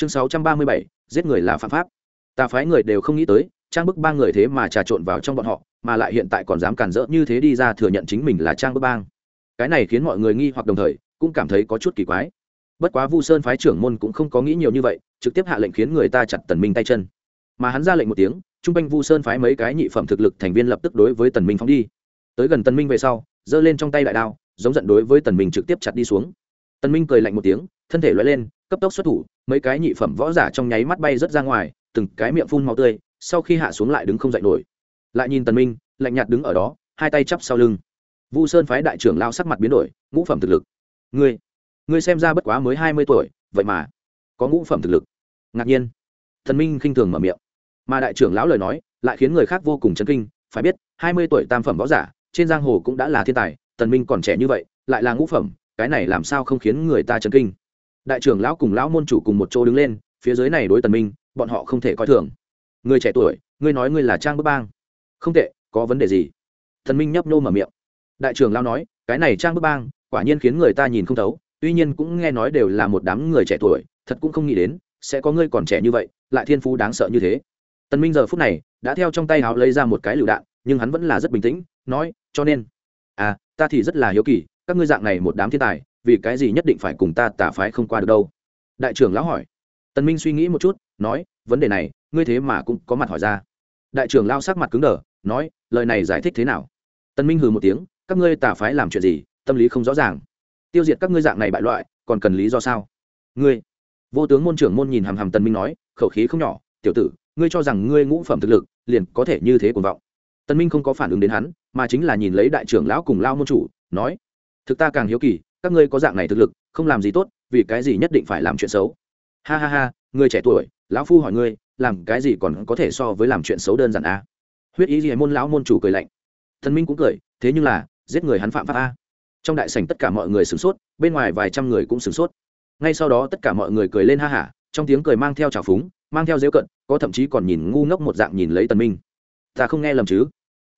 chương sáu trăm ba mươi bảy, giết người là phạm pháp. Tà phái người đều không nghĩ tới, trang bức ba người thế mà trà trộn vào trong bọn họ, mà lại hiện tại còn dám cản rỡ như thế đi ra thừa nhận chính mình là trang bức bang. Cái này khiến mọi người nghi hoặc đồng thời, cũng cảm thấy có chút kỳ quái. Bất quá vu sơn phái trưởng môn cũng không có nghĩ nhiều như vậy, trực tiếp hạ lệnh khiến người ta chặt tần minh tay chân. Mà hắn ra lệnh một tiếng Chung quanh vu sơn phái mấy cái nhị phẩm thực lực thành viên lập tức đối với tần minh phóng đi. Tới gần tần minh về sau, giơ lên trong tay đại đao, giống giận đối với tần minh trực tiếp chặt đi xuống. Tần minh cười lạnh một tiếng, thân thể lóe lên, cấp tốc xuất thủ mấy cái nhị phẩm võ giả trong nháy mắt bay rất ra ngoài, từng cái miệng phun máu tươi, sau khi hạ xuống lại đứng không dậy nổi. Lại nhìn tần minh, lạnh nhạt đứng ở đó, hai tay chắp sau lưng. Vu sơn phái đại trưởng lao sắc mặt biến đổi, ngũ phẩm thực lực. Ngươi ngươi xem ra bất quá mới hai mươi tuổi, vậy mà có ngũ phẩm thực lực. Ngạc nhiên. Thần minh khinh thường mở miệng. Mà đại trưởng lão lời nói, lại khiến người khác vô cùng chấn kinh, phải biết, hai mươi tuổi tam phẩm võ giả, trên giang hồ cũng đã là thiên tài, tần minh còn trẻ như vậy, lại là ngũ phẩm, cái này làm sao không khiến người ta chấn kinh? Đại trưởng lão cùng lão môn chủ cùng một chỗ đứng lên, phía dưới này đối tần minh, bọn họ không thể coi thường. Người trẻ tuổi, ngươi nói ngươi là trang bức bang. Không tệ, có vấn đề gì? Thần minh nhấp nô mở miệng. Đại trưởng lão nói, cái này trang bức bang, quả nhiên khiến người ta nhìn không thấu, tuy nhiên cũng nghe nói đều là một đám người trẻ tuổi, thật cũng không nghĩ đến, sẽ có ngươi còn trẻ như vậy, lại thiên phú đáng sợ như thế. Tần minh giờ phút này, đã theo trong tay háo lấy ra một cái lựu đạn, nhưng hắn vẫn là rất bình tĩnh, nói, cho nên à ta thì rất là hiếu kỳ, các ngươi dạng này một đám thiên tài vì cái gì nhất định phải cùng ta tả phái không qua được đâu? Đại trưởng lão hỏi. Tần minh suy nghĩ một chút, nói, vấn đề này, ngươi thế mà cũng có mặt hỏi ra. Đại trưởng lao sắc mặt cứng đờ, nói, lời này giải thích thế nào? Tần minh hừ một tiếng, các ngươi tả phái làm chuyện gì, tâm lý không rõ ràng. Tiêu diệt các ngươi dạng này bại loại, còn cần lý do sao? Ngươi. Vô tướng môn trưởng môn nhìn hàm hàm tần minh nói, khẩu khí không nhỏ, tiểu tử, ngươi cho rằng ngươi ngũ phẩm thực lực, liền có thể như thế cuồng vọng. Tần minh không có phản ứng đến hắn, mà chính là nhìn lấy đại trưởng lão cùng lao môn chủ, nói, thực ta càng hiếu kỳ các ngươi có dạng này thực lực, không làm gì tốt, vì cái gì nhất định phải làm chuyện xấu? Ha ha ha, người trẻ tuổi, lão phu hỏi ngươi, làm cái gì còn có thể so với làm chuyện xấu đơn giản a à? huyết ý gì môn lão môn chủ cười lạnh. Thần minh cũng cười, thế nhưng là, giết người hắn phạm pháp a. Trong đại sảnh tất cả mọi người sửng sốt, bên ngoài vài trăm người cũng sửng sốt. Ngay sau đó tất cả mọi người cười lên ha hả trong tiếng cười mang theo trào phúng, mang theo dễu cận, có thậm chí còn nhìn ngu ngốc một dạng nhìn lấy tần minh. Ta không nghe lầm chứ?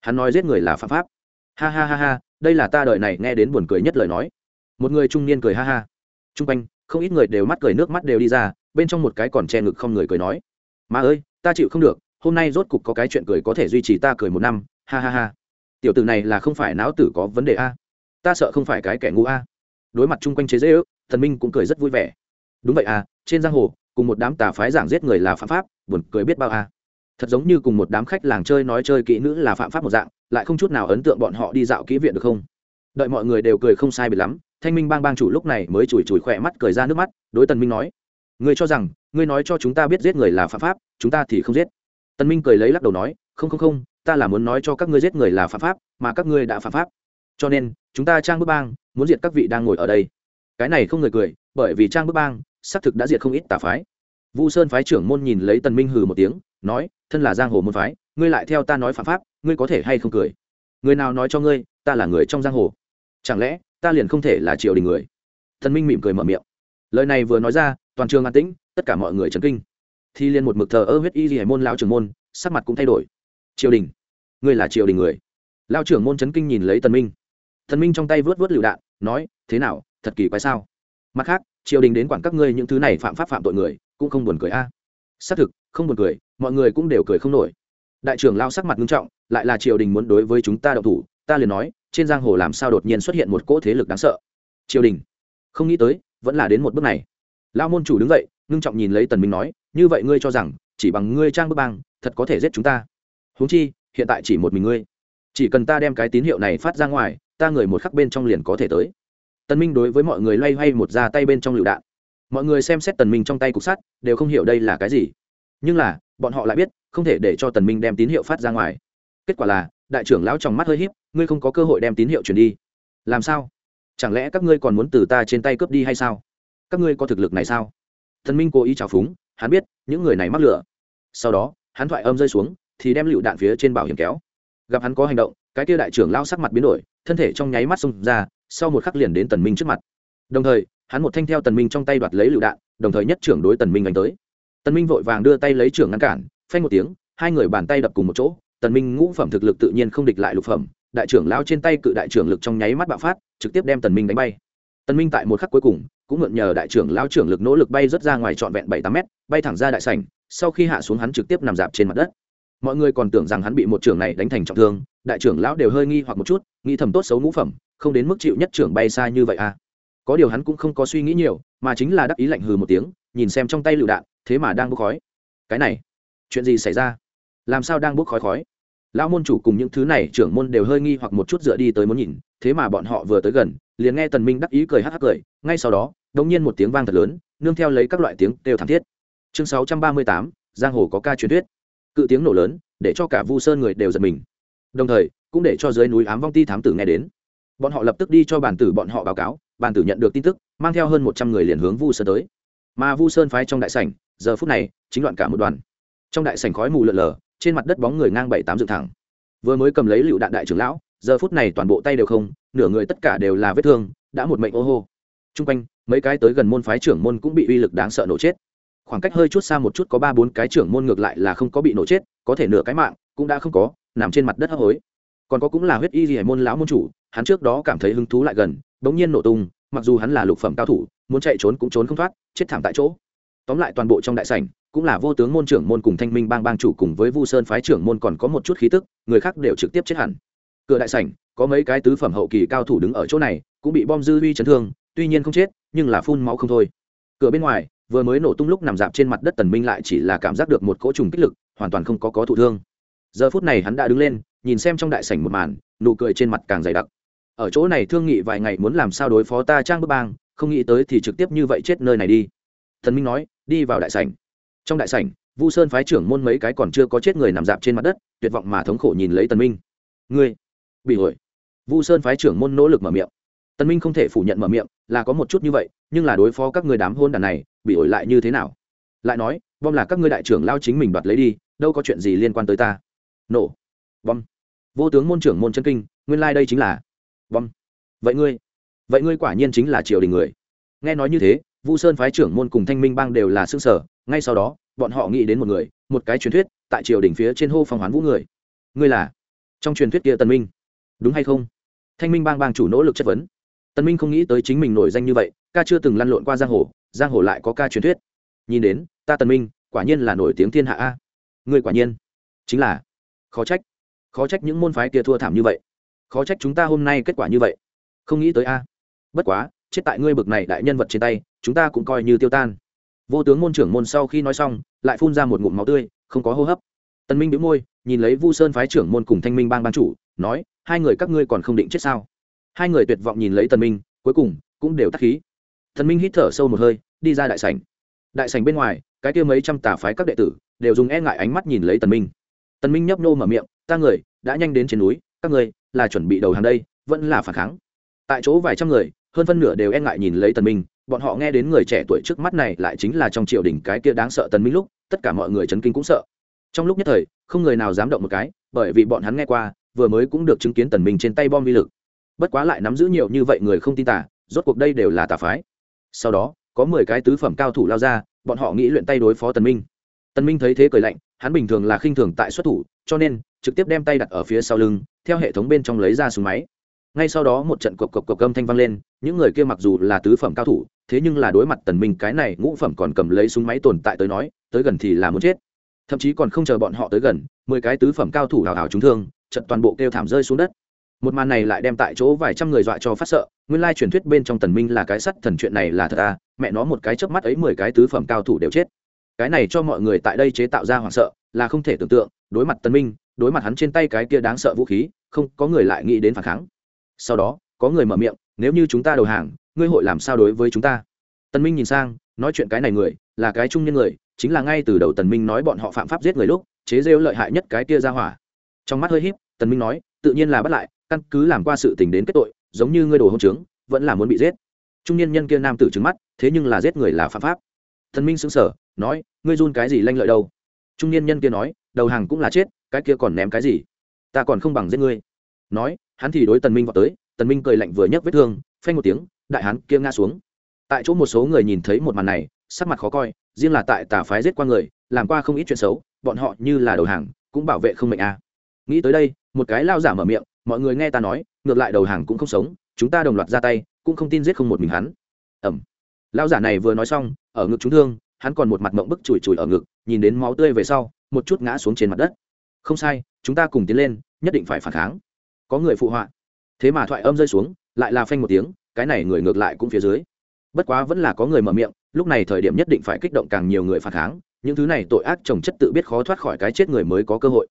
Hắn nói giết người là phạm pháp. Ha ha ha ha, đây là ta đợi này nghe đến buồn cười nhất lời nói một người trung niên cười ha ha. T r u n g quanh, không ít người đều mắt cười, nước mắt đều đi ra, bên trong một cái còn che ngực không người cười nói. Mà ơi, ta chịu không được, hôm nay rốt cục có cái chuyện cười có thể duy trì ta cười một năm, ha ha ha. Tiểu tử này là không phải não tử có vấn đề a. Ta sợ không phải cái kẻ ngu a. Đối mặt chung quanh chế dễ ước thần minh cũng cười rất vui vẻ. Đúng vậy à trên giang hồ, cùng một đám tà phái giảng giết người là phạm pháp, buồn cười biết bao a. Thật giống như cùng một đám khách làng chơi nói chơi kỹ nữ là phạm pháp một dạng, lại không chút nào ấn tượng bọn họ đi dạo kỹ viện được không? Đợi mọi người đều cười không sai bị lắm thanh minh bang bang chủ lúc này mới chùi chùi khỏe mắt cười ra nước mắt, đối tần minh nói, ngươi cho rằng, ngươi nói cho chúng ta biết giết người là phạm pháp, chúng ta thì không giết. Tần minh cười lấy lắc đầu nói, không không không, ta là muốn nói cho các ngươi giết người là phạm pháp, mà các ngươi đã phạm pháp. Cho nên, chúng ta trang bức bang muốn diệt các vị đang ngồi ở đây. Cái này không người cười, bởi vì trang bức bang, xác thực đã diệt không ít tà phái. Vu sơn phái trưởng môn nhìn lấy tần minh hừ một tiếng, nói, thân là giang hồ môn phái, ngươi lại theo ta nói phạm pháp, ngươi có thể hay không cười? Người nào nói cho ngươi, ta là người trong giang hồ chẳng lẽ, ta liền không thể là triều đình người? Thần minh mỉm cười mở miệng. Lời này vừa nói ra, toàn trường an tĩnh, tất cả mọi người chấn kinh. Thì liền một mực thờ ơ huyết y gì hải môn lao trưởng môn, sắc mặt cũng thay đổi. Triều đình? Ngươi là triều đình người? Lao trưởng môn chấn kinh nhìn lấy tần minh. Thần minh trong tay vớt vớt lựu đạn, nói, thế nào, thật kỳ quái sao? Mặt khác, triều đình đến quản các ngươi những thứ này phạm pháp phạm tội người, cũng không buồn cười a. Xác thực, không buồn cười, mọi người cũng đều cười không nổi. Đại trưởng lao sắc mặt nghiêm trọng, lại là triều đình muốn đối với chúng ta đậu thủ, ta liền nói trên giang hồ làm sao đột nhiên xuất hiện một cỗ thế lực đáng sợ? Triều đình. Không nghĩ tới, vẫn là đến một bước này. Lao môn chủ đứng dậy, ngưng trọng nhìn lấy tần minh nói, như vậy ngươi cho rằng, chỉ bằng ngươi trang bức bang, thật có thể giết chúng ta? Huống chi, hiện tại chỉ một mình ngươi. Chỉ cần ta đem cái tín hiệu này phát ra ngoài, ta người một khắc bên trong liền có thể tới. Tần minh đối với mọi người loay hoay một ra tay bên trong lựu đạn. Mọi người xem xét tần minh trong tay cục sắt, đều không hiểu đây là cái gì. Nhưng là, bọn họ lại biết, không thể để cho tần minh đem tín hiệu phát ra ngoài. Kết quả là đại trưởng lão trong mắt hơi híp, ngươi không có cơ hội đem tín hiệu truyền đi. Làm sao? Chẳng lẽ các ngươi còn muốn từ ta trên tay cướp đi hay sao? Các ngươi có thực lực này sao? Thần minh cố ý trào phúng, hắn biết, những người này mắc lửa. Sau đó, hắn thoại âm rơi xuống, thì đem lựu đạn phía trên bảo hiểm kéo. Gặp hắn có hành động, cái kia đại trưởng lao sắc mặt biến đổi, thân thể trong nháy mắt xông ra, sau một khắc liền đến tần minh trước mặt. Đồng thời, hắn một thanh theo tần minh trong tay đoạt lấy lựu đạn, đồng thời nhất trưởng đối tần minh đánh tới. Tần minh vội vàng đưa tay lấy trưởng ngăn cản, phanh một tiếng, hai người bàn tay đập cùng một chỗ tần minh ngũ phẩm thực lực tự nhiên không địch lại lục phẩm, đại trưởng lão trên tay cự đại trưởng lực trong nháy mắt bạo phát, trực tiếp đem tần minh đánh bay. Tần minh tại một khắc cuối cùng, cũng mượn nhờ đại trưởng lão trưởng lực nỗ lực bay rất ra ngoài trọn vẹn bảy tám mét, bay thẳng ra đại sảnh, sau khi hạ xuống hắn trực tiếp nằm dạp trên mặt đất. Mọi người còn tưởng rằng hắn bị một trưởng này đánh thành trọng thương, đại trưởng lão đều hơi nghi hoặc một chút, nghĩ thầm tốt xấu ngũ phẩm, không đến mức chịu nhất trưởng bay xa như vậy à. Có điều hắn cũng không có suy nghĩ nhiều, mà chính là đắc ý lạnh hừ một tiếng, nhìn xem trong tay lựu đạn, thế mà đang bốc khói. Cái này, chuyện gì xảy ra? Làm sao đang bốc khói khói? Lão môn chủ cùng những thứ này trưởng môn đều hơi nghi hoặc một chút dựa đi tới muốn nhìn thế mà bọn họ vừa tới gần liền nghe tần minh đắc ý cười hắc hắc cười ngay sau đó đống nhiên một tiếng vang thật lớn nương theo lấy các loại tiếng đều thảm thiết. Chương 638, giang hồ có ca truyền thuyết. Cự tiếng nổ lớn để cho cả vu sơn người đều giật mình. Đồng thời cũng để cho dưới núi ám vong ti thám tử nghe đến. Bọn họ lập tức đi cho bản tử bọn họ báo cáo bản tử nhận được tin tức mang theo hơn một trăm người liền hướng vu sơn tới. Mà vu sơn phái trong đại sảnh giờ phút này chính loạn cả một đoàn. Trong đại sảnh khói mù lợn lờ trên mặt đất bóng người ngang bảy tám dựng thẳng. Vừa mới cầm lấy lựu đạn đại trưởng lão, giờ phút này toàn bộ tay đều không, nửa người tất cả đều là vết thương, đã một mệnh ô hô. T r u n g quanh, mấy cái tới gần môn phái trưởng môn cũng bị uy lực đáng sợ nổ chết. Khoảng cách hơi chút xa một chút có ba bốn cái trưởng môn ngược lại là không có bị nổ chết, có thể nửa cái mạng cũng đã không có, nằm trên mặt đất hấp hối. Còn có cũng là huyết y gì hải môn lão môn chủ, hắn trước đó cảm thấy hứng thú lại gần bỗng nhiên nổ tung, mặc dù hắn là lục phẩm cao thủ, muốn chạy trốn cũng trốn không thoát, chết thảm tại chỗ. Tóm lại toàn bộ trong đại sảnh cũng là vô tướng môn trưởng môn cùng thanh minh bang bang chủ cùng với vu sơn phái trưởng môn còn có một chút khí tức, người khác đều trực tiếp chết hẳn. Cửa đại sảnh, có mấy cái tứ phẩm hậu kỳ cao thủ đứng ở chỗ này, cũng bị bom dư huy chấn thương, tuy nhiên không chết, nhưng là phun máu không thôi. Cửa bên ngoài, vừa mới nổ tung lúc nằm dạp trên mặt đất tần minh lại chỉ là cảm giác được một cỗ trùng kích lực, hoàn toàn không có có thụ thương. Giờ phút này hắn đã đứng lên, nhìn xem trong đại sảnh một màn, nụ cười trên mặt càng dày đặc. Ở chỗ này thương nghị vài ngày muốn làm sao đối phó ta trang bức bang, không nghĩ tới thì trực tiếp như vậy chết nơi này đi. Thần minh nói, đi vào đại sảnh trong đại sảnh, vu sơn phái trưởng môn mấy cái còn chưa có chết người nằm dạp trên mặt đất, tuyệt vọng mà thống khổ nhìn lấy tần minh. Ngươi? bị ổi vu sơn phái trưởng môn nỗ lực mở miệng. Tần minh không thể phủ nhận mở miệng, là có một chút như vậy, nhưng là đối phó các người đám hôn đàn này, bị ổi lại như thế nào? Lại nói, bom là các ngươi đại trưởng lao chính mình đoạt lấy đi, đâu có chuyện gì liên quan tới ta. Nổ. Bom. Vô tướng môn trưởng môn chân kinh, nguyên lai like đây chính là bom. Vậy ngươi vậy ngươi quả nhiên chính là triều đình người. Nghe nói như thế, vu sơn phái trưởng môn cùng thanh minh bang đều là xương sở ngay sau đó, bọn họ nghĩ đến một người, một cái truyền thuyết, tại triều đỉnh phía trên hô phong hoán vũ người. Ngươi là trong truyền thuyết kia tần minh. Đúng hay không? Thanh minh bang bang chủ nỗ lực chất vấn. Tần minh không nghĩ tới chính mình nổi danh như vậy, ca chưa từng lăn lộn qua giang hồ giang hồ lại có ca truyền thuyết. Nhìn đến, ta tần minh, quả nhiên là nổi tiếng thiên hạ a. Ngươi quả nhiên chính là khó trách khó trách những môn phái kia thua thảm như vậy. Khó trách chúng ta hôm nay kết quả như vậy. Không nghĩ tới a. Bất quá, chết tại ngươi bực này đại nhân vật trên tay, chúng ta cũng coi như tiêu tan vô tướng môn trưởng môn sau khi nói xong, lại phun ra một ngụm máu tươi, không có hô hấp. Tân minh đĩu môi, nhìn lấy vu sơn phái trưởng môn cùng thanh minh bang ban chủ, nói, hai người các ngươi còn không định chết sao? Hai người tuyệt vọng nhìn lấy tần minh, cuối cùng cũng đều tắc khí. Tần minh hít thở sâu một hơi, đi ra đại sảnh. Đại sảnh bên ngoài, cái kia mấy trăm tà phái các đệ tử đều dùng e ngại ánh mắt nhìn lấy tần minh. Tần minh nhấp nô mở miệng, ta người đã nhanh đến trên núi, các ngươi là chuẩn bị đầu hàng đây, vẫn là phản kháng. Tại chỗ vài trăm người, hơn phân nửa đều e ngại nhìn lấy tần minh bọn họ nghe đến người trẻ tuổi trước mắt này lại chính là trong triều đình cái kia đáng sợ tần minh lúc, tất cả mọi người chấn kinh cũng sợ. Trong lúc nhất thời, không người nào dám động một cái, bởi vì bọn hắn nghe qua, vừa mới cũng được chứng kiến tần minh trên tay bom vi lực. Bất quá lại nắm giữ nhiều như vậy người không tin tả rốt cuộc đây đều là tà phái. Sau đó, có mười cái tứ phẩm cao thủ lao ra, bọn họ nghĩ luyện tay đối phó tần minh. Tần minh thấy thế cười lạnh, hắn bình thường là khinh thường tại xuất thủ, cho nên, trực tiếp đem tay đặt ở phía sau lưng, theo hệ thống bên trong lấy ra súng máy. Ngay sau đó một trận cộc cộc cộc âm thanh vang lên, những người kia mặc dù là tứ phẩm cao thủ thế nhưng là đối mặt tần minh cái này ngũ phẩm còn cầm lấy súng máy tồn tại tới nói, tới gần thì là muốn chết. Thậm chí còn không chờ bọn họ tới gần, mười cái tứ phẩm cao thủ hào hào trúng thương, trận toàn bộ kêu thảm rơi xuống đất. Một màn này lại đem tại chỗ vài trăm người dọa cho phát sợ, nguyên lai truyền thuyết bên trong tần minh là cái sắt thần chuyện này là thật à mẹ nó một cái chớp mắt ấy mười cái tứ phẩm cao thủ đều chết. Cái này cho mọi người tại đây chế tạo ra hoảng sợ, là không thể tưởng tượng, đối mặt tần minh, đối mặt hắn trên tay cái kia đáng sợ vũ khí, không có người lại nghĩ đến phản kháng. Sau đó, có người mở miệng, nếu như chúng ta đầu hàng ngươi hội làm sao đối với chúng ta? Tần minh nhìn sang, nói chuyện cái này người, là cái trung nhân người, chính là ngay từ đầu tần minh nói bọn họ phạm pháp giết người lúc, chế rêu lợi hại nhất cái kia ra hỏa. Trong mắt hơi híp, tần minh nói, tự nhiên là bắt lại, căn cứ làm qua sự tình đến kết tội, giống như ngươi đồ hôn trướng, vẫn là muốn bị giết. Trung niên nhân kia nam tử trừng mắt, thế nhưng là giết người là phạm pháp. Tần minh sững sờ, nói, ngươi run cái gì lanh lợi đâu? Trung niên nhân kia nói, đầu hàng cũng là chết, cái kia còn ném cái gì? Ta còn không bằng giết ngươi. Nói, hắn thì đối tần minh vọt tới, tần minh cười lạnh vừa nhấc vết thương, phanh một tiếng đại hán kia ngã xuống. Tại chỗ một số người nhìn thấy một màn này, sắc mặt khó coi, riêng là tại tà phái giết qua người, làm qua không ít chuyện xấu, bọn họ như là đầu hàng, cũng bảo vệ không mệnh a. À. nghĩ tới đây, một cái lao giả mở miệng, mọi người nghe ta nói, ngược lại đầu hàng cũng không sống, chúng ta đồng loạt ra tay, cũng không tin giết không một mình hắn. Ẩm lão giả này vừa nói xong, ở ngực trúng thương, hắn còn một mặt mộng bức chùi chùi ở ngực, nhìn đến máu tươi về sau, một chút ngã xuống trên mặt đất. Không sai, chúng ta cùng tiến lên, nhất định phải phản kháng. Có người phụ họa. Thế mà thoại âm rơi xuống, lại là phanh một tiếng cái này người ngược lại cũng phía dưới. Bất quá vẫn là có người mở miệng, lúc này thời điểm nhất định phải kích động càng nhiều người phản kháng, những thứ này tội ác trồng chất tự biết khó thoát khỏi cái chết người mới có cơ hội.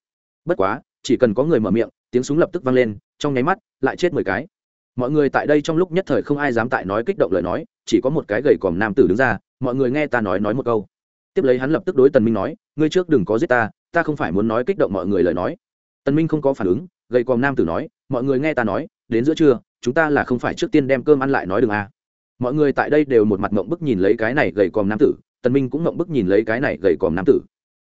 Bất quá, chỉ cần có người mở miệng, tiếng súng lập tức vang lên, trong nháy mắt, lại chết mười cái. Mọi người tại đây trong lúc nhất thời không ai dám tại nói kích động lời nói, chỉ có một cái gầy còm nam tử đứng ra, mọi người nghe ta nói nói một câu. Tiếp lấy hắn lập tức đối tần minh nói, ngươi trước đừng có giết ta ta không phải muốn nói kích động mọi người lời nói. Tần minh không có phản ứng, gầy còm nam tử nói, mọi người nghe ta nói, đến giữa trưa chúng ta là không phải trước tiên đem cơm ăn lại nói đường à mọi người tại đây đều một mặt ngậm bức nhìn lấy cái này gầy còm nam tử tần minh cũng ngậm bức nhìn lấy cái này gầy còm nam tử.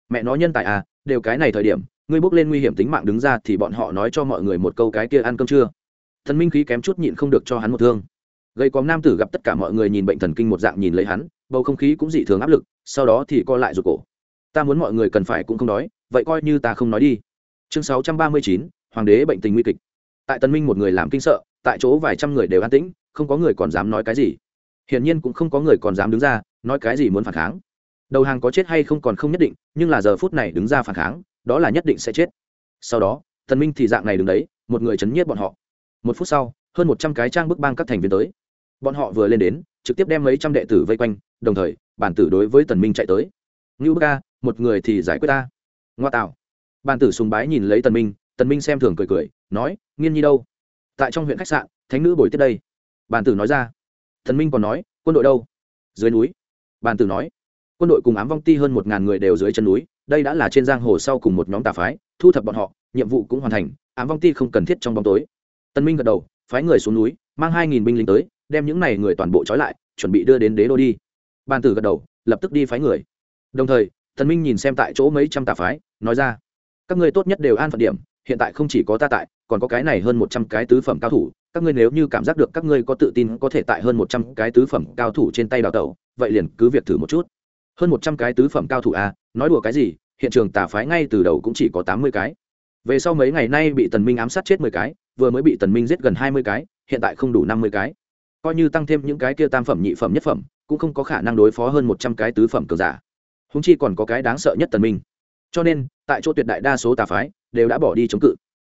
Mẹ nó nhân tài à đều cái này thời điểm ngươi bước lên nguy hiểm tính mạng đứng ra thì bọn họ nói cho mọi người một câu cái kia ăn cơm chưa? Thần minh khí kém chút nhịn không được cho hắn một thương. Gầy còm nam tử gặp tất cả mọi người nhìn bệnh thần kinh một dạng nhìn lấy hắn bầu không khí cũng dị thường áp lực sau đó thì co lại rụt cổ. Ta muốn mọi người cần phải cũng không đói vậy coi như ta không nói đi. Chương 639, hoàng đế bệnh tình nguy kịch. Tại tân minh một người làm kinh sợ tại chỗ vài trăm người đều an tĩnh, không có người còn dám nói cái gì. Hiển nhiên cũng không có người còn dám đứng ra, nói cái gì muốn phản kháng. Đầu hàng có chết hay không còn không nhất định, nhưng là giờ phút này đứng ra phản kháng, đó là nhất định sẽ chết. Sau đó thần minh thì dạng này đứng đấy, một người chấn nhiếp bọn họ. Một phút sau, hơn một trăm cái trang bức bang các thành viên tới. Bọn họ vừa lên đến, trực tiếp đem mấy trăm đệ tử vây quanh, đồng thời, bản tử đối với tần minh chạy tới. Ngưu bức ca, một người thì giải quyết ta. Ngoa tạo. Bản tử sùng bái nhìn lấy tần minh tần minh xem thường cười cười, nói, nghiên nhi đâu? Tại trong huyện khách sạn, thánh nữ bồi tiếp đây. Bàn tử nói ra. Thần minh còn nói, quân đội đâu? Dưới núi. Bàn tử nói, quân đội cùng ám vong ti hơn một ngàn người đều dưới chân núi, đây đã là trên giang hồ sau cùng một nhóm tà phái, thu thập bọn họ, nhiệm vụ cũng hoàn thành, ám vong ti không cần thiết trong bóng tối. Tân minh gật đầu, phái người xuống núi, mang hai nghìn binh lính tới, đem những này người toàn bộ trói lại, chuẩn bị đưa đến đế đô đi. Bàn tử gật đầu, lập tức đi phái người. Đồng thời, thần minh nhìn xem tại chỗ mấy trăm tà phái, nói ra, các ngươi tốt nhất đều an phận điểm, hiện tại không chỉ có ta tại còn có cái này hơn một trăm cái tứ phẩm cao thủ các ngươi nếu như cảm giác được các ngươi có tự tin có thể tại hơn một trăm cái tứ phẩm cao thủ trên tay đào tẩu vậy liền cứ việc thử một chút. Hơn một trăm cái tứ phẩm cao thủ a à, nói đùa cái gì hiện trường tà phái ngay từ đầu cũng chỉ có tám mươi cái. Về sau mấy ngày nay bị tần minh ám sát chết mười cái vừa mới bị tần minh giết gần hai mươi cái hiện tại không đủ năm mươi cái. Coi như tăng thêm những cái kia tam phẩm nhị phẩm nhất phẩm cũng không có khả năng đối phó hơn một trăm cái tứ phẩm cường giả. Húng chi còn có cái đáng sợ nhất tần minh. Cho nên tại chỗ tuyệt đại đa số tà phái đều đã bỏ đi chống cự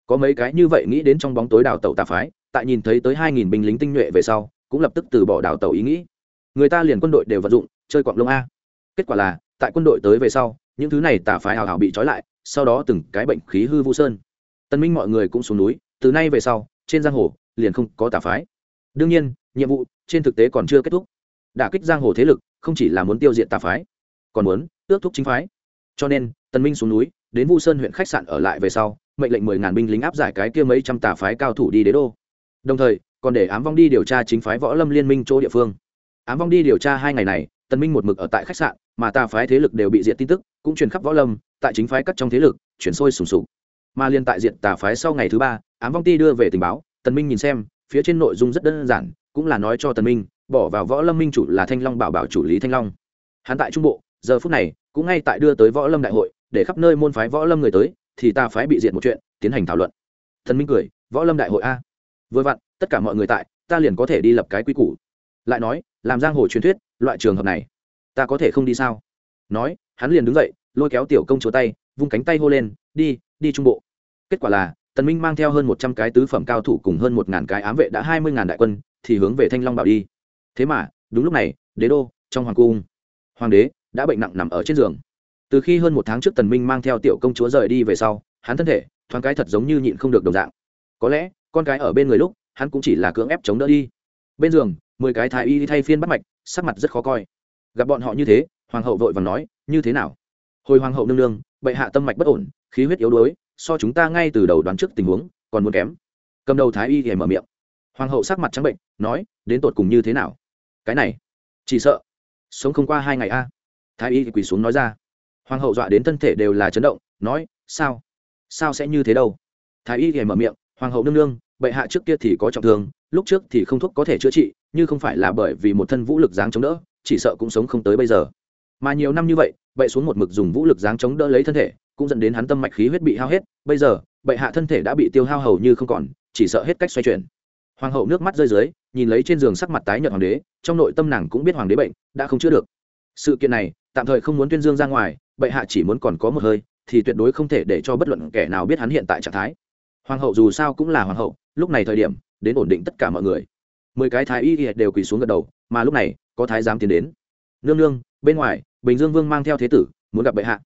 có mấy cái như vậy nghĩ đến trong bóng tối đào tẩu tà phái, tại nhìn thấy tới hai nghìn binh lính tinh nhuệ về sau, cũng lập tức từ bỏ đào tẩu ý nghĩ. Người ta liền quân đội đều vận dụng, chơi quạng lông a. Kết quả là, tại quân đội tới về sau, những thứ này tà phái hào hào bị trói lại, sau đó từng cái bệnh khí hư vu sơn. Tân minh mọi người cũng xuống núi, từ nay về sau, trên giang hồ, liền không có tà phái. Đương nhiên, nhiệm vụ trên thực tế còn chưa kết thúc. Đả kích giang hồ thế lực không chỉ là muốn tiêu diệt tà phái, còn muốn ước thúc chính phái. Cho nên, tân minh xuống núi đến vu sơn huyện khách sạn ở lại về sau, mệnh lệnh mười ngàn binh lính áp giải cái kia mấy trăm tà phái cao thủ đi đế đô. Đồng thời, còn để ám vong đi điều tra chính phái võ lâm liên minh chỗ địa phương. Ám vong đi điều tra hai ngày này, Tần minh một mực ở tại khách sạn, mà tà phái thế lực đều bị diệt tin tức, cũng truyền khắp võ lâm, tại chính phái cắt trong thế lực, chuyển sôi sùng sục. Mà liên tại diệt tà phái sau ngày thứ ba, ám vong ti đưa về tình báo, tần minh nhìn xem, phía trên nội dung rất đơn giản, cũng là nói cho tần minh, bỏ vào võ lâm minh chủ là thanh long bảo bảo chủ lý thanh long. Hắn tại trung bộ, giờ phút này, cũng ngay tại đưa tới võ lâm đại hội để khắp nơi môn phái võ lâm người tới, thì ta phái bị diệt một chuyện, tiến hành thảo luận. Thần minh cười, võ lâm đại hội a? Vừa vặn, tất cả mọi người tại, ta liền có thể đi lập cái quy củ. Lại nói, làm giang hồ truyền thuyết, loại trường hợp này, ta có thể không đi sao? Nói, hắn liền đứng dậy, lôi kéo tiểu công chúa tay, vung cánh tay hô lên, đi đi trung bộ. Kết quả là, tần minh mang theo hơn một trăm cái tứ phẩm cao thủ cùng hơn một ngàn cái ám vệ đã hai mươi ngàn đại quân, thì hướng về thanh long bảo đi. Thế mà, đúng lúc này, đế đô, trong hoàng cung, hoàng đế đã bệnh nặng nằm ở trên giường từ khi hơn một tháng trước tần minh mang theo tiểu công chúa rời đi về sau, hắn thân thể, thoáng cái thật giống như nhịn không được đồng dạng. Có lẽ, con cái ở bên người lúc, hắn cũng chỉ là cưỡng ép chống đỡ đi. Bên giường, mười cái thái y thay phiên bắt mạch, sắc mặt rất khó coi. Gặp bọn họ như thế, hoàng hậu vội vàng nói, như thế nào? Hồi hoàng hậu nương nương, bệ hạ tâm mạch bất ổn, khí huyết yếu đuối, so chúng ta ngay từ đầu đoán trước tình huống, còn muốn kém. Cầm đầu thái y thì mở miệng. Hoàng hậu sắc mặt trắng bệnh, nói, đến tột cùng như thế nào? Cái này, chỉ sợ, sống không qua hai ngày a. Thái y thì quỳ xuống nói ra hoàng hậu dọa đến thân thể đều là chấn động, nói, sao? Sao sẽ như thế đâu? Thái y thì mở miệng, hoàng hậu nương nương, bệ hạ trước kia thì có trọng thương, lúc trước thì không thuốc có thể chữa trị nhưng không phải là bởi vì một thân vũ lực dáng chống đỡ, chỉ sợ cũng sống không tới bây giờ. Mà nhiều năm như vậy, bệ xuống một mực dùng vũ lực dáng chống đỡ lấy thân thể, cũng dẫn đến hắn tâm mạch khí huyết bị hao hết, bây giờ, bệ hạ thân thể đã bị tiêu hao hầu như không còn, chỉ sợ hết cách xoay chuyển. Hoàng hậu nước mắt rơi dưới, nhìn lấy trên giường sắc mặt tái nhợt hoàng đế, trong nội tâm nàng cũng biết hoàng đế bệnh, đã không chữa được. Sự kiện này, tạm thời không muốn tuyên dương ra ngoài bệ hạ chỉ muốn còn có một hơi, thì tuyệt đối không thể để cho bất luận kẻ nào biết hắn hiện tại trạng thái. Hoàng hậu dù sao cũng là hoàng hậu, lúc này thời điểm, đến ổn định tất cả mọi người. Mười cái thái y đều quỳ xuống gật đầu, mà lúc này, có thái giám tiến đến. Nương nương, bên ngoài, bình dương vương mang theo thế tử, muốn gặp bệ hạ.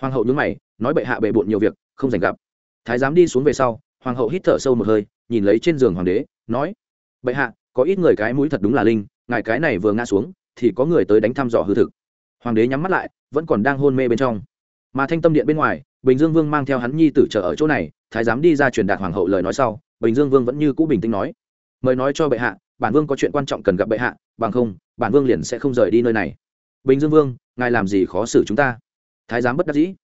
Hoàng hậu nhúng mày, nói bệ hạ bệ bộn nhiều việc, không dành gặp. Thái giám đi xuống về sau, hoàng hậu hít thở sâu một hơi, nhìn lấy trên giường hoàng đế, nói, bệ hạ, có ít người cái mũi thật đúng là linh, ngài cái này vừa ngã xuống, thì có người tới đánh thăm dò hư thực hoàng đế nhắm mắt lại, vẫn còn đang hôn mê bên trong. Mà thanh tâm điện bên ngoài, bình dương vương mang theo hắn nhi tử trở ở chỗ này, thái giám đi ra truyền đạt hoàng hậu lời nói sau, bình dương vương vẫn như cũ bình tĩnh nói, mời nói cho bệ hạ, bản vương có chuyện quan trọng cần gặp bệ hạ, bằng không, bản vương liền sẽ không rời đi nơi này. Bình dương vương, ngài làm gì khó xử chúng ta? Thái giám bất đắc dĩ.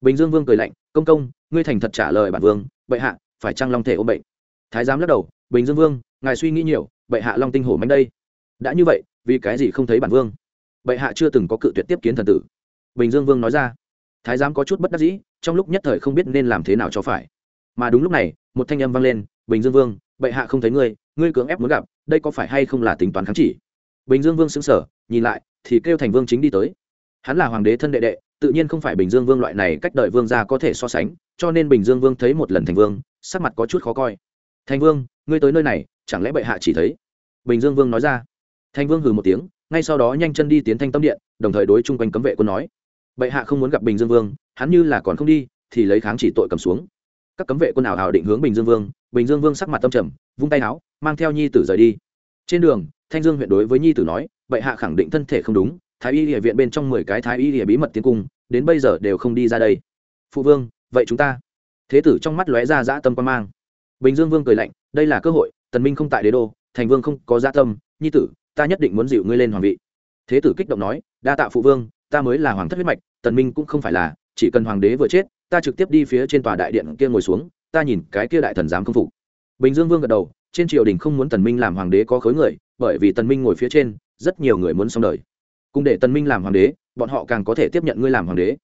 Bình dương vương cười lạnh, công công, ngươi thành thật trả lời bản vương, bệ hạ, phải trăng long thể ôm bệnh? Thái giám lắc đầu, bình dương vương, ngài suy nghĩ nhiều, bệ hạ long tinh hổ mánh đây. Đã như vậy, vì cái gì không thấy bản vương? Bệ hạ chưa từng có cự tuyệt tiếp kiến thần tử. Bình dương vương nói ra. Thái giám có chút bất đắc dĩ, trong lúc nhất thời không biết nên làm thế nào cho phải. Mà đúng lúc này, một thanh âm vang lên, bình dương vương, bệ hạ không thấy ngươi ngươi cưỡng ép muốn gặp, đây có phải hay không là tính toán kháng chỉ? Bình dương vương xứng sở nhìn lại, thì kêu thành vương chính đi tới. Hắn là hoàng đế thân đệ đệ, tự nhiên không phải bình dương vương loại này cách đợi vương ra có thể so sánh, cho nên bình dương vương thấy một lần thành vương, sắc mặt có chút khó coi. Thành vương, ngươi tới nơi này, chẳng lẽ bệ hạ chỉ thấy? Bình dương vương nói ra. Thành vương hừ một tiếng ngay sau đó nhanh chân đi tiến thanh tâm điện, đồng thời đối chung quanh cấm vệ quân nói, bệ hạ không muốn gặp bình dương vương, hắn như là còn không đi, thì lấy kháng chỉ tội cầm xuống. Các cấm vệ quân ảo hào định hướng bình dương vương, bình dương vương sắc mặt tâm trầm, vung tay áo, mang theo nhi tử rời đi. Trên đường, thanh dương huyện đối với nhi tử nói, bệ hạ khẳng định thân thể không đúng, thái y địa viện bên trong mười cái thái y địa bí mật tiến cung, đến bây giờ đều không đi ra đây. Phụ vương, vậy chúng ta? Thế tử trong mắt lóe ra dã tâm quan mang. Bình dương vương cười lạnh, đây là cơ hội, tần minh không tại đế đô, thành vương không có dã tâm, nhi tử ta nhất định muốn dịu ngươi lên hoàng vị. Thế tử kích động nói đa tạ phụ vương ta mới là hoàng thất huyết mạch tần minh cũng không phải là chỉ cần hoàng đế vừa chết ta trực tiếp đi phía trên tòa đại điện kia ngồi xuống ta nhìn cái kia đại thần dám không phục. Bình dương vương gật đầu trên triều đình không muốn tần minh làm hoàng đế có khối người bởi vì tần minh ngồi phía trên rất nhiều người muốn xong đời. Cùng để tần minh làm hoàng đế bọn họ càng có thể tiếp nhận ngươi làm hoàng đế.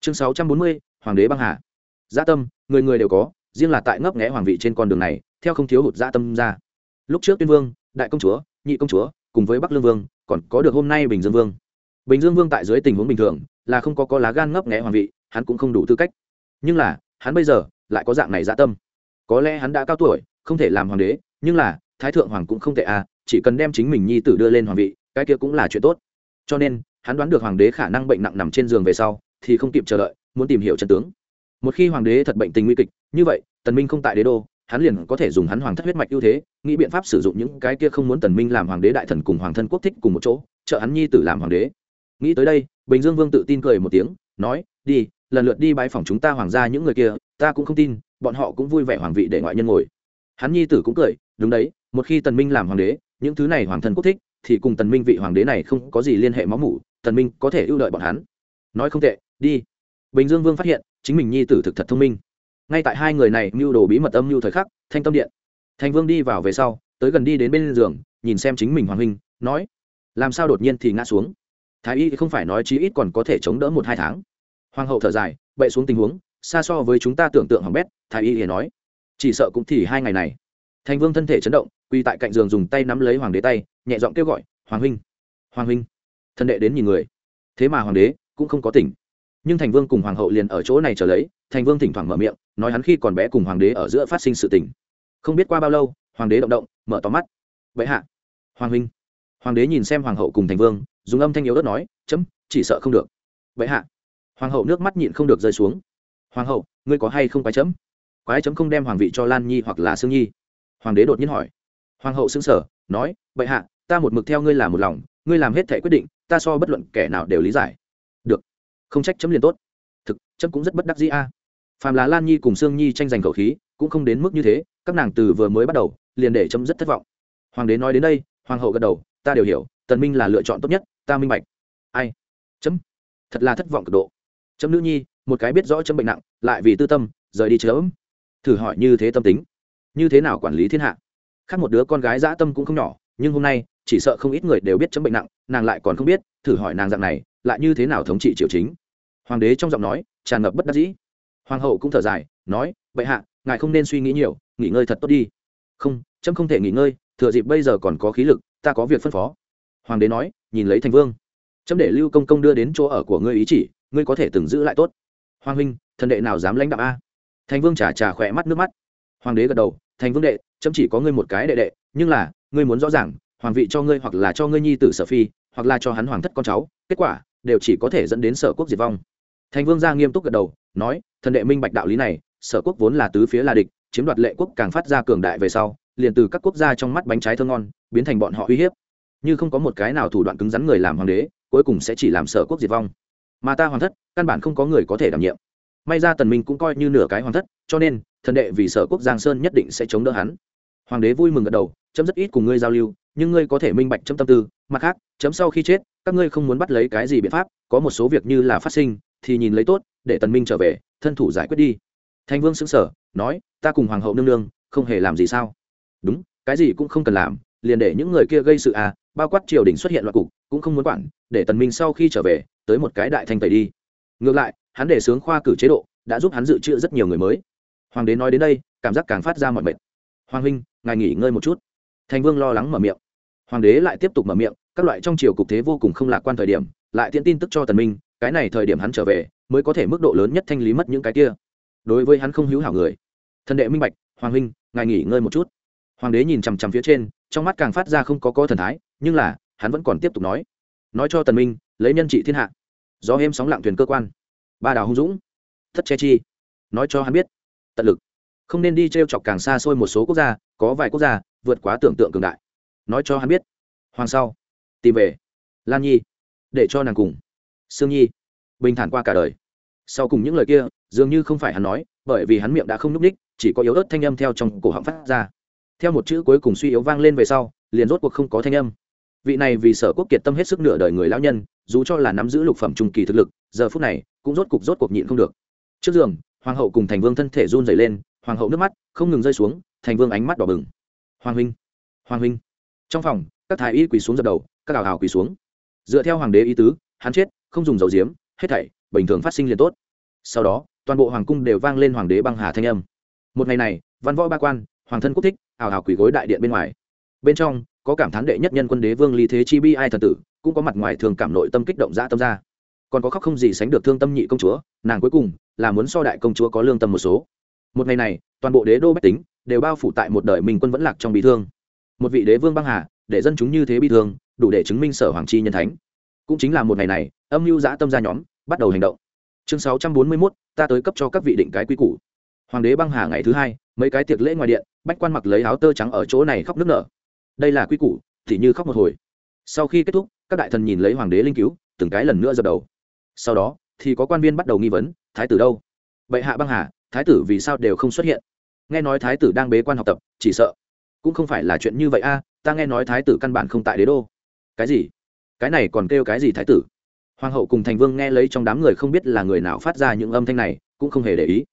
Chương 640, hoàng đế băng hà. Gia tâm người người đều có riêng là tại ngấp nghé hoàng vị trên con đường này theo không thiếu hụt gia tâm ra. Lúc trước tuyên vương đại công chúa nhị công chúa cùng với bắc lương vương, còn có được hôm nay bình dương vương. Bình dương vương tại dưới tình huống bình thường, là không có có lá gan ngấp nghé hoàng vị, hắn cũng không đủ tư cách. Nhưng là, hắn bây giờ lại có dạng này dạ tâm. Có lẽ hắn đã cao tuổi, không thể làm hoàng đế, nhưng là, thái thượng hoàng cũng không tệ à chỉ cần đem chính mình nhi tử đưa lên hoàng vị, cái kia cũng là chuyện tốt. Cho nên, hắn đoán được hoàng đế khả năng bệnh nặng nằm trên giường về sau, thì không kịp chờ đợi, muốn tìm hiểu chân tướng. Một khi hoàng đế thật bệnh tình nguy kịch, như vậy, tần minh không tại đế đô hắn liền có thể dùng hắn hoàng thất huyết mạch ưu thế, nghĩ biện pháp sử dụng những cái kia không muốn tần minh làm hoàng đế đại thần cùng hoàng thân quốc thích cùng một chỗ, trợ hắn nhi tử làm hoàng đế. Nghĩ tới đây, bình dương vương tự tin cười một tiếng, nói, đi, lần lượt đi bái phòng chúng ta hoàng gia những người kia, ta cũng không tin, bọn họ cũng vui vẻ hoàng vị để ngoại nhân ngồi. Hắn nhi tử cũng cười, đúng đấy, một khi tần minh làm hoàng đế, những thứ này hoàng thân quốc thích, thì cùng tần minh vị hoàng đế này không có gì liên hệ máu mủ, tần minh có thể ưu đợi bọn hắn. Nói không tệ, đi. Bình dương vương phát hiện, chính mình nhi tử thực thật thông minh ngay tại hai người này mưu đồ bí mật âm mưu thời khắc, thanh tâm điện. Thành vương đi vào về sau, tới gần đi đến bên giường, nhìn xem chính mình hoàng huynh, nói, làm sao đột nhiên thì ngã xuống? Thái y không phải nói chí ít còn có thể chống đỡ một hai tháng. Hoàng hậu thở dài bậy xuống tình huống, xa so với chúng ta tưởng tượng hỏng bét, thái y thì nói. Chỉ sợ cũng thì hai ngày này. Thành vương thân thể chấn động quy tại cạnh giường dùng tay nắm lấy hoàng đế tay, nhẹ giọng kêu gọi, hoàng huynh hoàng huynh. Thân đệ đến nhìn người. Thế mà hoàng đế cũng không có tỉnh. Nhưng thành vương cùng hoàng hậu liền ở chỗ này trở lấy thành vương thỉnh thoảng mở miệng, nói hắn khi còn bé cùng hoàng đế ở giữa phát sinh sự tình. Không biết qua bao lâu, hoàng đế động động, mở to mắt. Vậy hạ. Hoàng huynh. Hoàng đế nhìn xem hoàng hậu cùng thành vương, dùng âm thanh yếu ớt nói, chấm, chỉ sợ không được. Vậy hạ. Hoàng hậu nước mắt nhịn không được rơi xuống. Hoàng hậu, ngươi có hay không quái chấm? Quái chấm không đem hoàng vị cho lan nhi hoặc là sương nhi. Hoàng đế đột nhiên hỏi. Hoàng hậu xứng sở nói vậy hạ, ta một mực theo ngươi làm một lòng, ngươi làm hết thể quyết định, ta so bất luận kẻ nào đều lý giải. Được. Không trách chấm liền tốt. Thực, chấm cũng rất bất đắc dĩ a phàm là lan nhi cùng sương nhi tranh giành khẩu khí, cũng không đến mức như thế, các nàng từ vừa mới bắt đầu, liền để chấm rất thất vọng. Hoàng đế nói đến đây, hoàng hậu gật đầu, ta đều hiểu, tần minh là lựa chọn tốt nhất, ta minh bạch. Ai? Chấm. Thật là thất vọng cực độ. Chấm nữ nhi, một cái biết rõ chấm bệnh nặng, lại vì tư tâm, rời đi chớm thử hỏi như thế tâm tính, như thế nào quản lý thiên hạ? Khác một đứa con gái dã tâm cũng không nhỏ, nhưng hôm nay, chỉ sợ không ít người đều biết chấm bệnh nặng, nàng lại còn không biết, thử hỏi nàng dạng này, lại như thế nào thống trị triều chính? Hoàng đế trong giọng nói, tràn ngập bất đắc dĩ hoàng hậu cũng thở dài, nói, bệ hạ, ngài không nên suy nghĩ nhiều, nghỉ ngơi thật tốt đi. Không trâm không thể nghỉ ngơi, thừa dịp bây giờ còn có khí lực, ta có việc phân phó. Hoàng đế nói, nhìn lấy thành vương. Trâm để lưu công công đưa đến chỗ ở của ngươi ý chỉ, ngươi có thể từng giữ lại tốt. Hoàng huynh, thần đệ nào dám lãnh đạo a? Thành vương trả trả khỏe mắt nước mắt. Hoàng đế gật đầu, thành vương đệ, chấm chỉ có ngươi một cái đệ đệ, nhưng là, ngươi muốn rõ ràng, hoàng vị cho ngươi hoặc là cho ngươi nhi tử sở phi, hoặc là cho hắn hoàng thất con cháu, kết quả, đều chỉ có thể dẫn đến sở quốc diệt vong. Thành vương ra nghiêm túc gật đầu nói, thần đệ minh bạch đạo lý này, sở quốc vốn là tứ phía là địch, chiếm đoạt lệ quốc càng phát ra cường đại về sau, liền từ các quốc gia trong mắt bánh trái thơ ngon, biến thành bọn họ uy hiếp. Như không có một cái nào thủ đoạn cứng rắn người làm hoàng đế, cuối cùng sẽ chỉ làm sở quốc diệt vong. Mà ta hoàng thất, căn bản không có người có thể đảm nhiệm. May ra tần minh cũng coi như nửa cái hoàng thất, cho nên, thần đệ vì sở quốc giang sơn nhất định sẽ chống đỡ hắn. Hoàng đế vui mừng gật đầu, chấm rất ít cùng ngươi giao lưu, nhưng ngươi có thể minh bạch chấm tâm tư, mặt khác, chấm sau khi chết, các ngươi không muốn bắt lấy cái gì biện pháp, có một số việc như là phát sinh thì nhìn lấy tốt, để tần minh trở về, thân thủ giải quyết đi. Thanh vương sững sờ, nói, ta cùng hoàng hậu nương nương, không hề làm gì sao? Đúng, cái gì cũng không cần làm, liền để những người kia gây sự à bao quát triều đình xuất hiện loạn cục, cũng không muốn quản, để tần minh sau khi trở về, tới một cái đại thanh tẩy đi. Ngược lại, hắn để sướng khoa cử chế độ, đã giúp hắn dự trữ rất nhiều người mới. Hoàng đế nói đến đây, cảm giác càng phát ra mọi mệt. Hoàng huynh, ngài nghỉ ngơi một chút. Thành vương lo lắng mở miệng. Hoàng đế lại tiếp tục mở miệng, các loại trong triều cục thế vô cùng không lạc quan thời điểm, lại tiễn tin tức cho tần minh cái này thời điểm hắn trở về, mới có thể mức độ lớn nhất thanh lý mất những cái kia. Đối với hắn không hữu hảo người. Thần đệ minh bạch, hoàng huynh, ngài nghỉ ngơi một chút. Hoàng đế nhìn chằm chằm phía trên, trong mắt càng phát ra không có có thần thái, nhưng là, hắn vẫn còn tiếp tục nói. Nói cho tần minh, lấy nhân trị thiên hạ. Do êm sóng lặng thuyền cơ quan. Ba đào hung dũng. Thất che chi. Nói cho hắn biết. Tận lực. Không nên đi t r e o chọc càng xa xôi một số quốc gia, có vài quốc gia, vượt quá tưởng tượng cường đại. Nói cho hắn biết. Hoàng sau. Tìm về. Lan nhi. Để cho nàng cùng sương nhi, bình thản qua cả đời. Sau cùng những lời kia, dường như không phải hắn nói, bởi vì hắn miệng đã không n ú c ních, chỉ có yếu ớt thanh âm theo trong cổ họng phát ra. Theo một chữ cuối cùng suy yếu vang lên về sau, liền rốt cuộc không có thanh âm. Vị này vì sở quốc kiệt tâm hết sức nửa đời người lão nhân, dù cho là nắm giữ lục phẩm trung kỳ thực lực, giờ phút này, cũng rốt cuộc rốt cuộc nhịn không được. Trước giường, hoàng hậu cùng thành vương thân thể run dày lên, hoàng hậu nước mắt không ngừng rơi xuống, thành vương ánh mắt đỏ bừng. Hoàng huynh hoàng huynh. Trong phòng, các thái y quỳ xuống dập đầu, các ảo hào quỳ xuống. Dựa theo hoàng đế ý tứ, hắn chết không dùng dầu diếm, hết thảy, bình thường phát sinh liền tốt. Sau đó, toàn bộ hoàng cung đều vang lên hoàng đế băng hà thanh âm. Một ngày này, văn võ ba quan, hoàng thân quốc thích ảo hào quỳ gối đại điện bên ngoài. Bên trong, có cảm thán đệ nhất nhân quân đế vương lý thế chi bi ai thần tử, cũng có mặt ngoài thường cảm nội tâm kích động dã tâm ra. Còn có khóc không gì sánh được thương tâm nhị công chúa, nàng cuối cùng là muốn so đại công chúa có lương tâm một số. Một ngày này, toàn bộ đế đô bách tính đều bao phủ tại một đời mình quân vẫn lạc trong bị thương. Một vị đế vương băng hà, để dân chúng như thế bị thương, đủ để chứng minh sở hoàng chi nhân thánh. Cũng chính là một ngày này âm mưu giã tâm ra nhóm bắt đầu hành động. Chương sáu trăm bốn mươi 641, ta tới cấp cho các vị định cái quy củ. Hoàng đế băng hà ngày thứ hai mấy cái tiệc lễ ngoài điện bách quan mặc lấy áo tơ trắng ở chỗ này khóc nức nở. Đây là quy củ thì như khóc một hồi. Sau khi kết thúc các đại thần nhìn lấy hoàng đế linh cứu từng cái lần nữa dập đầu. Sau đó thì có quan viên bắt đầu nghi vấn thái tử đâu? Bệ hạ băng hà thái tử vì sao đều không xuất hiện? Nghe nói thái tử đang bế quan học tập chỉ sợ cũng không phải là chuyện như vậy a ta nghe nói thái tử căn bản không tại đế đô. Cái gì? Cái này còn kêu cái gì thái tử? Hoàng hậu cùng thành vương nghe lấy trong đám người không biết là người nào phát ra những âm thanh này, cũng không hề để ý.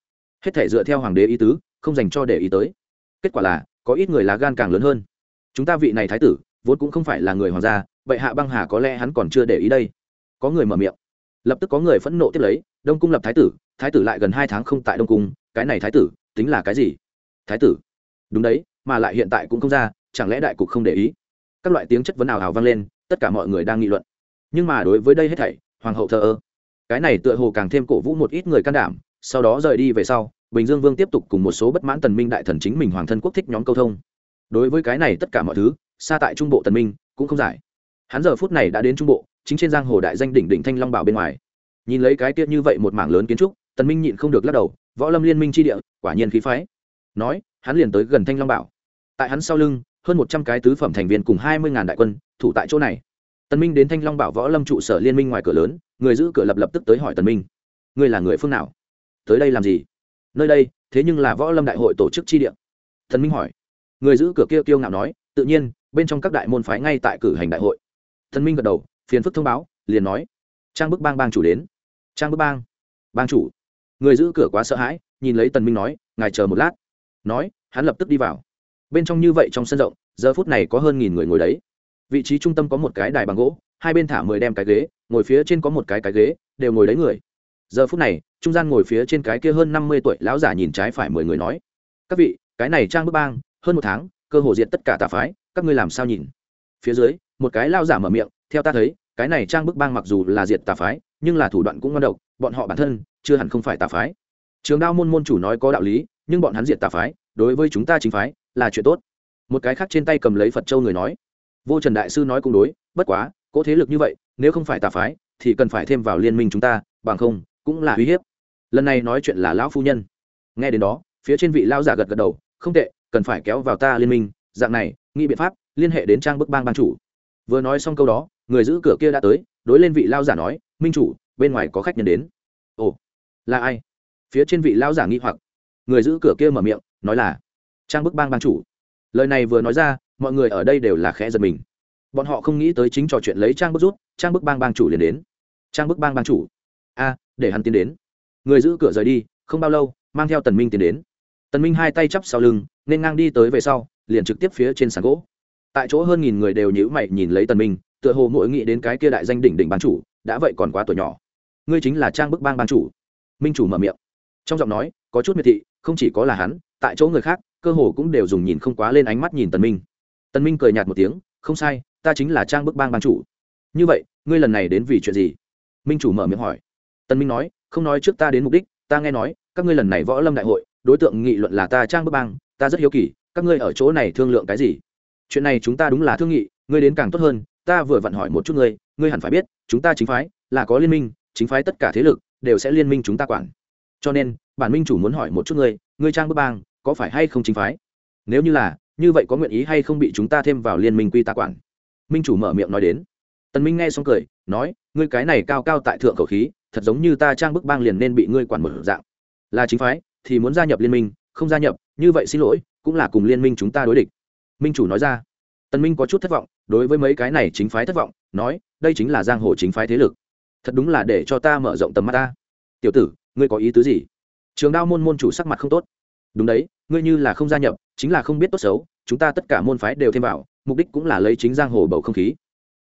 Hết thể dựa theo hoàng đế ý tứ, không dành cho để ý tới. Kết quả là, có ít người lá gan càng lớn hơn. Chúng ta vị này thái tử, vốn cũng không phải là người hoàng gia, vậy hạ băng hà có lẽ hắn còn chưa để ý đây. Có người mở miệng. Lập tức có người phẫn nộ tiếp lấy, đông cung lập thái tử thái tử lại gần hai tháng không tại đông cung, cái này thái tử, tính là cái gì? Thái tử. Đúng đấy, mà lại hiện tại cũng không ra, chẳng lẽ đại cục không để ý? Các loại tiếng chất vấn ảo hào vang lên, tất cả mọi người đang nghị luận nhưng mà đối với đây hết thảy, hoàng hậu thờ ơ. Cái này tựa hồ càng thêm cổ vũ một ít người can đảm, sau đó rời đi về sau, bình dương vương tiếp tục cùng một số bất mãn tần minh đại thần chính mình hoàng thân quốc thích nhóm câu thông. Đối với cái này tất cả mọi thứ, xa tại trung bộ tần minh cũng không giải. Hắn giờ phút này đã đến trung bộ, chính trên giang hồ đại danh đỉnh đỉnh thanh long bảo bên ngoài. Nhìn lấy cái tiết như vậy một mảng lớn kiến trúc, tần minh nhịn không được lắc đầu, võ lâm liên minh chi địa, quả nhiên khí phái. Nói, hắn liền tới gần thanh long bảo. Tại hắn sau lưng, hơn một trăm cái tứ phẩm thành viên cùng hai mươi ngàn đại quân thủ tại chỗ này tần minh đến thanh long bảo võ lâm trụ sở liên minh ngoài cửa lớn, người giữ cửa lập lập tức tới hỏi tần minh. Ngươi là người phương nào? Tới đây làm gì? Nơi đây, thế nhưng là võ lâm đại hội tổ chức chi địa. Tần minh hỏi. Người giữ cửa kia kiêu ngạo nói, tự nhiên, bên trong các đại môn phái ngay tại cử hành đại hội. Tần minh gật đầu, phiền phức thông báo, liền nói. Trang bức bang bang chủ đến. Trang bức bang. Bang chủ. Người giữ cửa quá sợ hãi, nhìn lấy tần minh nói, ngài chờ một lát. Nói, hắn lập tức đi vào. Bên trong như vậy trong sân rộng, giờ phút này có hơn nghìn người ngồi đấy vị trí trung tâm có một cái đài bằng gỗ, hai bên thả mười đem cái ghế, ngồi phía trên có một cái cái ghế, đều ngồi đấy người. Giờ phút này, trung gian ngồi phía trên cái kia hơn năm mươi tuổi lão giả nhìn trái phải mười người nói, các vị, cái này trang bức bang, hơn một tháng, cơ hồ diệt tất cả tà phái, các ngươi làm sao nhìn? Phía dưới, một cái lao giả mở miệng, theo ta thấy, cái này trang bức bang mặc dù là diệt tà phái, nhưng là thủ đoạn cũng ngon độc, bọn họ bản thân chưa hẳn không phải tà phái. Trường đao môn môn chủ nói có đạo lý, nhưng bọn hắn diệt tà phái, đối với chúng ta chính phái là chuyện tốt. Một cái khác trên tay cầm lấy phật châu người nói vô trần đại sư nói cũng đối, bất quá, cỗ thế lực như vậy, nếu không phải tà phái, thì cần phải thêm vào liên minh chúng ta, bằng không, cũng là uy hiếp. Lần này nói chuyện là lão phu nhân. Nghe đến đó, phía trên vị lao giả gật gật đầu, không tệ, cần phải kéo vào ta liên minh, dạng này, nghĩ biện pháp, liên hệ đến trang bức bang ban chủ. Vừa nói xong câu đó, người giữ cửa kia đã tới, đối lên vị lao giả nói, minh chủ, bên ngoài có khách nhân đến. Ồ, là ai? Phía trên vị lao giả nghi hoặc. Người giữ cửa kia mở miệng, nói là, trang bức bang ban chủ. Lời này vừa nói ra mọi người ở đây đều là khẽ giật mình. Bọn họ không nghĩ tới chính trò chuyện lấy trang bức rút, trang bức bang bang chủ liền đến. Trang bức bang bang chủ. A, để hắn tiến đến. Người giữ cửa rời đi, không bao lâu, mang theo tần minh tiến đến. Tần minh hai tay chắp sau lưng, nên ngang đi tới về sau, liền trực tiếp phía trên sàn gỗ. Tại chỗ hơn nghìn người đều nhíu mày nhìn lấy tần minh, tựa hồ mỗi nghĩ đến cái kia đại danh đỉnh đỉnh bang chủ, đã vậy còn quá tuổi nhỏ. Ngươi chính là trang bức bang bang chủ. Minh chủ mở miệng. Trong giọng nói, có chút miệt thị, không chỉ có là hắn, tại chỗ người khác, cơ hồ cũng đều dùng nhìn không quá lên ánh mắt nhìn tần minh tần minh cười nhạt một tiếng, không sai, ta chính là trang bức bang bang chủ. Như vậy, ngươi lần này đến vì chuyện gì? Minh chủ mở miệng hỏi. Tần minh nói, không nói trước ta đến mục đích, ta nghe nói, các ngươi lần này võ lâm đại hội, đối tượng nghị luận là ta trang bức bang, ta rất hiếu kỳ, các ngươi ở chỗ này thương lượng cái gì? Chuyện này chúng ta đúng là thương nghị, ngươi đến càng tốt hơn, ta vừa vặn hỏi một chút ngươi ngươi hẳn phải biết, chúng ta chính phái là có liên minh, chính phái tất cả thế lực đều sẽ liên minh chúng ta quản. Cho nên, bản minh chủ muốn hỏi một chút ngươi ngươi trang bức bang có phải hay không chính phái? Nếu như là như vậy có nguyện ý hay không bị chúng ta thêm vào liên minh quy ta quản? Minh chủ mở miệng nói đến. Tần minh nghe xong cười, nói, ngươi cái này cao cao tại thượng khẩu khí, thật giống như ta trang bức bang liền nên bị ngươi quản một dạng. Là chính phái, thì muốn gia nhập liên minh, không gia nhập, như vậy xin lỗi, cũng là cùng liên minh chúng ta đối địch. Minh chủ nói ra. Tần minh có chút thất vọng, đối với mấy cái này chính phái thất vọng, nói, đây chính là giang hồ chính phái thế lực. Thật đúng là để cho ta mở rộng tầm mắt ta. Tiểu tử, ngươi có ý tứ gì? Trường đao môn môn chủ sắc mặt không tốt đúng đấy, ngươi như là không gia nhập, chính là không biết tốt xấu, chúng ta tất cả môn phái đều thêm vào, mục đích cũng là lấy chính giang hồ bầu không khí.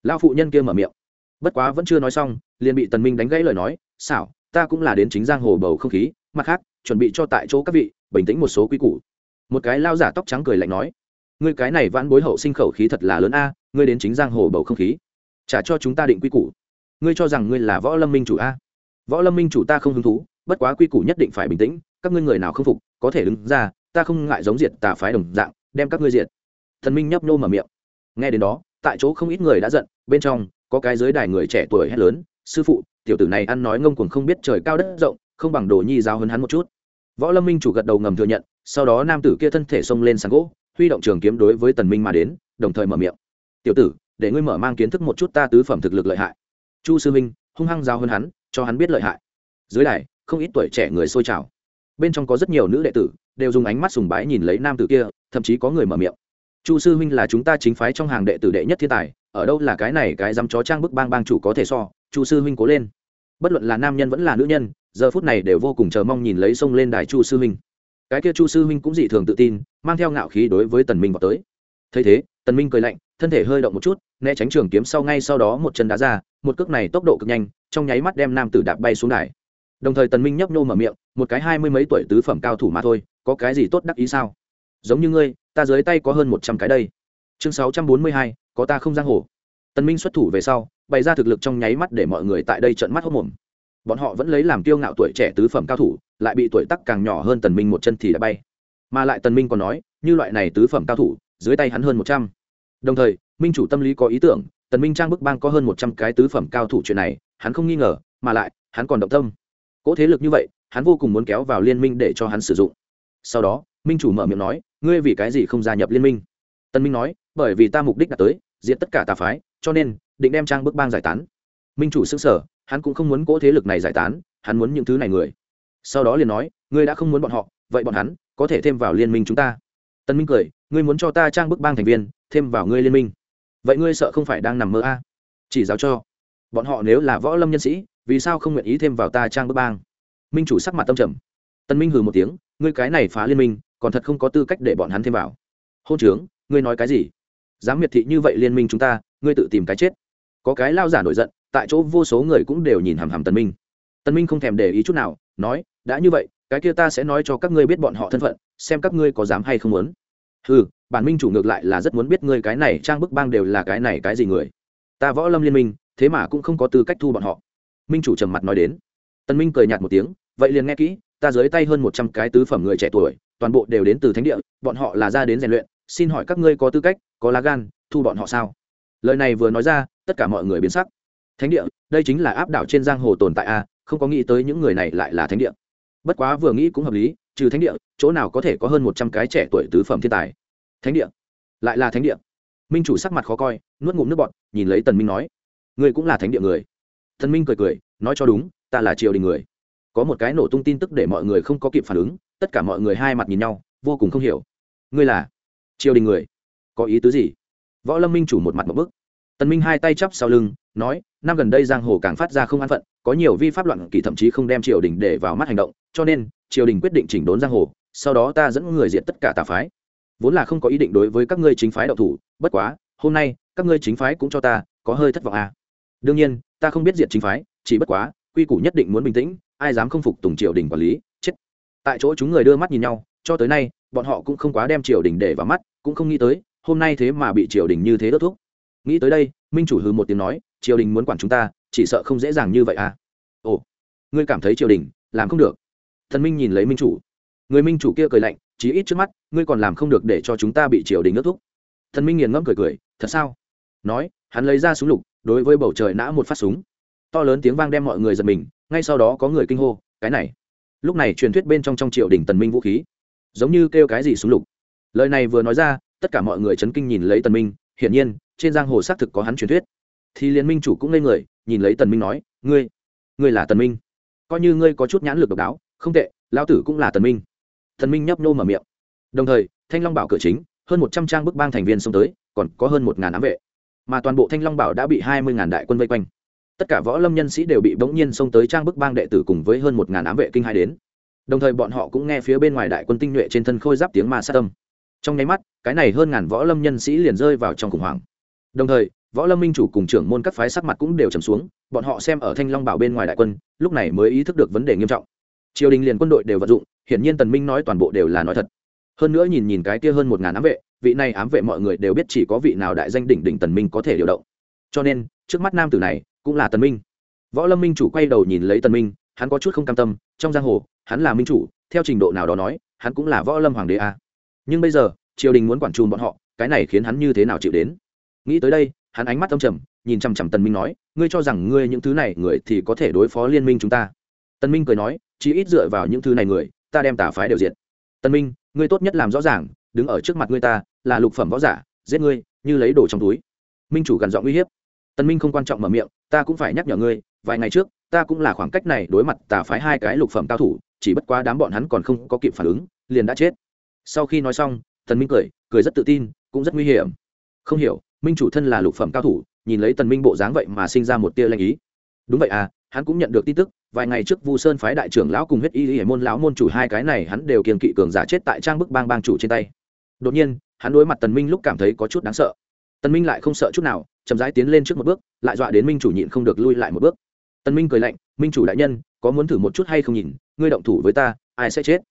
Lao phụ nhân kia mở miệng. Bất quá vẫn chưa nói xong, liền bị tần minh đánh gãy lời nói, xảo, ta cũng là đến chính giang hồ bầu không khí, mặt khác, chuẩn bị cho tại chỗ các vị, bình tĩnh một số quy củ. Một cái lao giả tóc trắng cười lạnh nói, ngươi cái này vãn bối hậu sinh khẩu khí thật là lớn a, ngươi đến chính giang hồ bầu không khí, trả cho chúng ta định quy củ. Ngươi cho rằng ngươi là võ lâm minh chủ a? Võ lâm minh chủ ta không hứng thú bất quá quy củ nhất định phải bình tĩnh, các ngươi người nào không phục, có thể đứng ra, ta không ngại giống diệt tà phái đồng dạng, đem các ngươi diệt. Thần minh nhấp nô mở miệng. Nghe đến đó, tại chỗ không ít người đã giận, bên trong, có cái dưới đài người trẻ tuổi hét lớn, sư phụ, tiểu tử này ăn nói ngông cuồng không biết trời cao đất rộng, không bằng đồ nhi giáo hơn hắn một chút. Võ lâm minh chủ gật đầu ngầm thừa nhận, sau đó nam tử kia thân thể xông lên sàn gỗ, huy động trường kiếm đối với tần minh mà đến, đồng thời mở miệng. Tiểu tử, để ngươi mở mang kiến thức một chút ta tứ phẩm thực lực lợi hại. Chu sư minh hung hăng giao hơn hắn, cho hắn biết lợi hại. Dưới đài không ít tuổi trẻ người sôi trào. Bên trong có rất nhiều nữ đệ tử, đều dùng ánh mắt sùng bái nhìn lấy nam tử kia, thậm chí có người mở miệng. Chu sư huynh là chúng ta chính phái trong hàng đệ tử đệ nhất thiên tài, ở đâu là cái này cái dám chó trang bức bang bang chủ có thể so, chu sư huynh cố lên. Bất luận là nam nhân vẫn là nữ nhân, giờ phút này đều vô cùng chờ mong nhìn lấy sông lên đài chu sư huynh. Cái kia chu sư huynh cũng dị thường tự tin, mang theo ngạo khí đối với tần minh vào tới. Thấy thế, tần minh cười lạnh, thân thể hơi động một chút, né tránh trường kiếm sau ngay sau đó một chân đá ra, một cước này tốc độ cực nhanh, trong nháy mắt đem nam tử đạp bay xuống đài đồng thời tần minh nhấp nhô mở miệng, một cái hai mươi mấy tuổi tứ phẩm cao thủ mà thôi, có cái gì tốt đắc ý sao? Giống như ngươi, ta dưới tay có hơn một trăm cái đây. Chương sáu trăm bốn mươi hai, có ta không giang hồ. Tần minh xuất thủ về sau, bày ra thực lực trong nháy mắt để mọi người tại đây trợn mắt hốt mồm bọn họ vẫn lấy làm kiêu ngạo tuổi trẻ tứ phẩm cao thủ, lại bị tuổi tác càng nhỏ hơn tần minh một chân thì đã bay. Mà lại tần minh còn nói, như loại này tứ phẩm cao thủ, dưới tay hắn hơn một trăm. Đồng thời, minh chủ tâm lý có ý tưởng, tần minh trang bức bang có hơn một trăm cái tứ phẩm cao thủ chuyện này, hắn không nghi ngờ, mà lại, hắn còn động tâm cỗ thế lực như vậy, hắn vô cùng muốn kéo vào liên minh để cho hắn sử dụng. Sau đó, minh chủ mở miệng nói, ngươi vì cái gì không gia nhập liên minh? Tân minh nói, bởi vì ta mục đích đã tới diện tất cả tà phái, cho nên, định đem trang bức bang giải tán. Minh chủ xưng sở hắn cũng không muốn cỗ thế lực này giải tán, hắn muốn những thứ này người. Sau đó liền nói, ngươi đã không muốn bọn họ, vậy bọn hắn có thể thêm vào liên minh chúng ta. Tân minh cười, ngươi muốn cho ta trang bức bang thành viên, thêm vào ngươi liên minh. Vậy ngươi sợ không phải đang nằm mơ a? À? chỉ giáo cho. Bọn họ nếu là võ lâm nhân sĩ vì sao không nguyện ý thêm vào ta trang bức bang? Minh chủ sắc mặt tâm trầm. Tân minh hừ một tiếng, ngươi cái này phá liên minh, còn thật không có tư cách để bọn hắn thêm vào. Hôn trướng, ngươi nói cái gì? Dám miệt thị như vậy liên minh chúng ta, ngươi tự tìm cái chết. Có cái lao giả nổi giận, tại chỗ vô số người cũng đều nhìn hằm hằm tân minh. Tân minh không thèm để ý chút nào, nói, đã như vậy, cái kia ta sẽ nói cho các ngươi biết bọn họ thân phận, xem các ngươi có dám hay không muốn. Ừ bản minh chủ ngược lại là rất muốn biết ngươi cái này trang bức bang đều là cái này cái gì người. Ta võ lâm liên minh, thế mà cũng không có tư cách thu bọn họ minh chủ trầm mặt nói đến. Tân minh cười nhạt một tiếng, vậy liền nghe kỹ, ta dưới tay hơn một trăm cái tứ phẩm người trẻ tuổi, toàn bộ đều đến từ thánh địa, bọn họ là ra đến rèn luyện, xin hỏi các ngươi có tư cách, có lá gan, thu bọn họ sao? Lời này vừa nói ra, tất cả mọi người biến sắc. Thánh địa, đây chính là áp đảo trên giang hồ tồn tại a, không có nghĩ tới những người này lại là thánh địa. Bất quá vừa nghĩ cũng hợp lý, trừ thánh địa, chỗ nào có thể có hơn một trăm cái trẻ tuổi tứ phẩm thiên tài. Thánh địa, lại là thánh địa. Minh chủ sắc mặt khó coi, nuốt ngụm nước bọt, nhìn lấy tần minh nói, ngươi cũng là thánh địa người thần minh cười cười, nói cho đúng, ta là triều đình người. Có một cái nổ tung tin tức để mọi người không có kịp phản ứng, tất cả mọi người hai mặt nhìn nhau, vô cùng không hiểu. Ngươi là triều đình người? Có ý tứ gì? Võ lâm minh chủ một mặt một bức. Tần minh hai tay chắp sau lưng, nói, năm gần đây giang hồ càng phát ra không an phận, có nhiều vi pháp loạn kỳ thậm chí không đem triều đình để vào mắt hành động, cho nên, triều đình quyết định chỉnh đốn giang hồ, sau đó ta dẫn người diện tất cả tà phái. Vốn là không có ý định đối với các ngươi chính phái đạo thủ, bất quá, hôm nay, các ngươi chính phái cũng cho ta có hơi thất vọng à. đương nhiên ta không biết diệt chính phái, chỉ bất quá, quy củ nhất định muốn bình tĩnh, ai dám không phục tùng triều đình quản lý, chết. Tại chỗ chúng người đưa mắt nhìn nhau, cho tới nay, bọn họ cũng không quá đem triều đình để vào mắt, cũng không nghĩ tới, hôm nay thế mà bị triều đình như thế đốt thuốc. Nghĩ tới đây, minh chủ hư một tiếng nói, triều đình muốn quản chúng ta, chỉ sợ không dễ dàng như vậy à? Ồ, ngươi cảm thấy triều đình làm không được. Thần minh nhìn lấy minh chủ. Người minh chủ kia cười lạnh, chí ít trước mắt, ngươi còn làm không được để cho chúng ta bị triều đình ước thúc thần minh nghiền ngẫm cười cười, thật sao? Nói, hắn lấy ra súng lục đối với bầu trời nã một phát súng. To lớn tiếng vang đem mọi người giật mình, ngay sau đó có người kinh hô, cái này! Lúc này truyền thuyết bên trong trong triều đình tần minh vũ khí, giống như kêu cái gì súng lục. Lời này vừa nói ra, tất cả mọi người chấn kinh nhìn lấy tần minh, hiển nhiên, trên giang hồ xác thực có hắn truyền thuyết. Thì liên minh chủ cũng lên người, nhìn lấy tần minh nói, ngươi ngươi là tần minh. Coi như ngươi có chút nhãn lực độc đáo, không tệ, lão tử cũng là tần minh. Tần minh nhấp nô mở miệng. Đồng thời, thanh long bảo cửa chính, hơn một trăm trang bức bang thành viên xông tới, còn có hơn một ngàn ám vệ mà toàn bộ thanh long bảo đã bị hai mươi ngàn đại quân vây quanh. Tất cả võ lâm nhân sĩ đều bị bỗng nhiên xông tới trang bức bang đệ tử cùng với hơn một ngàn ám vệ kinh hai đến. Đồng thời bọn họ cũng nghe phía bên ngoài đại quân tinh nhuệ trên thân khôi giáp tiếng ma sát tâm trong nháy mắt, cái này hơn ngàn võ lâm nhân sĩ liền rơi vào trong khủng hoảng. Đồng thời, võ lâm minh chủ cùng trưởng môn các phái sắc mặt cũng đều trầm xuống, bọn họ xem ở thanh long bảo bên ngoài đại quân, lúc này mới ý thức được vấn đề nghiêm trọng. Triều đình liền quân đội đều vận dụng, hiển nhiên tần minh nói toàn bộ đều là nói thật. Hơn nữa nhìn nhìn cái kia hơn một ngàn ám vệ vị này ám vệ mọi người đều biết chỉ có vị nào đại danh đỉnh đỉnh tần minh có thể điều động. Cho nên, trước mắt nam tử này cũng là tần minh. Võ lâm minh chủ quay đầu nhìn lấy tần minh, hắn có chút không cam tâm, trong giang hồ, hắn là minh chủ, theo trình độ nào đó nói, hắn cũng là võ lâm hoàng đế a. Nhưng bây giờ, triều đình muốn quản trùm bọn họ, cái này khiến hắn như thế nào chịu đến? Nghĩ tới đây, hắn ánh mắt âm trầm, nhìn chằm chằm tần minh nói, ngươi cho rằng ngươi những thứ này người thì có thể đối phó liên minh chúng ta? Tần minh cười nói, chỉ ít dựa vào những thứ này người, ta đem tả phái đều diệt. Tần minh, ngươi tốt nhất làm rõ ràng đứng ở trước mặt ngươi ta, là lục phẩm võ giả, giết ngươi, như lấy đồ trong túi. Minh chủ gần giọng uy hiếp. Tân minh không quan trọng mở miệng, ta cũng phải nhắc nhở ngươi, vài ngày trước, ta cũng là khoảng cách này đối mặt tà phái hai cái lục phẩm cao thủ, chỉ bất quá đám bọn hắn còn không có kịp phản ứng, liền đã chết. Sau khi nói xong, tần minh cười cười rất tự tin, cũng rất nguy hiểm. Không hiểu, minh chủ thân là lục phẩm cao thủ, nhìn lấy tần minh bộ dáng vậy mà sinh ra một tia lanh ý. Đúng vậy à hắn cũng nhận được tin tức, vài ngày trước vu sơn phái đại trưởng lão cùng huyết y hải môn lão môn chủ hai cái này hắn đều kiên kỵ cường giả chết tại trang bức bang bang chủ trên tay đột nhiên, hắn đối mặt tần minh lúc cảm thấy có chút đáng sợ. Tần minh lại không sợ chút nào, chậm rãi tiến lên trước một bước, lại dọa đến minh chủ nhịn không được lui lại một bước. Tần minh cười lạnh, minh chủ đại nhân, có muốn thử một chút hay không nhìn? Ngươi động thủ với ta, ai sẽ chết?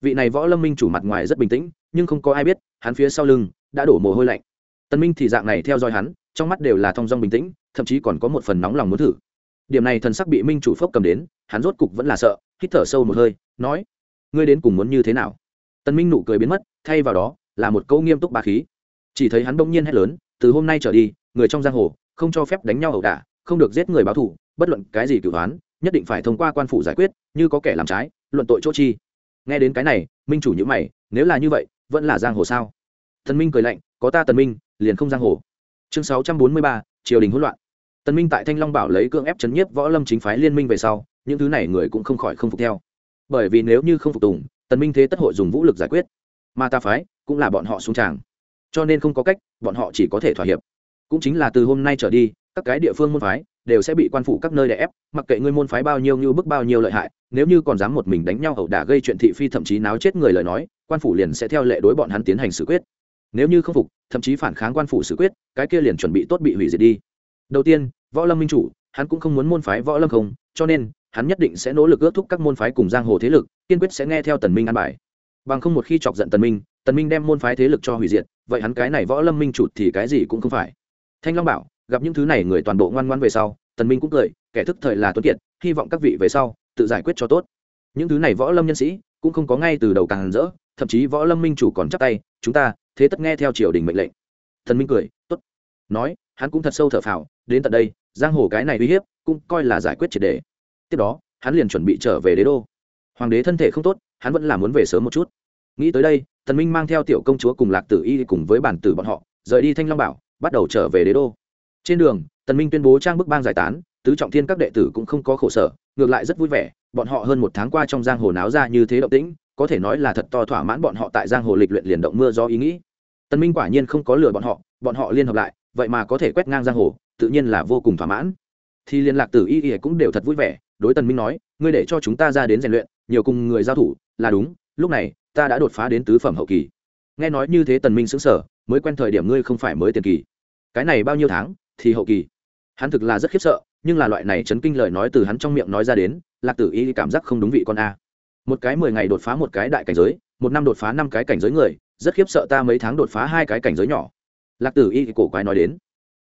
Vị này võ lâm minh chủ mặt ngoài rất bình tĩnh, nhưng không có ai biết, hắn phía sau lưng đã đổ mồ hôi lạnh. Tần minh thì dạng này theo dõi hắn, trong mắt đều là thong dong bình tĩnh, thậm chí còn có một phần nóng lòng muốn thử. Điểm này thần sắc bị minh chủ phốc cầm đến, hắn rốt cục vẫn là sợ, hít thở sâu một hơi, nói, ngươi đến cùng muốn như thế nào? Tần minh nụ cười biến mất, thay vào đó là một câu nghiêm túc bá khí. Chỉ thấy hắn bỗng nhiên hét lớn, từ hôm nay trở đi, người trong giang hồ không cho phép đánh nhau ẩu đả, không được giết người báo thù, bất luận cái gì cửu đoán nhất định phải thông qua quan phủ giải quyết, như có kẻ làm trái, luận tội chỗ chi. Nghe đến cái này, minh chủ nhữ mày, nếu là như vậy, vẫn là giang hồ sao? Thần minh cười lạnh, có ta tần minh, liền không giang hồ. Chương sáu trăm bốn mươi ba, triều đình hỗn loạn. Tần minh tại thanh long bảo lấy cưỡng ép chấn nhiếp võ lâm chính phái liên minh về sau, những thứ này người cũng không khỏi không phục theo. Bởi vì nếu như không phục tùng, tần minh thế tất hội dùng vũ lực giải quyết. Mà ta phái cũng là bọn họ xuống tràng. Cho nên không có cách, bọn họ chỉ có thể thỏa hiệp. Cũng chính là từ hôm nay trở đi, các cái địa phương môn phái đều sẽ bị quan phủ các nơi đè ép, mặc kệ ngươi môn phái bao nhiêu như bức bao nhiêu lợi hại, nếu như còn dám một mình đánh nhau ẩu đả gây chuyện thị phi thậm chí náo chết người lời nói, quan phủ liền sẽ theo lệ đối bọn hắn tiến hành xử quyết. Nếu như không phục, thậm chí phản kháng quan phủ xử quyết, cái kia liền chuẩn bị tốt bị hủy diệt đi. Đầu tiên, võ lâm minh chủ, hắn cũng không muốn môn phái võ lâm không, cho nên, hắn nhất định sẽ nỗ lực ước thúc các môn phái cùng giang hồ thế lực, kiên quyết sẽ nghe theo tần minh an bài. Bằng không một khi chọc giận tần minh tần minh đem môn phái thế lực cho hủy diệt, vậy hắn cái này võ lâm minh chủ thì cái gì cũng không phải. Thanh long bảo, gặp những thứ này người toàn bộ ngoan ngoan về sau, tần minh cũng cười, kẻ thức thời là tuấn kiệt, hy vọng các vị về sau, tự giải quyết cho tốt. Những thứ này võ lâm nhân sĩ, cũng không có ngay từ đầu càng rỡ, thậm chí võ lâm minh chủ còn chắp tay, chúng ta, thế tất nghe theo triều đình mệnh lệnh. Thần minh cười, tốt. Nói, hắn cũng thật sâu thở phào, đến tận đây, giang hồ cái này uy hiếp, cũng coi là giải quyết triệt đề. Tiếp đó, hắn liền chuẩn bị trở về đế đô. Hoàng đế thân thể không tốt, hắn vẫn là muốn về sớm một chút. Nghĩ tới đây tần minh mang theo tiểu công chúa cùng lạc tử y cùng với bản tử bọn họ, rời đi thanh long bảo, bắt đầu trở về đế đô. Trên đường, tần minh tuyên bố trang bức bang giải tán, tứ trọng thiên các đệ tử cũng không có khổ sở, ngược lại rất vui vẻ, bọn họ hơn một tháng qua trong giang hồ náo ra như thế động tĩnh, có thể nói là thật to thỏa mãn bọn họ tại giang hồ lịch luyện liền động mưa do ý nghĩ. Tần minh quả nhiên không có lừa bọn họ bọn họ liên hợp lại, vậy mà có thể quét ngang giang hồ, tự nhiên là vô cùng thỏa mãn. Thì liên lạc tử y y cũng đều thật vui vẻ, đối tần minh nói, ngươi để cho chúng ta ra đến rèn luyện, nhiều cùng người giao thủ, là đúng, lúc này ta đã đột phá đến tứ phẩm hậu kỳ. Nghe nói như thế tần minh sững sờ, mới quen thời điểm ngươi không phải mới tiền kỳ. Cái này bao nhiêu tháng, thì hậu kỳ? Hắn thực là rất khiếp sợ, nhưng là loại này chấn kinh lời nói từ hắn trong miệng nói ra đến, lạc tử y cảm giác không đúng vị con a. Một cái mười ngày đột phá một cái đại cảnh giới, một năm đột phá năm cái cảnh giới người, rất khiếp sợ ta mấy tháng đột phá hai cái cảnh giới nhỏ. Lạc tử y cổ quái nói đến.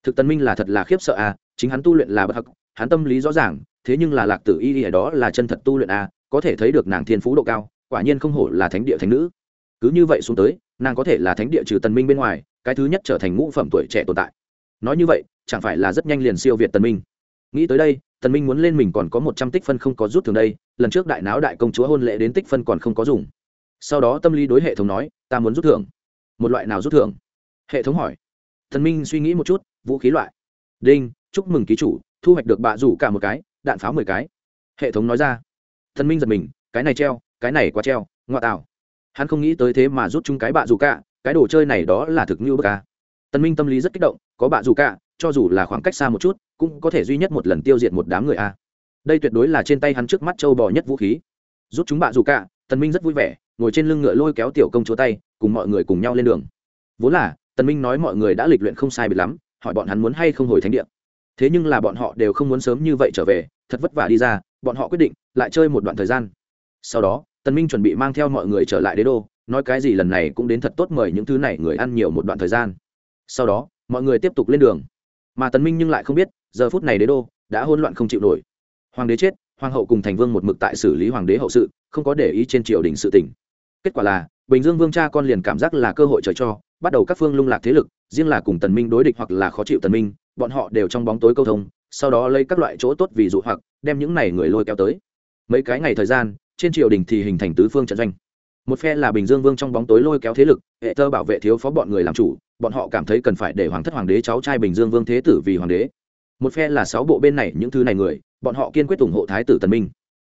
Thực tần minh là thật là khiếp sợ a, chính hắn tu luyện là bất hắc, hắn tâm lý rõ ràng, thế nhưng là lạc tử y ở đó là chân thật tu luyện a, có thể thấy được nàng thiên phú độ cao quả nhiên không hổ là thánh địa thánh nữ. Cứ như vậy xuống tới, nàng có thể là thánh địa trừ tần minh bên ngoài, cái thứ nhất trở thành ngũ phẩm tuổi trẻ tồn tại. Nói như vậy, chẳng phải là rất nhanh liền siêu việt tần minh. Nghĩ tới đây, tần minh muốn lên mình còn có một trăm tích phân không có rút thường đây, lần trước đại náo đại công chúa hôn lễ đến tích phân còn không có dùng. Sau đó tâm lý đối hệ thống nói, ta muốn rút thưởng. Một loại nào rút thưởng? Hệ thống hỏi. Tần minh suy nghĩ một chút, vũ khí loại. Đinh, chúc mừng ký chủ, thu hoạch được bạ rủ cả một cái, đạn pháo mười cái. Hệ thống nói ra. Tần minh giật mình, cái này treo cái này quá treo ngoại tạo hắn không nghĩ tới thế mà rút chung cái bạ dù cả, cái đồ chơi này đó là thực như bậc ca à. tần minh tâm lý rất kích động, có bạ dù cả, cho dù là khoảng cách xa một chút, cũng có thể duy nhất một lần tiêu diệt một đám người a đây tuyệt đối là trên tay hắn trước mắt châu bò nhất vũ khí. Rút chúng bạ dù cả tần minh rất vui vẻ, ngồi trên lưng ngựa lôi kéo tiểu công chúa tay, cùng mọi người cùng nhau lên đường. Vốn là tần minh nói mọi người đã lịch luyện không sai biệt lắm, hỏi bọn hắn muốn hay không hồi thánh địa. Thế nhưng là bọn họ đều không muốn sớm như vậy trở về, thật vất vả đi ra, bọn họ quyết định lại chơi một đoạn thời gian. Sau đó tần minh chuẩn bị mang theo mọi người trở lại đế đô, nói cái gì lần này cũng đến thật tốt mời những thứ này người ăn nhiều một đoạn thời gian. Sau đó, mọi người tiếp tục lên đường. Mà tần minh nhưng lại không biết, giờ phút này đế đô đã hỗn loạn không chịu nổi. Hoàng đế chết, hoàng hậu cùng thành vương một mực tại xử lý hoàng đế hậu sự, không có để ý trên triều đình sự tình. Kết quả là, bình dương vương cha con liền cảm giác là cơ hội trời cho, bắt đầu các phương lung lạc thế lực, riêng là cùng tần minh đối địch hoặc là khó chịu tần minh, bọn họ đều trong bóng tối câu thông, sau đó lấy các loại chỗ tốt vì dụ hoặc, đem những này người lôi kéo tới. Mấy cái ngày thời gian trên triều đình thì hình thành tứ phương trận doanh. Một phe là bình dương vương trong bóng tối lôi kéo thế lực, hệ thơ bảo vệ thiếu phó bọn người làm chủ, bọn họ cảm thấy cần phải để hoàng thất hoàng đế cháu trai bình dương vương thế tử vì hoàng đế. Một phe là sáu bộ bên này những thứ này người, bọn họ kiên quyết ủng hộ thái tử tần minh.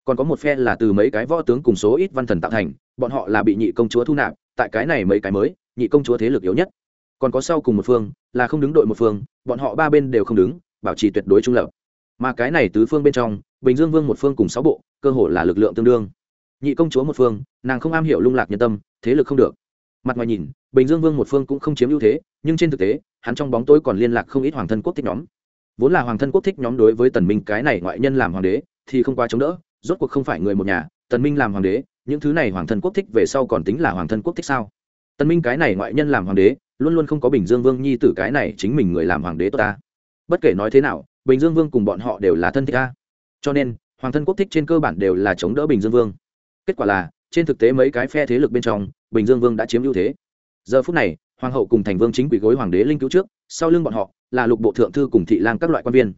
Còn có một phe là từ mấy cái võ tướng cùng số ít văn thần tạo thành, bọn họ là bị nhị công chúa thu nạp, tại cái này mấy cái mới, nhị công chúa thế lực yếu nhất. Còn có sau cùng một phương, là không đứng đội một phương, bọn họ ba bên đều không đứng, bảo trì tuyệt đối trung lập. Mà cái này tứ phương bên trong, bình dương vương một phương cùng sáu bộ cơ hội là lực lượng tương đương. Nhị công chúa một phương, nàng không am hiểu lung lạc nhân tâm, thế lực không được. Mặt ngoài nhìn, bình dương vương một phương cũng không chiếm ưu thế, nhưng trên thực tế, hắn trong bóng tối còn liên lạc không ít hoàng thân quốc thích nhóm. Vốn là hoàng thân quốc thích nhóm đối với tần minh cái này ngoại nhân làm hoàng đế, thì không qua chống đỡ, rốt cuộc không phải người một nhà, tần minh làm hoàng đế, những thứ này hoàng thân quốc thích về sau còn tính là hoàng thân quốc thích sao? Tần minh cái này ngoại nhân làm hoàng đế, luôn luôn không có bình dương vương nhi tử cái này chính mình người làm hoàng đế tốt ta. Bất kể nói thế nào, bình dương vương cùng bọn họ đều là thân thích ta. Cho nên hoàng thân quốc thích trên cơ bản đều là chống đỡ bình dương vương. Kết quả là, trên thực tế mấy cái phe thế lực bên trong, bình dương vương đã chiếm ưu thế. Giờ phút này, hoàng hậu cùng thành vương chính quỷ gối hoàng đế linh cứu trước, sau lưng bọn họ là lục bộ thượng thư cùng thị lang các loại quan viên.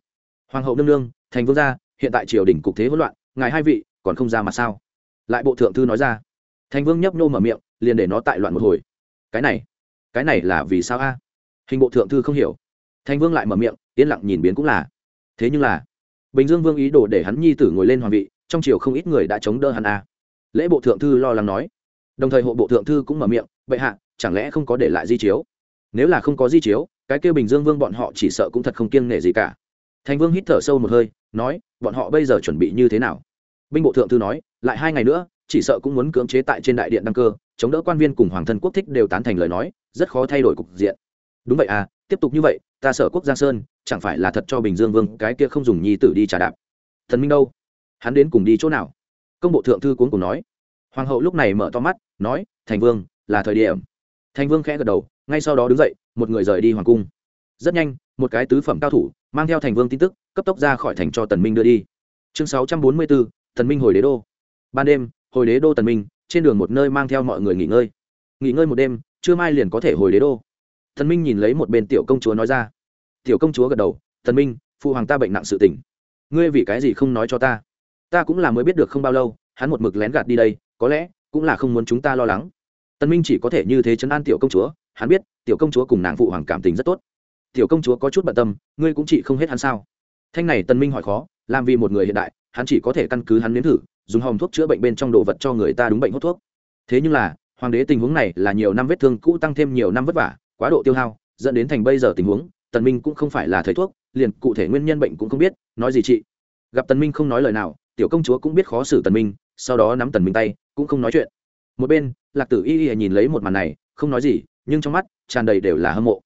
Hoàng hậu nương nương, thành vương gia, hiện tại triều đình cục thế hỗn loạn, ngài hai vị còn không ra mà sao? Lại bộ thượng thư nói ra. Thành vương nhấp nô mở miệng, liền để nó tại loạn một hồi. Cái này cái này là vì sao a? Hình bộ thượng thư không hiểu. Thành vương lại mở miệng, yên lặng nhìn biến cũng là. Thế nhưng là bình dương vương ý đồ để hắn nhi tử ngồi lên hoàng vị, trong triều không ít người đã chống đỡ hắn a lễ bộ thượng thư lo lắng nói. Đồng thời hộ bộ thượng thư cũng mở miệng, bệ hạ, chẳng lẽ không có để lại di chiếu? Nếu là không có di chiếu, cái kêu bình dương vương bọn họ chỉ sợ cũng thật không kiêng nể gì cả. Thành vương hít thở sâu một hơi, nói, bọn họ bây giờ chuẩn bị như thế nào? Binh bộ thượng thư nói, lại hai ngày nữa, chỉ sợ cũng muốn cưỡng chế tại trên đại điện đăng cơ, chống đỡ quan viên cùng hoàng thân quốc thích đều tán thành lời nói, rất khó thay đổi cục diện. Đúng vậy à tiếp tục như vậy, ta sở quốc giang sơn chẳng phải là thật cho bình dương vương cái kia không dùng nhi tử đi trả đạp. Thần minh đâu? Hắn đến cùng đi chỗ nào? Công bộ thượng thư cuốn cùng nói. Hoàng hậu lúc này mở to mắt, nói, thành vương, là thời điểm. Thành vương khẽ gật đầu, ngay sau đó đứng dậy, một người rời đi hoàng cung. Rất nhanh, một cái tứ phẩm cao thủ mang theo thành vương tin tức, cấp tốc ra khỏi thành cho tần minh đưa đi. Chương sáu trăm bốn mươi bốn tần minh hồi đế đô. Ban đêm, hồi đế đô tần minh, trên đường một nơi mang theo mọi người nghỉ ngơi. Nghỉ ngơi một đêm, trưa mai liền có thể hồi đế đô. Thần minh nhìn lấy một bên tiểu công chúa nói ra tiểu công chúa gật đầu thần minh phụ hoàng ta bệnh nặng sự tỉnh, ngươi vì cái gì không nói cho ta? Ta cũng là mới biết được không bao lâu hắn một mực lén gạt đi đây có lẽ cũng là không muốn chúng ta lo lắng. Tần minh chỉ có thể như thế chấn an tiểu công chúa hắn biết tiểu công chúa cùng nàng phụ hoàng cảm tình rất tốt. Tiểu công chúa có chút bận tâm ngươi cũng chỉ không hết hắn sao? Thanh này tần minh hỏi khó làm vì một người hiện đại hắn chỉ có thể căn cứ hắn nếm thử dùng hồng thuốc chữa bệnh bên trong đồ vật cho người ta đúng bệnh hút thuốc. Thế nhưng là hoàng đế tình huống này là nhiều năm vết thương cũ tăng thêm nhiều năm vất vả quá độ tiêu hao dẫn đến thành bây giờ tình huống tần minh cũng không phải là thầy thuốc, liền cụ thể nguyên nhân bệnh cũng không biết, nói gì chị? Gặp tần minh không nói lời nào, tiểu công chúa cũng biết khó xử tần minh, sau đó nắm tần minh tay, cũng không nói chuyện. Một bên, lạc tử y y nhìn lấy một màn này, không nói gì, nhưng trong mắt tràn đầy đều là hâm mộ.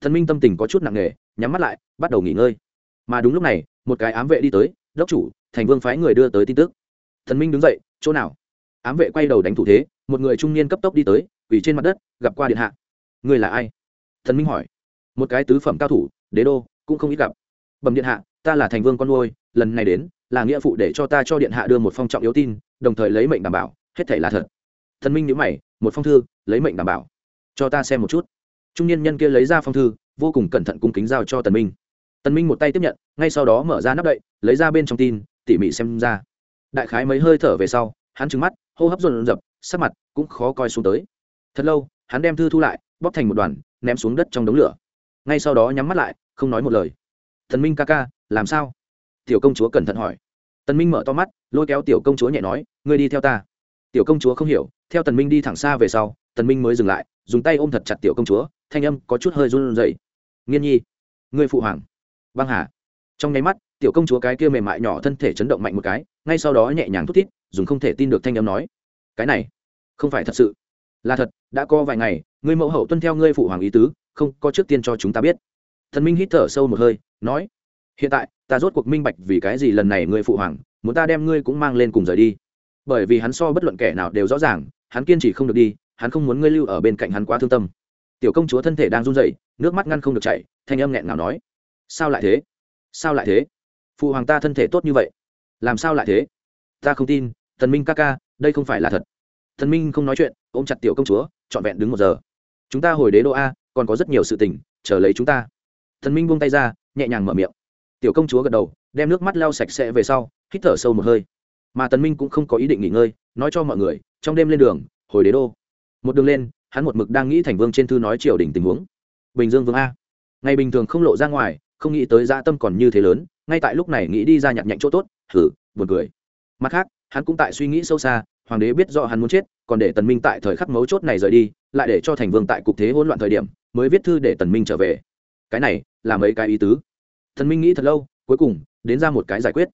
Tần minh tâm tình có chút nặng nề, nhắm mắt lại, bắt đầu nghỉ ngơi. Mà đúng lúc này, một cái ám vệ đi tới, đốc chủ, thành vương phái người đưa tới tin tức. Tần minh đứng dậy, chỗ nào? Ám vệ quay đầu đánh thủ thế, một người trung niên cấp tốc đi tới, quỳ trên mặt đất, gặp qua điện hạ. Người là ai? Thần minh hỏi một cái tứ phẩm cao thủ, đế đô, cũng không ít gặp. Bẩm điện hạ, ta là thành vương con nuôi, lần này đến, là nghĩa phụ để cho ta cho điện hạ đưa một phong trọng yếu tin, đồng thời lấy mệnh đảm bảo, hết thể là thật. Thần minh nhữ mày, một phong thư, lấy mệnh đảm bảo. Cho ta xem một chút. Trung niên nhân kia lấy ra phong thư, vô cùng cẩn thận cung kính giao cho tần minh. Tần minh một tay tiếp nhận, ngay sau đó mở ra nắp đậy, lấy ra bên trong tin, tỉ mỉ xem ra. Đại khái mấy hơi thở về sau, hắn trừng mắt, hô hấp dồn dập, sắc mặt cũng khó coi xuống tới. Thật lâu, hắn đem thư thu lại, bóp thành một đoàn, ném xuống đất trong đống lửa ngay sau đó nhắm mắt lại, không nói một lời. Thần minh ca ca, làm sao? Tiểu công chúa cẩn thận hỏi. Tần minh mở to mắt, lôi kéo tiểu công chúa nhẹ nói, ngươi đi theo ta. Tiểu công chúa không hiểu, theo tần minh đi thẳng xa về sau, tần minh mới dừng lại, dùng tay ôm thật chặt tiểu công chúa, thanh âm có chút hơi run rẩy. Nghiên nhi, ngươi phụ hoàng. Băng hà. Trong nháy mắt, tiểu công chúa cái kia mềm mại nhỏ thân thể chấn động mạnh một cái, ngay sau đó nhẹ nhàng thút thít, dùng không thể tin được thanh âm nói, cái này, không phải thật sự. Là thật, đã có vài ngày, ngươi mẫu hậu tuân theo ngươi phụ hoàng ý tứ không có trước tiên cho chúng ta biết. Thần minh hít thở sâu một hơi, nói, hiện tại, ta rốt cuộc minh bạch vì cái gì lần này ngươi phụ hoàng, muốn ta đem ngươi cũng mang lên cùng rời đi. Bởi vì hắn so bất luận kẻ nào đều rõ ràng, hắn kiên trì không được đi, hắn không muốn ngươi lưu ở bên cạnh hắn quá thương tâm. Tiểu công chúa thân thể đang run rẩy, nước mắt ngăn không được chảy, thanh âm nghẹn ngào nói, sao lại thế? Sao lại thế? Phụ hoàng ta thân thể tốt như vậy, làm sao lại thế? Ta không tin, thần minh ca ca, đây không phải là thật. Thần minh không nói chuyện, ôm chặt tiểu công chúa, trọn vẹn đứng một giờ. Chúng ta hồi đế đô a còn có rất nhiều sự tình, chờ lấy chúng ta. Thần minh buông tay ra, nhẹ nhàng mở miệng. Tiểu công chúa gật đầu, đem nước mắt lau sạch sẽ về sau, hít thở sâu một hơi. Mà tần minh cũng không có ý định nghỉ ngơi, nói cho mọi người, trong đêm lên đường, hồi đế đô. Một đường lên, hắn một mực đang nghĩ thành vương trên thư nói triều đình tình huống. Bình dương vương a. Ngày bình thường không lộ ra ngoài, không nghĩ tới gia tâm còn như thế lớn, ngay tại lúc này nghĩ đi ra nhặt nhạnh chỗ tốt thử buồn cười. Mặt khác, hắn cũng tại suy nghĩ sâu xa, hoàng đế biết rõ hắn muốn chết, còn để tần minh tại thời khắc mấu chốt này rời đi, lại để cho thành vương tại cục thế hỗn loạn thời điểm mới viết thư để tần minh trở về. Cái này là mấy cái ý tứ. Tần minh nghĩ thật lâu, cuối cùng đến ra một cái giải quyết.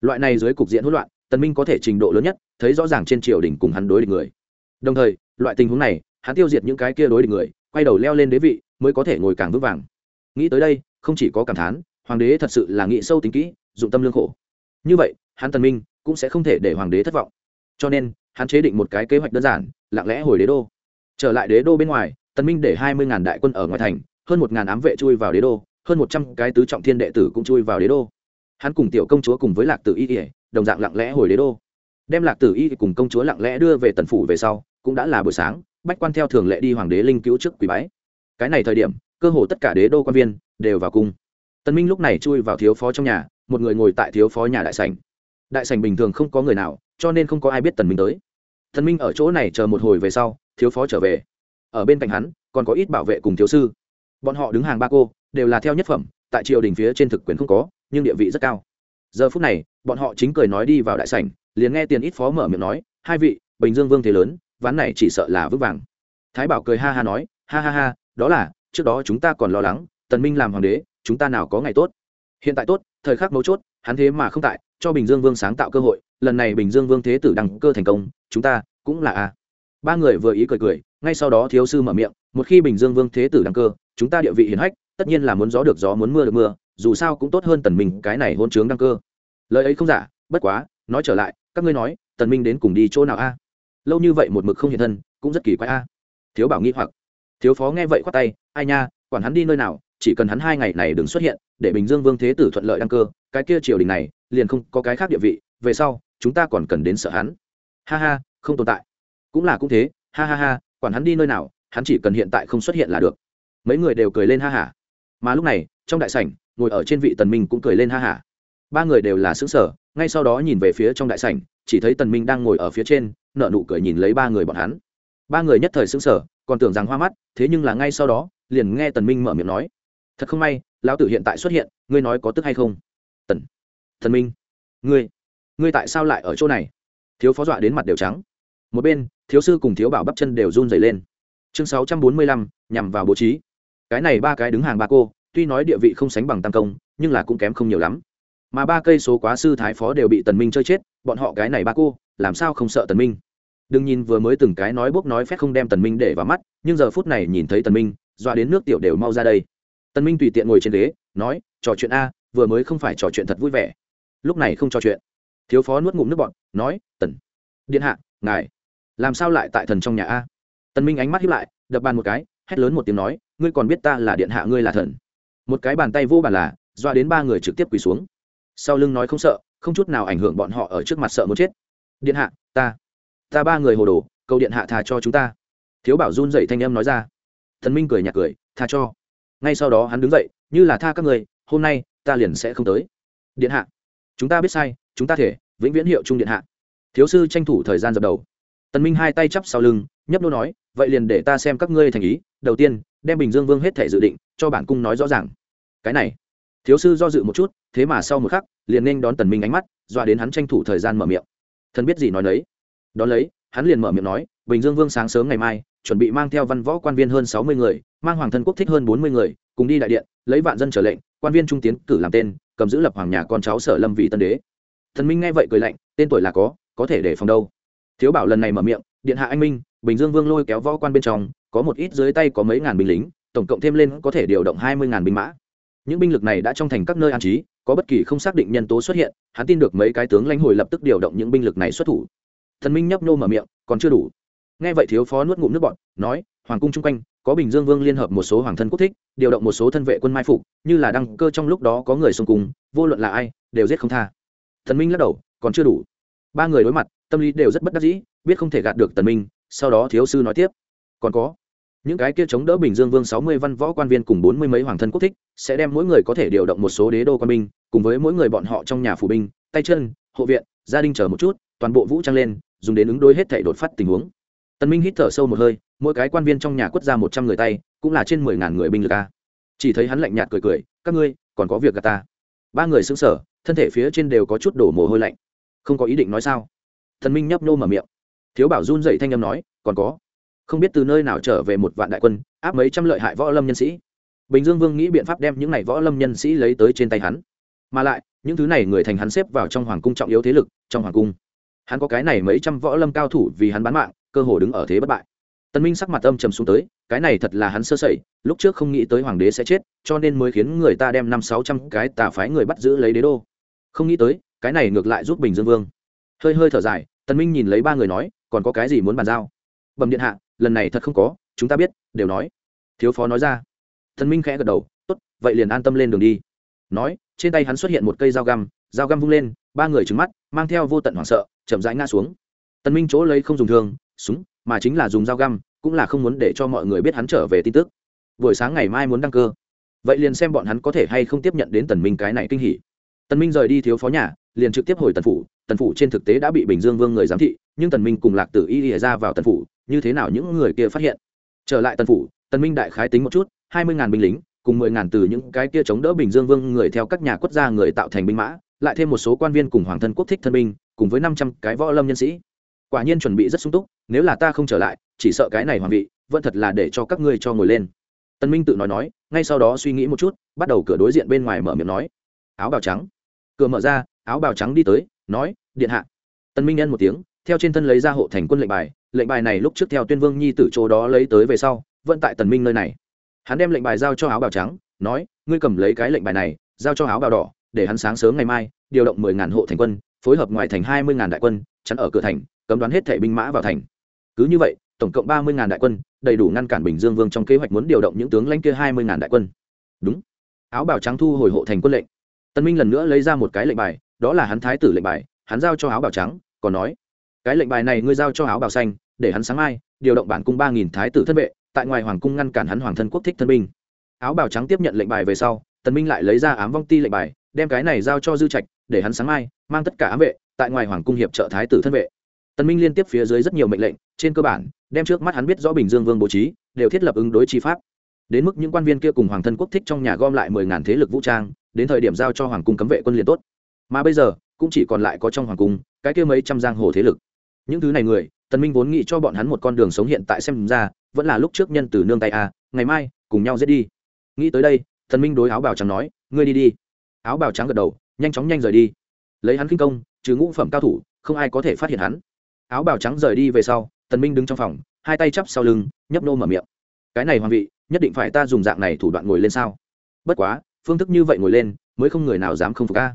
Loại này dưới cục diện hỗn loạn, tần minh có thể trình độ lớn nhất, thấy rõ ràng trên triều đình cùng hắn đối địch người. Đồng thời, loại tình huống này, hắn tiêu diệt những cái kia đối địch người, quay đầu leo lên đế vị, mới có thể ngồi càng vững vàng. Nghĩ tới đây, không chỉ có cảm thán, hoàng đế thật sự là nghĩ sâu tính kỹ, dụng tâm lương khổ. Như vậy, hắn tần minh cũng sẽ không thể để hoàng đế thất vọng. Cho nên, hắn chế định một cái kế hoạch đơn giản, lặng lẽ hồi đế đô. Trở lại đế đô bên ngoài tần minh để hai mươi ngàn đại quân ở ngoài thành, hơn một ngàn ám vệ chui vào đế đô, hơn một trăm cái tứ trọng thiên đệ tử cũng chui vào đế đô. Hắn cùng tiểu công chúa cùng với lạc tử y ỉa đồng dạng lặng lẽ hồi đế đô. Đem lạc tử y cùng công chúa lặng lẽ đưa về tần phủ về sau, cũng đã là buổi sáng, bách quan theo thường lệ đi hoàng đế linh cứu trước quỳ bái. Cái này thời điểm, cơ hồ tất cả đế đô quan viên đều vào cung. Tần minh lúc này chui vào thiếu phó trong nhà, một người ngồi tại thiếu phó nhà đại sảnh. Đại sảnh bình thường không có người nào, cho nên không có ai biết tần minh tới. Tần minh ở chỗ này chờ một hồi về sau, thiếu phó trở về ở bên cạnh hắn, còn có ít bảo vệ cùng thiếu sư. Bọn họ đứng hàng ba cô, đều là theo nhất phẩm, tại triều đình phía trên thực quyền không có, nhưng địa vị rất cao. Giờ phút này, bọn họ chính cười nói đi vào đại sảnh, liền nghe tiền ít phó mở miệng nói, hai vị, bình dương vương thế lớn, ván này chỉ sợ là vững vàng. Thái bảo cười ha ha nói, ha ha ha, đó là, trước đó chúng ta còn lo lắng, tần minh làm hoàng đế, chúng ta nào có ngày tốt. Hiện tại tốt, thời khắc mấu chốt, hắn thế mà không tại, cho bình dương vương sáng tạo cơ hội, lần này bình dương vương thế tử đăng cơ thành công, chúng ta cũng là a. Ba người vừa ý cười cười ngay sau đó thiếu sư mở miệng, một khi bình dương vương thế tử đăng cơ, chúng ta địa vị hiển hách, tất nhiên là muốn gió được gió, muốn mưa được mưa, dù sao cũng tốt hơn tần minh cái này hôn trướng đăng cơ. Lời ấy không giả, bất quá, nói trở lại, các ngươi nói, tần minh đến cùng đi chỗ nào a? Lâu như vậy một mực không hiện thân, cũng rất kỳ quái a. Thiếu bảo nghi hoặc. Thiếu phó nghe vậy khoát tay, ai nha, quản hắn đi nơi nào, chỉ cần hắn hai ngày này đừng xuất hiện, để bình dương vương thế tử thuận lợi đăng cơ, cái kia triều đình này, liền không có cái khác địa vị, về sau, chúng ta còn cần đến sợ hắn. Ha ha, không tồn tại. Cũng là cũng thế, ha ha ha quản hắn đi nơi nào, hắn chỉ cần hiện tại không xuất hiện là được. Mấy người đều cười lên ha hả. Mà lúc này, trong đại sảnh, ngồi ở trên vị tần minh cũng cười lên ha hả. Ba người đều là xứng sở ngay sau đó nhìn về phía trong đại sảnh, chỉ thấy tần minh đang ngồi ở phía trên, nở nụ cười nhìn lấy ba người bọn hắn. Ba người nhất thời xứng sở còn tưởng rằng hoa mắt, thế nhưng là ngay sau đó, liền nghe tần minh mở miệng nói, thật không may, lão tử hiện tại xuất hiện, ngươi nói có tức hay không? Tần tần minh, ngươi ngươi tại sao lại ở chỗ này? Thiếu phó dọa đến mặt đều trắng. Một bên thiếu sư cùng thiếu bảo bắp chân đều run rẩy lên. Chương sáu trăm bốn mươi lăm, nhằm vào bố trí. Cái này ba cái đứng hàng ba cô, tuy nói địa vị không sánh bằng tam công, nhưng là cũng kém không nhiều lắm. Mà ba cây số quá sư thái phó đều bị tần minh chơi chết, bọn họ cái này ba cô, làm sao không sợ tần minh? Đừng nhìn vừa mới từng cái nói bốc nói phép không đem tần minh để vào mắt, nhưng giờ phút này nhìn thấy tần minh, dọa đến nước tiểu đều mau ra đây. Tần minh tùy tiện ngồi trên ghế, nói, trò chuyện a, vừa mới không phải trò chuyện thật vui vẻ. Lúc này không trò chuyện. Thiếu phó nuốt ngụm nước bọt, nói, tần, điện hạ, ngài làm sao lại tại thần trong nhà a? Tần minh ánh mắt hiếp lại, đập bàn một cái, hét lớn một tiếng nói, ngươi còn biết ta là điện hạ ngươi là thần. Một cái bàn tay vô bàn là, doa đến ba người trực tiếp quỳ xuống. Sau lưng nói không sợ, không chút nào ảnh hưởng bọn họ ở trước mặt sợ muốn chết. Điện hạ, ta ta ba người hồ đồ, cầu điện hạ tha cho chúng ta. Thiếu bảo run dậy thanh âm nói ra. Thần minh cười nhạt cười, tha cho. Ngay sau đó hắn đứng dậy, như là tha các người, hôm nay, ta liền sẽ không tới. Điện hạ, chúng ta biết sai, chúng ta thể, vĩnh viễn hiệu trung điện hạ. Thiếu sư tranh thủ thời gian dập đầu tần minh hai tay chắp sau lưng, nhấp nô nói, vậy liền để ta xem các ngươi thành ý. Đầu tiên, đem bình dương vương hết thể dự định, cho bản cung nói rõ ràng. Cái này, thiếu sư do dự một chút, thế mà sau một khắc, liền nên đón tần minh ánh mắt, dọa đến hắn tranh thủ thời gian mở miệng. Thần biết gì nói đấy đón lấy, hắn liền mở miệng nói, bình dương vương sáng sớm ngày mai, chuẩn bị mang theo văn võ quan viên hơn sáu mươi người, mang hoàng thân quốc thích hơn bốn mươi người, cùng đi đại điện, lấy vạn dân trở lệnh, quan viên trung tiến cử làm tên, cầm giữ lập hoàng nhà con cháu sở lâm vị tân đế. Thần minh nghe vậy cười lạnh, tên tuổi là có có thể để phòng đâu? Thiếu bảo lần này mở miệng, điện hạ anh minh, bình dương vương lôi kéo võ quan bên trong, có một ít dưới tay có mấy ngàn binh lính, tổng cộng thêm lên có thể điều động hai mươi ngàn binh mã. Những binh lực này đã trong thành các nơi an trí, có bất kỳ không xác định nhân tố xuất hiện, hắn tin được mấy cái tướng lãnh hồi lập tức điều động những binh lực này xuất thủ. Thần minh nhấp nô mở miệng, còn chưa đủ. Nghe vậy thiếu phó nuốt ngụm nước bọn nói, hoàng cung chung quanh, có bình dương vương liên hợp một số hoàng thân quốc thích, điều động một số thân vệ quân mai phục, như là đăng cơ trong lúc đó có người xung cùng, vô luận là ai, đều giết không tha. Thần minh lắc đầu, còn chưa đủ. Ba người đối mặt tâm lý đều rất bất đắc dĩ, biết không thể gạt được tần minh, sau đó thiếu sư nói tiếp. Còn có, những cái kia chống đỡ bình dương vương sáu mươi văn võ quan viên cùng bốn mươi mấy hoàng thân quốc thích, sẽ đem mỗi người có thể điều động một số đế đô quan binh, cùng với mỗi người bọn họ trong nhà phủ binh, tay chân, hộ viện, gia đình chờ một chút, toàn bộ vũ trang lên, dùng đến ứng đối hết thể đột phát tình huống. Tần minh hít thở sâu một hơi, mỗi cái quan viên trong nhà quất ra một trăm người tay, cũng là trên mười ngàn người binh lực a. Chỉ thấy hắn lạnh nhạt cười cười, các ngươi, còn có việc gạt ta. Ba người xứng sở thân thể phía trên đều có chút đổ mồ hôi lạnh. Không có ý định nói sao? Thần minh nhấp nô mở miệng. Thiếu bảo run dậy thanh â m nói, còn có, không biết từ nơi nào trở về một vạn đại quân, áp mấy trăm lợi hại võ lâm nhân sĩ. Bình dương vương nghĩ biện pháp đem những n à y võ lâm nhân sĩ lấy tới trên tay hắn. Mà lại, những thứ này người thành hắn xếp vào trong hoàng cung trọng yếu thế lực, trong hoàng cung, hắn có cái này mấy trăm võ lâm cao thủ vì hắn bán mạng, cơ hồ đứng ở thế bất bại. Tân minh sắc mặt âm trầm xuống tới, cái này thật là hắn sơ sẩy, lúc trước không nghĩ tới hoàng đế sẽ chết, cho nên mới khiến người ta đem năm sáu trăm cái tà phái người bắt giữ lấy đế đô. Không nghĩ tới, cái này ngược lại giúp bình dương vương. Hơi hơi thở dài tân minh nhìn lấy ba người nói, còn có cái gì muốn bàn giao? Bẩm điện hạ, lần này thật không có, chúng ta biết, đều nói. Thiếu phó nói ra. Tân minh khẽ gật đầu, tốt, vậy liền an tâm lên đường đi. Nói, trên tay hắn xuất hiện một cây dao găm dao găm vung lên, ba người trừng mắt, mang theo vô tận hoảng sợ, chậm rãi ngã xuống. Tân minh chỗ lấy không dùng thương, súng, mà chính là dùng dao găm, cũng là không muốn để cho mọi người biết hắn trở về tin tức. Buổi sáng ngày mai muốn đăng cơ. Vậy liền xem bọn hắn có thể hay không tiếp nhận đến tần minh cái này kinh hỉ. Tần minh rời đi thiếu phó nhà, liền trực tiếp hồi tần phủ tần phủ trên thực tế đã bị bình dương vương người giám thị, nhưng tần minh cùng lạc tử y lìa ra vào tần phủ, như thế nào những người kia phát hiện? Trở lại tần phủ, tần minh đại khái tính một chút, hai mươi ngàn binh lính, cùng mười ngàn từ những cái kia chống đỡ bình dương vương người theo các nhà quốc gia người tạo thành binh mã, lại thêm một số quan viên cùng hoàng thân quốc thích thân binh, cùng với năm trăm cái võ lâm nhân sĩ. Quả nhiên chuẩn bị rất sung túc, nếu là ta không trở lại, chỉ sợ cái này hoàng vị, vẫn thật là để cho các ngươi cho ngồi lên. Tân minh tự nói nói, ngay sau đó suy nghĩ một chút, bắt đầu cửa đối diện bên ngoài mở miệng nói. Áo bào trắng. Cửa mở ra, áo bào trắng đi tới nói, điện hạ. Tân minh nhân một tiếng, theo trên thân lấy ra hộ thành quân lệnh bài lệnh bài này lúc trước theo tuyên vương nhi tử chỗ đó lấy tới về sau, vẫn tại tần minh nơi này. Hắn đem lệnh bài giao cho áo bào trắng, nói, ngươi cầm lấy cái lệnh bài này, giao cho áo bào đỏ, để hắn sáng sớm ngày mai, điều động mười ngàn hộ thành quân, phối hợp ngoài thành hai mươi ngàn đại quân, chắn ở cửa thành, cấm đoán hết thảy binh mã vào thành. Cứ như vậy, tổng cộng ba mươi ngàn đại quân, đầy đủ ngăn cản bình dương vương trong kế hoạch muốn điều động những tướng lãnh kia hai mươi ngàn đại quân. Đúng. Áo bào trắng thu hồi hộ thành quân lệnh. Tân minh lần nữa lấy ra một cái lệnh bài đó là hắn thái tử lệnh bài, hắn giao cho áo bào trắng, còn nói, cái lệnh bài này ngươi giao cho áo bào xanh, để hắn sáng mai, điều động bản cung ba nghìn thái tử thân vệ, tại ngoài hoàng cung ngăn cản hắn hoàng thân quốc thích thân binh. Áo bào trắng tiếp nhận lệnh bài về sau, tần minh lại lấy ra ám vong ti lệnh bài, đem cái này giao cho dư trạch, để hắn sáng mai, mang tất cả ám vệ, tại ngoài hoàng cung hiệp trợ thái tử thân vệ. Tần minh liên tiếp phía dưới rất nhiều mệnh lệnh, trên cơ bản, đem trước mắt hắn biết rõ bình dương vương bố trí, đều thiết lập ứng đối chi pháp. Đến mức những quan viên kia cùng hoàng thân quốc thích trong nhà gom lại mười ngàn thế lực vũ trang, đến thời điểm giao cho hoàng cung cấm vệ quân liền tốt mà bây giờ cũng chỉ còn lại có trong hoàng cung, cái kia mấy trăm giang hồ thế lực. Những thứ này người, tần minh vốn nghĩ cho bọn hắn một con đường sống hiện tại xem ra, vẫn là lúc trước nhân từ nương tay a, ngày mai, cùng nhau giết đi. Nghĩ tới đây, tần minh đối áo bào trắng nói, ngươi đi đi. Áo bào trắng gật đầu, nhanh chóng nhanh rời đi. Lấy hắn kinh công, trừ ngũ phẩm cao thủ, không ai có thể phát hiện hắn. Áo bào trắng rời đi về sau, tần minh đứng trong phòng, hai tay chắp sau lưng, nhấp nô mở miệng. Cái này hoàng vị, nhất định phải ta dùng dạng này thủ đoạn ngồi lên sao? Bất quá, phương thức như vậy ngồi lên, mới không người nào dám không phục a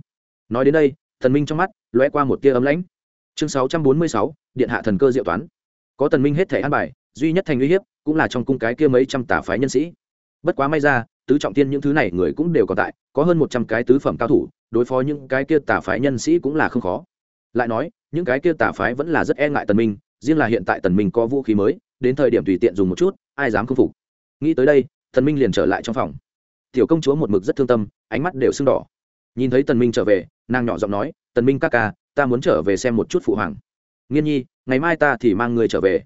nói đến đây thần minh trong mắt lóe qua một tia ấm lãnh. Chương 646, điện hạ thần cơ diệu toán. Có tần minh hết thể an bài duy nhất thành uy hiếp cũng là trong cung cái kia mấy trăm tà phái nhân sĩ. Bất quá may ra tứ trọng tiên những thứ này người cũng đều còn tại có hơn một trăm cái tứ phẩm cao thủ đối phó những cái kia tà phái nhân sĩ cũng là không khó. Lại nói những cái kia tà phái vẫn là rất e ngại tần minh riêng là hiện tại tần minh có vũ khí mới đến thời điểm tùy tiện dùng một chút ai dám không phục. Nghĩ tới đây tần minh liền trở lại trong phòng. Tiểu công chúa một mực rất thương tâm ánh mắt đều sưng đỏ nhìn thấy tần minh trở về, nàng nhỏ giọng nói, tần minh ca ca, ta muốn trở về xem một chút phụ hoàng. Nghiên nhi, ngày mai ta thì mang người trở về.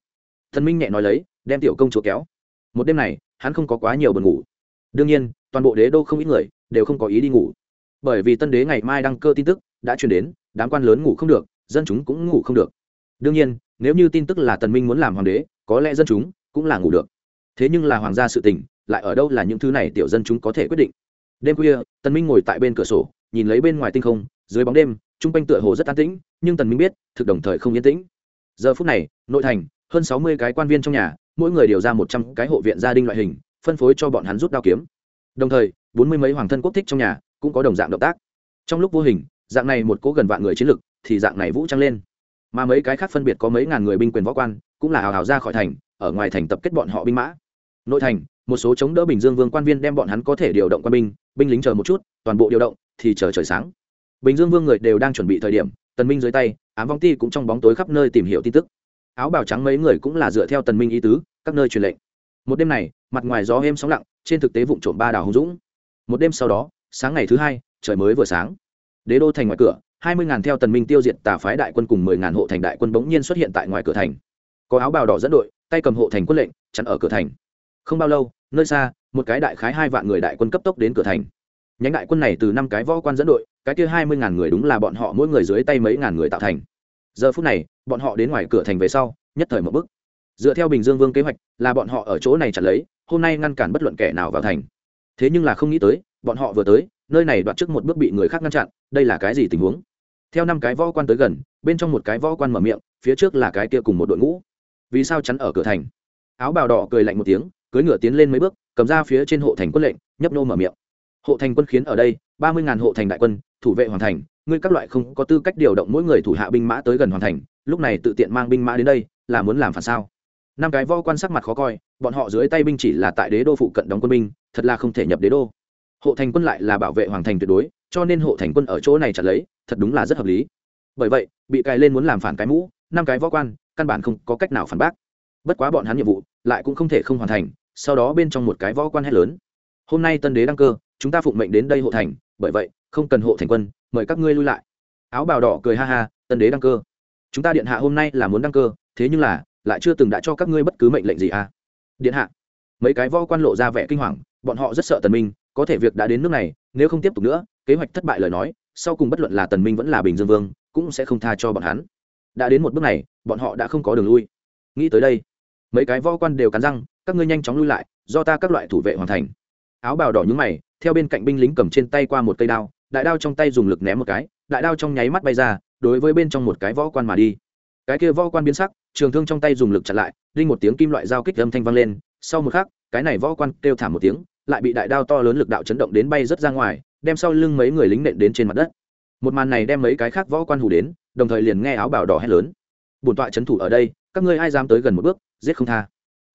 Tần minh nhẹ nói lấy, đem tiểu công chúa kéo. Một đêm này, hắn không có quá nhiều buồn ngủ. Đương nhiên, toàn bộ đế đô không ít người đều không có ý đi ngủ. Bởi vì tân đế ngày mai đăng cơ tin tức đã truyền đến, đám quan lớn ngủ không được, dân chúng cũng ngủ không được. Đương nhiên, nếu như tin tức là tần minh muốn làm hoàng đế, có lẽ dân chúng cũng là ngủ được. Thế nhưng là hoàng gia sự tình, lại ở đâu là những thứ này tiểu dân chúng có thể quyết định. Đêm khuya, tần minh ngồi tại bên cửa sổ nhìn lấy bên ngoài tinh không, dưới bóng đêm trung quanh tựa hồ rất an tĩnh, nhưng tần minh biết, thực đồng thời không yên tĩnh. Giờ phút này, nội thành, hơn sáu mươi cái quan viên trong nhà, mỗi người điều ra một trăm cái hộ viện gia đình loại hình, phân phối cho bọn hắn rút đao kiếm. Đồng thời, bốn mươi mấy hoàng thân quốc thích trong nhà cũng có đồng dạng động tác. Trong lúc vô hình, dạng này một cố gần vạn người chiến lực, thì dạng này vũ trang lên. Mà mấy cái khác phân biệt có mấy ngàn người binh quyền võ quan, cũng là hào hào ra khỏi thành, ở ngoài thành tập kết bọn họ binh mã. Nội thành, một số chống đỡ bình dương vương quan viên đem bọn hắn có thể điều động quân binh binh lính chờ một chút, toàn bộ điều động thì chờ trời sáng. Bình dương vương người đều đang chuẩn bị thời điểm, tần minh dưới tay, ám vong ti cũng trong bóng tối khắp nơi tìm hiểu tin tức. Áo bào trắng mấy người cũng là dựa theo tần minh ý tứ, các nơi truyền lệnh. Một đêm này, mặt ngoài gió êm sóng lặng, trên thực tế vụn trộm ba đảo hùng dũng. Một đêm sau đó, sáng ngày thứ hai, trời mới vừa sáng. Đế đô thành ngoài cửa, hai mươi ngàn theo tần minh tiêu diệt tà phái đại quân cùng mười ngàn hộ thành đại quân bỗng nhiên xuất hiện tại ngoài cửa thành. Có áo bào đỏ dẫn đội, tay cầm hộ thành quân lệnh, chặn ở cửa thành. Không bao lâu, nơi xa, một cái đại khái hai vạn người đại quân cấp tốc đến cửa thành nhánh đại quân này từ năm cái võ quan dẫn đội, cái kia hai mươi ngàn người đúng là bọn họ mỗi người dưới tay mấy ngàn người tạo thành. Giờ phút này, bọn họ đến ngoài cửa thành về sau, nhất thời một bức. Dựa theo bình dương vương kế hoạch, là bọn họ ở chỗ này chặn lấy, hôm nay ngăn cản bất luận kẻ nào vào thành. Thế nhưng là không nghĩ tới, bọn họ vừa tới, nơi này đoạt trước một bước bị người khác ngăn chặn, đây là cái gì tình huống? Theo năm cái võ quan tới gần, bên trong một cái võ quan mở miệng, phía trước là cái kia cùng một đội ngũ. Vì sao chắn ở cửa thành? Áo bào đỏ cười lạnh một tiếng, cưỡi ngựa tiến lên mấy bước, cầm ra phía trên hộ thành quân lệnh, nhấp nô mở miệng hộ thành quân khiến ở đây, ba mươi ngàn hộ thành đại quân, thủ vệ hoàn thành. Ngươi các loại không có tư cách điều động mỗi người thủ hạ binh mã tới gần hoàn thành. Lúc này tự tiện mang binh mã đến đây, là muốn làm phản sao? Năm cái võ quan sắc mặt khó coi, bọn họ dưới tay binh chỉ là tại đế đô phụ cận đóng quân binh, thật là không thể nhập đế đô. Hộ thành quân lại là bảo vệ hoàng thành tuyệt đối, cho nên hộ thành quân ở chỗ này chặt lấy, thật đúng là rất hợp lý. Bởi vậy, bị cài lên muốn làm phản cái mũ, năm cái võ quan, căn bản không có cách nào phản bác. Bất quá bọn hắn nhiệm vụ, lại cũng không thể không hoàn thành, sau đó bên trong một cái võ quan hét lớn. Hôm nay tân đế đăng cơ chúng ta phụng mệnh đến đây hộ thành, bởi vậy, không cần hộ thành quân, mời các ngươi lui lại. Áo bào đỏ cười ha ha, tân đế đăng cơ. Chúng ta điện hạ hôm nay là muốn đăng cơ, thế nhưng là, lại chưa từng đã cho các ngươi bất cứ mệnh lệnh gì à? Điện hạ, mấy cái võ quan lộ ra vẻ kinh hoàng, bọn họ rất sợ tần minh, có thể việc đã đến nước này, nếu không tiếp tục nữa, kế hoạch thất bại lời nói, sau cùng bất luận là tần minh vẫn là bình dương vương, cũng sẽ không tha cho bọn hắn. Đã đến một bước này, bọn họ đã không có đường lui. Nghĩ tới đây, mấy cái võ quan đều cắn răng, các ngươi nhanh chóng lui lại, do ta các loại thủ vệ hoàn thành. Áo bào đỏ nhúng mày theo bên cạnh binh lính cầm trên tay qua một cây đao, đại đao trong tay dùng lực ném một cái, đại đao trong nháy mắt bay ra, đối với bên trong một cái võ quan mà đi. Cái kia võ quan biến sắc, trường thương trong tay dùng lực chặn lại, đinh một tiếng kim loại dao kích âm thanh vang lên, sau một khắc, cái này võ quan kêu thảm một tiếng, lại bị đại đao to lớn lực đạo chấn động đến bay rất ra ngoài, đem sau lưng mấy người lính nện đến trên mặt đất. Một màn này đem mấy cái khác võ quan hù đến, đồng thời liền nghe áo bảo đỏ hét lớn. Bổn tọa trấn thủ ở đây, các ngươi ai dám tới gần một bước, giết không tha.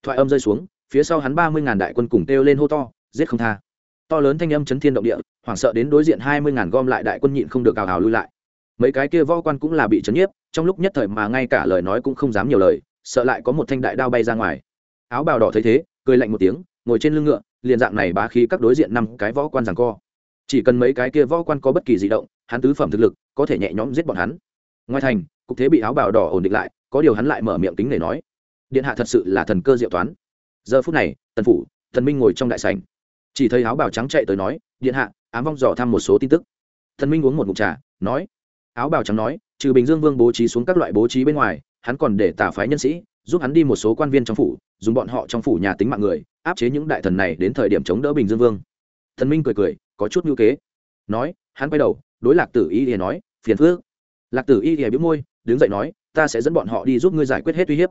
Thoại âm rơi xuống, phía sau hắn ba mươi ngàn đại quân cùng kêu lên hô to, giết không tha to lớn thanh âm chấn thiên động địa, hoảng sợ đến đối diện hai mươi ngàn gom lại đại quân nhịn không được cào hào lui lại. Mấy cái kia võ quan cũng là bị chấn nhiếp, trong lúc nhất thời mà ngay cả lời nói cũng không dám nhiều lời, sợ lại có một thanh đại đao bay ra ngoài. Áo bào đỏ thấy thế, cười lạnh một tiếng, ngồi trên lưng ngựa, liền dạng này bá khí các đối diện năm cái võ quan rằng co. Chỉ cần mấy cái kia võ quan có bất kỳ di động, hắn tứ phẩm thực lực, có thể nhẹ nhõm giết bọn hắn. Ngoài thành, cục thế bị áo bào đỏ ổn định lại, có điều hắn lại mở miệng tính để nói, điện hạ thật sự là thần cơ diệu toán. Giờ phút này, tần phủ thần minh ngồi trong đại sảnh chỉ thấy áo bào trắng chạy tới nói, điện hạ, ám vong dò thăm một số tin tức. Thần minh uống một ngụm trà, nói, áo bào trắng nói, trừ bình dương vương bố trí xuống các loại bố trí bên ngoài, hắn còn để tả phái nhân sĩ, giúp hắn đi một số quan viên trong phủ, dùng bọn họ trong phủ nhà tính mạng người, áp chế những đại thần này đến thời điểm chống đỡ bình dương vương. Thần minh cười cười, có chút ngữ kế, nói, hắn quay đầu, đối lạc tử y ỉa nói, phiền phước lạc tử y ỉa biết môi, đứng dậy nói, ta sẽ dẫn bọn họ đi giúp ngươi giải quyết hết uy hiếp.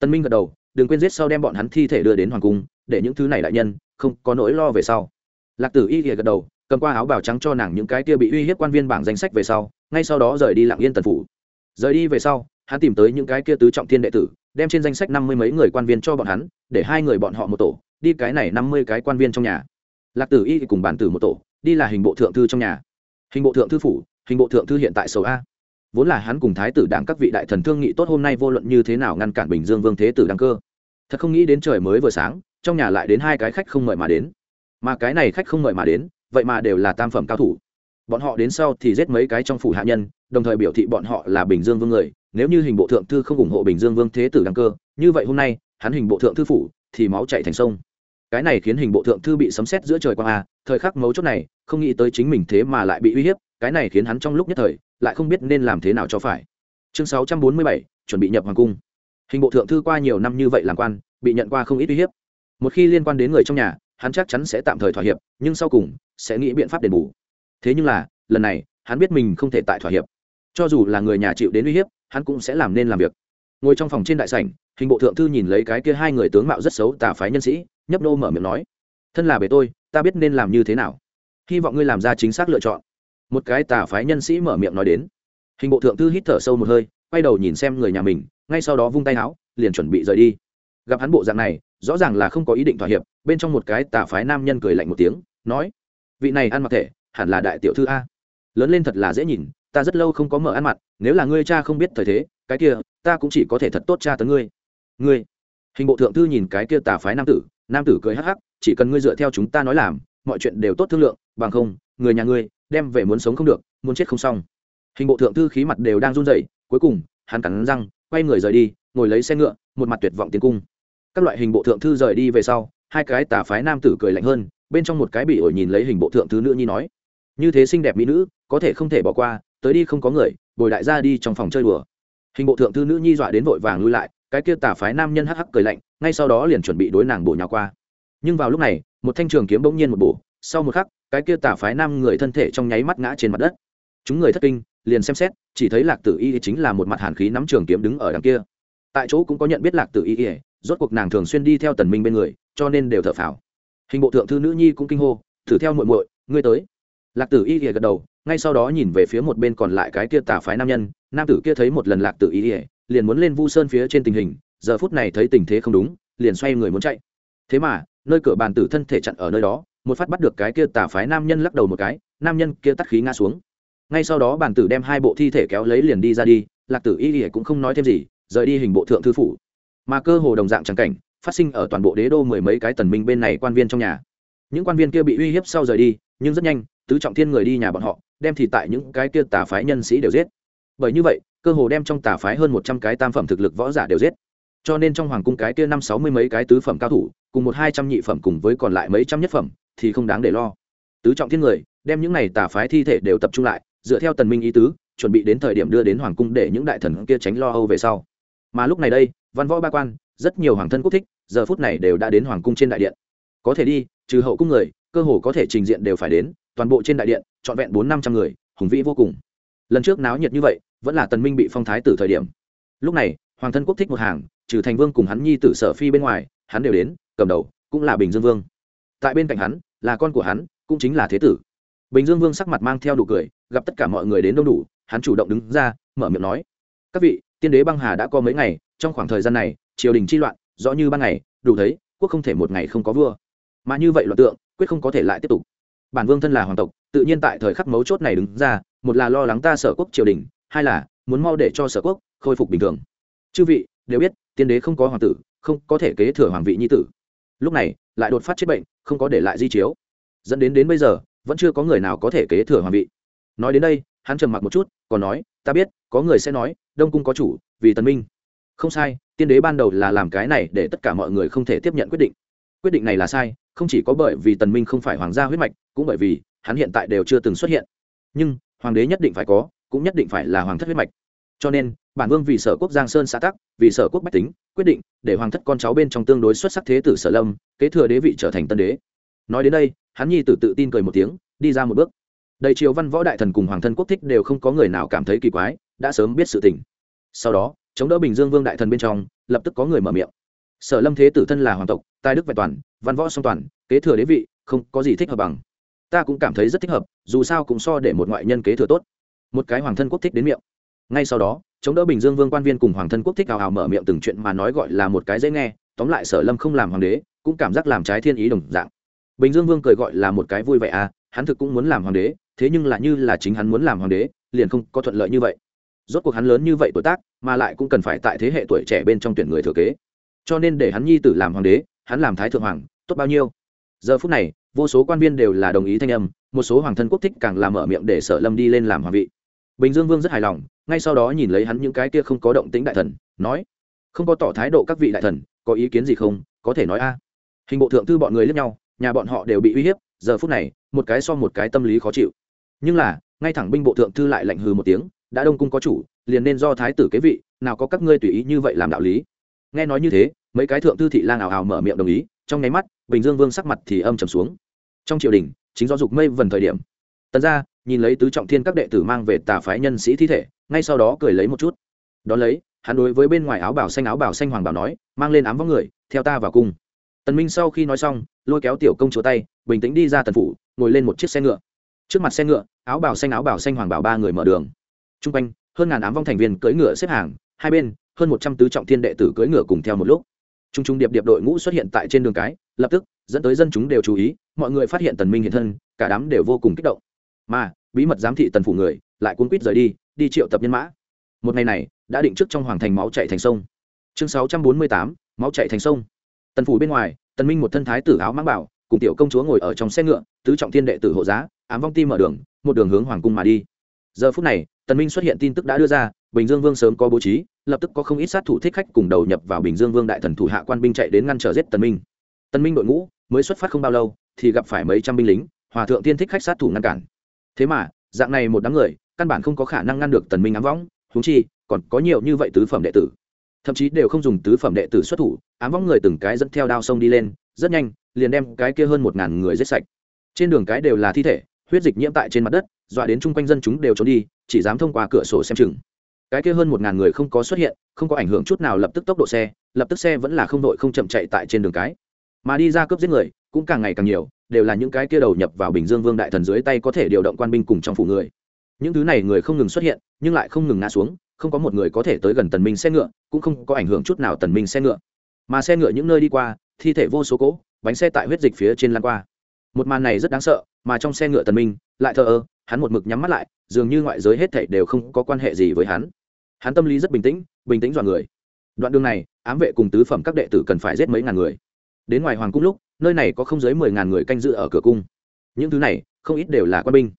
Tân minh gật đầu, đừng quên giết sau đem bọn hắn thi thể đưa đến hoàng cung, để những thứ này đại nhân không có nỗi lo về sau. Lạc tử y ỉa gật đầu, cầm qua áo bào trắng cho nàng những cái kia bị uy hiếp quan viên bảng danh sách về sau, ngay sau đó rời đi lặng yên tần phủ. Rời đi về sau, hắn tìm tới những cái kia tứ trọng thiên đệ tử, đem trên danh sách năm mươi mấy người quan viên cho bọn hắn, để hai người bọn họ một tổ, đi cái này năm mươi cái quan viên trong nhà. Lạc tử y cùng bản tử một tổ, đi là hình bộ thượng thư trong nhà. Hình bộ thượng thư phủ, hình bộ thượng thư hiện tại sầu a. Vốn là hắn cùng thái tử đảng các vị đại thần thương nghị tốt hôm nay vô luận như thế nào ngăn cản bình dương vương thế tử đăng cơ. Thật không nghĩ đến trời mới vừa sáng trong nhà lại đến hai cái khách không mời mà đến. Mà cái này khách không mời mà đến, vậy mà đều là tam phẩm cao thủ. Bọn họ đến sau thì giết mấy cái trong phủ hạ nhân, đồng thời biểu thị bọn họ là bình dương vương người. Nếu như hình bộ thượng thư không ủng hộ bình dương vương thế tử đăng cơ, như vậy hôm nay, hắn hình bộ thượng thư phủ thì máu chạy thành sông. Cái này khiến hình bộ thượng thư bị sấm xét giữa trời quang a, thời khắc mấu chốt này, không nghĩ tới chính mình thế mà lại bị uy hiếp, cái này khiến hắn trong lúc nhất thời lại không biết nên làm thế nào cho phải. Chương sáu trăm bốn mươi bảy, chuẩn bị nhập hoàng cung. Hình bộ thượng thư qua nhiều năm như vậy làm quan, bị nhận qua không ít uy hiếp một khi liên quan đến người trong nhà, hắn chắc chắn sẽ tạm thời thỏa hiệp, nhưng sau cùng, sẽ nghĩ biện pháp đền bù. Thế nhưng là, lần này, hắn biết mình không thể tại thỏa hiệp. Cho dù là người nhà chịu đến uy hiếp, hắn cũng sẽ làm nên làm việc. Ngồi trong phòng trên đại sảnh, hình bộ thượng thư nhìn lấy cái kia hai người tướng mạo rất xấu tà phái nhân sĩ, nhấp nô mở miệng nói, thân là bề tôi, ta biết nên làm như thế nào. Hy vọng ngươi làm ra chính xác lựa chọn. Một cái tà phái nhân sĩ mở miệng nói đến. Hình bộ thượng thư hít thở sâu một hơi, quay đầu nhìn xem người nhà mình, ngay sau đó vung tay áo, liền chuẩn bị rời đi. Gặp hắn bộ dạng này rõ ràng là không có ý định thỏa hiệp, bên trong một cái tà phái nam nhân cười lạnh một tiếng, nói, vị này ăn mặc thể, hẳn là đại tiểu thư a. Lớn lên thật là dễ nhìn, ta rất lâu không có mở ăn mặt nếu là ngươi cha không biết thời thế, cái kia, ta cũng chỉ có thể thật tốt cha tấn ngươi. Ngươi, hình bộ thượng thư nhìn cái kia tà phái nam tử nam tử cười hắc hắc, chỉ cần ngươi dựa theo chúng ta nói làm, mọi chuyện đều tốt thương lượng, bằng không, người nhà ngươi đem về muốn sống không được, muốn chết không xong. Hình bộ thượng thư khí mặt đều đang run rẩy, cuối cùng, hắn cắn răng, quay người rời đi, ngồi lấy xe ngựa, một mặt tuyệt vọng tiến cung các loại hình bộ thượng thư rời đi về sau, hai cái tà phái nam tử cười lạnh hơn, bên trong một cái bị ổi nhìn lấy hình bộ thượng thư nữ nhi nói, như thế xinh đẹp mỹ nữ, có thể không thể bỏ qua, tới đi không có người, bồi đại gia đi trong phòng chơi đùa. Hình bộ thượng thư nữ nhi dọa đến vội vàng lui lại, cái kia tà phái nam nhân hắc hắc cười lạnh, ngay sau đó liền chuẩn bị đối nàng bổ nhào qua. Nhưng vào lúc này, một thanh trường kiếm bỗng nhiên một bổ, sau một khắc, cái kia tà phái nam người thân thể trong nháy mắt ngã trên mặt đất. Chúng người thất kinh, liền xem xét, chỉ thấy lạc tử y chính là một mặt hàn khí nắm trường kiếm đứng ở đằng kia. Tại chỗ cũng có nhận biết lạc tử y rốt cuộc nàng thường xuyên đi theo tần minh bên người, cho nên đều thở phào. Hình bộ thượng thư nữ nhi cũng kinh hô, thử theo muội muội, ngươi tới. Lạc tử y gật đầu, ngay sau đó nhìn về phía một bên còn lại cái kia tà phái nam nhân, nam tử kia thấy một lần lạc tử y liền muốn lên vu sơn phía trên tình hình, giờ phút này thấy tình thế không đúng, liền xoay người muốn chạy. Thế mà, nơi cửa bàn tử thân thể chặn ở nơi đó, một phát bắt được cái kia tà phái nam nhân lắc đầu một cái, nam nhân kia tắt khí ngã xuống. Ngay sau đó bàn tử đem hai bộ thi thể kéo lấy liền đi ra đi, lạc tử y ỉa cũng không nói thêm gì, rời đi hình bộ thượng thư phủ mà cơ hồ đồng dạng trắng cảnh, phát sinh ở toàn bộ đế đô mười mấy cái tần minh bên này quan viên trong nhà. Những quan viên kia bị uy hiếp sau rời đi, nhưng rất nhanh, tứ trọng thiên người đi nhà bọn họ, đem thì tại những cái kia tà phái nhân sĩ đều giết. Bởi như vậy, cơ hồ đem trong tà phái hơn một trăm cái tam phẩm thực lực võ giả đều giết. Cho nên trong hoàng cung cái kia năm sáu mươi mấy cái tứ phẩm cao thủ, cùng một hai trăm nhị phẩm cùng với còn lại mấy trăm nhất phẩm, thì không đáng để lo. Tứ trọng thiên người, đem những này tà phái thi thể đều tập trung lại, dựa theo tần minh ý tứ, chuẩn bị đến thời điểm đưa đến hoàng cung để những đại thần kia tránh lo âu về sau. Mà lúc này đây văn võ ba quan, rất nhiều hoàng thân quốc thích, giờ phút này đều đã đến hoàng cung trên đại điện. Có thể đi, trừ hậu cung người, cơ hồ có thể trình diện đều phải đến, toàn bộ trên đại điện, trọn vẹn bốn năm trăm người, hùng vĩ vô cùng. Lần trước náo nhiệt như vậy, vẫn là tần minh bị phong thái từ thời điểm. Lúc này, hoàng thân quốc thích một hàng, trừ thành vương cùng hắn nhi tử sở phi bên ngoài, hắn đều đến, cầm đầu, cũng là bình dương vương. Tại bên cạnh hắn, là con của hắn, cũng chính là thế tử. Bình dương vương sắc mặt mang theo đủ cười, gặp tất cả mọi người đến đông đủ, hắn chủ động đứng ra, mở miệng nói, các vị tiên đế băng hà đã có mấy ngày, trong khoảng thời gian này, triều đình chi loạn, rõ như ban ngày, đủ thấy, quốc không thể một ngày không có vua. Mà như vậy loạn tượng, quyết không có thể lại tiếp tục. Bản vương thân là hoàng tộc, tự nhiên tại thời khắc mấu chốt này đứng ra, một là lo lắng ta sở quốc triều đình, hai là muốn mau để cho sở quốc khôi phục bình thường. Chư vị, đều biết, tiên đế không có hoàng tử, không có thể kế thừa hoàng vị nhi tử. Lúc này, lại đột phát chết bệnh, không có để lại di chiếu. Dẫn đến đến bây giờ, vẫn chưa có người nào có thể kế thừa hoàng vị. Nói đến đây hắn trầm mặc một chút, còn nói, ta biết, có người sẽ nói, đông cung có chủ, vì tần minh. Không sai, tiên đế ban đầu là làm cái này để tất cả mọi người không thể tiếp nhận quyết định. Quyết định này là sai, không chỉ có bởi vì tần minh không phải hoàng gia huyết mạch, cũng bởi vì hắn hiện tại đều chưa từng xuất hiện. Nhưng, hoàng đế nhất định phải có, cũng nhất định phải là hoàng thất huyết mạch. Cho nên, bản vương vì sở quốc giang sơn xã tắc, vì sở quốc bách tính, quyết định để hoàng thất con cháu bên trong tương đối xuất sắc thế tử sở lâm, kế thừa đế vị trở thành tân đế. Nói đến đây, hắn nhi tử tự tin cười một tiếng, đi ra một bước đầy triều văn võ đại thần cùng hoàng thân quốc thích đều không có người nào cảm thấy kỳ quái, đã sớm biết sự tình. Sau đó, chống đỡ bình dương vương đại thần bên trong, lập tức có người mở miệng. Sở lâm thế tử thân là hoàng tộc, tài đức vẹn toàn, văn võ song toàn, kế thừa đế vị, không có gì thích hợp bằng. Ta cũng cảm thấy rất thích hợp, dù sao cũng so để một ngoại nhân kế thừa tốt. Một cái hoàng thân quốc thích đến miệng. Ngay sau đó, chống đỡ bình dương vương quan viên cùng hoàng thân quốc thích hào hào mở miệng từng chuyện mà nói gọi là một cái dễ nghe, tóm lại sở lâm không làm hoàng đế, cũng cảm giác làm trái thiên ý đồng dạng. Bình dương vương cười gọi là một cái vui vậy à hắn thực cũng muốn làm hoàng đế thế nhưng là như là chính hắn muốn làm hoàng đế, liền không có thuận lợi như vậy. Rốt cuộc hắn lớn như vậy tuổi tác, mà lại cũng cần phải tại thế hệ tuổi trẻ bên trong tuyển người thừa kế. Cho nên để hắn nhi tử làm hoàng đế, hắn làm thái thượng hoàng, tốt bao nhiêu? Giờ phút này, vô số quan viên đều là đồng ý thanh âm, một số hoàng thân quốc thích càng làm mở miệng để sở lâm đi lên làm hoàng vị. Bình dương vương rất hài lòng, ngay sau đó nhìn lấy hắn những cái kia không có động tính đại thần, nói, không có tỏ thái độ các vị đại thần, có ý kiến gì không? Có thể nói a. Hình bộ thượng thư bọn người lẫn nhau, nhà bọn họ đều bị uy hiếp, giờ phút này, một cái so một cái tâm lý khó chịu nhưng là, ngay thẳng binh bộ thượng thư lại lạnh hừ một tiếng, đã đông cung có chủ, liền nên do thái tử kế vị, nào có các ngươi tùy ý như vậy làm đạo lý. Nghe nói như thế, mấy cái thượng thư thị lang ảo ảo mở miệng đồng ý, trong nháy mắt, bình dương vương sắc mặt thì âm trầm xuống. Trong triều đình, chính do dục mây vần thời điểm, tần ra nhìn lấy tứ trọng thiên các đệ tử mang về tà phái nhân sĩ thi thể, ngay sau đó cười lấy một chút. Đón lấy, hắn đối với bên ngoài áo bảo xanh áo bảo xanh hoàng bảo nói, mang lên ám vóc người, theo ta vào cung. Tần minh sau khi nói xong, lôi kéo tiểu công chúa tay, bình tĩnh đi ra tần phủ, ngồi lên một chiếc xe ngựa trước mặt xe ngựa, áo bào xanh, áo bào xanh hoàng bảo ba người mở đường. T r u n g quanh, hơn ngàn ám vong thành viên cưỡi ngựa xếp hàng, hai bên, hơn một trăm tứ trọng thiên đệ tử cưỡi ngựa cùng theo một lúc. T r u n g t r u n g điệp điệp đội ngũ xuất hiện tại trên đường cái, lập tức, dẫn tới dân chúng đều chú ý, mọi người phát hiện tần minh hiện thân, cả đám đều vô cùng kích động. Mà, bí mật giám thị tần phủ người, lại cuốn quýt rời đi đi triệu tập nhân mã. Một ngày này, đã định trước trong hoàng thành máu chạy thành sông. Chương sáu trăm bốn mươi tám, máu chạy thành sông. Tần phủ bên ngoài, tần minh một thân thái tử áo mang bảo, cùng tiểu công chúa ngồi ở trong xe ngựa, tứ trọng thiên đệ tử hộ giá ám vong ti mở đường, một đường hướng hoàng cung mà đi. Giờ phút này, tần minh xuất hiện tin tức đã đưa ra, bình dương vương sớm có bố trí, lập tức có không ít sát thủ thích khách cùng đầu nhập vào bình dương vương đại thần thủ hạ quan binh chạy đến ngăn trở giết tần minh. Tần minh đội ngũ mới xuất phát không bao lâu, thì gặp phải mấy trăm binh lính, hòa thượng tiên thích khách sát thủ ngăn cản. Thế mà, dạng này một đám người, căn bản không có khả năng ngăn được tần minh ám vong chúng chi, còn có nhiều như vậy tứ phẩm đệ tử. Thậm chí đều không dùng tứ phẩm đệ tử xuất thủ, ám vong người từng cái dẫn theo đao sông đi lên, rất nhanh, liền đem cái kia hơn một ngàn người giết sạch. Trên đường cái đều là thi thể huyết dịch nhiễm tại trên mặt đất, dọa đến chung quanh dân chúng đều trốn đi, chỉ dám thông qua cửa sổ xem chừng. Cái kia hơn một ngàn người không có xuất hiện, không có ảnh hưởng chút nào lập tức tốc độ xe, lập tức xe vẫn là không đội không chậm chạy tại trên đường cái. Mà đi ra cướp giết người, cũng càng ngày càng nhiều, đều là những cái kia đầu nhập vào bình dương vương đại thần dưới tay có thể điều động quan binh cùng trong phủ người. Những thứ này người không ngừng xuất hiện, nhưng lại không ngừng ngã xuống, không có một người có thể tới gần tần minh xe ngựa, cũng không có ảnh hưởng chút nào tần minh xe ngựa. Mà xe ngựa những nơi đi qua, thi thể vô số cỗ, bánh xe tại huyết dịch phía trên lan qua một màn này rất đáng sợ, mà trong xe ngựa tần minh, lại thờ ơ, hắn một mực nhắm mắt lại, dường như ngoại giới hết thảy đều không có quan hệ gì với hắn. Hắn tâm lý rất bình tĩnh bình tĩnh dọa người. Đoạn đường này, ám vệ cùng tứ phẩm các đệ tử cần phải giết mấy ngàn người. Đến ngoài hoàng cung lúc, nơi này có không dưới mười ngàn người canh giữ ở cửa cung. Những thứ này, không ít đều là quan binh.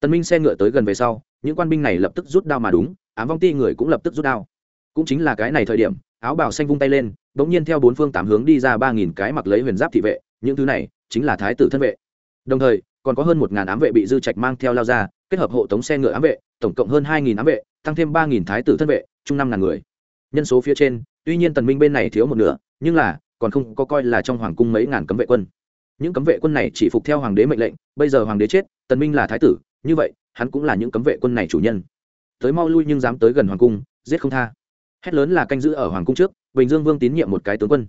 Tần minh xe ngựa tới gần về sau, những quan binh này lập tức rút đao mà đúng, ám vong ti người cũng lập tức rút đao. Cũng chính là cái này thời điểm, áo bào xanh vung tay lên, bỗng nhiên theo bốn phương tám hướng đi ra ba nghìn cái mặc lấy huyền giáp thị vệ, những thứ này chính là thái tử thân vệ đồng thời, còn có hơn một ngàn ám vệ bị dư trạch mang theo lao ra, kết hợp hộ tống xe ngựa ám vệ, tổng cộng hơn hai nghìn ám vệ, tăng thêm ba nghìn thái tử thân vệ, chung năm ngàn người. Nhân số phía trên, tuy nhiên tần minh bên này thiếu một nửa, nhưng là, còn không có coi là trong hoàng cung mấy ngàn cấm vệ quân. Những cấm vệ quân này chỉ phục theo hoàng đế mệnh lệnh, bây giờ hoàng đế chết, tần minh là thái tử, như vậy, hắn cũng là những cấm vệ quân này chủ nhân. Tới mau lui nhưng dám tới gần hoàng cung, giết không tha. Hét lớn là canh giữ ở hoàng cung trước, bình dương vương tín nhiệm một cái tướng quân.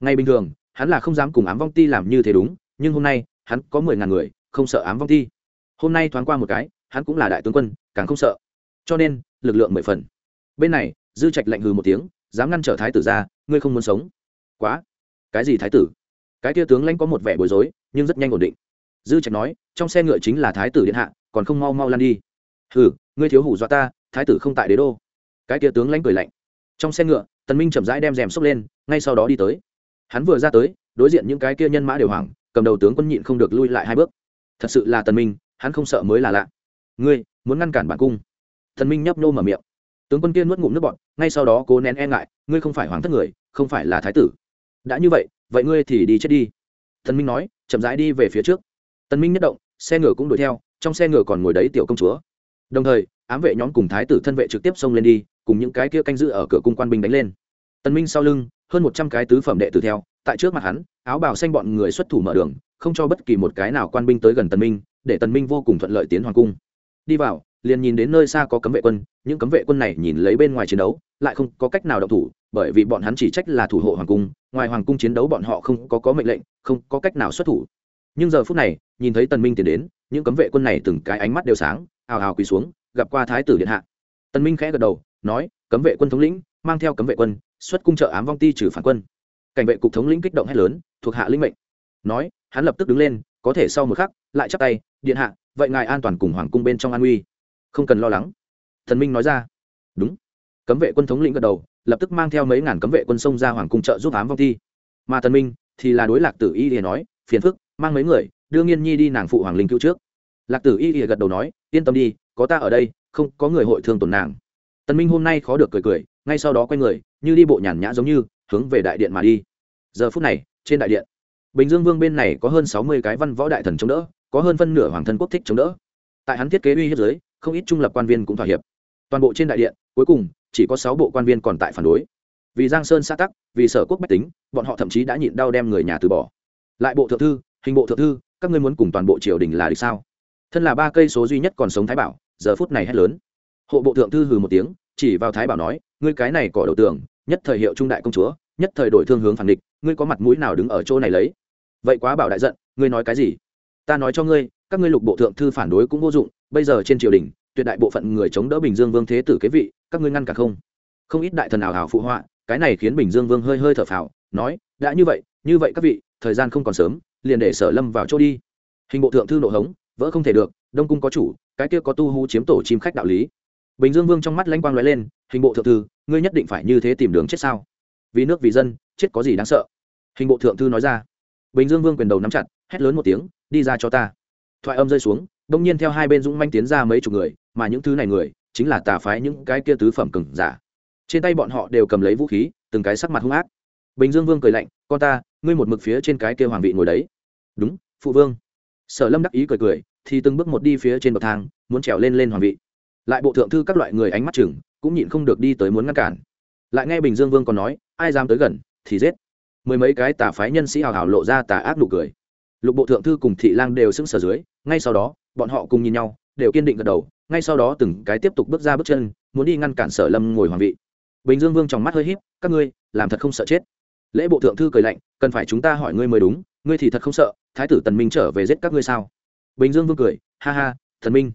Ngay bình thường, hắn là không dám cùng ám vong ti làm như thế đúng, nhưng hôm nay hắn có mười ngàn người không sợ ám vong thi. hôm nay thoáng qua một cái hắn cũng là đại tướng quân càng không sợ. Cho nên lực lượng mười phần. Bên này dư trạch lạnh hừ một tiếng dám ngăn trở thái tử ra ngươi không muốn sống. Quá. Cái gì thái tử? Cái kia tướng lãnh có một vẻ bối rối nhưng rất nhanh ổn định. Dư trạch nói trong xe ngựa chính là thái tử điện hạ còn không mau mau lan đi. Hừ, ngươi thiếu hủ dọa ta thái tử không tại đế đô. Cái kia tướng lãnh cười lạnh. Trong xe ngựa tần minh chậm rãi đem rèm xốc lên ngay sau đó đi tới. Hắn vừa ra tới đối diện những cái kia nhân mã đều hoảng cầm đầu tướng quân nhịn không được lui lại hai bước. Thật sự là tần minh, hắn không sợ mới là lạ. Ngươi, muốn ngăn cản bản cung? Thần minh nhấp nô mở miệng. Tướng quân kia nuốt ngụm nước bọt, ngay sau đó cố nén e ngại, ngươi không phải hoàng thất người, không phải là thái tử. Đã như vậy vậy ngươi thì đi chết đi. Thần minh nói, chậm rãi đi về phía trước. Tần minh nhất động, xe ngựa cũng đuổi theo, trong xe ngựa còn ngồi đấy tiểu công chúa. Đồng thời, ám vệ nhóm cùng thái tử thân vệ trực tiếp xông lên đi, cùng những cái kia canh giữ ở cửa cung quan binh đánh lên. Tần minh sau lưng, hơn một trăm cái tứ phẩm đệ tử theo tại trước mặt hắn, áo bào xanh bọn người xuất thủ mở đường, không cho bất kỳ một cái nào quan binh tới gần tần minh, để tần minh vô cùng thuận lợi tiến hoàng cung. Đi vào, liền nhìn đến nơi xa có cấm vệ quân, những cấm vệ quân này nhìn lấy bên ngoài chiến đấu, lại không có cách nào động thủ, bởi vì bọn hắn chỉ trách là thủ hộ hoàng cung, ngoài hoàng cung chiến đấu bọn họ không có có mệnh lệnh, không có cách nào xuất thủ. Nhưng giờ phút này, nhìn thấy tần minh tiến đến, những cấm vệ quân này từng cái ánh mắt đều sáng ào ào quỳ xuống, gặp qua thái tử điện hạ. Tần minh khẽ gật đầu, nói, cấm vệ quân thống lĩnh, mang theo cấm vệ quân, xuất cung trợ ám vong ti trừ phản quân cảnh vệ cục thống lĩnh kích động hét lớn thuộc hạ linh mệnh. Nói hắn lập tức đứng lên có thể sau một khắc lại chắp tay điện hạ vậy ngài an toàn cùng hoàng cung bên trong an nguy, không cần lo lắng. Thần minh nói ra. Đúng. Cấm vệ quân thống lĩnh gật đầu lập tức mang theo mấy ngàn cấm vệ quân sông ra hoàng cung trợ giúp ám vong thi, mà thần minh thì là đối lạc tử y thì nói phiền phức mang mấy người đưa nghiên nhi đi nàng phụ hoàng linh cứu trước. Lạc tử y thì gật đầu nói yên tâm đi có ta ở đây không có người hội thương tổn nàng. Tần minh hôm nay khó được cười cười ngay sau đó quay người như đi bộ nhàn nhã giống như hướng về đại điện mà đi. Giờ phút này, trên đại điện, bình dương vương bên này có hơn sáu mươi cái văn võ đại thần chống đỡ, có hơn phân nửa hoàng thân quốc thích chống đỡ. Tại hắn thiết kế uy hiếp giới, không ít trung lập quan viên cũng thỏa hiệp. Toàn bộ trên đại điện, cuối cùng, chỉ có sáu bộ quan viên còn tại phản đối. Vì giang sơn xã tắc, vì sở quốc bách tính, bọn họ thậm chí đã nhịn đau đem người nhà từ bỏ. Lại bộ thượng thư, hình bộ thượng thư, các ngươi muốn cùng toàn bộ triều đình là được sao? Thân là ba cây số duy nhất còn sống thái bảo, giờ phút này hét lớn. Hộ bộ thượng thư hừ một tiếng, chỉ vào thái bảo nói, ngươi cái này cỏ đầu tường nhất thời hiệu trung đại công chúa, nhất thời đổi thương hướng phản địch, ngươi có mặt mũi nào đứng ở chỗ này lấy? Vậy quá bảo đại giận, ngươi nói cái gì? Ta nói cho ngươi, các ngươi lục bộ thượng thư phản đối cũng vô dụng, bây giờ trên triều đình, tuyệt đại bộ phận người chống đỡ bình dương vương thế tử kế vị, các ngươi ngăn cả không? Không ít đại thần ảo hảo phụ họa, cái này khiến bình dương vương hơi hơi thở phào, nói, đã như vậy như vậy các vị, thời gian không còn sớm, liền để sở lâm vào chỗ đi. Hình bộ thượng thư nộ hống, vỡ không thể được, đông cung có chủ, cái kia có tu hú chiếm tổ chim khách đạo lý bình dương vương trong mắt lanh quang l ó e lên, hình bộ thượng thư, ngươi nhất định phải như thế tìm đường chết sao? Vì nước vì dân, chết có gì đáng sợ? Hình bộ thượng thư nói ra. Bình dương vương quyền đầu nắm chặt, hét lớn một tiếng, đi ra cho ta. Thoại âm rơi xuống, đông nhiên theo hai bên dũng manh tiến ra mấy chục người, mà những thứ này người, chính là tà phái những cái kia tứ phẩm cừng giả. Trên tay bọn họ đều cầm lấy vũ khí, từng cái sắc mặt hung ác. Bình dương vương cười lạnh, con ta, ngươi một mực phía trên cái kia hoàng vị ngồi đấy. Đúng, phụ vương. Sở lâm đắc ý cười cười, thì từng bước một đi phía trên bậc thang, muốn trèo lên lên hoàng vị lại bộ thượng thư các loại người ánh mắt chừng, cũng nhịn không được đi tới muốn ngăn cản. Lại nghe bình dương vương còn nói, ai dám tới gần, thì giết. Mười mấy cái tà phái nhân sĩ hào hào lộ ra tà ác nụ cười. Lục bộ thượng thư cùng thị lang đều sững sờ dưới, ngay sau đó, bọn họ cùng nhìn nhau, đều kiên định gật đầu, ngay sau đó từng cái tiếp tục bước ra bước chân, muốn đi ngăn cản sở lâm ngồi hoàng vị. Bình dương vương trong mắt hơi híp, các ngươi, làm thật không sợ chết. Lễ bộ thượng thư cười lạnh, cần phải chúng ta hỏi ngươi mới đúng, ngươi thì thật không sợ, thái tử tần minh trở về giết các ngươi sao? Bình dương vương cười, ha ha thần minh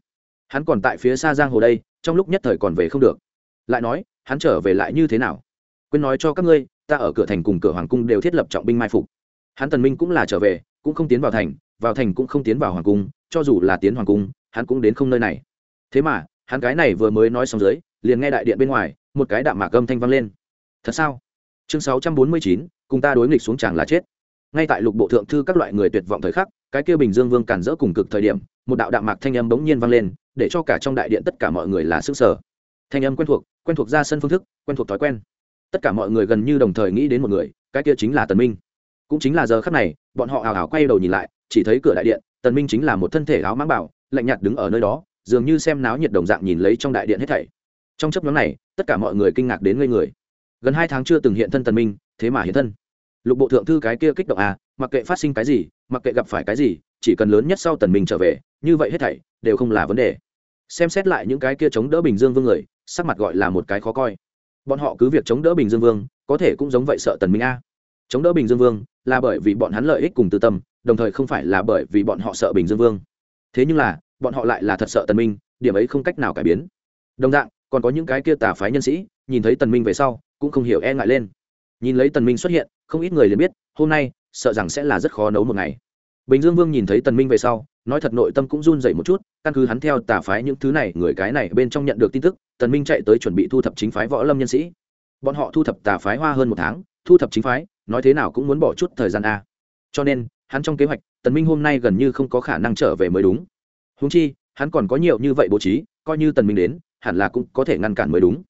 hắn còn tại phía xa giang hồ đây trong lúc nhất thời còn về không được. Lại nói hắn trở về lại như thế nào? Quên nói cho các ngươi ta ở cửa thành cùng cửa hoàng cung đều thiết lập trọng binh mai phục. Hắn tần minh cũng là trở về cũng không tiến vào thành vào thành cũng không tiến vào hoàng cung cho dù là tiến hoàng cung hắn cũng đến không nơi này. Thế mà hắn cái này vừa mới nói xong dưới liền nghe đại điện bên ngoài một cái đạm mạc âm thanh vang lên. Thật sao? Chương 649, cùng ta đối nghịch xuống chàng là chết. Ngay tại lục bộ thượng thư các loại người tuyệt vọng thời khắc cái kia bình dương vương cản rỡ cùng cực thời điểm, một đạo đạo mạc thanh âm bỗng nhiên vang lên, để cho cả trong đại điện tất cả mọi người là sức sở thanh âm quen thuộc quen thuộc ra sân phương thức, quen thuộc thói quen. Tất cả mọi người gần như đồng thời nghĩ đến một người, cái kia chính là tần minh. Cũng chính là giờ khắc này, bọn họ hào hào quay đầu nhìn lại, chỉ thấy cửa đại điện, tần minh chính là một thân thể áo mãng bảo, lạnh nhạt đứng ở nơi đó, dường như xem náo nhiệt đồng dạng nhìn lấy trong đại điện hết thảy. Trong chấp nhóm này, tất cả mọi người kinh ngạc đến ngây người. Gần hai tháng chưa từng hiện thân tần minh, thế mà hiện thân. Lục bộ thượng thư cái kia kích động à mặc kệ phát sinh cái gì, mặc kệ gặp phải cái gì, chỉ cần lớn nhất sau tần minh trở về, như vậy hết thảy đều không là vấn đề. Xem xét lại những cái kia chống đỡ bình dương vương người, sắc mặt gọi là một cái khó coi. Bọn họ cứ việc chống đỡ bình dương vương, có thể cũng giống vậy sợ tần minh a. Chống đỡ bình dương vương là bởi vì bọn hắn lợi ích cùng tư tâm, đồng thời không phải là bởi vì bọn họ sợ bình dương vương. Thế nhưng là, bọn họ lại là thật sợ tần minh, điểm ấy không cách nào cải biến. Đồng dạng, còn có những cái kia tà phái nhân sĩ, nhìn thấy tần minh về sau, cũng không hiểu e ngại lên. Nhìn lấy tần minh xuất hiện, không ít người liền biết, hôm nay sợ rằng sẽ là rất khó nấu một ngày. Bình dương vương nhìn thấy tần minh về sau, nói thật nội tâm cũng run dậy một chút, căn cứ hắn theo tà phái những thứ này, người cái này bên trong nhận được tin tức, tần minh chạy tới chuẩn bị thu thập chính phái võ lâm nhân sĩ. Bọn họ thu thập tà phái hoa hơn một tháng, thu thập chính phái, nói thế nào cũng muốn bỏ chút thời gian a. Cho nên, hắn trong kế hoạch, tần minh hôm nay gần như không có khả năng trở về mới đúng. Huống chi, hắn còn có nhiều như vậy bố trí, coi như tần minh đến, hẳn là cũng có thể ngăn cản mới đúng.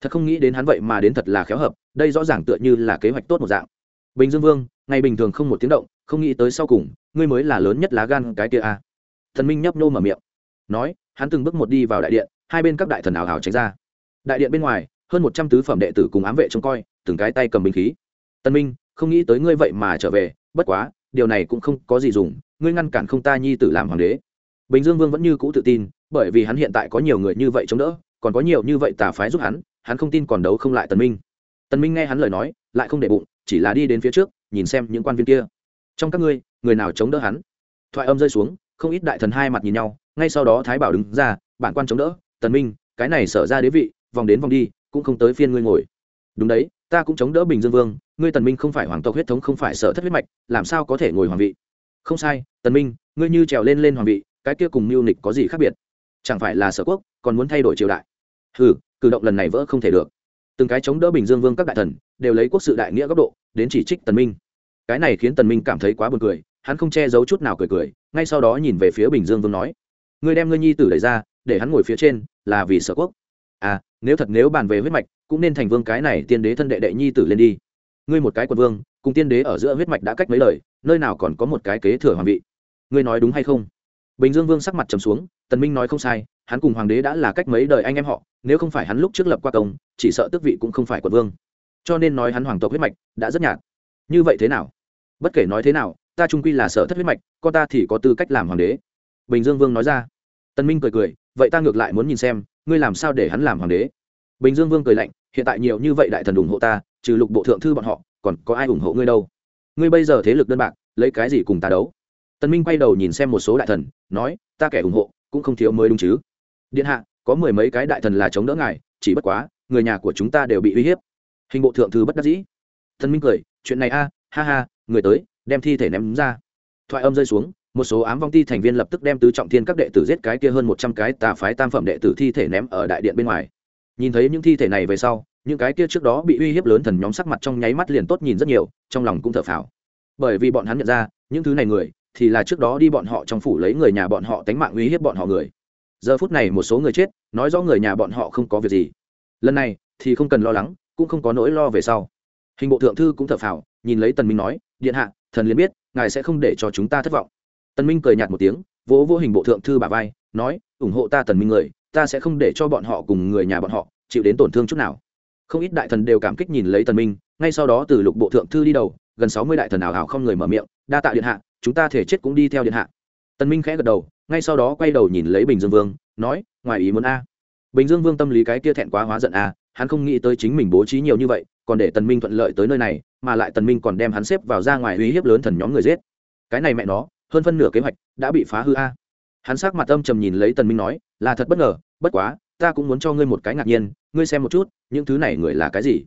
Thật không nghĩ đến hắn vậy mà đến thật là khéo hợp, đây rõ ràng tựa như là kế hoạch tốt một dạng bình dương vương, ngày bình thường không một tiếng động, không nghĩ tới sau cùng, ngươi mới là lớn nhất lá gan cái kia a. Thần minh nhấp nô mở miệng. Nói, hắn từng bước một đi vào đại điện, hai bên các đại thần ảo hảo tránh ra. Đại điện bên ngoài, hơn một trăm tứ phẩm đệ tử cùng ám vệ trông coi, từng cái tay cầm binh khí. Tân minh, không nghĩ tới ngươi vậy mà trở về, bất quá, điều này cũng không có gì dùng, ngươi ngăn cản không ta nhi tử làm hoàng đế. Bình dương vương vẫn như cũ tự tin, bởi vì hắn hiện tại có nhiều người như vậy chống đỡ, còn có nhiều như vậy tà phái giúp hắn hắn không tin còn đấu không lại tần minh. Tần minh nghe hắn lời nói, lại không để bụng chỉ là đi đến phía trước, nhìn xem những quan viên kia. Trong các ngươi, người nào chống đỡ hắn? Thoại âm rơi xuống, không ít đại thần hai mặt nhìn nhau, ngay sau đó thái bảo đứng ra, bản quan chống đỡ, tần minh, cái này sở ra đế vị, vòng đến vòng đi, cũng không tới phiên ngươi ngồi. Đúng đấy, ta cũng chống đỡ bình dương vương, ngươi tần minh không phải hoàng tộc huyết thống, không phải sở thất huyết mạch, làm sao có thể ngồi hoàng vị? Không sai, tần minh, ngươi như trèo lên lên hoàng vị, cái kia cùng mưu nịch có gì khác biệt? Chẳng phải là sở quốc, còn muốn thay đổi triều đại? Hừ, cử động lần này vỡ không thể được từng cái chống đỡ bình dương vương các đại thần, đều lấy quốc sự đại nghĩa góc độ, đến chỉ trích tần minh. Cái này khiến tần minh cảm thấy quá buồn cười, hắn không che giấu chút nào cười cười, ngay sau đó nhìn về phía bình dương vương nói, ngươi đem ngươi nhi tử đẩy ra, để hắn ngồi phía trên, là vì sở quốc. À nếu thật nếu bàn về huyết mạch, cũng nên thành vương cái này tiên đế thân đệ đệ nhi tử lên đi. Ngươi một cái quân vương, cùng tiên đế ở giữa huyết mạch đã cách mấy lời, nơi nào còn có một cái kế thừa hoàng vị. Ngươi nói đúng hay không? Bình dương vương sắc mặt trầm xuống, tần minh nói không sai hắn cùng hoàng đế đã là cách mấy đời anh em họ, nếu không phải hắn lúc trước lập qua công, chỉ sợ tước vị cũng không phải quận vương. Cho nên nói hắn hoàng tộc huyết mạch đã rất nhạt. Như vậy thế nào? Bất kể nói thế nào, ta trung quy là sở thất huyết mạch, con ta thì có tư cách làm hoàng đế. Bình dương vương nói ra. Tân minh cười cười, vậy ta ngược lại muốn nhìn xem, ngươi làm sao để hắn làm hoàng đế? Bình dương vương cười lạnh, hiện tại nhiều như vậy đại thần ủng hộ ta, trừ lục bộ thượng thư bọn họ, còn có ai ủng hộ ngươi đâu? Ngươi bây giờ thế lực đơn bạc, lấy cái gì cùng ta đấu? Tân minh quay đầu nhìn xem một số đại thần, nói, ta kẻ ủng hộ, cũng không thiếu mới đúng chứ điện hạ, có mười mấy cái đại thần là chống đỡ ngài, chỉ bất quá, người nhà của chúng ta đều bị uy hiếp. Hình bộ thượng thư bất đắc dĩ. Thần minh cười, chuyện này a, ha ha, người tới, đem thi thể ném ra. Thoại âm rơi xuống, một số ám vong ti thành viên lập tức đem tứ trọng thiên các đệ tử giết cái kia hơn một trăm cái tà phái tam phẩm đệ tử thi thể ném ở đại điện bên ngoài. Nhìn thấy những thi thể này về sau, những cái kia trước đó bị uy hiếp lớn thần nhóm sắc mặt trong nháy mắt liền tốt nhìn rất nhiều, trong lòng cũng thở phào. Bởi vì bọn hắn nhận ra, những thứ này người, thì là trước đó đi bọn họ trong phủ lấy người nhà bọn họ tánh mạng uy hiếp bọn họ người giờ phút này một số người chết, nói rõ người nhà bọn họ không có việc gì. Lần này thì không cần lo lắng, cũng không có nỗi lo về sau. Hình bộ thượng thư cũng thở phào, nhìn lấy tần minh nói, điện hạ, thần liền biết, ngài sẽ không để cho chúng ta thất vọng. Tần minh cười nhạt một tiếng, vỗ vỗ hình bộ thượng thư bà vai, nói, ủng hộ ta tần minh người, ta sẽ không để cho bọn họ cùng người nhà bọn họ chịu đến tổn thương chút nào. Không ít đại thần đều cảm kích nhìn lấy tần minh, ngay sau đó từ lục bộ thượng thư đi đầu, gần sáu mươi đại thần ảo ảo không người mở miệng, đa tạ điện hạ, chúng ta thể chết cũng đi theo điện hạ tần minh khẽ gật đầu, ngay sau đó quay đầu nhìn lấy bình dương vương, nói, ngoài ý muốn a. Bình dương vương tâm lý cái kia thẹn quá hóa giận a, hắn không nghĩ tới chính mình bố trí nhiều như vậy, còn để tần minh thuận lợi tới nơi này, mà lại tần minh còn đem hắn xếp vào ra ngoài uy hiếp lớn thần nhóm người giết. Cái này mẹ nó, hơn phân nửa kế hoạch đã bị phá hư a. Hắn sắc mặt âm trầm nhìn lấy tần minh nói, là thật bất ngờ, bất quá, ta cũng muốn cho ngươi một cái ngạc nhiên, ngươi xem một chút, những thứ này người là cái gì?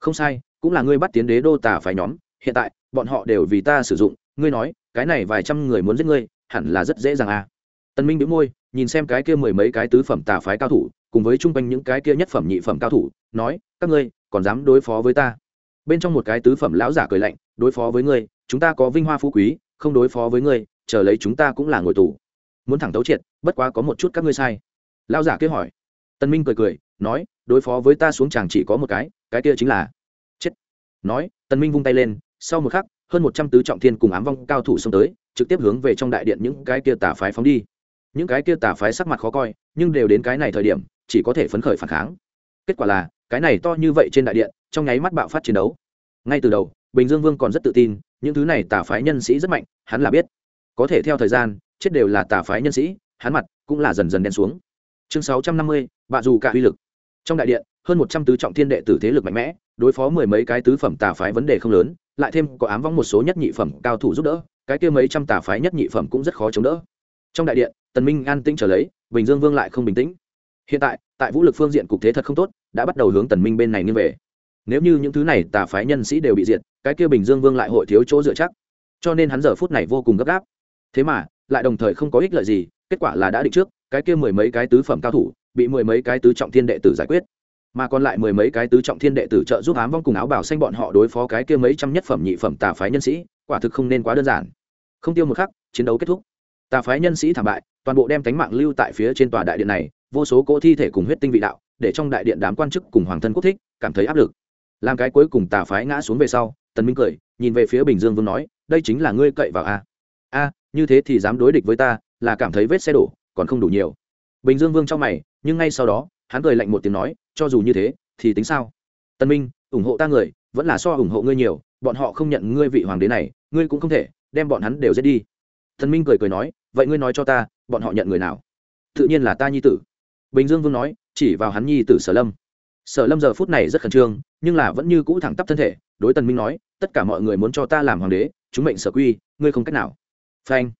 Không sai, cũng là ngươi bắt tiến đế đô tà phái nhóm, hiện tại, bọn họ đều vì ta sử dụng, ngươi nói, cái này vài trăm người muốn giết ngươi hẳn là rất dễ dàng à. a tần minh bĩu môi, nhìn xem cái kia mười mấy cái tứ phẩm tà phái cao thủ, cùng với trung quanh những cái kia nhất phẩm nhị phẩm cao thủ, nói, các ngươi, còn dám đối phó với ta? Bên trong một cái tứ phẩm lão giả cười lạnh, đối phó với ngươi, chúng ta có vinh hoa phú quý, không đối phó với ngươi, chờ lấy chúng ta cũng là ngồi tù. Muốn thẳng tấu triệt, bất quá có một chút các ngươi sai. Lão giả kia hỏi. Tân minh cười cười, nói, đối phó với ta xuống chàng chỉ có một cái cái kia chính là chết. Nói, tân minh vung tay lên, sau một khắc hơn một trăm tứ trọng thiên cùng ám vong cao thủ xông tới, trực tiếp hướng về trong đại điện những cái kia tà phái phóng đi. Những cái kia tà phái sắc mặt khó coi, nhưng đều đến cái này thời điểm, chỉ có thể phấn khởi phản kháng. Kết quả là, cái này to như vậy trên đại điện, trong nháy mắt bạo phát chiến đấu. Ngay từ đầu, bình dương vương còn rất tự tin, những thứ này tà phái nhân sĩ rất mạnh, hắn là biết. Có thể theo thời gian, chết đều là tà phái nhân sĩ, hắn mặt cũng là dần dần đen xuống. Chương sáu trăm năm mươi, bạ dù cả uy lực. Trong đại điện, hơn một trăm tứ trọng thiên đệ tử thế lực mạnh mẽ, đối phó mười mấy cái tứ phẩm tà phái vấn đề không lớn lại thêm có ám vong một số nhất nhị phẩm cao thủ giúp đỡ, cái kia mấy trăm tà phái nhất nhị phẩm cũng rất khó chống đỡ. Trong đại điện, tần minh an tĩnh trở lấy, bình dương vương lại không bình tĩnh. Hiện tại tại vũ lực phương diện cục thế thật không tốt, đã bắt đầu hướng tần minh bên này nghiêng về. Nếu như những thứ này tà phái nhân sĩ đều bị diệt, cái kia bình dương vương lại hội thiếu chỗ dựa chắc. Cho nên hắn giờ phút này vô cùng gấp gáp. Thế mà, lại đồng thời không có ích lợi gì, kết quả là đã định trước, cái kia mười mấy cái tứ phẩm cao thủ, bị mười mấy cái tứ trọng thiên đệ tử giải quyết mà còn lại mười mấy cái tứ trọng thiên đệ tử trợ giúp ám vong cùng áo bảo xanh bọn họ đối phó cái kia mấy trăm nhất phẩm nhị phẩm tà phái nhân sĩ, quả thực không nên quá đơn giản. Không tiêu một khắc, chiến đấu kết thúc. Tà phái nhân sĩ thảm bại, toàn bộ đem tánh mạng lưu tại phía trên tòa đại điện này, vô số cỗ thi thể cùng huyết tinh vị đạo, để trong đại điện đám quan chức cùng hoàng thân quốc thích, cảm thấy áp lực. Làm cái cuối cùng tà phái ngã xuống về sau, tần minh cười, nhìn về phía bình dương vương nói, đây chính là ngươi cậy vào a. A, như thế thì dám đối địch với ta, là cảm thấy vết xe đổ, còn không đủ nhiều. Bình dương vương trong mày, nhưng ngay sau đó hắn cười lạnh một tiếng nói, cho dù như thế, thì tính sao? Tân minh, ủng hộ ta người, vẫn là so ủng hộ ngươi nhiều, bọn họ không nhận ngươi vị hoàng đế này, ngươi cũng không thể đem bọn hắn đều giết đi. Thần minh cười cười nói, vậy ngươi nói cho ta, bọn họ nhận người nào? Tự nhiên là ta nhi tử. Bình dương vương nói, chỉ vào hắn nhi tử sở lâm. Sở lâm giờ phút này rất khẩn trương, nhưng là vẫn như cũ thẳng tắp thân thể, đối tần minh nói, tất cả mọi người muốn cho ta làm hoàng đế, chúng mệnh sở quy, ngươi không cách nào. Phanh.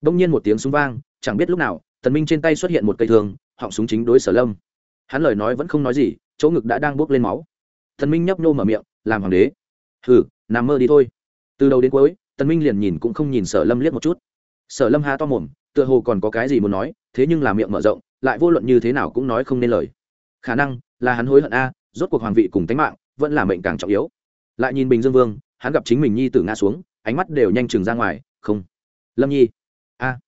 Đông nhiên một tiếng súng vang, chẳng biết lúc nào tần minh trên tay xuất hiện một cây thương, họng súng chính đối sở lâm hắn lời nói vẫn không nói gì, chỗ ngực đã đang bốc lên máu. Thần minh nhấp nhô mở miệng, làm hoàng đế. Hừ, nằm mơ đi thôi. Từ đầu đến cuối, tần minh liền nhìn cũng không nhìn sở lâm liếc một chút. Sở lâm há to mồm, tựa hồ còn có cái gì muốn nói, thế nhưng là miệng mở rộng, lại vô luận như thế nào cũng nói không nên lời. Khả năng là hắn hối hận a, rốt cuộc hoàng vị cùng tánh mạng vẫn là mệnh càng trọng yếu. Lại nhìn bình dương vương, hắn gặp chính mình nhi tử ngã xuống, ánh mắt đều nhanh chừng ra ngoài, không. Lâm nhi. A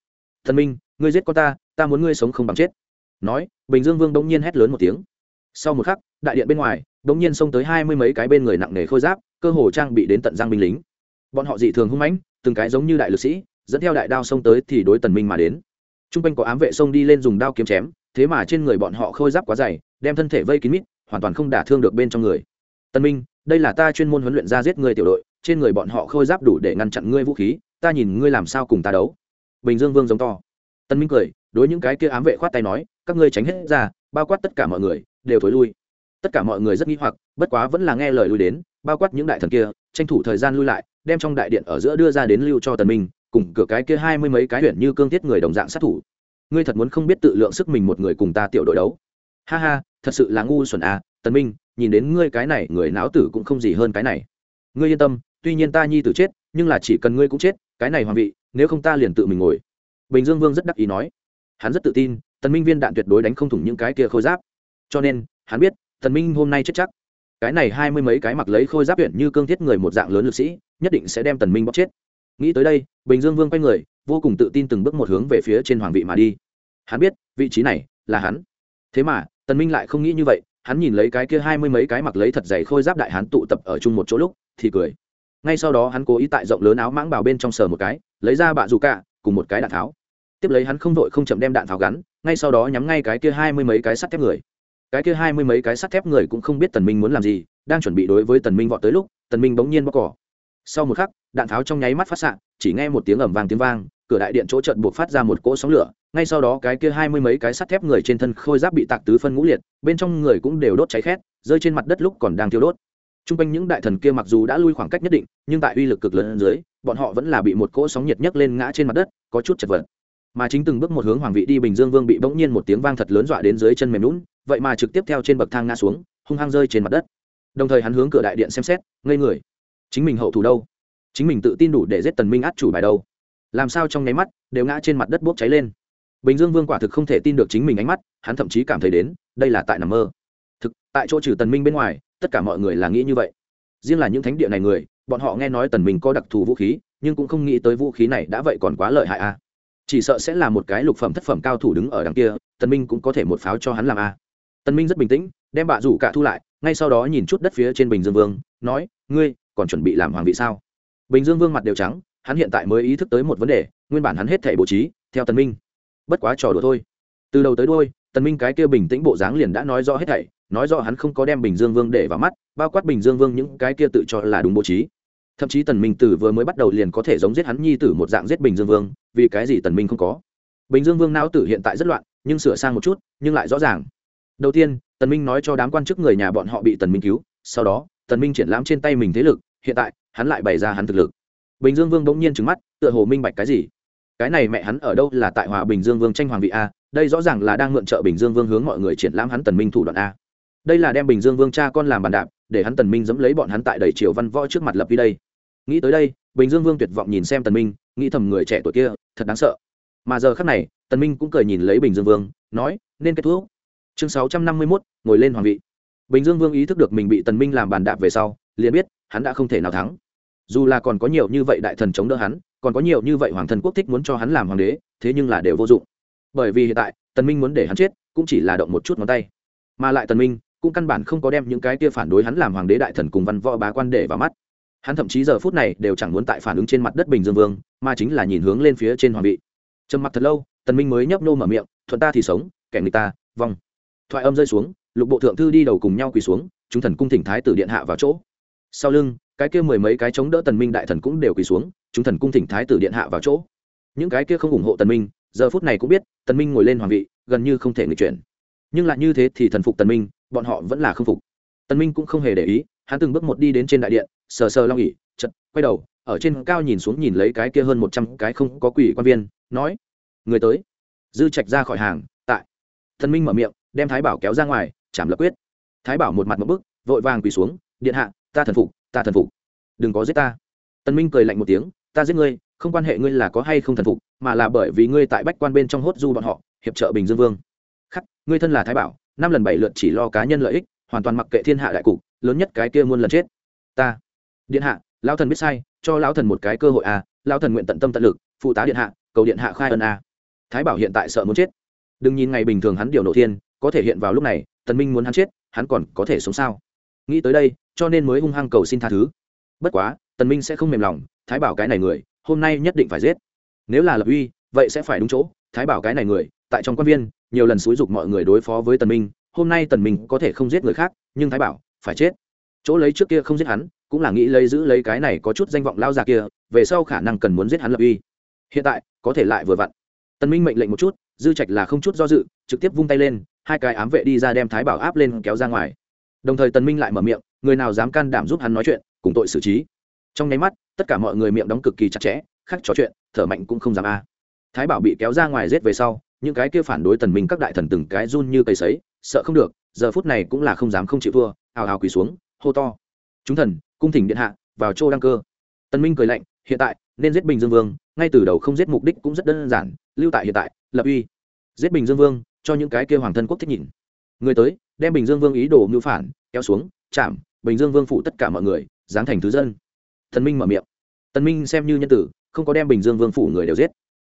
thần minh, ngươi giết con ta ta muốn ngươi sống không bằng chết nói, bình dương vương đông nhiên hét lớn một tiếng. Sau một khắc, đại điện bên ngoài đông nhiên xông tới hai mươi mấy cái bên người nặng nề khôi giáp, cơ hồ trang bị đến tận giang binh lính. Bọn họ dị thường hung mãnh, từng cái giống như đại lực sĩ, dẫn theo đại đao xông tới thì đối tần minh mà đến. T r u n g quanh có ám vệ xông đi lên dùng đao kiếm chém, thế mà trên người bọn họ khôi giáp quá dày, đem thân thể vây kín mít, hoàn toàn không đả thương được bên trong người. Tần minh, đây là ta chuyên môn huấn luyện ra giết người tiểu đội, trên người bọn họ khôi giáp đủ để ngăn chặn ngươi vũ khí, ta nhìn ngươi làm sao cùng ta đấu. Bình dương vương giống to. Tần minh cười đối những cái kia ám vệ khoát tay nói, các ngươi tránh hết ra, bao quát tất cả mọi người, đều thối lui. Tất cả mọi người rất nghi hoặc, bất quá vẫn là nghe lời lui đến, bao quát những đại thần kia, tranh thủ thời gian lui lại, đem trong đại điện ở giữa đưa ra đến lưu cho tần minh, cùng cửa cái kia hai mươi mấy cái huyện như cương thiết người đồng dạng sát thủ. Ngươi thật muốn không biết tự lượng sức mình một người cùng ta tiểu đội đấu? Ha ha, thật sự là ngu xuẩn à tần minh, nhìn đến ngươi cái này, người não tử cũng không gì hơn cái này. Ngươi yên tâm, tuy nhiên ta nhi tử chết, nhưng là chỉ cần ngươi cũng chết, cái này hoàng vị, nếu không ta liền tự mình ngồi. Bình dương vương rất đắc ý nói hắn rất tự tin, tần minh viên đạn tuyệt đối đánh không thủng những cái kia khôi giáp. Cho nên, hắn biết, tần minh hôm nay chết chắc. Cái này hai mươi mấy cái mặc lấy khôi giáp huyện như cương thiết người một dạng lớn lực sĩ, nhất định sẽ đem tần minh bóc chết. Nghĩ tới đây, bình dương vương quay người, vô cùng tự tin từng bước một hướng về phía trên hoàng vị mà đi. Hắn biết, vị trí này là hắn. Thế mà, tần minh lại không nghĩ như vậy, hắn nhìn lấy cái kia hai mươi mấy cái mặc lấy thật dày khôi giáp đại hắn tụ tập ở chung một chỗ lúc, thì cười. Ngay sau đó hắn cố ý tại rộng lớn áo mãng bào bên trong sờ một cái, lấy ra bạ dù cả cùng một cái đạn tháo tiếp lấy hắn không vội không chậm đem đạn tháo gắn ngay sau đó nhắm ngay cái kia hai mươi mấy cái sắt thép người. Cái kia hai mươi mấy cái sắt thép người cũng không biết tần minh muốn làm gì đang chuẩn bị đối với tần minh vọt tới lúc tần minh bỗng nhiên bóc cỏ. Sau một khắc đạn tháo trong nháy mắt phát sạng chỉ nghe một tiếng ầm vang tiếng vang cửa đại điện chỗ trận buộc phát ra một cỗ sóng lửa ngay sau đó cái kia hai mươi mấy cái sắt thép người trên thân khôi giáp bị tạc tứ phân ngũ liệt bên trong người cũng đều đốt cháy khét rơi trên mặt đất lúc còn đang thiêu đốt. Trung quanh những đại thần kia mặc dù đã lui khoảng cách nhất định, nhưng tại uy lực cực lớn dưới, bọn họ vẫn là bị một cỗ sóng nhiệt nhấc lên ngã trên mặt đất, có chút chật vật. Mà chính từng bước một hướng hoàng vị đi Bình Dương Vương bị bỗng nhiên một tiếng vang thật lớn dọa đến dưới chân mềm lún vậy mà trực tiếp theo trên bậc thang ngã xuống, hung hăng rơi trên mặt đất. Đồng thời hắn hướng cửa đại điện xem xét, ngây người. Chính mình hậu thủ đâu? Chính mình tự tin đủ để giết Tần Minh át chủ bài đâu? Làm sao trong nháy mắt đều ngã trên mặt đất bốc cháy lên. Bình Dương Vương quả thực không thể tin được chính mình ánh mắt, hắn thậm chí cảm thấy đến, đây là tại nằm mơ. Thực, tại chỗ trừ Tần Minh bên ngoài, tất cả mọi người là nghĩ như vậy riêng là những thánh địa này người bọn họ nghe nói tần minh có đặc thù vũ khí nhưng cũng không nghĩ tới vũ khí này đã vậy còn quá lợi hại a chỉ sợ sẽ là một cái lục phẩm thất phẩm cao thủ đứng ở đằng kia, tần minh cũng có thể một pháo cho hắn làm a. Tần minh rất bình tĩnh, đem bạ rủ cả thu lại, ngay sau đó nhìn chút đất phía trên bình dương vương, nói, ngươi còn chuẩn bị làm hoàng vị sao? Bình dương vương mặt đều trắng, hắn hiện tại mới ý thức tới một vấn đề, nguyên bản hắn hết thể bố trí, theo tần minh. Bất quá trò đùa thôi. Từ đầu tới đuôi, tần minh cái kia bình tĩnh bộ dáng liền đã nói rõ hết thảy, nói rõ hắn không có đem bình dương vương để vào mắt, bao quát bình dương vương những cái kia tự cho là đúng bố trí thậm chí tần minh tử vừa mới bắt đầu liền có thể giống giết hắn nhi tử một dạng giết bình dương vương, vì cái gì tần minh không có? Bình dương vương não tử hiện tại rất loạn, nhưng sửa sang một chút, nhưng lại rõ ràng. Đầu tiên, tần minh nói cho đám quan chức người nhà bọn họ bị tần minh cứu, sau đó, tần minh triển lãm trên tay mình thế lực, hiện tại, hắn lại bày ra hắn thực lực. Bình dương vương bỗng nhiên trừng mắt, tựa hồ minh bạch cái gì? Cái này mẹ hắn ở đâu là tại hòa bình dương vương tranh hoàng vị a, đây rõ ràng là đang mượn trợ bình dương vương hướng mọi người triển lãm hắn tần minh thủ đoạn a. Đây là đem bình dương vương cha con làm bàn đạp, để hắn tần minh dẫm lấy bọn hắn tại đầy triều văn võ trước mặt lập vi đây nghĩ tới đây bình dương vương tuyệt vọng nhìn xem tần minh nghĩ thầm người trẻ tuổi kia thật đáng sợ. Mà giờ khắc này tần minh cũng cười nhìn lấy bình dương vương nói nên kết thúc. Chương 651, ngồi lên hoàng vị. Bình dương vương ý thức được mình bị tần minh làm bàn đạp về sau liền biết hắn đã không thể nào thắng. Dù là còn có nhiều như vậy đại thần chống đỡ hắn còn có nhiều như vậy hoàng thần quốc thích muốn cho hắn làm hoàng đế thế nhưng là đều vô dụng. Bởi vì hiện tại tần minh muốn để hắn chết cũng chỉ là động một chút ngón tay. Mà lại tần minh cũng căn bản không có đem những cái kia phản đối hắn làm hoàng đế đại thần cùng văn võ bá quan để vào mắt hắn thậm chí giờ phút này đều chẳng muốn tại phản ứng trên mặt đất bình dương vương, mà chính là nhìn hướng lên phía trên hoàng vị. Trầm mặc thật lâu, tần minh mới nhấp nô mở miệng, thuận ta thì sống, kẻ người ta, vong. Thoại âm rơi xuống, lục bộ thượng thư đi đầu cùng nhau quỳ xuống, chúng thần cung thỉnh thái tử điện hạ vào chỗ. Sau lưng, cái kia mười mấy cái chống đỡ tần minh đại thần cũng đều quỳ xuống, chúng thần cung thỉnh thái tử điện hạ vào chỗ. Những cái kia không ủng hộ tần minh, giờ phút này cũng biết, tần minh ngồi lên hoàng vị, gần như không thể nghịch chuyển. Nhưng lại như thế thì thần phục tần minh, bọn họ vẫn là không phục. Tần minh cũng không hề để ý hắn từng bước một đi đến trên đại điện, sờ sờ long ỉ chật quay đầu, ở trên cao nhìn xuống nhìn lấy cái kia hơn một trăm cái không có quỷ quan viên, nói, người tới. Dư trạch ra khỏi hàng, tại. Thần minh mở miệng, đem thái bảo kéo ra ngoài, chạm lập quyết. Thái bảo một mặt một bước vội vàng quỳ xuống, điện hạ, ta thần phục, ta thần phục. Đừng có giết ta. Tân minh cười lạnh một tiếng, ta giết ngươi, không quan hệ ngươi là có hay không thần phục, mà là bởi vì ngươi tại bách quan bên trong hốt du bọn họ, hiệp trợ bình dương vương. Khắc, ngươi thân là thái bảo, năm lần bảy lượt chỉ lo cá nhân lợi ích, hoàn toàn mặc kệ thiên hạ đại cục lớn nhất cái kia muôn lần chết. Ta. Điện hạ, lão thần biết sai, cho lão thần một cái cơ hội à lão thần nguyện tận tâm tận lực, phụ tá điện hạ, cầu điện hạ khai ân à. thái bảo hiện tại sợ muốn chết. Đừng nhìn ngày bình thường hắn điều nổ thiên, có thể hiện vào lúc này tần minh muốn hắn chết, hắn còn có thể sống sao? Nghĩ tới đây, cho nên mới hung hăng cầu xin tha thứ. Bất quá tần minh sẽ không mềm lòng, thái bảo cái này người, hôm nay nhất định phải giết. Nếu là lập uy, vậy sẽ phải đúng chỗ, thái bảo cái này người, tại trong quan viên, nhiều lần xúi dục mọi người đối phó với tần minh, hôm nay tần minh có thể không giết người khác, nhưng thái bảo phải chết. Chỗ lấy trước kia không giết hắn, cũng là nghĩ lấy giữ lấy cái này có chút danh vọng lao già kia, về sau khả năng cần muốn giết hắn lập uy. Hiện tại, có thể lại vừa vặn. Tần minh mệnh lệnh một chút, dư trạch là không chút do dự, trực tiếp vung tay lên, hai cái ám vệ đi ra đem thái bảo áp lên kéo ra ngoài. Đồng thời tần minh lại mở miệng, người nào dám can đảm giúp hắn nói chuyện, cùng tội xử trí. Trong nháy mắt, tất cả mọi người miệng đóng cực kỳ chặt chẽ, khắc trò chuyện, thở mạnh cũng không dám a. Thái bảo bị kéo ra ngoài rết về sau, những cái kia phản đối tần minh các đại thần từng cái run như cây sấy, sợ không được, giờ phút này cũng là không dám không chịu thua hào hào quỳ xuống, hô to. Chúng thần, cung thỉnh điện hạ, vào chỗ đăng cơ. Tần minh cười lạnh, hiện tại, nên giết bình dương vương, ngay từ đầu không giết mục đích cũng rất đơn giản, lưu tại hiện tại, lập uy. Giết bình dương vương, cho những cái kia hoàng thân quốc thích nhìn người tới, đem bình dương vương ý đồ mưu phản, kéo xuống, chạm, bình dương vương phụ tất cả mọi người, giáng thành thứ dân. Thần minh mở miệng. Tần minh xem như nhân tử, không có đem bình dương vương phủ người đều giết.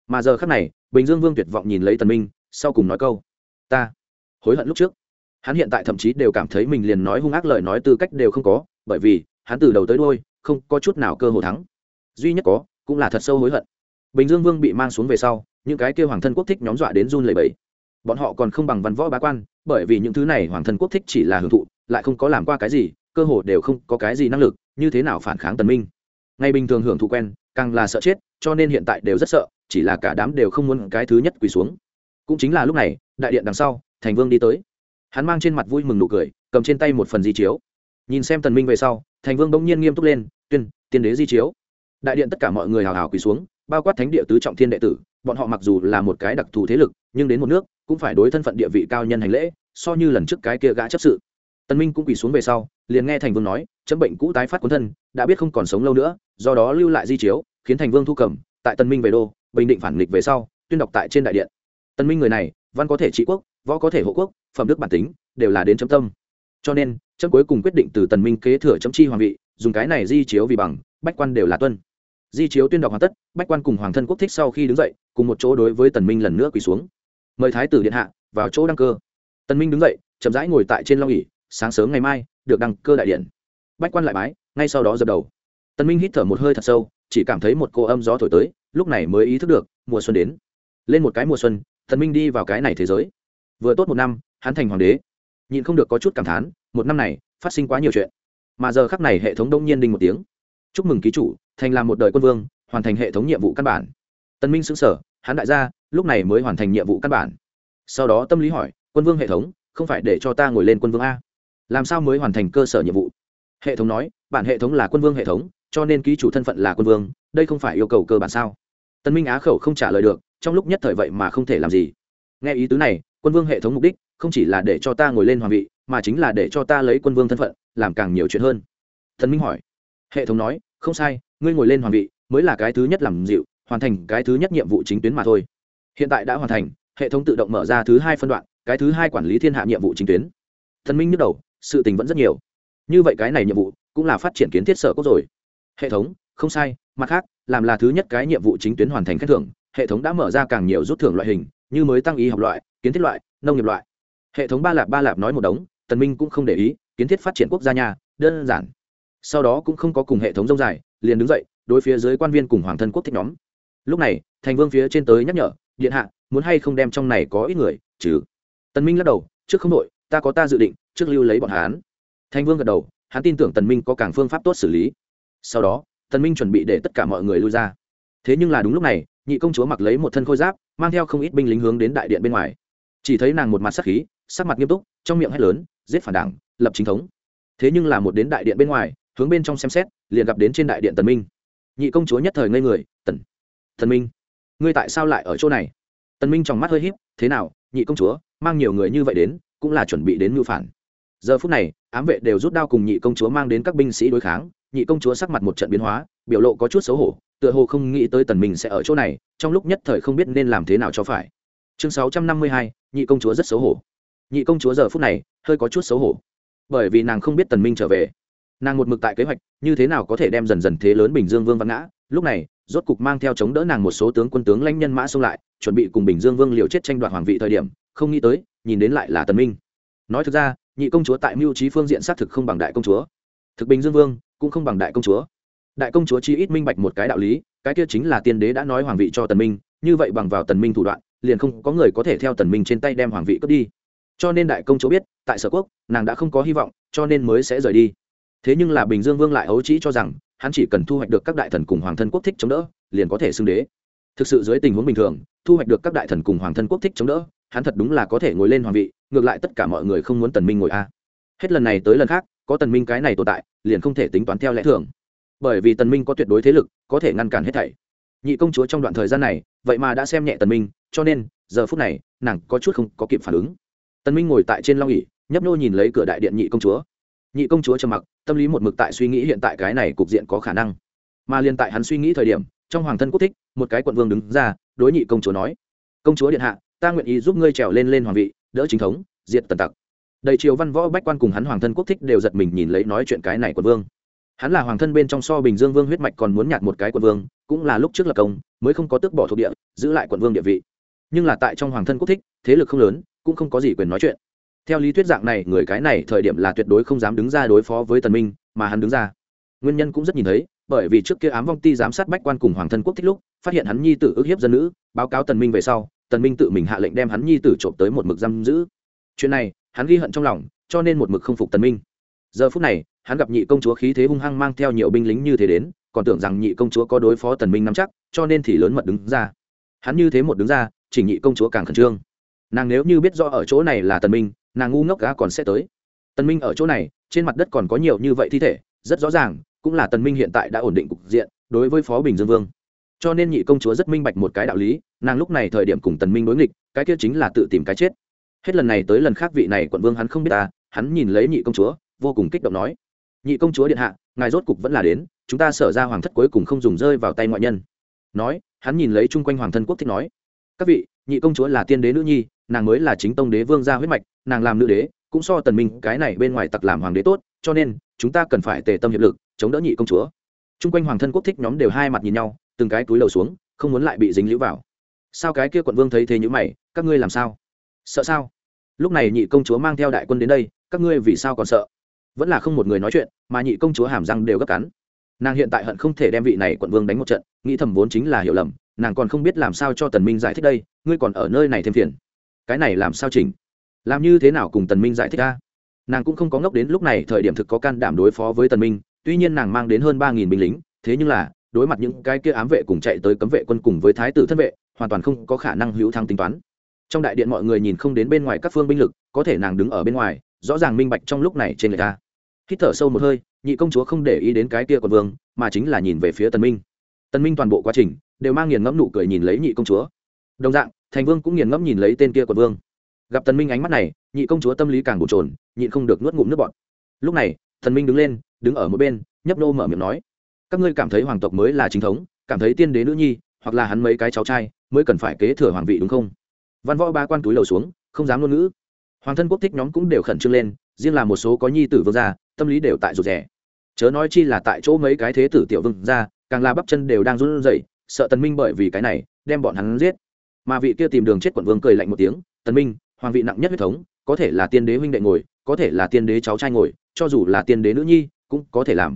Mà giờ khắc này, bình dương vương tuyệt vọng nhìn lấy tần minh, sau cùng nói câu. Ta hối hận lúc trước hắn hiện tại thậm chí đều cảm thấy mình liền nói hung ác lời nói tư cách đều không có, bởi vì, hắn từ đầu tới đuôi, không có chút nào cơ hội thắng. Duy nhất có, cũng là thật sâu hối hận. Bình dương vương bị mang xuống về sau, những cái kêu hoàng thân quốc thích nhóm dọa đến run lẩy bẩy. Bọn họ còn không bằng văn võ bá quan, bởi vì những thứ này hoàng thân quốc thích chỉ là hưởng thụ, lại không có làm qua cái gì, cơ hồ đều không có cái gì năng lực, như thế nào phản kháng tần minh? Ngay bình thường hưởng thụ quen, càng là sợ chết, cho nên hiện tại đều rất sợ, chỉ là cả đám đều không muốn cái thứ nhất quỳ xuống. Cũng chính là lúc này, đại điện đằng sau, thành vương đi tới hắn mang trên mặt vui mừng nụ cười, cầm trên tay một phần di chiếu. Nhìn xem tần minh về sau, thành vương bỗng nhiên nghiêm túc lên, tuyên, tiên đế di chiếu. Đại điện tất cả mọi người hào hào quỳ xuống, bao quát thánh địa tứ trọng thiên đệ tử, bọn họ mặc dù là một cái đặc thù thế lực, nhưng đến một nước, cũng phải đối thân phận địa vị cao nhân hành lễ, so như lần trước cái kia gã chấp sự. Tần minh cũng quỳ xuống về sau, liền nghe thành vương nói, chấm bệnh cũ tái phát cuốn thân, đã biết không còn sống lâu nữa, do đó lưu lại di chiếu, khiến thành vương thu cầm, tại tần minh về đô, bình định phản nghịch về sau, tuyên đọc tại trên đại điện. Tần minh người này, văn có thể trị quốc võ có thể hộ quốc, phẩm đức bản tính, đều là đến chấm tâm. Cho nên, chấm cuối cùng quyết định từ tần minh kế thừa chấm chi hoàng vị, dùng cái này di chiếu vì bằng, bách quan đều là tuân. Di chiếu tuyên đọc hoàn tất, bách quan cùng hoàng thân quốc thích sau khi đứng dậy, cùng một chỗ đối với tần minh lần nữa quỳ xuống. Mời thái tử điện hạ, vào chỗ đăng cơ. Tần minh đứng dậy, chậm rãi ngồi tại trên long ỉ sáng sớm ngày mai, được đăng cơ đại điện. Bách quan lại bái, ngay sau đó dập đầu. Tần minh hít thở một hơi thật sâu, chỉ cảm thấy một cô âm gió thổi tới, lúc này mới ý thức được, mùa xuân đến. Lên một cái mùa xuân, tần minh đi vào cái này thế giới vừa tốt một năm, hắn thành hoàng đế. Nhịn không được có chút cảm thán, một năm này, phát sinh quá nhiều chuyện. Mà giờ khắc này hệ thống đông nhiên đinh một tiếng. Chúc mừng ký chủ, thành làm một đời quân vương, hoàn thành hệ thống nhiệm vụ căn bản. Tân minh xứng sở hắn đại gia, lúc này mới hoàn thành nhiệm vụ căn bản. Sau đó tâm lý hỏi, quân vương hệ thống, không phải để cho ta ngồi lên quân vương a? Làm sao mới hoàn thành cơ sở nhiệm vụ? Hệ thống nói, bản hệ thống là quân vương hệ thống, cho nên ký chủ thân phận là quân vương, đây không phải yêu cầu cơ bản sao? Tân minh á khẩu không trả lời được, trong lúc nhất thời vậy mà không thể làm gì. Nghe ý tứ này quân vương hệ thống mục đích không chỉ là để cho ta ngồi lên hoàng vị, mà chính là để cho ta lấy quân vương thân phận, làm càng nhiều chuyện hơn. Thần minh hỏi. Hệ thống nói, không sai, ngươi ngồi lên hoàng vị mới là cái thứ nhất làm dịu, hoàn thành cái thứ nhất nhiệm vụ chính tuyến mà thôi. Hiện tại đã hoàn thành, hệ thống tự động mở ra thứ hai phân đoạn, cái thứ hai quản lý thiên hạ nhiệm vụ chính tuyến. Thần minh nhức đầu, sự tình vẫn rất nhiều. Như vậy cái này nhiệm vụ cũng là phát triển kiến thiết sở cốt rồi. Hệ thống, không sai, mặt khác, làm là thứ nhất cái nhiệm vụ chính tuyến hoàn thành khen thưởng, hệ thống đã mở ra càng nhiều rút thưởng loại hình, như mới tăng y học loại kiến thiết loại, nông nghiệp loại. Hệ thống ba lạp ba lạp nói một đống, tần minh cũng không để ý, kiến thiết phát triển quốc gia nhà, đơn giản. Sau đó cũng không có cùng hệ thống rông dài, liền đứng dậy, đối phía dưới quan viên cùng hoàng thân quốc thích nhóm. Lúc này, thành vương phía trên tới nhắc nhở, điện hạ, muốn hay không đem trong này có ít người chứ tần minh lắc đầu, trước không đội ta có ta dự định, trước lưu lấy bọn hán thành vương gật đầu, hắn tin tưởng tần minh có càng phương pháp tốt xử lý. Sau đó, tần minh chuẩn bị để tất cả mọi người lui ra. Thế nhưng là đúng lúc này, nhị công chúa mặc lấy một thân khôi giáp, mang theo không ít binh lính hướng đến đại điện bên ngoài chỉ thấy nàng một mặt sắc khí sắc mặt nghiêm túc trong miệng hét lớn giết phản đảng lập chính thống. Thế nhưng là một đến đại điện bên ngoài hướng bên trong xem xét liền gặp đến trên đại điện tần minh. Nhị công chúa nhất thời ngây người tần tần minh ngươi tại sao lại ở chỗ này? Tần minh trong mắt hơi híp thế nào nhị công chúa mang nhiều người như vậy đến cũng là chuẩn bị đến mưu phản. Giờ phút này ám vệ đều rút đao cùng nhị công chúa mang đến các binh sĩ đối kháng nhị công chúa sắc mặt một trận biến hóa biểu lộ có chút xấu hổ tựa hồ không nghĩ tới tần minh sẽ ở chỗ này trong lúc nhất thời không biết nên làm thế nào cho phải. Chương 652, nhị công chúa rất xấu hổ. Nhị công chúa giờ phút này, hơi có chút xấu hổ. Bởi vì nàng không biết tần minh trở về. Nàng một mực tại kế hoạch, như thế nào có thể đem dần dần thế lớn bình dương vương văn ngã. Lúc này, rốt cục mang theo chống đỡ nàng một số tướng quân tướng lãnh nhân mã xông lại, chuẩn bị cùng bình dương vương liều chết tranh đoạt hoàng vị thời điểm, không nghĩ tới, nhìn đến lại là tần minh. Nói thực ra, nhị công chúa tại mưu trí phương diện xác thực không bằng đại công chúa. Thực bình dương vương cũng không bằng đại công chúa. Đại công chúa chi ít minh bạch một cái đạo lý, cái kia chính là tiên đế đã nói hoàng vị cho tần minh, như vậy bằng vào tần minh thủ đoạn liền không có người có thể theo tần minh trên tay đem hoàng vị cướp đi. Cho nên đại công chúa biết, tại sở quốc, nàng đã không có hy vọng, cho nên mới sẽ rời đi. Thế nhưng là bình dương vương lại ấu trĩ cho rằng, hắn chỉ cần thu hoạch được các đại thần cùng hoàng thân quốc thích chống đỡ, liền có thể xưng đế. Thực sự dưới tình huống bình thường, thu hoạch được các đại thần cùng hoàng thân quốc thích chống đỡ, hắn thật đúng là có thể ngồi lên hoàng vị, ngược lại tất cả mọi người không muốn tần minh ngồi a. Hết lần này tới lần khác, có tần minh cái này tồn tại, liền không thể tính toán theo lẽ thường. Bởi vì tần minh có tuyệt đối thế lực, có thể ngăn cản hết thảy. Nhị công chúa trong đoạn thời gian này, vậy mà đã xem nhẹ tần minh cho nên, giờ phút này, nàng có chút không có kịp phản ứng. Tân minh ngồi tại trên long ỉ nhấp nô nhìn lấy cửa đại điện nhị công chúa. Nhị công chúa trầm mặc, tâm lý một mực tại suy nghĩ hiện tại cái này cục diện có khả năng. Mà liên tại hắn suy nghĩ thời điểm, trong hoàng thân quốc thích, một cái quận vương đứng ra, đối nhị công chúa nói, công chúa điện hạ, ta nguyện ý giúp ngươi trèo lên lên hoàng vị, đỡ chính thống, diệt tần tặc. Đầy triều văn võ bách quan cùng hắn hoàng thân quốc thích đều giật mình nhìn lấy nói chuyện cái này quận vương. Hắn là hoàng thân bên trong so bình dương vương huyết mạch còn muốn nhạt một cái quận vương, cũng là lúc trước lập công, mới không có tước bỏ thuộc địa, giữ lại quận vương địa vị nhưng là tại trong hoàng thân quốc thích, thế lực không lớn, cũng không có gì quyền nói chuyện. Theo lý thuyết dạng này, người cái này thời điểm là tuyệt đối không dám đứng ra đối phó với tần minh, mà hắn đứng ra. Nguyên nhân cũng rất nhìn thấy, bởi vì trước kia ám vong ti giám sát bách quan cùng hoàng thân quốc thích lúc, phát hiện hắn nhi tử ức hiếp dân nữ, báo cáo tần minh về sau, tần minh tự mình hạ lệnh đem hắn nhi tử trộm tới một mực giam giữ. Chuyện này, hắn ghi hận trong lòng, cho nên một mực không phục tần minh. Giờ phút này, hắn gặp nhị công chúa khí thế hung hăng mang theo nhiều binh lính như thế đến, còn tưởng rằng nhị công chúa có đối phó tần minh nắm chắc, cho nên thì lớn mật đứng ra. Hắn như thế một đứng ra chỉnh nhị công chúa càng khẩn trương. Nàng nếu như biết rõ ở chỗ này là tần minh, nàng ngu ngốc gã còn sẽ tới. Tần minh ở chỗ này, trên mặt đất còn có nhiều như vậy thi thể, rất rõ ràng, cũng là tần minh hiện tại đã ổn định cục diện, đối với phó bình dương vương. Cho nên nhị công chúa rất minh bạch một cái đạo lý, nàng lúc này thời điểm cùng tần minh đối nghịch, cái kia chính là tự tìm cái chết. Hết lần này tới lần khác vị này quận vương hắn không biết ta, hắn nhìn lấy nhị công chúa, vô cùng kích động nói. Nhị công chúa điện hạ, ngài rốt cục vẫn là đến, chúng ta sở ra hoàng thất cuối cùng không dùng rơi vào tay ngoại nhân. Nói, hắn nhìn lấy chung quanh hoàng thân quốc thích nói các vị, nhị công chúa là tiên đế nữ nhi, nàng mới là chính tông đế vương gia huyết mạch, nàng làm nữ đế, cũng so tần minh cái này bên ngoài tặc làm hoàng đế tốt, cho nên, chúng ta cần phải tề tâm hiệp lực, chống đỡ nhị công chúa. Chung quanh hoàng thân quốc thích nhóm đều hai mặt nhìn nhau, từng cái túi lầu xuống, không muốn lại bị dính lũ vào. Sao cái kia quận vương thấy thế như mày, các ngươi làm sao? Sợ sao? Lúc này nhị công chúa mang theo đại quân đến đây, các ngươi vì sao còn sợ? Vẫn là không một người nói chuyện, mà nhị công chúa hàm răng đều gấp cắn. Nàng hiện tại hận không thể đem vị này quận vương đánh một trận, nghĩ thầm vốn chính là hiểu lầm nàng còn không biết làm sao cho tần minh giải thích đây, ngươi còn ở nơi này thêm phiền. Cái này làm sao chỉnh? Làm như thế nào cùng tần minh giải thích ta nàng cũng không có ngốc đến lúc này, thời điểm thực có can đảm đối phó với tần minh, tuy nhiên nàng mang đến hơn ba nghìn binh lính, thế nhưng là, đối mặt những cái kia ám vệ cùng chạy tới cấm vệ quân cùng với thái tử thân vệ, hoàn toàn không có khả năng hữu thăng tính toán. Trong đại điện mọi người nhìn không đến bên ngoài các phương binh lực, có thể nàng đứng ở bên ngoài, rõ ràng minh bạch trong lúc này trên người ta. Hít thở sâu một hơi, nhị công chúa không để ý đến cái kia quận vương, mà chính là nhìn về phía tần minh tần minh toàn bộ quá trình đều mang nghiền ngẫm nụ cười nhìn lấy nhị công chúa. Đồng dạng, thành vương cũng nghiền ngẫm nhìn lấy tên kia quận vương. Gặp tần minh ánh mắt này, nhị công chúa tâm lý càng bồn chồn, nhịn không được nuốt ngụm nước bọt. Lúc này, tần minh đứng lên, đứng ở một bên, nhấp nô mở miệng nói, các ngươi cảm thấy hoàng tộc mới là chính thống, cảm thấy tiên đế nữ nhi, hoặc là hắn mấy cái cháu trai, mới cần phải kế thừa hoàng vị đúng không? Văn võ ba quan túi lầu xuống, không dám ngôn ngữ. Hoàng thân quốc thích nhóm cũng đều khẩn trương lên, riêng là một số có nhi tử vương gia, tâm lý đều tại rụt rẻ chớ nói chi là tại chỗ mấy cái thế tử tiểu vương gia càng là bắp chân đều đang run rẩy, sợ tần minh bởi vì cái này, đem bọn hắn giết. Mà vị kia tìm đường chết quận vương cười lạnh một tiếng, tần minh, hoàng vị nặng nhất huyết thống, có thể là tiên đế huynh đệ ngồi, có thể là tiên đế cháu trai ngồi, cho dù là tiên đế nữ nhi, cũng có thể làm.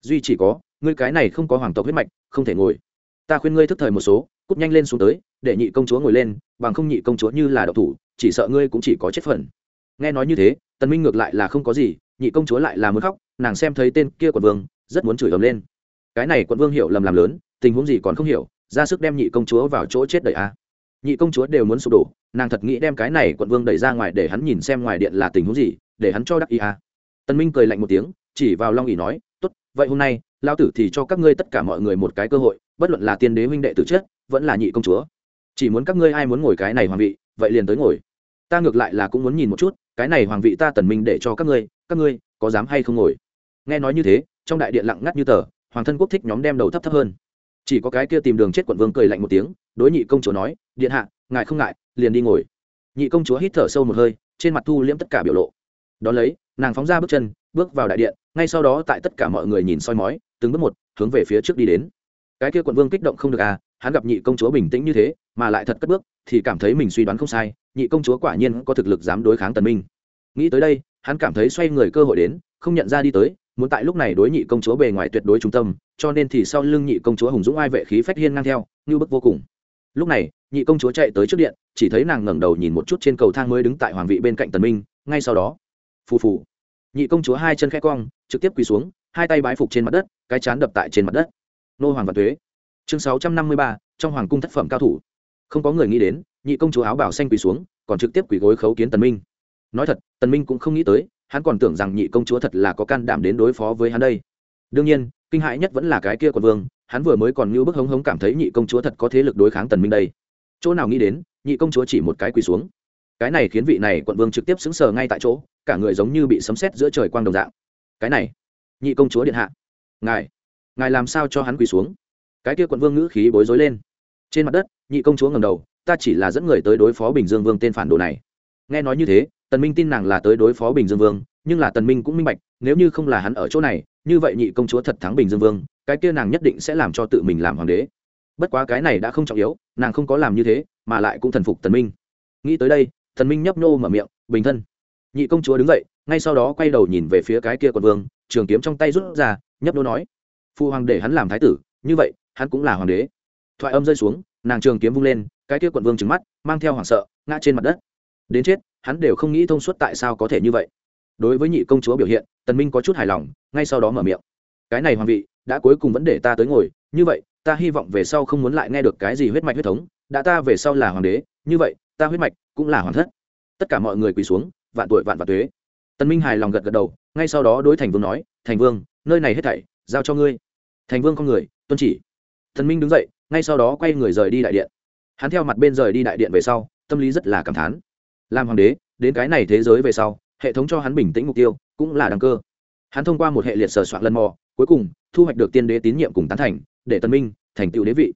Duy chỉ có, ngươi cái này không có hoàng tộc huyết mạch, không thể ngồi. Ta khuyên ngươi thức thời một số, cút nhanh lên xuống tới, để nhị công chúa ngồi lên, bằng không nhị công chúa như là độc thủ, chỉ sợ ngươi cũng chỉ có chết phần. Nghe nói như thế, tần minh ngược lại là không có gì, nhị công chúa lại là muốn khóc, nàng xem thấy tên kia quận vương, rất muốn chửi ầm lên cái này quận vương hiểu lầm làm lớn, tình huống gì còn không hiểu, ra sức đem nhị công chúa vào chỗ chết đẩy a. Nhị công chúa đều muốn sụp đổ, nàng thật nghĩ đem cái này quận vương đẩy ra ngoài để hắn nhìn xem ngoài điện là tình huống gì, để hắn cho đắc ý a. Tần minh cười lạnh một tiếng, chỉ vào long ỉ nói, tốt, vậy hôm nay lao tử thì cho các ngươi tất cả mọi người một cái cơ hội, bất luận là tiên đế huynh đệ tử chết, vẫn là nhị công chúa. Chỉ muốn các ngươi ai muốn ngồi cái này hoàng vị, vậy liền tới ngồi. Ta ngược lại là cũng muốn nhìn một chút, cái này hoàng vị ta tần minh để cho các ngươi các ngươi có dám hay không ngồi? Nghe nói như thế, trong đại điện lặng ngắt như tờ hoàng thân quốc thích nhóm đem đầu thấp thấp hơn. Chỉ có cái kia tìm đường chết quận vương cười lạnh một tiếng, đối nhị công chúa nói, điện hạ, ngài không ngại, liền đi ngồi. Nhị công chúa hít thở sâu một hơi, trên mặt thu liễm tất cả biểu lộ. Đón lấy, nàng phóng ra bước chân, bước vào đại điện, ngay sau đó tại tất cả mọi người nhìn soi mói, từng bước một, hướng về phía trước đi đến. Cái kia quận vương kích động không được à hắn gặp nhị công chúa bình tĩnh như thế, mà lại thật cất bước, thì cảm thấy mình suy đoán không sai, nhị công chúa quả nhiên có thực lực dám đối kháng tần minh. Nghĩ tới đây, hắn cảm thấy xoay người cơ hội đến, không nhận ra đi tới muốn tại lúc này đối nhị công chúa bề ngoài tuyệt đối trung tâm, cho nên thì sau lưng nhị công chúa hùng dũng ai vệ khí phách hiên ngang theo, như bức vô cùng. Lúc này, nhị công chúa chạy tới trước điện, chỉ thấy nàng ngẩng đầu nhìn một chút trên cầu thang mới đứng tại hoàng vị bên cạnh tần minh, ngay sau đó, phù phù, nhị công chúa hai chân khẽ cong, trực tiếp quỳ xuống, hai tay bái phục trên mặt đất, cái chán đập tại trên mặt đất. Nô hoàng và thuế, chương sáu trăm năm mươi ba, trong hoàng cung thất phẩm cao thủ. Không có người nghĩ đến, nhị công chúa áo bảo xanh quỳ xuống, còn trực tiếp quỳ gối khấu kiến tần minh. Nói thật, tần minh cũng không nghĩ tới hắn còn tưởng rằng nhị công chúa thật là có can đảm đến đối phó với hắn đây. Đương nhiên, kinh hãi nhất vẫn là cái kia quận vương, hắn vừa mới còn như bức hống hống cảm thấy nhị công chúa thật có thế lực đối kháng tần minh đây. Chỗ nào nghĩ đến, nhị công chúa chỉ một cái quỳ xuống. Cái này khiến vị này quận vương trực tiếp xứng sờ ngay tại chỗ, cả người giống như bị sấm sét giữa trời quang đồng dạng. Cái này, nhị công chúa điện hạ. Ngài ngài làm sao cho hắn quỳ xuống? Cái kia quận vương ngữ khí bối rối lên. Trên mặt đất, nhị công chúa ngầm đầu, ta chỉ là dẫn người tới đối phó bình dương vương tên phản đồ này. Nghe nói như thế tần minh tin nàng là tới đối phó bình dương vương, nhưng là tần minh cũng minh bạch, nếu như không là hắn ở chỗ này, như vậy nhị công chúa thật thắng bình dương vương, cái kia nàng nhất định sẽ làm cho tự mình làm hoàng đế. Bất quá cái này đã không trọng yếu, nàng không có làm như thế, mà lại cũng thần phục tần minh. Nghĩ tới đây, tần minh nhấp nô mở miệng, bình thân. Nhị công chúa đứng dậy, ngay sau đó quay đầu nhìn về phía cái kia quận vương, trường kiếm trong tay rút ra, nhấp nô nói, phu hoàng để hắn làm thái tử, như vậy, hắn cũng là hoàng đế. Thoại âm rơi xuống, nàng trường kiếm vung lên, cái kia quận vương trừng mắt, mang theo hoảng sợ, ngã trên mặt đất đến chết, hắn đều không nghĩ thông suốt tại sao có thể như vậy. Đối với nhị công chúa biểu hiện, tần minh có chút hài lòng, ngay sau đó mở miệng. Cái này hoàng vị, đã cuối cùng vẫn để ta tới ngồi, như vậy, ta hy vọng về sau không muốn lại nghe được cái gì huyết mạch huyết thống, đã ta về sau là hoàng đế, như vậy, ta huyết mạch cũng là hoàng thất. Tất cả mọi người quỳ xuống, vạn tuổi vạn vạn tuế. Tần minh hài lòng gật gật đầu, ngay sau đó đối thành vương nói, thành vương, nơi này hết thảy, giao cho ngươi. Thành vương con người, tuân chỉ. Tần minh đứng dậy, ngay sau đó quay người rời đi đại điện. Hắn theo mặt bên rời đi đại điện về sau, tâm lý rất là cảm thán làm hoàng đế, đến cái này thế giới về sau, hệ thống cho hắn bình tĩnh mục tiêu cũng là đăng cơ. Hắn thông qua một hệ liệt sờ soạn lần mò, cuối cùng thu hoạch được tiên đế tín nhiệm cùng tán thành, để tân minh thành tựu đế vị.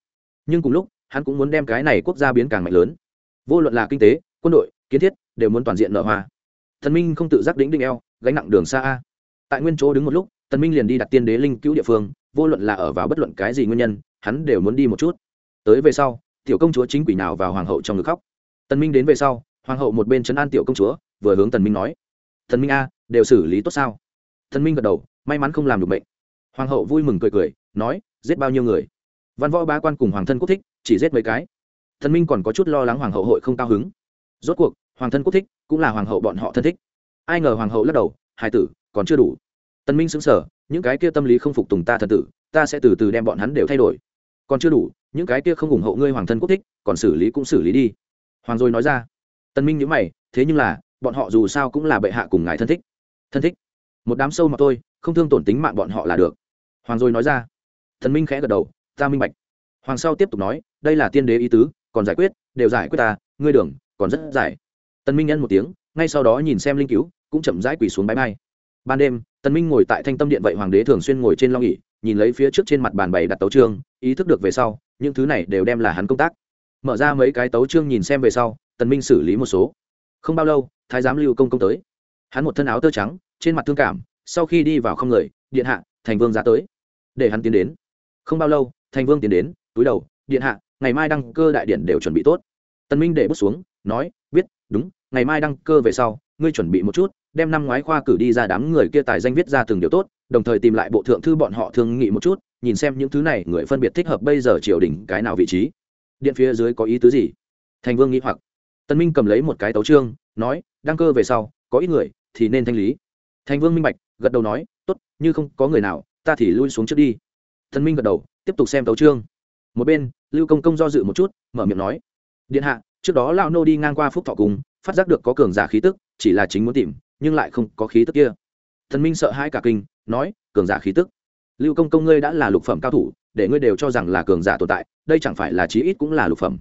Nhưng cùng lúc, hắn cũng muốn đem cái này quốc gia biến càng mạnh lớn. Vô luận là kinh tế, quân đội, kiến thiết, đều muốn toàn diện nợ hoa. Thần minh không tự giác đĩnh đinh eo, gánh nặng đường xa a. Tại nguyên chỗ đứng một lúc tần minh liền đi đặt tiên đế linh cứu địa phương, vô luận là ở vào bất luận cái gì nguyên nhân, hắn đều muốn đi một chút. Tới về sau, tiểu công chúa chính quỷ nào vào hoàng hậu trong ngực khóc. Tần minh đến về sau hoàng hậu một bên chấn an tiểu công chúa, vừa hướng tần minh nói Thần minh a, đều xử lý tốt sao? Thần minh gật đầu, may mắn không làm được bệnh hoàng hậu vui mừng cười cười, nói, giết bao nhiêu người? Văn võ bá quan cùng hoàng thân quốc thích, chỉ giết mấy cái. Thần minh còn có chút lo lắng hoàng hậu hội không cao hứng. Rốt cuộc, hoàng thân quốc thích cũng là hoàng hậu bọn họ thân thích. Ai ngờ hoàng hậu lắc đầu, hai tử, còn chưa đủ. Tần minh sững sờ, những cái kia tâm lý không phục tùng ta thần tử, ta sẽ từ từ đem bọn hắn đều thay đổi. Còn chưa đủ, những cái kia không ủng hộ ngươi hoàng thân quốc thích, còn xử lý cũng xử lý đi. Hoàng rồi nói ra tần minh nhíu mày thế nhưng là bọn họ dù sao cũng là bệ hạ cùng ngài thân thích. Thân thích? Một đám sâu mà tôi không thương tổn tính mạng bọn họ là được. Hoàng rồi nói ra. Thần minh khẽ gật đầu ta minh bạch. Hoàng sau tiếp tục nói đây là tiên đế ý tứ còn giải quyết đều giải quyết ta ngươi đường còn rất dài tần minh nhân một tiếng ngay sau đó nhìn xem linh cứu cũng chậm rãi quỳ xuống bãi bay ban đêm tần minh ngồi tại thanh tâm điện vậy hoàng đế thường xuyên ngồi trên long nghỉ, nhìn lấy phía trước trên mặt bàn bày đặt tấu trương ý thức được về sau những thứ này đều đem là hắn công tác. Mở ra mấy cái tấu trương nhìn xem về sau tần minh xử lý một số. Không bao lâu, thái giám lưu công công tới. Hắn một thân áo tơ trắng, trên mặt thương cảm, sau khi đi vào không người, điện hạ, thành vương ra tới. Để hắn tiến đến. Không bao lâu, thành vương tiến đến, túi đầu, điện hạ, ngày mai đăng cơ đại điện đều chuẩn bị tốt. Tần minh để bước xuống, nói, biết, đúng, ngày mai đăng cơ về sau, ngươi chuẩn bị một chút, đem năm ngoái khoa cử đi ra đám người kia tài danh viết ra từng điều tốt, đồng thời tìm lại bộ thượng thư bọn họ thương nghị một chút, nhìn xem những thứ này người phân biệt thích hợp bây giờ triều đình cái nào vị trí. Điện phía dưới có ý tứ gì? Thành vương nghĩ hoặc tân minh cầm lấy một cái tấu trương nói, đăng cơ về sau, có ít người thì nên thanh lý. Thành vương minh bạch, gật đầu nói, tốt, như không có người nào, ta thì lui xuống trước đi. Tân minh gật đầu, tiếp tục xem tấu trương một bên, lưu công công do dự một chút, mở miệng nói, điện hạ, trước đó lão nô đi ngang qua phúc thọ cung phát giác được có cường giả khí tức, chỉ là chính muốn tìm, nhưng lại không có khí tức kia. Thần minh sợ hãi cả kinh, nói, cường giả khí tức? Lưu công công ngươi đã là lục phẩm cao thủ, để ngươi đều cho rằng là cường giả tồn tại, đây chẳng phải là chí ít cũng là lục phẩm.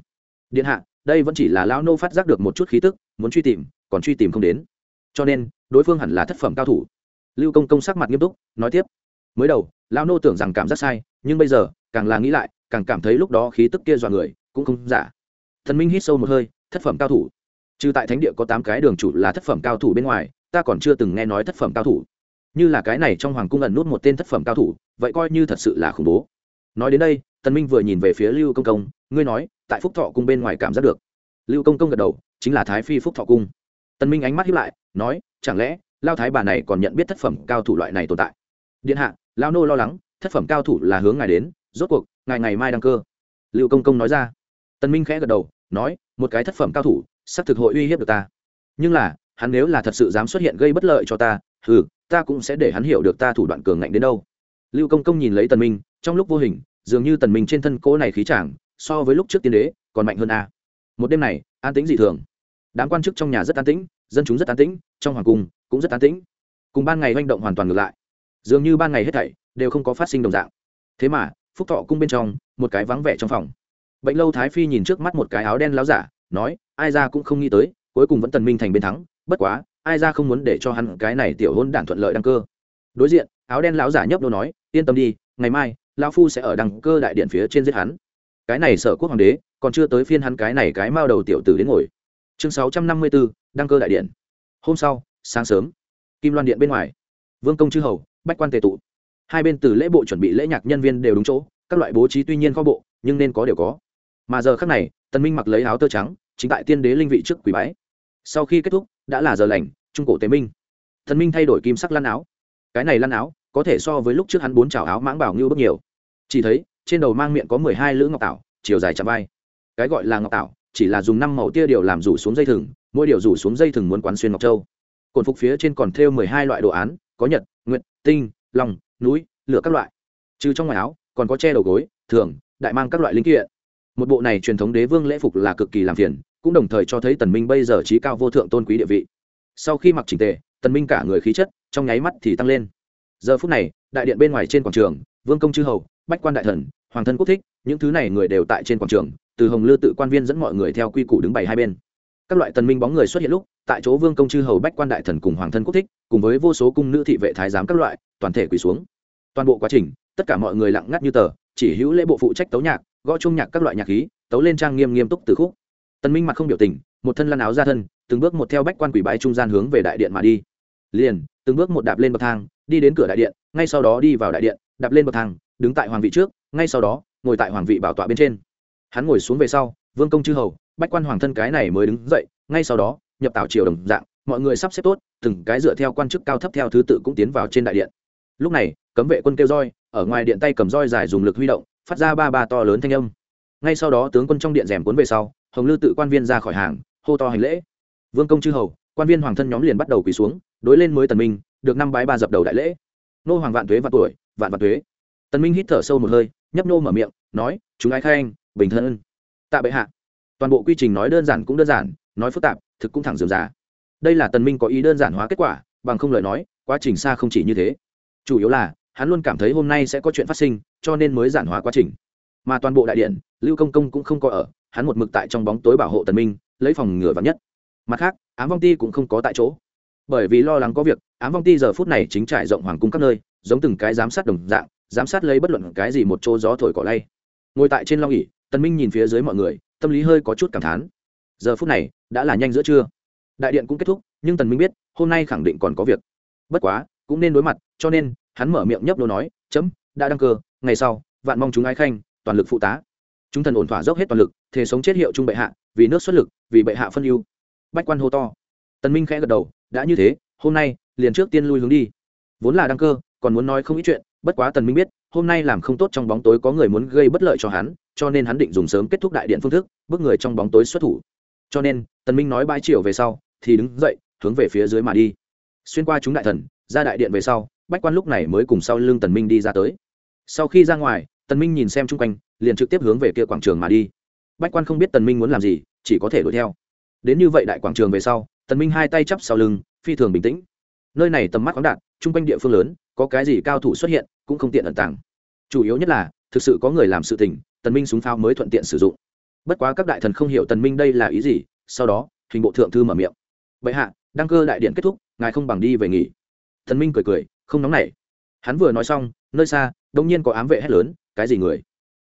Điện hạ đây vẫn chỉ là lão nô phát giác được một chút khí tức, muốn truy tìm, còn truy tìm không đến. Cho nên, đối phương hẳn là thất phẩm cao thủ. Lưu công công sắc mặt nghiêm túc, nói tiếp. Mới đầu, lão nô tưởng rằng cảm giác sai, nhưng bây giờ, càng là nghĩ lại, càng cảm thấy lúc đó khí tức kia dọa người, cũng không giả. Thần minh hít sâu một hơi, thất phẩm cao thủ. Trừ tại thánh địa có tám cái đường chủ là thất phẩm cao thủ bên ngoài, ta còn chưa từng nghe nói thất phẩm cao thủ. Như là cái này trong hoàng cung ẩn nút một tên thất phẩm cao thủ, vậy coi như thật sự là khủng bố. Nói đến đây, tần minh vừa nhìn về phía lưu công công ngươi nói, tại phúc thọ cung bên ngoài cảm giác được. Lưu công công gật đầu, chính là thái phi phúc thọ cung. Tần minh ánh mắt hiếp lại, nói, chẳng lẽ, lao thái bà này còn nhận biết thất phẩm cao thủ loại này tồn tại? Điện hạ, lao nô lo lắng, thất phẩm cao thủ là hướng ngài đến, rốt cuộc, ngài ngày mai đăng cơ. Lưu công công nói ra. Tần minh khẽ gật đầu, nói, một cái thất phẩm cao thủ, sắp thực hội uy hiếp được ta. Nhưng là, hắn nếu là thật sự dám xuất hiện gây bất lợi cho ta ừ ta cũng sẽ để hắn hiểu được ta thủ đoạn cường ngạnh đến đâu. Lưu công công nhìn lấy tần minh, trong lúc vô hình, dường như tần minh trên thân cỗ này khí chàng so với lúc trước tiên đế còn mạnh hơn a. Một đêm này, an tĩnh dị thường. Đám quan chức trong nhà rất an tĩnh, dân chúng rất an tĩnh, trong hoàng cung cũng rất an tĩnh. Cùng ban ngày manh động hoàn toàn ngược lại. Dường như ban ngày hết thảy đều không có phát sinh đồng dạng. Thế mà, phúc thọ cung bên trong, một cái vắng vẻ trong phòng. Bệnh lâu thái phi nhìn trước mắt một cái áo đen láo giả, nói, ai ra cũng không nghĩ tới, cuối cùng vẫn tần minh thành bên thắng, bất quá, ai ra không muốn để cho hắn cái này tiểu hôn đản thuận lợi đăng cơ. Đối diện, áo đen láo giả nhấp đô nói, yên tâm đi, ngày mai, lão phu sẽ ở đăng cơ đại điện phía trên giết hắn cái này sở quốc hoàng đế, còn chưa tới phiên hắn cái này cái mao đầu tiểu tử đến ngồi. Chương sáu trăm năm mươi bốn đăng cơ đại điện. Hôm sau, sáng sớm, kim loan điện bên ngoài. Vương công chư hầu, bách quan tề tụ. Hai bên từ lễ bộ chuẩn bị lễ nhạc nhân viên đều đúng chỗ, các loại bố trí tuy nhiên kho bộ, nhưng nên có đều có. Mà giờ khắc này, tần minh mặc lấy áo tơ trắng, chính tại tiên đế linh vị trước quỷ bái. Sau khi kết thúc, đã là giờ lành, trung cổ tế minh. Thần minh thay đổi kim sắc lăn áo. Cái này lăn áo, có thể so với lúc trước hắn bốn chảo áo mãng bảo ngưu bước nhiều. Chỉ thấy trên đầu mang miệng có mười hai lưỡi ngọc tảo, chiều dài chạm vai. Cái gọi là ngọc tảo, chỉ là dùng năm màu tia điều làm rủ xuống dây thừng, mỗi điều rủ xuống dây thừng muốn quán xuyên ngọc châu. Cồn phục phía trên còn thêu mười hai loại đồ án, có nhật nguyện tinh lòng núi, lửa các loại. Trừ trong ngoài áo, còn có che đầu gối, thường, đại mang các loại linh kiện. Một bộ này truyền thống đế vương lễ phục là cực kỳ làm phiền, cũng đồng thời cho thấy tần minh bây giờ trí cao vô thượng tôn quý địa vị. Sau khi mặc chỉnh tề, tần minh cả người khí chất, trong nháy mắt thì tăng lên. Giờ phút này, đại điện bên ngoài trên quảng trường, vương công chư hầu bách quan đại thần, hoàng thân quốc thích, những thứ này người đều tại trên quảng trường, từ hồng lư tự quan viên dẫn mọi người theo quy củ đứng bày hai bên. Các loại tần minh bóng người xuất hiện lúc, tại chỗ vương công chư hầu bách quan đại thần cùng hoàng thân quốc thích, cùng với vô số cung nữ thị vệ thái giám các loại, toàn thể quỳ xuống. Toàn bộ quá trình, tất cả mọi người lặng ngắt như tờ, chỉ hữu lễ bộ phụ trách tấu nhạc, gõ chung nhạc các loại nhạc khí, tấu lên trang nghiêm nghiêm túc từ khúc. Tần minh mặt không biểu tình, một thân lăn áo ra thân, từng bước một theo bách quan quỷ bái trung gian hướng về đại điện mà đi. Liền, từng bước một đạp lên bậc thang, đi đến cửa đại điện, ngay sau đó đi vào đại điện, đạp lên bậc thang đứng tại hoàng vị trước, ngay sau đó, ngồi tại hoàng vị bảo tọa bên trên. Hắn ngồi xuống về sau, vương công chư hầu, bách quan hoàng thân cái này mới đứng dậy, ngay sau đó, nhập tảo triều đồng dạng, mọi người sắp xếp tốt, từng cái dựa theo quan chức cao thấp theo thứ tự cũng tiến vào trên đại điện. Lúc này, cấm vệ quân kêu roi, ở ngoài điện tay cầm roi dài dùng lực huy động, phát ra ba ba to lớn thanh âm. Ngay sau đó, tướng quân trong điện rèm cuốn về sau, hồng lư tự quan viên ra khỏi hàng, hô to hành lễ. Vương công chư hầu, quan viên hoàng thân nhóm liền bắt đầu quỳ xuống, đối lên mới tần minh, được năm bái ba dập đầu đại lễ. Nô hoàng vạn tuế vạn tuổi, vạn vạn tuế tần minh hít thở sâu một hơi nhấp nô mở miệng nói chúng ái khen, bình thân tạ bệ hạ. Toàn bộ quy trình nói đơn giản cũng đơn giản nói phức tạp thực cũng thẳng dườm già. Đây là tần minh có ý đơn giản hóa kết quả bằng không lời nói quá trình xa không chỉ như thế. Chủ yếu là hắn luôn cảm thấy hôm nay sẽ có chuyện phát sinh cho nên mới giản hóa quá trình. Mà toàn bộ đại điện lưu công công cũng không có ở hắn một mực tại trong bóng tối bảo hộ tần minh lấy phòng ngừa vắng nhất. Mặt khác ám vong ti cũng không có tại chỗ. Bởi vì lo lắng có việc ám vong ti giờ phút này chính trải rộng hoàng cung các nơi giống từng cái giám sát đồng dạng giám sát lấy bất luận cái gì một chỗ gió thổi cỏ lay. Ngồi tại trên long ỉ tần minh nhìn phía dưới mọi người, tâm lý hơi có chút cảm thán. Giờ phút này, đã là nhanh giữa trưa. Đại điện cũng kết thúc, nhưng tần minh biết, hôm nay khẳng định còn có việc. Bất quá, cũng nên đối mặt, cho nên, hắn mở miệng nhấp nô nói, chấm, đã đăng cơ, ngày sau, vạn mong chúng ái khanh, toàn lực phụ tá. Chúng thần ổn thỏa dốc hết toàn lực thế sống chết hiệu trung bệ hạ, vì nước xuất lực, vì bệ hạ phân ưu. Bách quan hô to. Tần minh khẽ gật đầu, đã như thế, hôm nay, liền trước tiên lui hướng đi. Vốn là đăng cơ, còn muốn nói không ít chuyện bất quá tần minh biết, hôm nay làm không tốt trong bóng tối có người muốn gây bất lợi cho hắn, cho nên hắn định dùng sớm kết thúc đại điện phương thức, bước người trong bóng tối xuất thủ. Cho nên, tần minh nói bãi chiều về sau, thì đứng dậy, hướng về phía dưới mà đi. Xuyên qua chúng đại thần, ra đại điện về sau, bách quan lúc này mới cùng sau lưng tần minh đi ra tới. Sau khi ra ngoài, tần minh nhìn xem chung quanh, liền trực tiếp hướng về kia quảng trường mà đi. Bách quan không biết tần minh muốn làm gì, chỉ có thể đuổi theo. Đến như vậy đại quảng trường về sau, tần minh hai tay chắp sau lưng, phi thường bình tĩnh. Nơi này tầm mắt khoáng đạt, chung quanh địa phương lớn có cái gì cao thủ xuất hiện cũng không tiện ẩn tàng. Chủ yếu nhất là, thực sự có người làm sự tình, tần minh súng pháo mới thuận tiện sử dụng. Bất quá các đại thần không hiểu tần minh đây là ý gì, sau đó, hình bộ thượng thư mở miệng. Bệ hạ, đăng cơ đại điện kết thúc, ngài không bằng đi về nghỉ. Tần minh cười cười, không nóng nảy. Hắn vừa nói xong, nơi xa, đông nhiên có ám vệ hét lớn, cái gì người?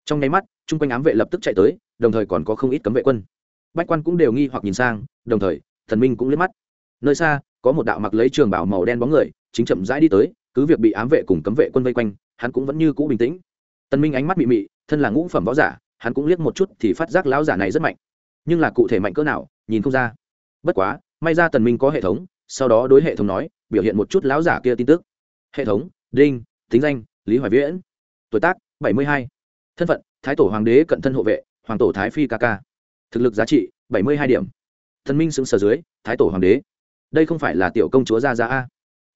Trong nháy mắt, chung quanh ám vệ lập tức chạy tới, đồng thời còn có không ít cấm vệ quân. Bách quan cũng đều nghi hoặc nhìn sang, đồng thời thần minh cũng liếc mắt. Nơi xa, có một đạo mặc lấy trường bảo màu đen bóng người, chính chậm rãi đi tới cứ việc bị ám vệ cùng cấm vệ quân vây quanh, hắn cũng vẫn như cũ bình tĩnh. Tần minh ánh mắt mị mị, thân là ngũ phẩm võ giả, hắn cũng liếc một chút thì phát giác lão giả này rất mạnh. Nhưng là cụ thể mạnh cỡ nào, nhìn không ra. Bất quá, may ra tần minh có hệ thống, sau đó đối hệ thống nói, biểu hiện một chút lão giả kia tin tức. Hệ thống, đinh tính danh, lý hoài viễn. Tuổi tác, bảy mươi hai. Thân phận, thái tổ hoàng đế cận thân hộ vệ, hoàng tổ thái phi ca ca. Thực lực giá trị, bảy mươi hai điểm. Thần minh xứng sở dưới, thái tổ hoàng đế. Đây không phải là tiểu công chúa gia gia a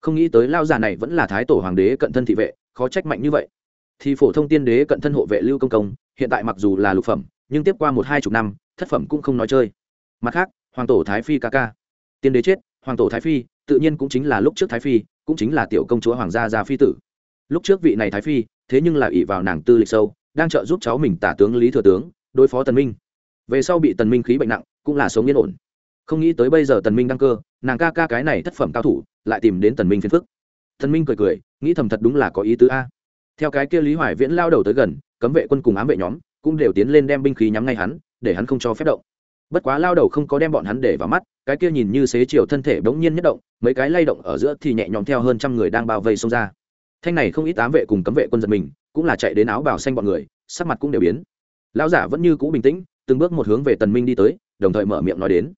không nghĩ tới lao già này vẫn là thái tổ hoàng đế cận thân thị vệ, khó trách mạnh như vậy. Thì phổ thông tiên đế cận thân hộ vệ lưu công công, hiện tại mặc dù là lục phẩm, nhưng tiếp qua một hai chục năm, thất phẩm cũng không nói chơi. Mặt khác, hoàng tổ thái phi ca ca. Tiên đế chết, hoàng tổ thái phi, tự nhiên cũng chính là lúc trước thái phi, cũng chính là tiểu công chúa hoàng gia gia phi tử. Lúc trước vị này thái phi, thế nhưng là ỷ vào nàng tư lịch sâu, đang trợ giúp cháu mình tả tướng lý thừa tướng, đối phó tần minh. Về sau bị tần minh khí bệnh nặng, cũng là sống yên ổn. Không nghĩ tới bây giờ tần minh đăng cơ, nàng ca ca cái này thất phẩm cao thủ lại tìm đến tần minh phiền phức. Tần minh cười cười, nghĩ thầm thật đúng là có ý tứ a. Theo cái kia lý hoài viễn lao đầu tới gần, cấm vệ quân cùng ám vệ nhóm cũng đều tiến lên đem binh khí nhắm ngay hắn, để hắn không cho phép động. Bất quá lao đầu không có đem bọn hắn để vào mắt, cái kia nhìn như xế chiều thân thể bỗng nhiên nhất động, mấy cái lay động ở giữa thì nhẹ nhõm theo hơn trăm người đang bao vây xông ra. Thanh này không ít ám vệ cùng cấm vệ quân giật mình, cũng là chạy đến áo bào xanh bọn người, sắc mặt cũng đều biến. Lão giả vẫn như cũ bình tĩnh, từng bước một hướng về tần minh đi tới, đồng thời mở miệng nói đến.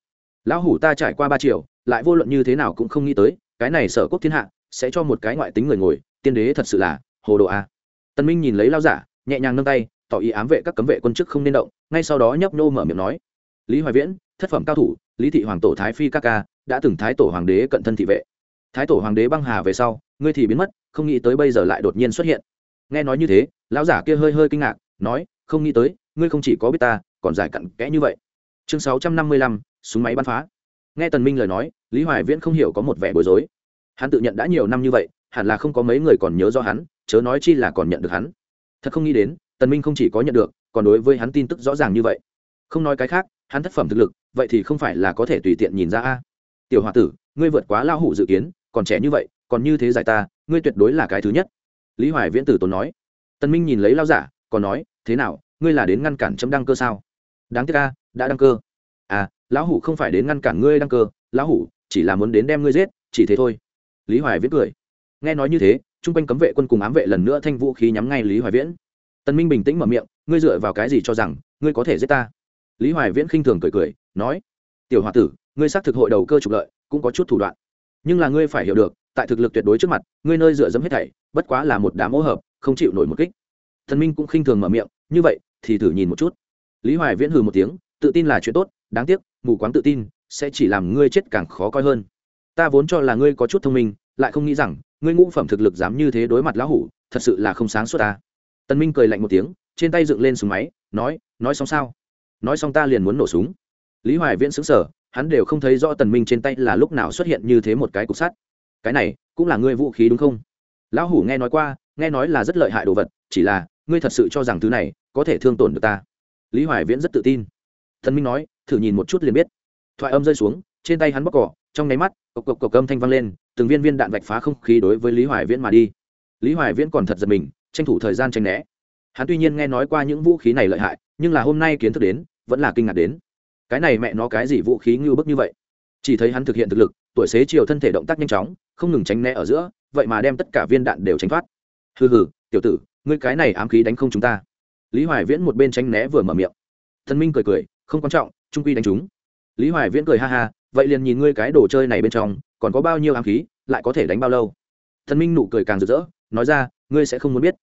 Lão hủ ta trải qua ba triệu lại vô luận như thế nào cũng không nghĩ tới cái này sở quốc thiên hạ, sẽ cho một cái ngoại tính người ngồi, tiên đế thật sự là, hồ đồ a. Tần minh nhìn lấy lão giả, nhẹ nhàng nâng tay, tỏ ý ám vệ các cấm vệ quân chức không nên động, ngay sau đó nhấp nô mở miệng nói. Lý hoài viễn, thất phẩm cao thủ, lý thị hoàng tổ thái phi các ca, đã từng thái tổ hoàng đế cận thân thị vệ. Thái tổ hoàng đế băng hà về sau, ngươi thì biến mất, không nghĩ tới bây giờ lại đột nhiên xuất hiện. Nghe nói như thế, lão giả kia hơi hơi kinh ngạc, nói, không nghĩ tới, ngươi không chỉ có biết ta, còn giải cặn kẽ như vậy. Chương sáu trăm năm mươi lăm, súng máy bắn phá. Nghe tần minh lời nói lý hoài viễn không hiểu có một vẻ bối rối. Hắn tự nhận đã nhiều năm như vậy hẳn là không có mấy người còn nhớ do hắn chớ nói chi là còn nhận được hắn. Thật không nghĩ đến tần minh không chỉ có nhận được còn đối với hắn tin tức rõ ràng như vậy. Không nói cái khác hắn thất phẩm thực lực vậy thì không phải là có thể tùy tiện nhìn ra a. Tiểu h tử ngươi vượt quá lao hủ dự kiến còn trẻ như vậy còn như thế giải ta ngươi tuyệt đối là cái thứ nhất. Lý hoài viễn tử tốn nói. Tân minh nhìn lấy lao giả còn nói thế nào ngươi là đến ngăn cản chấm đăng cơ sao? Đáng tiếc a, đã đăng cơ. À lão hủ không phải đến ngăn cản ngươi đăng cơ lão hủ chỉ là muốn đến đem ngươi giết, chỉ thế thôi. Lý hoài viễn cười. Nghe nói như thế, chung quanh cấm vệ quân cùng ám vệ lần nữa thanh vũ khí nhắm ngay lý hoài viễn. Tần minh bình tĩnh mở miệng, ngươi dựa vào cái gì cho rằng ngươi có thể giết ta? Lý hoài viễn khinh thường cười cười, nói, tiểu h tử, ngươi xác thực hội đầu cơ trục lợi, cũng có chút thủ đoạn. Nhưng là ngươi phải hiểu được, tại thực lực tuyệt đối trước mặt, ngươi nơi dựa dẫm hết thảy, bất quá là một đám mỗ hợp, không chịu nổi một kích. Thần minh cũng khinh thường mở miệng, như vậy, thì thử nhìn một chút. Lý hoài viễn hừ một tiếng, tự tin là chuyện tốt, đáng tiếc, mù quáng tự tin sẽ chỉ làm ngươi chết càng khó coi hơn. Ta vốn cho là ngươi có chút thông minh, lại không nghĩ rằng, ngươi ngũ phẩm thực lực dám như thế đối mặt lão hủ, thật sự là không sáng suốt ta. Tần minh cười lạnh một tiếng, trên tay dựng lên súng máy, nói nói xong sao? Nói xong ta liền muốn nổ súng. Lý hoài viễn sững sờ, hắn đều không thấy rõ tần minh trên tay là lúc nào xuất hiện như thế một cái cục sắt. Cái này, cũng là ngươi vũ khí đúng không? Lão hủ nghe nói qua, nghe nói là rất lợi hại đồ vật, chỉ là, ngươi thật sự cho rằng thứ này có thể thương tổn được ta. Lý hoài viễn rất tự tin. Tần minh nói, thử nhìn một chút liền biết thoại âm rơi xuống, trên tay hắn bóc cỏ, trong nháy mắt, cộc cộc cộc âm thanh vang lên, từng viên viên đạn vạch phá không khí đối với lý hoài viễn mà đi. Lý hoài viễn còn thật giật mình, tranh thủ thời gian tranh né. Hắn tuy nhiên nghe nói qua những vũ khí này lợi hại, nhưng là hôm nay kiến thức đến, vẫn là kinh ngạc đến. Cái này mẹ nó cái gì vũ khí ngưu bức như vậy? Chỉ thấy hắn thực hiện thực lực, tuổi xế chiều thân thể động tác nhanh chóng, không ngừng tránh né ở giữa, vậy mà đem tất cả viên đạn đều tránh thoát. Hừ hừ, tiểu tử, ngươi cái này ám khí đánh không chúng ta. Lý hoài viễn một bên tránh né vừa mở miệng. Thần minh cười cười, không quan trọng, trung quy đánh chúng lý hoài viễn cười ha ha, vậy liền nhìn ngươi cái đồ chơi này bên trong, còn có bao nhiêu ám khí, lại có thể đánh bao lâu? Thần minh nụ cười càng rực rỡ, nói ra, ngươi sẽ không muốn biết.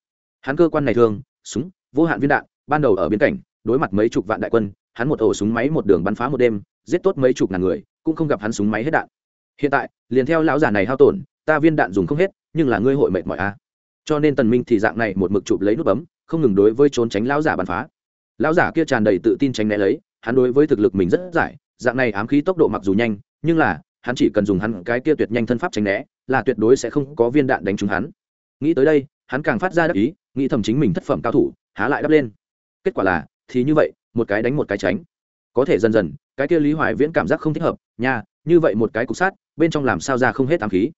Hắn cơ quan này thường, súng, vô hạn viên đạn, ban đầu ở biên cảnh, đối mặt mấy chục vạn đại quân, hắn một ổ súng máy một đường bắn phá một đêm, giết tốt mấy chục ngàn người, cũng không gặp hắn súng máy hết đạn. Hiện tại, liền theo lão già này hao tổn, ta viên đạn dùng không hết, nhưng là ngươi hội mệt mỏi a à. cho nên tần minh thì dạng này một mực chụp lấy nút bấm, không ngừng đối với trốn tránh lão giả bắn phá. Lão giả kia tràn đầy tự tin tránh né lấy, hắn đối với thực lực mình rất giải dạng này ám khí tốc độ mặc dù nhanh, nhưng là, hắn chỉ cần dùng hắn cái kia tuyệt nhanh thân pháp tránh né, là tuyệt đối sẽ không có viên đạn đánh trúng hắn. Nghĩ tới đây, hắn càng phát ra đắc ý, nghĩ thầm chính mình thất phẩm cao thủ, há lại đắp lên. Kết quả là, thì như vậy, một cái đánh một cái tránh. Có thể dần dần, cái kia lý hoài viễn cảm giác không thích hợp, nha, như vậy một cái cục sát, bên trong làm sao ra không hết ám khí.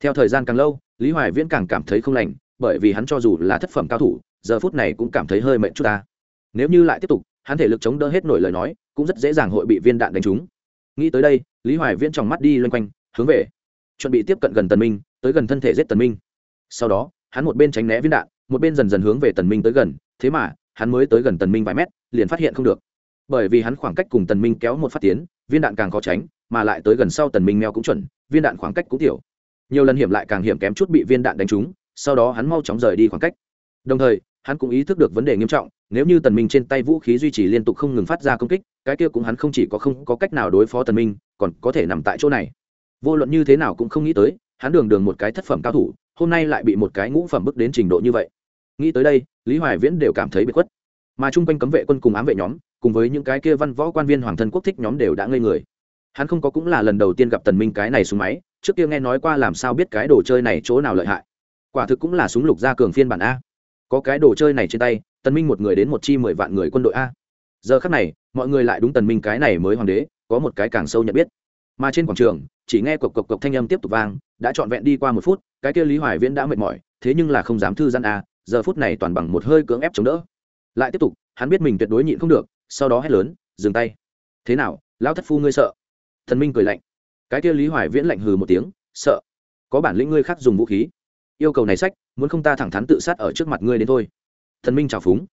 Theo thời gian càng lâu, lý hoài viễn càng cảm thấy không lành, bởi vì hắn cho dù là thất phẩm cao thủ, giờ phút này cũng cảm thấy hơi mệt chút ta. Nếu như lại tiếp tục, hắn thể lực chống đỡ hết nổi lời nói cũng rất dễ dàng hội bị viên đạn đánh trúng. Nghĩ tới đây, lý hoài viễn trong mắt đi loanh quanh, hướng về, chuẩn bị tiếp cận gần tần minh, tới gần thân thể giết tần minh. Sau đó, hắn một bên tránh né viên đạn, một bên dần dần hướng về tần minh tới gần, thế mà, hắn mới tới gần tần minh vài mét, liền phát hiện không được. Bởi vì hắn khoảng cách cùng tần minh kéo một phát tiến, viên đạn càng khó tránh, mà lại tới gần sau tần minh meo cũng chuẩn, viên đạn khoảng cách cũng tiểu. Nhiều lần hiểm lại càng hiểm kém chút bị viên đạn đánh trúng, sau đó hắn mau chóng rời đi khoảng cách. Đồng thời, hắn cũng ý thức được vấn đề nghiêm trọng, nếu như tần minh trên tay vũ khí duy trì liên tục không ngừng phát ra công kích cái kia cũng hắn không chỉ có không có cách nào đối phó tần minh, còn có thể nằm tại chỗ này. Vô luận như thế nào cũng không nghĩ tới, hắn đường đường một cái thất phẩm cao thủ, hôm nay lại bị một cái ngũ phẩm bước đến trình độ như vậy. Nghĩ tới đây, lý hoài viễn đều cảm thấy bị khuất. Mà chung quanh cấm vệ quân cùng ám vệ nhóm, cùng với những cái kia văn võ quan viên hoàng thân quốc thích nhóm đều đã ngây người. Hắn không có cũng là lần đầu tiên gặp tần minh cái này súng máy, trước kia nghe nói qua làm sao biết cái đồ chơi này chỗ nào lợi hại. Quả thực cũng là súng lục gia cường phiên bản a. Có cái đồ chơi này trên tay, tần minh một người đến một chi mười vạn người quân đội a giờ khắc này, mọi người lại đúng tần minh cái này mới hoàng đế, có một cái càng sâu nhận biết. Mà trên quảng trường, chỉ nghe cộc cộc cộc thanh âm tiếp tục vang, đã trọn vẹn đi qua một phút, cái kia lý hoài viễn đã mệt mỏi, thế nhưng là không dám thư gian à giờ phút này toàn bằng một hơi cưỡng ép chống đỡ. Lại tiếp tục, hắn biết mình tuyệt đối nhịn không được, sau đó hét lớn, dừng tay. Thế nào, lão thất phu ngươi sợ? Thần minh cười lạnh. Cái kia lý hoài viễn lạnh hừ một tiếng, sợ? Có bản lĩnh ngươi khác dùng vũ khí. Yêu cầu này sách, muốn không ta thẳng thắn tự sát ở trước mặt ngươi đến thôi. Thần minh chào phúng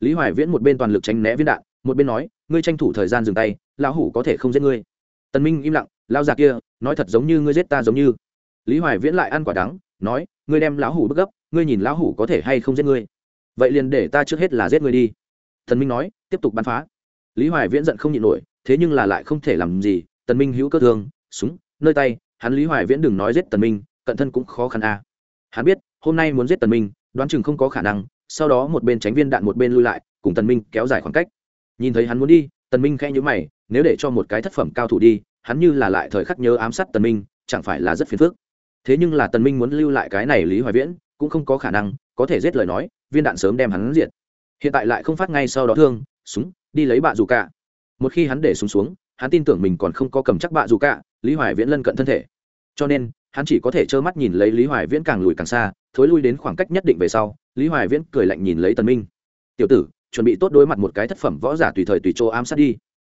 lý hoài viễn một bên toàn lực tránh né viên đạn, một bên nói, ngươi tranh thủ thời gian dừng tay, lão hủ có thể không giết ngươi. Tần minh im lặng lao già kia, nói thật giống như ngươi giết ta giống như. Lý hoài viễn lại ăn quả đắng, nói, ngươi đem lão hủ bức gấp, ngươi nhìn lão hủ có thể hay không giết ngươi? Vậy liền để ta trước hết là giết ngươi đi. Tần minh nói, tiếp tục bắn phá. Lý hoài viễn giận không nhịn nổi, thế nhưng là lại không thể làm gì, tần minh hữu cơ thương, súng, nơi tay, hắn lý hoài viễn đừng nói giết tần minh, cận thân cũng khó khăn a à. hắn biết, hôm nay muốn giết tần minh, đoán chừng không có khả năng sau đó một bên tránh viên đạn một bên lui lại, cùng tần minh kéo dài khoảng cách. Nhìn thấy hắn muốn đi, tần minh khẽ nhíu mày, nếu để cho một cái thất phẩm cao thủ đi, hắn như là lại thời khắc nhớ ám sát tần minh, chẳng phải là rất phiền phức. Thế nhưng là tần minh muốn lưu lại cái này lý hoài viễn, cũng không có khả năng, có thể giết lời nói, viên đạn sớm đem hắn diệt. Hiện tại lại không phát ngay sau đó thương, súng, đi lấy bạ dù cả. Một khi hắn để súng xuống, hắn tin tưởng mình còn không có cầm chắc bạ dù cả, lý hoài viễn lân cận thân thể. Cho nên, hắn chỉ có thể trơ mắt nhìn lấy lý hoài viễn càng lùi càng xa, thối lui đến khoảng cách nhất định về sau lý hoài viễn cười lạnh nhìn lấy tần minh. Tiểu tử, chuẩn bị tốt đối mặt một cái thất phẩm võ giả tùy thời tùy chỗ ám sát đi.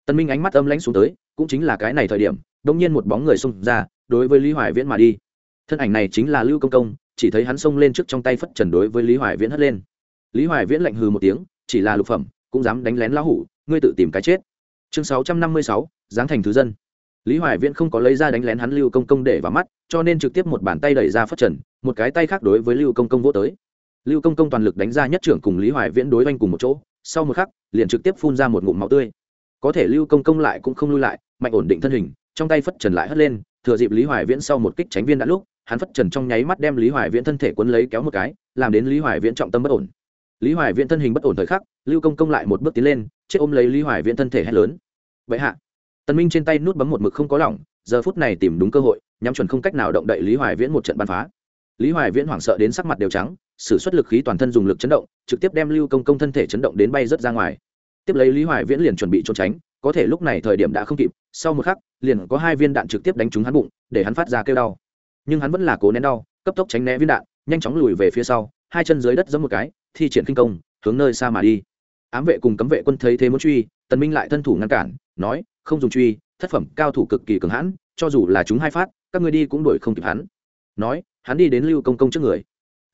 Tần minh ánh mắt âm lãnh xuống tới, cũng chính là cái này thời điểm, đông nhiên một bóng người xông ra, đối với lý hoài viễn mà đi. Thân ảnh này chính là lưu công công, chỉ thấy hắn xông lên trước trong tay phất trần đối với lý hoài viễn hất lên. Lý hoài viễn lạnh hừ một tiếng, chỉ là lục phẩm, cũng dám đánh lén lão hủ, ngươi tự tìm cái chết. Chương sáu trăm năm mươi sáu, giáng thành thứ dân. Lý hoài viễn không có lấy ra đánh lén hắn lưu công công để vào mắt, cho nên trực tiếp một bàn tay đẩy ra phất trần, một cái tay khác đối với lưu công công vỗ tới lưu công công toàn lực đánh ra nhất trưởng cùng lý hoài viễn đối oanh cùng một chỗ, sau một khắc, liền trực tiếp phun ra một ngụm máu tươi. Có thể lưu công công lại cũng không lui lại, mạnh ổn định thân hình, trong tay phất trần lại hất lên, thừa dịp lý hoài viễn sau một kích tránh viên đã lúc, hắn phất trần trong nháy mắt đem lý hoài viễn thân thể quấn lấy kéo một cái, làm đến lý hoài viễn trọng tâm bất ổn. Lý hoài viễn thân hình bất ổn thời khắc, lưu công công lại một bước tiến lên, chết ôm lấy lý hoài viễn thân thể hét lớn. Vậy hạ. Tần minh trên tay nút bấm một mực không có lỏng, giờ phút này tìm đúng cơ hội, nhắm chuẩn không cách nào động đậy lý hoài viễn một trận bắn phá. Lý hoài viễn hoảng sợ đến sắc mặt đều trắng sử xuất lực khí toàn thân dùng lực chấn động, trực tiếp đem lưu công công thân thể chấn động đến bay rớt ra ngoài. Tiếp lấy lý hoài viễn liền chuẩn bị trốn tránh, có thể lúc này thời điểm đã không kịp, sau một khắc, liền có hai viên đạn trực tiếp đánh trúng hắn bụng, để hắn phát ra kêu đau. Nhưng hắn vẫn là cố nén đau, cấp tốc tránh né viên đạn, nhanh chóng lùi về phía sau, hai chân dưới đất giẫm một cái, thi triển kinh công, hướng nơi xa mà đi. Ám vệ cùng cấm vệ quân thấy thế muốn truy, tần minh lại thân thủ ngăn cản, nói, không dùng truy, thất phẩm cao thủ cực kỳ cường hãn, cho dù là chúng hai phát, các ngươi đi cũng đuổi không kịp hắn. Nói, hắn đi đến lưu công công trước người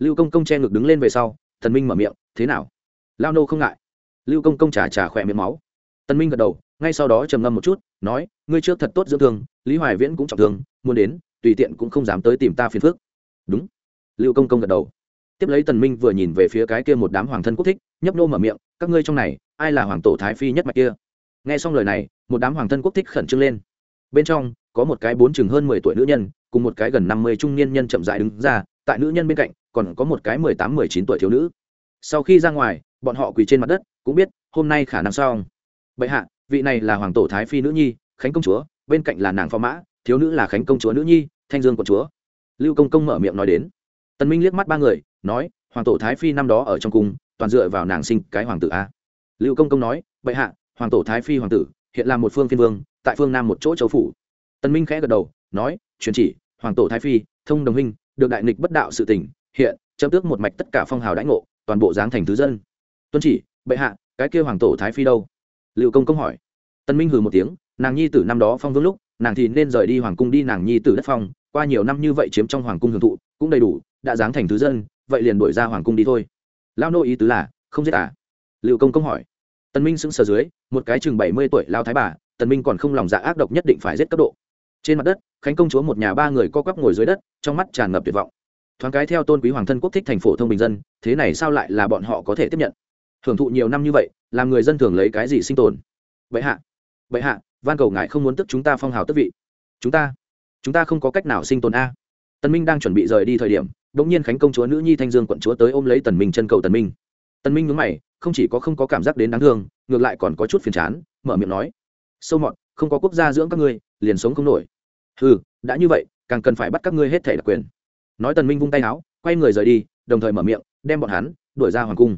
lưu công công che ngực đứng lên về sau, tần minh mở miệng, thế nào? Lao nô không ngại. Lưu công công trả trả khỏe miệng máu. Tần minh gật đầu, ngay sau đó trầm ngâm một chút, nói, ngươi trước thật tốt dưỡng thương, lý hoài viễn cũng trọng thương, muốn đến, tùy tiện cũng không dám tới tìm ta phiền phức. Đúng. Lưu công công gật đầu. Tiếp lấy tần minh vừa nhìn về phía cái kia một đám hoàng thân quốc thích, nhấp nô mở miệng, các ngươi trong này, ai là hoàng tổ thái phi nhất mạch kia? Nghe xong lời này, một đám hoàng thân quốc thích khẩn trương lên. Bên trong, có một cái bốn chừng hơn mười tuổi nữ nhân, cùng một cái gần năm mươi trung niên nhân chậm rãi đứng ra tại nữ nhân bên cạnh còn có một cái mười tám, mười chín tuổi thiếu nữ. Sau khi ra ngoài, bọn họ quỳ trên mặt đất, cũng biết hôm nay khả năng xong. Bệ hạ, vị này là hoàng tổ thái phi nữ nhi, khánh công chúa, bên cạnh là nàng phò mã, thiếu nữ là khánh công chúa nữ nhi, thanh dương quận chúa. Lưu công công mở miệng nói đến. Tần minh liếc mắt ba người, nói, hoàng tổ thái phi năm đó ở trong cung, toàn dựa vào nàng sinh cái hoàng tử a. Lưu công công nói, bệ hạ, hoàng tổ thái phi hoàng tử, hiện là một phương phiên vương, tại phương nam một chỗ châu phủ. Tần minh khẽ gật đầu, nói truyền chỉ, hoàng tổ thái phi, thông đồng huynh được đại nghịch bất đạo sự tình, hiện, chấm tước một mạch tất cả phong hào đãi ngộ, toàn bộ giáng thành thứ dân. Tuân chỉ, bệ hạ, cái kia hoàng tổ thái phi đâu? Lưu công công hỏi. Tân minh hừ một tiếng, nàng nhi tử năm đó phong vương lúc, nàng thì nên rời đi hoàng cung đi, nàng nhi tử đất phong, qua nhiều năm như vậy chiếm trong hoàng cung hưởng thụ, cũng đầy đủ, đã giáng thành thứ dân, vậy liền đuổi ra hoàng cung đi thôi. Lao nô ý tứ là, không giết à? Lưu công công hỏi. Tân minh sững sờ dưới, một cái chừng bảy mươi tuổi lao thái bà, tân minh còn không lòng dạ ác độc nhất định phải giết cấp độ trên mặt đất, khánh công chúa một nhà ba người co quắp ngồi dưới đất, trong mắt tràn ngập tuyệt vọng. Thoáng cái theo tôn quý hoàng thân quốc thích thành phổ thông bình dân, thế này sao lại là bọn họ có thể tiếp nhận? Hưởng thụ nhiều năm như vậy, làm người dân thường lấy cái gì sinh tồn? Vậy hạ vậy hạ, van cầu ngài không muốn tức chúng ta phong hào tức vị. Chúng ta chúng ta không có cách nào sinh tồn a. Tần minh đang chuẩn bị rời đi thời điểm, đột nhiên khánh công chúa nữ nhi thanh dương quận chúa tới ôm lấy tần minh chân cầu tần minh. Tần minh nhướng mày, không chỉ có không có cảm giác đến đáng thương, ngược lại còn có chút phiền chán, mở miệng nói, sâu mọt, không có quốc gia dưỡng các ngươi, liền sống không nổi ừ đã như vậy, càng cần phải bắt các ngươi hết thể đặc quyền. Nói tần minh vung tay áo, quay người rời đi, đồng thời mở miệng, đem bọn hắn đuổi ra hoàng cung.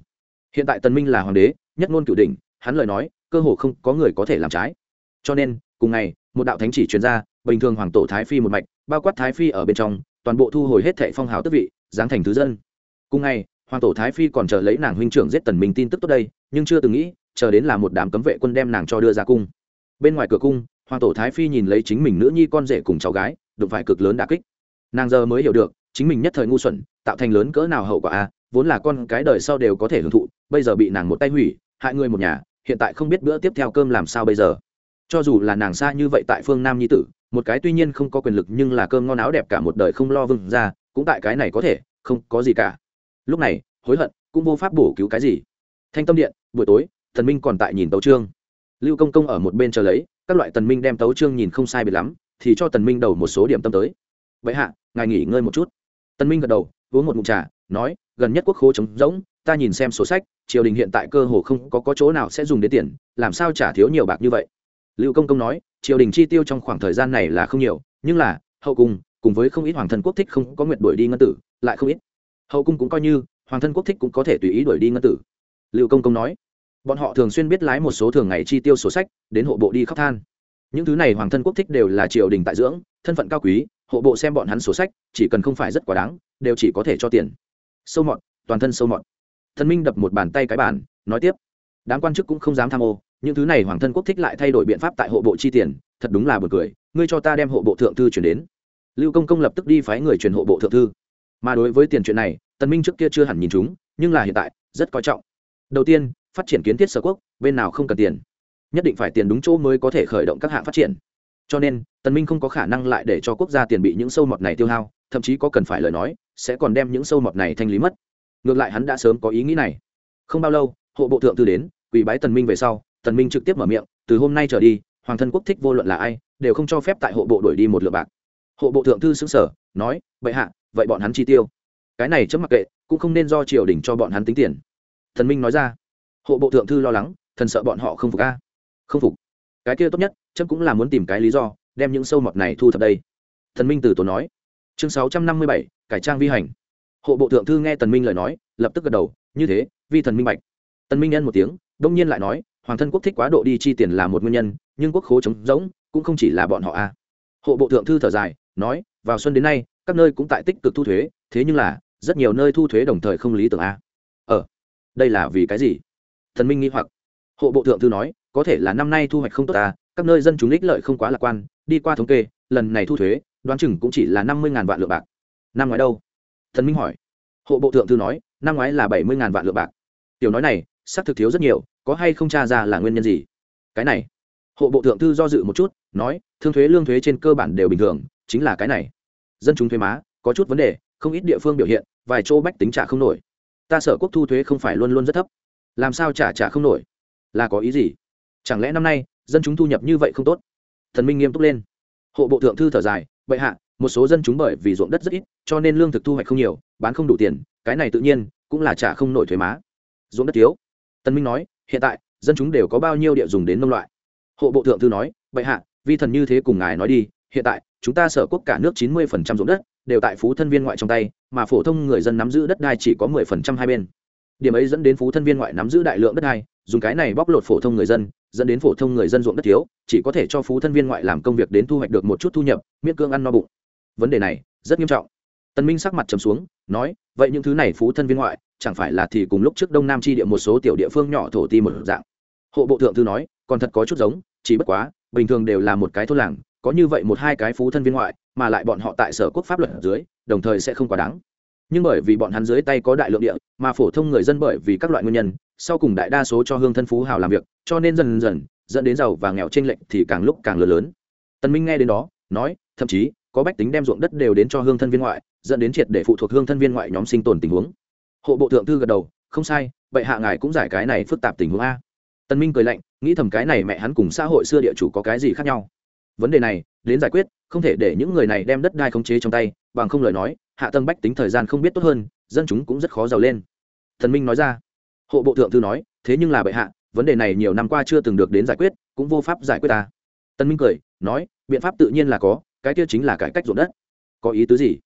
Hiện tại tần minh là hoàng đế, nhất ngôn cửu đỉnh, hắn lời nói, cơ hồ không có người có thể làm trái. Cho nên, cùng ngày, một đạo thánh chỉ truyền ra, bình thường hoàng tổ thái phi một mạch, bao quát thái phi ở bên trong, toàn bộ thu hồi hết thệ phong hào tước vị, giáng thành thứ dân. Cùng ngày, hoàng tổ thái phi còn chờ lấy nàng huynh trưởng giết tần minh tin tức tốt đây, nhưng chưa từng nghĩ, chờ đến là một đám cấm vệ quân đem nàng cho đưa ra cung. Bên ngoài cửa cung hoàng tổ thái phi nhìn lấy chính mình nữ nhi con rể cùng cháu gái, đụng phải cực lớn đả kích. Nàng giờ mới hiểu được, chính mình nhất thời ngu xuẩn, tạo thành lớn cỡ nào hậu quả a, vốn là con cái đời sau đều có thể hưởng thụ, bây giờ bị nàng một tay hủy, hại người một nhà, hiện tại không biết bữa tiếp theo cơm làm sao bây giờ. Cho dù là nàng xa như vậy tại phương nam nhi tử, một cái tuy nhiên không có quyền lực nhưng là cơm ngon áo đẹp cả một đời không lo vừng ra, cũng tại cái này có thể, không có gì cả. Lúc này, hối hận, cũng vô pháp bổ cứu cái gì. Thanh tâm điện, buổi tối, thần minh còn tại nhìn tấu trương lưu công công ở một bên chờ lấy các loại tần minh đem tấu chương nhìn không sai biệt lắm thì cho tần minh đầu một số điểm tâm tới. Vậy hạ ngài nghỉ ngơi một chút. Tần minh gật đầu uống một ngụm trà nói gần nhất quốc khố trống rỗng ta nhìn xem sổ sách triều đình hiện tại cơ hồ không có, có chỗ nào sẽ dùng đến tiền làm sao trả thiếu nhiều bạc như vậy? Lưu công công nói triều đình chi tiêu trong khoảng thời gian này là không nhiều nhưng là hậu cung cùng với không ít hoàng thân quốc thích không có nguyện đuổi đi ngân tử lại không ít. Hậu cung cũng coi như hoàng thân quốc thích cũng có thể tùy ý đuổi đi ngân tử. Lưu công công nói bọn họ thường xuyên biết lái một số thường ngày chi tiêu sổ sách, đến hộ bộ đi khóc than. Những thứ này hoàng thân quốc thích đều là triều đình tại dưỡng, thân phận cao quý, hộ bộ xem bọn hắn sổ sách, chỉ cần không phải rất quá đáng, đều chỉ có thể cho tiền. Sâu mọt, toàn thân sâu mọt. Thần minh đập một bàn tay cái bàn, nói tiếp. Đám quan chức cũng không dám tham ô, những thứ này hoàng thân quốc thích lại thay đổi biện pháp tại hộ bộ chi tiền, thật đúng là b u ồ n cười, ngươi cho ta đem hộ bộ thượng thư chuyển đến. Lưu công công lập tức đi phái người chuyển hộ bộ thượng thư. Mà đối với tiền chuyện này, tần minh trước kia chưa hẳn nhìn chúng, nhưng là hiện tại, rất coi trọng. Đầu tiên phát triển kiến thiết sở quốc, bên nào không cần tiền, nhất định phải tiền đúng chỗ mới có thể khởi động các hạng phát triển. Cho nên, tần minh không có khả năng lại để cho quốc gia tiền bị những sâu mọt này tiêu hao, thậm chí có cần phải lời nói, sẽ còn đem những sâu mọt này thanh lý mất. Ngược lại hắn đã sớm có ý nghĩ này. Không bao lâu, hộ bộ thượng thư đến, quỳ bái tần minh về sau, tần minh trực tiếp mở miệng, từ hôm nay trở đi, hoàng thân quốc thích vô luận là ai, đều không cho phép tại hộ bộ đổi đi một lượng bạc. Hộ bộ thượng thư xứng sở nói vậy hạ, vậy bọn hắn chi tiêu? Cái này chấm mặc kệ, cũng không nên do triều đình cho bọn hắn tính tiền. Thần minh nói ra hộ bộ thượng thư lo lắng, thần sợ bọn họ không phục a. Không phục. Cái kia tốt nhất, chấm cũng là muốn tìm cái lý do, đem những sâu mọt này thu thập đây. Thần minh từ tốn nói. Chương sáu trăm năm mươi bảy, cải trang vi hành. Hộ bộ thượng thư nghe tần minh lời nói, lập tức gật đầu, như thế, vi thần minh bạch. Tần minh nhân một tiếng, đông nhiên lại nói, hoàng thân quốc thích quá độ đi chi tiền là một nguyên nhân, nhưng quốc khố trống rỗng, cũng không chỉ là bọn họ a. Hộ bộ thượng thư thở dài, nói, vào xuân đến nay, các nơi cũng tại tích cực thu thuế, thế nhưng là, rất nhiều nơi thu thuế đồng thời không lý tưởng a. Ờ đây là vì cái gì? Thần minh nghi hoặc. Hộ bộ thượng thư nói, có thể là năm nay thu hoạch không tốt ta, các nơi dân chúng ích lợi không quá lạc quan, đi qua thống kê, lần này thu thuế, đoán chừng cũng chỉ là năm mươi vạn lượng bạc. Năm ngoái đâu? Thần minh hỏi. Hộ bộ thượng thư nói, năm ngoái là bảy mươi vạn lượng bạc. Tiểu nói này, xác thực thiếu rất nhiều, có hay không tra ra là nguyên nhân gì? Cái này. Hộ bộ thượng thư do dự một chút, nói, thương thuế, lương thuế trên cơ bản đều bình thường, chính là cái này. Dân chúng thuế má, có chút vấn đề, không ít địa phương biểu hiện, vài chỗ bách tính trả không nổi. Ta sợ quốc thu thuế không phải luôn luôn rất thấp làm sao trả trả không nổi? Là có ý gì? Chẳng lẽ năm nay, dân chúng thu nhập như vậy không tốt? Thần minh nghiêm túc lên. Hộ bộ thượng thư thở dài, bệ hạ, một số dân chúng bởi vì ruộng đất rất ít, cho nên lương thực thu hoạch không nhiều, bán không đủ tiền, cái này tự nhiên cũng là trả không nổi thuế má. Ruộng đất thiếu. Tân minh nói, hiện tại, dân chúng đều có bao nhiêu địa dùng đến nông loại? Hộ bộ thượng thư nói, bệ hạ, vi thần như thế cùng ngài nói đi, hiện tại, chúng ta sở quốc cả nước chín mươi phần trăm ruộng đất đều tại phú thân viên ngoại trong tay, mà phổ thông người dân nắm giữ đất đai chỉ có mười phần trăm hai bên điểm ấy dẫn đến phú thân viên ngoại nắm giữ đại lượng đất đai, dùng cái này bóc lột phổ thông người dân, dẫn đến phổ thông người dân ruộng đất thiếu, chỉ có thể cho phú thân viên ngoại làm công việc đến thu hoạch được một chút thu nhập, miễn cương ăn no bụng. Vấn đề này rất nghiêm trọng. Tân minh sắc mặt trầm xuống, nói, vậy những thứ này phú thân viên ngoại, chẳng phải là thì cùng lúc trước đông nam chi địa một số tiểu địa phương nhỏ thổ ti một dạng? Hộ bộ thượng thư nói, còn thật có chút giống, chỉ bất quá, bình thường đều là một cái thôn làng, có như vậy một hai cái phú thân viên ngoại, mà lại bọn họ tại sở quốc pháp luật ở dưới, đồng thời sẽ không quá đáng nhưng bởi vì bọn hắn dưới tay có đại lượng địa, mà phổ thông người dân bởi vì các loại nguyên nhân, sau cùng đại đa số cho hương thân phú hào làm việc, cho nên dần dần, dẫn đến giàu và nghèo t r ê n lệch thì càng lúc càng lớn lớn. Tần minh nghe đến đó, nói, thậm chí, có bách tính đem ruộng đất đều đến cho hương thân viên ngoại, dẫn đến triệt để phụ thuộc hương thân viên ngoại nhóm sinh tồn tình huống. Hộ bộ thượng thư gật đầu, không sai, vậy hạ ngài cũng giải cái này phức tạp tình huống a. Tần minh cười lạnh, nghĩ thầm cái này mẹ hắn cùng xã hội xưa địa chủ có cái gì khác nhau. Vấn đề này, đến giải quyết, không thể để những người này đem đất đai khống chế trong tay, bằng không lời nói hạ tân bách tính thời gian không biết tốt hơn, dân chúng cũng rất khó giàu lên. Thần minh nói ra. Hộ bộ thượng thư nói, thế nhưng là bệ hạ, vấn đề này nhiều năm qua chưa từng được đến giải quyết, cũng vô pháp giải quyết ta. Tân minh cười, nói, biện pháp tự nhiên là có, cái kia chính là cải cách ruộng đất. Có ý tứ gì?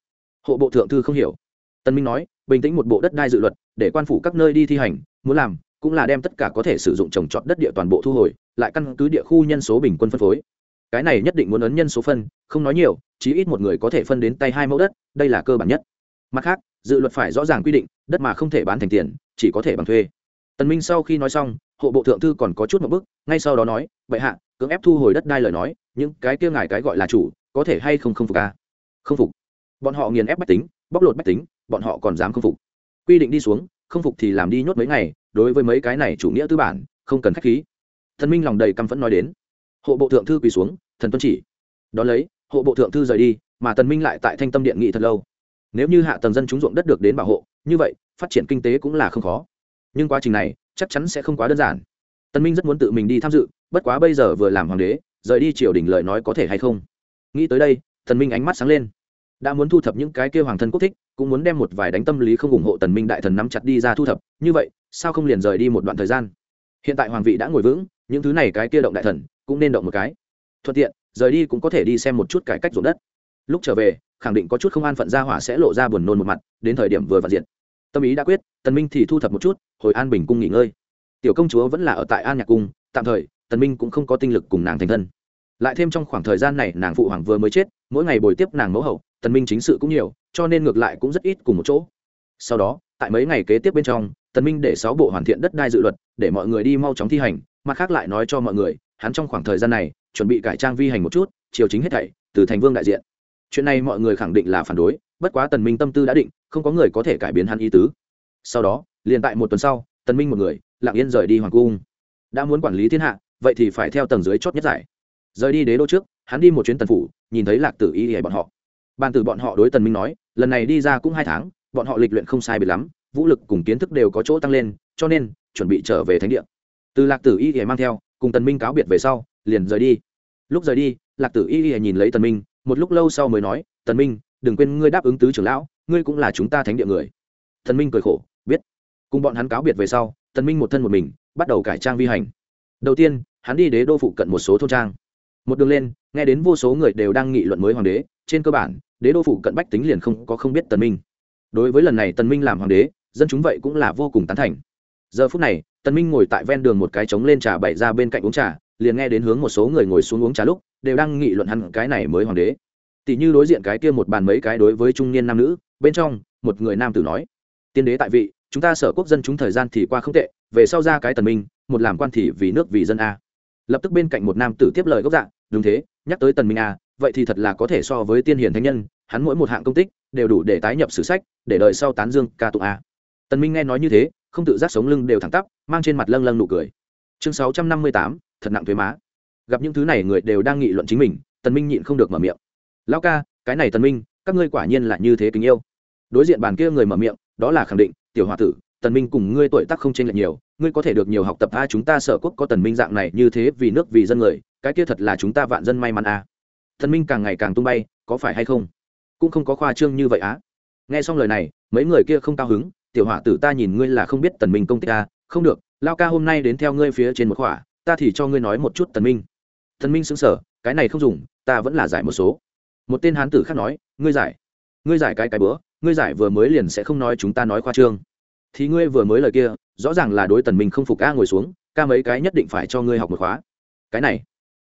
Hộ bộ thượng thư không hiểu. Tân minh nói, bình tĩnh một bộ đất đai dự luật, để quan phủ các nơi đi thi hành, muốn làm, cũng là đem tất cả có thể sử dụng trồng trọt đất địa toàn bộ thu hồi, lại căn cứ địa khu nhân số bình quân phân phối cái này nhất định muốn ấn nhân số phân không nói nhiều chí ít một người có thể phân đến tay hai mẫu đất đây là cơ bản nhất. Mặt khác dự luật phải rõ ràng quy định đất mà không thể bán thành tiền chỉ có thể bằng thuê. Tần minh sau khi nói xong hộ bộ thượng thư còn có chút một bước, ngay sau đó nói bệ hạ cưỡng ép thu hồi đất đai lời nói những cái kia ngài cái gọi là chủ có thể hay không không phục à? không phục. Bọn họ nghiền ép bách tính bóc lột bách tính bọn họ còn dám không phục. Quy định đi xuống không phục thì làm đi nhốt mấy ngày đối với mấy cái này chủ nghĩa tư bản không cần khách khí. Thần minh lòng đầy căm phẫn nói đến hộ bộ thượng thư quỳ xuống, thần tuân chỉ. Đón lấy, hộ bộ thượng thư rời đi, mà tần minh lại tại thanh tâm điện nghị thật lâu. Nếu như hạ tầng dân chúng ruộng đất được đến bảo hộ, như vậy, phát triển kinh tế cũng là không khó. Nhưng quá trình này, chắc chắn sẽ không quá đơn giản. Tần minh rất muốn tự mình đi tham dự, bất quá bây giờ vừa làm hoàng đế, rời đi triều đình lời nói có thể hay không? Nghĩ tới đây, tần minh ánh mắt sáng lên. Đã muốn thu thập những cái kia hoàng thân quốc thích, cũng muốn đem một vài đánh tâm lý không ủng hộ tần minh đại thần nắm chặt đi ra thu thập, như vậy, sao không liền rời đi một đoạn thời gian? Hiện tại hoàng vị đã ngồi vững, những thứ này cái kia động đại thần cũng nên động một cái. Thuận tiện, rời đi cũng có thể đi xem một chút cải cách ruộng đất. Lúc trở về, khẳng định có chút không an phận gia hỏa sẽ lộ ra buồn nôn một mặt, đến thời điểm vừa vặn diện tâm ý đã quyết, tần minh thì thu thập một chút, hồi an bình cung nghỉ ngơi. Tiểu công chúa vẫn là ở tại an nhạc cung, tạm thời, tần minh cũng không có tinh lực cùng nàng thành thân. Lại thêm trong khoảng thời gian này, nàng phụ hoàng vừa mới chết, mỗi ngày bồi tiếp nàng mẫu hậu, tần minh chính sự cũng nhiều, cho nên ngược lại cũng rất ít cùng một chỗ. Sau đó, tại mấy ngày kế tiếp bên trong, tần minh để sáu bộ hoàn thiện đất đai dự luật, để mọi người đi mau chóng thi hành, mặt khác lại nói cho mọi người hắn trong khoảng thời gian này chuẩn bị cải trang vi hành một chút chiều chính hết thảy, từ thành vương đại diện. Chuyện này mọi người khẳng định là phản đối, bất quá tần minh tâm tư đã định, không có người có thể cải biến hắn ý tứ. Sau đó, liền tại một tuần sau, tần minh một người, lặng yên rời đi hoàng cung. Đã muốn quản lý thiên hạ, vậy thì phải theo tầng dưới chót nhất giải. Rời đi đế đô trước, hắn đi một chuyến tần phủ, nhìn thấy lạc tử y hề bọn họ. Bàn tử bọn họ đối tần minh nói, lần này đi ra cũng hai tháng, bọn họ lịch luyện không sai biệt lắm, vũ lực cùng kiến thức đều có chỗ tăng lên, cho nên, chuẩn bị trở về thánh địa. Từ lạc tử y hề mang theo cùng tần minh cáo biệt về sau, liền rời đi. Lúc rời đi, lạc tử y y nhìn lấy tần minh, một lúc lâu sau mới nói, tần minh, đừng quên ngươi đáp ứng tứ trưởng lão, ngươi cũng là chúng ta thánh địa người. Tần minh cười khổ, biết. Cùng bọn hắn cáo biệt về sau, tần minh một thân một mình, bắt đầu cải trang vi hành. Đầu tiên, hắn đi đế đô phụ cận một số thôn trang. Một đường lên, nghe đến vô số người đều đang nghị luận mới hoàng đế, trên cơ bản, đế đô phụ cận bách tính liền không có không biết tần minh. Đối với lần này tần minh làm hoàng đế, dân chúng vậy cũng là vô cùng tán thành giờ phút này, tần minh ngồi tại ven đường một cái trống lên trà bày ra bên cạnh uống trà, liền nghe đến hướng một số người ngồi xuống uống trà lúc, đều đang nghị luận hắn cái này mới hoàng đế. Tỷ như đối diện cái kia một bàn mấy cái đối với trung niên nam nữ, bên trong, một người nam tử nói, tiên đế tại vị, chúng ta sở quốc dân chúng thời gian thì qua không tệ, về sau ra cái tần minh, một làm quan thì vì nước vì dân a. Lập tức bên cạnh một nam tử tiếp lời gốc dạng đúng thế, nhắc tới tần minh a, vậy thì thật là có thể so với tiên hiển thánh nhân, hắn mỗi một hạng công tích, đều đủ để tái nhập sử sách, để đợi sau tán dương ca tụng a. Tần minh nghe nói như thế không tự giác sống lưng đều thẳng tắp, mang trên mặt lâng lâng nụ cười. Chương sáu trăm năm mươi tám, thật nặng thuế má. Gặp những thứ này người đều đang nghị luận chính mình, tần minh nhịn không được mở miệng. Lão ca, cái này tần minh, các ngươi quả nhiên là như thế kính yêu. Đối diện bàn kia người mở miệng, đó là khẳng định, tiểu hòa tử, tần minh cùng ngươi tuổi tác không chênh lệch nhiều, ngươi có thể được nhiều học tập a chúng ta sở quốc có tần minh dạng này như thế vì nước vì dân người, cái kia thật là chúng ta vạn dân may mắn a tần minh càng ngày càng tung bay, có phải hay không? Cũng không có khoa trương như vậy á. Nghe xong lời này, mấy người kia không cao hứng tiểu hỏa tử ta nhìn ngươi là không biết tần minh công tích ta không được, lao ca hôm nay đến theo ngươi phía trên một khỏa ta thì cho ngươi nói một chút tần minh. Tần minh sững sờ, cái này không dùng, ta vẫn là giải một số. Một tên hán tử khác nói, ngươi giải. Ngươi giải cái cái bữa, ngươi giải vừa mới liền sẽ không nói chúng ta nói khoa trương. Thì ngươi vừa mới lời kia, rõ ràng là đối tần minh không phục ca ngồi xuống, ca mấy cái nhất định phải cho ngươi học một khóa. Cái này,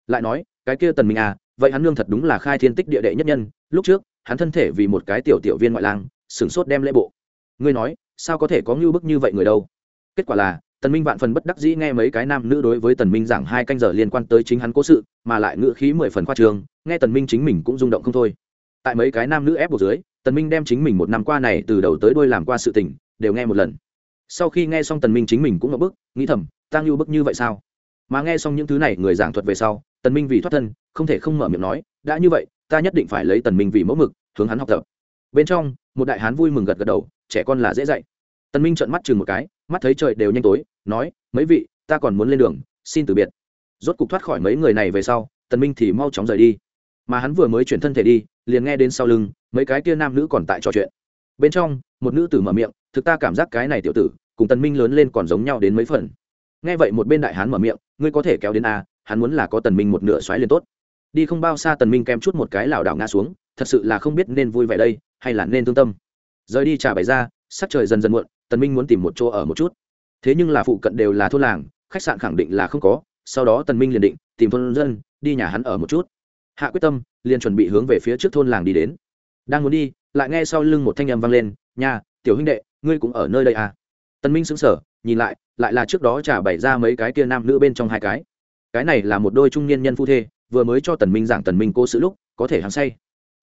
lại nói, cái kia tần minh à vậy hắn nương thật đúng là khai thiên tích địa đệ nhất nhân, lúc trước, hắn thân thể vì một cái tiểu tiểu viên ngoại lang, sửng sốt đem lễ bộ. Ngươi nói sao có thể có ngưu bức như vậy người đâu? Kết quả là tần minh vạn phần bất đắc dĩ nghe mấy cái nam nữ đối với tần minh giảng hai canh giờ liên quan tới chính hắn cố sự mà lại ngữ khí mười phần khoa trường, nghe tần minh chính mình cũng rung động không thôi. Tại mấy cái nam nữ ép buộc dưới tần minh đem chính mình một năm qua này từ đầu tới đuôi làm qua sự tình đều nghe một lần. Sau khi nghe xong tần minh chính mình cũng ngập bức nghĩ thầm ta ngưu bức như vậy sao? Mà nghe xong những thứ này người giảng thuật về sau tần minh vì thoát thân không thể không mở miệng nói đã như vậy ta nhất định phải lấy tần minh vì mẫu mực hướng hắn học tập. Bên trong một đại hán vui mừng gật gật đầu trẻ con là dễ dạy. Tần minh trợn mắt chừng một cái, mắt thấy trời đều nhanh tối, nói, mấy vị, ta còn muốn lên đường, xin từ biệt. Rốt cục thoát khỏi mấy người này về sau, tần minh thì mau chóng rời đi. Mà hắn vừa mới chuyển thân thể đi, liền nghe đến sau lưng, mấy cái kia nam nữ còn tại trò chuyện. Bên trong, một nữ tử mở miệng, thực ta cảm giác cái này tiểu tử, cùng tần minh lớn lên còn giống nhau đến mấy phần. Nghe vậy một bên đại hán mở miệng, ngươi có thể kéo đến a, hắn muốn là có tần minh một nửa xoáy liền tốt. Đi không bao xa tần minh kem chút một cái lảo đảo ngã xuống, thật sự là không biết nên vui vẻ đây, hay là nên thương tâm rời đi trà bày ra, sắc trời dần dần muộn, tần minh muốn tìm một chỗ ở một chút. Thế nhưng là phụ cận đều là thôn làng, khách sạn khẳng định là không có, sau đó tần minh liền định, tìm thôn dân, đi nhà hắn ở một chút. Hạ quyết tâm, liền chuẩn bị hướng về phía trước thôn làng đi đến. Đang muốn đi, lại nghe sau lưng một thanh âm vang lên nhà tiểu huynh đệ, ngươi cũng ở nơi đây à? Tần minh sững sờ, nhìn lại lại là trước đó trả bày ra mấy cái kia nam nữ bên trong hai cái. Cái này là một đôi trung niên nhân phu thê, vừa mới cho tần minh giảng tần minh cô sự lúc, có thể hắn say.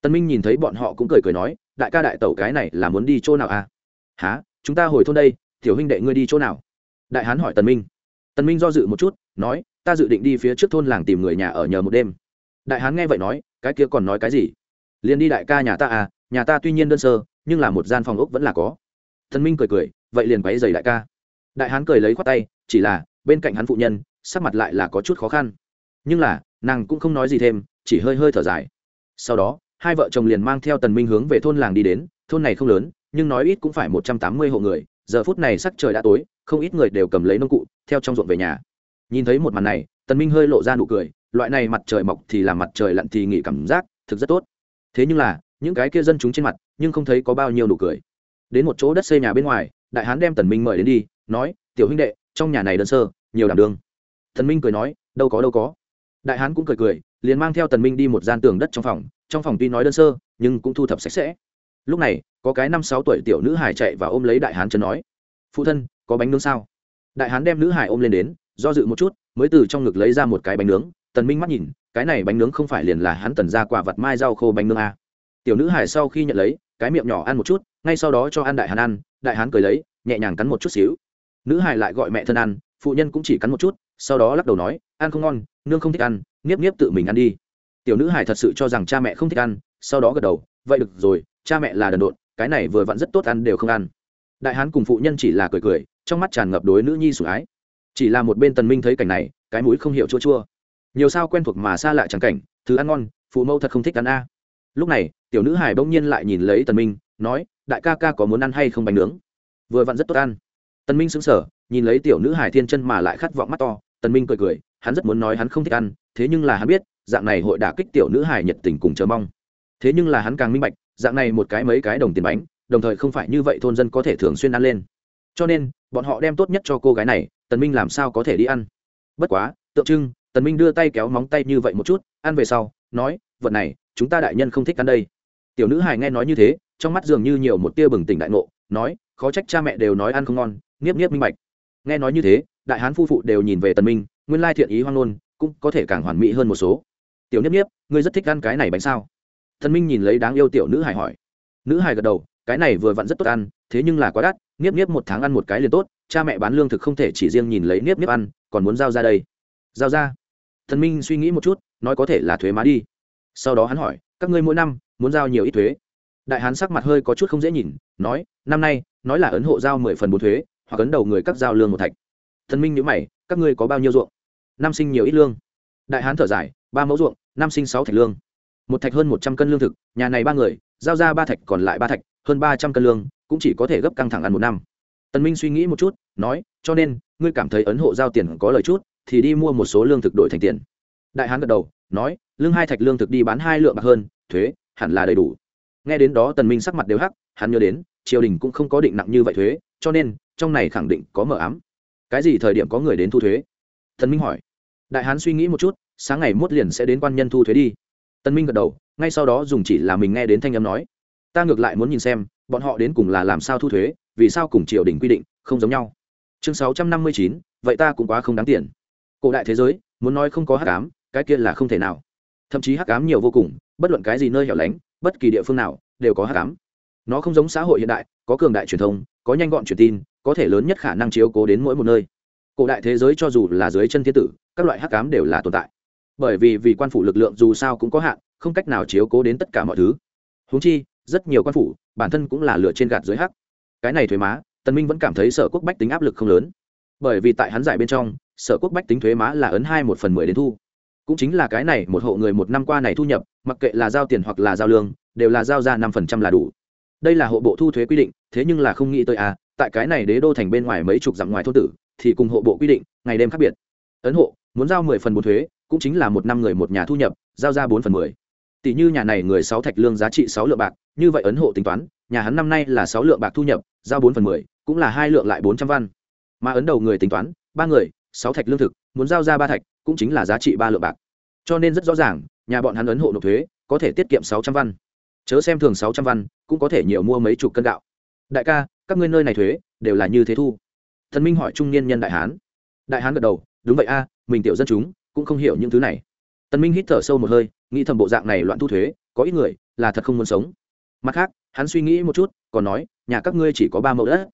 Tân minh nhìn thấy bọn họ cũng cười cười nói, đại ca đại tẩu cái này là muốn đi chỗ nào à? Há chúng ta hồi thôn đây, tiểu huynh đệ ngươi đi chỗ nào? Đại hán hỏi tần minh. Tần minh do dự một chút, nói, ta dự định đi phía trước thôn làng tìm người nhà ở nhờ một đêm. Đại hán nghe vậy nói, cái kia còn nói cái gì? Liền đi đại ca nhà ta à nhà ta tuy nhiên đơn sơ, nhưng là một gian phòng ốc vẫn là có. Tần minh cười cười, vậy liền quấy giày đại ca. Đại hán cười lấy khoát tay, chỉ là, bên cạnh hắn phụ nhân, sắc mặt lại là có chút khó khăn. Nhưng là, nàng cũng không nói gì thêm, chỉ hơi hơi thở dài. Sau đó hai vợ chồng liền mang theo tần minh hướng về thôn làng đi đến, thôn này không lớn, nhưng nói ít cũng phải một trăm tám mươi hộ người, giờ phút này sắc trời đã tối, không ít người đều cầm lấy nông cụ, theo trong ruộng về nhà. Nhìn thấy một màn này, tần minh hơi lộ ra nụ cười, loại này mặt trời mọc thì làm mặt trời lặn thì nghỉ cảm giác, thực rất tốt. Thế nhưng là, những cái kia dân chúng trên mặt, nhưng không thấy có bao nhiêu nụ cười. Đến một chỗ đất xây nhà bên ngoài, đại hán đem tần minh mời đến đi, nói, tiểu huynh đệ, trong nhà này đơn sơ, nhiều đảm đương. Tần minh cười nói, đâu có đâu có. Đại hán cũng cười cười, liền mang theo tần minh đi một gian tường đất trong phòng trong phòng tuy nói đơn sơ, nhưng cũng thu thập sạch sẽ. Lúc này, có cái năm sáu tuổi tiểu nữ hải chạy và ôm lấy đại hán chân nói, phụ thân, có bánh nướng sao? Đại hán đem nữ hải ôm lên đến, do dự một chút, mới từ trong ngực lấy ra một cái bánh nướng. Tần minh mắt nhìn, cái này bánh nướng không phải liền là hắn tần ra quả vật mai rau khô bánh nướng à. tiểu nữ hải sau khi nhận lấy, cái miệng nhỏ ăn một chút, ngay sau đó cho ăn đại hán ăn. Đại hán cười lấy, nhẹ nhàng cắn một chút xíu. Nữ hải lại gọi mẹ thân ăn, phụ nhân cũng chỉ cắn một chút, sau đó lắc đầu nói, ăn không ngon, nương không thích ăn, nghiếp nghiếp tự mình ăn đi tiểu nữ hải thật sự cho rằng cha mẹ không thích ăn, sau đó gật đầu, vậy được rồi, cha mẹ là đần độn, cái này vừa vặn rất tốt ăn đều không ăn. Đại hán cùng phụ nhân chỉ là cười cười, trong mắt tràn ngập đối nữ nhi sủng ái. Chỉ là một bên tần minh thấy cảnh này, cái mũi không hiểu chua chua. Nhiều sao quen thuộc mà xa lạ chẳng cảnh, thứ ăn ngon, phụ mẫu thật không thích ăn a. Lúc này, tiểu nữ hải bỗng nhiên lại nhìn lấy tần minh, nói, đại ca ca có muốn ăn hay không bánh nướng? Vừa vặn rất tốt ăn. Tần minh sững sờ, nhìn lấy tiểu nữ hải thiên chân mà lại khát vọng mắt to, tần minh cười cười, hắn rất muốn nói hắn không thích ăn, thế nhưng là hắn biết dạng này hội đả kích tiểu nữ hài nhiệt tình cùng chờ mong. Thế nhưng là hắn càng minh bạch, dạng này một cái mấy cái đồng tiền bánh, đồng thời không phải như vậy thôn dân có thể thường xuyên ăn lên. Cho nên, bọn họ đem tốt nhất cho cô gái này, tần minh làm sao có thể đi ăn? Bất quá, tượng trưng, tần minh đưa tay kéo móng tay như vậy một chút, ăn về sau, nói, vật này, chúng ta đại nhân không thích ăn đây. Tiểu nữ hài nghe nói như thế, trong mắt dường như nhiều một tia bừng tỉnh đại ngộ, nói, khó trách cha mẹ đều nói ăn không ngon. Nghiếp nghiếp minh bạch. Nghe nói như thế, đại hán phu phụ đều nhìn về tần minh, nguyên lai thiện ý hoang luôn cũng có thể càng hoàn mỹ hơn một số tiểu niếp niếp ngươi rất thích ăn cái này bánh sao? Thần minh nhìn lấy đáng yêu tiểu nữ hài hỏi. Nữ hài gật đầu, cái này vừa vặn rất tốt ăn, thế nhưng là quá đắt niếp niếp một tháng ăn một cái liền tốt, cha mẹ bán lương thực không thể chỉ riêng nhìn lấy niếp niếp ăn, còn muốn giao ra đây. Giao ra? Thần minh suy nghĩ một chút, nói có thể là thuế má đi. Sau đó hắn hỏi, các ngươi mỗi năm muốn giao nhiều ít thuế? Đại hán sắc mặt hơi có chút không dễ nhìn, nói, năm nay, nói là ấn hộ giao mười phần bốn thuế, hoặc ấn đầu người các giao lương một thạch. Thần minh nhữ mày, các ngươi có bao nhiêu ruộng? Năm sinh nhiều ít lương. Đại hán thở dài ba mẫu ruộng, năm sinh sáu thạch lương. Một thạch hơn một trăm cân lương thực, nhà này ba người, giao ra ba thạch còn lại ba thạch, hơn ba trăm cân lương, cũng chỉ có thể gấp căng thẳng ăn một năm. Tần minh suy nghĩ một chút, nói, cho nên, ngươi cảm thấy ấn hộ giao tiền có lời chút, thì đi mua một số lương thực đổi thành tiền. Đại hán gật đầu, nói lương hai thạch lương thực đi bán hai lượng bạc hơn, thuế, hẳn là đầy đủ. Nghe đến đó tần minh sắc mặt đều hắc, hắn nhớ đến, triều đình cũng không có định nặng như vậy thuế, cho nên, trong này khẳng định có mở ám. Cái gì thời điểm có người đến thu thuế? Tần minh hỏi. Đại hán suy nghĩ một chút sáng ngày mốt liền sẽ đến quan nhân thu thuế đi. Tân minh gật đầu, ngay sau đó dùng chỉ là mình nghe đến thanh âm nói, ta ngược lại muốn nhìn xem, bọn họ đến cùng là làm sao thu thuế, vì sao cùng triều đình quy định không giống nhau. Chương sáu trăm năm mươi chín, vậy ta cũng quá không đáng tiền. Cổ đại thế giới, muốn nói không có hắc ám, cái kia là không thể nào. Thậm chí hắc ám nhiều vô cùng, bất luận cái gì nơi hẻo lánh, bất kỳ địa phương nào, đều có hắc ám. Nó không giống xã hội hiện đại, có cường đại truyền thông, có nhanh gọn truyền tin, có thể lớn nhất khả năng chiếu cố đến mỗi một nơi. Cổ đại thế giới cho dù là dưới chân thiên tử, các loại hắc ám đều là tồn tại bởi vì vì quan phủ lực lượng dù sao cũng có hạn, không cách nào chiếu cố đến tất cả mọi thứ. Húng chi, rất nhiều quan phủ, bản thân cũng là lựa trên gạt dưới hắc. Cái này thuế má, tần minh vẫn cảm thấy sở quốc bách tính áp lực không lớn. Bởi vì tại hắn giải bên trong, sở quốc bách tính thuế má là ấn hai một phần mười đến thu. Cũng chính là cái này một hộ người một năm qua này thu nhập, mặc kệ là giao tiền hoặc là giao lương, đều là giao ra năm phần trăm là đủ. Đây là hộ bộ thu thuế quy định, thế nhưng là không nghĩ tới à tại cái này đế đô thành bên ngoài mấy chục dặm ngoài thôn tử, thì cùng hộ bộ quy định, ngày đêm khác biệt. Ấn hộ, muốn giao mười phần bốn thuế cũng chính là một năm người một nhà thu nhập, giao ra bốn phần mười. Tỷ như nhà này người sáu thạch lương giá trị sáu lượng bạc, như vậy ấn hộ tính toán, nhà hắn năm nay là sáu lượng bạc thu nhập, giao bốn phần mười, cũng là hai lượng lại bốn trăm văn. Mà ấn đầu người tính toán, ba người, sáu thạch lương thực, muốn giao ra ba thạch, cũng chính là giá trị ba lượng bạc. Cho nên rất rõ ràng, nhà bọn hắn ấn hộ nộp thuế, có thể tiết kiệm sáu trăm văn. Chớ xem thường sáu trăm văn, cũng có thể nhiều mua mấy chục cân gạo. Đại ca, các ngươi nơi này thuế, đều là như thế thu. Thần minh hỏi trung niên nhân đại hán. Đại hán gật đầu, đúng vậy a, mình tiểu dân chúng cũng không hiểu những thứ này. Tần minh hít thở sâu một hơi, nghĩ thầm bộ dạng này loạn thu thuế, có ít người là thật không muốn sống. Mặt khác, hắn suy nghĩ một chút, còn nói, nhà các ngươi chỉ có ba mẫu đất.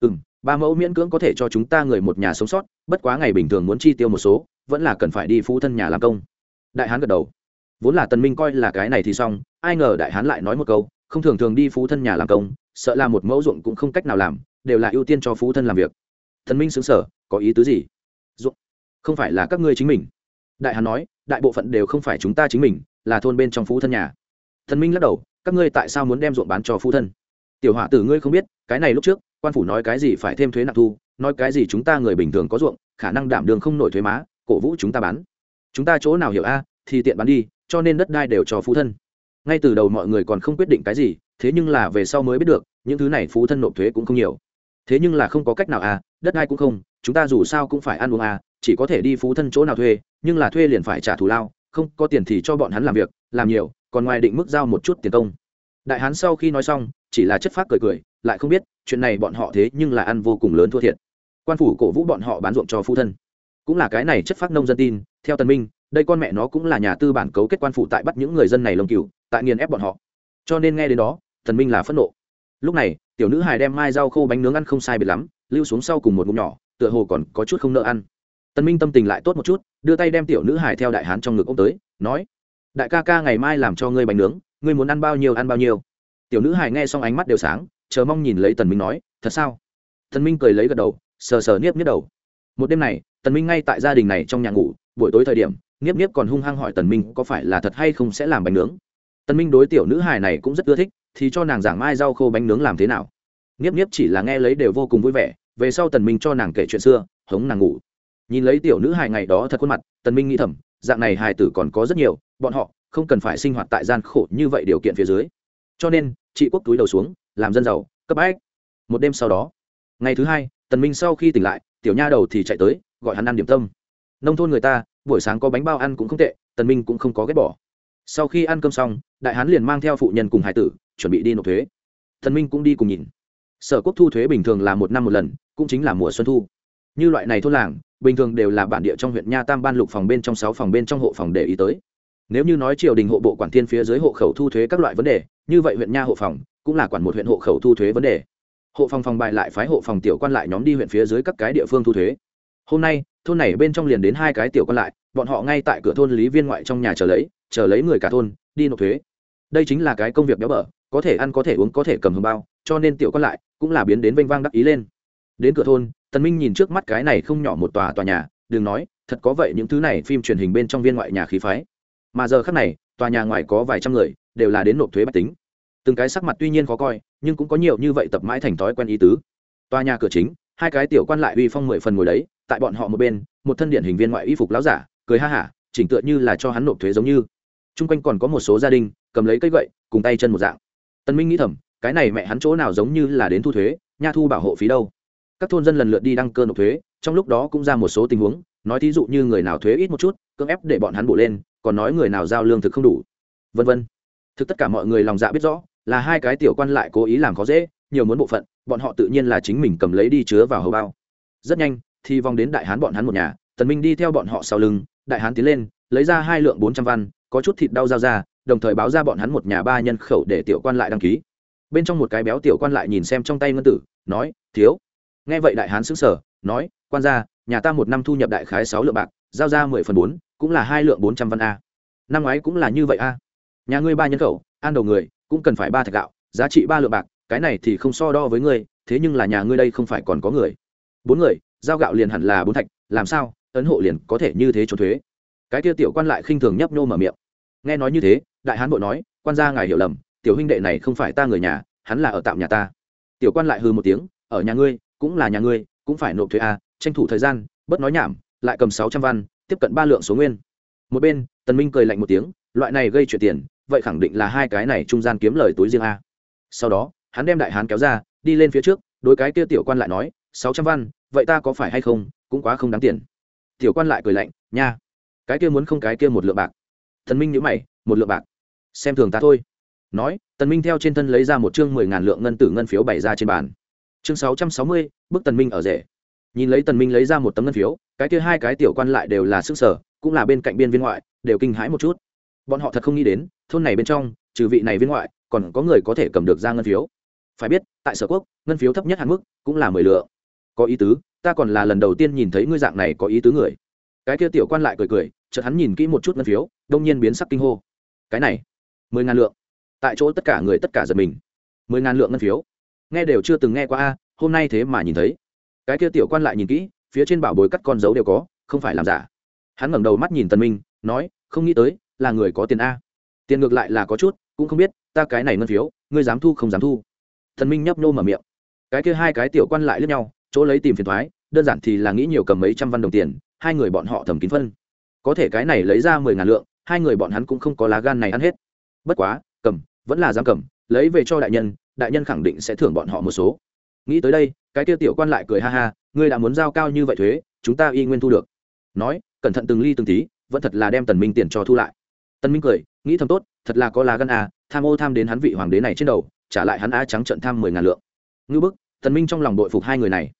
Ừ m ba mẫu miễn cưỡng có thể cho chúng ta người một nhà sống sót, bất quá ngày bình thường muốn chi tiêu một số, vẫn là cần phải đi phú thân nhà làm công. Đại hán gật đầu. Vốn là tần minh coi là cái này thì xong, ai ngờ đại hán lại nói một câu, không thường thường đi phú thân nhà làm công, sợ là một mẫu ruộng cũng không cách nào làm, đều là ưu tiên cho phú thân làm việc. Thần minh xứng sở có ý tứ gì? Ruộng, không phải là các ngươi chính mình đại hán nói, đại bộ phận đều không phải chúng ta chính mình, là thôn bên trong phú thân nhà. Thần minh lắc đầu, các ngươi tại sao muốn đem ruộng bán cho phú thân? Tiểu hỏa tử ngươi không biết, cái này lúc trước, quan phủ nói cái gì phải thêm thuế nặng thu, nói cái gì chúng ta người bình thường có ruộng, khả năng đảm đường không nổi thuế má, cổ vũ chúng ta bán. Chúng ta chỗ nào hiểu a, thì tiện bán đi, cho nên đất đai đều cho phú thân. Ngay từ đầu mọi người còn không quyết định cái gì, thế nhưng là về sau mới biết được, những thứ này phú thân nộp thuế cũng không nhiều. Thế nhưng là không có cách nào à đất đai cũng không, chúng ta dù sao cũng phải ăn uống à chỉ có thể đi phú thân chỗ nào thuê nhưng là thuê liền phải trả thù lao, không, có tiền thì cho bọn hắn làm việc, làm nhiều, còn ngoài định mức giao một chút tiền công. Đại hán sau khi nói xong, chỉ là chất phác cười cười, lại không biết, chuyện này bọn họ thế nhưng là ăn vô cùng lớn thua thiệt. Quan phủ cổ vũ bọn họ bán ruộng cho phu thân. Cũng là cái này chất phác nông dân tin, theo tân minh, đây con mẹ nó cũng là nhà tư bản cấu kết quan phủ tại bắt những người dân này lồng cừu, tại nghiền ép bọn họ. Cho nên nghe đến đó thần minh là phẫn nộ. Lúc này, tiểu nữ hài đem mai rau khô bánh nướng ăn không sai biệt lắm, lưu xuống sau cùng một ngụm nhỏ, tựa hồ còn có chút không nợ ăn tần minh tâm tình lại tốt một chút, đưa tay đem tiểu nữ hài theo đại hán trong ngực ông tới, nói, đại ca ca ngày mai làm cho ngươi bánh nướng, ngươi muốn ăn bao nhiêu ăn bao nhiêu. Tiểu nữ hài nghe xong ánh mắt đều sáng, chờ mong nhìn lấy tần minh nói, thật sao? Tần minh cười lấy gật đầu, sờ sờ niếp niếp đầu. Một đêm này, tần minh ngay tại gia đình này trong nhà ngủ, buổi tối thời điểm, niếp niếp còn hung hăng hỏi tần minh có phải là thật hay không sẽ làm bánh nướng. Tần minh đối tiểu nữ hài này cũng rất ưa thích, thì cho nàng giảng mai rau khô bánh nướng làm thế nào. Niếp niếp chỉ là nghe lấy đều vô cùng vui vẻ, về sau tần minh cho nàng kể chuyện xưa, hống nàng ngủ nhìn lấy tiểu nữ hài ngày đó thật khuôn mặt, tần minh nghĩ thầm, dạng này hài tử còn có rất nhiều, bọn họ không cần phải sinh hoạt tại gian khổ như vậy điều kiện phía dưới. Cho nên, chị quốc túi đầu xuống, làm dân giàu, cấp bách. Một đêm sau đó, ngày thứ hai, tần minh sau khi tỉnh lại, tiểu nha đầu thì chạy tới, gọi hắn ăn điểm tâm. Nông thôn người ta, buổi sáng có bánh bao ăn cũng không tệ, tần minh cũng không có ghét bỏ. Sau khi ăn cơm xong, đại hán liền mang theo phụ nhân cùng hải tử, chuẩn bị đi nộp thuế. Tần minh cũng đi cùng nhìn. Sở quốc thu thuế bình thường là một năm một lần, cũng chính là mùa xuân thu. Như loại này thôn làng bình thường đều là bản địa trong huyện nha tam ban lục phòng bên trong sáu phòng bên trong hộ phòng để ý tới. Nếu như nói triều đình hộ bộ quản thiên phía dưới hộ khẩu thu thuế các loại vấn đề, như vậy huyện nha hộ phòng cũng là quản một huyện hộ khẩu thu thuế vấn đề. Hộ phòng phòng bài lại phái hộ phòng tiểu quan lại nhóm đi huyện phía dưới các cái địa phương thu thuế. Hôm nay, thôn này bên trong liền đến hai cái tiểu quan lại, bọn họ ngay tại cửa thôn lý viên ngoại trong nhà chờ lấy chờ lấy người cả thôn, đi nộp thuế. Đây chính là cái công việc béo bở, có thể ăn có thể uống có thể cầm hương bao, cho nên tiểu quan lại cũng là biến đến vênh vang đắc ý lên. Đến cửa thôn tần minh nhìn trước mắt cái này không nhỏ một tòa tòa nhà, đừng nói, thật có vậy những thứ này phim truyền hình bên trong viên ngoại nhà khí phái. Mà giờ khắc này, tòa nhà ngoài có vài trăm người, đều là đến nộp thuế bách tính. Từng cái sắc mặt tuy nhiên khó coi, nhưng cũng có nhiều như vậy tập mãi thành thói quen ý tứ. Tòa nhà cửa chính, hai cái tiểu quan lại uy phong mười phần ngồi đấy, tại bọn họ một bên, một thân điển hình viên ngoại y phục láo giả, cười ha hả, chỉnh tựa như là cho hắn nộp thuế giống như. Chung quanh còn có một số gia đình, cầm lấy cây gậy, cùng tay chân một dạng. Tân minh nghĩ thầm, cái này mẹ hắn chỗ nào giống như là đến thu thuế, nha thu bảo hộ phí đâu? Các thôn dân lần lượt đi đăng cơ nộp thuế, trong lúc đó cũng ra một số tình huống, nói thí dụ như người nào thuế ít một chút, cưỡng ép để bọn hắn bổ lên, còn nói người nào giao lương thực không đủ. Vân vân. Thực tất cả mọi người lòng dạ biết rõ, là hai cái tiểu quan lại cố ý làm khó dễ, nhiều muốn bộ phận, bọn họ tự nhiên là chính mình cầm lấy đi chứa vào hầu bao. Rất nhanh, thì vòng đến đại hán bọn hắn một nhà, tần minh đi theo bọn họ sau lưng, đại hán tiến lên, lấy ra hai lượng bốn trăm văn, có chút thịt đau dao ra, đồng thời báo ra bọn hắn một nhà ba nhân khẩu để tiểu quan lại đăng ký. Bên trong một cái béo tiểu quan lại nhìn xem trong tay ngân tử, nói, thiếu nghe vậy đại hán sững sờ, nói, quan gia, nhà ta một năm thu nhập đại khái sáu lượng bạc, giao ra mười phần bốn, cũng là hai lượng bốn trăm văn a. Năm ngoái cũng là như vậy a. Nhà ngươi ba nhân khẩu, an đầu người, cũng cần phải ba thạch gạo, giá trị ba lượng bạc, cái này thì không so đo với ngươi, thế nhưng là nhà ngươi đây không phải còn có người. Bốn người, giao gạo liền hẳn là bốn thạch, làm sao, ấn hộ liền có thể như thế trốn thuế. Cái kia tiểu quan lại khinh thường nhấp nhô mở miệng. Nghe nói như thế, đại hán bộ nói, quan gia ngài hiểu lầm, tiểu huynh đệ này không phải ta người nhà, hắn là ở tạm nhà ta. Tiểu quan lại hư một tiếng, ở nhà ngươi cũng là nhà ngươi, cũng phải nộp thuế à? tranh thủ thời gian, bớt nói nhảm, lại cầm sáu trăm văn, tiếp cận ba lượng số nguyên. Một bên, tần minh cười lạnh một tiếng, loại này gây chuyện tiền, vậy khẳng định là hai cái này trung gian kiếm lời túi riêng a. Sau đó, hắn đem đại hán kéo ra, đi lên phía trước, đối cái kia tiểu quan lại nói, sáu trăm văn, vậy ta có phải hay không, cũng quá không đáng tiền. Tiểu quan lại cười lạnh, nha, cái kia muốn không cái kia một lượng bạc. Thần minh nhữ mày, một lượng bạc. Xem thường ta thôi. Nói, tần minh theo trên thân lấy ra một chương mười ngàn lượng ngân tử ngân phiếu bày ra trên bàn chương sáu trăm sáu mươi, bức tần minh ở rể. Nhìn lấy tần minh lấy ra một tấm ngân phiếu, cái kia hai cái tiểu quan lại đều là sức sở, cũng là bên cạnh biên viên ngoại, đều kinh hãi một chút. Bọn họ thật không nghĩ đến, thôn này bên trong, trừ vị này viên ngoại, còn có người có thể cầm được ra ngân phiếu. Phải biết, tại sở quốc, ngân phiếu thấp nhất hạn mức cũng là mười lượng. Có ý tứ, ta còn là lần đầu tiên nhìn thấy ngươi dạng này có ý tứ người. Cái kia tiểu quan lại cười cười, chợt hắn nhìn kỹ một chút ngân phiếu, đông nhiên biến sắc kinh hô. Cái này, mười ngàn lượng. Tại chỗ tất cả người tất cả giật mình. Mười ngàn lượng ngân phiếu nghe đều chưa từng nghe qua a, hôm nay thế mà nhìn thấy. Cái kia tiểu quan lại nhìn kỹ, phía trên bảo bối cắt con dấu đều có, không phải làm giả. Hắn ngẩng đầu mắt nhìn tần minh, nói, không nghĩ tới, là người có tiền a. Tiền ngược lại là có chút, cũng không biết, ta cái này ngân phiếu, ngươi dám thu không dám thu. Thần minh nhấp nô mở miệng. Cái kia hai cái tiểu quan lại lướt nhau, chỗ lấy tìm phiền thoái, đơn giản thì là nghĩ nhiều cầm mấy trăm văn đồng tiền, hai người bọn họ thầm kín phân. Có thể cái này lấy ra mười ngàn lượng, hai người bọn hắn cũng không có lá gan này ăn hết. Bất quá, cầm, vẫn là dám cầm, lấy về cho đại nhân đại nhân khẳng định sẽ thưởng bọn họ một số. Nghĩ tới đây, cái kia tiểu quan lại cười ha ha, ngươi đã muốn giao cao như vậy thuế, chúng ta y nguyên thu được. Nói, cẩn thận từng ly từng tí, vẫn thật là đem tần minh tiền cho thu lại. Tần minh cười, nghĩ thầm tốt, thật là có lá gan à tham ô tham đến hắn vị hoàng đế này trên đầu, trả lại hắn á trắng trận tham mười ngàn lượng. Ngư bức, tần minh trong lòng đội phục hai người này.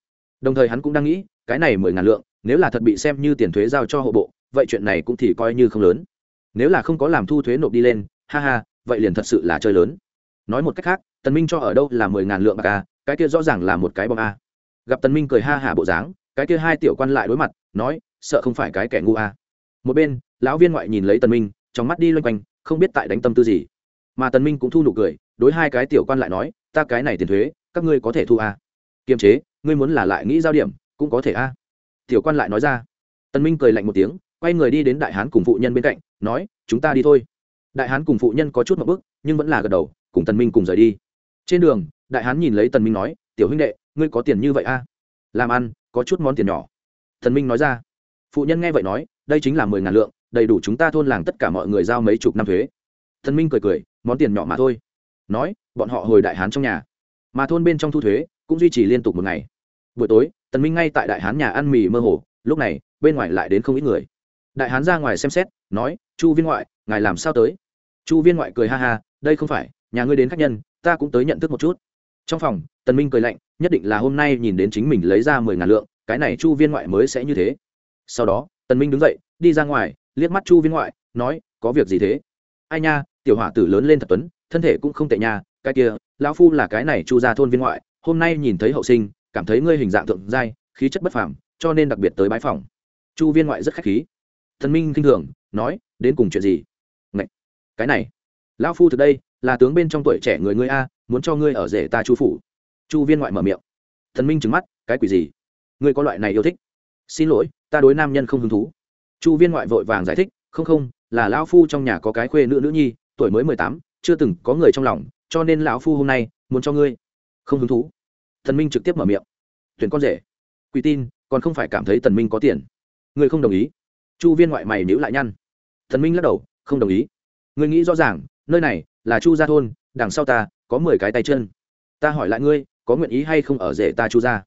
Đồng thời hắn cũng đang nghĩ, cái này mười ngàn lượng, nếu là thật bị xem như tiền thuế giao cho hộ bộ, vậy chuyện này cũng thì coi như không lớn. Nếu là không có làm thu thuế nộp đi lên, ha ha, vậy liền thật sự là chơi lớn nói một cách khác, tần minh cho ở đâu là mười ngàn lượng bạc a cái kia rõ ràng là một cái bom a gặp tần minh cười ha hả bộ dáng, cái kia hai tiểu quan lại đối mặt, nói, sợ không phải cái kẻ ngu a một bên, lão viên ngoại nhìn lấy tần minh, trong mắt đi loanh quanh, không biết tại đánh tâm tư gì. Mà tần minh cũng thu nụ cười, đối hai cái tiểu quan lại nói, ta cái này tiền thuế, các ngươi có thể thu a kiềm chế, ngươi muốn là lại nghĩ giao điểm, cũng có thể a tiểu quan lại nói ra. Tần minh cười lạnh một tiếng, quay người đi đến đại hán cùng phụ nhân bên cạnh, nói, chúng ta đi thôi. Đại hán cùng phụ nhân có chút một bước, nhưng vẫn là gật đầu cùng tần minh cùng rời đi. Trên đường, đại hán nhìn lấy tần minh nói, tiểu huynh đệ, ngươi có tiền như vậy a làm ăn, có chút món tiền nhỏ. Tần minh nói ra, phụ nhân nghe vậy nói, đây chính là mười ngàn lượng, đầy đủ chúng ta thôn làng tất cả mọi người giao mấy chục năm thuế. Tần minh cười cười, món tiền nhỏ mà thôi. Nói, bọn họ hồi đại hán trong nhà. Mà thôn bên trong thu thuế cũng duy trì liên tục một ngày. Buổi tối, tần minh ngay tại đại hán nhà ăn mì mơ hồ, lúc này, bên ngoài lại đến không ít người. Đại hán ra ngoài xem xét, nói, chu viên ngoại, ngài làm sao tới? Chu viên ngoại cười ha ha, đây không phải nhà ngươi đến khách nhân, ta cũng tới nhận thức một chút. Trong phòng, tần minh cười lạnh, nhất định là hôm nay nhìn đến chính mình lấy ra mười ngàn lượng, cái này chu viên ngoại mới sẽ như thế. Sau đó, tần minh đứng dậy, đi ra ngoài, liếc mắt chu viên ngoại, nói, có việc gì thế? Ai nha, tiểu hỏa tử lớn lên thật tuấn, thân thể cũng không tệ nha, cái kia, lão phu là cái này chu gia thôn viên ngoại, hôm nay nhìn thấy hậu sinh, cảm thấy ngươi hình dạng thượng giai, khí chất bất phàm, cho nên đặc biệt tới bái phòng. Chu viên ngoại rất khách khí. Thần minh kinh thường, nói, đến cùng chuyện gì? Ngậy! cái này, lão phu từ đây là tướng bên trong tuổi trẻ người ngươi a, muốn cho ngươi ở rể ta chu phủ. Chu viên ngoại mở miệng. Thần minh trừng mắt, cái quỷ gì? Ngươi có loại này yêu thích. Xin lỗi, ta đối nam nhân không hứng thú. Chu viên ngoại vội vàng giải thích, không không, là lão phu trong nhà có cái khuê nữ nữ nhi, tuổi mới mười tám, chưa từng có người trong lòng, cho nên lão phu hôm nay muốn cho ngươi không hứng thú. Thần minh trực tiếp mở miệng. Tuyển con rể. Quỷ tin, còn không phải cảm thấy tần minh có tiền. Ngươi không đồng ý. Chu viên ngoại mày nhíu lại nhăn. Thần minh lắc đầu, không đồng ý. Ngươi nghĩ rõ ràng nơi này là chu gia thôn, đằng sau ta có mười cái tay chân. Ta hỏi lại ngươi, có nguyện ý hay không ở rể ta chu gia?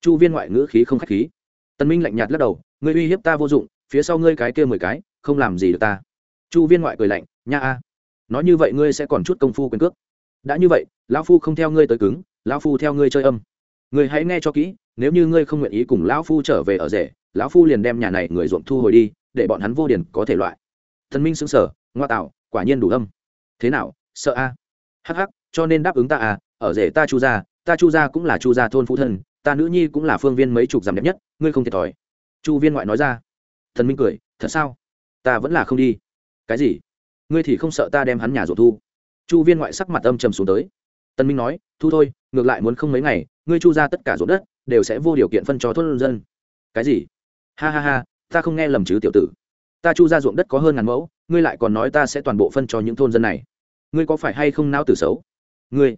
Chu viên ngoại ngữ khí không khách khí. Tân minh lạnh nhạt lắc đầu, ngươi uy hiếp ta vô dụng, phía sau ngươi cái kia mười cái, không làm gì được ta. Chu viên ngoại cười lạnh, nha a. Nói như vậy ngươi sẽ còn chút công phu quyền cước. Đã như vậy, lão phu không theo ngươi tới cứng, lão phu theo ngươi chơi âm. Ngươi hãy nghe cho kỹ, nếu như ngươi không nguyện ý cùng lão phu trở về ở rể, lão phu liền đem nhà này người ruộng thu hồi đi, để bọn hắn vô điền có thể loại. Thần minh xứng sở ngoa tạo, quả nhiên đủ âm thế nào, sợ a? Hắc hắc, cho nên đáp ứng ta à ở rể ta chu gia, ta chu gia cũng là chu gia thôn phụ thân, ta nữ nhi cũng là phương viên mấy chục dặm đẹp nhất, ngươi không thiệt thòi. Chu viên ngoại nói ra. Thần minh cười, thật sao? Ta vẫn là không đi. Cái gì? Ngươi thì không sợ ta đem hắn nhà ruộng thu? Chu viên ngoại sắc mặt âm trầm xuống tới. Tân minh nói, thu thôi, ngược lại muốn không mấy ngày, ngươi chu ra tất cả ruộng đất đều sẽ vô điều kiện phân cho thôn dân. Cái gì? Ha ha ha, ta không nghe lầm chứ, tiểu tử ta chu ra ruộng đất có hơn ngàn mẫu, ngươi lại còn nói ta sẽ toàn bộ phân cho những thôn dân này. Ngươi có phải hay không não tử xấu? Ngươi,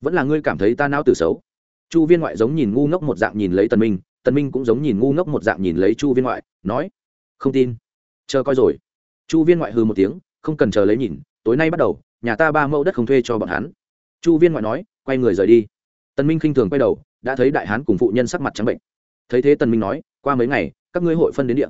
vẫn là ngươi cảm thấy ta não tử xấu? Chu viên ngoại giống nhìn ngu ngốc một dạng nhìn lấy tần minh tần minh cũng giống nhìn ngu ngốc một dạng nhìn lấy chu viên ngoại, nói, không tin. Chờ coi rồi. Chu viên ngoại hừ một tiếng, không cần chờ lấy nhìn, tối nay bắt đầu, nhà ta ba mẫu đất không thuê cho bọn hắn. Chu viên ngoại nói, quay người rời đi. Tần minh khinh thường quay đầu, đã thấy đại hán cùng phụ nhân sắc mặt trắng bệnh. Thấy thế tần minh nói, qua mấy ngày, các ngươi hội phân đến địa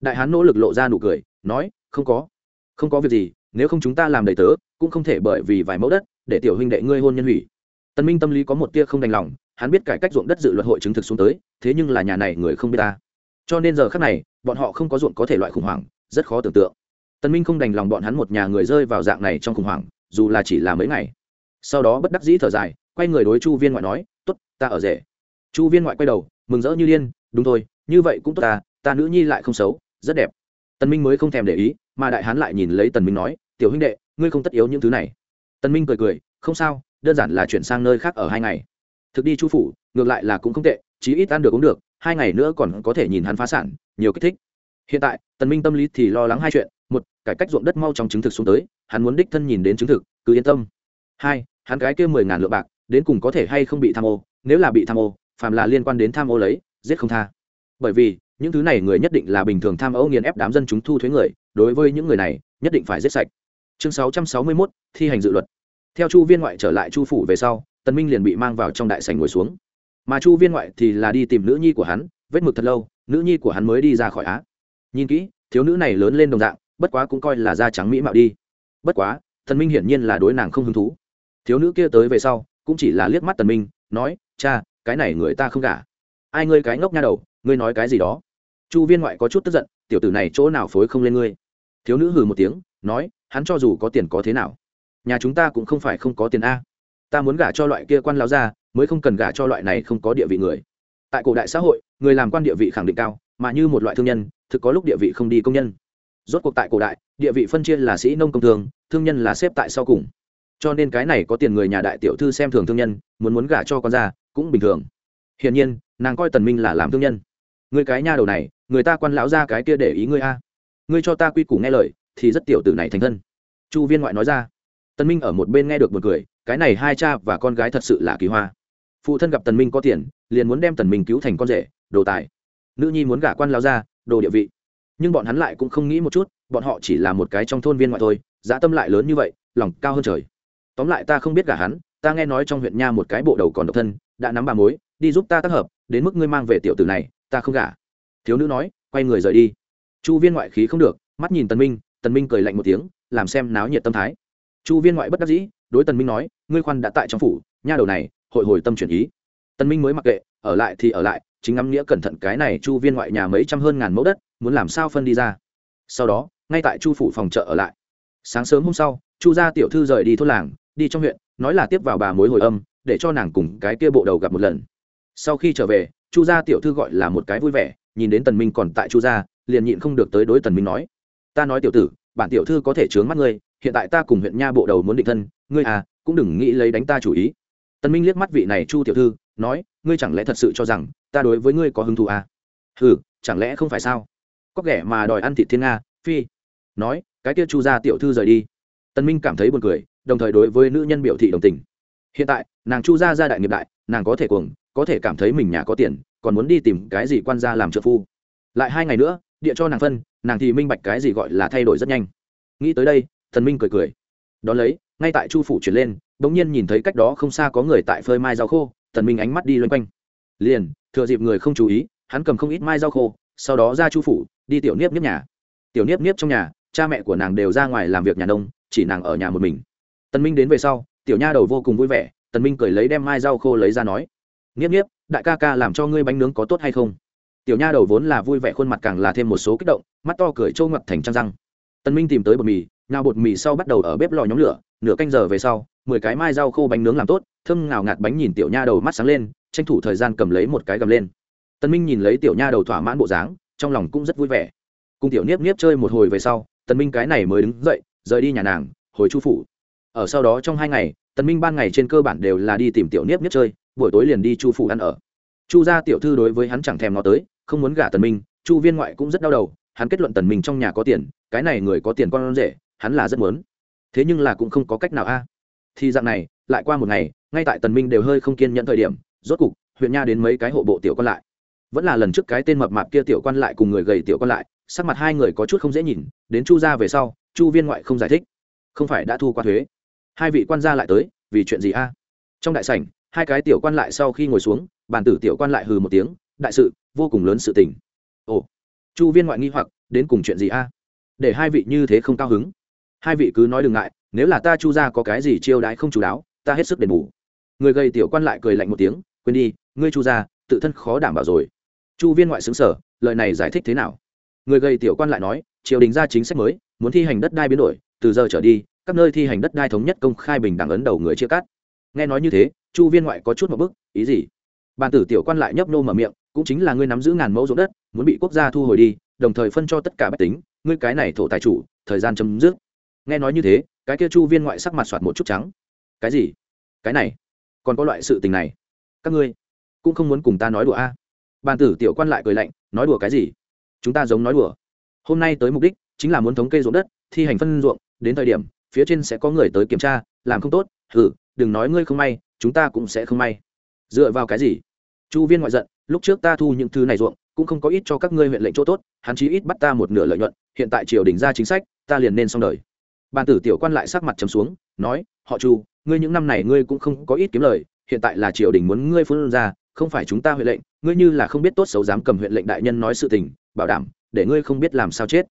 đại hán nỗ lực lộ ra nụ cười, nói, không có. Không có việc gì, nếu không chúng ta làm đầy tớ, cũng không thể bởi vì vài mẫu đất, để tiểu huynh đệ ngươi hôn nhân hủy. Tân minh tâm lý có một tia không đành lòng, hắn biết cải cách ruộng đất dự luật hội chứng thực xuống tới, thế nhưng là nhà này người không biết ta. Cho nên giờ khắc này, bọn họ không có ruộng có thể loại khủng hoảng, rất khó tưởng tượng. Tân minh không đành lòng bọn hắn một nhà người rơi vào dạng này trong khủng hoảng, dù là chỉ là mấy ngày. Sau đó bất đắc dĩ thở dài, quay người đối chu viên ngoại nói, tốt, ta ở rể. Chu viên ngoại quay đầu, mừng rỡ như điên, đúng thôi, như vậy cũng tốt ta ta nữ nhi lại không xấu rất đẹp. Tần minh mới không thèm để ý, mà đại hán lại nhìn lấy tần minh nói, tiểu huynh đệ, ngươi không tất yếu những thứ này. Tần minh cười cười, không sao, đơn giản là chuyển sang nơi khác ở hai ngày. Thực đi chu phủ, ngược lại là cũng không tệ, chí ít ăn được uống được, hai ngày nữa còn có thể nhìn hắn phá sản, nhiều kích thích. Hiện tại, tần minh tâm lý thì lo lắng hai chuyện, một, cải cách ruộng đất mau trong chứng thực xuống tới, hắn muốn đích thân nhìn đến chứng thực, cứ yên tâm. Hai, hắn cái kia mười ngàn lượng bạc, đến cùng có thể hay không bị tham ô, nếu là bị tham ô, phàm là liên quan đến tham ô lấy, giết không tha. Bởi vì những thứ này người nhất định là bình thường tham ô nghiền ép đám dân chúng thu thuế người đối với những người này nhất định phải giết sạch. Chương sáu trăm sáu mươi 661, thi hành dự luật. Theo chu viên ngoại trở lại chu phủ về sau tần minh liền bị mang vào trong đại sảnh ngồi xuống. Mà chu viên ngoại thì là đi tìm nữ nhi của hắn vết mực thật lâu nữ nhi của hắn mới đi ra khỏi á. Nhìn kỹ thiếu nữ này lớn lên đồng dạng bất quá cũng coi là da trắng mỹ mạo đi. Bất quá thần minh hiển nhiên là đối nàng không hứng thú. Thiếu nữ kia tới về sau cũng chỉ là liếc mắt tần minh nói cha cái này người ta không gả ai ngươi cái ngốc nha đầu ngươi nói cái gì đó. Chu viên ngoại có chút tức giận tiểu tử này chỗ nào phối không lên ngươi. Thiếu nữ hừ một tiếng nói hắn cho dù có tiền có thế nào? Nhà chúng ta cũng không phải không có tiền a. Ta muốn gả cho loại kia quan lão gia mới không cần gả cho loại này không có địa vị người. Tại cổ đại xã hội người làm quan địa vị khẳng định cao mà như một loại thương nhân thực có lúc địa vị không đi công nhân. Rốt cuộc tại cổ đại địa vị phân chia là sĩ nông công thường, thương nhân là xếp tại sau cùng. Cho nên cái này có tiền người nhà đại tiểu thư xem thường thương nhân muốn muốn gả cho con ra cũng bình thường. Hiển nhiên nàng coi tần minh là làm thương nhân. Người cái nha đầu này, người ta quan lão ra cái kia để ý ngươi a. Ngươi cho ta quy củ nghe lời, thì rất tiểu tử này thành thân. Chu viên ngoại nói ra. Tần minh ở một bên nghe được một cười, cái này hai cha và con gái thật sự là kỳ hoa. Phụ thân gặp tần minh có tiền, liền muốn đem tần minh cứu thành con rể, đồ tài. Nữ nhi muốn gả quan lão ra, đồ địa vị. Nhưng bọn hắn lại cũng không nghĩ một chút, bọn họ chỉ là một cái trong thôn viên ngoại thôi, giá tâm lại lớn như vậy, lòng cao hơn trời. Tóm lại ta không biết gả hắn, ta nghe nói trong huyện nha một cái bộ đầu còn độc thân, đã nắm bà mối, đi giúp ta tác hợp đến mức ngươi mang về tiểu tử này, ta không gả. Thiếu nữ nói, quay người rời đi. Chu viên ngoại khí không được, mắt nhìn tần minh tần minh cười lạnh một tiếng, làm xem náo nhiệt tâm thái. Chu viên ngoại bất đắc dĩ, đối tần minh nói, ngươi khoan đã tại trong phủ, nha đầu này, hội hồi tâm chuyển ý. Tần minh mới mặc kệ, ở lại thì ở lại, chính ngắm nghĩa cẩn thận cái này chu viên ngoại nhà mấy trăm hơn ngàn mẫu đất, muốn làm sao phân đi ra. Sau đó, ngay tại chu phủ phòng chợ ở lại. Sáng sớm hôm sau, chu gia tiểu thư rời đi thôn làng, đi trong huyện, nói là tiếp vào bà mối hồi âm, để cho nàng cùng cái kia bộ đầu gặp một lần sau khi trở về, chu gia tiểu thư gọi là một cái vui vẻ, nhìn đến tần minh còn tại chu gia, liền nhịn không được tới đối tần minh nói, ta nói tiểu tử, bản tiểu thư có thể chướng mắt ngươi, hiện tại ta cùng huyện nha bộ đầu muốn định thân, ngươi à cũng đừng nghĩ lấy đánh ta chủ ý. Tần minh liếc mắt vị này chu tiểu thư, nói, ngươi chẳng lẽ thật sự cho rằng ta đối với ngươi có hứng thú à? Hừ, chẳng lẽ không phải sao? Có ghẻ mà đòi ăn thịt thiên nga, phi. Nói, cái kia chu gia tiểu thư rời đi. Tần minh cảm thấy buồn cười, đồng thời đối với nữ nhân biểu thị đồng tình. Hiện tại, nàng chu gia gia đại nghiệp đại nàng có thể cuồng, có thể cảm thấy mình nhà có tiền, còn muốn đi tìm cái gì quan gia làm trợ phu. Lại hai ngày nữa, địa cho nàng phân, nàng thì minh bạch cái gì gọi là thay đổi rất nhanh. Nghĩ tới đây, thần minh cười cười. Đón lấy, ngay tại chu phủ chuyển lên bỗng nhiên nhìn thấy cách đó không xa có người tại phơi mai rau khô, thần minh ánh mắt đi loanh quanh. Liền, thừa dịp người không chú ý, hắn cầm không ít mai rau khô, sau đó ra chu phủ, đi tiểu niếp niếp nhà. Tiểu niếp niếp trong nhà, cha mẹ của nàng đều ra ngoài làm việc nhà nông, chỉ nàng ở nhà một mình. Tần minh đến về sau, tiểu nha đầu vô cùng vui vẻ tần minh cười lấy đem mai rau khô lấy ra nói, nghiếp nghiếp, đại ca ca làm cho ngươi bánh nướng có tốt hay không? Tiểu nha đầu vốn là vui vẻ khuôn mặt càng là thêm một số kích động, mắt to cười trâu ngập thành trăng răng. Tần minh tìm tới bột mì nào bột mì sau bắt đầu ở bếp lò nhóm lửa, nửa canh giờ về sau, mười cái mai rau khô bánh nướng làm tốt, thơm ngào ngạt bánh nhìn tiểu nha đầu mắt sáng lên, tranh thủ thời gian cầm lấy một cái gầm lên. Tần minh nhìn lấy tiểu nha đầu thỏa mãn bộ dáng, trong lòng cũng rất vui vẻ. Cùng tiểu niếp niếp chơi một hồi về sau, tần minh cái này mới đứng dậy, rời đi nhà nàng, hồi chu phủ. Ở sau đó trong hai ngày tần minh ban ngày trên cơ bản đều là đi tìm tiểu niếp nhất chơi, buổi tối liền đi chu phủ ăn ở. Chu gia tiểu thư đối với hắn chẳng thèm nó tới, không muốn gả tần minh, chu viên ngoại cũng rất đau đầu, hắn kết luận tần minh trong nhà có tiền, cái này người có tiền con rể, hắn là rất muốn. Thế nhưng là cũng không có cách nào a. Thì dạng này, lại qua một ngày, ngay tại tần minh đều hơi không kiên nhẫn thời điểm, rốt cục, huyện nha đến mấy cái hộ bộ tiểu quan lại. Vẫn là lần trước cái tên mập mạp kia tiểu quan lại cùng người gầy tiểu quan lại, sắc mặt hai người có chút không dễ nhìn, đến chu gia về sau, chu viên ngoại không giải thích. Không phải đã thu qua thuế hai vị quan gia lại tới, vì chuyện gì a? Trong đại sảnh, hai cái tiểu quan lại sau khi ngồi xuống, bàn tử tiểu quan lại hừ một tiếng, đại sự, vô cùng lớn sự tình. Ồ, chu viên ngoại nghi hoặc, đến cùng chuyện gì a? Để hai vị như thế không cao hứng. Hai vị cứ nói đừng ngại, nếu là ta chu ra có cái gì chiêu đãi không chú đáo, ta hết sức đền bù. Người gây tiểu quan lại cười lạnh một tiếng, quên đi, ngươi chu ra tự thân khó đảm bảo rồi. Chu viên ngoại xứng sở lời này giải thích thế nào? Người gây tiểu quan lại nói, triều đình ra chính sách mới, muốn thi hành đất đai biến đổi, từ giờ trở đi các nơi thi hành đất đai thống nhất công khai bình đẳng ấn đầu người chia cắt. Nghe nói như thế, chu viên ngoại có chút một bức, ý gì? Bàn tử tiểu quan lại nhấp nô mở miệng, cũng chính là ngươi nắm giữ ngàn mẫu ruộng đất, muốn bị quốc gia thu hồi đi, đồng thời phân cho tất cả bách tính, ngươi cái này thổ tài chủ, thời gian chấm dứt. Nghe nói như thế, cái kia chu viên ngoại sắc mặt soạt một chút trắng. Cái gì? Cái này? Còn có loại sự tình này? Các ngươi cũng không muốn cùng ta nói đùa a. Bàn tử tiểu quan lại cười lạnh, nói đùa cái gì? Chúng ta giống nói đùa. Hôm nay tới mục đích chính là muốn thống kê ruộng đất, thi hành phân ruộng, đến thời điểm phía trên sẽ có người tới kiểm tra, làm không tốt hử đừng nói ngươi không may, chúng ta cũng sẽ không may. Dựa vào cái gì? Chu viên ngoại giận, lúc trước ta thu những thứ này ruộng, cũng không có ít cho các ngươi huyện lệnh chỗ tốt, hắn chí ít bắt ta một nửa lợi nhuận, hiện tại triều đình ra chính sách, ta liền nên xong đời. Bàn tử tiểu quan lại sắc mặt trầm xuống, nói, họ chu, ngươi những năm này ngươi cũng không có ít kiếm lời, hiện tại là triều đình muốn ngươi phun ra, không phải chúng ta huyện lệnh, ngươi như là không biết tốt xấu dám cầm huyện lệnh đại nhân nói sự tình, bảo đảm, để ngươi không biết làm sao chết.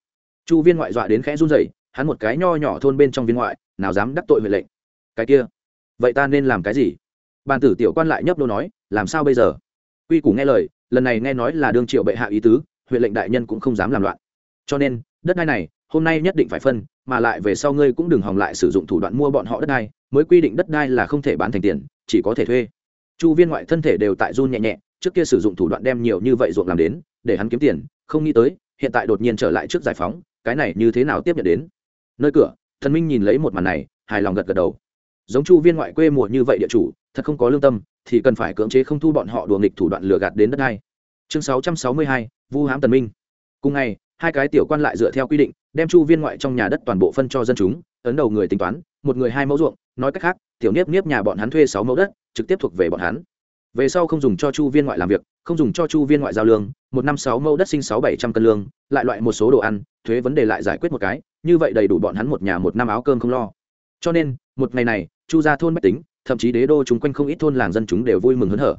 Chu viên ngoại dọa đến khẽ run rẩy hắn một cái nho nhỏ thôn bên trong viên ngoại, nào dám đắc tội huyện lệnh. Cái kia, vậy ta nên làm cái gì? Bàn tử tiểu quan lại nhấp đô nói, làm sao bây giờ? Quy củ nghe lời, lần này nghe nói là đương triệu bệ hạ ý tứ huyện lệnh đại nhân cũng không dám làm loạn. Cho nên, đất đai này, hôm nay nhất định phải phân, mà lại về sau ngươi cũng đừng hòng lại sử dụng thủ đoạn mua bọn họ đất đai, mới quy định đất đai là không thể bán thành tiền, chỉ có thể thuê. Chu viên ngoại thân thể đều tại run nhẹ nhẹ, trước kia sử dụng thủ đoạn đem nhiều như vậy ruộng làm đến, để hắn kiếm tiền, không nghĩ tới, hiện tại đột nhiên trở lại trước giải phóng, cái này như thế nào tiếp nhận đến? Nơi cửa, thần minh nhìn lấy một màn này, hài lòng gật gật đầu. Giống chu viên ngoại quê mùa như vậy địa chủ, thật không có lương tâm, thì cần phải cưỡng chế không thu bọn họ đùa nghịch thủ đoạn lừa gạt đến đất đai. Chương sáu trăm sáu mươi hai, vu hãm tần minh. Cùng ngày, hai cái tiểu quan lại dựa theo quy định, đem chu viên ngoại trong nhà đất toàn bộ phân cho dân chúng, ấn đầu người tính toán, một người hai mẫu ruộng, nói cách khác, tiểu niếp niếp nhà bọn hắn thuê sáu mẫu đất, trực tiếp thuộc về bọn hắn. Về sau không dùng cho chu viên ngoại làm việc, không dùng cho chu viên ngoại giao lương, một năm sáu mẫu đất sinh sáu bảy trăm cân lương, lại loại một số đồ ăn, thuế vấn đề lại giải quyết một cái như vậy đầy đủ bọn hắn một nhà một năm áo cơm không lo. Cho nên, một ngày này, chu ra thôn bách tính, thậm chí đế đô chung quanh không ít thôn làng dân chúng đều vui mừng hớn hở.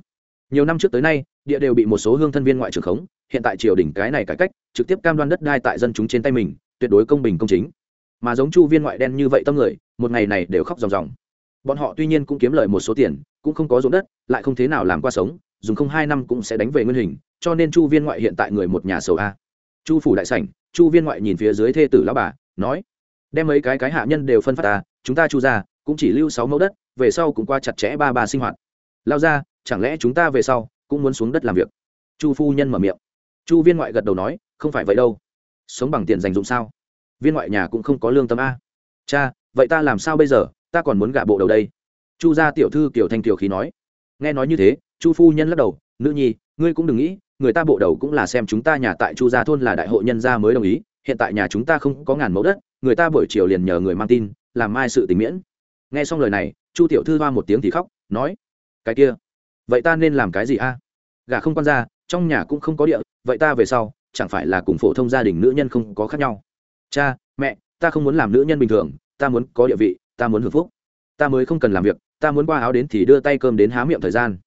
Nhiều năm trước tới nay, địa đều bị một số hương thân viên ngoại trưởng khống, hiện tại triều đình cái này cải cách, trực tiếp cam đoan đất đai tại dân chúng trên tay mình, tuyệt đối công bình công chính. Mà giống chu viên ngoại đen như vậy tâm người, một ngày này đều khóc ròng ròng. Bọn họ tuy nhiên cũng kiếm lời một số tiền, cũng không có ruộng đất, lại không thế nào làm qua sống, dùng không hai năm cũng sẽ đánh về nguyên hình, cho nên chu viên ngoại hiện tại người một nhà sầu a. Chu phủ đại sảnh, chu viên ngoại nhìn phía dưới thê tử lão bà nói, đem mấy cái cái hạ nhân đều phân phát ta, chúng ta chu ra, cũng chỉ lưu sáu mẫu đất, về sau cũng qua chặt chẽ ba ba sinh hoạt. Lao ra, chẳng lẽ chúng ta về sau cũng muốn xuống đất làm việc? Chu phu nhân mở miệng. Chu viên ngoại gật đầu nói, không phải vậy đâu. Sống bằng tiền dành dụng sao? Viên ngoại nhà cũng không có lương tâm a. Cha, vậy ta làm sao bây giờ? Ta còn muốn gả bộ đầu đây. Chu gia tiểu thư kiểu thanh tiểu khí nói. Nghe nói như thế, chu phu nhân lắc đầu, nữ nhi, ngươi cũng đừng nghĩ, người ta bộ đầu cũng là xem chúng ta nhà tại chu gia thôn là đại hội nhân gia mới đồng ý hiện tại nhà chúng ta không có ngàn mẫu đất, người ta buổi chiều liền nhờ người mang tin, làm mai sự tình miễn. Nghe xong lời này, chu tiểu thư hoa một tiếng thì khóc, nói, cái kia, vậy ta nên làm cái gì a? Gà không quan ra, trong nhà cũng không có địa, vậy ta về sau, chẳng phải là cùng phổ thông gia đình nữ nhân không có khác nhau? Cha, mẹ, ta không muốn làm nữ nhân bình thường, ta muốn có địa vị, ta muốn hưởng phúc. Ta mới không cần làm việc, ta muốn qua áo đến thì đưa tay cơm đến há miệng thời gian.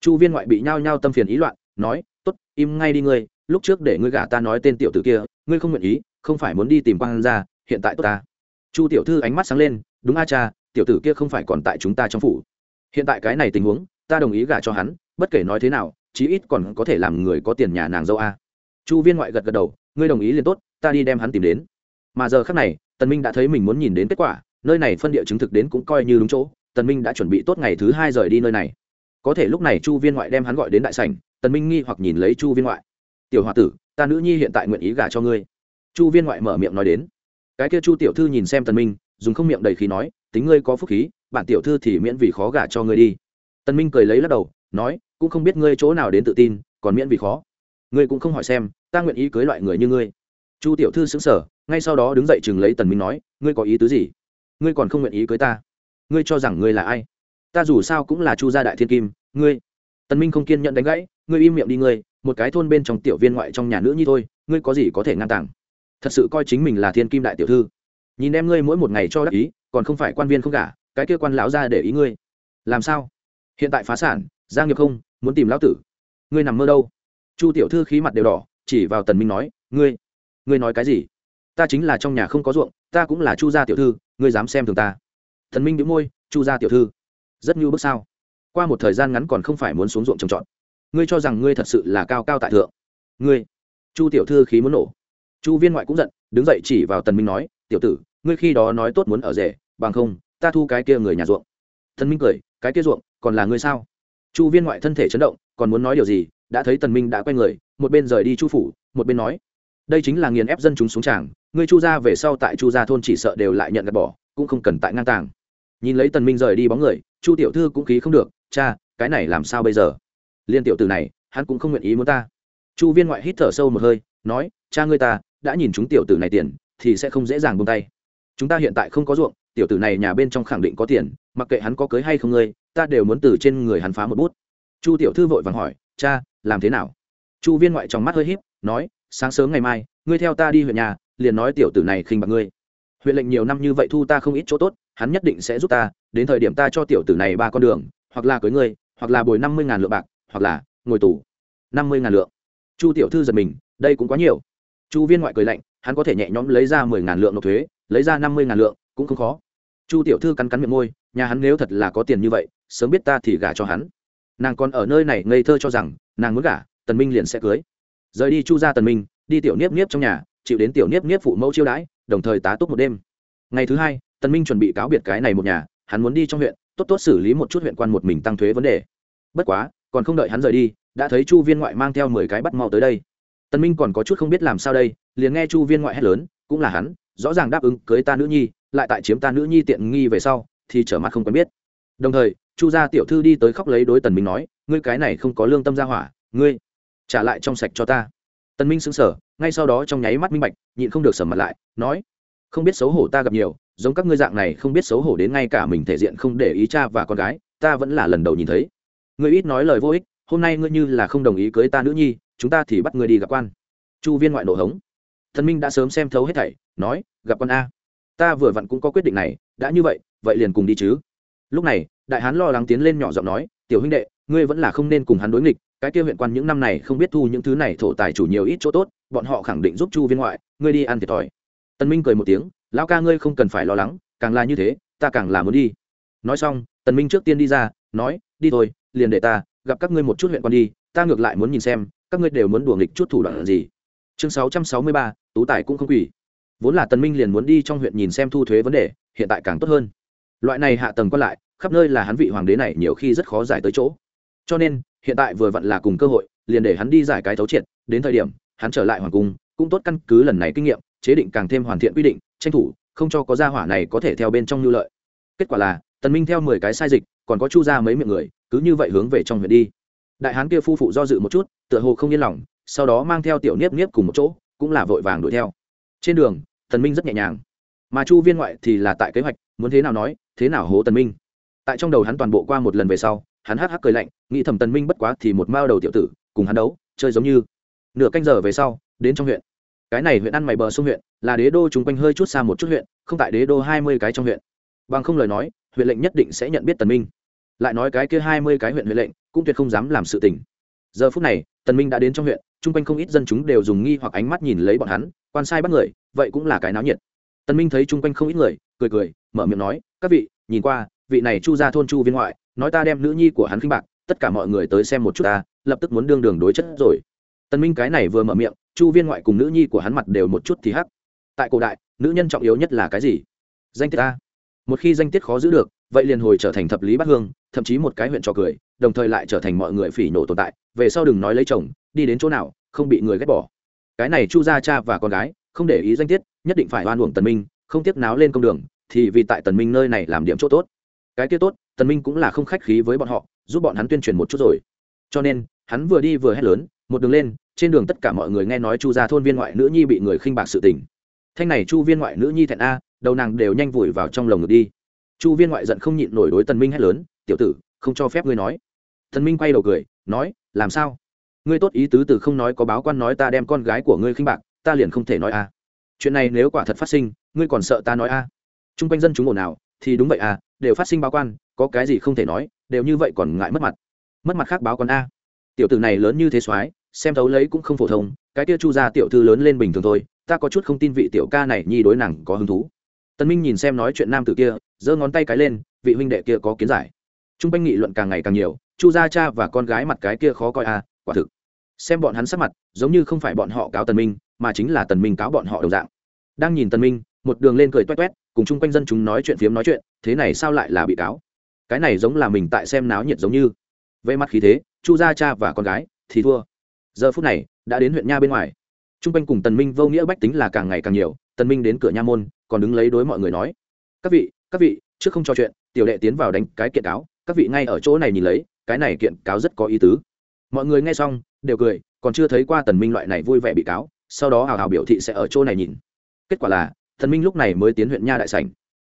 Chu viên ngoại bị nhao nhao tâm phiền ý loạn, nói t ố t im ngay đi ngươi lúc trước để ngươi gả ta nói tên tiểu tử kia, ngươi không nguyện ý, không phải muốn đi tìm quang ra hiện tại tốt ta. Chu tiểu thư ánh mắt sáng lên, đúng a cha, tiểu tử kia không phải còn tại chúng ta trong phủ. Hiện tại cái này tình huống, ta đồng ý gả cho hắn, bất kể nói thế nào, chí ít còn có thể làm người có tiền nhà nàng dâu a. Chu viên ngoại gật gật đầu, ngươi đồng ý liền tốt, ta đi đem hắn tìm đến. Mà giờ khác này, tần minh đã thấy mình muốn nhìn đến kết quả, nơi này phân địa chứng thực đến cũng coi như đúng chỗ, tần minh đã chuẩn bị tốt ngày thứ hai rời đi nơi này. Có thể lúc này chu viên ngoại đem hắn gọi đến đại sảnh, tần minh nghi hoặc nhìn lấy chu viên ngoại tiểu hòa tử, ta nữ nhi hiện tại nguyện ý gả cho ngươi. Chu viên ngoại mở miệng nói đến. Cái kia chu tiểu thư nhìn xem tần minh, dùng không miệng đầy khí nói, tính ngươi có phúc khí, bản tiểu thư thì miễn vì khó gả cho ngươi đi. Tần minh cười lấy lắc đầu, nói, cũng không biết ngươi chỗ nào đến tự tin, còn miễn vì khó. Ngươi cũng không hỏi xem, ta nguyện ý cưới loại người như ngươi. Chu tiểu thư xứng sở ngay sau đó đứng dậy chừng lấy tần minh nói, ngươi có ý tứ gì? Ngươi còn không nguyện ý cưới ta. Ngươi cho rằng ngươi là ai? Ta dù sao cũng là chu gia đại thiên kim, ngươi. Tần minh không kiên nhẫn đánh gãy, ngươi im miệng đi ngươi một cái thôn bên trong tiểu viên ngoại trong nhà nữ như thôi, ngươi có gì có thể ngăn tảng thật sự coi chính mình là thiên kim đại tiểu thư. Nhìn em ngươi mỗi một ngày cho đắc ý, còn không phải quan viên không cả cái kia quan lão ra để ý ngươi. Làm sao? Hiện tại phá sản, gia nghiệp không, muốn tìm lão tử. Ngươi nằm mơ đâu? Chu tiểu thư khí mặt đều đỏ, chỉ vào tần minh nói, ngươi ngươi nói cái gì? Ta chính là trong nhà không có ruộng, ta cũng là chu gia tiểu thư, ngươi dám xem thường ta. Thần minh đĩu môi, chu gia tiểu thư, rất như bước sao? Qua một thời gian ngắn còn không phải muốn xuống ruộng trồng trọt ngươi cho rằng ngươi thật sự là cao cao tại thượng. Ngươi, chu tiểu thư khí muốn nổ. Chu viên ngoại cũng giận, đứng dậy chỉ vào tần minh nói, tiểu tử, ngươi khi đó nói tốt muốn ở rể, bằng không, ta thu cái kia người nhà ruộng. Tần minh cười, cái kia ruộng, còn là ngươi sao? Chu viên ngoại thân thể chấn động, còn muốn nói điều gì, đã thấy tần minh đã quay người, một bên rời đi chu phủ, một bên nói, đây chính là nghiền ép dân chúng xuống tràng, ngươi chu gia về sau tại chu gia thôn chỉ sợ đều lại nhận gạt bỏ, cũng không cần tại ngang tàng. Nhìn lấy tần minh rời đi bóng người, chu tiểu thư cũng khí không được, cha, cái này làm sao bây giờ? Liên tiểu tử này, hắn cũng không nguyện ý muốn ta. Chu viên ngoại hít thở sâu một hơi, nói, cha ngươi ta, đã nhìn chúng tiểu tử này tiền, thì sẽ không dễ dàng buông tay. Chúng ta hiện tại không có ruộng, tiểu tử này nhà bên trong khẳng định có tiền, mặc kệ hắn có cưới hay không ngươi, ta đều muốn từ trên người hắn phá một bút. Chu tiểu thư vội vàng hỏi, cha, làm thế nào? Chu viên ngoại trong mắt hơi híp, nói, sáng sớm ngày mai, ngươi theo ta đi huyện nhà, liền nói tiểu tử này khinh bạc ngươi. Huyện lệnh nhiều năm như vậy thu ta không ít chỗ tốt, hắn nhất định sẽ giúp ta, đến thời điểm ta cho tiểu tử này ba con đường, hoặc là cưới ngươi, hoặc là bồi năm mươi ngàn lượng bạc hoặc là ngồi tù. Năm mươi ngàn lượng. Chu tiểu thư giật mình, đây cũng quá nhiều. Chu viên ngoại cười lạnh, hắn có thể nhẹ nhõm lấy ra mười ngàn lượng nộp thuế, lấy ra năm mươi ngàn lượng, cũng không khó. Chu tiểu thư cắn cắn miệng môi, nhà hắn nếu thật là có tiền như vậy, sớm biết ta thì gả cho hắn. Nàng còn ở nơi này ngây thơ cho rằng, nàng muốn gả, tần minh liền sẽ cưới. Rời đi chu ra tần minh, đi tiểu niếp niếp trong nhà, chịu đến tiểu niếp niếp phụ mẫu chiêu đãi, đồng thời tá túc một đêm. Ngày thứ hai, tần minh chuẩn bị cáo biệt cái này một nhà, hắn muốn đi trong huyện, tốt tốt xử lý một chút huyện quan một mình tăng thuế vấn đề. Bất quá còn không đợi hắn rời đi, đã thấy chu viên ngoại mang theo mười cái bắt mau tới đây. Tần minh còn có chút không biết làm sao đây, liền nghe chu viên ngoại hét lớn, cũng là hắn, rõ ràng đáp ứng cưới ta nữ nhi, lại tại chiếm ta nữ nhi tiện nghi về sau, thì trở mặt không quen biết. Đồng thời, chu gia tiểu thư đi tới khóc lấy đối tần minh nói, ngươi cái này không có lương tâm gia hỏa, ngươi trả lại trong sạch cho ta. Tần minh sững sờ, ngay sau đó trong nháy mắt minh bạch, nhịn không được sầm mặt lại, nói, không biết xấu hổ ta gặp nhiều, giống các ngươi dạng này không biết xấu hổ đến ngay cả mình thể diện không để ý cha và con gái, ta vẫn là lần đầu nhìn thấy ngươi ít nói lời vô ích, hôm nay ngươi như là không đồng ý cưới ta nữ nhi, chúng ta thì bắt ngươi đi gặp quan. Chu viên ngoại nổ hống. Thần minh đã sớm xem thấu hết thảy, nói, gặp quan a. Ta vừa vặn cũng có quyết định này, đã như vậy vậy liền cùng đi chứ. Lúc này, đại hán lo lắng tiến lên nhỏ giọng nói, tiểu huynh đệ, ngươi vẫn là không nên cùng hắn đối nghịch, cái kia huyện quan những năm này không biết thu những thứ này thổ tài chủ nhiều ít chỗ tốt, bọn họ khẳng định giúp chu viên ngoại, ngươi đi ăn thiệt thòi. Tân minh cười một tiếng, lão ca ngươi không cần phải lo lắng, càng là như thế, ta càng là muốn đi. Nói xong, tần minh trước tiên đi ra, nói, đi thôi liền để ta, gặp các ngươi một chút huyện quan đi, ta ngược lại muốn nhìn xem, các ngươi đều muốn đùa nghịch chút thủ đoạn gì. Chương sáu trăm sáu mươi ba, tú tài cũng không quỷ vốn là tần minh liền muốn đi trong huyện nhìn xem thu thuế vấn đề, hiện tại càng tốt hơn. Loại này hạ tầng quan lại, khắp nơi là hắn vị hoàng đế này nhiều khi rất khó giải tới chỗ. Cho nên, hiện tại vừa vặn là cùng cơ hội, liền để hắn đi giải cái thấu triệt, đến thời điểm, hắn trở lại hoàng cung, cũng tốt căn cứ lần này kinh nghiệm, chế định càng thêm hoàn thiện quy định, tranh thủ, không cho có gia hỏa này có thể theo bên trong nhu lợi. Kết quả là, tần minh theo mười cái sai dịch, còn có chu ra mấy miệng người cứ như vậy hướng về trong huyện đi. Đại hán kia phu phụ do dự một chút, tựa hồ không yên lòng, sau đó mang theo tiểu niếp niếp cùng một chỗ, cũng là vội vàng đuổi theo. Trên đường, tần minh rất nhẹ nhàng. Mà chu viên ngoại thì là tại kế hoạch, muốn thế nào nói, thế nào hố tần minh. Tại trong đầu hắn toàn bộ qua một lần về sau, hắn hắc hắc cười lạnh, nghĩ thầm tần minh bất quá thì một mao đầu tiểu tử, cùng hắn đấu, chơi giống như. Nửa canh giờ về sau, đến trong huyện. Cái này huyện ăn mày bờ sông huyện, là đế đô chúng quanh hơi chút xa một chút huyện, không tại đế đô hai mươi cái trong huyện. Bằng không lời nói, huyện lệnh nhất định sẽ nhận biết tần minh lại nói cái kia hai mươi cái huyện huyện lệnh, cũng tuyệt không dám làm sự tình. Giờ phút này, tần minh đã đến trong huyện, chung quanh không ít dân chúng đều dùng nghi hoặc ánh mắt nhìn lấy bọn hắn, quan sai bắt người, vậy cũng là cái náo nhiệt. Tần minh thấy chung quanh không ít người, cười cười, mở miệng nói, các vị, nhìn qua, vị này chu gia thôn chu viên ngoại, nói ta đem nữ nhi của hắn khinh bạc, tất cả mọi người tới xem một chút ta, lập tức muốn đương đường đối chất rồi. Tần minh cái này vừa mở miệng, chu viên ngoại cùng nữ nhi của hắn mặt đều một chút thì hắc. Tại cổ đại, nữ nhân trọng yếu nhất là cái gì? Danh tiết ta một khi danh tiết khó giữ được, vậy liền hồi trở thành thập lý bát hương, thậm chí một cái huyện trò cười, đồng thời lại trở thành mọi người phỉ nổ tồn tại, về sau đừng nói lấy chồng, đi đến chỗ nào, không bị người ghét bỏ. Cái này chu gia cha và con gái, không để ý danh tiết, nhất định phải oan uổng tần minh, không tiếc náo lên công đường, thì vì tại tần minh nơi này làm điểm chỗ tốt. Cái kia tốt, tần minh cũng là không khách khí với bọn họ, giúp bọn hắn tuyên truyền một chút rồi. Cho nên, hắn vừa đi vừa hét lớn, một đường lên, trên đường tất cả mọi người nghe nói chu gia thôn viên ngoại nữ nhi bị người khinh bạc sự tình. Thanh này chu viên ngoại nữ nhi thẹn a đầu nàng đều nhanh vùi vào trong lồng ngực đi. Chu viên ngoại giận không nhịn nổi đối tần minh hét lớn, tiểu tử, không cho phép ngươi nói. Tần minh quay đầu cười, nói, làm sao? Ngươi tốt ý tứ từ không nói có báo quan nói ta đem con gái của ngươi khinh bạc, ta liền không thể nói a. Chuyện này nếu quả thật phát sinh, ngươi còn sợ ta nói a? Trung quanh dân chúng ồn ào, thì đúng vậy à đều phát sinh báo quan, có cái gì không thể nói, đều như vậy còn ngại mất mặt. Mất mặt khác báo quan a. Tiểu tử này lớn như thế soái, xem thấu lấy cũng không phổ thông, cái kia chu gia tiểu thư lớn lên bình thường thôi, ta có chút không tin vị tiểu ca này nhi đối nàng có hứng thú tân minh nhìn xem nói chuyện nam tử kia giơ ngón tay cái lên vị huynh đệ kia có kiến giải. Trung quanh nghị luận càng ngày càng nhiều chu gia cha và con gái mặt cái kia khó coi à, quả thực. Xem bọn hắn sắc mặt giống như không phải bọn họ cáo tần minh mà chính là tần minh cáo bọn họ đồng dạng. Đang nhìn tần minh một đường lên cười toét toét cùng chung quanh dân chúng nói chuyện phiếm nói chuyện thế này sao lại là bị cáo? Cái này giống là mình tại xem náo nhiệt giống như. Về mặt khí thế chu gia cha và con gái thì thua. Giờ phút này đã đến huyện nha bên ngoài. Trung quanh cùng tần minh vô nghĩa bách tính là càng ngày càng nhiều tần minh đến cửa nha môn còn đứng lấy đối mọi người nói, các vị các vị, trước không cho chuyện, tiểu đệ tiến vào đánh cái kiện cáo, các vị ngay ở chỗ này nhìn lấy, cái này kiện cáo rất có ý tứ. Mọi người nghe xong, đều cười, còn chưa thấy qua tần minh loại này vui vẻ bị cáo, sau đó hào hào biểu thị sẽ ở chỗ này nhìn. Kết quả là, tần minh lúc này mới tiến huyện nha đại sảnh.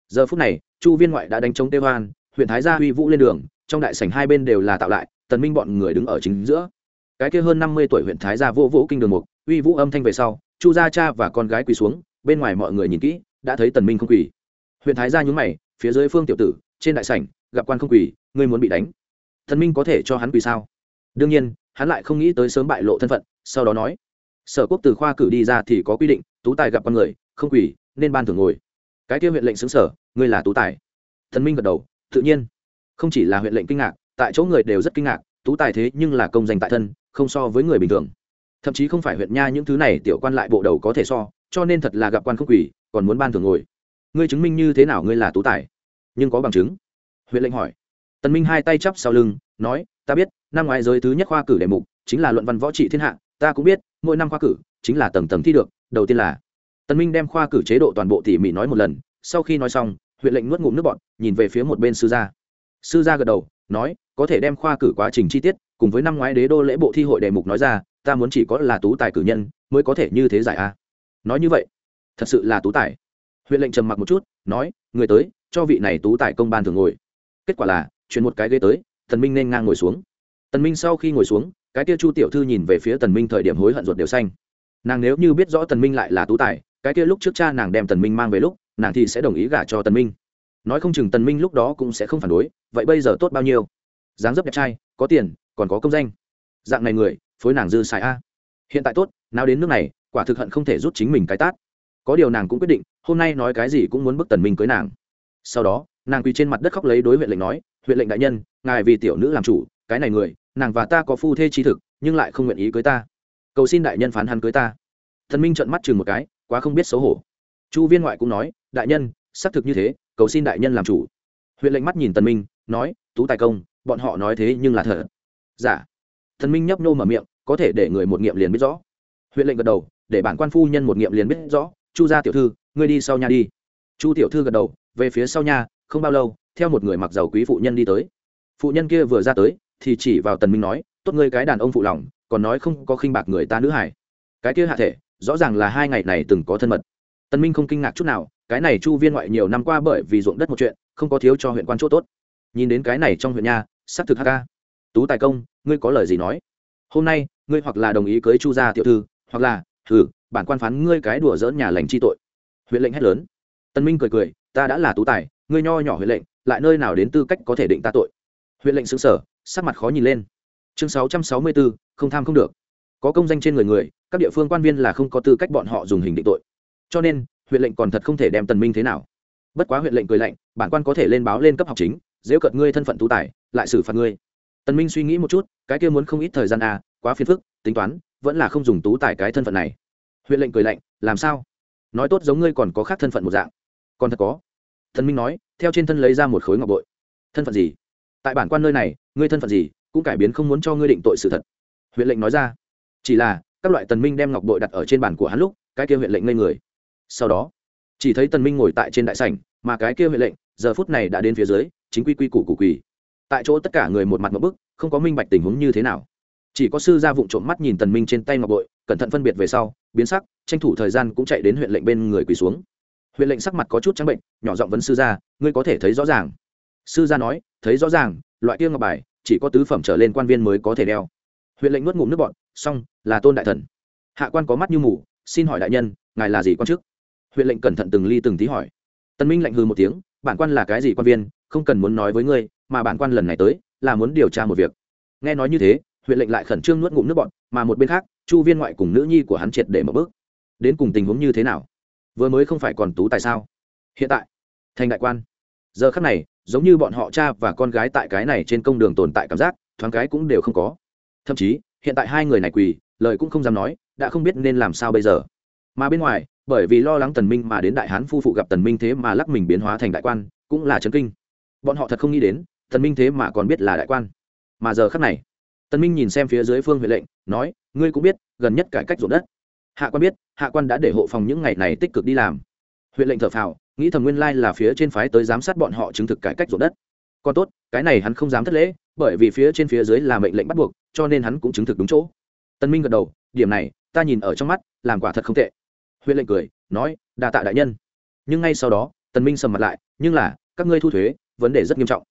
Giờ phút này, chu viên ngoại đã đánh chống tê hoan, huyện thái gia huy vũ lên đường, trong đại sảnh hai bên đều là tạo lại, tần minh bọn người đứng ở chính giữa. Cái kia hơn năm mươi tuổi huyện thái gia vô vũ kinh đường mục uy vũ âm thanh về sau, chu gia cha và con gái quỳ xuống, bên ngoài mọi người nhìn kỹ đã thấy tần minh không quỳ. Huyện thái gia nhún mày, phía dưới phương tiểu tử, trên đại sảnh, gặp quan không quỳ, ngươi muốn bị đánh. Tần minh có thể cho hắn quỳ sao? Đương nhiên, hắn lại không nghĩ tới sớm bại lộ thân phận, sau đó nói, sở quốc từ khoa cử đi ra thì có quy định, tú tài gặp con người, không quỳ, nên ban thưởng ngồi. Cái kia huyện lệnh xứng sở, ngươi là tú tài. Thần minh gật đầu, tự nhiên. Không chỉ là huyện lệnh kinh ngạc, tại chỗ người đều rất kinh ngạc, tú tài thế nhưng là công danh tại thân, không so với người bình thường. Thậm chí không phải huyện nha những thứ này tiểu quan lại bộ đầu có thể so cho nên thật là gặp quan không quỷ còn muốn ban thường ngồi. Ngươi chứng minh như thế nào ngươi là tú tài? Nhưng có bằng chứng. Huyện lệnh hỏi. Tần minh hai tay chắp sau lưng, nói, ta biết, năm ngoái giới thứ nhất khoa cử đề mục chính là luận văn võ trị thiên hạ, ta cũng biết, mỗi năm khoa cử chính là tầng tầng thi được, đầu tiên là tần minh đem khoa cử chế độ toàn bộ tỉ mỉ nói một lần, sau khi nói xong, huyện lệnh nuốt ngụm nước bọt, nhìn về phía một bên sư gia. Sư gia gật đầu, nói, có thể đem khoa cử quá trình chi tiết cùng với năm ngoái đế đô lễ bộ thi hội đề mục nói ra, ta muốn chỉ có là tú tài cử nhân mới có thể như thế giải a nói như vậy, thật sự là tú tài. Huyện lệnh trầm mặc một chút, nói, người tới, cho vị này tú tài công ban thường ngồi. Kết quả là, chuyển một cái ghế tới, tần minh nên ngang ngồi xuống. Tần minh sau khi ngồi xuống, cái kia chu tiểu thư nhìn về phía tần minh thời điểm hối hận ruột đều xanh. Nàng nếu như biết rõ tần minh lại là tú tài, cái kia lúc trước cha nàng đem tần minh mang về lúc, nàng thì sẽ đồng ý gả cho tần minh. Nói không chừng tần minh lúc đó cũng sẽ không phản đối, vậy bây giờ tốt bao nhiêu? Dáng dấp đẹp trai, có tiền, còn có công danh. Dạng này người, phối nàng dư xài a. Hiện tại tốt, nào đến nước này quả thực hận không thể rút chính mình cái tát. Có điều nàng cũng quyết định, hôm nay nói cái gì cũng muốn bức tần minh cưới nàng. Sau đó, nàng quỳ trên mặt đất khóc lấy đối huyện lệnh nói, huyện lệnh đại nhân, ngài vì tiểu nữ làm chủ, cái này người, nàng và ta có phu thê chi thực, nhưng lại không nguyện ý cưới ta. Cầu xin đại nhân phán hắn cưới ta. Thần minh trợn mắt chừng một cái, quá không biết xấu hổ. Chu viên ngoại cũng nói, đại nhân, xác thực như thế, cầu xin đại nhân làm chủ. Huyện lệnh mắt nhìn tần minh, nói, tú tài công, bọn họ nói thế nhưng là thật. Giả dạ. thần minh nhấp nô mở miệng, có thể để người một nghiệm liền biết rõ. Huyện lệnh gật đầu để bản quan phu nhân một nghiệm liền biết rõ, chu gia tiểu thư, ngươi đi sau nhà đi. Chu tiểu thư gật đầu, về phía sau nhà không bao lâu, theo một người mặc giàu quý phụ nhân đi tới. Phụ nhân kia vừa ra tới, thì chỉ vào tần minh nói, tốt ngươi cái đàn ông phụ lòng, còn nói không có khinh bạc người ta nữ hải cái kia hạ thể, rõ ràng là hai ngày này từng có thân mật. Tần minh không kinh ngạc chút nào, cái này chu viên ngoại nhiều năm qua bởi vì ruộng đất một chuyện, không có thiếu cho huyện quan chỗ tốt. Nhìn đến cái này trong huyện nha sắp thực hk tú tài công, ngươi có lời gì nói? Hôm nay, ngươi hoặc là đồng ý cưới chu gia tiểu thư, hoặc là thử bản quan phán ngươi cái đùa dỡn nhà lành chi tội. Huyện lệnh hét lớn. Tân minh cười cười, ta đã là tú tài, ngươi nho nhỏ huyện lệnh, lại nơi nào đến tư cách có thể định ta tội? Huyện lệnh xứng sở sắc mặt khó nhìn lên. Chương sáu trăm sáu mươi bốn không tham không được. Có công danh trên người người, các địa phương quan viên là không có tư cách bọn họ dùng hình định tội. Cho nên, huyện lệnh còn thật không thể đem tần minh thế nào. Bất quá huyện lệnh cười lạnh, bản quan có thể lên báo lên cấp học chính dễ cợt ngươi thân phận tú tài, lại xử phạt ngươi. Tần minh suy nghĩ một chút, cái kia muốn không ít thời gian à quá phiền phức, tính toán, vẫn là không dùng tú tài cái thân phận này huyện lệnh cười lạnh, làm sao? Nói tốt giống ngươi còn có khác thân phận một dạng. Còn thật có. Thần minh nói, theo trên thân lấy ra một khối ngọc bội. Thân phận gì? Tại bản quan nơi này, ngươi thân phận gì, cũng cải biến không muốn cho ngươi định tội sự thật. Huyện lệnh nói ra. Chỉ là, các loại tần minh đem ngọc bội đặt ở trên bàn của hắn lúc, cái kia huyện lệnh ngây người. Sau đó, chỉ thấy tần minh ngồi tại trên đại sảnh, mà cái kia huyện lệnh, giờ phút này đã đến phía dưới, chính quy quy củ củ quỳ. Tại chỗ tất cả người một mặt một bức, không có minh bạch tình huống như thế nào chỉ có sư gia vụng trộm mắt nhìn tần minh trên tay ngọc bội, cẩn thận phân biệt về sau, biến sắc, tranh thủ thời gian cũng chạy đến huyện lệnh bên người quỳ xuống. Huyện lệnh sắc mặt có chút trắng bệnh, nhỏ giọng vấn sư gia, ngươi có thể thấy rõ ràng. Sư gia nói, thấy rõ ràng, loại kia ngọc bài, chỉ có tứ phẩm trở lên quan viên mới có thể đeo. Huyện lệnh nuốt ngụm nước bọt, xong, là tôn đại thần. Hạ quan có mắt như mù, xin hỏi đại nhân, ngài là gì quan chức? Huyện lệnh cẩn thận từng ly từng tí hỏi. Tân minh lạnh hừ một tiếng, bản quan là cái gì quan viên, không cần muốn nói với ngươi, mà bản quan lần này tới, là muốn điều tra một việc. Nghe nói như thế huyện lệnh lại khẩn trương nuốt ngụm nước bọn mà một bên khác, chu viên ngoại cùng nữ nhi của hắn triệt để mở bước. Đến cùng tình huống như thế nào? Vừa mới không phải còn tú tại sao? Hiện tại, thành đại quan. Giờ khắc này, giống như bọn họ cha và con gái tại cái này trên công đường tồn tại cảm giác, thoáng cái cũng đều không có. Thậm chí, hiện tại hai người này quỳ, lời cũng không dám nói, đã không biết nên làm sao bây giờ. Mà bên ngoài, bởi vì lo lắng tần minh mà đến đại hán phu phụ gặp tần minh thế mà lắc mình biến hóa thành đại quan, cũng là chấn kinh. Bọn họ thật không nghĩ đến, tần minh thế mà còn biết là đại quan. Mà giờ khắc này tần minh nhìn xem phía dưới phương huệ lệnh, nói, ngươi cũng biết, gần nhất cải cách ruộng đất. Hạ quan biết, hạ quan đã để hộ phòng những ngày này tích cực đi làm. Huyện lệnh thở phào, nghĩ thầm nguyên lai là phía trên phái tới giám sát bọn họ chứng thực cải cách ruộng đất. Còn tốt, cái này hắn không dám thất lễ, bởi vì phía trên phía dưới là mệnh lệnh bắt buộc, cho nên hắn cũng chứng thực đúng chỗ. Tân minh gật đầu, điểm này, ta nhìn ở trong mắt, làm quả thật không tệ. Huyện lệnh cười, nói, đa tạ đại nhân. Nhưng ngay sau đó, tần minh sầm mặt lại, nhưng là, các ngươi thu thuế, vấn đề rất nghiêm trọng.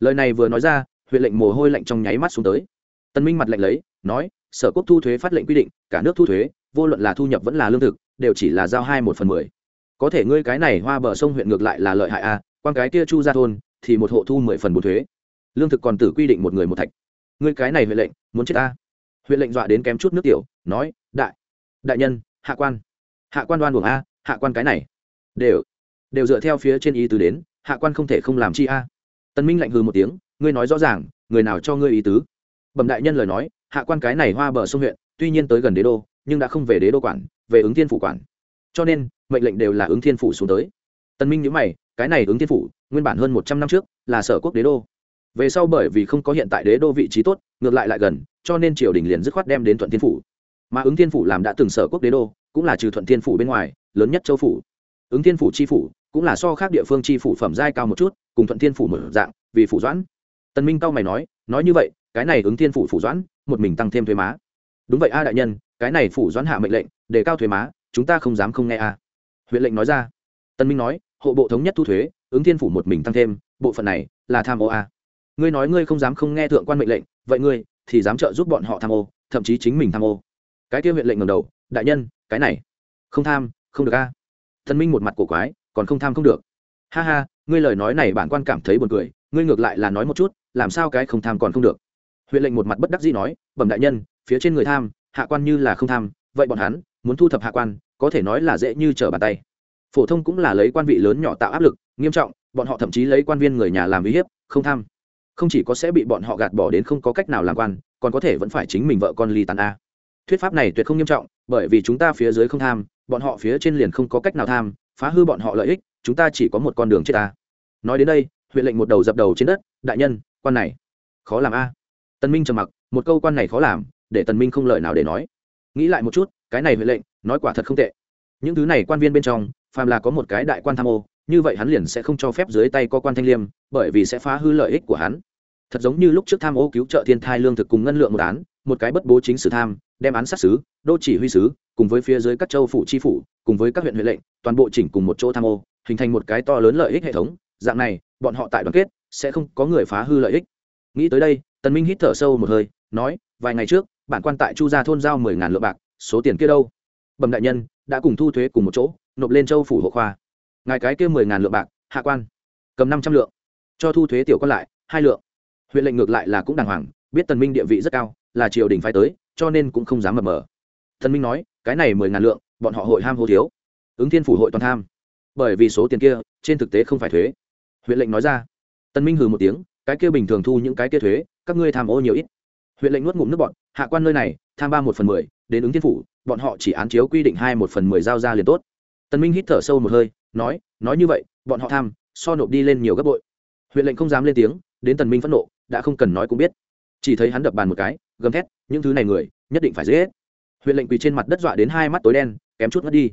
Lời này vừa nói ra huyện lệnh mồ hôi lạnh trong nháy mắt xuống tới. Tân minh mặt lệnh lấy nói sở quốc thu thuế phát lệnh quy định cả nước thu thuế vô luận là thu nhập vẫn là lương thực đều chỉ là giao hai một phần mười. Có thể ngươi cái này hoa bờ sông huyện ngược lại là lợi hại a à, quan cái kia chu ra thôn thì một hộ thu mười phần bù thuế. Lương thực còn tử quy định một người một thạch. Ngươi cái này huyện lệnh muốn chết ta? Huyện lệnh dọa đến kém chút nước tiểu nói đại đại nhân hạ quan. Hạ quan đoan buồng a hạ quan cái này. Đều đều dựa theo phía trên ý tứ đến hạ quan không thể không làm chi a. Tân minh lạnh hừ một tiếng ngươi nói rõ ràng người nào cho ngươi ý tứ? Bẩm đại nhân lời nói, hạ quan cái này hoa bờ sông huyện, tuy nhiên tới gần đế đô, nhưng đã không về đế đô quản, về ứng thiên phủ quản. Cho nên, mệnh lệnh đều là ứng thiên phủ xuống tới. Tân minh nhớ mày, cái này ứng thiên phủ, nguyên bản hơn một trăm năm trước, là sở quốc đế đô. Về sau bởi vì không có hiện tại đế đô vị trí tốt, ngược lại lại gần, cho nên triều đình liền dứt khoát đem đến thuận thiên phủ. Mà ứng thiên phủ làm đã từng sở quốc đế đô, cũng là trừ thuận thiên phủ bên ngoài, lớn nhất châu phủ. Ứng thiên phủ chi phủ, cũng là so khác địa phương chi phủ phẩm giai cao một chút, cùng thuận thiên phủ một dạng, vì phủ doãn. Tần minh cao mày nói nói như vậy cái này ứng thiên phủ phủ doãn, một mình tăng thêm thuế má. Đúng vậy a đại nhân, cái này phủ doãn hạ mệnh lệnh, để cao thuế má, chúng ta không dám không nghe a. Huyện lệnh nói ra. Tân minh nói, hộ bộ thống nhất thu thuế, ứng thiên phủ một mình tăng thêm, bộ phận này là tham ô a. Ngươi nói ngươi không dám không nghe thượng quan mệnh lệnh, vậy ngươi thì dám trợ giúp bọn họ tham ô, thậm chí chính mình tham ô. Cái kia huyện lệnh ngầm đầu, đại nhân, cái này, không tham, không được a. Tân minh một mặt cổ quái, còn không tham không được. Ha ha, ngươi lời nói này bản quan cảm thấy buồn cười, ngươi ngược lại là nói một chút, làm sao cái không tham còn không được? Huyện lệnh một mặt bất đắc dĩ nói, bẩm đại nhân, phía trên người tham, hạ quan như là không tham, vậy bọn hắn, muốn thu thập hạ quan, có thể nói là dễ như trở bàn tay. Phổ thông cũng là lấy quan vị lớn nhỏ tạo áp lực, nghiêm trọng, bọn họ thậm chí lấy quan viên người nhà làm uy hiếp, không tham. Không chỉ có sẽ bị bọn họ gạt bỏ đến không có cách nào làm quan, còn có thể vẫn phải chính mình vợ con ly tàn a. Thuyết pháp này tuyệt không nghiêm trọng, bởi vì chúng ta phía dưới không tham, bọn họ phía trên liền không có cách nào tham, phá hư bọn họ lợi ích, chúng ta chỉ có một con đường chết ta nói đến đây, huyện lệnh một đầu dập đầu trên đất, đại nhân, quan này, khó làm a. Tần minh trầm mặc, một câu quan này khó làm, để tần minh không lời nào để nói. Nghĩ lại một chút, cái này huyện lệnh, nói quả thật không tệ. Những thứ này quan viên bên trong, phàm là có một cái đại quan tham ô, như vậy hắn liền sẽ không cho phép dưới tay có quan thanh liêm, bởi vì sẽ phá hư lợi ích của hắn. Thật giống như lúc trước tham ô cứu trợ thiên thai lương thực cùng ngân lượng một án, một cái bất bố chính sử tham, đem án sát xứ đô chỉ huy sứ, cùng với phía dưới các châu phủ chi phủ, cùng với các huyện huyện lệnh, toàn bộ chỉnh cùng một chỗ tham ô, hình thành một cái to lớn lợi ích hệ thống. Dạng này, bọn họ tại đoàn kết, sẽ không có người phá hư lợi ích. Nghĩ tới đây tần minh hít thở sâu một hơi, nói, vài ngày trước, bản quan tại chu gia thôn giao mười ngàn lượng bạc, số tiền kia đâu? Bẩm đại nhân, đã cùng thu thuế cùng một chỗ, nộp lên châu phủ hộ khoa. Ngài cái kia mười ngàn lượng bạc, hạ quan, cầm năm trăm lượng, cho thu thuế tiểu quan lại, hai lượng. Huyện lệnh ngược lại là cũng đàng hoàng, biết tần minh địa vị rất cao, là triều đình phải tới, cho nên cũng không dám mập mờ. Tần minh nói, cái này mười ngàn lượng, bọn họ hội ham hô thiếu, ứng thiên phủ hội toàn tham, bởi vì số tiền kia, trên thực tế không phải thuế. Huyện lệnh nói ra. Tần minh hừ một tiếng cái kia bình thường thu những cái kia thuế, các ngươi tham ô nhiều ít. Huyện lệnh nuốt ngụm nước bọn hạ quan nơi này, tham ba một phần mười, đến ứng thiên phủ, bọn họ chỉ án chiếu quy định hai một phần mười giao ra liền tốt. Tần minh hít thở sâu một hơi, nói nói như vậy, bọn họ tham, so nộp đi lên nhiều gấp bội. Huyện lệnh không dám lên tiếng, đến tần minh phẫn nộ, đã không cần nói cũng biết. Chỉ thấy hắn đập bàn một cái, gầm thét, những thứ này người, nhất định phải dễ hết. Huyện lệnh quỳ trên mặt đất dọa đến hai mắt tối đen, kém chút mất đi.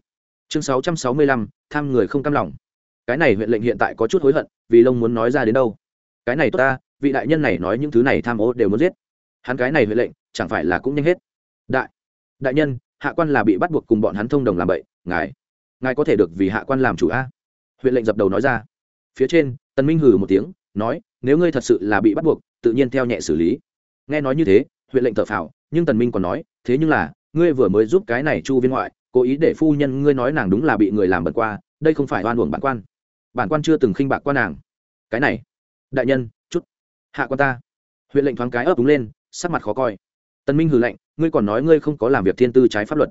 Chương sáu trăm sáu mươi lăm, tham người không cam lòng. Cái này huyện lệnh hiện tại có chút hối hận, vì lông muốn nói ra đến đâu cái này tốt ta, vị đại nhân này nói những thứ này tham ô đều muốn giết. Hắn cái này huệ lệnh, chẳng phải là cũng nhanh hết. Đại đại nhân, hạ quan là bị bắt buộc cùng bọn hắn thông đồng làm bậy, ngài ngài có thể được vì hạ quan làm chủ a? Huyện lệnh dập đầu nói ra. Phía trên, tần minh hừ một tiếng, nói, nếu ngươi thật sự là bị bắt buộc, tự nhiên theo nhẹ xử lý. Nghe nói như thế huyện lệnh thở phào, nhưng tần minh còn nói, thế nhưng là, ngươi vừa mới giúp cái này chu viên ngoại, cố ý để phu nhân ngươi nói nàng đúng là bị người làm bật qua, đây không phải oan uổng bản quan. Bản quan chưa từng khinh bạc qua nàng. Cái này đại nhân, chút. Hạ quan ta. Huyện lệnh thoáng cái ấp đúng lên, sắc mặt khó coi. Tần minh hừ lệnh ngươi còn nói ngươi không có làm việc thiên tư trái pháp luật.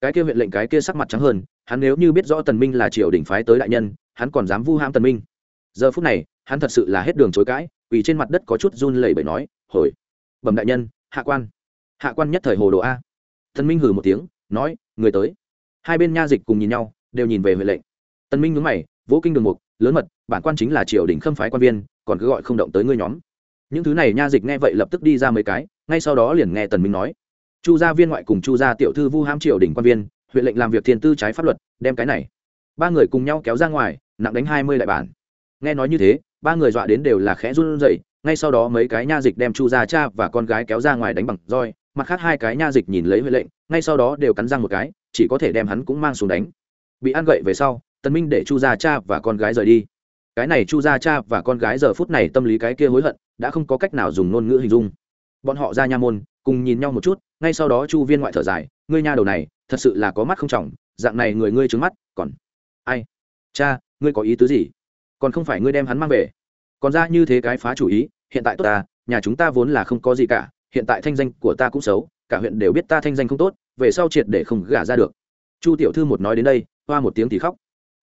Cái kia huyện lệnh cái kia sắc mặt trắng hơn hắn nếu như biết rõ tần minh là triều đình phái tới đại nhân, hắn còn dám vu ham tần minh. Giờ phút này, hắn thật sự là hết đường chối cãi, vì trên mặt đất có chút run lẩy bẩy nói, hồi, bẩm đại nhân, hạ quan. Hạ quan nhất thời hồ đồ a. Tần minh hừ một tiếng, nói, người tới. Hai bên nha dịch cùng nhìn nhau, đều nhìn về huyện lệnh. Tần minh nhướng mày, vỗ kinh đường mục lớn mật, bản quan chính là triều đình khâm phái quan viên, còn cứ gọi không động tới ngươi nhóm. Những thứ này nha dịch nghe vậy lập tức đi ra mấy cái, ngay sau đó liền nghe tần minh nói. Chu gia viên ngoại cùng chu gia tiểu thư vu ham triều đình quan viên, huyện lệnh làm việc thiên tư trái pháp luật, đem cái này. Ba người cùng nhau kéo ra ngoài, nặng đánh hai mươi đại bản. Nghe nói như thế, ba người dọa đến đều là khẽ run rẩy, ngay sau đó mấy cái nha dịch đem chu gia cha và con gái kéo ra ngoài đánh bằng roi, mặt khác hai cái nha dịch nhìn lấy huệ lệnh, ngay sau đó đều cắn răng một cái, chỉ có thể đem hắn cũng mang xuống đánh. Bị ăn gậy về sau tần minh để chu gia cha và con gái rời đi. Cái này chu gia cha và con gái giờ phút này tâm lý cái kia hối hận, đã không có cách nào dùng ngôn ngữ hình dung. Bọn họ ra nha môn, cùng nhìn nhau một chút, ngay sau đó chu viên ngoại thở dài, ngươi nha đầu này, thật sự là có mắt không trọng, dạng này người ngươi trứng mắt, còn ai? Cha, ngươi có ý tứ gì? Còn không phải ngươi đem hắn mang về. Còn ra như thế cái phá chủ ý, hiện tại tốt ta, nhà chúng ta vốn là không có gì cả, hiện tại thanh danh của ta cũng xấu, cả huyện đều biết ta thanh danh không tốt, về sau triệt để không gả ra được. Chu tiểu thư một nói đến đây, hoa một tiếng thì khóc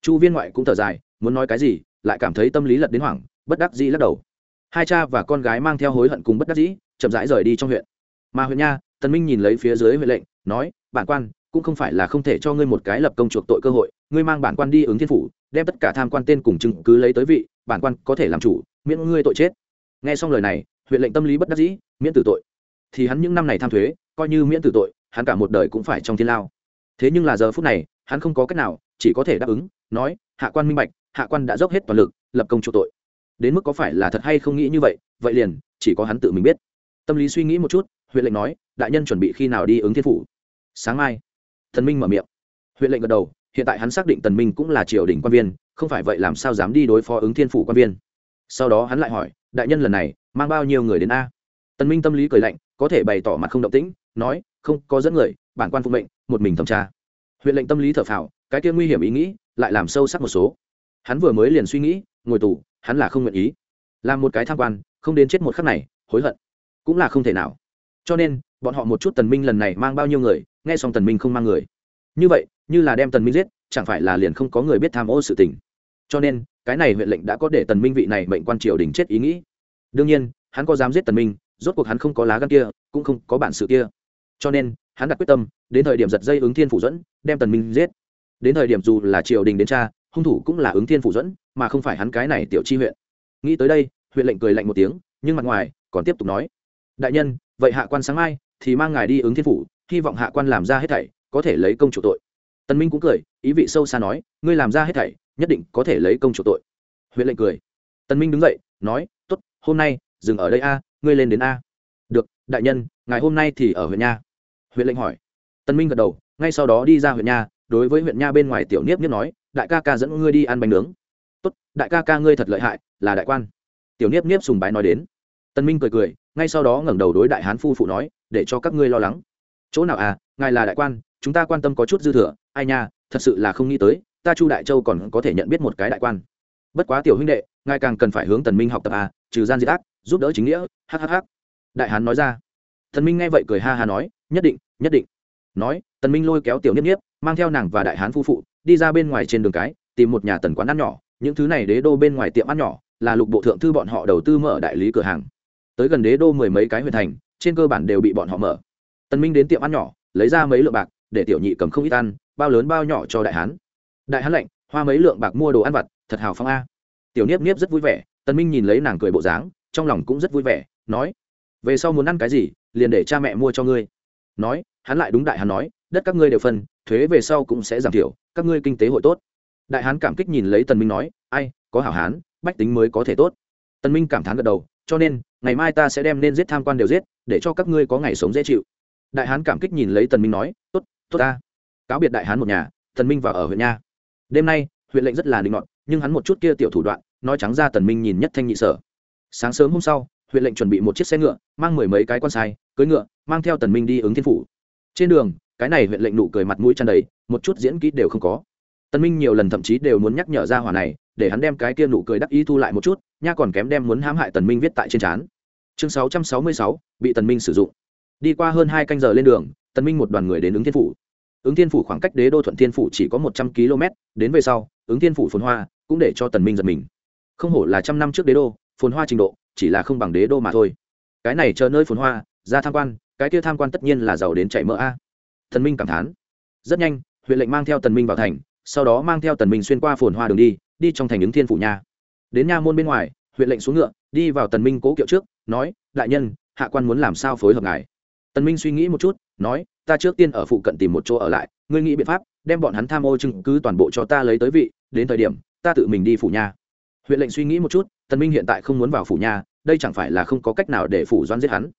chu viên ngoại cũng thở dài, muốn nói cái gì, lại cảm thấy tâm lý lật đến hoảng, bất đắc dĩ lắc đầu. Hai cha và con gái mang theo hối hận cùng bất đắc dĩ, chậm rãi rời đi trong huyện. Mà huyện nha, tần minh nhìn lấy phía dưới huyện lệnh, nói, bản quan, cũng không phải là không thể cho ngươi một cái lập công chuộc tội cơ hội, ngươi mang bản quan đi ứng thiên phủ, đem tất cả tham quan tên cùng chứng cứ lấy tới vị, bản quan có thể làm chủ, miễn ngươi tội chết. Nghe xong lời này, huyện lệnh tâm lý bất đắc dĩ, miễn tử tội. Thì hắn những năm này tham thuế, coi như miễn tử tội, hắn cả một đời cũng phải trong thiên lao. Thế nhưng là giờ phút này, hắn không có cách nào chỉ có thể đáp ứng, nói, hạ quan minh bạch, hạ quan đã dốc hết toàn lực, lập công chuộc tội. Đến mức có phải là thật hay không nghĩ như vậy vậy liền, chỉ có hắn tự mình biết. Tâm lý suy nghĩ một chút, huyện lệnh nói, đại nhân chuẩn bị khi nào đi ứng thiên phủ? Sáng mai, thần minh mở miệng. Huyện lệnh gật đầu, hiện tại hắn xác định tần minh cũng là triều đình quan viên, không phải vậy làm sao dám đi đối phó ứng thiên phủ quan viên? Sau đó hắn lại hỏi, đại nhân lần này mang bao nhiêu người đến a? Tần minh tâm lý cười lạnh, có thể bày tỏ mặt không động tĩnh, nói, không, có dẫn người, bản quan phụ mệnh, một mình thẩm tra. Huyện lệnh tâm lý thở phào cái kia nguy hiểm ý nghĩ lại làm sâu sắc một số. Hắn vừa mới liền suy nghĩ, ngồi tù, hắn là không nguyện ý. Làm một cái tham quan, không đến chết một khắc này, hối hận. Cũng là không thể nào. Cho nên, bọn họ một chút tần minh lần này mang bao nhiêu người, nghe xong tần minh không mang người. Như vậy, như là đem tần minh giết, chẳng phải là liền không có người biết tham ô sự tình. Cho nên, cái này huyện lệnh đã có để tần minh vị này mệnh quan triều đình chết ý nghĩ. Đương nhiên, hắn có dám giết tần minh, rốt cuộc hắn không có lá gan kia, cũng không có bản sự kia. Cho nên, hắn đặt quyết tâm, đến thời điểm giật dây ứng thiên phủ dẫn, đem tần minh giết đến thời điểm dù là triều đình đến cha, hung thủ cũng là ứng thiên phủ dẫn, mà không phải hắn cái này tiểu chi huyện. Nghĩ tới đây, huyện lệnh cười lạnh một tiếng, nhưng mặt ngoài, còn tiếp tục nói. Đại nhân, vậy hạ quan sáng mai, thì mang ngài đi ứng thiên phủ, hy vọng hạ quan làm ra hết thảy, có thể lấy công chủ tội. Tần minh cũng cười, ý vị sâu xa nói, ngươi làm ra hết thảy, nhất định có thể lấy công chủ tội. Huyện lệnh cười. Tần minh đứng dậy, nói, tốt, hôm nay, dừng ở đây a, ngươi lên đến a. Được, đại nhân, ngài hôm nay thì ở huyện nha. Huyện lệnh hỏi. Tần minh gật đầu, ngay sau đó đi ra huyện nha đối với huyện nha bên ngoài tiểu niếp niếp nói, đại ca ca dẫn ngươi đi ăn bánh nướng. Tốt, đại ca ca ngươi thật lợi hại, là đại quan. Tiểu niếp niếp sùng bái nói đến. Tần minh cười cười, ngay sau đó ngẩng đầu đối đại hán phu phụ nói, để cho các ngươi lo lắng. Chỗ nào à ngài là đại quan, chúng ta quan tâm có chút dư thừa, ai nha, thật sự là không nghĩ tới, ta chu đại châu còn có thể nhận biết một cái đại quan. Bất quá tiểu huynh đệ, ngài càng cần phải hướng tần minh học tập à trừ gian diệt ác, giúp đỡ chính nghĩa hhh đại hán nói ra. Tần minh nghe vậy cười ha ha nói, nhất định nhất định. Nói, tần minh lôi kéo tiểu niếp niếp mang theo nàng và đại hán phu phụ, đi ra bên ngoài trên đường cái, tìm một nhà tần quán ăn nhỏ. Những thứ này đế đô bên ngoài tiệm ăn nhỏ, là lục bộ thượng thư bọn họ đầu tư mở đại lý cửa hàng. Tới gần đế đô mười mấy cái huyện thành, trên cơ bản đều bị bọn họ mở. Tần minh đến tiệm ăn nhỏ, lấy ra mấy lượng bạc, để tiểu nhị cầm không ít ăn, bao lớn bao nhỏ cho đại hán. Đại hán lệnh hoa mấy lượng bạc mua đồ ăn vặt, thật hào phong a. Tiểu niếp niếp rất vui vẻ, tần minh nhìn lấy nàng cười bộ dáng, trong lòng cũng rất vui vẻ, nói, về sau muốn ăn cái gì, liền để cha mẹ mua cho ngươi. Nói, hắn lại đúng đại hán nói đất các ngươi đều phân, thuế về sau cũng sẽ giảm thiểu, các ngươi kinh tế hội tốt. Đại hán cảm kích nhìn lấy tần minh nói, ai, có hảo hán, bách tính mới có thể tốt. Tần minh cảm thán gật đầu, cho nên, ngày mai ta sẽ đem nên giết tham quan đều giết, để cho các ngươi có ngày sống dễ chịu. Đại hán cảm kích nhìn lấy tần minh nói, tốt tốt ta. Cáo biệt đại hán một nhà, tần minh vào ở huyện nha. Đêm nay, huyện lệnh rất là định nọt, nhưng hắn một chút kia tiểu thủ đoạn, nói trắng ra tần minh nhìn nhất thanh nhị sở. Sáng sớm hôm sau, huyện lệnh chuẩn bị một chiếc xe ngựa, mang mười mấy cái quan sai, cưỡi ngựa, mang theo tần minh đi ứng thiên phủ. Trên đường cái này huyện lệnh nụ cười mặt mũi tràn đầy một chút diễn kỹ đều không có. Tần minh nhiều lần thậm chí đều muốn nhắc nhở ra hỏa này để hắn đem cái kia nụ cười đắc ý thu lại một chút nha còn kém đem muốn hãm hại tần minh viết tại trên trán. Chương 666, bị tần minh sử dụng. Đi qua hơn hai canh giờ lên đường tần minh một đoàn người đến ứng thiên phủ. Ứng thiên phủ khoảng cách đế đô thuận thiên phủ chỉ có một trăm km đến về sau ứng thiên phủ phồn hoa cũng để cho tần minh giật mình. Không hổ là trăm năm trước đế đô phồn hoa trình độ chỉ là không bằng đế đô mà thôi. Cái này chờ nơi phồn hoa ra tham quan cái kia tham quan tất nhiên là giàu đến chảy mỡ a tần minh cảm thán. Rất nhanh, huyện lệnh mang theo tần minh vào thành, sau đó mang theo tần minh xuyên qua phồn hoa đường đi đi trong thành ứng thiên phủ nha đến nha môn bên ngoài, huyện lệnh xuống ngựa, đi vào tần minh cố kiệu trước, nói, đại nhân, hạ quan muốn làm sao phối hợp ngài? Tần minh suy nghĩ một chút, nói, ta trước tiên ở phụ cận tìm một chỗ ở lại, ngươi nghĩ biện pháp, đem bọn hắn tham ô chứng cứ toàn bộ cho ta lấy tới vị, đến thời điểm, ta tự mình đi phủ nha huyện lệnh suy nghĩ một chút, tần minh hiện tại không muốn vào phủ nha đây chẳng phải là không có cách nào để phủ doan giết hắn.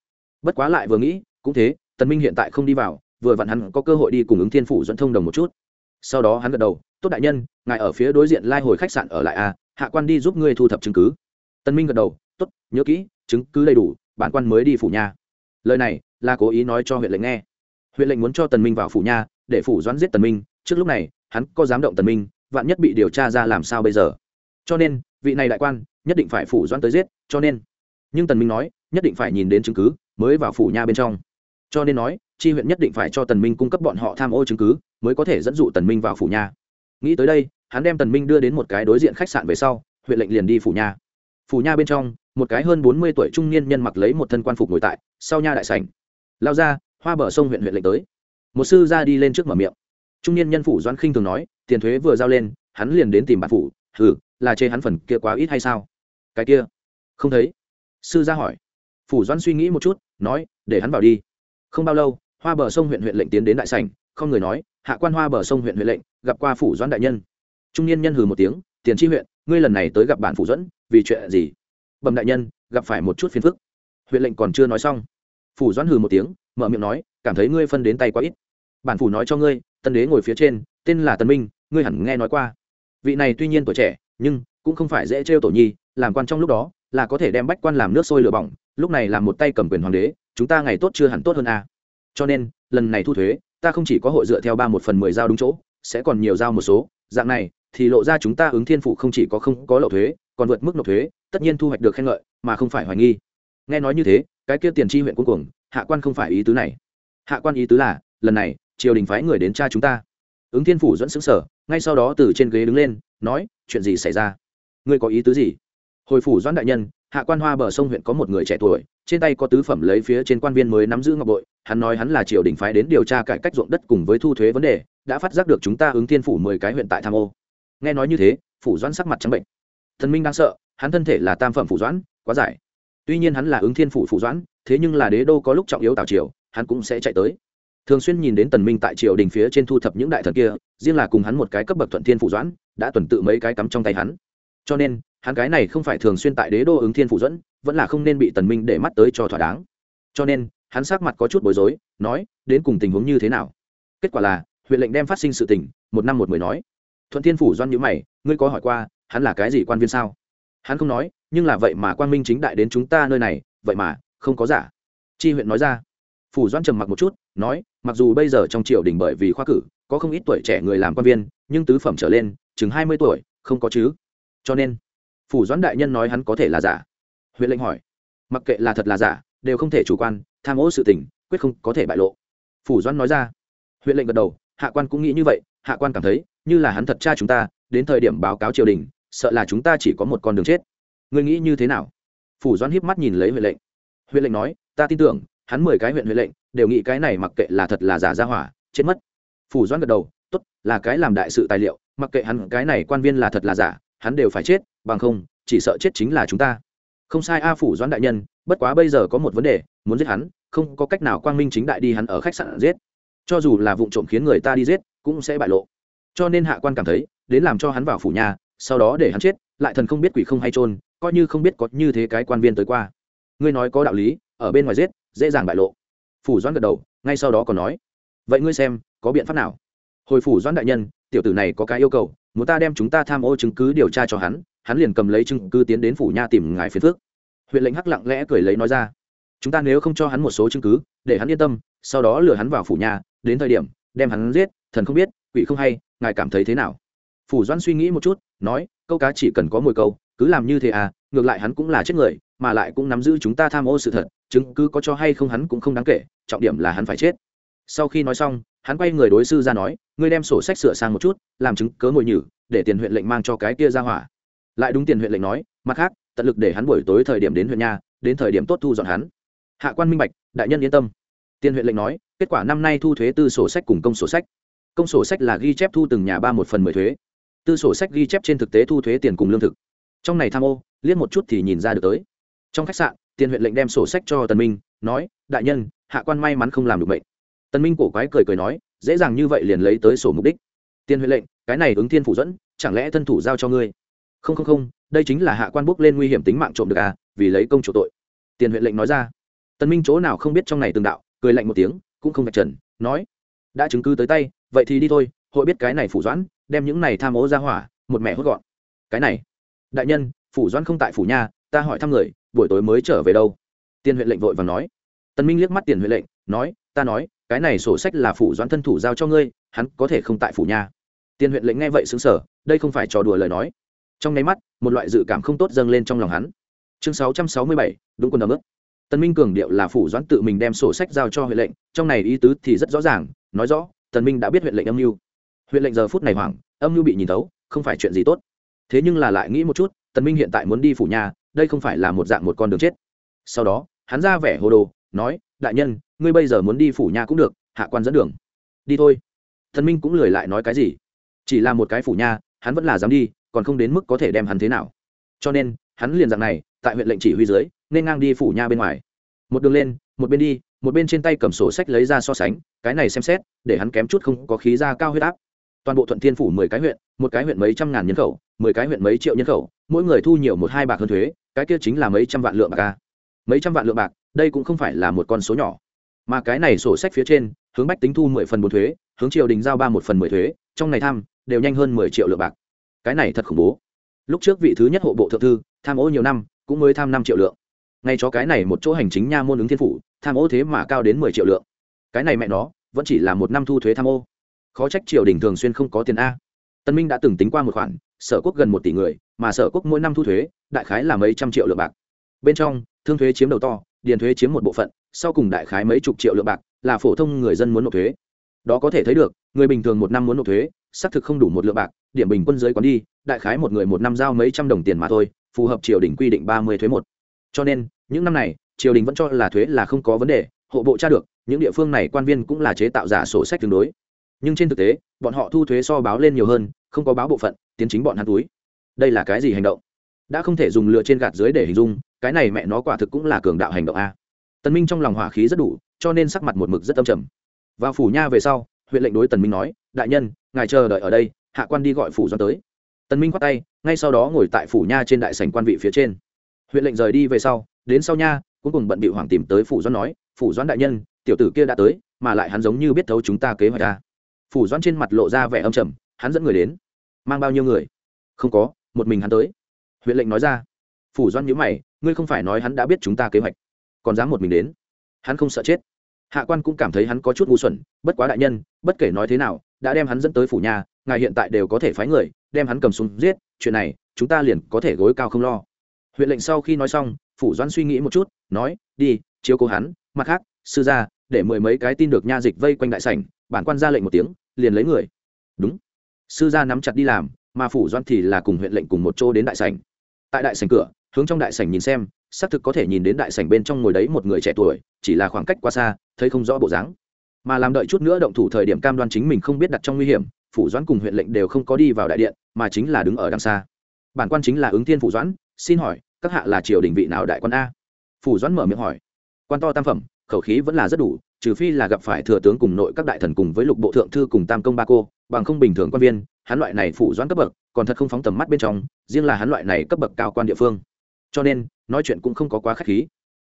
Bất quá lại vừa nghĩ, cũng thế, tần minh hiện tại không đi vào vừa vặn hắn có cơ hội đi cùng ứng thiên phủ dẫn thông đồng một chút. Sau đó hắn gật đầu tốt đại nhân ngài ở phía đối diện lai hồi khách sạn ở lại a à, hạ quan đi giúp ngươi thu thập chứng cứ. Tần minh gật đầu tốt nhớ kỹ chứng cứ đầy đủ bản quan mới đi phủ nha. Lời này là cố ý nói cho huyện lệnh nghe. Huyện lệnh muốn cho tần minh vào phủ nha để phủ doãn giết tần minh trước lúc này hắn có dám động tần minh vạn nhất bị điều tra ra làm sao bây giờ. Cho nên vị này đại quan nhất định phải phủ doãn tới giết cho nên. Nhưng tần minh nói nhất định phải nhìn đến chứng cứ mới vào phủ nha bên trong cho nên nói, chi huyện nhất định phải cho tần minh cung cấp bọn họ tham ô chứng cứ, mới có thể dẫn dụ tần minh vào phủ nhà. nghĩ tới đây, hắn đem tần minh đưa đến một cái đối diện khách sạn về sau, huyện lệnh liền đi phủ nhà. phủ nhà bên trong, một cái hơn bốn mươi tuổi trung niên nhân mặc lấy một thân quan phục ngồi tại, sau nha đại sảnh. Lao ra, hoa bờ sông huyện huyện lệnh tới. Một sư ra đi lên trước mở miệng. Trung niên nhân phủ doãn khinh thường nói, tiền thuế vừa giao lên, hắn liền đến tìm bản phủ, hừ, là chê hắn phần kia quá ít hay sao? Cái kia? Không thấy. Sư ra hỏi. Phủ doãn suy nghĩ một chút, nói, để hắn vào đi không bao lâu hoa bờ sông huyện huyện lệnh tiến đến đại sảnh không người nói hạ quan hoa bờ sông huyện huyện lệnh gặp qua phủ doãn đại nhân. Trung niên nhân hừ một tiếng tiền tri huyện ngươi lần này tới gặp bản phủ doãn, vì chuyện gì? Bẩm đại nhân gặp phải một chút phiền phức. Huyện lệnh còn chưa nói xong phủ doãn hừ một tiếng mở miệng nói cảm thấy ngươi phân đến tay quá ít. Bản phủ nói cho ngươi tân đế ngồi phía trên tên là tân minh ngươi hẳn nghe nói qua. Vị này tuy nhiên tuổi trẻ nhưng cũng không phải dễ trêu tổ nhi làm quan trong lúc đó là có thể đem bách quan làm nước sôi lửa bỏng lúc này làm một tay cầm quyền hoàng đế chúng ta ngày tốt chưa hẳn tốt hơn a à. cho nên, lần này thu thuế, ta không chỉ có hội dựa theo ba một phần mười giao đúng chỗ, sẽ còn nhiều giao một số. Dạng này, thì lộ ra chúng ta ứng thiên phụ không chỉ có không có lộ thuế, còn vượt mức nộp thuế, tất nhiên thu hoạch được khen ngợi, mà không phải hoài nghi. Nghe nói như thế, cái kia tiền tri huyện cuối cùng, hạ quan không phải ý tứ này. Hạ quan ý tứ là, lần này, triều đình phái người đến cha chúng ta. Ứng thiên phủ dẫn xứng sở, ngay sau đó từ trên ghế đứng lên, nói, chuyện gì xảy ra? Ngươi có ý tứ gì? Hồi phủ doãn đại nhân hạ quan hoa bờ sông huyện có một người trẻ tuổi, trên tay có tứ phẩm lấy phía trên quan viên mới nắm giữ ngọc bội, hắn nói hắn là triều đình phái đến điều tra cải cách ruộng đất cùng với thu thuế vấn đề, đã phát giác được chúng ta ứng thiên phủ mười cái huyện tại tham ô. Nghe nói như thế, phủ doãn sắc mặt trắng bệnh. Thần minh đang sợ, hắn thân thể là tam phẩm phủ doãn, quá giải. Tuy nhiên hắn là ứng thiên phủ phủ doãn, thế nhưng là đế đô có lúc trọng yếu tào triều, hắn cũng sẽ chạy tới. Thường xuyên nhìn đến tần minh tại triều đình phía trên thu thập những đại thần kia, riêng là cùng hắn một cái cấp bậc thuận thiên phủ doãn, đã tuần tự mấy cái cắm trong tay hắn. Cho nên hắn cái này không phải thường xuyên tại đế đô ứng thiên phủ dẫn, vẫn là không nên bị tần minh để mắt tới cho thỏa đáng. Cho nên, hắn sắc mặt có chút bối rối, nói, đến cùng tình huống như thế nào? Kết quả là, huyện lệnh đem phát sinh sự tình, một năm một mười nói. Thuận thiên phủ doan nhữ mày, ngươi có hỏi qua, hắn là cái gì quan viên sao? Hắn không nói, nhưng là vậy mà quan minh chính đại đến chúng ta nơi này, vậy mà, không có giả. Chi huyện nói ra. Phủ doan trầm mặc một chút, nói, mặc dù bây giờ trong triều đình bởi vì khoa cử, có không ít tuổi trẻ người làm quan viên, nhưng tứ phẩm trở lên, chừng hai mươi tuổi, không có chứ. Cho nên phủ doãn đại nhân nói hắn có thể là giả. Huyện lệnh hỏi. Mặc kệ là thật là giả, đều không thể chủ quan, tham ô sự tình, quyết không có thể bại lộ. Phủ doãn nói ra. Huyện lệnh gật đầu, hạ quan cũng nghĩ như vậy, hạ quan cảm thấy, như là hắn thật cha chúng ta, đến thời điểm báo cáo triều đình, sợ là chúng ta chỉ có một con đường chết. Ngươi nghĩ như thế nào? Phủ doãn hiếp mắt nhìn lấy huyện lệnh. Huyện lệnh nói, ta tin tưởng, hắn mười cái huyện huyện lệnh, đều nghĩ cái này mặc kệ là thật là giả ra hỏa, chết mất. Phủ doãn gật đầu, tốt, là cái làm đại sự tài liệu, mặc kệ hắn cái này quan viên là thật là giả, hắn đều phải chết bằng không, chỉ sợ chết chính là chúng ta. Không sai a phủ doãn đại nhân, bất quá bây giờ có một vấn đề, muốn giết hắn, không có cách nào quang minh chính đại đi hắn ở khách sạn giết. Cho dù là vụ trộm khiến người ta đi giết, cũng sẽ bại lộ. Cho nên hạ quan cảm thấy, đến làm cho hắn vào phủ nhà, sau đó để hắn chết, lại thần không biết quỷ không hay trôn coi như không biết có như thế cái quan viên tới qua. Ngươi nói có đạo lý, ở bên ngoài giết, dễ dàng bại lộ. Phủ doãn gật đầu, ngay sau đó còn nói, vậy ngươi xem, có biện pháp nào? Hồi phủ doãn đại nhân, tiểu tử này có cái yêu cầu, muốn ta đem chúng ta tham ô chứng cứ điều tra cho hắn hắn liền cầm lấy chứng cứ tiến đến phủ nha tìm ngài phiền phước. Huyện lệnh hắc lặng lẽ cười lấy nói ra, chúng ta nếu không cho hắn một số chứng cứ, để hắn yên tâm, sau đó lừa hắn vào phủ nhà đến thời điểm, đem hắn giết, thần không biết, quỷ không hay, ngài cảm thấy thế nào? Phủ doãn suy nghĩ một chút, nói, câu cá chỉ cần có mồi câu, cứ làm như thế à ngược lại hắn cũng là chết người, mà lại cũng nắm giữ chúng ta tham ô sự thật, chứng cứ có cho hay không hắn cũng không đáng kể, trọng điểm là hắn phải chết. Sau khi nói xong, hắn quay người đối sư ra nói, ngươi đem sổ sách sửa sang một chút, làm chứng cớ ngồi nhử, để tiền huyện lệnh mang cho cái kia ra hỏa lại đúng tiền huyện lệnh nói mặt khác tận lực để hắn buổi tối thời điểm đến huyện nhà, đến thời điểm tốt thu dọn hắn. Hạ quan minh bạch đại nhân yên tâm. Tiền huyện lệnh nói kết quả năm nay thu thuế tư sổ sách cùng công sổ sách. Công sổ sách là ghi chép thu từng nhà ba một phần mười thuế. Tư sổ sách ghi chép trên thực tế thu thuế tiền cùng lương thực. Trong này tham ô liếc một chút thì nhìn ra được tới. Trong khách sạn tiền huyện lệnh đem sổ sách cho tần minh nói đại nhân hạ quan may mắn không làm được bệnh. Tần minh cổ quái cười cười nói dễ dàng như vậy liền lấy tới sổ mục đích. Tiền huyện lệnh cái này ứng thiên phủ dẫn chẳng lẽ thân thủ giao cho ngươi? Không không không đây chính là hạ quan bốc lên nguy hiểm tính mạng trộm được à vì lấy công chủ tội. Tiền huyện lệnh nói ra. Tần minh chỗ nào không biết trong này từng đạo cười lạnh một tiếng cũng không vạch trần nói đã chứng cứ tới tay vậy thì đi thôi hội biết cái này phủ doãn đem những này tham ố ra hỏa một mẹ hốt gọn. Cái này đại nhân phủ doãn không tại phủ nhà, ta hỏi thăm người buổi tối mới trở về đâu? Tiền huyện lệnh vội vàng nói. Tần minh liếc mắt tiền huyện lệnh nói ta nói cái này sổ sách là phủ doãn thân thủ giao cho ngươi hắn có thể không tại phủ nhà. tiền huyện lệnh nghe vậy sững sờ đây không phải trò đùa lời nói trong nháy mắt, một loại dự cảm không tốt dâng lên trong lòng hắn. Chương sáu trăm sáu mươi bảy, đúng quân đ ướp tần minh cường điệu là phủ doãn tự mình đem sổ sách giao cho huyện lệnh, trong này ý tứ thì rất rõ ràng, nói rõ tần minh đã biết huyện lệnh âm mưu. Huyện lệnh giờ phút này hoảng, âm mưu bị nhìn thấu, không phải chuyện gì tốt. Thế nhưng là lại nghĩ một chút tần minh hiện tại muốn đi phủ nhà, đây không phải là một dạng một con đường chết. Sau đó, hắn ra vẻ hồ đồ, nói, đại nhân, ngươi bây giờ muốn đi phủ nhà cũng được, hạ quan dẫn đường. Đi thôi. Tần minh cũng lười lại nói cái gì. Chỉ là một cái phủ nhà, hắn vẫn là dám đi còn không đến mức có thể đem hắn thế nào. Cho nên, hắn liền dạng này, tại huyện lệnh chỉ huy dưới, nên ngang đi phủ nha bên ngoài. Một đường lên, một bên đi, một bên trên tay cầm sổ sách lấy ra so sánh, cái này xem xét, để hắn kém chút không có khí ra cao huyết áp. Toàn bộ thuận thiên phủ mười cái huyện, một cái huyện mấy trăm ngàn nhân khẩu, mười cái huyện mấy triệu nhân khẩu, mỗi người thu nhiều một hai bạc hơn thuế, cái kia chính là mấy trăm vạn lượng bạc ca mấy trăm vạn lượng bạc, đây cũng không phải là một con số nhỏ. Mà cái này sổ sách phía trên, hướng bách tính thu mười phần bốn thuế, hướng triều đình giao ba một phần mười thuế, trong này tham, đều nhanh hơn mười triệu lượng bạc cái này thật khủng bố. Lúc trước vị thứ nhất hộ bộ thượng thư, tham ô nhiều năm, cũng mới tham năm triệu lượng. Ngay cho cái này một chỗ hành chính nha môn ứng thiên phủ, tham ô thế mà cao đến mười triệu lượng. Cái này mẹ nó, vẫn chỉ là một năm thu thuế tham ô. Khó trách triều đình thường xuyên không có tiền a. Tân minh đã từng tính qua một khoản, sở quốc gần một tỷ người, mà sở quốc mỗi năm thu thuế, đại khái là mấy trăm triệu lượng bạc. Bên trong, thương thuế chiếm đầu to, điền thuế chiếm một bộ phận, sau cùng đại khái mấy chục triệu lượng bạc, là phổ thông người dân muốn nộp thuế. Đó có thể thấy được, người bình thường một năm muốn nộp thuế xác thực không đủ một lượng bạc, điểm bình quân dưới còn đi, đại khái một người một năm giao mấy trăm đồng tiền mà thôi, phù hợp triều đình quy định ba mươi thuế một. Cho nên, những năm này, triều đình vẫn cho là thuế là không có vấn đề, hộ bộ tra được, những địa phương này quan viên cũng là chế tạo giả sổ sách tương đối. Nhưng trên thực tế, bọn họ thu thuế so báo lên nhiều hơn, không có báo bộ phận, tiến chính bọn hắn túi. Đây là cái gì hành động? Đã không thể dùng lựa trên gạt dưới để hình dung, cái này mẹ nó quả thực cũng là cường đạo hành động a. Tần minh trong lòng hỏa khí rất đủ, cho nên sắc mặt một mực rất âm trầm. Vào phủ nha về sau, huyện lệnh đối tần minh nói, đại nhân ngài chờ đợi ở đây, hạ quan đi gọi phủ doan tới. Tần minh quát tay, ngay sau đó ngồi tại phủ nha trên đại sảnh quan vị phía trên. Huyện lệnh rời đi về sau, đến sau nha, cuối cùng bận bị hoàng tìm tới phủ doan nói, phủ doan đại nhân, tiểu tử kia đã tới, mà lại hắn giống như biết thấu chúng ta kế hoạch ta phủ doan trên mặt lộ ra vẻ âm trầm, hắn dẫn người đến. Mang bao nhiêu người? Không có, một mình hắn tới. Huyện lệnh nói ra. Phủ doan nhíu mày, ngươi không phải nói hắn đã biết chúng ta kế hoạch, còn dám một mình đến? Hắn không sợ chết hạ quan cũng cảm thấy hắn có chút ngu xuẩn, bất quá đại nhân, bất kể nói thế nào, đã đem hắn dẫn tới phủ nhà, ngài hiện tại đều có thể phái người, đem hắn cầm súng giết, chuyện này, chúng ta liền có thể gối cao không lo. Huyện lệnh sau khi nói xong, phủ doãn suy nghĩ một chút, nói, đi, chiếu cố hắn, mặt khác, sư gia, để mười mấy cái tin được nha dịch vây quanh đại sảnh, bản quan ra lệnh một tiếng, liền lấy người. Đúng. Sư gia nắm chặt đi làm, mà phủ doãn thì là cùng huyện lệnh cùng một chỗ đến đại sảnh. Tại đại sảnh cửa, hướng trong đại sảnh nhìn xem xác thực có thể nhìn đến đại sảnh bên trong ngồi đấy một người trẻ tuổi, chỉ là khoảng cách quá xa, thấy không rõ bộ dáng. Mà làm đợi chút nữa động thủ thời điểm cam đoan chính mình không biết đặt trong nguy hiểm, phủ doãn cùng huyện lệnh đều không có đi vào đại điện, mà chính là đứng ở đằng xa. Bản quan chính là ứng thiên phủ doãn, xin hỏi, các hạ là triều đình vị nào đại quan a? Phủ doãn mở miệng hỏi. Quan to tam phẩm, khẩu khí vẫn là rất đủ, trừ phi là gặp phải thừa tướng cùng nội các đại thần cùng với lục bộ thượng thư cùng tam công ba cô, bằng không bình thường quan viên, hắn loại này phủ doãn cấp bậc, còn thật không phóng tầm mắt bên trong, riêng là hắn loại này cấp bậc cao quan địa phương. Cho nên nói chuyện cũng không có quá khách khí.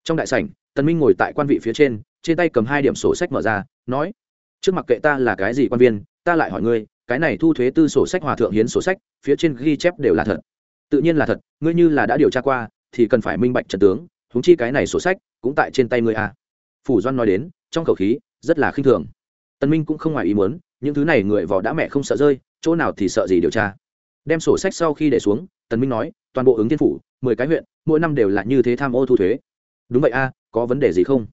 Trong đại sảnh, tần minh ngồi tại quan vị phía trên trên tay cầm hai điểm sổ sách mở ra, nói, trước mặt kệ ta là cái gì quan viên, ta lại hỏi ngươi, cái này thu thuế tư sổ sách hòa thượng hiến sổ sách, phía trên ghi chép đều là thật. Tự nhiên là thật, ngươi như là đã điều tra qua, thì cần phải minh bạch trận tướng húng chi cái này sổ sách cũng tại trên tay ngươi à. phủ doan nói đến, trong khẩu khí, rất là khinh thường. Tần minh cũng không ngoài ý muốn, những thứ này người vỏ đã mẹ không sợ rơi, chỗ nào thì sợ gì điều tra đem sổ sách sau khi để xuống, tần minh nói, toàn bộ ứng thiên phủ, mười cái huyện, mỗi năm đều là như thế tham ô thu thuế. Đúng vậy a, có vấn đề gì không?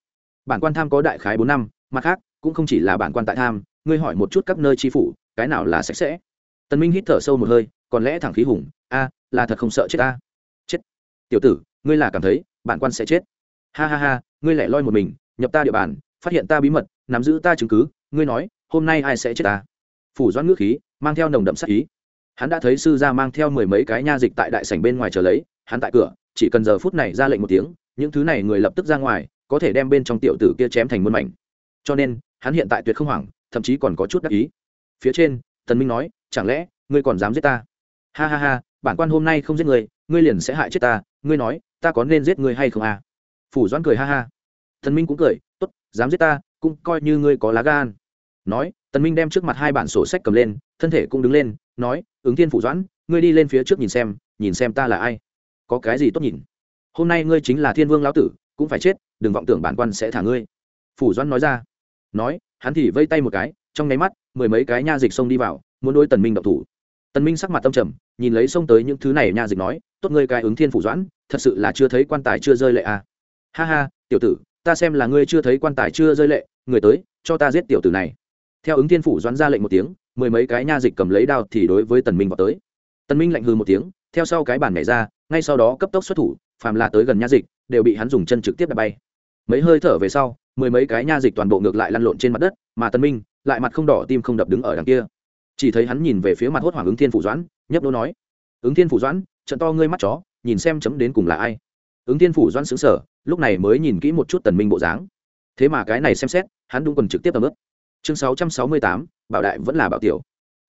Bản quan tham có đại khái bốn năm, mặt khác, cũng không chỉ là bản quan tại tham, ngươi hỏi một chút các nơi tri phủ, cái nào là sạch sẽ? Tần minh hít thở sâu một hơi, còn lẽ thẳng khí hùng, a, là thật không sợ chết ta? Chết. Tiểu tử, ngươi là cảm thấy, bản quan sẽ chết. Ha ha ha, ngươi lại loi một mình, nhập ta địa bàn, phát hiện ta bí mật, nắm giữ ta chứng cứ, ngươi nói, hôm nay ai sẽ chết ta? Phủ doãn ngữ khí, mang theo nồng đậm sát ý hắn đã thấy sư gia mang theo mười mấy cái nha dịch tại đại sảnh bên ngoài chờ lấy, hắn tại cửa, chỉ cần giờ phút này ra lệnh một tiếng, những thứ này người lập tức ra ngoài, có thể đem bên trong tiểu tử kia chém thành muôn mảnh. Cho nên, hắn hiện tại tuyệt không hoảng, thậm chí còn có chút đắc ý. Phía trên, tần minh nói, chẳng lẽ, ngươi còn dám giết ta? Ha ha ha, bản quan hôm nay không giết ngươi ngươi liền sẽ hại chết ta, ngươi nói, ta có nên giết ngươi hay không à? Phủ doãn cười ha ha. Tần minh cũng cười, tốt, dám giết ta, cũng coi như ngươi có lá gan. Nói, tần minh đem trước mặt hai bản sổ sách cầm lên, thân thể cũng đứng lên nói, ứng thiên phủ doãn, ngươi đi lên phía trước nhìn xem nhìn xem ta là ai. Có cái gì tốt nhìn? Hôm nay ngươi chính là thiên vương lão tử, cũng phải chết, đừng vọng tưởng bản quan sẽ thả ngươi. Phủ doãn nói ra. Nói, hắn thì vây tay một cái, trong nháy mắt, mười mấy cái nha dịch xông đi vào, muốn đôi tần minh độc thủ. Tần minh sắc mặt tâm trầm, nhìn lấy xông tới những thứ này nha dịch nói, tốt ngươi cái ứng thiên phủ doãn, thật sự là chưa thấy quan tài chưa rơi lệ à. Ha ha, tiểu tử, ta xem là ngươi chưa thấy quan tài chưa rơi lệ, người tới, cho ta giết tiểu tử này. Theo ứng thiên phủ doãn ra lệnh một tiếng mười mấy cái nha dịch cầm lấy đao thì đối với tần minh vào tới. Tần minh lạnh hừ một tiếng, theo sau cái bàn nhảy ra, ngay sau đó cấp tốc xuất thủ, phàm là tới gần nha dịch, đều bị hắn dùng chân trực tiếp đạp bay. Mấy hơi thở về sau, mười mấy cái nha dịch toàn bộ ngược lại lăn lộn trên mặt đất, mà tần minh lại mặt không đỏ tim không đập đứng ở đằng kia. Chỉ thấy hắn nhìn về phía mặt hốt hoảng ứng thiên phủ doãn, nhấp đô nói, ứng thiên phủ doãn, trận to ngươi mắt chó, nhìn xem chấm đến cùng là ai. Ứng thiên phủ doãn xứng sở lúc này mới nhìn kỹ một chút tần minh bộ dáng. Thế mà cái này xem xét, hắn đúng quần trực tiếp tầm ướp chương sáu trăm sáu mươi tám, bảo đại vẫn là bảo tiểu.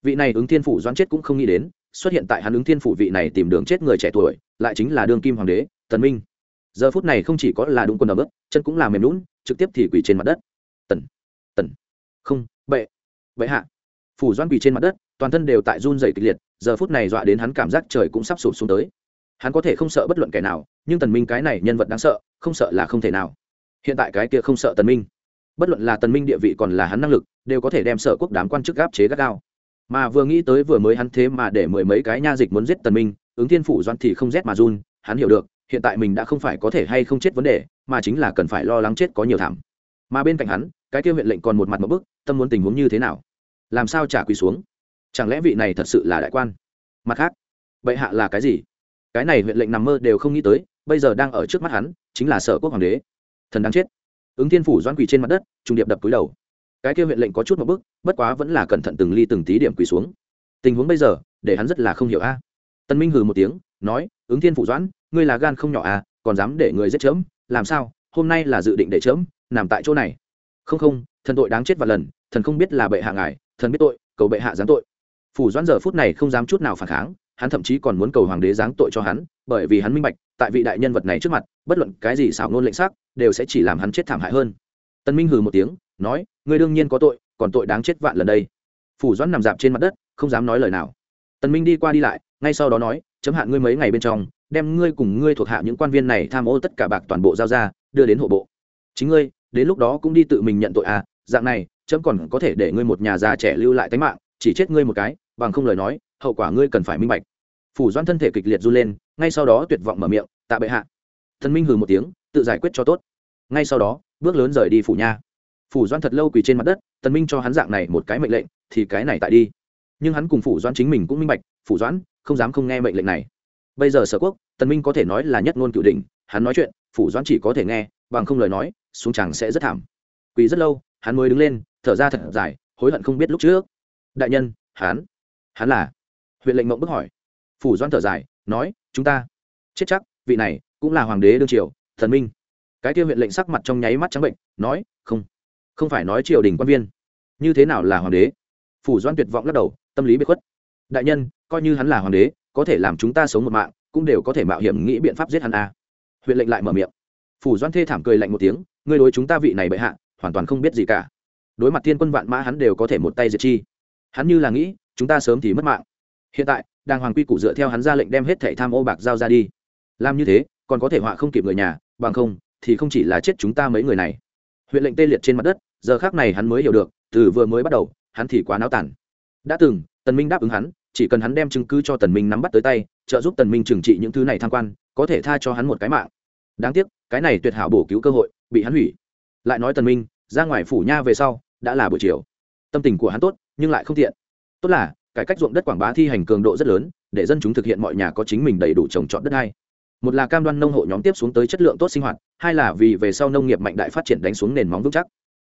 Vị này ứng thiên phủ doãn chết cũng không nghĩ đến, xuất hiện tại hắn ứng thiên phủ vị này tìm đường chết người trẻ tuổi, lại chính là đương kim hoàng đế, tần minh. Giờ phút này không chỉ có là đúng quần ở bước chân cũng là mềm lún trực tiếp thì quỳ trên mặt đất. Tần tần. Không, bệ bệ hạ. Phủ doãn quỳ trên mặt đất, toàn thân đều tại run rẩy kịch liệt, giờ phút này dọa đến hắn cảm giác trời cũng sắp sụp xuống tới. Hắn có thể không sợ bất luận kẻ nào, nhưng tần minh cái này nhân vật đáng sợ, không sợ là không thể nào. Hiện tại cái kia không sợ tần minh bất luận là tần minh địa vị còn là hắn năng lực, đều có thể đem sở quốc đám quan chức gáp chế gắt gao. Mà vừa nghĩ tới vừa mới hắn thế mà để mười mấy cái nha dịch muốn giết tần minh, ứng thiên phủ doan thì không rét mà run, hắn hiểu được, hiện tại mình đã không phải có thể hay không chết vấn đề, mà chính là cần phải lo lắng chết có nhiều thảm. Mà bên cạnh hắn, cái kia huyện lệnh còn một mặt một bức, tâm muốn tình huống như thế nào? Làm sao trả quỳ xuống? Chẳng lẽ vị này thật sự là đại quan? Mặt khác, bệ hạ là cái gì? Cái này huyện lệnh nằm mơ đều không nghĩ tới, bây giờ đang ở trước mắt hắn, chính là sở quốc hoàng đế. Thần đang chết ứng thiên phủ doan quỳ trên mặt đất trung điệp đập cúi đầu. Cái kia huyện lệnh có chút một bước, bất quá vẫn là cẩn thận từng ly từng tí điểm quỳ xuống. Tình huống bây giờ, để hắn rất là không hiểu a. Tân minh hừ một tiếng, nói, ứng thiên phủ doãn, ngươi là gan không nhỏ à còn dám để người giết chớm, làm sao? Hôm nay là dự định để chớm, nằm tại chỗ này. Không không, thần tội đáng chết và lần, thần không biết là bệ hạ ngài, thần biết tội, cầu bệ hạ giáng tội. Phủ doãn giờ phút này không dám chút nào phản kháng hắn thậm chí còn muốn cầu hoàng đế giáng tội cho hắn, bởi vì hắn minh bạch, tại vị đại nhân vật này trước mặt, bất luận cái gì xảo ngôn lệnh xác đều sẽ chỉ làm hắn chết thảm hại hơn. Tân minh hừ một tiếng, nói, ngươi đương nhiên có tội, còn tội đáng chết vạn lần đây. Phủ doãn nằm dạp trên mặt đất, không dám nói lời nào. Tần minh đi qua đi lại, ngay sau đó nói, chấm hạn ngươi mấy ngày bên trong, đem ngươi cùng ngươi thuộc hạ những quan viên này tham ô tất cả bạc toàn bộ giao ra, đưa đến hộ bộ. Chính ngươi, đến lúc đó cũng đi tự mình nhận tội à dạng này, chấm còn có thể để ngươi một nhà già trẻ lưu lại tính mạng, chỉ chết ngươi một cái, bằng không lời nói, hậu quả ngươi cần phải minh bạch phủ Doan thân thể kịch liệt run lên, ngay sau đó tuyệt vọng mở miệng, tạ bệ hạ. Thần minh hừ một tiếng, tự giải quyết cho tốt. Ngay sau đó, bước lớn rời đi phủ nha. Phủ Doan thật lâu quỳ trên mặt đất tần minh cho hắn dạng này một cái mệnh lệnh, thì cái này tại đi. Nhưng hắn cùng phủ Doan chính mình cũng minh bạch, phủ doãn, không dám không nghe mệnh lệnh này. Bây giờ sở quốc tần minh có thể nói là nhất ngôn cửu đỉnh, hắn nói chuyện, phủ Doan chỉ có thể nghe, bằng không lời nói, xuống chẳng sẽ rất thảm. Quỳ rất lâu, hắn mới đứng lên, thở ra thật dài, hối hận không biết lúc trước. Đại nhân, hắn hắn là? Huyện lệnh mộng bức hỏi phủ Doan thở dài, nói, chúng ta, chết chắc, vị này cũng là hoàng đế đương triều, thần minh. Cái kia huyện lệnh sắc mặt trong nháy mắt trắng bệnh, nói, không không phải nói triều đình quan viên. Như thế nào là hoàng đế? Phủ doan tuyệt vọng lắc đầu, tâm lý bị khuất. Đại nhân, coi như hắn là hoàng đế, có thể làm chúng ta sống một mạng, cũng đều có thể mạo hiểm nghĩ biện pháp giết hắn a. À. huyện lệnh lại mở miệng. Phủ doan thê thảm cười lạnh một tiếng, ngươi đối chúng ta vị này bệ hạ, hoàn toàn không biết gì cả. Đối mặt thiên quân vạn mã hắn đều có thể một tay diệt chi. Hắn như là nghĩ, chúng ta sớm thì mất mạng hiện tại, đàng hoàng quy củ dựa theo hắn ra lệnh đem hết thẻ tham ô bạc giao ra đi. Làm như thế, còn có thể họa không kịp người nhà, bằng không, thì không chỉ là chết chúng ta mấy người này. Huyện lệnh tê liệt trên mặt đất, giờ khác này hắn mới hiểu được, từ vừa mới bắt đầu, hắn thì quá náo tản. Đã từng, tần minh đáp ứng hắn, chỉ cần hắn đem chứng cứ cho tần minh nắm bắt tới tay, trợ giúp tần minh trừng trị những thứ này tham quan, có thể tha cho hắn một cái mạng. Đáng tiếc, cái này tuyệt hảo bổ cứu cơ hội, bị hắn hủy. Lại nói tần minh, ra ngoài phủ nha về sau, đã là buổi chiều. Tâm tình của hắn tốt, nhưng lại không tiện. Tốt là cải cách ruộng đất quảng bá thi hành cường độ rất lớn, để dân chúng thực hiện mọi nhà có chính mình đầy đủ trồng trọt đất hay. Một là cam đoan nông hộ nhóm tiếp xuống tới chất lượng tốt sinh hoạt, hai là vì về sau nông nghiệp mạnh đại phát triển đánh xuống nền móng vững chắc.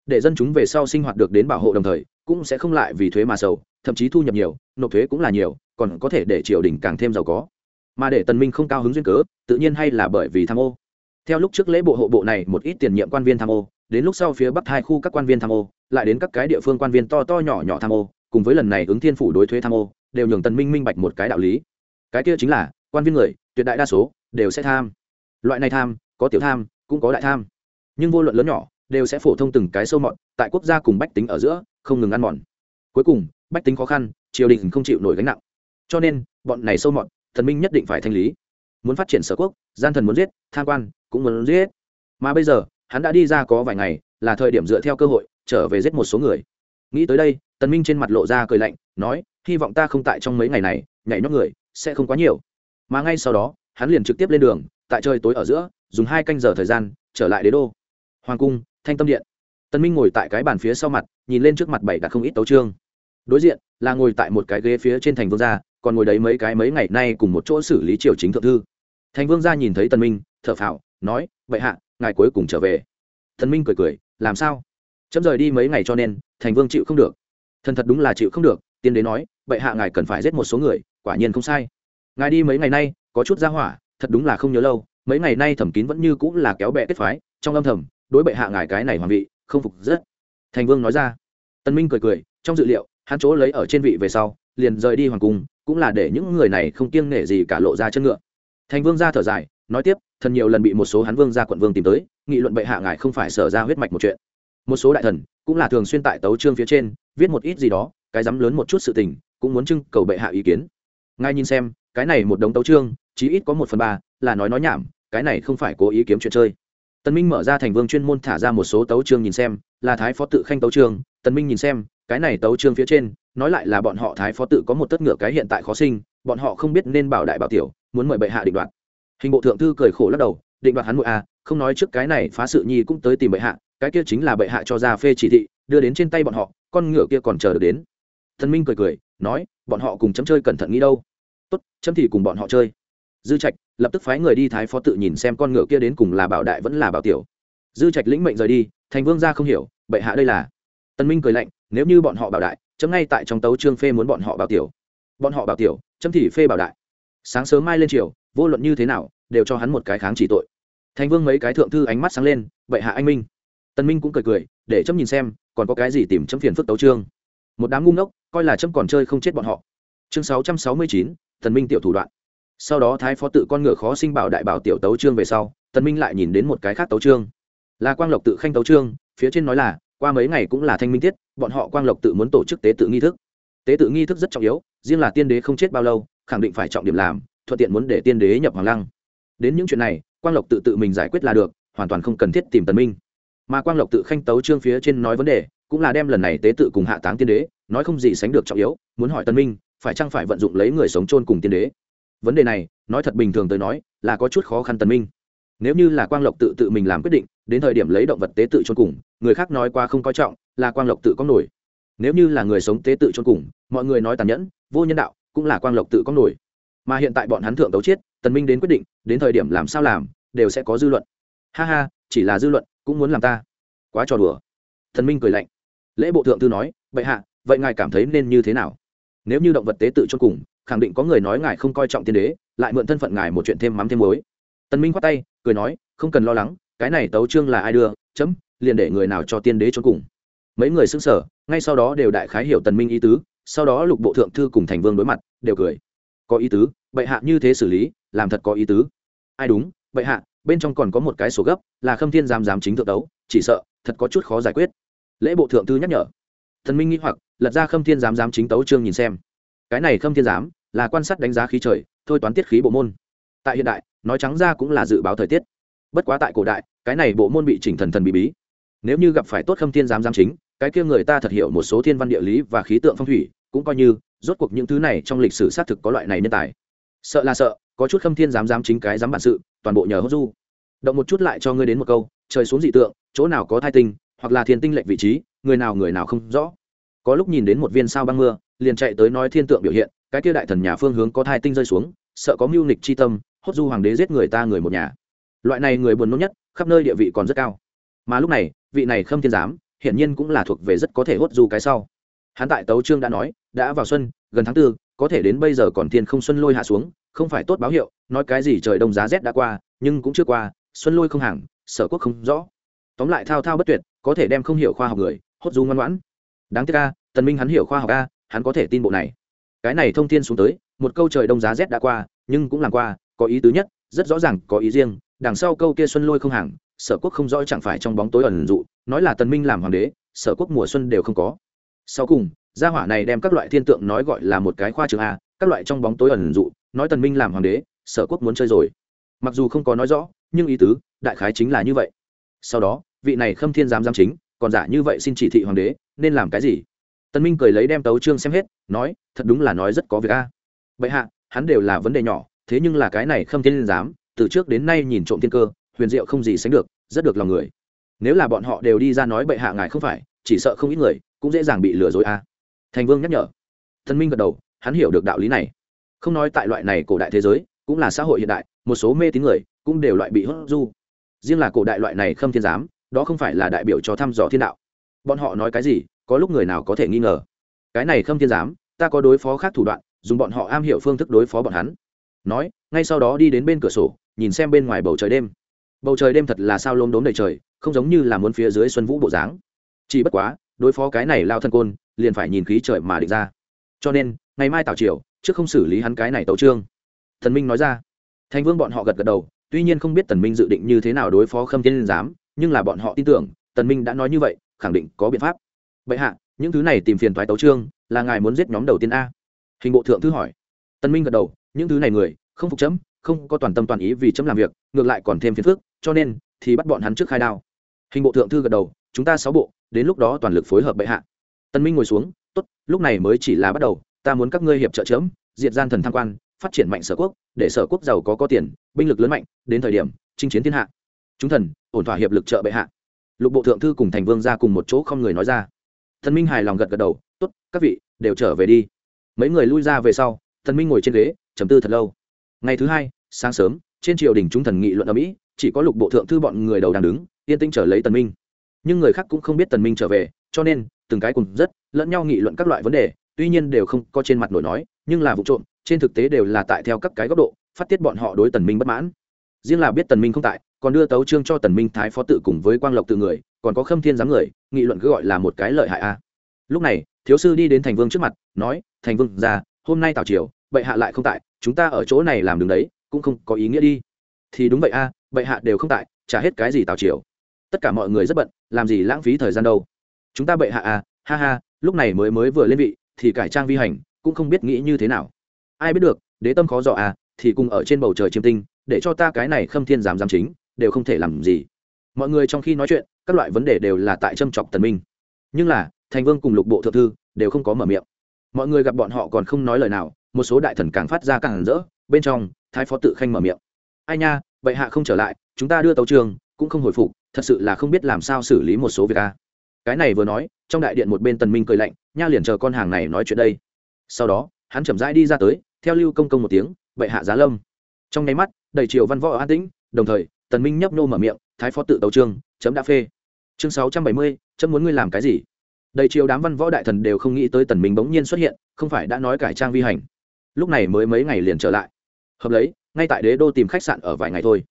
Để dân chúng về sau sinh hoạt được đến bảo hộ đồng thời, cũng sẽ không lại vì thuế mà sầu, thậm chí thu nhập nhiều, nộp thuế cũng là nhiều, còn có thể để triều đình càng thêm giàu có. Mà để tần minh không cao hứng duyên cớ, tự nhiên hay là bởi vì tham ô. Theo lúc trước lễ bộ hộ bộ này một ít tiền nhiệm quan viên tham ô, đến lúc sau phía bắc hai khu các quan viên tham ô, lại đến các cái địa phương quan viên to to nhỏ nhỏ tham ô cùng với lần này ứng thiên phủ đối thuế tham ô, đều nhường tần minh minh bạch một cái đạo lý. Cái kia chính là, quan viên người, tuyệt đại đa số, đều sẽ tham. Loại này tham, có tiểu tham, cũng có đại tham. Nhưng vô luận lớn nhỏ, đều sẽ phổ thông từng cái sâu mọn tại quốc gia cùng bách tính ở giữa, không ngừng ăn mòn. Cuối cùng, bách tính khó khăn, triều đình không chịu nổi gánh nặng. Cho nên, bọn này sâu mọn thần minh nhất định phải thanh lý. Muốn phát triển sở quốc, gian thần muốn giết, tham quan, cũng muốn giết. Mà bây giờ, hắn đã đi ra có vài ngày, là thời điểm dựa theo cơ hội, trở về giết một số người. Nghĩ tới đây tần minh trên mặt lộ ra cười lạnh, nói, hy vọng ta không tại trong mấy ngày này, nhảy nhót người, sẽ không quá nhiều. Mà ngay sau đó, hắn liền trực tiếp lên đường, tại trời tối ở giữa, dùng hai canh giờ thời gian, trở lại đế đô. Hoàng cung, thanh tâm điện. Tân minh ngồi tại cái bàn phía sau mặt, nhìn lên trước mặt bảy đặt không ít tấu trương đối diện, là ngồi tại một cái ghế phía trên thành vương gia, còn ngồi đấy mấy cái mấy ngày nay cùng một chỗ xử lý triều chính thượng thư. Thành vương gia nhìn thấy tân minh, thở phào, nói, bệ hạ, ngài cuối cùng trở về. Tân minh cười cười, làm sao? Chấm rời đi mấy ngày cho nên, thành vương chịu không được thần thật đúng là chịu không được, tiên đế nói, bệ hạ ngài cần phải giết một số người, quả nhiên không sai. Ngài đi mấy ngày nay, có chút ra hỏa, thật đúng là không nhớ lâu, mấy ngày nay thẩm kín vẫn như cũng là kéo bẹ kết phái, trong âm thầm, đối bệ hạ ngài cái này hoàng vị, không phục rất. Thành vương nói ra. Tân minh cười cười, trong dự liệu, hắn chỗ lấy ở trên vị về sau, liền rời đi hoàng cung, cũng là để những người này không kiêng nể gì cả lộ ra chân ngựa. Thành vương ra thở dài, nói tiếp, thần nhiều lần bị một số hắn vương ra quận vương tìm tới, nghị luận bệ hạ ngài không phải sở ra huyết mạch một chuyện. Một số đại thần, cũng là thường xuyên tại tấu trương phía trên viết một ít gì đó cái dám lớn một chút sự tình cũng muốn trưng cầu bệ hạ ý kiến. Ngay nhìn xem cái này một đống tấu trương chí ít có một phần ba là nói nói nhảm cái này không phải cố ý kiếm chuyện chơi. Tần minh mở ra thành vương chuyên môn thả ra một số tấu chương nhìn xem là thái phó tự khanh tấu chương. Tần minh nhìn xem cái này tấu chương phía trên nói lại là bọn họ thái phó tự có một tất ngựa cái hiện tại khó sinh bọn họ không biết nên bảo đại bảo tiểu muốn mời bệ hạ định đoạt. Hình bộ thượng thư cười khổ lắc đầu định đoạt hắn nội a à, không nói trước cái này phá sự nhi cũng tới tìm bệ hạ cái kia chính là bệ hạ cho ra phê chỉ thị đưa đến trên tay bọn họ con ngựa kia còn chờ được đến. Thần minh cười cười nói bọn họ cùng chấm chơi cẩn thận nghĩ đâu. Tốt chấm thì cùng bọn họ chơi. Dư trạch lập tức phái người đi thái phó tự nhìn xem con ngựa kia đến cùng là bảo đại vẫn là bảo tiểu. Dư trạch lĩnh mệnh rời đi thành vương gia không hiểu bệ hạ đây là. Tân minh cười lạnh nếu như bọn họ bảo đại chấm ngay tại trong tấu trương phê muốn bọn họ bảo tiểu. Bọn họ bảo tiểu chấm thì phê bảo đại. Sáng sớm mai lên triều, vô luận như thế nào đều cho hắn một cái kháng chỉ tội. Thành vương mấy cái thượng thư ánh mắt sáng lên bệ hạ anh minh tân minh cũng cười cười, để chấm nhìn xem, còn có cái gì tìm chấm phiền phức tấu trương một đám ngu ngốc, coi là chấm còn chơi không chết bọn họ. Chương sáu trăm sáu mươi chín minh tiểu thủ đoạn. Sau đó thái phó tự con ngựa khó sinh bảo đại bảo tiểu tấu trương về sau, tần minh lại nhìn đến một cái khác tấu trương là quang lộc tự khanh tấu trương phía trên nói là, qua mấy ngày cũng là thanh minh tiết, bọn họ quang lộc tự muốn tổ chức tế tự nghi thức. Tế tự nghi thức rất trọng yếu, riêng là tiên đế không chết bao lâu, khẳng định phải trọng điểm làm, thuận tiện muốn để tiên đế nhập hoàng lăng. Đến những chuyện này, quang lộc tự tự mình giải quyết là được, hoàn toàn không cần thiết tìm tần minh mà quang lộc tự khanh tấu trương phía trên nói vấn đề, cũng là đem lần này tế tự cùng hạ táng tiên đế, nói không gì sánh được trọng yếu, muốn hỏi tần minh, phải chăng phải vận dụng lấy người sống chôn cùng tiên đế? Vấn đề này, nói thật bình thường tới nói, là có chút khó khăn tần minh. Nếu như là quang lộc tự tự mình làm quyết định, đến thời điểm lấy động vật tế tự chôn cùng, người khác nói qua không coi trọng, là quang lộc tự có nổi. Nếu như là người sống tế tự chôn cùng, mọi người nói tàn nhẫn, vô nhân đạo, cũng là quang lộc tự có nổi. Mà hiện tại bọn hắn thượng tấu chiết tần minh đến quyết định, đến thời điểm làm sao làm, đều sẽ có dư luận. Ha ha, chỉ là dư luận cũng muốn làm ta. Quá trò đùa. Thần minh cười lạnh. Lễ bộ thượng thư nói vậy hạ, vậy ngài cảm thấy nên như thế nào? Nếu như động vật tế tự cho cùng, khẳng định có người nói ngài không coi trọng tiên đế, lại mượn thân phận ngài một chuyện thêm mắm thêm muối. Tần minh khoát tay, cười nói, không cần lo lắng, cái này tấu trương là ai đưa, chấm, liền để người nào cho tiên đế cho cùng. Mấy người xưng sở ngay sau đó đều đại khái hiểu tần minh ý tứ, sau đó lục bộ thượng thư cùng thành vương đối mặt, đều cười. Có ý tứ, bệ hạ như thế xử lý, làm thật có ý tứ. Ai đúng, bệ hạ bên trong còn có một cái sổ gấp, là khâm thiên giám giám chính thượng đấu, chỉ sợ, thật có chút khó giải quyết. Lễ bộ thượng thư nhắc nhở. Thần minh nghĩ hoặc, lật ra khâm thiên giám giám chính tấu trương nhìn xem. Cái này khâm thiên giám, là quan sát đánh giá khí trời, thôi toán tiết khí bộ môn. Tại hiện đại, nói trắng ra cũng là dự báo thời tiết. Bất quá tại cổ đại, cái này bộ môn bị chỉnh thần thần bí bí. Nếu như gặp phải tốt khâm thiên giám giám chính, cái kia người ta thật hiểu một số thiên văn địa lý và khí tượng phong thủy, cũng coi như, rốt cuộc những thứ này trong lịch sử xác thực có loại này nhân tài. Sợ là sợ, có chút khâm thiên giám giám chính cái giám bản sự toàn bộ nhờ hốt du. Động một chút lại cho ngươi đến một câu, trời xuống dị tượng, chỗ nào có thai tinh, hoặc là thiên tinh lệnh vị trí, người nào người nào không rõ. Có lúc nhìn đến một viên sao băng mưa, liền chạy tới nói thiên tượng biểu hiện, cái kia đại thần nhà phương hướng có thai tinh rơi xuống, sợ có mưu nịch chi tâm, hốt du hoàng đế giết người ta người một nhà. Loại này người buồn nôn nhất, khắp nơi địa vị còn rất cao. Mà lúc này, vị này khâm thiên giám, hiển nhiên cũng là thuộc về rất có thể hốt du cái sau. Hắn tại tấu trương đã nói, đã vào xuân, gần tháng tư có thể đến bây giờ còn thiên không xuân lôi hạ xuống, không phải tốt báo hiệu, nói cái gì trời đông giá rét đã qua, nhưng cũng chưa qua, xuân lôi không hàng, sở quốc không rõ. Tóm lại thao thao bất tuyệt, có thể đem không hiểu khoa học người, hốt du ngoan ngoãn. Đáng tiếc a, tần minh hắn hiểu khoa học a, hắn có thể tin bộ này. Cái này thông thiên xuống tới, một câu trời đông giá rét đã qua, nhưng cũng làm qua, có ý tứ nhất, rất rõ ràng, có ý riêng, đằng sau câu kia xuân lôi không hàng, sở quốc không rõ chẳng phải trong bóng tối ẩn dụ, nói là tần minh làm hoàng đế, sở quốc mùa xuân đều không có. Sau cùng gia hỏa này đem các loại thiên tượng nói gọi là một cái khoa trường a, các loại trong bóng tối ẩn dụ, nói tần minh làm hoàng đế, sở quốc muốn chơi rồi. Mặc dù không có nói rõ, nhưng ý tứ, đại khái chính là như vậy. Sau đó, vị này khâm thiên giám giám chính, còn giả như vậy xin chỉ thị hoàng đế, nên làm cái gì? Tần minh cười lấy đem tấu chương xem hết, nói, thật đúng là nói rất có việc a. Bệ hạ, hắn đều là vấn đề nhỏ, thế nhưng là cái này khâm thiên giám, từ trước đến nay nhìn trộm thiên cơ, huyền diệu không gì sánh được, rất được lòng người. Nếu là bọn họ đều đi ra nói bệ hạ ngài không phải, chỉ sợ không ít người, cũng dễ dàng bị lừa dối a thành vương nhắc nhở. Thần minh gật đầu, hắn hiểu được đạo lý này. Không nói tại loại này cổ đại thế giới, cũng là xã hội hiện đại, một số mê tín người cũng đều loại bị hốt du. Riêng là cổ đại loại này khâm thiên giám, đó không phải là đại biểu cho thăm dò thiên đạo. Bọn họ nói cái gì, có lúc người nào có thể nghi ngờ. Cái này khâm thiên giám, ta có đối phó khác thủ đoạn, dùng bọn họ am hiểu phương thức đối phó bọn hắn. Nói, ngay sau đó đi đến bên cửa sổ, nhìn xem bên ngoài bầu trời đêm. Bầu trời đêm thật là sao lốm đốm đầy trời, không giống như là muốn phía dưới xuân vũ bộ dáng. Chỉ bất quá đối phó cái này lao thân côn, liền phải nhìn khí trời mà định ra. Cho nên, ngày mai tảo triều, trước không xử lý hắn cái này tấu trương. Thần minh nói ra. Thành vương bọn họ gật gật đầu, tuy nhiên không biết tần minh dự định như thế nào đối phó khâm thiên giám, nhưng là bọn họ tin tưởng, tần minh đã nói như vậy, khẳng định có biện pháp. Vậy hạ, những thứ này tìm phiền thoái tấu trương, là ngài muốn giết nhóm đầu tiên a? Hình bộ thượng thư hỏi. Tần minh gật đầu, những thứ này người, không phục chấm, không có toàn tâm toàn ý vì chấm làm việc, ngược lại còn thêm phiền phức, cho nên thì bắt bọn hắn trước khai đao. Hình bộ thượng thư gật đầu chúng ta sáu bộ, đến lúc đó toàn lực phối hợp bệ hạ. Tân minh ngồi xuống, tốt, lúc này mới chỉ là bắt đầu, ta muốn các ngươi hiệp trợ chớm, diệt gian thần tham quan, phát triển mạnh sở quốc, để sở quốc giàu có có tiền, binh lực lớn mạnh, đến thời điểm, chinh chiến thiên hạ. Chúng thần, ổn thỏa hiệp lực trợ bệ hạ. Lục bộ thượng thư cùng thành vương ra cùng một chỗ không người nói ra. Thần minh hài lòng gật gật đầu, tốt, các vị, đều trở về đi. Mấy người lui ra về sau tần minh ngồi trên ghế, trầm tư thật lâu. Ngày thứ hai, sáng sớm, trên triều đình chúng thần nghị luận ở mỹ, chỉ có lục bộ thượng thư bọn người đầu đang đứng, yên tĩnh trở lấy tần minh nhưng người khác cũng không biết tần minh trở về, cho nên, từng cái cùng rất, lẫn nhau nghị luận các loại vấn đề, tuy nhiên đều không có trên mặt nổi nói, nhưng là vụ trộm, trên thực tế đều là tại theo các cái góc độ, phát tiết bọn họ đối tần minh bất mãn. Riêng là biết tần minh không tại, còn đưa tấu trương cho tần minh thái phó tự cùng với quang lộc tự người, còn có khâm thiên giám người, nghị luận cứ gọi là một cái lợi hại a. À. Lúc này, thiếu sư đi đến thành vương trước mặt, nói, thành vương ra, hôm nay tào triều, bệ hạ lại không tại, chúng ta ở chỗ này làm đường đấy, cũng không có ý nghĩa đi. Thì đúng vậy a, bệ hạ đều không tại trả hết cái gì tào triều tất cả mọi người rất bận làm gì lãng phí thời gian đâu. Chúng ta bệ hạ à, ha ha lúc này mới mới vừa lên vị thì cải trang vi hành cũng không biết nghĩ như thế nào. Ai biết được đế tâm khó dò à thì cùng ở trên bầu trời chiêm tinh để cho ta cái này khâm thiên giám giám chính đều không thể làm gì. Mọi người trong khi nói chuyện các loại vấn đề đều là tại châm chọc tần minh. Nhưng là thành vương cùng lục bộ thượng thư đều không có mở miệng. Mọi người gặp bọn họ còn không nói lời nào một số đại thần càng phát ra càng rỡ bên trong thái phó tự khanh mở miệng. Ai nha bệ hạ không trở lại chúng ta đưa tấu trường cũng không hồi phục thật sự là không biết làm sao xử lý một số việc a. Cái này vừa nói, trong đại điện một bên tần minh cười lạnh, nha liền chờ con hàng này nói chuyện đây. Sau đó, hắn chậm rãi đi ra tới, theo lưu công công một tiếng, bệ hạ giá lâm. Trong nháy mắt, đầy triều văn võ an tĩnh, đồng thời, tần minh nhấp nô mở miệng, thái phó tự tấu trương, chấm đã phê. Chương sáu trăm bảy mươi, chấm muốn ngươi làm cái gì? Đầy triều đám văn võ đại thần đều không nghĩ tới tần minh bỗng nhiên xuất hiện, không phải đã nói cải trang vi hành. Lúc này mới mấy ngày liền trở lại. Hợp lấy, ngay tại đế đô tìm khách sạn ở vài ngày thôi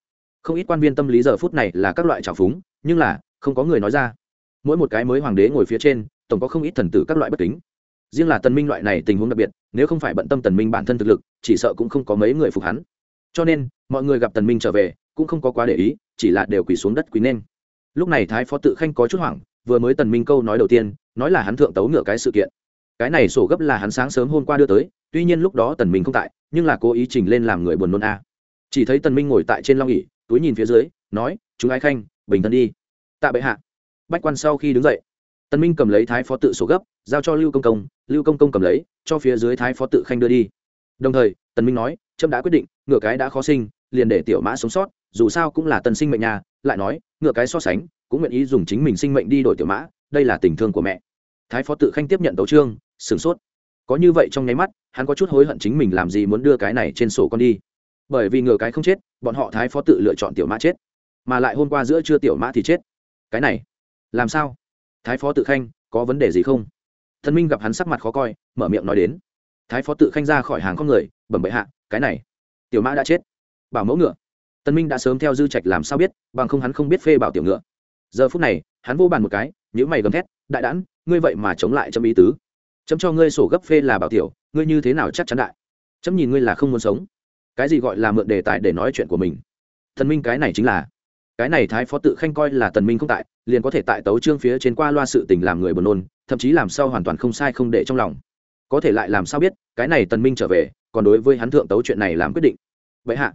không ít quan viên tâm lý giờ phút này là các loại trào phúng, nhưng là, không có người nói ra. Mỗi một cái mới hoàng đế ngồi phía trên, tổng có không ít thần tử các loại bất kính. Riêng là tần minh loại này tình huống đặc biệt, nếu không phải bận tâm tần minh bản thân thực lực, chỉ sợ cũng không có mấy người phục hắn. Cho nên, mọi người gặp tần minh trở về, cũng không có quá để ý, chỉ là đều quỳ xuống đất quỳ nên. Lúc này thái phó tự khanh có chút hoảng, vừa mới tần minh câu nói đầu tiên, nói là hắn thượng tấu ngựa cái sự kiện. Cái này sổ gấp là hắn sáng sớm hôm qua đưa tới, tuy nhiên lúc đó tần minh không tại, nhưng là cố ý trình lên làm người buồn nôn a. Chỉ thấy tần minh ngồi tại trên long ỉ túi nhìn phía dưới, nói, chúng ai khanh, bình thân đi. Tạ bệ hạ. Bách quan sau khi đứng dậy tân minh cầm lấy thái phó tự sổ gấp, giao cho lưu công công, lưu công công cầm lấy, cho phía dưới thái phó tự khanh đưa đi. Đồng thời tân minh nói trâm đã quyết định, ngựa cái đã khó sinh, liền để tiểu mã sống sót, dù sao cũng là tân sinh mệnh nhà, lại nói, ngựa cái so sánh, cũng nguyện ý dùng chính mình sinh mệnh đi đổi tiểu mã, đây là tình thương của mẹ. Thái phó tự khanh tiếp nhận tấu trương sửng sốt. Có như vậy trong nháy mắt, hắn có chút hối hận chính mình làm gì muốn đưa cái này trên sổ con đi bởi vì ngựa cái không chết, bọn họ thái phó tự lựa chọn tiểu mã chết. Mà lại hôm qua giữa trưa tiểu mã thì chết. Cái này, làm sao? Thái phó tự khanh, có vấn đề gì không? Thần minh gặp hắn sắc mặt khó coi, mở miệng nói đến. Thái phó tự khanh ra khỏi hàng con người, bẩm bệ hạ, cái này, tiểu mã đã chết. Bảo mẫu ngựa. Tân minh đã sớm theo dư trạch làm sao biết, bằng không hắn không biết phê bảo tiểu ngựa. Giờ phút này, hắn vô bàn một cái nhữ mày gầm thét, đại đản ngươi vậy mà chống lại chấm ý tứ. Chấm cho ngươi sổ gấp phê là bảo tiểu, ngươi như thế nào chắc chắn đại? Chấm nhìn ngươi là không muốn sống cái gì gọi là mượn đề tài để nói chuyện của mình? Thần minh cái này chính là, cái này thái phó tự khanh coi là tần minh không tại, liền có thể tại tấu trương phía trên qua loa sự tình làm người buồn nôn, thậm chí làm sao hoàn toàn không sai không để trong lòng. Có thể lại làm sao biết, cái này tần minh trở về, còn đối với hắn thượng tấu chuyện này làm quyết định. Vậy hạ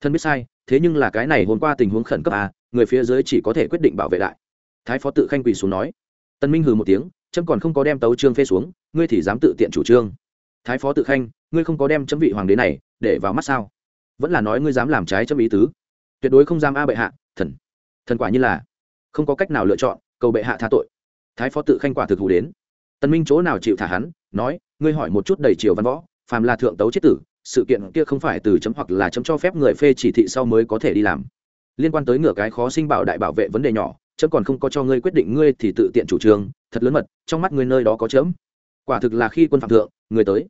thân biết sai, thế nhưng là cái này hôm qua tình huống khẩn cấp à người phía dưới chỉ có thể quyết định bảo vệ đại thái phó tự khanh quỳ xuống nói. Tần minh hừ một tiếng, chấm còn không có đem tấu trương phê xuống, ngươi thì dám tự tiện chủ trương. Thái phó tự khanh, ngươi không có đem chấm vị hoàng đế này để vào mắt sao? Vẫn là nói ngươi dám làm trái chấm ý tứ. Tuyệt đối không dám a bệ hạ, thần. Thần quả như là không có cách nào lựa chọn, cầu bệ hạ tha tội. Thái phó tự khanh quả thực hủ đến. Tần minh chỗ nào chịu thả hắn, nói, ngươi hỏi một chút đầy triều văn võ, phàm là thượng tấu chết tử, sự kiện kia không phải từ chấm hoặc là chấm cho phép người phê chỉ thị sau mới có thể đi làm. Liên quan tới ngửa cái khó sinh bảo đại bảo vệ vấn đề nhỏ, chấm còn không có cho ngươi quyết định ngươi thì tự tiện chủ trương, thật lớn mật, trong mắt ngươi nơi đó có chấm. Quả thực là khi quân phạm thượng, người tới.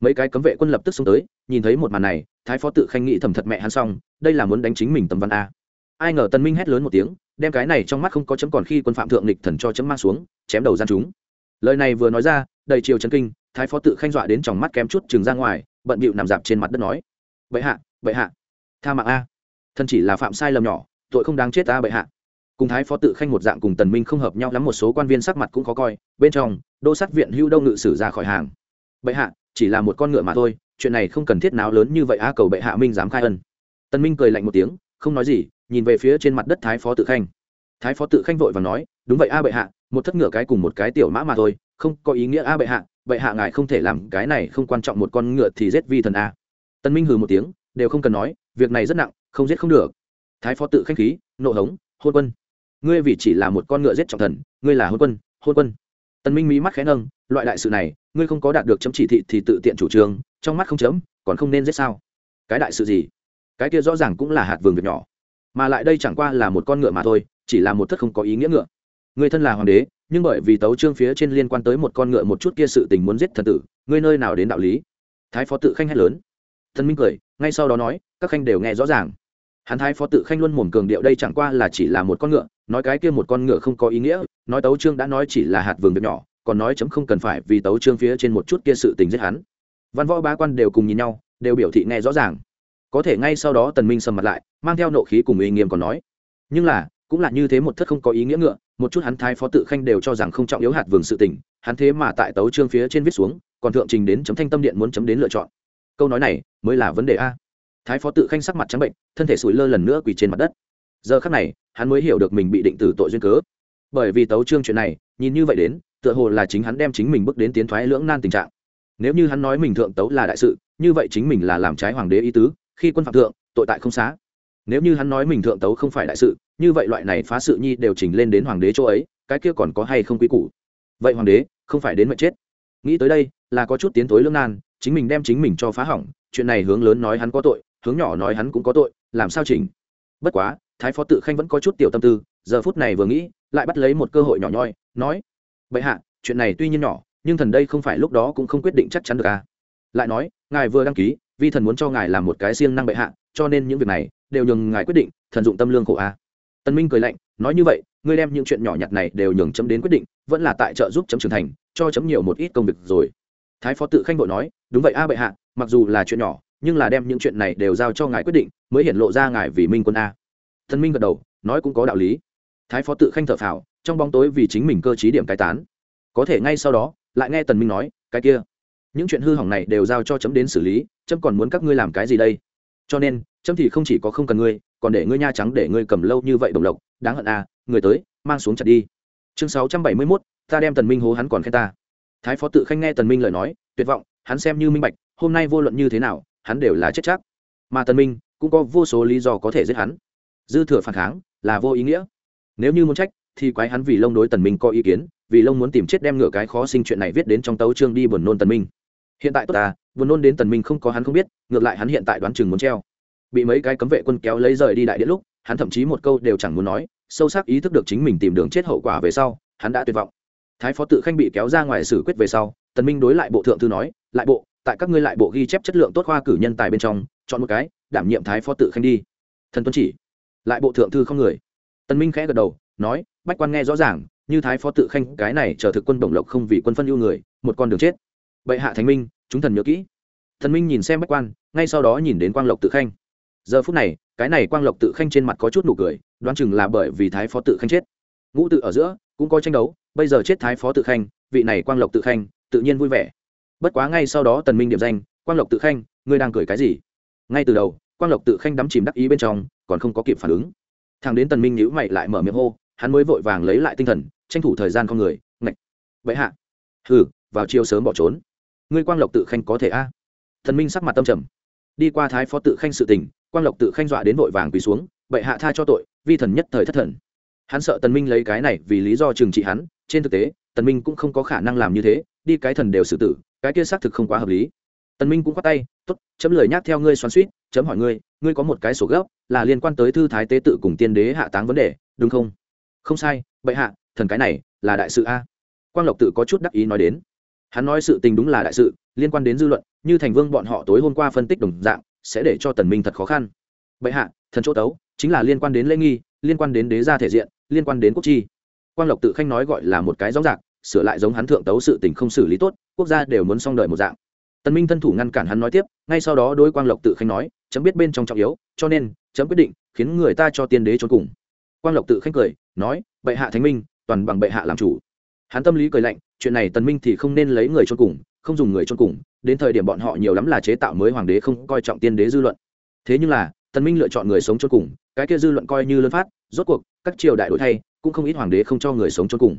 Mấy cái cấm vệ quân lập tức xông tới nhìn thấy một màn này, thái phó tự khanh nghĩ thầm thật mẹ hắn xong, đây là muốn đánh chính mình tầm văn a. Ai ngờ tân minh hét lớn một tiếng, đem cái này trong mắt không có chấm còn khi quân phạm thượng lịch thần cho chấm mang xuống, chém đầu gian chúng. Lời này vừa nói ra, đầy chiều chấn kinh, thái phó tự khanh dọa đến trong mắt kém chút chừng ra ngoài, bận bịu nằm dạp trên mặt đất nói, bệ hạ bệ hạ, tha mạng a. Thân chỉ là phạm sai lầm nhỏ, tội không đáng chết ta bệ hạ. Cùng thái phó tự khanh một dạng cùng tần minh không hợp nhau lắm, một số quan viên sắc mặt cũng khó coi, bên trong, đô sát viện hưu đông ngự sử ra khỏi hàng. Bệ hạ, chỉ là một con ngựa mà thôi chuyện này không cần thiết nào lớn như vậy a cầu bệ hạ minh dám khai ân. Tân minh cười lạnh một tiếng, không nói gì, nhìn về phía trên mặt đất thái phó tự khanh. Thái phó tự khanh vội và nói, đúng vậy a bệ hạ, một thất ngựa cái cùng một cái tiểu mã mà thôi, không có ý nghĩa a bệ hạ bệ hạ ngài không thể làm cái này không quan trọng một con ngựa thì giết vi thần a. Tân minh hừ một tiếng, đều không cần nói, việc này rất nặng, không giết không được. Thái phó tự khanh khí, nộ hống, hôn quân, ngươi vì chỉ là một con ngựa giết trọng thần, ngươi là hôn quân hôn quân. Tân minh mí mắt khẽ nâng, loại đại sự này, ngươi không có đạt được chấm chỉ thị thì tự tiện chủ trương trong mắt không chấm còn không nên giết sao? Cái đại sự gì? Cái kia rõ ràng cũng là hạt vườn việc nhỏ. Mà lại đây chẳng qua là một con ngựa mà thôi, chỉ là một thất không có ý nghĩa ngựa. Người thân là hoàng đế, nhưng bởi vì tấu trương phía trên liên quan tới một con ngựa một chút kia sự tình muốn giết thần tử ngươi nơi nào đến đạo lý? Thái phó tự khanh hét lớn. Thần minh cười, ngay sau đó nói, các khanh đều nghe rõ ràng. Hắn thái phó tự khanh luôn mồm cường điệu đây chẳng qua là chỉ là một con ngựa, nói cái kia một con ngựa không có ý nghĩa, nói tấu trương đã nói chỉ là hạt vườn việc nhỏ, còn nói chấm không cần phải vì tấu trương phía trên một chút kia sự tình giết hắn văn võ ba quan đều cùng nhìn nhau, đều biểu thị nghe rõ ràng. Có thể ngay sau đó tần minh sầm mặt lại, mang theo nộ khí cùng uy nghiêm còn nói. Nhưng là, cũng là như thế một thất không có ý nghĩa ngựa, một chút hắn thái phó tự khanh đều cho rằng không trọng yếu hạt vườn sự tình, hắn thế mà tại tấu trương phía trên viết xuống, còn thượng trình đến chấm thanh tâm điện muốn chấm đến lựa chọn. Câu nói này mới là vấn đề a. Thái phó tự khanh sắc mặt trắng bệnh, thân thể sủi lơ lần nữa quỳ trên mặt đất. Giờ khắc này, hắn mới hiểu được mình bị định tử tội duyên cớ. Bởi vì tấu trương chuyện này, nhìn như vậy đến, tựa hồ là chính hắn đem chính mình bước đến tiến thoái lưỡng nan tình trạng nếu như hắn nói mình thượng tấu là đại sự, như vậy chính mình là làm trái hoàng đế ý tứ, khi quân phạm thượng, tội tại không xá. Nếu như hắn nói mình thượng tấu không phải đại sự, như vậy loại này phá sự nhi đều chỉnh lên đến hoàng đế chỗ ấy, cái kia còn có hay không quý củ? Vậy hoàng đế, không phải đến mệnh chết. Nghĩ tới đây, là có chút tiến tối lương nan, chính mình đem chính mình cho phá hỏng, chuyện này hướng lớn nói hắn có tội, hướng nhỏ nói hắn cũng có tội, làm sao chỉnh? Bất quá, thái phó tự khanh vẫn có chút tiểu tâm tư, giờ phút này vừa nghĩ, lại bắt lấy một cơ hội nhỏ nhoi, nói, bệ hạ, chuyện này tuy nhiên nhỏ nhưng thần đây không phải lúc đó cũng không quyết định chắc chắn được à. Lại nói, ngài vừa đăng ký, vi thần muốn cho ngài làm một cái riêng năng bệ hạ, cho nên những việc này đều nhường ngài quyết định, thần dụng tâm lương khổ a tân minh cười lạnh, nói như vậy, ngươi đem những chuyện nhỏ nhặt này đều nhường chấm đến quyết định, vẫn là tại trợ giúp chấm trưởng thành, cho chấm nhiều một ít công việc rồi. Thái phó tự khanh bộ nói, đúng vậy a bệ hạ, mặc dù là chuyện nhỏ, nhưng là đem những chuyện này đều giao cho ngài quyết định, mới hiện lộ ra ngài vì minh quân a. Tân minh gật đầu, nói cũng có đạo lý. Thái phó tự khanh thở phào, trong bóng tối vì chính mình cơ t điểm cai tán. Có thể ngay sau đó lại nghe tần minh nói cái kia những chuyện hư hỏng này đều giao cho chấm đến xử lý chấm còn muốn các ngươi làm cái gì đây? Cho nên chấm thì không chỉ có không cần ngươi còn để ngươi nha trắng để ngươi cầm lâu như vậy đồng lộc đáng hận à người tới mang xuống chặt đi. Chương sáu trăm bảy mươi 671, ta đem tần minh hố hắn còn khen ta. Thái phó tự khanh nghe tần minh lời nói tuyệt vọng hắn xem như minh bạch hôm nay vô luận như thế nào hắn đều là chết chắc. Mà tần minh cũng có vô số lý do có thể giết hắn. Dư thừa phản kháng là vô ý nghĩa. Nếu như muốn trách thì quái hắn vì lông đối tần minh có ý kiến vì lông muốn tìm chết đem ngựa cái khó sinh chuyện này viết đến trong tấu chương đi buồn nôn tần minh. Hiện tại tốt ta, buồn nôn đến tần minh không có hắn không biết, ngược lại hắn hiện tại đoán chừng muốn treo. Bị mấy cái cấm vệ quân kéo lấy rời đi đại điện lúc, hắn thậm chí một câu đều chẳng muốn nói, sâu sắc ý thức được chính mình tìm đường chết hậu quả về sau, hắn đã tuyệt vọng. Thái phó tự khanh bị kéo ra ngoài xử quyết về sau, tần minh đối lại bộ thượng thư nói, lại bộ, tại các ngươi lại bộ ghi chép chất lượng tốt khoa cử nhân tài bên trong, chọn một cái, đảm nhiệm thái phó tự khanh đi. Thần tuân chỉ, lại bộ thượng thư không người. Tần minh khẽ gật đầu, nói, bách quan nghe rõ ràng như thái phó tự khanh, cái này chờ thực quân đồng lộc không vì quân phân ưu người, một con đường chết. Bệ hạ thánh minh, chúng thần nhớ kỹ. Thần minh nhìn xem bách quan, ngay sau đó nhìn đến quang lộc tự khanh. Giờ phút này, cái này quang lộc tự khanh trên mặt có chút nụ cười, đoán chừng là bởi vì thái phó tự khanh chết. Ngũ tự ở giữa, cũng có tranh đấu, bây giờ chết thái phó tự khanh, vị này quang lộc tự khanh, tự nhiên vui vẻ. Bất quá ngay sau đó tần minh điểm danh, quang lộc tự khanh, ngươi đang cười cái gì? Ngay từ đầu, quang lộc tự khanh đắm chìm đắc ý bên trong, còn không có kịp phản ứng. Thằng đến tần minh nhíu mày lại mở miệng hô, hắn mới vội vàng lấy lại tinh thần tranh thủ thời gian con người, ngạch. Vậy hạ. Hừ, vào chiều sớm bỏ trốn. Ngươi quang lộc tự khanh có thể a? Thần minh sắc mặt tâm trầm. Đi qua thái phó tự khanh sự tình, quang lộc tự khanh dọa đến vội vàng quỳ xuống, bệ hạ tha cho tội, vi thần nhất thời thất thần. Hắn sợ tần minh lấy cái này vì lý do trừng trị hắn, trên thực tế, tần minh cũng không có khả năng làm như thế, đi cái thần đều xử tử, cái kia xác thực không quá hợp lý. Tần minh cũng quát tay, tốt, chấm lời nhắc theo ngươi xoắn xuýt, chấm hỏi ngươi ngươi có một cái sổ gấp là liên quan tới thư thái tế tự cùng tiên đế hạ táng vấn đề, đúng không? Không sai, bệ hạ thần cái này là đại sự a. Quang lộc tự có chút đắc ý nói đến. Hắn nói sự tình đúng là đại sự, liên quan đến dư luận, như thành vương bọn họ tối hôm qua phân tích đồng dạng, sẽ để cho tần minh thật khó khăn. Bệ hạ, thần chỗ tấu, chính là liên quan đến lễ nghi, liên quan đến đế gia thể diện, liên quan đến quốc chi. Quang lộc tự khanh nói gọi là một cái rõ ràng, sửa lại giống hắn thượng tấu sự tình không xử lý tốt, quốc gia đều muốn xong đời một dạng. Tần minh thân thủ ngăn cản hắn nói tiếp, ngay sau đó đối quang lộc tự khanh nói, chấm biết bên trong trọng yếu, cho nên, chấm quyết định khiến người ta cho tiên đế trốn cùng. Quang lộc tự khanh cười, nói, bệ hạ thánh minh toàn bằng bệ hạ làm chủ. Hắn tâm lý cười lạnh, chuyện này tần minh thì không nên lấy người chôn cùng, không dùng người chôn cùng, đến thời điểm bọn họ nhiều lắm là chế tạo mới hoàng đế không coi trọng tiên đế dư luận. Thế nhưng là, tần minh lựa chọn người sống chôn cùng, cái kia dư luận coi như lớn phát, rốt cuộc, các triều đại đổi thay, cũng không ít hoàng đế không cho người sống chôn cùng.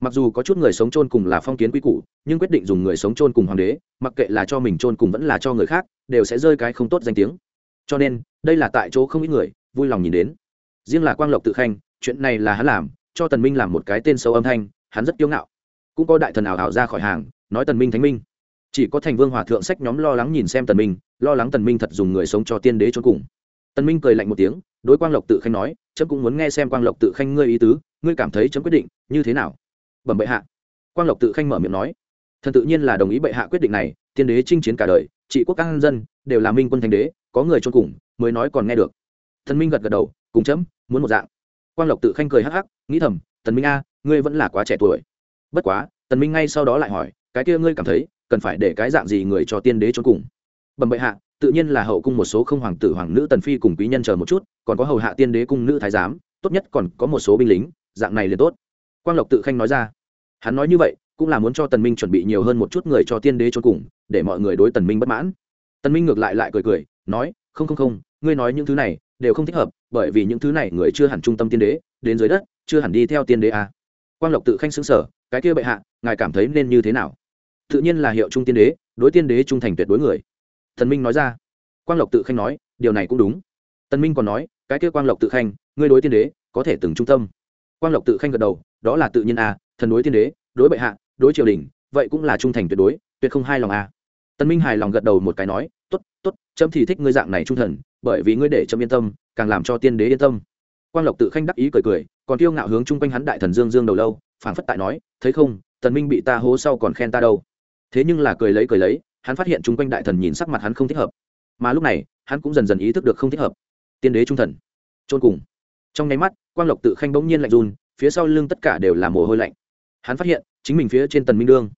Mặc dù có chút người sống chôn cùng là phong kiến quy củ, nhưng quyết định dùng người sống chôn cùng hoàng đế, mặc kệ là cho mình chôn cùng vẫn là cho người khác, đều sẽ rơi cái không tốt danh tiếng. Cho nên, đây là tại chỗ không ít người vui lòng nhìn đến. Riêng là quang lộc tự khanh, chuyện này là hắn làm cho tần minh làm một cái tên sâu âm thanh, hắn rất kiêu ngạo. Cũng có đại thần ảo ảo ra khỏi hàng, nói tần minh thánh minh. Chỉ có thành vương hòa thượng sách nhóm lo lắng nhìn xem tần minh, lo lắng tần minh thật dùng người sống cho tiên đế trốn cùng. Tần minh cười lạnh một tiếng, đối quang lộc tự khanh nói, chấm cũng muốn nghe xem quang lộc tự khanh ngươi ý tứ, ngươi cảm thấy chấm quyết định như thế nào? Bẩm bệ hạ. Quang lộc tự khanh mở miệng nói, thần tự nhiên là đồng ý bệ hạ quyết định này, tiên đế chinh chiến cả đời, trị quốc an dân, đều là minh quân thành đế, có người trốn cùng, mới nói còn nghe được. Thần minh gật gật đầu, cùng chấm, muốn một dạng quang lộc tự khanh cười hắc hắc, nghĩ thầm, tần minh a, ngươi vẫn là quá trẻ tuổi. Bất quá, tần minh ngay sau đó lại hỏi, cái kia ngươi cảm thấy, cần phải để cái dạng gì người cho tiên đế trốn cùng? Bẩm bệ hạ, tự nhiên là hậu cung một số không hoàng tử, hoàng nữ, tần phi cùng quý nhân chờ một chút, còn có hầu hạ tiên đế cung nữ thái giám, tốt nhất còn có một số binh lính, dạng này liền tốt. Quang lộc tự khanh nói ra. Hắn nói như vậy, cũng là muốn cho tần minh chuẩn bị nhiều hơn một chút người cho tiên đế trốn cùng, để mọi người đối tần minh bất mãn. Tần minh ngược lại lại cười cười, nói, không không không, ngươi nói những thứ này đều không thích hợp, bởi vì những thứ này người chưa hẳn trung tâm tiên đế, đến dưới đất, chưa hẳn đi theo tiên đế à. quang lộc tự khanh xứng sở cái kia bệ hạ, ngài cảm thấy nên như thế nào? Tự nhiên là hiệu trung tiên đế, đối tiên đế trung thành tuyệt đối người. Thần minh nói ra. Quang lộc tự khanh nói, điều này cũng đúng. Tân minh còn nói, cái kia quang lộc tự khanh, ngươi đối tiên đế, có thể từng trung tâm. Quang lộc tự khanh gật đầu, đó là tự nhiên à thần đối tiên đế, đối bệ hạ, đối triều đình, vậy cũng là trung thành tuyệt đối, tuyệt không hai lòng à. Tân minh hài lòng gật đầu một cái nói tốt tốt, trâm thì thích ngươi dạng này trung thần, bởi vì ngươi để trâm yên tâm, càng làm cho tiên đế yên tâm. Quang lộc tự khanh đắc ý cười cười, còn kiêu ngạo hướng chung quanh hắn đại thần dương dương đầu lâu, phảng phất tại nói, thấy không, tần minh bị ta hố sau còn khen ta đâu. Thế nhưng là cười lấy cười lấy, hắn phát hiện chung quanh đại thần nhìn sắc mặt hắn không thích hợp. Mà lúc này, hắn cũng dần dần ý thức được không thích hợp. Tiên đế trung thần. Trôn cùng. Trong nháy mắt, quang lộc tự khanh bỗng nhiên lạnh run, phía sau lưng tất cả đều là mồ hôi lạnh. Hắn phát hiện, chính mình phía trên tần minh đương.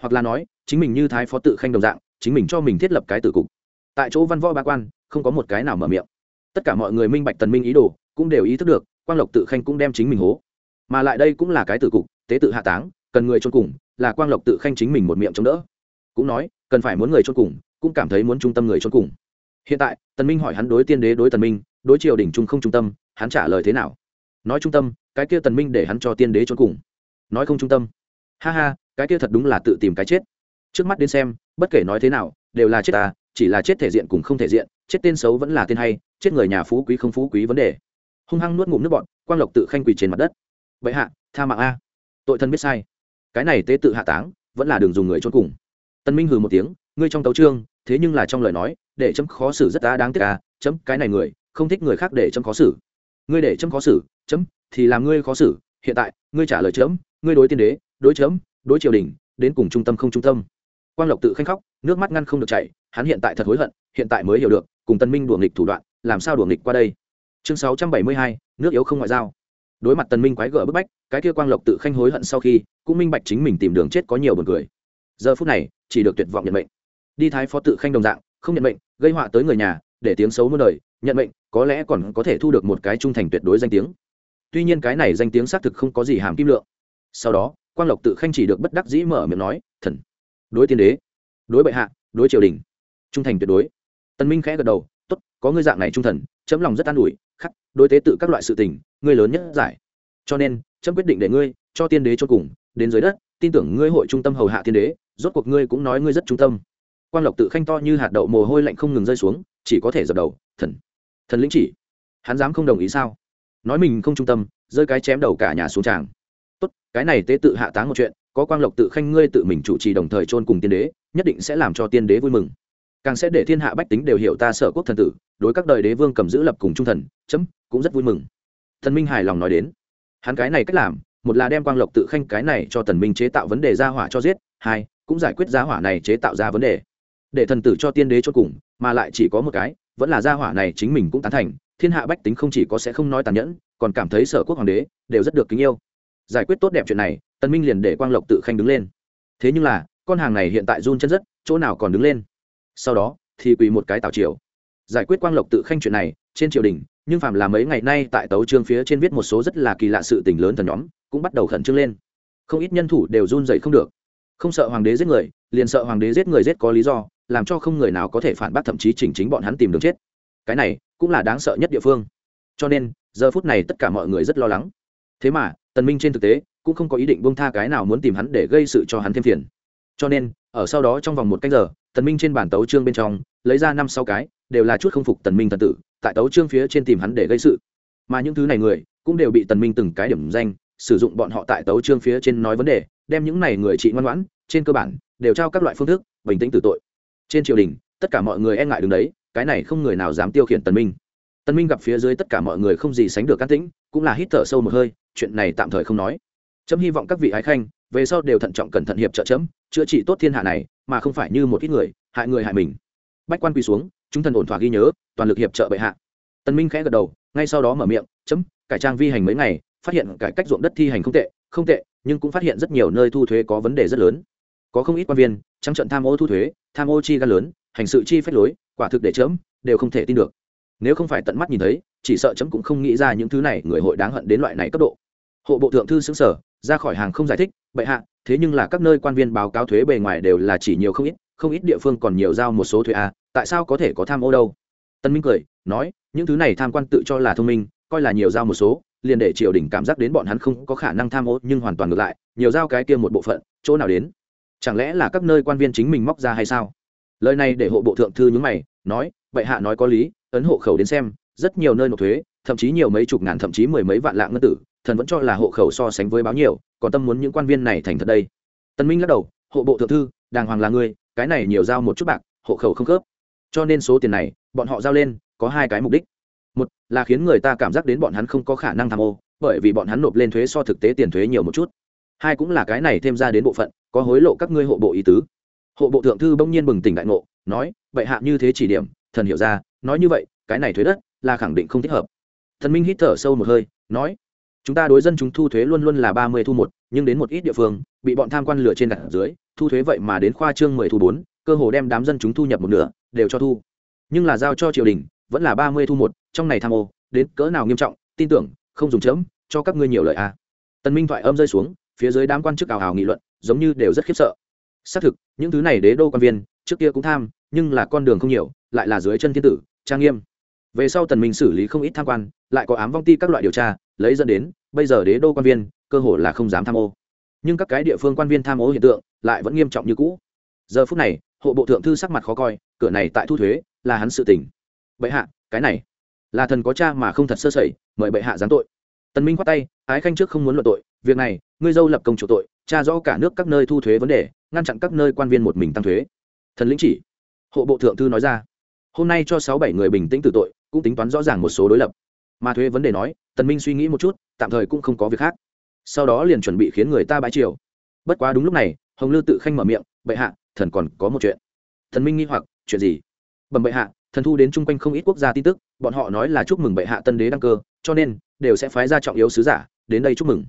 Hoặc là nói, chính mình như thái phó tự khanh đồng dạng chính mình cho mình thiết lập cái tử cục. Tại chỗ văn võ ba quan, không có một cái nào mở miệng. Tất cả mọi người minh bạch tần minh ý đồ, cũng đều ý thức được, quang lộc tự khanh cũng đem chính mình hố. Mà lại đây cũng là cái tử cục, tế tự hạ táng, cần người chôn cùng, là quang lộc tự khanh chính mình một miệng chống đỡ. Cũng nói, cần phải muốn người chôn cùng, cũng cảm thấy muốn trung tâm người chôn cùng. Hiện tại, tần minh hỏi hắn đối tiên đế đối tần minh, đối triều đình trung không trung tâm, hắn trả lời thế nào? Nói trung tâm, cái kia tần minh để hắn cho tiên đế chôn cùng. Nói không trung tâm. Ha ha, cái kia thật đúng là tự tìm cái chết trước mắt đến xem, bất kể nói thế nào, đều là chết à chỉ là chết thể diện cùng không thể diện, chết tên xấu vẫn là tên hay, chết người nhà phú quý không phú quý vấn đề. Hung hăng nuốt ngụm nước bọn quang lộc tự khanh quỳ trên mặt đất. Vậy hạ, tha mạng a. Tội thân biết sai. Cái này tế tự hạ táng, vẫn là đường dùng người trốn cùng. Tân minh hừ một tiếng, ngươi trong tấu trương, thế nhưng là trong lời nói, để chấm khó xử rất đã đáng tiếc à chấm, cái này người, không thích người khác để chấm khó xử. Ngươi để chấm khó xử, chấm, thì làm ngươi khó xử, hiện tại, ngươi trả lời chấm, ngươi đối tiên đế, đối chấm, đối triều đình, đến cùng trung tâm không trung tâm quang lộc tự khanh khóc, nước mắt ngăn không được chảy, hắn hiện tại thật hối hận, hiện tại mới hiểu được, cùng tân minh đùa nghịch thủ đoạn, làm sao đùa nghịch qua đây. Chương sáu trăm bảy mươi hai, nước yếu không ngoại giao. Đối mặt tần minh quái gở bức bách, cái kia quang lộc tự khanh hối hận sau khi, cũng minh bạch chính mình tìm đường chết có nhiều buồn cười. Giờ phút này, chỉ được tuyệt vọng nhận mệnh. Đi thái phó tự khanh đồng dạng, không nhận mệnh, gây họa tới người nhà, để tiếng xấu muôn đời, nhận mệnh, có lẽ còn có thể thu được một cái trung thành tuyệt đối danh tiếng. Tuy nhiên cái này danh tiếng xác thực không có gì hàm kim lượng. Sau đó, quang lộc tự khanh chỉ được bất đắc dĩ mở miệng nói, thần đối tiên đế, đối bệ hạ, đối triều đình. Trung thành tuyệt đối. Tân minh khẽ gật đầu, tốt, có ngươi dạng này trung thần, chấm lòng rất an ủi, khắc, đối tế tự các loại sự tình, ngươi lớn nhất giải. Cho nên, chấm quyết định để ngươi, cho tiên đế cho cùng, đến dưới đất, tin tưởng ngươi hội trung tâm hầu hạ tiên đế, rốt cuộc ngươi cũng nói ngươi rất trung tâm. Quang lộc tự khanh to như hạt đậu mồ hôi lạnh không ngừng rơi xuống, chỉ có thể dập đầu, thần thần lĩnh chỉ, hắn dám không đồng ý sao? Nói mình không trung tâm, rơi cái chém đầu cả nhà xuống tràng. Tốt, cái này tế tự hạ táng một chuyện có quang lộc tự khanh ngươi tự mình chủ trì đồng thời chôn cùng tiên đế, nhất định sẽ làm cho tiên đế vui mừng. Càng sẽ để thiên hạ bách tính đều hiểu ta sở quốc thần tử, đối các đời đế vương cầm giữ lập cùng trung thần, chấm, cũng rất vui mừng. Thần minh hài lòng nói đến. Hắn cái này cách làm, một là đem quang lộc tự khanh cái này cho thần minh chế tạo vấn đề gia hỏa cho giết, hai, cũng giải quyết gia hỏa này chế tạo ra vấn đề. Để thần tử cho tiên đế cho cùng, mà lại chỉ có một cái, vẫn là gia hỏa này chính mình cũng tán thành, thiên hạ bách tính không chỉ có sẽ không nói tàn nhẫn, còn cảm thấy sở quốc hoàng đế đều rất được kính yêu giải quyết tốt đẹp chuyện này, tần minh liền để quang lộc tự khanh đứng lên. Thế nhưng là, con hàng này hiện tại run chân rất, chỗ nào còn đứng lên? Sau đó, thì quỳ một cái tào triều. Giải quyết quang lộc tự khanh chuyện này, trên triều đình, nhưng phạm là mấy ngày nay tại tấu trương phía trên viết một số rất là kỳ lạ sự tình lớn thần nhóm, cũng bắt đầu khẩn trương lên. Không ít nhân thủ đều run dậy không được. Không sợ hoàng đế giết người, liền sợ hoàng đế giết người giết có lý do, làm cho không người nào có thể phản bác thậm chí chỉnh chính bọn hắn tìm đường chết. Cái này, cũng là đáng sợ nhất địa phương. Cho nên, giờ phút này tất cả mọi người rất lo lắng. Thế mà tần minh trên thực tế cũng không có ý định buông tha cái nào muốn tìm hắn để gây sự cho hắn thêm phiền. Cho nên, ở sau đó trong vòng một canh giờ, tần minh trên bản tấu chương bên trong, lấy ra năm sáu cái, đều là chút không phục tần minh thần tử, tại tấu chương phía trên tìm hắn để gây sự. Mà những thứ này người, cũng đều bị tần minh từng cái điểm danh, sử dụng bọn họ tại tấu chương phía trên nói vấn đề, đem những này người trị ngoan ngoãn, trên cơ bản, đều trao các loại phương thức, bình tĩnh tử tội. Trên triều đình, tất cả mọi người e ngại đứng đấy, cái này không người nào dám tiêu khiển tần minh. Tần minh gặp phía dưới tất cả mọi người không gì sánh được can tĩnh, cũng là hít thở sâu một hơi chuyện này tạm thời không nói. Chấm hy vọng các vị ái khanh, về sau đều thận trọng cẩn thận hiệp trợ chấm, chữa trị tốt thiên hạ này, mà không phải như một ít người, hại người hại mình. Bách quan quỳ xuống, chúng thần ổn thỏa ghi nhớ, toàn lực hiệp trợ bệ hạ. Tần minh khẽ gật đầu, ngay sau đó mở miệng, chấm, cải trang vi hành mấy ngày, phát hiện cải cách ruộng đất thi hành không tệ không tệ, nhưng cũng phát hiện rất nhiều nơi thu thuế có vấn đề rất lớn. Có không ít quan viên, trắng trận tham ô thu thuế, tham ô chi gan lớn, hành sự chi phép lối, quả thực để chấm, đều không thể tin được. Nếu không phải tận mắt nhìn thấy chỉ sợ chấm cũng không nghĩ ra những thứ này người hội đáng hận đến loại này cấp độ. Hộ bộ thượng thư xứng sở ra khỏi hàng không giải thích bệ hạ thế nhưng là các nơi quan viên báo cáo thuế bề ngoài đều là chỉ nhiều không ít không ít địa phương còn nhiều giao một số thuế à, tại sao có thể có tham ô đâu? Tân minh cười nói những thứ này tham quan tự cho là thông minh coi là nhiều giao một số liền để triều đình cảm giác đến bọn hắn không có khả năng tham ô nhưng hoàn toàn ngược lại nhiều giao cái kia một bộ phận chỗ nào đến? Chẳng lẽ là các nơi quan viên chính mình móc ra hay sao? Lời này để hộ bộ thượng thư nhướng mày nói bệ hạ nói có lý ấn hộ khẩu đến xem rất nhiều nơi nộp thuế thậm chí nhiều mấy chục ngàn thậm chí mười mấy vạn lạng ngân tử thần vẫn cho là hộ khẩu so sánh với báo nhiều còn tâm muốn những quan viên này thành thật đây. Tân minh lắc đầu hộ bộ thượng thư đàng hoàng là người, cái này nhiều giao một chút bạc hộ khẩu không khớp. Cho nên số tiền này bọn họ giao lên có hai cái mục đích. Một là khiến người ta cảm giác đến bọn hắn không có khả năng tham ô bởi vì bọn hắn nộp lên thuế so thực tế tiền thuế nhiều một chút. Hai cũng là cái này thêm ra đến bộ phận có hối lộ các ngươi hộ bộ ý tứ. Hộ bộ thượng thư bỗng nhiên bừng tỉnh đại ngộ nói vậy hạ như thế chỉ điểm thần hiểu ra nói như vậy cái này thuế đất là khẳng định không thích hợp. Thần minh hít thở sâu một hơi, nói, chúng ta đối dân chúng thu thuế luôn luôn là ba mươi thu một, nhưng đến một ít địa phương, bị bọn tham quan lửa trên đặt dưới, thu thuế vậy mà đến khoa trương mười thu bốn, cơ hồ đem đám dân chúng thu nhập một nửa, đều cho thu. Nhưng là giao cho triều đình, vẫn là ba mươi thu một, trong này tham ô, đến cỡ nào nghiêm trọng, tin tưởng, không dùng chấm, cho các ngươi nhiều lời a à. tần minh thoại âm rơi xuống, phía dưới đám quan chức ảo ảo nghị luận, giống như đều rất khiếp sợ. Xác thực, những thứ này đế đô quan viên, trước kia cũng tham, nhưng là con đường không nhiều, lại là dưới chân thiên tử, trang nghiêm về sau tần minh xử lý không ít tham quan, lại có ám vong ti các loại điều tra, lấy dẫn đến, bây giờ đế đô quan viên, cơ hồ là không dám tham ô. Nhưng các cái địa phương quan viên tham ô hiện tượng, lại vẫn nghiêm trọng như cũ. Giờ phút này, hộ bộ thượng thư sắc mặt khó coi, cửa này tại thu thuế, là hắn sự tình. Bệ hạ, cái này, là thần có cha mà không thật sơ sẩy, mời bệ hạ giáng tội. Tần minh khoát tay, ái khanh trước không muốn luận tội, việc này, ngươi dâu lập công chủ tội, cha rõ cả nước các nơi thu thuế vấn đề, ngăn chặn các nơi quan viên một mình tăng thuế. Thần lĩnh chỉ, hộ bộ thượng thư nói ra, hôm nay cho sáu bảy người bình tĩnh tử tội cũng tính toán rõ ràng một số đối lập. Mà thuế vấn đề nói, tần minh suy nghĩ một chút, tạm thời cũng không có việc khác. Sau đó liền chuẩn bị khiến người ta bãi triều. Bất quá đúng lúc này, hồng lư tự khanh mở miệng, bệ hạ, thần còn có một chuyện. Thần minh nghi hoặc, chuyện gì? Bẩm bệ hạ, thần thu đến chung quanh không ít quốc gia tin tức, bọn họ nói là chúc mừng bệ hạ tân đế đăng cơ, cho nên đều sẽ phái ra trọng yếu sứ giả, đến đây chúc mừng.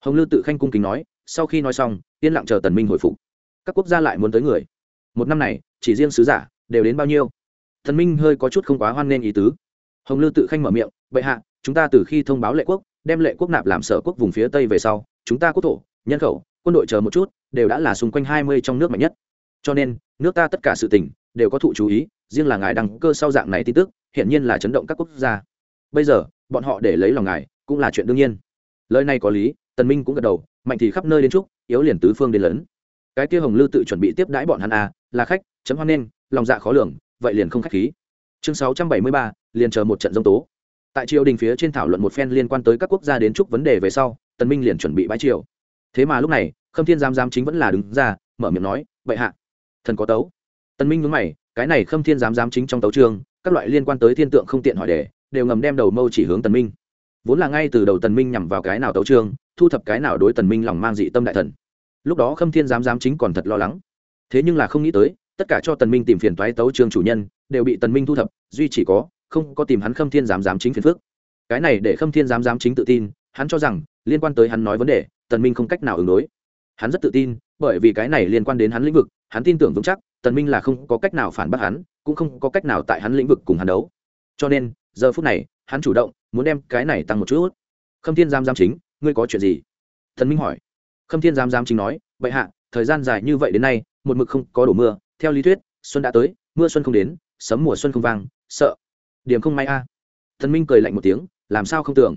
Hồng lư tự khanh cung kính nói, sau khi nói xong, yên lặng chờ tần minh hồi phục. Các quốc gia lại muốn tới người. Một năm này, chỉ riêng sứ giả đều đến bao nhiêu? Thần minh hơi có chút không quá hoan nghênh ý tứ. Hồng lư tự khanh mở miệng, bệ hạ, chúng ta từ khi thông báo lệ quốc, đem lệ quốc nạp làm sở quốc vùng phía tây về sau, chúng ta quốc thổ, nhân khẩu, quân đội chờ một chút, đều đã là xung quanh hai mươi trong nước mạnh nhất. Cho nên, nước ta tất cả sự tình, đều có thụ chú ý, riêng là ngài đăng cơ sau dạng này tin tức, hiển nhiên là chấn động các quốc gia. Bây giờ, bọn họ để lấy lòng ngài, cũng là chuyện đương nhiên. Lời này có lý, tần minh cũng gật đầu, mạnh thì khắp nơi đến trúc yếu liền tứ phương đến lớn. Cái kia hồng lư tự chuẩn bị tiếp đãi bọn hắn à là khách, chấm hoan nên lòng dạ khó lường vậy liền không khách khí. Chương 673, liền chờ một trận giông tố. Tại triều đình phía trên thảo luận một phen liên quan tới các quốc gia đến chúc vấn đề về sau tần minh liền chuẩn bị bãi triều. Thế mà lúc này khâm thiên giám giám chính vẫn là đứng ra mở miệng nói vậy hạ thần có tấu. Tần minh nhướng mày cái này khâm thiên giám giám chính trong tấu trường các loại liên quan tới thiên tượng không tiện hỏi đề đều ngầm đem đầu mâu chỉ hướng tần minh. Vốn là ngay từ đầu tần minh nhằm vào cái nào tấu trường thu thập cái nào đối tần minh lòng mang dị tâm đại thần. Lúc đó khâm thiên giám giám chính còn thật lo lắng. Thế nhưng là không nghĩ tới tất cả cho tần minh tìm phiền toái tấu trường chủ nhân, đều bị tần minh thu thập, duy chỉ có, không có tìm hắn khâm thiên giám giám chính phiền phước cái này để khâm thiên giám giám chính tự tin, hắn cho rằng, liên quan tới hắn nói vấn đề, tần minh không cách nào ứng đối. Hắn rất tự tin, bởi vì cái này liên quan đến hắn lĩnh vực, hắn tin tưởng vững chắc, tần minh là không có cách nào phản bác hắn, cũng không có cách nào tại hắn lĩnh vực cùng hắn đấu. Cho nên, giờ phút này, hắn chủ động, muốn đem cái này tăng một chút. Khâm thiên giám giám chính, ngươi có chuyện gì? Tần minh hỏi. Khâm thiên giám giám chính nói, bệ hạ, thời gian dài như vậy đến nay, một mực không có đổ mưa theo lý thuyết, xuân đã tới, mưa xuân không đến, sấm mùa xuân không vang, sợ. Điểm không may a. À. thần minh cười lạnh một tiếng, làm sao không tưởng.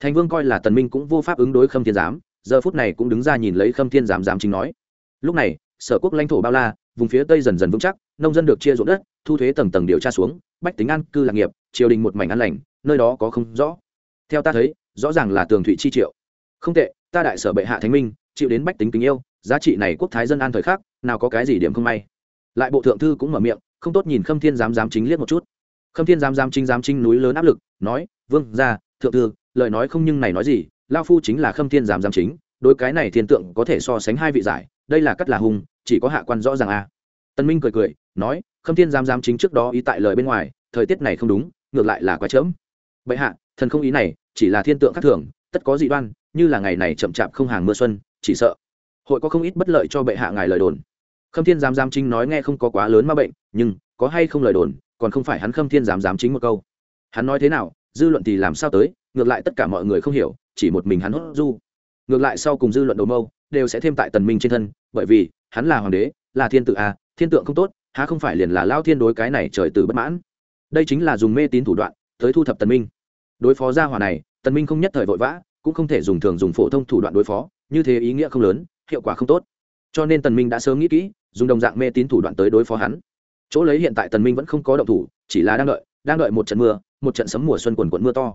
Thành vương coi là tần minh cũng vô pháp ứng đối khâm thiên giám, giờ phút này cũng đứng ra nhìn lấy khâm thiên giám giám chính nói. Lúc này, sở quốc lãnh thổ bao la, vùng phía tây dần dần vững chắc, nông dân được chia ruộng đất, thu thuế tầng tầng điều tra xuống, bách tính an cư lạc nghiệp, triều đình một mảnh an lành, nơi đó có không rõ. Theo ta thấy, rõ ràng là tường thụy chi triệu. Không tệ, ta đại sở bệ hạ thánh minh, chịu đến bách tính tình yêu, giá trị này quốc thái dân an thời khắc, nào có cái gì điểm không may lại bộ thượng thư cũng mở miệng, không tốt nhìn khâm thiên giám giám chính liếc một chút. Khâm thiên giám giám chính giám chính núi lớn áp lực, nói, vương ra thượng thư, lời nói không nhưng này nói gì lao phu chính là khâm thiên giám giám chính, đối cái này thiên tượng có thể so sánh hai vị giải, đây là cắt là hùng chỉ có hạ quan rõ ràng a. À. tân minh cười cười, nói, khâm thiên giám giám chính trước đó ý tại lời bên ngoài, thời tiết này không đúng, ngược lại là quá chớm. Bệ hạ, thần không ý này, chỉ là thiên tượng khác thường, tất có dị đoan, như là ngày này chậm chạp không hàng mưa xuân, chỉ sợ hội có không ít bất lợi cho bệ hạ ngài lời đồn khâm thiên giám giám chính nói nghe không có quá lớn ma bệnh, nhưng, có hay không lời đồn, còn không phải hắn khâm thiên giám giám chính một câu. Hắn nói thế nào, dư luận thì làm sao tới, ngược lại tất cả mọi người không hiểu, chỉ một mình hắn hốt du. Ngược lại sau cùng dư luận đầu mâu, đều sẽ thêm tại tần minh trên thân, bởi vì, hắn là hoàng đế, là thiên tự a à, thiên tượng không tốt, há không phải liền là lao thiên đối cái này trời tử bất mãn. Đây chính là dùng mê tín thủ đoạn, tới thu thập tần minh. Đối phó gia hỏa này, tần minh không nhất thời vội vã, cũng không thể dùng thường dùng phổ thông thủ đoạn đối phó, như thế ý nghĩa không lớn, hiệu quả không tốt. Cho nên tần minh đã sớm nghĩ kỹ dùng đồng dạng mê tín thủ đoạn tới đối phó hắn. Chỗ lấy hiện tại tần minh vẫn không có động thủ, chỉ là đang đợi đang đợi một trận mưa, một trận sấm mùa xuân quần quần mưa to.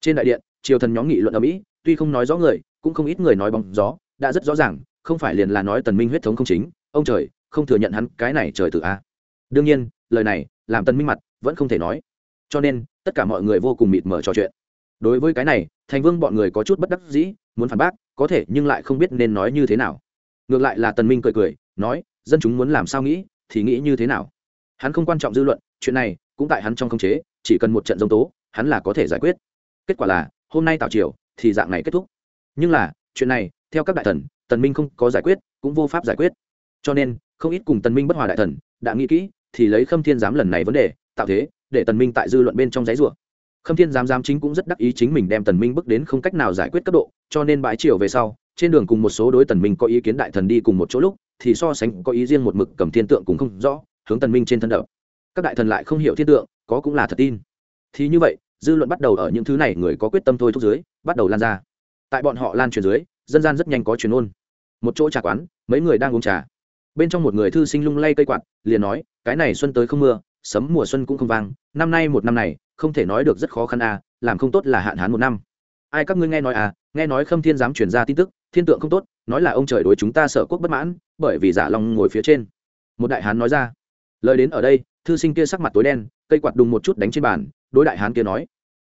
Trên đại điện, triều thần nhóm nghị luận ở mỹ, tuy không nói rõ người, cũng không ít người nói bóng gió, đã rất rõ ràng, không phải liền là nói tần minh huyết thống không chính, ông trời, không thừa nhận hắn cái này trời tự a. Đương nhiên, lời này, làm tần minh mặt, vẫn không thể nói. Cho nên, tất cả mọi người vô cùng mịt mờ trò chuyện. Đối với cái này, thành vương bọn người có chút bất đắc dĩ, muốn phản bác, có thể nhưng lại không biết nên nói như thế nào. Ngược lại là tần minh cười cười, nói dân chúng muốn làm sao nghĩ, thì nghĩ như thế nào? Hắn không quan trọng dư luận, chuyện này cũng tại hắn trong khống chế, chỉ cần một trận giống tố, hắn là có thể giải quyết. Kết quả là, hôm nay tạo triều, thì dạng này kết thúc. Nhưng là, chuyện này, theo các đại thần, tần minh không có giải quyết, cũng vô pháp giải quyết. Cho nên, không ít cùng tần minh bất hòa đại thần, đã nghĩ kỹ, thì lấy khâm thiên giám lần này vấn đề, tạo thế, để tần minh tại dư luận bên trong giấy rủa khâm thiên giám giám chính cũng rất đắc ý chính mình đem tần minh bước đến không cách nào giải quyết cấp độ, cho nên bãi triều về sau trên đường cùng một số đối tần minh có ý kiến đại thần đi cùng một chỗ lúc, thì so sánh có ý riêng một mực cầm thiên tượng cũng không rõ, hướng tần minh trên thân đập. Các đại thần lại không hiểu thiên tượng, có cũng là thật tin. Thì như vậy, dư luận bắt đầu ở những thứ này người có quyết tâm thôi thúc dưới, bắt đầu lan ra. Tại bọn họ lan truyền dưới, dân gian rất nhanh có truyền ôn một chỗ trà quán, mấy người đang uống trà. Bên trong một người thư sinh lung lay cây quạt, liền nói, cái này xuân tới không mưa, sấm mùa xuân cũng không vang, năm nay một năm này, không thể nói được rất khó khăn à làm không tốt là hạn hán một năm ai các ngươi nghe nói à? Nghe nói khâm thiên dám truyền ra tin tức, thiên tượng không tốt, nói là ông trời đối chúng ta sợ quốc bất mãn, bởi vì giả long ngồi phía trên. Một đại hán nói ra. Lời đến ở đây, thư sinh kia sắc mặt tối đen, cây quạt đùng một chút đánh trên bàn, đối đại hán kia nói.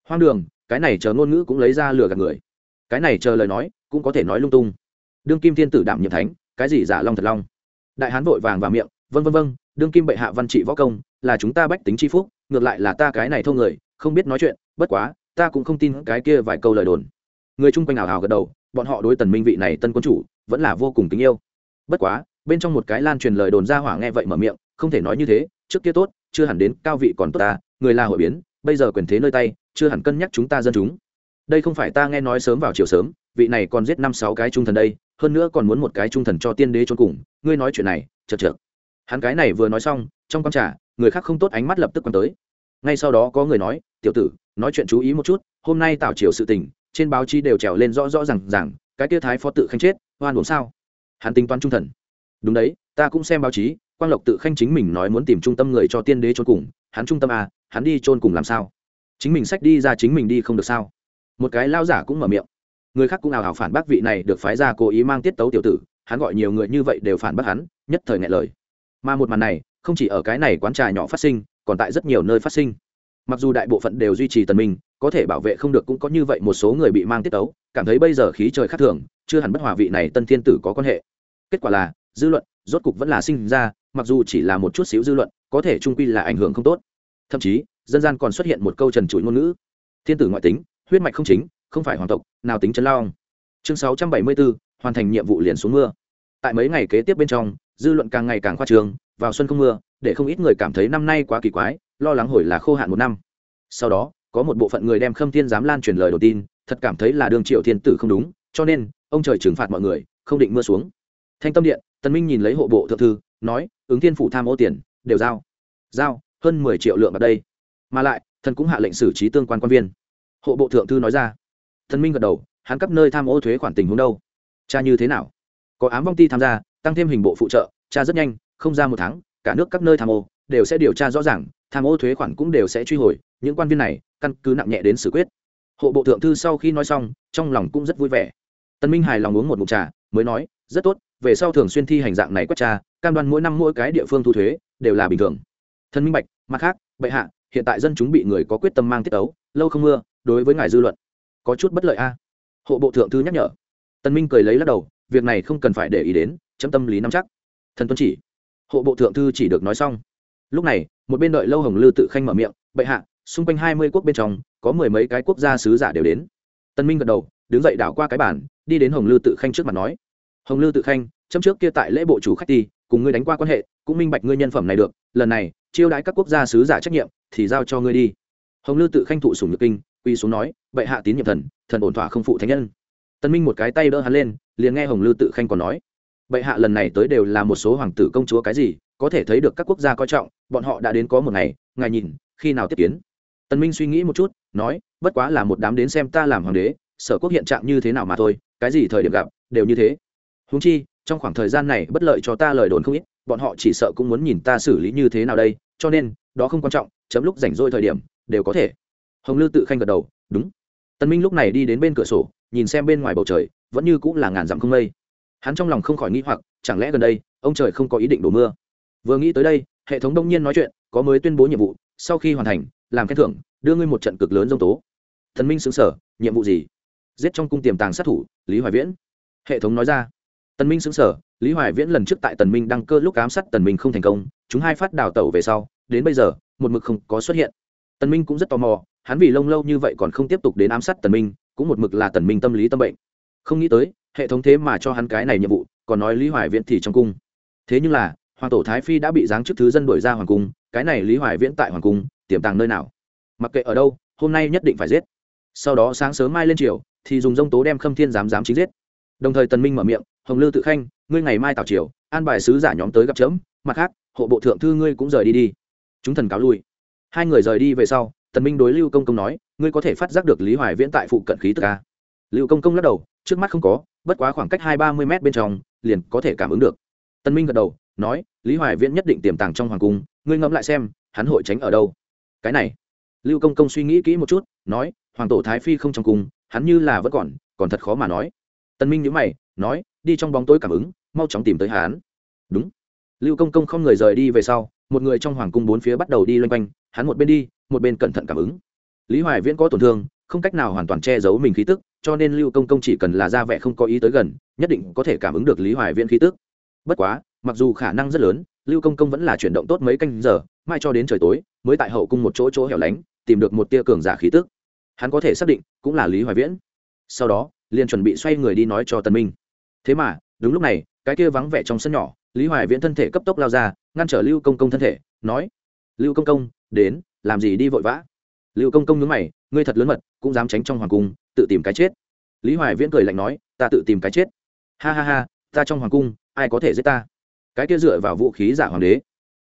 Hoang đường, cái này chờ ngôn ngữ cũng lấy ra lừa gạt người. Cái này chờ lời nói, cũng có thể nói lung tung. Đương kim thiên tử đảm nhiệm thánh, cái gì giả long thật long đại hán vội vàng vào miệng vân vân vân đương kim bệ hạ văn trị võ công, là chúng ta bách tính chi phúc, ngược lại là ta cái này thô người, không biết nói chuyện, bất quá ta cũng không tin cái kia vài câu lời đồn. Người chung quanh ảo hào gật đầu, bọn họ đối tần minh vị này tân quân chủ, vẫn là vô cùng kính yêu. Bất quá, bên trong một cái lan truyền lời đồn ra hỏa nghe vậy mở miệng, không thể nói như thế, trước kia tốt, chưa hẳn đến cao vị còn tốt ta, người là hội biến, bây giờ quyền thế nơi tay, chưa hẳn cân nhắc chúng ta dân chúng. Đây không phải ta nghe nói sớm vào chiều sớm, vị này còn giết năm sáu cái trung thần đây, hơn nữa còn muốn một cái trung thần cho tiên đế trốn cùng, ngươi nói chuyện này chật chật hắn cái này vừa nói xong, trong con trà, người khác không tốt ánh mắt lập tức quan tới ngay sau đó có người nói, tiểu tử, nói chuyện chú ý một chút, hôm nay tảo triều sự tình, trên báo chí đều trèo lên rõ rõ rằng rằng cái kia thái phó tự khanh chết, oan uống sao? Hắn tính toán trung thần. Đúng đấy, ta cũng xem báo chí, quang lộc tự khanh chính mình nói muốn tìm trung tâm người cho tiên đế trốn cùng, hắn trung tâm à hắn đi trôn cùng làm sao? Chính mình sách đi ra chính mình đi không được sao? Một cái lao giả cũng mở miệng. Người khác cũng ảo hảo phản bác vị này được phái ra cố ý mang tiết tấu tiểu tử, hắn gọi nhiều người như vậy đều phản bác hắn, nhất thời ngại lời. Mà một màn này, không chỉ ở cái này quán trà nhỏ phát sinh còn tại rất nhiều nơi phát sinh. Mặc dù đại bộ phận đều duy trì tần minh có thể bảo vệ không được cũng có như vậy một số người bị mang tiết tấu cảm thấy bây giờ khí trời khác thường chưa hẳn bất hòa vị này tân thiên tử có quan hệ. Kết quả là dư luận rốt cục vẫn là sinh ra mặc dù chỉ là một chút xíu dư luận có thể trung quy là ảnh hưởng không tốt. Thậm chí dân gian còn xuất hiện một câu trần trụi ngôn ngữ. Thiên tử ngoại tính huyết mạch không chính không phải hoàng tộc nào tính chân lao chương 674, hoàn thành nhiệm vụ liền xuống mưa. Tại mấy ngày kế tiếp bên trong dư luận càng ngày càng khoa trường vào xuân không mưa để không ít người cảm thấy năm nay quá kỳ quái, lo lắng hồi là khô hạn một năm. Sau đó, có một bộ phận người đem khâm thiên giám lan truyền lời đầu tin, thật cảm thấy là đường triệu thiên tử không đúng, cho nên, ông trời trừng phạt mọi người, không định mưa xuống. Thanh tâm điện, tần minh nhìn lấy hộ bộ thượng thư, nói, ứng thiên phủ tham ô tiền, đều giao. Giao, hơn mười triệu lượng ở đây. Mà lại, thần cũng hạ lệnh xử trí tương quan quan viên. Hộ bộ thượng thư nói ra. Thần minh gật đầu, hắn cấp nơi tham ô thuế khoản tình huống đâu? Cha như thế nào? Có ám vong ti tham gia, tăng thêm hình bộ phụ trợ, cha rất nhanh, không ra một tháng cả nước các nơi tham ô đều sẽ điều tra rõ ràng, tham ô thuế khoản cũng đều sẽ truy hồi, những quan viên này căn cứ nặng nhẹ đến xử quyết. Hộ bộ thượng thư sau khi nói xong, trong lòng cũng rất vui vẻ. Tân minh hài lòng uống một mụn trà, mới nói, rất tốt, về sau thường xuyên thi hành dạng này quét tra cam đoan mỗi năm mỗi cái địa phương thu thuế đều là bình thường. Thân minh bạch, mặt khác, bệ hạ, hiện tại dân chúng bị người có quyết tâm mang tiết tấu, lâu không mưa, đối với ngài dư luận, có chút bất lợi a. Hộ bộ thượng thư nhắc nhở. Tân minh cười lấy lắc đầu, việc này không cần phải để ý đến, chấm tâm lý nắm chắc. Thần tuân chỉ hộ bộ thượng thư chỉ được nói xong. Lúc này, một bên đợi lâu hồng lư tự khanh mở miệng, bệ hạ, xung quanh hai mươi quốc bên trong, có mười mấy cái quốc gia sứ giả đều đến. Tân minh gật đầu, đứng dậy đảo qua cái bản đi đến hồng lư tự khanh trước mặt nói, hồng lư tự khanh, chấm trước kia tại lễ bộ chủ khách ti, cùng ngươi đánh qua quan hệ, cũng minh bạch ngươi nhân phẩm này được, lần này, chiêu đãi các quốc gia sứ giả trách nhiệm, thì giao cho ngươi đi. Hồng lư tự khanh thụ sùng nhược kinh quy xuống nói, bệ hạ tín nhiệm thần thần ổn thỏa không phụ thánh nhân. Tân minh một cái tay đỡ hắn lên, liền nghe hồng lư tự khanh còn nói bệ hạ lần này tới đều là một số hoàng tử công chúa cái gì, có thể thấy được các quốc gia coi trọng, bọn họ đã đến có một ngày, ngài nhìn, khi nào tiếp kiến? Tân minh suy nghĩ một chút, nói, bất quá là một đám đến xem ta làm hoàng đế, sở quốc hiện trạng như thế nào mà thôi, cái gì thời điểm gặp, đều như thế. Húng chi, trong khoảng thời gian này bất lợi cho ta lời đồn không ít, bọn họ chỉ sợ cũng muốn nhìn ta xử lý như thế nào đây, cho nên, đó không quan trọng, chấm lúc rảnh rỗi thời điểm, đều có thể. Hồng lư tự khanh gật đầu, đúng. Tân minh lúc này đi đến bên cửa sổ, nhìn xem bên ngoài bầu trời, vẫn như cũng là ngàn dặm không mây hắn trong lòng không khỏi nghĩ hoặc, chẳng lẽ gần đây, ông trời không có ý định đổ mưa? Vừa nghĩ tới đây, hệ thống đông nhiên nói chuyện, có mới tuyên bố nhiệm vụ, sau khi hoàn thành, làm khen thưởng, đưa ngươi một trận cực lớn dông tố. Thần minh xứng sở nhiệm vụ gì? Giết trong cung tiềm tàng sát thủ, lý hoài viễn. Hệ thống nói ra. Tần minh xứng sở lý hoài viễn lần trước tại tần minh đăng cơ lúc ám sát tần minh không thành công, chúng hai phát đào tẩu về sau, đến bây giờ, một mực không có xuất hiện. Tần minh cũng rất tò mò, hắn vì lâu lâu như vậy còn không tiếp tục đến ám sát tần minh, cũng một mực là tần minh tâm lý tâm bệnh. Không nghĩ tới hệ thống thế mà cho hắn cái này nhiệm vụ, còn nói lý hoài viễn thì trong cung. Thế nhưng là, hoàng tổ thái phi đã bị giáng chức thứ dân đuổi ra hoàng cung, cái này lý hoài viễn tại hoàng cung, tiềm tàng nơi nào? Mặc kệ ở đâu, hôm nay nhất định phải giết. Sau đó sáng sớm mai lên triều, thì dùng dông tố đem khâm thiên giám giám chính giết. Đồng thời tần minh mở miệng, hồng lư tự khanh, ngươi ngày mai tào triều, an bài sứ giả nhóm tới gặp chấm, mặt khác, hộ bộ thượng thư ngươi cũng rời đi đi. Chúng thần cáo lui. Hai người rời đi về sau, tần minh đối lưu công công nói, ngươi có thể phát giác được lý hoài viễn tại phụ cận khí tức a. Lưu công công lắc đầu trước mắt không có, bất quá khoảng cách hai ba mươi m bên trong, liền có thể cảm ứng được. Tân minh gật đầu, nói, lý hoài viễn nhất định tiềm tàng trong hoàng cung, ngươi ngẫm lại xem, hắn hội tránh ở đâu? Cái này. Lưu công công suy nghĩ kỹ một chút, nói, hoàng tổ thái phi không trong cung, hắn như là vẫn còn còn thật khó mà nói. Tân minh nhíu mày, nói, đi trong bóng tối cảm ứng, mau chóng tìm tới hắn. Đúng. Lưu công công không người rời đi về sau, một người trong hoàng cung bốn phía bắt đầu đi loanh quanh, hắn một bên đi, một bên cẩn thận cảm ứng. Lý hoài viễn có tổn thương không cách nào hoàn toàn che giấu mình khí tức, cho nên lưu công công chỉ cần là ra vẻ không có ý tới gần, nhất định có thể cảm ứng được lý hoài viễn khí tức. Bất quá, mặc dù khả năng rất lớn, lưu công công vẫn là chuyển động tốt mấy canh giờ, mai cho đến trời tối, mới tại hậu cung một chỗ chỗ hẻo lánh, tìm được một tia cường giả khí tức. Hắn có thể xác định, cũng là lý hoài viễn. Sau đó, liền chuẩn bị xoay người đi nói cho tần minh. Thế mà, đúng lúc này, cái kia vắng vẻ trong sân nhỏ, lý hoài viễn thân thể cấp tốc lao ra, ngăn trở lưu công công thân thể, nói, lưu công công, đến, làm gì đi vội vã? Lưu công công nhướng mày ngươi thật lớn mật, cũng dám tránh trong hoàng cung, tự tìm cái chết. Lý hoài viễn cười lạnh nói, ta tự tìm cái chết. Ha ha ha, ta trong hoàng cung, ai có thể giết ta? Cái kia dựa vào vũ khí giả hoàng đế.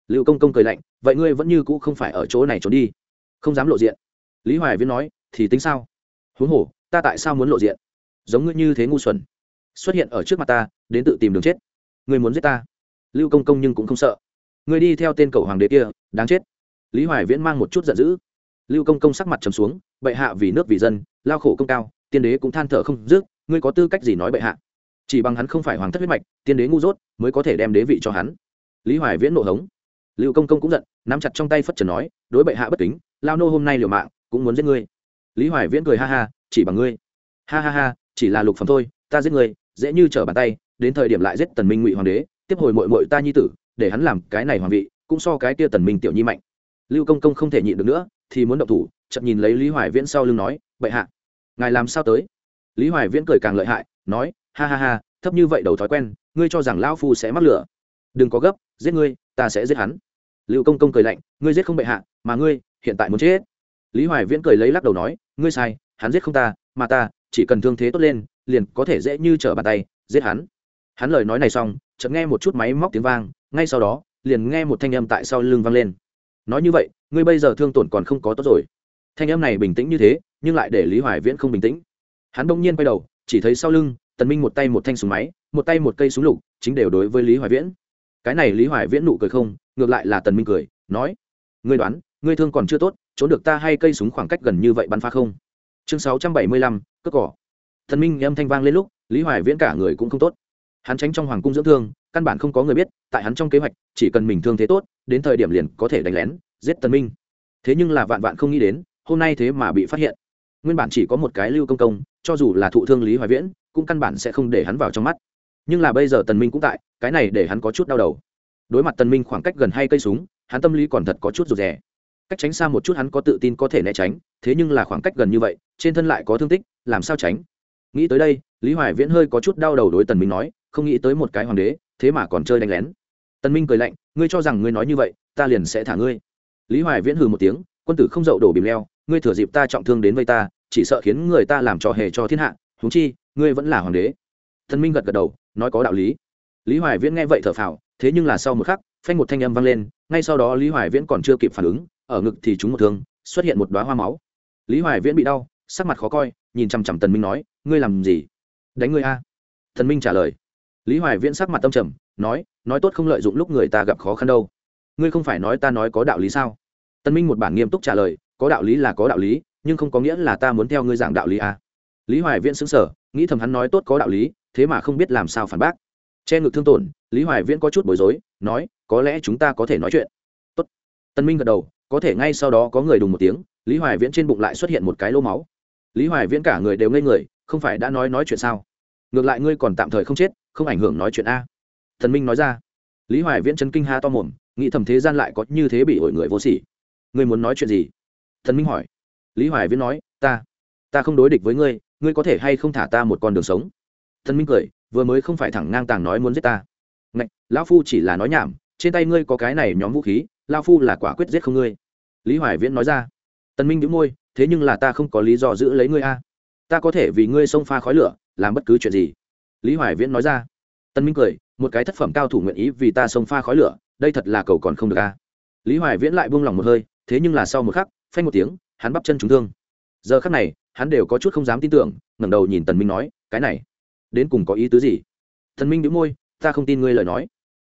Lưu công công cười lạnh, vậy ngươi vẫn như cũ không phải ở chỗ này trốn đi, không dám lộ diện. Lý hoài viễn nói, thì tính sao? Huống hồ, ta tại sao muốn lộ diện? Giống ngươi như thế ngu xuẩn. Xuất hiện ở trước mặt ta, đến tự tìm đường chết. Ngươi muốn giết ta? Lưu công công nhưng cũng không sợ. Ngươi đi theo tên cầu hoàng đế kia, đáng chết. Lý hoài viễn mang một chút giận dữ lưu công công sắc mặt trầm xuống, bệ hạ vì nước vì dân, lao khổ công cao, tiên đế cũng than thở không dứt, ngươi có tư cách gì nói bệ hạ? Chỉ bằng hắn không phải hoàng thất huyết mạch, tiên đế ngu dốt mới có thể đem đế vị cho hắn. Lý hoài viễn nộ hống. Lưu công công cũng giận, nắm chặt trong tay phất trần nói, đối bệ hạ bất kính, lao nô hôm nay liều mạng, cũng muốn giết ngươi. Lý hoài viễn cười ha ha, chỉ bằng ngươi. Ha ha ha, chỉ là lục phẩm thôi, ta giết ngươi, dễ như trở bàn tay, đến thời điểm lại giết tần minh ngụy hoàng đế, tiếp hồi mội mội ta nhi tử, để hắn làm cái này hoàng vị, cũng so cái kia tần minh tiểu nhi mạnh. Lưu công công không thể nhịn được nữa thì muốn động thủ chậm nhìn lấy lý hoài viễn sau lưng nói, bệ hạ, ngài làm sao tới? Lý hoài viễn cười càng lợi hại, nói, ha ha ha, thấp như vậy đầu thói quen, ngươi cho rằng lão phu sẽ mắc lửa. Đừng có gấp, giết ngươi, ta sẽ giết hắn. Lưu công công cười lạnh, ngươi giết không bệ hạ, mà ngươi hiện tại muốn chết. Lý hoài viễn cười lấy lắc đầu nói, ngươi sai, hắn giết không ta, mà ta, chỉ cần thương thế tốt lên, liền có thể dễ như trở bàn tay, giết hắn. Hắn lời nói này xong, chợt nghe một chút máy móc tiếng vang, ngay sau đó, liền nghe một thanh âm tại sau lưng vang lên. Nói như vậy ngươi bây giờ thương tổn còn không có tốt rồi. Thanh em này bình tĩnh như thế, nhưng lại để lý hoài viễn không bình tĩnh. Hắn bỗng nhiên quay đầu, chỉ thấy sau lưng, tần minh một tay một thanh súng máy, một tay một cây súng lục, chính đều đối với lý hoài viễn. Cái này lý hoài viễn nụ cười không, ngược lại là tần minh cười, nói, ngươi đoán, ngươi thương còn chưa tốt, trốn được ta hay cây súng khoảng cách gần như vậy bắn phá không? Chương sáu trăm bảy mươi lăm cất cỏ. Thần minh âm thanh vang lên lúc, lý hoài viễn cả người cũng không tốt hắn tránh trong hoàng cung dưỡng thương, căn bản không có người biết, tại hắn trong kế hoạch, chỉ cần mình thương thế tốt, đến thời điểm liền có thể đánh lén, giết tần minh. Thế nhưng là vạn vạn không nghĩ đến, hôm nay thế mà bị phát hiện. Nguyên bản chỉ có một cái lưu công công, cho dù là thụ thương lý hoài viễn, cũng căn bản sẽ không để hắn vào trong mắt. Nhưng là bây giờ tần minh cũng tại, cái này để hắn có chút đau đầu. Đối mặt tần minh khoảng cách gần hai cây súng, hắn tâm lý còn thật có chút rụt rè. Cách tránh xa một chút hắn có tự tin có thể né tránh, thế nhưng là khoảng cách gần như vậy, trên thân lại có thương tích, làm sao tránh? Nghĩ tới đây, lý hoài viễn hơi có chút đau đầu đối tần minh nói không nghĩ tới một cái hoàng đế, thế mà còn chơi đánh lén. Tân minh cười lạnh, ngươi cho rằng ngươi nói như vậy, ta liền sẽ thả ngươi. Lý hoài viễn hừ một tiếng, quân tử không dậu đổ bìm leo, ngươi thừa dịp ta trọng thương đến với ta, chỉ sợ khiến người ta làm trò hề cho thiên hạ, huống chi, ngươi vẫn là hoàng đế. Tân minh gật gật đầu, nói có đạo lý. Lý hoài viễn nghe vậy thở phào, thế nhưng là sau một khắc, phanh một thanh âm vang lên, ngay sau đó lý hoài viễn còn chưa kịp phản ứng, ở ngực thì chúng một thương, xuất hiện một đóa hoa máu. Lý hoài viễn bị đau, sắc mặt khó coi, nhìn chằm chằm tần minh nói, ngươi làm gì? Đánh ngươi a. Tần minh trả lời lý hoài viễn sắc mặt tâm trầm, nói nói tốt không lợi dụng lúc người ta gặp khó khăn đâu. Ngươi không phải nói ta nói có đạo lý sao? Tân minh một bản nghiêm túc trả lời, có đạo lý là có đạo lý, nhưng không có nghĩa là ta muốn theo ngươi giảng đạo lý à? lý hoài viễn sững sờ, nghĩ thầm hắn nói tốt có đạo lý, thế mà không biết làm sao phản bác. Che ngực thương tổn, lý hoài viễn có chút bối rối, nói, có lẽ chúng ta có thể nói chuyện. Tốt. tân minh gật đầu, có thể ngay sau đó có người đùng một tiếng, lý hoài viễn trên bụng lại xuất hiện một cái lỗ máu. Lý hoài viễn cả người đều ngây người, không phải đã nói nói chuyện sao? Ngược lại ngươi còn tạm thời không chết không ảnh hưởng nói chuyện a. Thần minh nói ra. Lý hoài viễn chân kinh ha to mồm, nghĩ thầm thế gian lại có như thế bị ổi người vô sỉ. Ngươi muốn nói chuyện gì? Thần minh hỏi. Lý hoài viễn nói, ta ta không đối địch với ngươi ngươi có thể hay không thả ta một con đường sống? Thần minh cười, vừa mới không phải thẳng ngang tàng nói muốn giết ta. Ngạch, lão phu chỉ là nói nhảm, trên tay ngươi có cái này nhóm vũ khí lao phu là quả quyết giết không ngươi. Lý hoài viễn nói ra. Tần minh đĩu môi, thế nhưng là ta không có lý do giữ lấy ngươi a. Ta có thể vì ngươi xông pha khói lửa, làm bất cứ chuyện gì lý hoài viễn nói ra. Tần minh cười, một cái thất phẩm cao thủ nguyện ý vì ta xông pha khói lửa, đây thật là cầu còn không được a. Lý hoài viễn lại buông lòng một hơi, thế nhưng là sau một khắc, phanh một tiếng, hắn bắp chân trúng thương. Giờ khắc này, hắn đều có chút không dám tin tưởng, ngẩng đầu nhìn tần minh nói, cái này, đến cùng có ý tứ gì? Thần minh đĩu môi, ta không tin ngươi lời nói.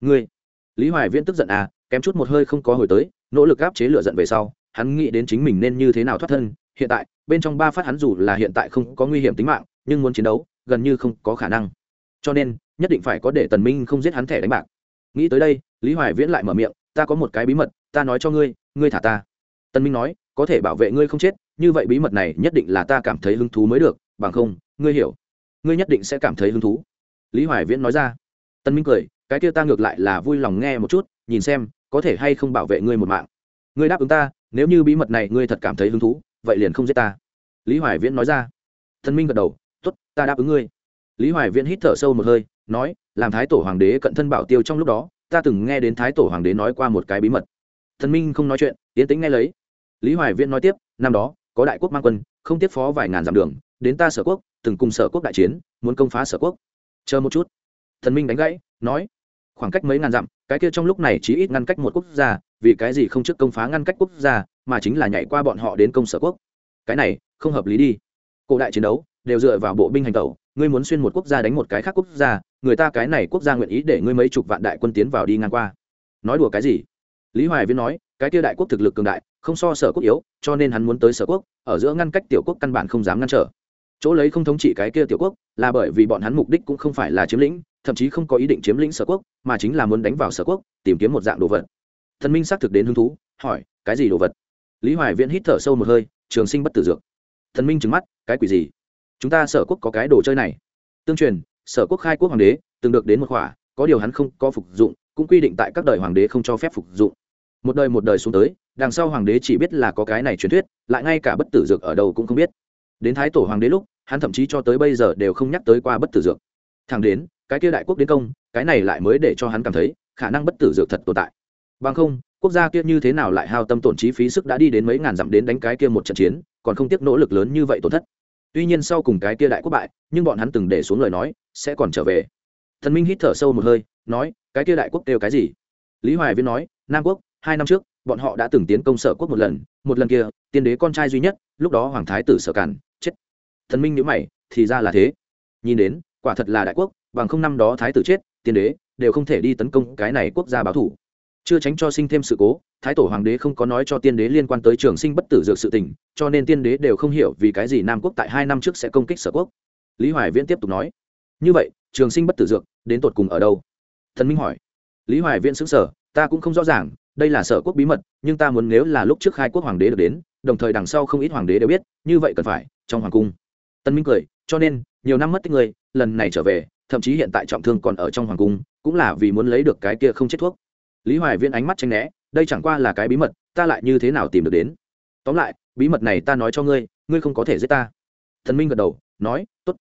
Ngươi? Lý hoài viễn tức giận à kém chút một hơi không có hồi tới, nỗ lực áp chế lửa giận về sau, hắn nghĩ đến chính mình nên như thế nào thoát thân. Hiện tại, bên trong ba phát hắn dù là hiện tại không có nguy hiểm tính mạng, nhưng muốn chiến đấu, gần như không có khả năng cho nên, nhất định phải có để tần minh không giết hắn thẻ đánh bạc. Nghĩ tới đây, lý hoài viễn lại mở miệng, ta có một cái bí mật, ta nói cho ngươi ngươi thả ta. Tần minh nói, có thể bảo vệ ngươi không chết, như vậy bí mật này nhất định là ta cảm thấy hứng thú mới được, bằng không, ngươi hiểu, ngươi nhất định sẽ cảm thấy hứng thú. Lý hoài viễn nói ra. Tần minh cười, cái kia ta ngược lại là vui lòng nghe một chút, nhìn xem, có thể hay không bảo vệ ngươi một mạng. Ngươi đáp ứng ta, nếu như bí mật này ngươi thật cảm thấy hứng thú, vậy liền không giết ta. Lý hoài viễn nói ra. Tần minh gật đầu t ố t ta đáp ứng ngươi lý hoài viễn hít thở sâu một hơi, nói, làm thái tổ hoàng đế cận thân bảo tiêu trong lúc đó, ta từng nghe đến thái tổ hoàng đế nói qua một cái bí mật. Thần minh không nói chuyện yến tính nghe lấy. Lý hoài viễn nói tiếp, năm đó, có đại quốc mang quân, không tiếp phó vài ngàn dặm đường, đến ta sở quốc, từng cùng sở quốc đại chiến, muốn công phá sở quốc. Chờ một chút. Thần minh đánh gãy, nói, khoảng cách mấy ngàn dặm, cái kia trong lúc này chỉ ít ngăn cách một quốc gia, vì cái gì không trước công phá ngăn cách quốc gia, mà chính là nhảy qua bọn họ đến công sở quốc? Cái này, không hợp lý đi. Cổ đại chiến đấu đều dựa vào bộ binh hành tẩu, ngươi muốn xuyên một quốc gia đánh một cái khác quốc gia, người ta cái này quốc gia nguyện ý để ngươi mấy chục vạn đại quân tiến vào đi ngang qua. Nói đùa cái gì? Lý hoài viễn nói, cái kia đại quốc thực lực cường đại, không so sở quốc yếu, cho nên hắn muốn tới sở quốc, ở giữa ngăn cách tiểu quốc căn bản không dám ngăn trở. Chỗ lấy không thống trị cái kia tiểu quốc, là bởi vì bọn hắn mục đích cũng không phải là chiếm lĩnh, thậm chí không có ý định chiếm lĩnh sở quốc, mà chính là muốn đánh vào sở quốc, tìm kiếm một dạng đồ vật. Thần minh xác thực đến hứng thú, hỏi, cái gì đồ vật? Lý hoài viễn hít thở sâu một hơi, trường sinh bất tử dược. Thần minh trừng mắt, cái quỷ gì? Chúng ta sở quốc có cái đồ chơi này. Tương truyền, sở quốc khai quốc hoàng đế, từng được đến một khỏa, có điều hắn không có phục dụng, cũng quy định tại các đời hoàng đế không cho phép phục dụng. Một đời một đời xuống tới, đằng sau hoàng đế chỉ biết là có cái này truyền thuyết, lại ngay cả bất tử dược ở đâu cũng không biết. Đến thái tổ hoàng đế lúc, hắn thậm chí cho tới bây giờ đều không nhắc tới qua bất tử dược. Thẳng đến, cái kia đại quốc đến công, cái này lại mới để cho hắn cảm thấy, khả năng bất tử dược thật tồn tại. Bằng không, quốc gia kia như thế nào lại hao tâm tổn trí phí sức đã đi đến mấy ngàn dặm đến đánh cái kia một trận chiến, còn không tiếc nỗ lực lớn như vậy tổn thất tuy nhiên sau cùng cái kia đại quốc bại, nhưng bọn hắn từng để xuống lời nói, sẽ còn trở về. Thần minh hít thở sâu một hơi, nói, cái kia đại quốc kêu cái gì? Lý hoài viên nói, nam quốc, hai năm trước, bọn họ đã từng tiến công sở quốc một lần một lần kia, tiên đế con trai duy nhất, lúc đó hoàng thái tử sở cản, chết. Thần minh nhữ mày, thì ra là thế. Nhìn đến, quả thật là đại quốc, bằng không năm đó thái tử chết, tiên đế đều không thể đi tấn công cái này quốc gia báo thủ chưa tránh cho sinh thêm sự cố, thái tổ hoàng đế không có nói cho tiên đế liên quan tới trường sinh bất tử dược sự tình, cho nên tiên đế đều không hiểu vì cái gì nam quốc tại hai năm trước sẽ công kích sở quốc. Lý hoài viễn tiếp tục nói, như vậy, trường sinh bất tử dược, đến tột cùng ở đâu? Thần minh hỏi. Lý hoài viễn xứng sở ta cũng không rõ ràng, đây là sở quốc bí mật, nhưng ta muốn nếu là lúc trước khai quốc hoàng đế được đến, đồng thời đằng sau không ít hoàng đế đều biết, như vậy cần phải, trong hoàng cung. Tân minh cười, cho nên, nhiều năm mất tích người, lần này trở về, thậm chí hiện tại trọng thương còn ở trong hoàng cung, cũng là vì muốn lấy được cái kia không chết thuốc lý hoài viễn ánh mắt tranh né, đây chẳng qua là cái bí mật, ta lại như thế nào tìm được đến? Tóm lại, bí mật này ta nói cho ngươi ngươi không có thể giết ta. Thần minh gật đầu, nói t ố t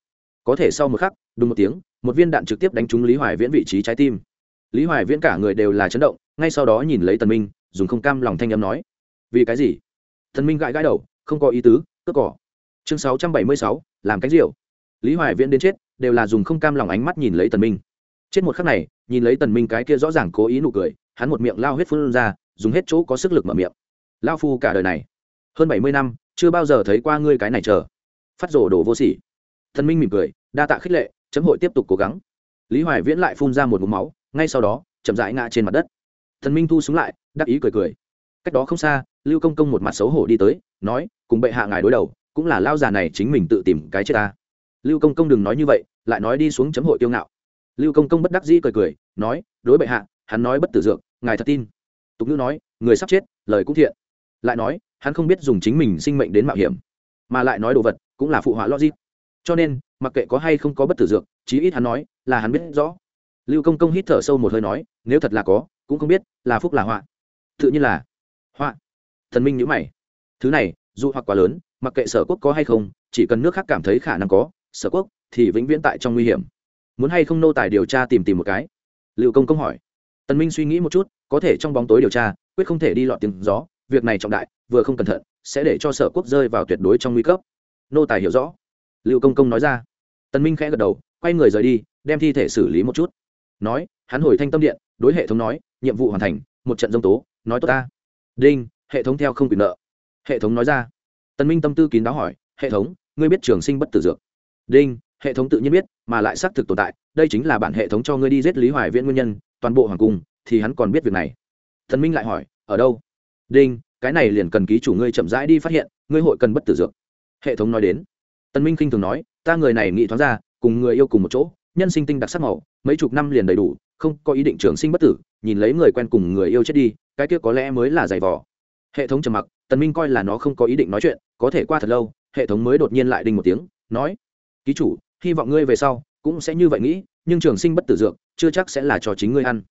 có thể sau một khắc đúng một tiếng, một viên đạn trực tiếp đánh trúng lý hoài viễn vị trí trái tim. Lý hoài viễn cả người đều là chấn động, ngay sau đó nhìn lấy tần minh, dùng không cam lòng thanh âm nói, vì cái gì? Thần minh gãi gãi đầu, không có ý tứ, cướp cỏ. Chương sáu trăm bảy mươi sáu, làm cánh rượu lý hoài viễn đến chết, đều là dùng không cam lòng ánh mắt nhìn lấy tần minh chết một khắc này, nhìn lấy tần minh cái kia rõ ràng cố ý nụ cười, hắn một miệng lao huyết phun ra, dùng hết chỗ có sức lực mở miệng. Lao phu cả đời này, hơn bảy mươi năm, chưa bao giờ thấy qua ngươi cái này chờ. Phát rổ đổ vô sỉ. Thần minh mỉm cười, đa tạ khích lệ, chấm hội tiếp tục cố gắng. Lý hoài viễn lại phun ra một ngụm máu, ngay sau đó, chậm rãi ngã trên mặt đất. Thần minh thu súng lại, đắc ý cười cười. Cách đó không xa, lưu công công một mặt xấu hổ đi tới, nói, cùng bệ hạ ngài đối đầu, cũng là lao già này chính mình tự tìm cái chết ta. Lưu công công đừng nói như vậy, lại nói đi xuống chấm hội tiêu ngạo lưu công công bất đắc dĩ cười cười, nói, đối bệ hạ, hắn nói bất tử dược, ngài thật tin. Tục ngữ nói, người sắp chết, lời cũng thiện. Lại nói, hắn không biết dùng chính mình sinh mệnh đến mạo hiểm, mà lại nói đồ vật, cũng là phụ họa logic. Cho nên, mặc kệ có hay không có bất tử dược, chí ít hắn nói là hắn biết rõ. Lưu công công hít thở sâu một hơi nói, nếu thật là có, cũng không biết là phúc là họa. Tự nhiên là họa. Thần minh nhữ mày. Thứ này, dù hoặc quá lớn, mặc kệ sở quốc có hay không, chỉ cần nước khác cảm thấy khả năng có, sở quốc thì vĩnh viễn tại trong nguy hiểm muốn hay không nô tài điều tra tìm tìm một cái? Liệu công công hỏi. Tần minh suy nghĩ một chút, có thể trong bóng tối điều tra, quyết không thể đi lọt tiếng gió, việc này trọng đại, vừa không cẩn thận, sẽ để cho sở quốc rơi vào tuyệt đối trong nguy cấp. Nô tài hiểu rõ. Liệu công công nói ra. Tần minh khẽ gật đầu, quay người rời đi, đem thi thể xử lý một chút. Nói, hắn hồi thanh tâm điện, đối hệ thống nói, nhiệm vụ hoàn thành, một trận dông tố, nói tốt ta. Đinh, hệ thống theo không quyền nợ. Hệ thống nói ra. Tần minh tâm tư kín đáo hỏi, hệ thống, ngươi biết trường sinh bất tử dược? Đinh hệ thống tự nhiên biết, mà lại xác thực tồn tại, đây chính là bản hệ thống cho ngươi đi giết lý hoài viễn nguyên nhân, toàn bộ hoàng cung, thì hắn còn biết việc này. Thần minh lại hỏi, ở đâu? Đinh, cái này liền cần ký chủ ngươi chậm rãi đi phát hiện, ngươi hội cần bất tử dược. Hệ thống nói đến. Tân minh kinh thường nói, ta người này nghĩ thoáng ra, cùng người yêu cùng một chỗ, nhân sinh tinh đặc sắc màu, mấy chục năm liền đầy đủ, không có ý định trường sinh bất tử, nhìn lấy người quen cùng người yêu chết đi, cái kia có lẽ mới là giày vò. Hệ thống trầm mặc, tần minh coi là nó không có ý định nói chuyện, có thể qua thật lâu, hệ thống mới đột nhiên lại đinh một tiếng, nói, ký chủ hy vọng ngươi về sau cũng sẽ như vậy nghĩ nhưng trường sinh bất tử dược chưa chắc sẽ là cho chính ngươi ăn.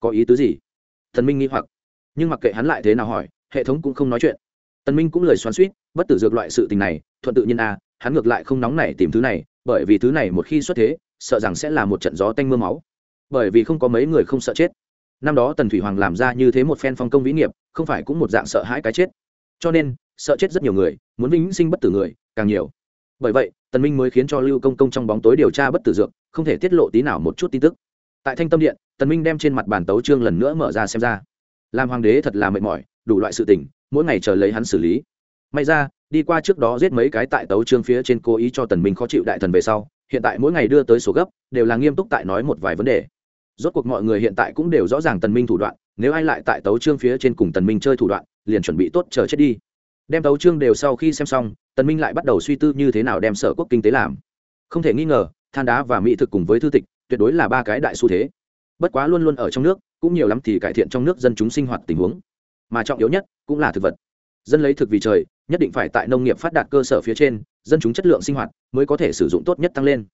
Có ý tứ gì? Thần minh nghi hoặc. Nhưng mặc kệ hắn lại thế nào hỏi hệ thống cũng không nói chuyện. Tần minh cũng lời xoắn suýt bất tử dược loại sự tình này thuận tự nhiên a à, hắn ngược lại không nóng nảy tìm thứ này bởi vì thứ này một khi xuất thế sợ rằng sẽ là một trận gió tanh mưa máu. Bởi vì không có mấy người không sợ chết. Năm đó tần thủy hoàng làm ra như thế một phen phong công vĩ nghiệp không phải cũng một dạng sợ hãi cái chết. Cho nên sợ chết rất nhiều người muốn vĩnh sinh bất tử người càng nhiều. Bởi vậy tần minh mới khiến cho lưu công công trong bóng tối điều tra bất tử dược, không thể tiết lộ tí nào một chút tin tức. Tại thanh tâm điện, tần minh đem trên mặt bàn tấu trương lần nữa mở ra xem ra. Làm hoàng đế thật là mệt mỏi, đủ loại sự tình, mỗi ngày chờ lấy hắn xử lý. May ra, đi qua trước đó giết mấy cái tại tấu trương phía trên cố ý cho tần minh khó chịu đại thần về sau, hiện tại mỗi ngày đưa tới số gấp, đều là nghiêm túc tại nói một vài vấn đề. Rốt cuộc mọi người hiện tại cũng đều rõ ràng tần minh thủ đoạn, nếu ai lại tại tấu trương phía trên cùng tần minh chơi thủ đoạn, liền chuẩn bị tốt chờ chết đi đem tấu trương đều sau khi xem xong, tần minh lại bắt đầu suy tư như thế nào đem sở quốc kinh tế làm. Không thể nghi ngờ, than đá và mỹ thực cùng với thư tịch, tuyệt đối là ba cái đại xu thế. Bất quá luôn luôn ở trong nước, cũng nhiều lắm thì cải thiện trong nước dân chúng sinh hoạt tình huống. Mà trọng yếu nhất, cũng là thực vật. Dân lấy thực vì trời, nhất định phải tại nông nghiệp phát đạt cơ sở phía trên, dân chúng chất lượng sinh hoạt mới có thể sử dụng tốt nhất tăng lên.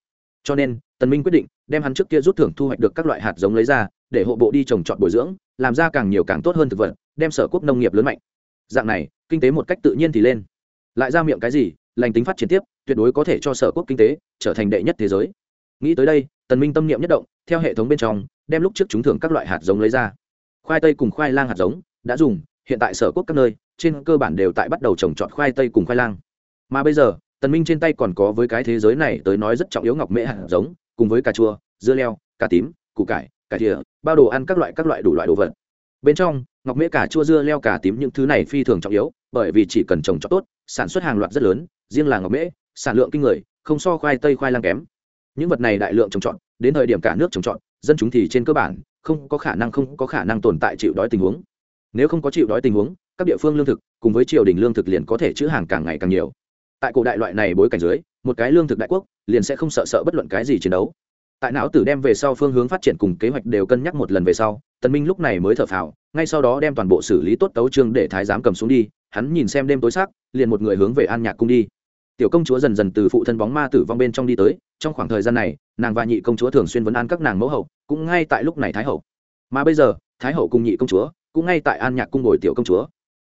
Cho nên, tần minh quyết định đem hắn trước kia rút thưởng thu hoạch được các loại hạt giống lấy ra, để hộ bộ đi trồng trọt bồi dưỡng, làm ra càng nhiều càng tốt hơn thực vật, đem sở quốc nông nghiệp lớn mạnh. Dạng này kinh tế một cách tự nhiên thì lên. Lại ra miệng cái gì, lành tính phát triển tiếp, tuyệt đối có thể cho sở quốc kinh tế trở thành đệ nhất thế giới. Nghĩ tới đây, tần minh tâm niệm nhất động, theo hệ thống bên trong, đem lúc trước chúng thưởng các loại hạt giống lấy ra. Khoai tây cùng khoai lang hạt giống, đã dùng, hiện tại sở quốc các nơi, trên cơ bản đều tại bắt đầu trồng trọt khoai tây cùng khoai lang. Mà bây giờ, tần minh trên tay còn có với cái thế giới này tới nói rất trọng yếu ngọc mễ hạt giống, cùng với cà chua, dưa leo, cà tím, củ cải cải thìa bao đồ ăn các loại các loại đủ loại đồ vật. Bên trong, ngọc mễ, cà chua, dưa leo, cà tím những thứ này phi thường trọng yếu bởi vì chỉ cần trồng trọt tốt, sản xuất hàng loạt rất lớn, riêng là ngọc mễ, sản lượng kinh người, không so khoai tây khoai lang kém. Những vật này đại lượng trồng trọt, đến thời điểm cả nước trồng trọt, dân chúng thì trên cơ bản không có khả năng không có khả năng tồn tại chịu đói tình huống. Nếu không có chịu đói tình huống, các địa phương lương thực cùng với triều đình lương thực liền có thể chữ hàng càng ngày càng nhiều. Tại cổ đại loại này bối cảnh dưới, một cái lương thực đại quốc liền sẽ không sợ sợ bất luận cái gì chiến đấu. Tại não tử đem về sau phương hướng phát triển cùng kế hoạch đều cân nhắc một lần về sau tần minh lúc này mới thở phào, ngay sau đó đem toàn bộ xử lý tốt tấu trương để thái giám cầm xuống đi hắn nhìn xem đêm tối sắc, liền một người hướng về an nhạc cung đi. Tiểu công chúa dần dần từ phụ thân bóng ma tử vong bên trong đi tới, trong khoảng thời gian này, nàng và nhị công chúa thường xuyên vấn an các nàng mẫu hậu, cũng ngay tại lúc này thái hậu. Mà bây giờ, thái hậu cùng nhị công chúa, cũng ngay tại an nhạc cung ngồi tiểu công chúa.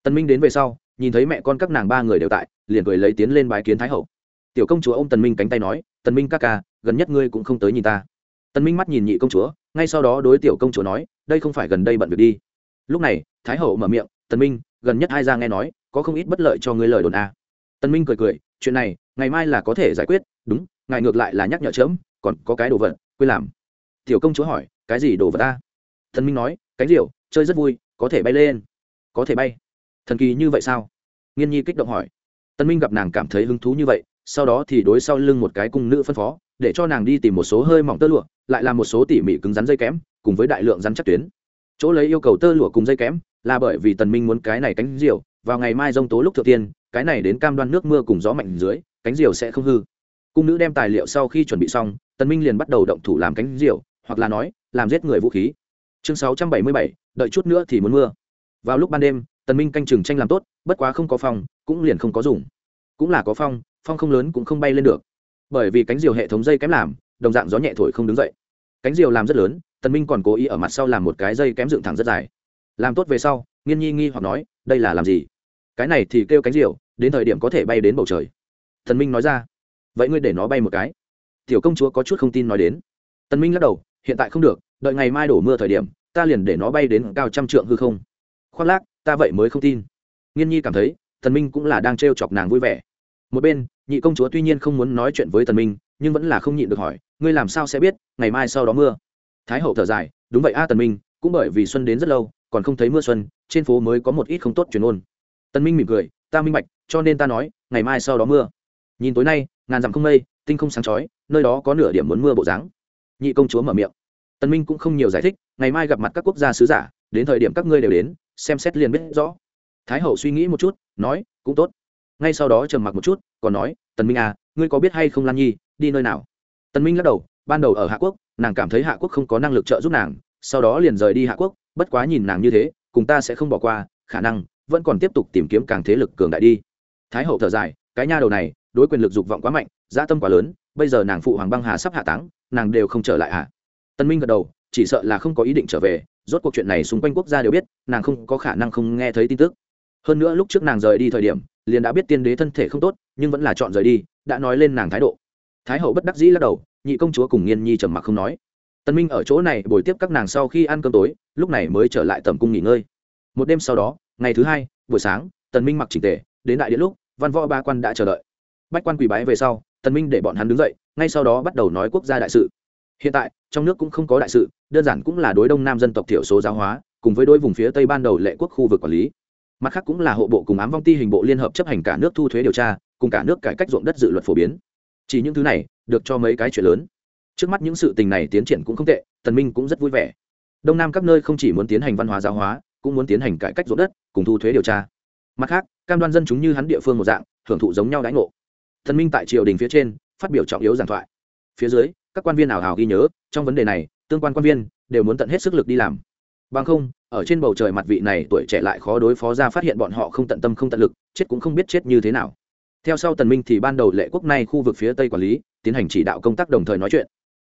Tân minh đến về sau, nhìn thấy mẹ con các nàng ba người đều tại, liền cười lấy tiến lên bái kiến thái hậu. Tiểu công chúa ôm tần minh cánh tay nói, tần minh ca ca, gần nhất ngươi cũng không tới nhìn ta. Tần minh mắt nhìn nhị công chúa, ngay sau đó đối tiểu công chúa nói, đây không phải gần đây bận việc đi. Lúc này, thái hậu mở miệng, tần minh gần nhất hai ra nghe nói, có không ít bất lợi cho ngươi lời đồn a. À. Tân minh cười cười, chuyện này, ngày mai là có thể giải quyết, đúng, ngài ngược lại là nhắc nhở chớm còn có cái đồ vật, quên làm. Tiểu công chúa hỏi, cái gì đồ vật ta Tân minh nói, cánh diều, chơi rất vui, có thể bay lên. Có thể bay. Thần kỳ như vậy sao? Nghiên nhi kích động hỏi. Tân minh gặp nàng cảm thấy hứng thú như vậy, sau đó thì đối sau lưng một cái cung nữ phân phó, để cho nàng đi tìm một số hơi mỏng tơ lụa, lại làm một số tỉ mỉ cứng rắn dây kém, cùng với đại lượng rắn chắc tuyến. Chỗ lấy yêu cầu tơ lụa cùng dây kém là bởi vì tần minh muốn cái này cánh diều vào ngày mai rông tố lúc thượng tiên cái này đến cam đoan nước mưa cùng gió mạnh dưới cánh diều sẽ không hư. Cung nữ đem tài liệu sau khi chuẩn bị xong tần minh liền bắt đầu động thủ làm cánh diều hoặc là nói làm giết người vũ khí. Chương 677, đợi chút nữa thì muốn mưa. Vào lúc ban đêm tần minh canh chừng tranh làm tốt bất quá không có phong cũng liền không có dùng. Cũng là có phong phong không lớn cũng không bay lên được. Bởi vì cánh diều hệ thống dây kém làm đồng dạng gió nhẹ thổi không đứng dậy. Cánh diều làm rất lớn tần minh còn cố ý ở mặt sau làm một cái dây kém dựng thẳng rất dài làm tốt về sau, nghiên nhi nghi hoặc nói, đây là làm gì? Cái này thì kêu cánh diều, đến thời điểm có thể bay đến bầu trời. Thần minh nói ra, vậy ngươi để nó bay một cái. Tiểu công chúa có chút không tin nói đến. Tần minh lắc đầu, hiện tại không được, đợi ngày mai đổ mưa thời điểm, ta liền để nó bay đến cao trăm trượng hư không. Khoác lác, ta vậy mới không tin. Nghiên nhi cảm thấy, tần minh cũng là đang trêu chọc nàng vui vẻ. Một bên, nhị công chúa tuy nhiên không muốn nói chuyện với tần minh, nhưng vẫn là không nhịn được hỏi, ngươi làm sao sẽ biết, ngày mai sau đó mưa? Thái hậu thở dài, đúng vậy a tần minh, cũng bởi vì xuân đến rất lâu còn không thấy mưa xuân, trên phố mới có một ít không tốt chuyển ôn. Tân minh mỉm cười, ta minh bạch, cho nên ta nói, ngày mai sau đó mưa. Nhìn tối nay, ngàn dặm không mây, tinh không sáng chói, nơi đó có nửa điểm muốn mưa bộ dáng. Nhị công chúa mở miệng. Tân minh cũng không nhiều giải thích, ngày mai gặp mặt các quốc gia sứ giả, đến thời điểm các ngươi đều đến, xem xét liền biết rõ. Thái hậu suy nghĩ một chút, nói, cũng tốt. Ngay sau đó trầm mặc một chút, còn nói tần minh à ngươi có biết hay không lan nhi, đi nơi nào? Tần minh lắc đầu, ban đầu ở hạ quốc, nàng cảm thấy hạ quốc không có năng lực trợ giúp nàng, sau đó liền rời đi hạ quốc bất quá nhìn nàng như thế, cùng ta sẽ không bỏ qua, khả năng, vẫn còn tiếp tục tìm kiếm càng thế lực cường đại đi. Thái hậu thở dài, cái nha đầu này, đối quyền lực dục vọng quá mạnh, dã tâm quá lớn, bây giờ nàng phụ hoàng băng hà sắp hạ táng, nàng đều không trở lại hạ tân minh gật đầu, chỉ sợ là không có ý định trở về, rốt cuộc chuyện này xung quanh quốc gia đều biết, nàng không có khả năng không nghe thấy tin tức. Hơn nữa lúc trước nàng rời đi thời điểm, liền đã biết tiên đế thân thể không tốt, nhưng vẫn là chọn rời đi, đã nói lên nàng thái độ. Thái hậu bất đắc dĩ lắc đầu, nhị công chúa cùng nghiên nhi trầm mặc không nói tân minh ở chỗ này buổi tiếp các nàng sau khi ăn cơm tối, lúc này mới trở lại tầm cung nghỉ ngơi. Một đêm sau đó, ngày thứ hai, buổi sáng, tần minh mặc chỉnh tề, đến đại điện lúc, văn võ ba quan đã chờ đợi. Bách quan quỳ bái về sau, tần minh để bọn hắn đứng dậy, ngay sau đó bắt đầu nói quốc gia đại sự. Hiện tại, trong nước cũng không có đại sự, đơn giản cũng là đối đông nam dân tộc thiểu số giáo hóa, cùng với đối vùng phía tây ban đầu lệ quốc khu vực quản lý. Mặt khác cũng là hộ bộ cùng ám vong ti hình bộ liên hợp chấp hành cả nước thu thuế điều tra, cùng cả nước cải cách ruộng đất dự luật phổ biến. Chỉ những thứ này, được cho mấy cái chuyện lớn trước mắt những sự tình này tiến triển cũng không tệ, tần minh cũng rất vui vẻ. Đông nam các nơi không chỉ muốn tiến hành văn hóa giáo hóa, cũng muốn tiến hành cải cách ruộng đất, cùng thu thuế điều tra. Mặt khác, cam đoan dân chúng như hắn địa phương một dạng, hưởng thụ giống nhau đãi ngộ. Tần minh tại triều đình phía trên, phát biểu trọng yếu giảng thoại. Phía dưới, các quan viên nào hào ghi nhớ, trong vấn đề này, tương quan quan viên đều muốn tận hết sức lực đi làm. Bằng không, ở trên bầu trời mặt vị này tuổi trẻ lại khó đối phó ra phát hiện bọn họ không tận tâm không tận lực, chết cũng không biết chết như thế nào. Theo sau tần minh thì ban đầu lệ quốc nay khu vực phía tây quản lý, tiến hành chỉ đạo công tác đồng thời nói chuyện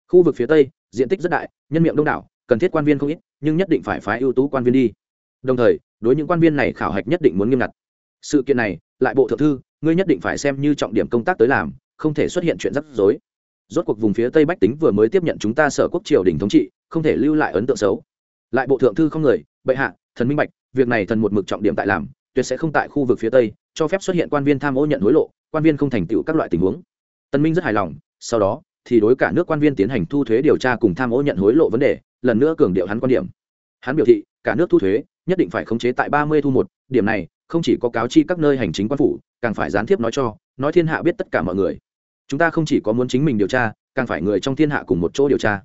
khu vực phía tây, diện tích rất đại, nhân miệng đông đảo, cần thiết quan viên không ít, nhưng nhất định phải phái ưu tú quan viên đi. Đồng thời, đối những quan viên này khảo hạch nhất định muốn nghiêm ngặt. Sự kiện này, lại bộ thượng thư, ngươi nhất định phải xem như trọng điểm công tác tới làm, không thể xuất hiện chuyện rắc rối. Rốt cuộc vùng phía tây bách tính vừa mới tiếp nhận chúng ta sở quốc triều đình thống trị, không thể lưu lại ấn tượng xấu. Lại bộ thượng thư không người, bệ hạ, thần minh bạch, việc này thần một mực trọng điểm tại làm, tuyệt sẽ không tại khu vực phía tây, cho phép xuất hiện quan viên tham ô nhận hối lộ, quan viên không thành tựu các loại tình huống. Tân minh rất hài lòng, sau đó thì đối cả nước quan viên tiến hành thu thuế điều tra cùng tham ô nhận hối lộ vấn đề, lần nữa cường điệu hắn quan điểm. Hắn biểu thị, cả nước thu thuế nhất định phải khống chế tại ba mươi thu một, điểm này không chỉ có cáo chi các nơi hành chính quan phủ, càng phải gián tiếp nói cho, nói thiên hạ biết tất cả mọi người. Chúng ta không chỉ có muốn chính mình điều tra, càng phải người trong thiên hạ cùng một chỗ điều tra.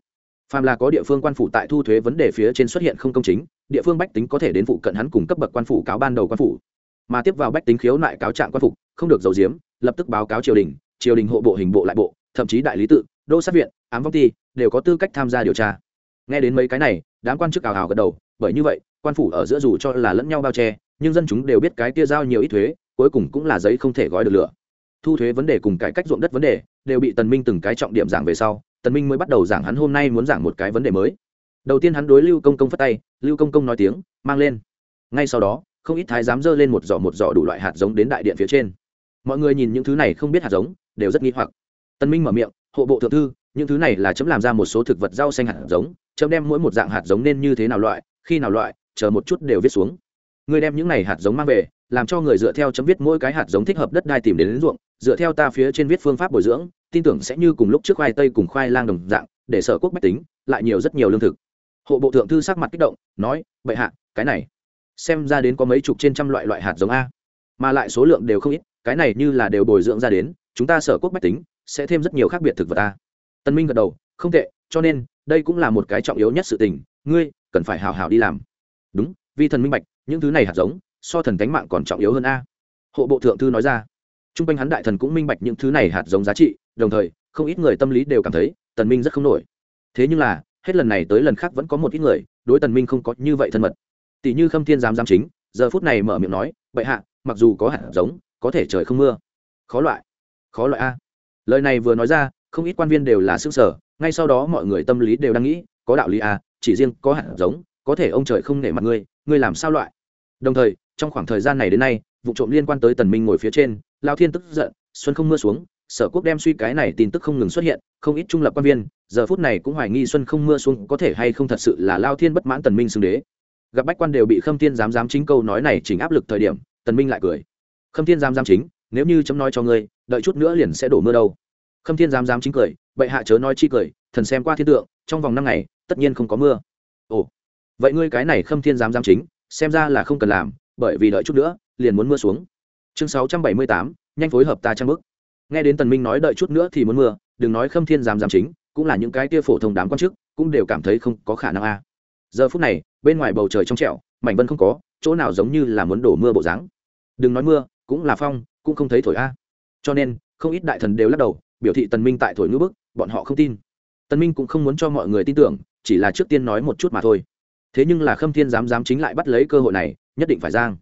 Phàm là có địa phương quan phủ tại thu thuế vấn đề phía trên xuất hiện không công chính, địa phương bách tính có thể đến phụ cận hắn cùng cấp bậc quan phủ cáo ban đầu quan phủ. Mà tiếp vào bách tính khiếu nại cáo trạng quan phục không được giấu giếm lập tức báo cáo triều đình triều đình hộ bộ hình bộ lại bộ, thậm chí đại lý tự đô sát viện, ám vong ty đều có tư cách tham gia điều tra. Nghe đến mấy cái này, đám quan chức ảo ảo gật đầu, bởi như vậy, quan phủ ở giữa dù cho là lẫn nhau bao che, nhưng dân chúng đều biết cái tia giao nhiều ít thuế, cuối cùng cũng là giấy không thể gói được lửa. Thu thuế vấn đề cùng cải cách ruộng đất vấn đề, đều bị tần minh từng cái trọng điểm giảng về sau, tần minh mới bắt đầu giảng hắn hôm nay muốn giảng một cái vấn đề mới. Đầu tiên hắn đối lưu công công phất tay, lưu công công nói tiếng, mang lên. Ngay sau đó, không ít thái dám dơ lên một giỏ một giỏ đủ loại hạt giống đến đại điện phía trên. Mọi người nhìn những thứ này không biết hạt giống, đều rất nghi hoặc. Tần minh mở miệng hộ bộ thượng thư những thứ này là chấm làm ra một số thực vật rau xanh hạt giống chấm đem mỗi một dạng hạt giống nên như thế nào loại khi nào loại chờ một chút đều viết xuống. Ngươi đem những này hạt giống mang về làm cho người dựa theo chấm viết mỗi cái hạt giống thích hợp đất đai tìm đến, đến ruộng dựa theo ta phía trên viết phương pháp bồi dưỡng tin tưởng sẽ như cùng lúc trước khoai tây cùng khoai lang đồng dạng để sở quốc bách tính lại nhiều rất nhiều lương thực. Hộ bộ thượng thư sắc mặt kích động nói bệ hạ cái này xem ra đến có mấy chục trên trăm loại loại hạt giống a mà lại số lượng đều không ít cái này như là đều bồi dưỡng ra đến chúng ta sở quốc bách tính sẽ thêm rất nhiều khác biệt thực vật a tân minh gật đầu, không tệ, cho nên, đây cũng là một cái trọng yếu nhất sự tình, ngươi cần phải hào hào đi làm. Đúng vì thần minh bạch, những thứ này hạt giống, so thần cánh mạng còn trọng yếu hơn a. Hộ bộ thượng thư nói ra. T r u n g quanh hắn đại thần cũng minh bạch những thứ này hạt giống giá trị, đồng thời, không ít người tâm lý đều cảm thấy, tần minh rất không nổi. Thế nhưng là, hết lần này tới lần khác vẫn có một ít người, đối tần minh không có như vậy thân mật. Tỷ như khâm thiên giám giám chính, giờ phút này mở miệng nói, bệ hạ, mặc dù có hạt giống, có thể trời không mưa. Khó loại khó loại a lời này vừa nói ra, không ít quan viên đều là xương sở ngay sau đó mọi người tâm lý đều đang nghĩ, có đạo lý à? chỉ riêng có hạt giống, có thể ông trời không nể mặt ngươi ngươi làm sao loại đồng thời, trong khoảng thời gian này đến nay, vụ trộm liên quan tới tần minh ngồi phía trên, lao thiên tức giận, xuân không mưa xuống, sở quốc đem suy cái này tin tức không ngừng xuất hiện, không ít trung lập quan viên, giờ phút này cũng hoài nghi xuân không mưa xuống có thể hay không thật sự là lao thiên bất mãn tần minh xưng đế gặp bách quan đều bị khâm thiên dám dám chính câu nói này chỉnh áp lực thời điểm, tần minh lại cười khâm thiên dám dám chính nếu như chấm nói cho ngươi, đợi chút nữa liền sẽ đổ mưa đâu. Khâm thiên dám dám chính cười, bệ hạ chớ nói chi cười, thần xem qua thiên tượng, trong vòng năm ngày, tất nhiên không có mưa. Ồ, vậy ngươi cái này khâm thiên dám dám chính, xem ra là không cần làm, bởi vì đợi chút nữa, liền muốn mưa xuống. Chương sáu trăm bảy mươi tám, nhanh phối hợp ta trang bức. Nghe đến tần minh nói đợi chút nữa thì muốn mưa, đừng nói khâm thiên giám giám chính, cũng là những cái kia phổ thông đám quan chức, cũng đều cảm thấy không có khả năng a. À. Giờ phút này, bên ngoài bầu trời trong trẻo, mảnh vân không có, chỗ nào giống như là muốn đổ mưa bộ dáng. Đừng nói mưa, cũng là phong cũng không thấy thổi a. Cho nên, không ít đại thần đều lắc đầu, biểu thị tần minh tại thổi ngữ bức, bọn họ không tin. Tần minh cũng không muốn cho mọi người tin tưởng, chỉ là trước tiên nói một chút mà thôi. Thế nhưng là khâm thiên dám dám chính lại bắt lấy cơ hội này, nhất định phải giang.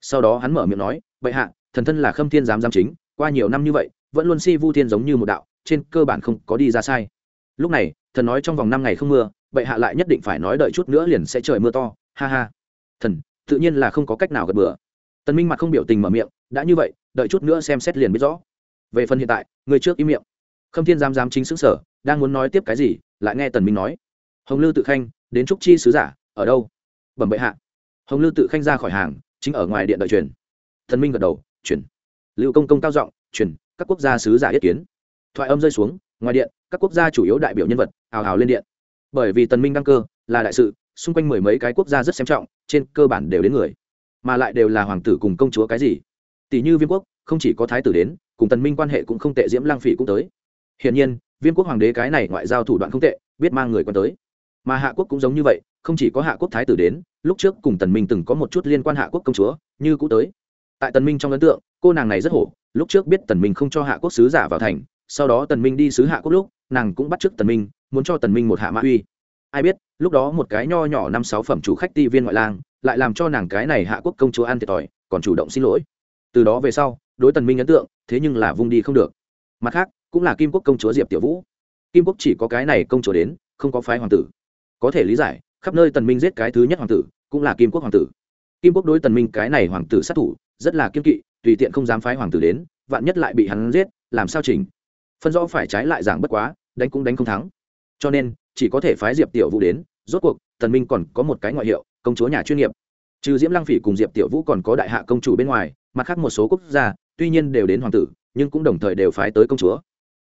Sau đó hắn mở miệng nói, bệ hạ, thần thân là khâm thiên dám dám chính, qua nhiều năm như vậy, vẫn luôn si vu thiên giống như một đạo, trên cơ bản không có đi ra sai. Lúc này, thần nói trong vòng năm ngày không mưa, bệ hạ lại nhất định phải nói đợi chút nữa liền sẽ trời mưa to. Ha ha. Thần, tự nhiên là không có cách nào gật bừa. Tần minh mặt không biểu tình mở miệng, đã như vậy đợi chút nữa xem xét liền biết rõ. Về phần hiện tại, người trước im miệng. Khâm thiên giam giam chính xứng sở đang muốn nói tiếp cái gì, lại nghe tần minh nói. Hồng lư tự khanh, đến trúc chi sứ giả, ở đâu? Bẩm bệ hạ. Hồng lư tự khanh ra khỏi hàng, chính ở ngoài điện đợi truyền. Thần minh gật đầu, truyền. Lưu công công cao giọng, truyền, các quốc gia sứ giả yết kiến. Thoại âm rơi xuống, ngoài điện, các quốc gia chủ yếu đại biểu nhân vật ào ào lên điện. Bởi vì tần minh đăng cơ, là đại sự, xung quanh mười mấy cái quốc gia rất xem trọng, trên cơ bản đều đến người. Mà lại đều là hoàng tử cùng công chúa cái gì? Tỷ như viêm quốc, không chỉ có thái tử đến, cùng tần minh quan hệ cũng không tệ, diễm lang phỉ cũng tới. Hiển nhiên, viêm quốc hoàng đế cái này ngoại giao thủ đoạn không tệ, biết mang người quan tới. Mà hạ quốc cũng giống như vậy, không chỉ có hạ quốc thái tử đến, lúc trước cùng tần minh từng có một chút liên quan hạ quốc công chúa, như cũ tới. Tại tần minh trong ấn tượng, cô nàng này rất hổ, lúc trước biết tần minh không cho hạ quốc sứ giả vào thành, sau đó tần minh đi sứ hạ quốc lúc, nàng cũng bắt trước tần minh, muốn cho tần minh một hạ mã uy. Ai biết, lúc đó một cái nho nhỏ năm sáu phẩm chủ khách ti viên ngoại lang, lại làm cho nàng cái này hạ quốc công chúa ăn thiệt thòi, còn chủ động xin lỗi từ đó về sau, đối tần minh ấn tượng, thế nhưng là vung đi không được. Mặt khác, cũng là kim quốc công chúa diệp tiểu vũ. Kim quốc chỉ có cái này công chúa đến, không có phái hoàng tử. Có thể lý giải, khắp nơi tần minh giết cái thứ nhất hoàng tử, cũng là kim quốc hoàng tử. Kim quốc đối tần minh cái này hoàng tử sát thủ, rất là kiên kỵ, tùy tiện không dám phái hoàng tử đến, vạn nhất lại bị hắn giết, làm sao chỉnh? Phân rõ phải trái lại giảng bất quá, đánh cũng đánh không thắng. Cho nên, chỉ có thể phái diệp tiểu vũ đến, rốt cuộc, tần minh còn có một cái ngoại hiệu, công chúa nhà chuyên nghiệp. Trừ diễm lăng phỉ cùng diệp tiểu vũ còn có đại hạ công chủ bên ngoài mặt khác một số quốc gia, tuy nhiên đều đến hoàng tử, nhưng cũng đồng thời đều phái tới công chúa.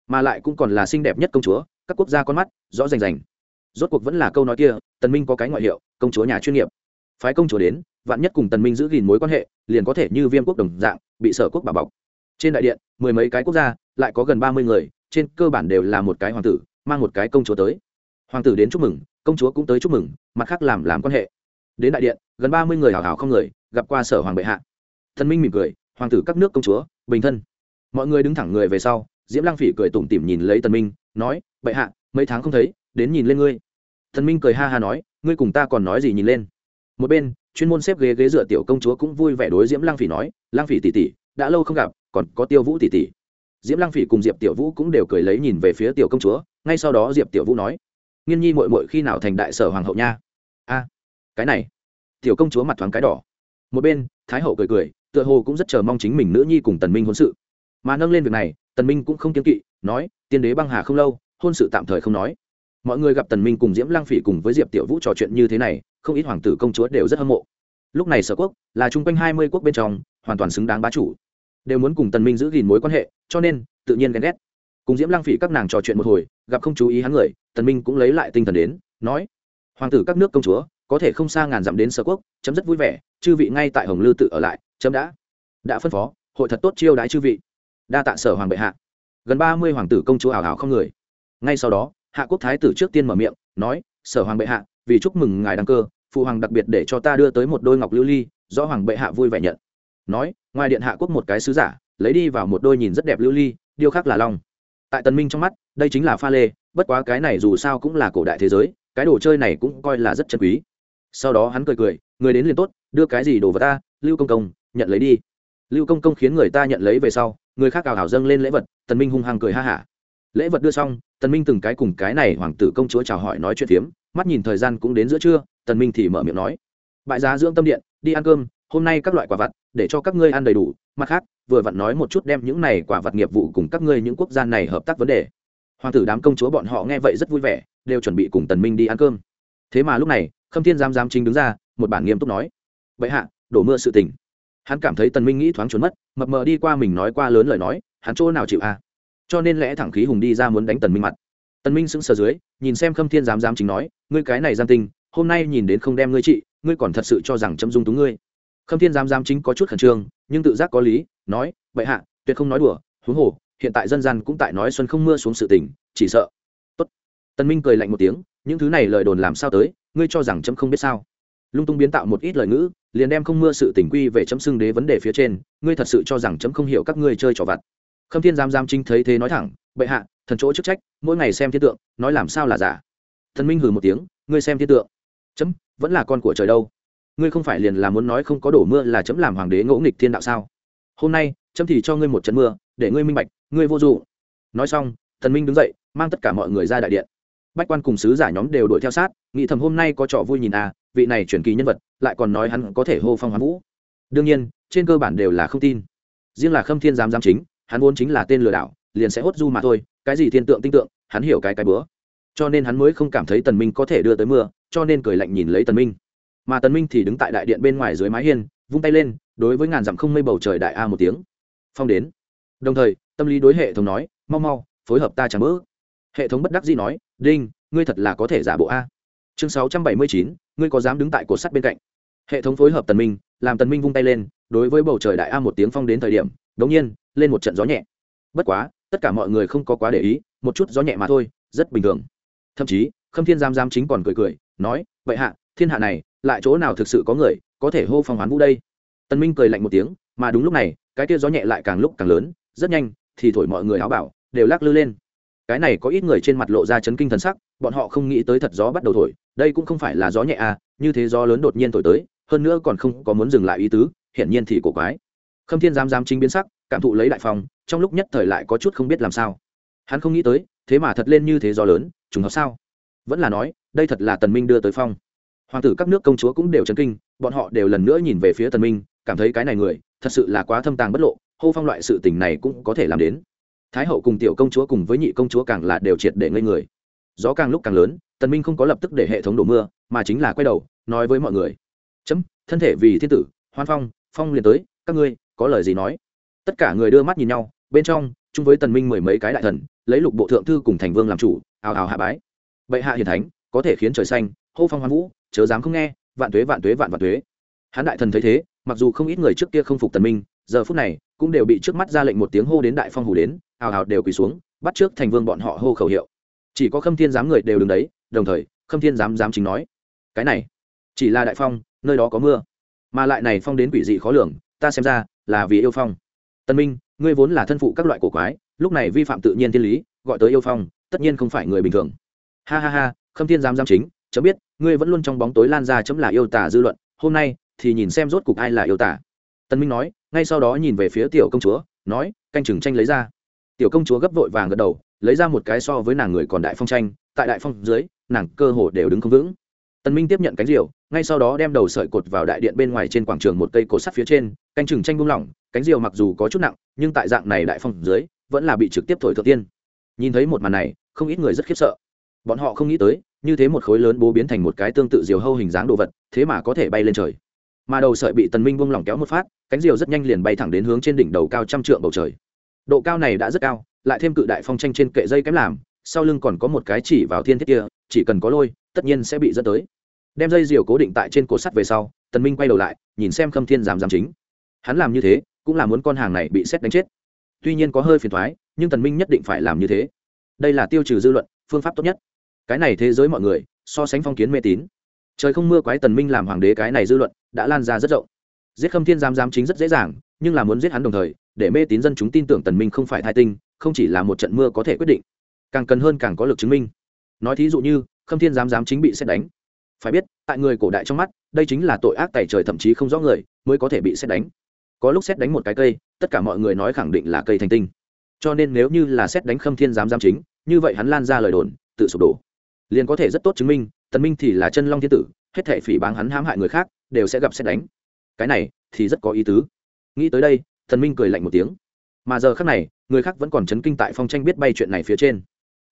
Mà lại cũng còn là xinh đẹp nhất công chúa, các quốc gia con mắt, rõ rành rành. Rốt cuộc vẫn là câu nói kia, tần minh có cái ngoại hiệu, công chúa nhà chuyên nghiệp. Phái công chúa đến, vạn nhất cùng tần minh giữ gìn mối quan hệ, liền có thể như viêm quốc đồng dạng, bị sở quốc bảo bọc. Trên đại điện, mười mấy cái quốc gia, lại có gần ba mươi người, trên cơ bản đều là một cái hoàng tử, mang một cái công chúa tới. Hoàng tử đến chúc mừng, công chúa cũng tới chúc mừng, mặt khác làm làm quan hệ. Đến đại điện, gần ba mươi người hào hào không người, gặp qua sở hoàng bệ hạ thần minh mỉm cười, hoàng tử các nước công chúa, bình thân. Mọi người đứng thẳng người về sau, diễm lang phỉ cười tủm tỉm nhìn lấy tần minh, nói, bệ hạ, mấy tháng không thấy, đến nhìn lên ngươi. Thần minh cười ha ha nói, ngươi cùng ta còn nói gì nhìn lên? Một bên, chuyên môn xếp ghế ghế dựa tiểu công chúa cũng vui vẻ đối diễm lang phỉ nói lang phỉ tỷ tỷ, đã lâu không gặp, còn có tiêu vũ tỷ tỷ. Diễm lang phỉ cùng diệp tiểu vũ cũng đều cười lấy nhìn về phía tiểu công chúa, ngay sau đó diệp tiểu vũ nói, nghiên nhi mội mội khi nào thành đại sở hoàng hậu nha? A, cái này. Tiểu công chúa mặt thoáng cái đỏ. Một bên, thái hậu cười cười tựa hồ cũng rất chờ mong chính mình nữ nhi cùng tần minh hôn sự. Mà nâng lên việc này, tần minh cũng không kiên kỵ, nói, tiên đế băng hà không lâu, hôn sự tạm thời không nói. Mọi người gặp tần minh cùng diễm lang phỉ cùng với diệp tiểu vũ trò chuyện như thế này, không ít hoàng tử công chúa đều rất hâm mộ. Lúc này sở quốc là chung quanh hai mươi quốc bên trong, hoàn toàn xứng đáng bá chủ. Đều muốn cùng tần minh giữ gìn mối quan hệ, cho nên, tự nhiên ghen ghét. Cùng diễm lang phỉ các nàng trò chuyện một hồi, gặp không chú ý hắn người, tần minh cũng lấy lại tinh thần đến, nói, hoàng tử các nước công chúa, có thể không xa ngàn dặm đến sở quốc, chấm rất vui vẻ, chư vị ngay tại hồng lư tự ở lại chấm đã. Đã phân phó, hội thật tốt chiêu đái chư vị. Đa tạ sở hoàng bệ hạ. Gần ba mươi hoàng tử công chúa ảo ảo không người. Ngay sau đó, hạ quốc thái tử trước tiên mở miệng, nói, sở hoàng bệ hạ, vì chúc mừng ngài đăng cơ, phụ hoàng đặc biệt để cho ta đưa tới một đôi ngọc lưu ly do hoàng bệ hạ vui vẻ nhận. Nói, ngoài điện hạ quốc một cái sứ giả, lấy đi vào một đôi nhìn rất đẹp lưu ly, điêu khắc là long. Tại tần minh trong mắt, đây chính là pha lê, bất quá cái này dù sao cũng là cổ đại thế giới, cái đồ chơi này cũng coi là rất chân quý. Sau đó hắn cười cười, người đến liền tốt, đưa cái gì đồ vật ta, lưu công công nhận lấy đi. Lưu công công khiến người ta nhận lấy về sau, người khác ảo hảo dâng lên lễ vật, tần minh hung hăng cười ha hả. Lễ vật đưa xong, tần minh từng cái cùng cái này hoàng tử công chúa chào hỏi nói chuyện phiếm, mắt nhìn thời gian cũng đến giữa trưa, tần minh thì mở miệng nói bại giá dưỡng tâm điện, đi ăn cơm, hôm nay các loại quả vặt, để cho các ngươi ăn đầy đủ, mặt khác, vừa vặn nói một chút đem những này quả vật nghiệp vụ cùng các ngươi những quốc gia này hợp tác vấn đề. Hoàng tử đám công chúa bọn họ nghe vậy rất vui vẻ, đều chuẩn bị cùng tần minh đi ăn cơm. Thế mà lúc này, khâm thiên giám giám chính đứng ra, một bản nghiêm túc nói, bệ hạ, đổ mưa sự tình hắn cảm thấy tần minh nghĩ thoáng trốn mất, mập mờ đi qua mình nói qua lớn lời nói, hắn chỗ nào chịu a? À? cho nên lẽ thẳng khí hùng đi ra muốn đánh tần minh mặt. Tần minh sững sờ dưới, nhìn xem khâm thiên dám dám chính nói, ngươi cái này gian tinh, hôm nay nhìn đến không đem ngươi trị, ngươi còn thật sự cho rằng chấm dung túng ngươi. Khâm thiên dám dám chính có chút khẩn trương, nhưng tự giác có lý, nói, bệ hạ, tuyệt không nói đùa, huống hồ, hiện tại dân gian cũng tại nói xuân không mưa xuống sự tình, chỉ sợ. Tốt. Tần minh cười lạnh một tiếng, những thứ này lời đồn làm sao tới, ngươi cho rằng chấm không biết sao? Lung tung biến tạo một ít lời ngữ, liền đem không mưa sự tình quy về chấm xưng đế vấn đề phía trên, ngươi thật sự cho rằng chấm không hiểu các ngươi chơi trò vặt. Khâm thiên giám giám chính thấy thế nói thẳng, bệ hạ, thần chỗ chức trách, mỗi ngày xem thiên tượng, nói làm sao là giả? Thần minh hừ một tiếng, ngươi xem thiên tượng. Chấm, vẫn là con của trời đâu? Ngươi không phải liền là muốn nói không có đổ mưa là chấm làm hoàng đế ngỗ nghịch thiên đạo sao? Hôm nay, chấm thì cho ngươi một trận mưa, để ngươi minh bạch, ngươi vô dụng. Nói xong, thần minh đứng dậy, mang tất cả mọi người ra đại điện bách quan cùng sứ giả nhóm đều đuổi theo sát, nghĩ thầm hôm nay có trò vui nhìn à vị này chuyển kỳ nhân vật, lại còn nói hắn có thể hô phong hoán vũ. Đương nhiên, trên cơ bản đều là không tin. Riêng là khâm thiên giám giám chính, hắn vốn chính là tên lừa đảo, liền sẽ hốt du mà thôi, cái gì thiên tượng tinh tượng, hắn hiểu cái cái bữa. Cho nên hắn mới không cảm thấy tần minh có thể đưa tới mưa, cho nên cười lạnh nhìn lấy tần minh. Mà tần minh thì đứng tại đại điện bên ngoài dưới mái hiên, vung tay lên, đối với ngàn dặm không mây bầu trời đại a một tiếng. Phong đến. Đồng thời, tâm lý đối hệ thống nói, mau mau, phối hợp ta chẳng bỡ. Hệ thống bất đắc dĩ nói đinh ngươi thật là có thể giả bộ a. Chương 679, ngươi có dám đứng tại cột sắt bên cạnh. Hệ thống phối hợp tần minh làm tần minh vung tay lên đối với bầu trời đại a một tiếng phong đến thời điểm đống nhiên lên một trận gió nhẹ. Bất quá tất cả mọi người không có quá để ý một chút gió nhẹ mà thôi rất bình thường. Thậm chí khâm thiên giam giam chính còn cười cười nói vậy hạ thiên hạ này lại chỗ nào thực sự có người có thể hô phong hoán vũ đây? Tần minh cười lạnh một tiếng mà đúng lúc này cái tia gió nhẹ lại càng lúc càng lớn rất nhanh thì thổi mọi người áo bảo đều lắc lư lên cái này có ít người trên mặt lộ ra chấn kinh thần sắc, bọn họ không nghĩ tới thật gió bắt đầu thổi, đây cũng không phải là gió nhẹ à như thế gió lớn đột nhiên thổi tới, hơn nữa còn không có muốn dừng lại ý tứ, hiển nhiên thì cổ quái. Khâm thiên dám dám chính biến sắc, cảm thụ lấy đại phòng trong lúc nhất thời lại có chút không biết làm sao. Hắn không nghĩ tới, thế mà thật lên như thế gió lớn, trùng hợp sao? Vẫn là nói, đây thật là tần minh đưa tới phong. Hoàng tử các nước công chúa cũng đều chấn kinh, bọn họ đều lần nữa nhìn về phía tần minh, cảm thấy cái này người, thật sự là quá thâm tàng bất lộ, hô phong loại sự tình này cũng có thể làm đến thái hậu cùng tiểu công chúa cùng với nhị công chúa càng là đều triệt để ngây người. Gió càng lúc càng lớn, tần minh không có lập tức để hệ thống đổ mưa, mà chính là quay đầu, nói với mọi người. Chấm, thân thể vì thiên tử, hoan phong phong liền tới, các ngươi, có lời gì nói? Tất cả người đưa mắt nhìn nhau, bên trong, chung với tần minh mười mấy cái đại thần, lấy lục bộ thượng thư cùng thành vương làm chủ, ào ào hạ bái. Bệ hạ hiền thánh, có thể khiến trời xanh, hô phong hoan vũ, chớ dám không nghe, vạn tuế vạn tuế, vạn vạn tuế. Hán đại thần thấy thế, mặc dù không ít người trước kia không phục tần minh, giờ phút này, cũng đều bị trước mắt ra lệnh một tiếng hô đến đại phong hủ đến ào ào đều quỳ xuống, bắt trước thành vương bọn họ hô khẩu hiệu. Chỉ có khâm thiên giám người đều đứng đấy, đồng thời, khâm thiên giám giám chính nói, cái này, chỉ là đại phong, nơi đó có mưa. Mà lại này phong đến quỷ dị khó lường, ta xem ra là vì yêu phong. Tân minh, ngươi vốn là thân phụ các loại cổ quái, lúc này vi phạm tự nhiên thiên lý, gọi tới yêu phong, tất nhiên không phải người bình thường. Ha ha ha, khâm thiên giám giám chính, chấm biết, ngươi vẫn luôn trong bóng tối lan ra chấm là yêu tả dư luận, hôm nay thì nhìn xem rốt cục ai là yêu tả tân minh nói, ngay sau đó nhìn về phía tiểu công chúa, nói, canh chừng tranh lấy ra tiểu công chúa gấp vội vàng gật đầu, lấy ra một cái so với nàng người còn đại phong tranh, tại đại phong dưới, nàng cơ hồ đều đứng không vững. Tần minh tiếp nhận cánh diều, ngay sau đó đem đầu sợi cột vào đại điện bên ngoài trên quảng trường một cây cột sắt phía trên, canh chừng tranh buông lỏng, cánh diều mặc dù có chút nặng, nhưng tại dạng này đại phong dưới, vẫn là bị trực tiếp thổi thượng tiên. Nhìn thấy một màn này, không ít người rất khiếp sợ. Bọn họ không nghĩ tới, như thế một khối lớn bố biến thành một cái tương tự diều hâu hình dáng đồ vật, thế mà có thể bay lên trời. Mà đầu sợi bị tần minh buông lỏng kéo một phát, cánh diều rất nhanh liền bay thẳng đến hướng trên đỉnh đầu cao trăm trượng bầu trời độ cao này đã rất cao, lại thêm cự đại phong tranh trên kệ dây kém làm, sau lưng còn có một cái chỉ vào thiên thiết kia, chỉ cần có lôi, tất nhiên sẽ bị dẫn tới. Đem dây diều cố định tại trên cột sắt về sau, tần minh quay đầu lại, nhìn xem khâm thiên giám giám chính. Hắn làm như thế, cũng là muốn con hàng này bị xét đánh chết. Tuy nhiên có hơi phiền thoái nhưng tần minh nhất định phải làm như thế. Đây là tiêu trừ dư luận, phương pháp tốt nhất. Cái này thế giới mọi người, so sánh phong kiến mê tín. Trời không mưa quái tần minh làm hoàng đế cái này dư luận, đã lan ra rất rộng. Giết khâm thiên giám giám chính rất dễ dàng nhưng là muốn giết hắn đồng thời, để mê tín dân chúng tin tưởng tần minh không phải thai tinh, không chỉ là một trận mưa có thể quyết định. Càng cần hơn càng có lực chứng minh. Nói thí dụ như, khâm thiên giám giám chính bị xét đánh. Phải biết, tại người cổ đại trong mắt, đây chính là tội ác tại trời thậm chí không rõ người, mới có thể bị xét đánh. Có lúc xét đánh một cái cây, tất cả mọi người nói khẳng định là cây thành tinh. Cho nên nếu như là xét đánh khâm thiên giám giám chính, như vậy hắn lan ra lời đồn, tự sụp đổ. Liền có thể rất tốt chứng minh, tần minh thì là chân long thiên tử, hết thể phỉ báng hắn hãm hại người khác, đều sẽ gặp xét đánh. Cái này thì rất có ý tứ nghĩ tới đây, thần minh cười lạnh một tiếng. Mà giờ khác này, người khác vẫn còn chấn kinh tại phong tranh biết bay chuyện này phía trên.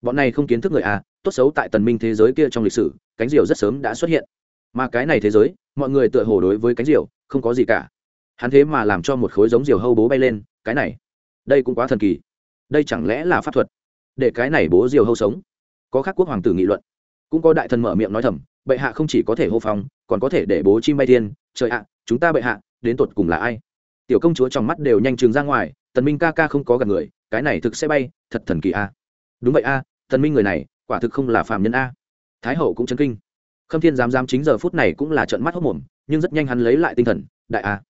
Bọn này không kiến thức người à tốt xấu tại tần minh thế giới kia trong lịch sử, cánh diều rất sớm đã xuất hiện. Mà cái này thế giới, mọi người tựa hồ đối với cánh diều không có gì cả. Hắn thế mà làm cho một khối giống diều hâu bố bay lên, cái này, đây cũng quá thần kỳ. Đây chẳng lẽ là pháp thuật? Để cái này bố diều hâu sống. Có khác quốc hoàng tử nghị luận. Cũng có đại thần mở miệng nói thầm, bệ hạ không chỉ có thể hô phong, còn có thể để bố chim bay thiên. Trời ạ, chúng ta bệ hạ, đến tột cùng là ai? Tiểu công chúa trong mắt đều nhanh chừng ra ngoài, tần minh ca ca không có gặp người, cái này thực sẽ bay, thật thần kỳ a. Đúng vậy a, tần minh người này, quả thực không là phạm nhân a. Thái hậu cũng chấn kinh. Khâm thiên dám dám chính giờ phút này cũng là trợn mắt hốc mồm, nhưng rất nhanh hắn lấy lại tinh thần, đại a.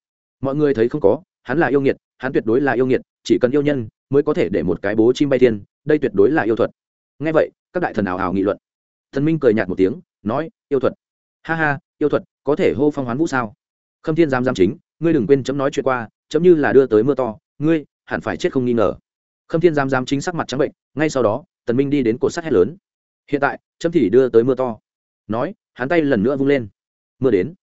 Mọi người thấy không có, hắn là yêu nghiệt, hắn tuyệt đối là yêu nghiệt, chỉ cần yêu nhân mới có thể để một cái bố chim bay thiên, đây tuyệt đối là yêu thuật. Nghe vậy, các đại thần ảo ảo nghị luận. Thần minh cười nhạt một tiếng, nói, yêu thuật. Ha ha, yêu thuật, có thể hô phong hoán vũ sao? Khâm thiên giám giám chính ngươi đừng quên chấm nói chuyện qua, chấm như là đưa tới mưa to, ngươi hẳn phải chết không nghi ngờ. Khâm thiên giám giám chính sắc mặt trắng bệnh, ngay sau đó, tần minh đi đến cột sắt hét lớn. Hiện tại, chấm thì đưa tới mưa to. Nói, hắn tay lần nữa vung lên. Mưa đến.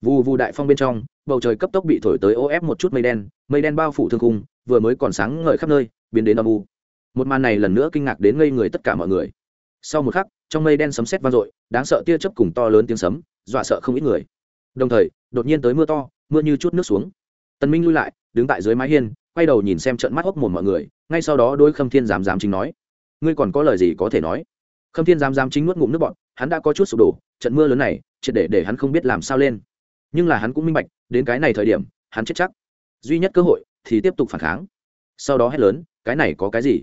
Vù vù đại phong bên trong, bầu trời cấp tốc bị thổi tới ô ép một chút mây đen mây đen bao phủ thương cung vừa mới còn sáng ngời khắp nơi, biến đến âm u. Một màn này lần nữa kinh ngạc đến ngây người tất cả mọi người. Sau một khắc, trong mây đen sấm sét vang dội, đáng sợ tia chớp cùng to lớn tiếng sấm, dọa sợ không ít người. Đồng thời, đột nhiên tới mưa to mưa như chút nước xuống. Tần minh lui lại, đứng tại dưới mái hiên, quay đầu nhìn xem trận mắt hốc mồm mọi người, ngay sau đó đôi khâm thiên giám giám chính nói, ngươi còn có lời gì có thể nói? Khâm thiên giám giám chính nuốt ngụm nước bọt, hắn đã có chút sụp đổ, trận mưa lớn này, triệt để để hắn không biết làm sao lên. Nhưng là hắn cũng minh bạch, đến cái này thời điểm, hắn chết chắc. Duy nhất cơ hội thì tiếp tục phản kháng. Sau đó hét lớn, cái này có cái gì?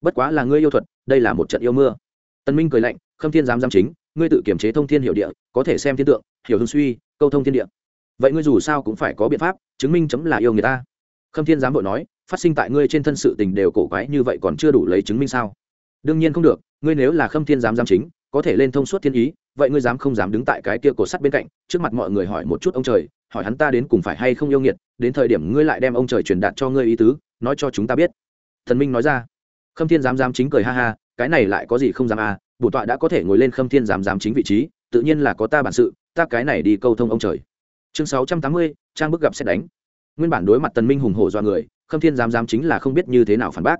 Bất quá là ngươi yêu thuật, đây là một trận yêu mưa. Tân minh cười lạnh, khâm thiên giám giám chính, ngươi tự kiểm chế thông thiên hiệu địa, có thể xem thiên tượng, hiểu hương suy, câu thông thiên địa vậy ngươi dù sao cũng phải có biện pháp, chứng minh chấm là yêu người ta. Khâm thiên giám bội nói, phát sinh tại ngươi trên thân sự tình đều cổ quái như vậy còn chưa đủ lấy chứng minh sao? Đương nhiên không được, ngươi nếu là khâm thiên giám giám chính, có thể lên thông suốt thiên ý, vậy ngươi dám không dám đứng tại cái kia cổ sắt bên cạnh, trước mặt mọi người hỏi một chút ông trời, hỏi hắn ta đến cùng phải hay không yêu nghiệt, đến thời điểm ngươi lại đem ông trời truyền đạt cho ngươi ý tứ, nói cho chúng ta biết. Thần minh nói ra. Khâm thiên giám giám chính cười ha ha, cái này lại có gì không dám à bổn tọa đã có thể ngồi lên khâm thiên giám giám chính vị trí, tự nhiên là có ta bản sự, ta cái này đi câu thông ông trời chương sáu trăm tám mươi, trang bức gặp xét đánh. Nguyên bản đối mặt tần minh hùng hổ do người, khâm thiên dám dám chính là không biết như thế nào phản bác.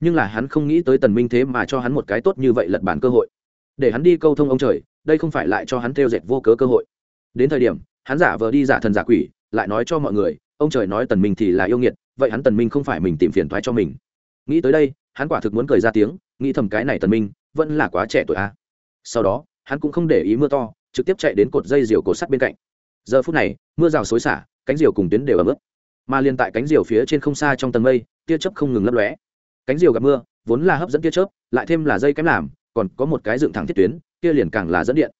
Nhưng là hắn không nghĩ tới tần minh thế mà cho hắn một cái tốt như vậy lật bản cơ hội. Để hắn đi câu thông ông trời, đây không phải lại cho hắn theo dệt vô cớ cơ hội. Đến thời điểm, hắn giả vờ đi giả thần giả quỷ, lại nói cho mọi người, ông trời nói tần minh thì là yêu nghiệt, vậy hắn tần minh không phải mình tìm phiền toái cho mình. Nghĩ tới đây, hắn quả thực muốn cười ra tiếng, nghĩ thầm cái này tần minh, vẫn là quá trẻ tuổi a. Sau đó, hắn cũng không để ý mưa to, trực tiếp chạy đến cột dây diều cột sắt bên cạnh giờ phút này, mưa rào xối xả, cánh diều cùng tuyến đều ấm ướt. Mà liền tại cánh diều phía trên không xa trong tầng mây, tia chớp không ngừng lấp lóe. Cánh diều gặp mưa, vốn là hấp dẫn tia chớp, lại thêm là dây kém làm, còn có một cái dựng thẳng thiết tuyến, kia liền càng là dẫn điện.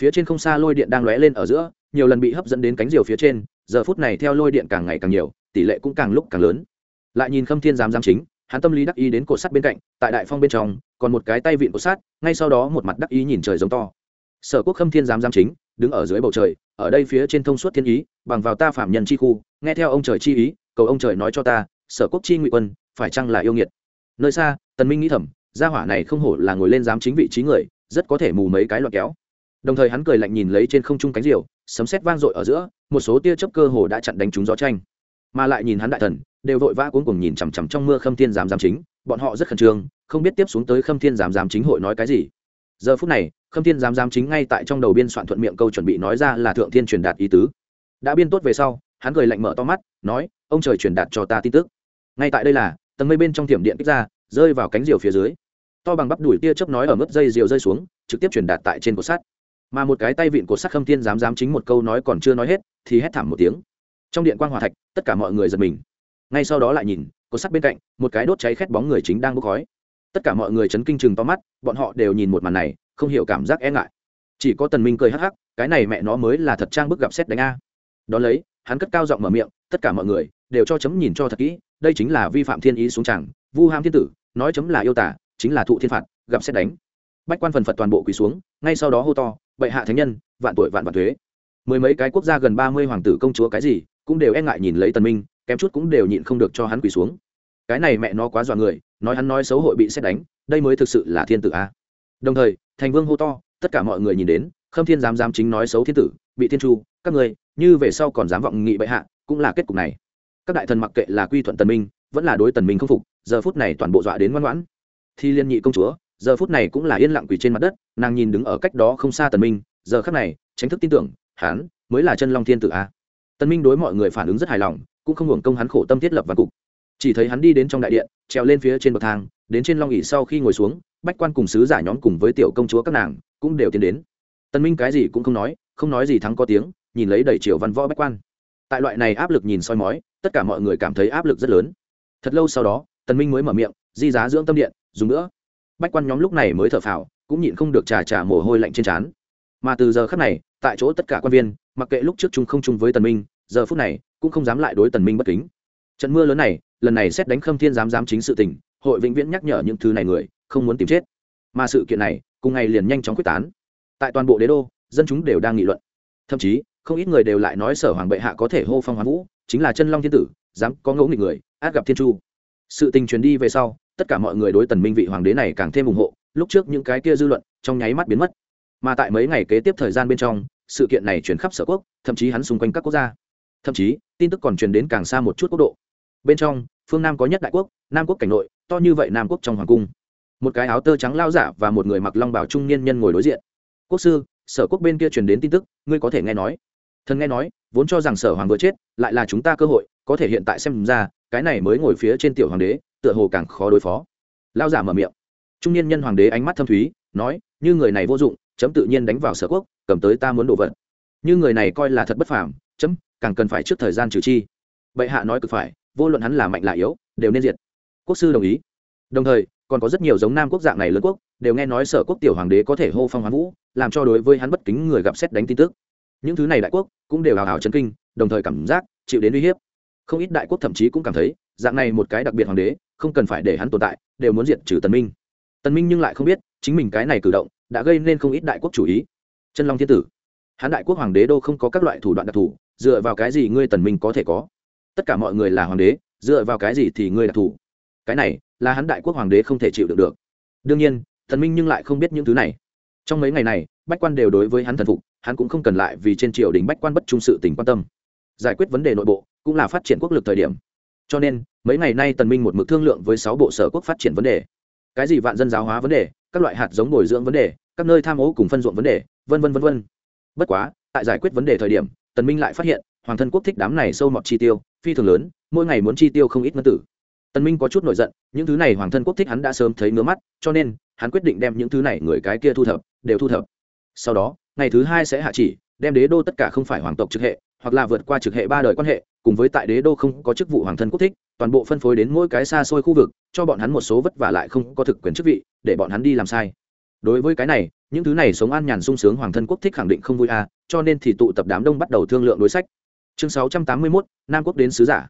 Phía trên không xa lôi điện đang lóe lên ở giữa, nhiều lần bị hấp dẫn đến cánh diều phía trên, giờ phút này theo lôi điện càng ngày càng nhiều, tỷ lệ cũng càng lúc càng lớn. Lại nhìn khâm thiên giám giám chính, hắn tâm lý đắc ý đến cột sắt bên cạnh, tại đại phong bên trong, còn một cái tay vịn cột sắt, ngay sau đó một mặt đắc ý nhìn trời giống to. Sở quốc khâm thiên giám giám chính đứng ở dưới bầu trời, ở đây phía trên thông suốt thiên ý, bằng vào ta phạm nhân chi khu, nghe theo ông trời chi ý, cầu ông trời nói cho ta, sở quốc chi ngụy quân, phải chăng là yêu nghiệt? Nơi xa, tần minh nghĩ thầm, gia hỏa này không hổ là ngồi lên giám chính vị trí người, rất có thể mù mấy cái loạn kéo. Đồng thời hắn cười lạnh nhìn lấy trên không trung cánh diều, sấm sét vang dội ở giữa, một số tia chớp cơ hồ đã chặn đánh trúng gió tranh mà lại nhìn hắn đại thần, đều vội vã cuống cuồng nhìn chằm chằm trong mưa khâm thiên giám giám chính, bọn họ rất khẩn trương, không biết tiếp xuống tới khâm thiên giám giám chính hội nói cái gì. Giờ phút này khâm thiên giám giám chính ngay tại trong đầu biên soạn thuận miệng câu chuẩn bị nói ra là thượng thiên truyền đạt ý tứ. Đã biên tốt về sau, hắn cười lạnh mở to mắt, nói, ông trời truyền đạt cho ta tin tức. Ngay tại đây là, tầng mây bên trong tiệm điện kích ra, rơi vào cánh diều phía dưới. To bằng bắp đùi tia chớp nói ở mức dây diều rơi xuống, trực tiếp truyền đạt tại trên cột sắt. Mà một cái tay vịn cột sắt khâm thiên dám dám chính một câu nói còn chưa nói hết, thì hét thảm một tiếng. Trong điện quan hòa thạch, tất cả mọi người giật mình. Ngay sau đó lại nhìn, cột sắt bên cạnh, một cái đốt cháy khét bóng người chính đang bốc khói. Tất cả mọi người chấn kinh chừng to mắt, bọn họ đều nhìn một màn này không hiểu cảm giác e ngại. Chỉ có tần minh cười hắc hắc, cái này mẹ nó mới là thật trang bức gặp xét đánh a. Đó lấy, hắn cất cao giọng mở miệng, tất cả mọi người đều cho chấm nhìn cho thật kỹ, đây chính là vi phạm thiên ý xuống tràng vu ham thiên tử, nói chấm là yêu tả, chính là thụ thiên phạt, gặp xét đánh. Bách quan phần phật toàn bộ quỳ xuống, ngay sau đó hô to, bệ hạ thánh nhân, vạn tuổi vạn vạn thuế. Mười mấy cái quốc gia gần ba mươi hoàng tử công chúa cái gì, cũng đều e ngại nhìn lấy tần minh, kém chút cũng đều nhịn không được cho hắn quỳ xuống. Cái này mẹ nó quá dọa người, nói hắn nói xấu hội bị xét đánh, đây mới thực sự là thiên tử a. Đồng thời thành vương hô to, tất cả mọi người nhìn đến, khâm thiên dám dám chính nói xấu thiên tử, bị thiên chu, các người như về sau còn dám vọng nghị bệ hạ, cũng là kết cục này. Các đại thần mặc kệ là quy thuận tần minh, vẫn là đối tần minh không phục, giờ phút này toàn bộ dọa đến ngoan ngoãn. Thi liên nhị công chúa, giờ phút này cũng là yên lặng quỳ trên mặt đất, nàng nhìn đứng ở cách đó không xa tần minh, giờ khắc này, tránh thức tin tưởng, hắn mới là chân long thiên tử a. Tần minh đối mọi người phản ứng rất hài lòng, cũng không hưởng công hắn khổ tâm thiết lập và cục chỉ thấy hắn đi đến trong đại điện, trèo lên phía trên bậc thang, đến trên long ỉ sau khi ngồi xuống, bách quan cùng sứ giả nhóm cùng với tiểu công chúa các nàng cũng đều tiến đến. Tần minh cái gì cũng không nói không nói gì thắng có tiếng, nhìn lấy đầy triều văn võ bách quan. Tại loại này áp lực nhìn soi mói, tất cả mọi người cảm thấy áp lực rất lớn. Thật lâu sau đó, tần minh mới mở miệng, di giá dưỡng tâm điện, dùng nữa. Bách quan nhóm lúc này mới thở phào, cũng nhịn không được trà trà mồ hôi lạnh trên trán. Mà từ giờ khắc này, tại chỗ tất cả quan viên, mặc kệ lúc trước chúng không chung với tần minh, giờ phút này cũng không dám lại đối tần minh bất kính. Trận mưa lớn này lần này xét đánh khâm thiên dám dám chính sự tình, hội vĩnh viễn nhắc nhở những thứ này người, không muốn tìm chết. Mà sự kiện này, cùng ngày liền nhanh chóng quyết tán. Tại toàn bộ đế đô, dân chúng đều đang nghị luận. Thậm chí, không ít người đều lại nói sở hoàng bệ hạ có thể hô phong hoán vũ, chính là chân long thiên tử, dám có ngẫu nghịch người, át gặp thiên chu. Sự tình truyền đi về sau, tất cả mọi người đối tần minh vị hoàng đế này càng thêm ủng hộ, lúc trước những cái kia dư luận, trong nháy mắt biến mất. Mà tại mấy ngày kế tiếp thời gian bên trong, sự kiện này truyền khắp sở quốc, thậm chí hắn xung quanh các quốc gia. Thậm chí, tin tức còn truyền đến càng xa một chút quốc độ bên trong, phương nam có nhất đại quốc, nam quốc cảnh nội, to như vậy nam quốc trong hoàng cung. Một cái áo tơ trắng lao giả và một người mặc long bào trung niên nhân ngồi đối diện. Quốc sư, sở quốc bên kia truyền đến tin tức, ngươi có thể nghe nói. Thần nghe nói, vốn cho rằng sở hoàng vừa chết, lại là chúng ta cơ hội, có thể hiện tại xem ra, cái này mới ngồi phía trên tiểu hoàng đế, tựa hồ càng khó đối phó. Lao giả mở miệng. Trung niên nhân hoàng đế ánh mắt thâm thúy, nói, như người này vô dụng, chấm tự nhiên đánh vào sở quốc, cầm tới ta muốn đổ vật. Như người này coi là thật bất phàm, chấm, càng cần phải trước thời gian trừ chi. Bệ hạ nói cực phải vô luận hắn là mạnh là yếu, đều nên diệt. Quốc sư đồng ý. Đồng thời, còn có rất nhiều giống nam quốc dạng này lớn quốc, đều nghe nói sở quốc tiểu hoàng đế có thể hô phong hoán vũ, làm cho đối với hắn bất kính người gặp xét đánh tin tức. Những thứ này đại quốc cũng đều hào hào chấn kinh, đồng thời cảm giác chịu đến uy hiếp. Không ít đại quốc thậm chí cũng cảm thấy, dạng này một cái đặc biệt hoàng đế, không cần phải để hắn tồn tại, đều muốn diệt trừ tần minh. Tần minh nhưng lại không biết, chính mình cái này cử động đã gây nên không ít đại quốc chủ ý. Chân long thiên tử, hắn đại quốc hoàng đế đô không có các loại thủ đoạn đặc thù, dựa vào cái gì ngươi tần minh có thể có? Tất cả mọi người là hoàng đế, dựa vào cái gì thì ngươi đặc thù cái này là hắn đại quốc hoàng đế không thể chịu được được. Đương nhiên, thần minh nhưng lại không biết những thứ này. Trong mấy ngày này, bách quan đều đối với hắn thần phục, hắn cũng không cần lại vì trên triều đình bách quan bất trung sự tình quan tâm. Giải quyết vấn đề nội bộ cũng là phát triển quốc lực thời điểm. Cho nên, mấy ngày nay tần minh một mực thương lượng với sáu bộ sở quốc phát triển vấn đề. Cái gì vạn dân giáo hóa vấn đề, các loại hạt giống bồi dưỡng vấn đề, các nơi tham ô cùng phân ruộng vấn đề, vân vân vân vân. Bất quá, tại giải quyết vấn đề thời điểm, tần minh lại phát hiện hoàng thân quốc thích đám này sâu mọt chi tiêu, phi thường lớn, mỗi ngày muốn chi tiêu không ít ngân tử. Tần minh có chút nổi giận, những thứ này hoàng thân quốc thích hắn đã sớm thấy ngứa mắt, cho nên, hắn quyết định đem những thứ này người cái kia thu thập, đều thu thập. Sau đó, ngày thứ hai sẽ hạ chỉ, đem đế đô tất cả không phải hoàng tộc trực hệ, hoặc là vượt qua trực hệ ba đời quan hệ, cùng với tại đế đô không có chức vụ hoàng thân quốc thích, toàn bộ phân phối đến mỗi cái xa xôi khu vực, cho bọn hắn một số vất vả lại không có thực quyền chức vị, để bọn hắn đi làm sai. Đối với cái này, những thứ này sống an nhàn sung sướng hoàng thân quốc thích khẳng định không vui à cho nên thì tụ tập đám đông bắt đầu thương lượng đối sách chương 681, nam quốc đến sứ giả.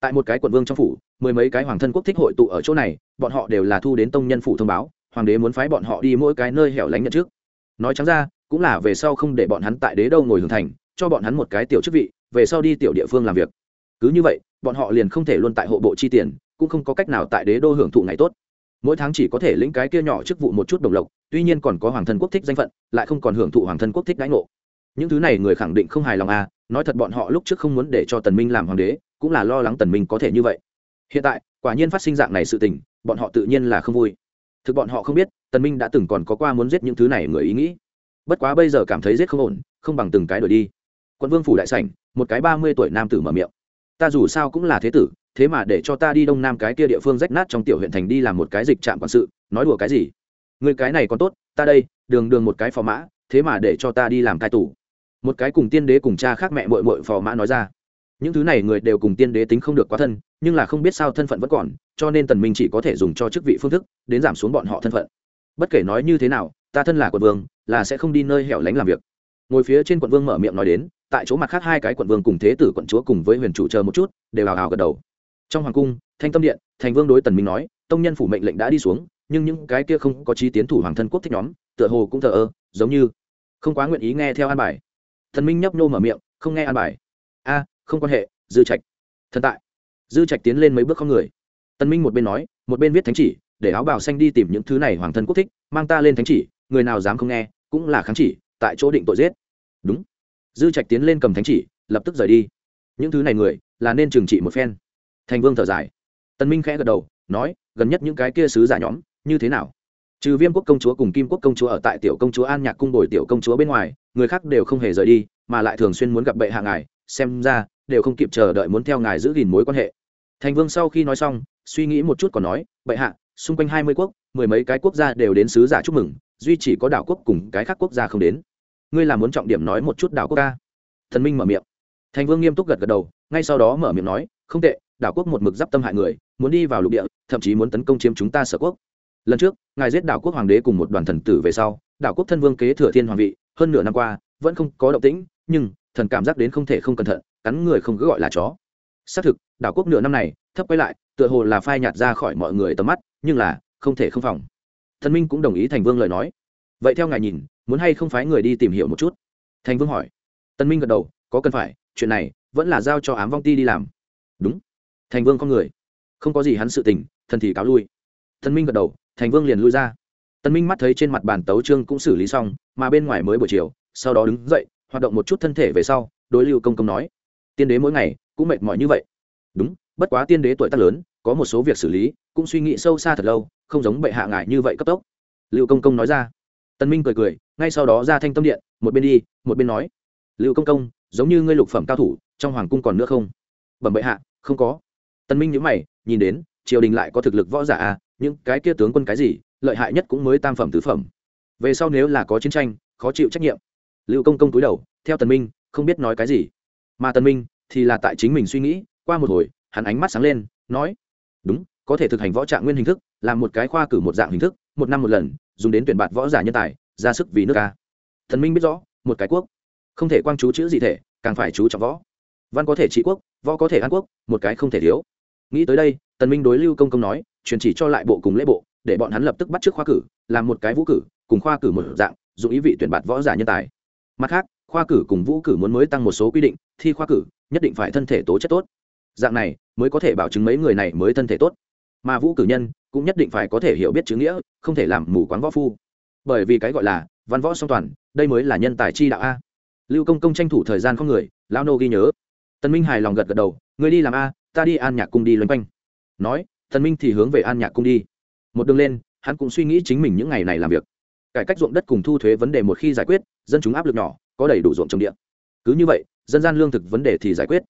Tại một cái quận vương trong phủ mười mấy cái hoàng thân quốc thích hội tụ ở chỗ này bọn họ đều là thu đến tông nhân phủ thông báo hoàng đế muốn phái bọn họ đi mỗi cái nơi hẻo lánh nhận trước nói trắng ra cũng là về sau không để bọn hắn tại đế đâu ngồi hưởng thành cho bọn hắn một cái tiểu chức vị về sau đi tiểu địa phương làm việc. Cứ như vậy bọn họ liền không thể luôn tại hộ bộ chi tiền cũng không có cách nào tại đế đô hưởng thụ ngày tốt. Mỗi tháng chỉ có thể lĩnh cái kia nhỏ chức vụ một chút đồng lộc tuy nhiên còn có hoàng thân quốc thích danh phận lại không còn hưởng thụ hoàng thân quốc thích đãi ngộ. Những thứ này người khẳng định không hài lòng à nói thật bọn họ lúc trước không muốn để cho tần minh làm hoàng đế, cũng là lo lắng tần minh có thể như vậy. Hiện tại, quả nhiên phát sinh dạng này sự tình, bọn họ tự nhiên là không vui. Thực bọn họ không biết, tần minh đã từng còn có qua muốn giết những thứ này người ý nghĩ. Bất quá bây giờ cảm thấy giết không ổn, không bằng từng cái đổi đi. Quận vương phủ đại sảnh, một cái ba mươi tuổi nam tử mở miệng. Ta dù sao cũng là thế tử, thế mà để cho ta đi đông nam cái kia địa phương rách nát trong tiểu huyện thành đi làm một cái dịch trạm quản sự, nói đùa cái gì? Người cái này còn tốt, ta đây, đường đường một cái phò mã, thế mà để cho ta đi làm cai tù một cái cùng tiên đế cùng cha khác mẹ mội mội phò mã nói ra. Những thứ này người đều cùng tiên đế tính không được quá thân, nhưng là không biết sao thân phận vẫn còn, cho nên tần minh chỉ có thể dùng cho chức vị phương thức, đến giảm xuống bọn họ thân phận. Bất kể nói như thế nào, ta thân là quận vương, là sẽ không đi nơi hẻo lánh làm việc. Ngồi phía trên quận vương mở miệng nói đến, tại chỗ mặt khác hai cái quận vương cùng thế tử quận chúa cùng với huyền chủ chờ một chút, đều hào hào gật đầu. Trong hoàng cung, thanh tâm điện, thành vương đối tần minh nói, tông nhân phủ mệnh lệnh đã đi xuống, nhưng những cái kia không có chí tiến thủ hoàng thân quốc thích nhóm, tựa hồ cũng thờ ơ, giống như không quá nguyện ý nghe theo an bài thần minh nhấp nô mở miệng, không nghe an bài. A, không quan hệ, dư trạch. Thần tại. Dư trạch tiến lên mấy bước không người. Tân minh một bên nói, một bên viết thánh chỉ, để áo bào xanh đi tìm những thứ này hoàng thân quốc thích, mang ta lên thánh chỉ, người nào dám không nghe, cũng là kháng chỉ, tại chỗ định tội giết. Đúng. Dư trạch tiến lên cầm thánh chỉ, lập tức rời đi. Những thứ này người, là nên trừng trị một phen. Thành vương thở dài. Tân minh khẽ gật đầu, nói, gần nhất những cái kia sứ giả nhóm, như thế nào? Trừ viêm quốc công chúa cùng kim quốc công chúa ở tại tiểu công chúa an nhạc cung đổi tiểu công chúa bên ngoài người khác đều không hề rời đi, mà lại thường xuyên muốn gặp bệ hạ ngài, xem ra, đều không kịp chờ đợi muốn theo ngài giữ gìn mối quan hệ. Thành vương sau khi nói xong, suy nghĩ một chút còn nói, bệ hạ, xung quanh hai mươi quốc, mười mấy cái quốc gia đều đến sứ giả chúc mừng, duy chỉ có đảo quốc cùng cái khác quốc gia không đến. Ngươi là muốn trọng điểm nói một chút đảo quốc ca? Thần minh mở miệng. Thành vương nghiêm túc gật gật đầu, ngay sau đó mở miệng nói, không tệ, đảo quốc một mực d i p tâm hại người, muốn đi vào lục địa, thậm chí muốn tấn công chiếm chúng ta sở quốc. Lần trước, ngài giết đảo quốc hoàng đế cùng một đoàn thần tử về sau, đảo quốc thân vương kế thừa thiên hoàng vị hơn nửa năm qua, vẫn không có động tĩnh, nhưng thần cảm giác đến không thể không cẩn thận, cắn người không cứ gọi là chó. Xác thực, đảo quốc nửa năm này, thấp quay lại, tựa hồ là phai nhạt ra khỏi mọi người tầm mắt, nhưng là không thể không phòng. Thần minh cũng đồng ý thành vương lời nói. Vậy theo ngài nhìn, muốn hay không phái người đi tìm hiểu một chút? Thành vương hỏi. Tân minh gật đầu, có cần phải, chuyện này vẫn là giao cho ám vong ti đi làm. Đúng. Thành vương con người. Không có gì hắn sự tình, thần thì cáo lui. Thần minh gật đầu, thành vương liền lui ra tân minh mắt thấy trên mặt bàn tấu trương cũng xử lý xong, mà bên ngoài mới buổi chiều, sau đó đứng dậy, hoạt động một chút thân thể về sau, đối lưu công công nói, tiên đế mỗi ngày cũng mệt mỏi như vậy. Đúng, bất quá tiên đế tuổi tác lớn, có một số việc xử lý, cũng suy nghĩ sâu xa thật lâu, không giống bệ hạ ngại như vậy cấp tốc. Lưu công công nói ra. Tân minh cười cười, ngay sau đó ra thanh tâm điện, một bên đi, một bên nói, lưu công công, giống như ngươi lục phẩm cao thủ, trong hoàng cung còn nữa không? Bẩm bệ hạ, không có. Tân minh nhíu mày, nhìn đến, triều đình lại có thực lực võ giả à những cái kia tướng quân cái gì lợi hại nhất cũng mới tam phẩm tứ phẩm. Về sau nếu là có chiến tranh, khó chịu trách nhiệm. Lưu công công túi đầu, theo tần minh, không biết nói cái gì. Mà tần minh thì là tại chính mình suy nghĩ, qua một hồi, hắn ánh mắt sáng lên, nói, đúng, có thể thực hành võ trạng nguyên hình thức, làm một cái khoa cử một dạng hình thức, một năm một lần, dùng đến tuyển bạt võ giả nhân tài, ra sức vì nước ca thần minh biết rõ, một cái quốc, không thể quang chú chữ gì thể, càng phải chú trọng võ. Văn có thể trị quốc, võ có thể an quốc, một cái không thể thiếu. Nghĩ tới đây, tần minh đối lưu công công nói truyền chỉ cho lại bộ cùng lễ bộ để bọn hắn lập tức bắt trước khoa cử, làm một cái vũ cử, cùng khoa cử một dạng dụng ý vị tuyển bạt võ giả nhân tài. Mặt khác, khoa cử cùng vũ cử muốn mới tăng một số quy định, thi khoa cử, nhất định phải thân thể tố chất tốt. Dạng này, mới có thể bảo chứng mấy người này mới thân thể tốt. Mà vũ cử nhân, cũng nhất định phải có thể hiểu biết chữ nghĩa, không thể làm mù quáng võ phu. Bởi vì cái gọi là, văn võ song toàn, đây mới là nhân tài chi đạo a. Lưu công công tranh thủ thời gian không người lao nô ghi nhớ. Tân minh hài lòng gật gật đầu người đi làm a, ta đi an nhạc cung đi loanh quanh. Nói thần minh thì hướng về an nhạc cung đi một đường lên, hắn cũng suy nghĩ chính mình những ngày này làm việc. Cải cách ruộng đất cùng thu thuế vấn đề một khi giải quyết, dân chúng áp lực nhỏ, có đầy đủ ruộng trồng điện cứ như vậy, dân gian lương thực vấn đề thì giải quyết.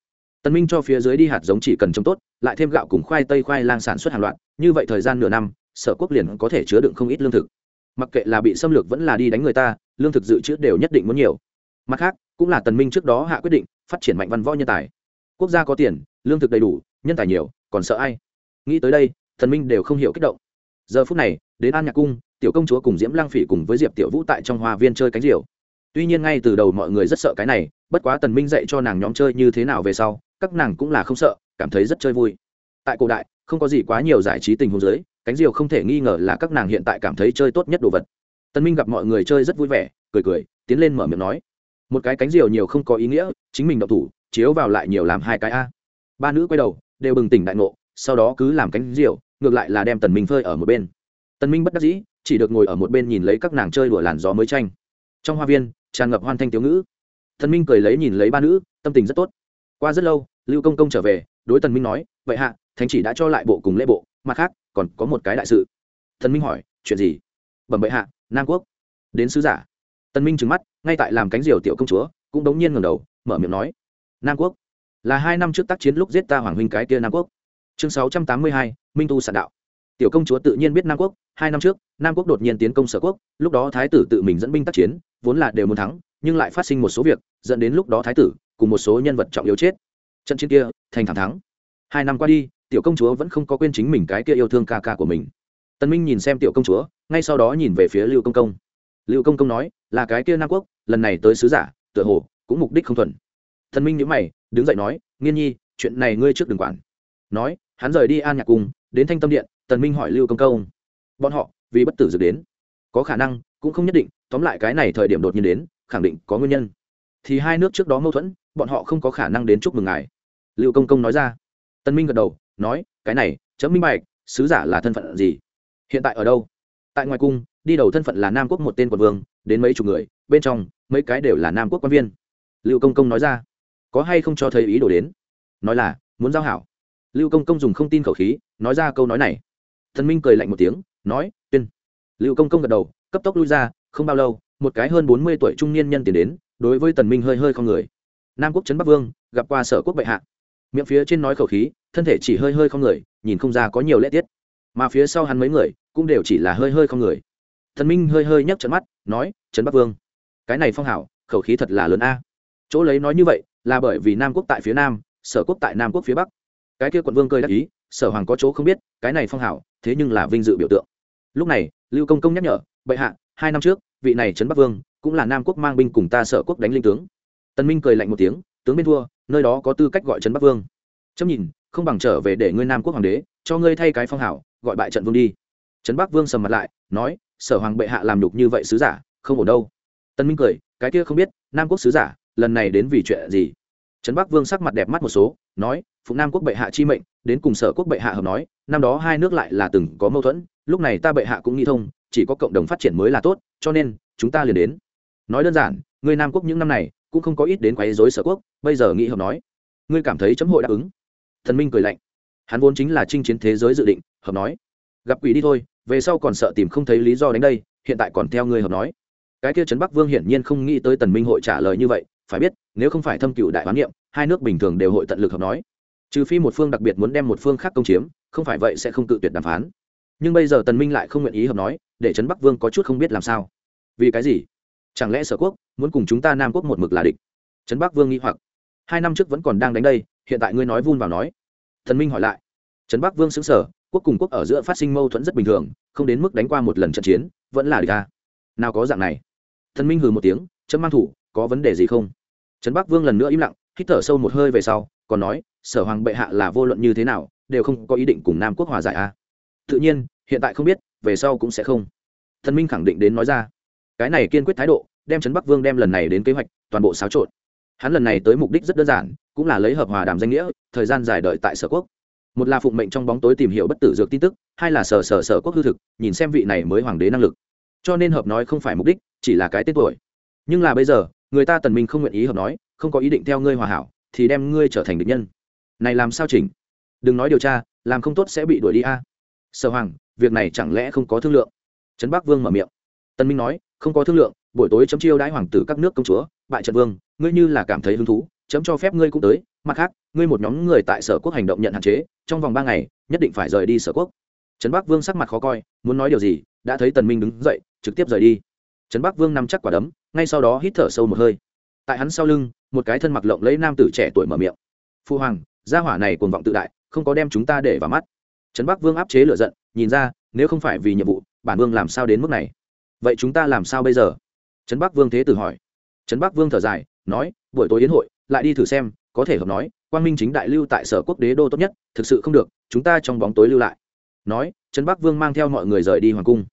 Tân minh cho phía dưới đi hạt giống chỉ cần trồng tốt, lại thêm gạo cùng khoai tây khoai lang sản xuất hàng loạt, như vậy thời gian nửa năm, sở quốc liền có thể chứa đựng không ít lương thực. Mặc kệ là bị xâm lược vẫn là đi đánh người ta, lương thực dự trữ đều nhất định muốn nhiều. Mặt khác, cũng là tần minh trước đó hạ quyết định, phát triển mạnh văn võ nhân tài. Quốc gia có tiền, lương thực đầy đủ, nhân tài nhiều, còn sợ ai? Nghĩ tới đây Tần minh đều không hiểu kích động giờ phút này, đến an nhạc cung, tiểu công chúa cùng diễm lang phỉ cùng với diệp tiểu vũ tại trong hoa viên chơi cánh diều. Tuy nhiên ngay từ đầu mọi người rất sợ cái này, bất quá tần minh dạy cho nàng nhóm chơi như thế nào về sau, các nàng cũng là không sợ, cảm thấy rất chơi vui. Tại cổ đại, không có gì quá nhiều giải trí tình huống giới cánh diều không thể nghi ngờ là các nàng hiện tại cảm thấy chơi tốt nhất đồ vật. Tần minh gặp mọi người chơi rất vui vẻ, cười cười, tiến lên mở miệng nói, một cái cánh diều nhiều không có ý nghĩa, chính mình đậu thủ, chiếu vào lại nhiều làm hai cái a. Ba nữ quay đầu, đều bừng tỉnh đại ngộ, sau đó cứ làm cánh diều ngược lại là đem tần minh phơi ở một bên. Tần minh bất đắc dĩ, chỉ được ngồi ở một bên nhìn lấy các nàng chơi đùa làn gió mới tranh. Trong hoa viên, tràn ngập hoan thanh tiếu ngữ. Tần minh cười lấy nhìn lấy ba nữ, tâm tình rất tốt. Qua rất lâu, lưu công công trở về, đối tần minh nói, vậy hạ, thánh chỉ đã cho lại bộ cùng lễ bộ, mặt khác, còn có một cái đại sự. Tần minh hỏi, chuyện gì? Bẩm bệ hạ, nam quốc. Đến sứ giả. Tần minh trừng mắt, ngay tại làm cánh diều tiểu công chúa, cũng đống nhiên ngẩng đầu, mở miệng nói, nam quốc, là hai năm trước tác chiến lúc giết ta hoàng huynh cái kia nam quốc chương sáu trăm tám mươi hai, minh tu sản đạo. Tiểu công chúa tự nhiên biết nam quốc, hai năm trước, nam quốc đột nhiên tiến công sở quốc, lúc đó thái tử tự mình dẫn binh tác chiến, vốn là đều muốn thắng, nhưng lại phát sinh một số việc, dẫn đến lúc đó thái tử cùng một số nhân vật trọng yếu chết. Trận chiến kia, thành thẳng thắng. Hai năm qua đi, tiểu công chúa vẫn không có quên chính mình cái kia yêu thương ca ca của mình. Tân minh nhìn xem tiểu công chúa, ngay sau đó nhìn về phía lưu công công. Lưu công công nói, là cái kia nam quốc, lần này tới sứ giả, tựa hồ cũng mục đích không thuần thần minh nhíu mày, đứng dậy nói, nghiên nhi, chuyện này ngươi trước đừng quản nói, hắn rời đi an nhạc cung, đến thanh tâm điện, tần minh hỏi lưu công công. Bọn họ, vì bất tử dược đến. Có khả năng, cũng không nhất định, tóm lại cái này thời điểm đột nhiên đến, khẳng định có nguyên nhân. Thì hai nước trước đó mâu thuẫn, bọn họ không có khả năng đến chúc mừng ngài. Lưu công công nói ra. Tần minh gật đầu, nói, cái này, chấm minh bạch, sứ giả là thân phận gì? Hiện tại ở đâu? Tại ngoài cung, đi đầu thân phận là nam quốc một tên quận vương, đến mấy chục người, bên trong, mấy cái đều là nam quốc quan viên. Lưu công công nói ra. Có hay không cho thấy ý đồ đến? Nói là, muốn giao hảo lưu công công dùng không tin khẩu khí, nói ra câu nói này. Thần minh cười lạnh một tiếng, nói, tuyên. Lưu công công gật đầu, cấp tốc lui ra, không bao lâu, một cái hơn bốn mươi tuổi trung niên nhân tiến đến, đối với tần minh hơi hơi không người. Nam quốc trấn bắc vương, gặp qua sở quốc bệ hạ. Miệng phía trên nói khẩu khí, thân thể chỉ hơi hơi không người, nhìn không ra có nhiều lễ tiết. Mà phía sau hắn mấy người, cũng đều chỉ là hơi hơi không người. Thần minh hơi hơi nhấc trận mắt, nói, trấn bắc vương, cái này phong hảo, khẩu khí thật là lớn a. Chỗ lấy nói như vậy, là bởi vì nam quốc tại phía nam, sở quốc tại nam quốc phía bắc cái kia quận vương cười đắc ý, sở hoàng có chỗ không biết, cái này phong hảo, thế nhưng là vinh dự biểu tượng. Lúc này, lưu công công nhắc nhở, bệ hạ, hai năm trước, vị này trấn bắc vương, cũng là nam quốc mang binh cùng ta sở quốc đánh linh tướng. Tân minh cười lạnh một tiếng, tướng bên thua, nơi đó có tư cách gọi trấn bắc vương. Chấm nhìn, không bằng trở về để ngươi nam quốc hoàng đế, cho ngươi thay cái phong hảo, gọi bại trận vương đi. Trấn bắc vương sầm mặt lại, nói, sở hoàng bệ hạ làm nhục như vậy sứ giả, không ổn đâu. Tân minh cười, cái kia không biết, nam quốc sứ giả, lần này đến vì chuyện gì? Trấn bắc vương sắc mặt đẹp mắt một số, nói, phụng nam quốc bệ hạ chi mệnh, đến cùng sở quốc bệ hạ hợp nói, năm đó hai nước lại là từng có mâu thuẫn, lúc này ta bệ hạ cũng nghĩ thông, chỉ có cộng đồng phát triển mới là tốt, cho nên, chúng ta liền đến. Nói đơn giản, người nam quốc những năm này, cũng không có ít đến quấy rối sở quốc, bây giờ nghĩ hợp nói. Ngươi cảm thấy chấm hội đáp ứng? Thần minh cười lạnh. Hắn vốn chính là chinh chiến thế giới dự định, hợp nói. Gặp quỷ đi thôi, về sau còn sợ tìm không thấy lý do đánh đây, hiện tại còn theo ngươi hợp nói. Cái kia trấn bắc vương hiển nhiên không nghĩ tới tần minh hội trả lời như vậy phải biết, nếu không phải thâm cựu đại bán niệm, hai nước bình thường đều hội tận lực hợp nói. Trừ phi một phương đặc biệt muốn đem một phương khác công chiếm, không phải vậy sẽ không tự tuyệt đàm phán. Nhưng bây giờ tần minh lại không nguyện ý hợp nói, để trấn bắc vương có chút không biết làm sao. Vì cái gì? Chẳng lẽ sở quốc muốn cùng chúng ta nam quốc một mực là địch? Trấn bắc vương nghĩ hoặc. Hai năm trước vẫn còn đang đánh đây, hiện tại ngươi nói vun vào nói. Thần minh hỏi lại. Trấn bắc vương xứng sở quốc cùng quốc ở giữa phát sinh mâu thuẫn rất bình thường, không đến mức đánh qua một lần trận chiến, vẫn là địch ta. Nào có dạng này? Thần minh hừ một tiếng, chấm mang thủ, có vấn đề gì không? Trấn bắc vương lần nữa im lặng, hít thở sâu một hơi về sau, còn nói, sở hoàng bệ hạ là vô luận như thế nào, đều không có ý định cùng nam quốc hòa giải a à. tự nhiên, hiện tại không biết, về sau cũng sẽ không. Thần minh khẳng định đến nói ra. Cái này kiên quyết thái độ, đem trấn bắc vương đem lần này đến kế hoạch, toàn bộ xáo trộn. Hắn lần này tới mục đích rất đơn giản, cũng là lấy hợp hòa đàm danh nghĩa, thời gian dài đợi tại sở quốc. Một là phụng mệnh trong bóng tối tìm hiểu bất tử dược tin tức, hai là sở sở sở quốc hư thực, nhìn xem vị này mới hoàng đế năng lực. Cho nên hợp nói không phải mục đích, chỉ là cái tên tuổi. Nhưng là bây giờ người ta tần minh không nguyện ý hợp nói, không có ý định theo ngươi hòa hảo, thì đem ngươi trở thành địch nhân. Này làm sao chỉnh? Đừng nói điều tra, làm không tốt sẽ bị đuổi đi a. Sở hoàng, việc này chẳng lẽ không có thương lượng? Trấn bắc vương mở miệng. Tần minh nói, không có thương lượng, buổi tối chấm chiêu đãi hoàng tử các nước công chúa, bại trận vương, ngươi như là cảm thấy hứng thú, chấm cho phép ngươi cũng tới, mặt khác, ngươi một nhóm người tại sở quốc hành động nhận hạn chế, trong vòng ba ngày, nhất định phải rời đi sở quốc. Trấn bắc vương sắc mặt khó coi, muốn nói điều gì, đã thấy tần minh đứng dậy, trực tiếp rời đi. Trấn bắc vương nắm chắc quả đấm ngay sau đó hít thở sâu một hơi. Tại hắn sau lưng, một cái thân mặc lộng lấy nam tử trẻ tuổi mở miệng. Phu hoàng, gia hỏa này cuồng vọng tự đại, không có đem chúng ta để vào mắt. Trấn bắc vương áp chế lửa giận, nhìn ra, nếu không phải vì nhiệm vụ, bản vương làm sao đến mức này? Vậy chúng ta làm sao bây giờ? Trấn bắc vương thế tử hỏi. Trấn bắc vương thở dài, nói, buổi tối yến hội, lại đi thử xem, có thể hợp nói, quang minh chính đại lưu tại sở quốc đế đô tốt nhất, thực sự không được, chúng ta trong bóng tối lưu lại. Nói, trấn bắc vương mang theo mọi người rời đi hoàng cung.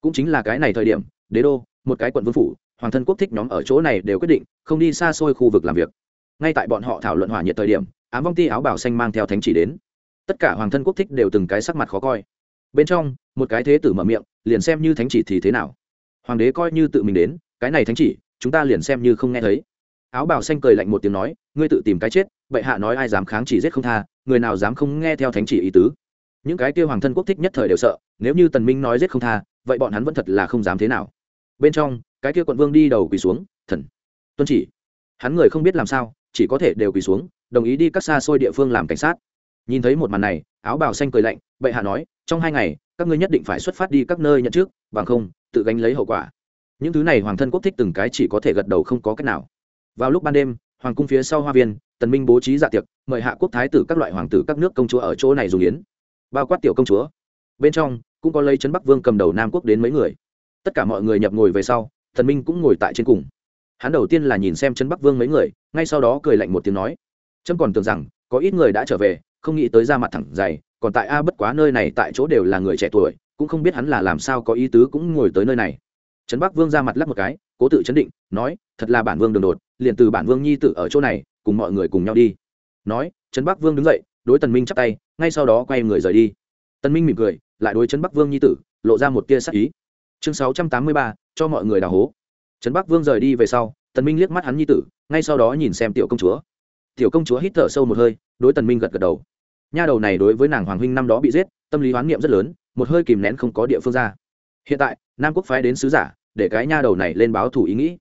Cũng chính là cái này thời điểm, đế đô, một cái quận vương phủ hoàng thân quốc thích nhóm ở chỗ này đều quyết định không đi xa xôi khu vực làm việc. Ngay tại bọn họ thảo luận hỏa nhiệt thời điểm, ám vong ti áo bảo xanh mang theo thánh chỉ đến. Tất cả hoàng thân quốc thích đều từng cái sắc mặt khó coi. Bên trong, một cái thế tử mở miệng, liền xem như thánh chỉ thì thế nào? Hoàng đế coi như tự mình đến, cái này thánh chỉ, chúng ta liền xem như không nghe thấy. Áo bảo xanh cười lạnh một tiếng nói, ngươi tự tìm cái chết, bệ hạ nói ai dám kháng chỉ giết không tha, người nào dám không nghe theo thánh chỉ ý tứ. Những cái kia hoàng thân quốc thích nhất thời đều sợ, nếu như tần minh nói giết không tha, vậy bọn hắn vẫn thật là không dám thế nào bên trong, cái kia quận vương đi đầu quỳ xuống, thần. Tuân chỉ. Hắn người không biết làm sao, chỉ có thể đều quỳ xuống, đồng ý đi các xa xôi địa phương làm cảnh sát. Nhìn thấy một màn này, áo bào xanh cười lạnh, bệ hạ nói, trong hai ngày, các ngươi nhất định phải xuất phát đi các nơi nhận trước, bằng không, tự gánh lấy hậu quả. Những thứ này hoàng thân quốc thích từng cái chỉ có thể gật đầu không có cách nào. Vào lúc ban đêm, hoàng cung phía sau hoa viên, tần minh bố trí dạ tiệc, mời hạ quốc thái tử các loại hoàng tử các nước công chúa ở chỗ này dùng yến. Bao quát tiểu công chúa. Bên trong, cũng có lấy trấn bắc vương cầm đầu nam quốc đến mấy người tất cả mọi người nhập ngồi về sau, thần minh cũng ngồi tại trên cùng. Hắn đầu tiên là nhìn xem chân bắc vương mấy người, ngay sau đó cười lạnh một tiếng nói trâm còn tưởng rằng có ít người đã trở về, không nghĩ tới ra mặt thẳng dày, còn tại a bất quá nơi này tại chỗ đều là người trẻ tuổi, cũng không biết hắn là làm sao có ý tứ cũng ngồi tới nơi này. Trấn bắc vương ra mặt lắp một cái, cố tự chấn định, nói, thật là bản vương đường đột, liền từ bản vương nhi tử ở chỗ này, cùng mọi người cùng nhau đi. Nói, trấn bắc vương đứng dậy, đối tần minh chắp tay, ngay sau đó quay người rời đi. Tần minh mỉm cười, lại đối trấn bắc vương nhi tử, lộ ra một tia sắc ý chương sáu trăm tám mươi ba, cho mọi người đào hố. Trấn bắc vương rời đi về sau, tần minh liếc mắt hắn nhi tử, ngay sau đó nhìn xem tiểu công chúa. Tiểu công chúa hít thở sâu một hơi, đối tần minh gật gật đầu. Nha đầu này đối với nàng hoàng huynh năm đó bị giết, tâm lý hoán niệm rất lớn, một hơi kìm nén không có địa phương ra. Hiện tại, nam quốc phái đến sứ giả, để cái nha đầu này lên báo thủ ý nghĩ.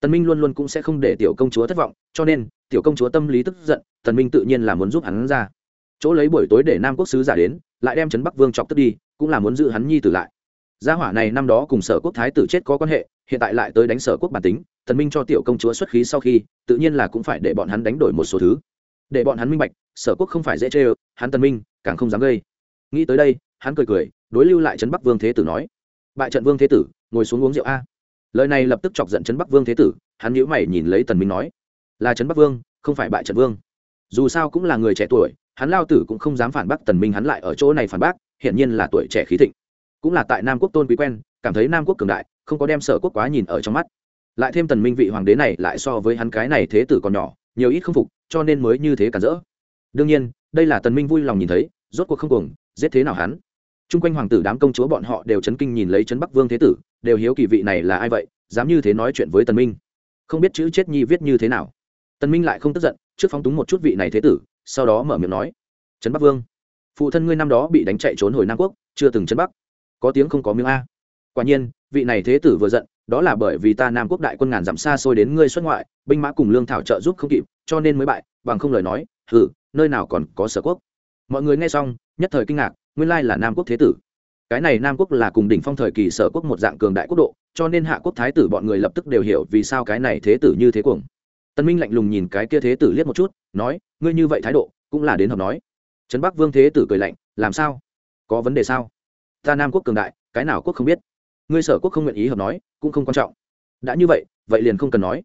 Tần minh luôn luôn cũng sẽ không để tiểu công chúa thất vọng, cho nên, tiểu công chúa tâm lý tức giận, tần minh tự nhiên là muốn giúp hắn ra. Chỗ lấy buổi tối để nam quốc sứ giả đến, lại đem trấn bắc vương chọc tức đi, cũng là muốn giữ hắn nhi tử lại gia hỏa này năm đó cùng sở quốc thái tử chết có quan hệ, hiện tại lại tới đánh sở quốc bản tính, thần minh cho tiểu công chúa xuất khí sau khi, tự nhiên là cũng phải để bọn hắn đánh đổi một số thứ. Để bọn hắn minh bạch, sở quốc không phải dễ chơi, hắn tần minh, càng không dám gây. Nghĩ tới đây, hắn cười cười, đối lưu lại trấn bắc vương thế tử nói, bại trận vương thế tử, ngồi xuống uống rượu a. Lời này lập tức chọc giận trấn bắc vương thế tử, hắn nhữ mày nhìn lấy tần minh nói, là trấn bắc vương, không phải bại trận vương. Dù sao cũng là người trẻ tuổi, hắn lao tử cũng không dám phản bác tần minh hắn lại ở chỗ này phản bác, hiển nhiên là tuổi trẻ khí thịnh cũng là tại nam quốc tôn quý quen, cảm thấy nam quốc cường đại, không có đem sở quốc quá nhìn ở trong mắt. Lại thêm tần minh vị hoàng đế này lại so với hắn cái này thế tử còn nhỏ, nhiều ít không phục, cho nên mới như thế cản rỡ. Đương nhiên, đây là tần minh vui lòng nhìn thấy, rốt cuộc không cuồng, giết thế nào hắn? Chung quanh hoàng tử đám công chúa bọn họ đều chấn kinh nhìn lấy chấn bắc vương thế tử, đều hiếu kỳ vị này là ai vậy, dám như thế nói chuyện với tần minh. Không biết chữ chết nhi viết như thế nào. Tần minh lại không tức giận, trước phóng túng một chút vị này thế tử, sau đó mở miệng nói trấn bắc vương, phụ thân ngươi năm đó bị đánh chạy trốn hồi nam quốc, chưa từng trấn bắc có tiếng không có miếng a. Quả nhiên, vị này thế tử vừa giận, đó là bởi vì ta nam quốc đại quân ngàn dặm xa xôi đến ngươi xuất ngoại, binh mã cùng lương thảo trợ giúp không kịp, cho nên mới bại, bằng không lời nói, hừ, nơi nào còn có sở quốc. Mọi người nghe xong, nhất thời kinh ngạc, nguyên lai là nam quốc thế tử. Cái này nam quốc là cùng đỉnh phong thời kỳ sở quốc một dạng cường đại quốc độ, cho nên hạ quốc thái tử bọn người lập tức đều hiểu vì sao cái này thế tử như thế cuồng. Tân minh lạnh lùng nhìn cái kia thế tử liếc một chút, nói, ngươi như vậy thái độ, cũng là đến hợp nói. Trấn bắc vương thế tử cười lạnh, làm sao? Có vấn đề sao? Ta nam quốc cường đại, cái nào quốc không biết? Ngươi sở quốc không nguyện ý hợp nói, cũng không quan trọng. Đã như vậy vậy liền không cần nói.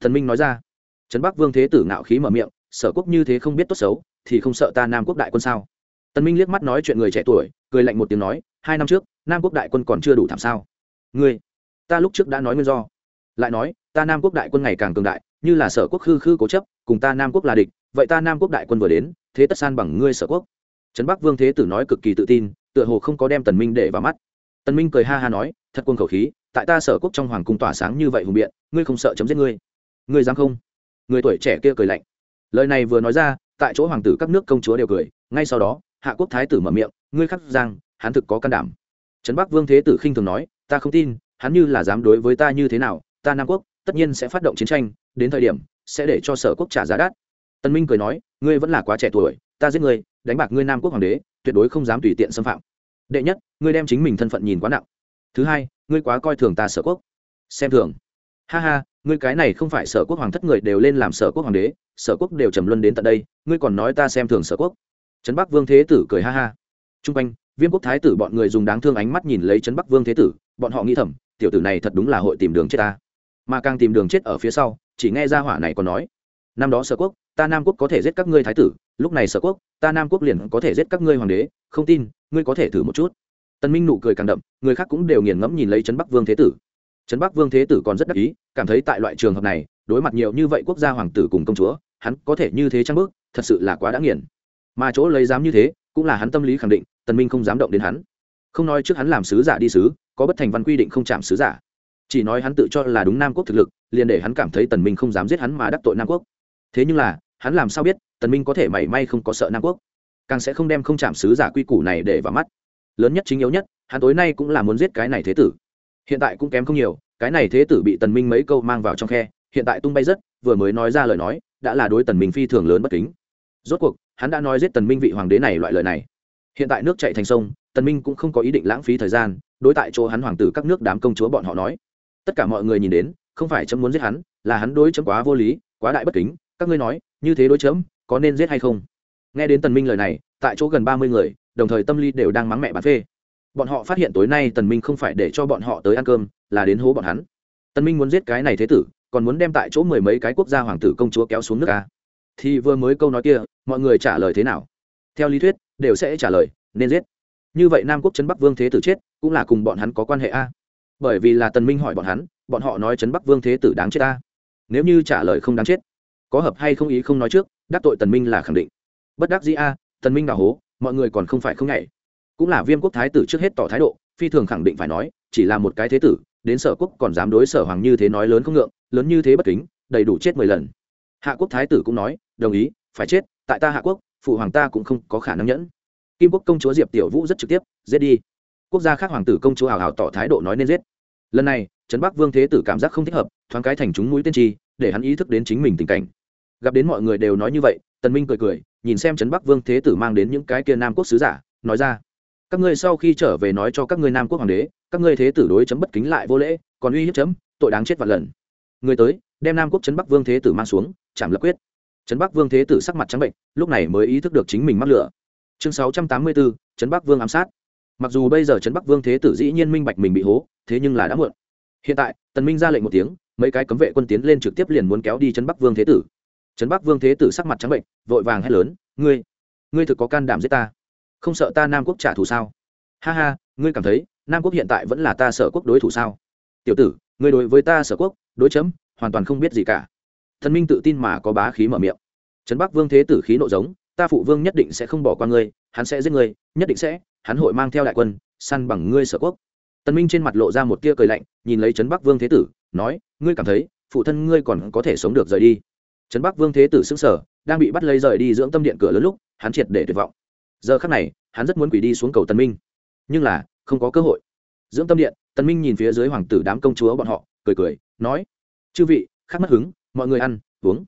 Thần minh nói ra. Trấn bắc vương thế tử ngạo khí mở miệng, sở quốc như thế không biết tốt xấu, thì không sợ ta nam quốc đại quân sao? Tần minh liếc mắt nói chuyện người trẻ tuổi, cười lạnh một tiếng nói, hai năm trước, nam quốc đại quân còn chưa đủ thảm sao? Ngươi, ta lúc trước đã nói nguyên do. Lại nói, ta nam quốc đại quân ngày càng cường đại, như là sở quốc khư khư cố chấp, cùng ta nam quốc là địch, vậy ta nam quốc đại quân vừa đến, thế tất san bằng ngươi sở quốc. Trấn bắc vương thế tử nói cực kỳ tự tin tựa hồ không có đem tần minh để vào mắt. Tần minh cười ha ha nói, thật quân khẩu khí, tại ta sở quốc trong hoàng cung tỏa sáng như vậy hùng biện, ngươi không sợ chấm giết ngươi? Ngươi dám không? Người tuổi trẻ kia cười lạnh. Lời này vừa nói ra, tại chỗ hoàng tử các nước công chúa đều cười, ngay sau đó, hạ quốc thái tử mở miệng, ngươi khắc giang hắn thực có can đảm. Trấn bắc vương thế tử khinh thường nói, ta không tin, hắn như là dám đối với ta như thế nào, ta nam quốc, tất nhiên sẽ phát động chiến tranh, đến thời điểm sẽ để cho sở quốc trả giá đắt. Tân minh cười nói, ngươi vẫn là quá trẻ tuổi, ta giết ngươi đánh bạc ngươi nam quốc hoàng đế, tuyệt đối không dám tùy tiện xâm phạm. Đệ nhất, ngươi đem chính mình thân phận nhìn quá nặng. Thứ hai, ngươi quá coi thường ta sở quốc. Xem thường. Ha ha, ngươi cái này không phải sở quốc hoàng thất người đều lên làm sở quốc hoàng đế, sở quốc đều trầm luân đến tận đây, ngươi còn nói ta xem thường sở quốc. Trấn bắc vương thế tử cười ha ha. T r u n g quanh, viêm quốc thái tử bọn người dùng đáng thương ánh mắt nhìn lấy trấn bắc vương thế tử, bọn họ nghĩ thầm, tiểu tử này thật đúng là hội tìm đường chết ta. Mà càng tìm đường chết ở phía sau, chỉ nghe ra hỏa này còn nói, năm đó sở quốc, ta nam quốc có thể giết các ngươi thái tử lúc này sở quốc, ta nam quốc liền có thể giết các ngươi hoàng đế, không tin, ngươi có thể thử một chút. Tần minh nụ cười càng đậm, người khác cũng đều nghiền ngẫm nhìn lấy trấn bắc vương thế tử. Trấn bắc vương thế tử còn rất đắc ý, cảm thấy tại loại trường hợp này, đối mặt nhiều như vậy quốc gia hoàng tử cùng công chúa, hắn có thể như thế trang bước, thật sự là quá đã nghiền. Mà chỗ lấy dám như thế, cũng là hắn tâm lý khẳng định, tần minh không dám động đến hắn. Không nói trước hắn làm sứ giả đi sứ, có bất thành văn quy định không chạm sứ giả. Chỉ nói hắn tự cho là đúng nam quốc thực lực, liền để hắn cảm thấy tần minh không dám giết hắn mà đắc tội nam quốc. Thế nhưng là, hắn làm sao biết tần minh có thể mảy may không có sợ nam quốc càng sẽ không đem không chạm sứ giả quy củ này để vào mắt lớn nhất chính yếu nhất hắn tối nay cũng là muốn giết cái này thế tử hiện tại cũng kém không nhiều cái này thế tử bị tần minh mấy câu mang vào trong khe hiện tại tung bay rất vừa mới nói ra lời nói đã là đối tần minh phi thường lớn bất kính rốt cuộc hắn đã nói giết tần minh vị hoàng đế này loại lời này hiện tại nước chảy thành sông tần minh cũng không có ý định lãng phí thời gian đối tại chỗ hắn hoàng tử các nước đám công chúa bọn họ nói tất cả mọi người nhìn đến không phải chấm muốn giết hắn là hắn đối chấm quá vô lý quá đại bất kính các ngươi nói như thế đối chấm có nên giết hay không? Nghe đến tần minh lời này, tại chỗ gần ba mươi người, đồng thời tâm lý đều đang mắng mẹ bán phê. Bọn họ phát hiện tối nay tần minh không phải để cho bọn họ tới ăn cơm, là đến hố bọn hắn. Tần minh muốn giết cái này thế tử, còn muốn đem tại chỗ mười mấy cái quốc gia hoàng tử công chúa kéo xuống nước a. Thì vừa mới câu nói kia, mọi người trả lời thế nào? Theo lý thuyết, đều sẽ trả lời, nên giết. Như vậy nam quốc trấn bắc vương thế tử chết, cũng là cùng bọn hắn có quan hệ a. Bởi vì là tần minh hỏi bọn hắn, bọn họ nói trấn bắc vương thế tử đáng chết a. Nếu như trả lời không đáng chết, có hợp hay không ý không nói trước đắc tội tần minh là khẳng định. Bất đắc dĩ a, tần minh đào hố, mọi người còn không phải không nhảy. Cũng là viêm quốc thái tử trước hết tỏ thái độ, phi thường khẳng định phải nói, chỉ là một cái thế tử, đến sở quốc còn dám đối sở hoàng như thế nói lớn không ngượng, lớn như thế bất kính, đầy đủ chết mười lần. Hạ quốc thái tử cũng nói, đồng ý, phải chết, tại ta hạ quốc, phụ hoàng ta cũng không có khả năng nhẫn. Kim quốc công chúa diệp tiểu vũ rất trực tiếp, giết đi. Quốc gia khác hoàng tử công chúa hào hào tỏ thái độ nói nên giết. Lần này, trấn bắc vương thế tử cảm giác không thích hợp, thoáng cái thành chúng mũi tiên tri để hắn ý thức đến chính mình tình cảnh gặp đến mọi người đều nói như vậy, tần minh cười cười, nhìn xem trấn bắc vương thế tử mang đến những cái kia nam quốc sứ giả, nói ra, các ngươi sau khi trở về nói cho các ngươi nam quốc hoàng đế, các ngươi thế tử đối chấm bất kính lại vô lễ, còn uy hiếp chấm, tội đáng chết vạn lần. Người tới, đem nam quốc trấn bắc vương thế tử mang xuống, chạm lập quyết. Trấn bắc vương thế tử sắc mặt trắng bệnh, lúc này mới ý thức được chính mình mắc lửa. Chương sáu trăm tám mươi bốn trấn bắc vương ám sát. Mặc dù bây giờ trấn bắc vương thế tử dĩ nhiên minh bạch mình bị hố, thế nhưng là đã muộn. Hiện tại, tần minh ra lệnh một tiếng, mấy cái cấm vệ quân tiến lên trực tiếp liền muốn kéo đi trấn bắc vương thế tử trấn bắc vương thế tử sắc mặt trắng bệnh, vội vàng hét lớn, ngươi ngươi thực có can đảm giết ta? Không sợ ta nam quốc trả thù sao? Ha ha, ngươi cảm thấy nam quốc hiện tại vẫn là ta sở quốc đối thủ sao? Tiểu tử, ngươi đối với ta sở quốc, đối chấm, hoàn toàn không biết gì cả. Thần minh tự tin mà có bá khí mở miệng. Trấn bắc vương thế tử khí nộ giống, ta phụ vương nhất định sẽ không bỏ qua ngươi, hắn sẽ giết ngươi, nhất định sẽ, hắn hội mang theo đại quân, săn bằng ngươi sở quốc. Tần minh trên mặt lộ ra một tia cười lạnh, nhìn lấy trấn bắc vương thế tử, nói, ngươi cảm thấy phụ thân ngươi còn có thể sống được rời đi? Trấn bắc vương thế tử sững sờ, đang bị bắt lấy rời đi dưỡng tâm điện cửa lớn lúc, hắn triệt để tuyệt vọng. Giờ khắc này, hắn rất muốn quỷ đi xuống cầu tân minh. Nhưng là, không có cơ hội. Dưỡng tâm điện tân minh nhìn phía dưới hoàng tử đám công chúa bọn họ, cười cười, nói, chư vị, khắc mất hứng, mọi người ăn, uống.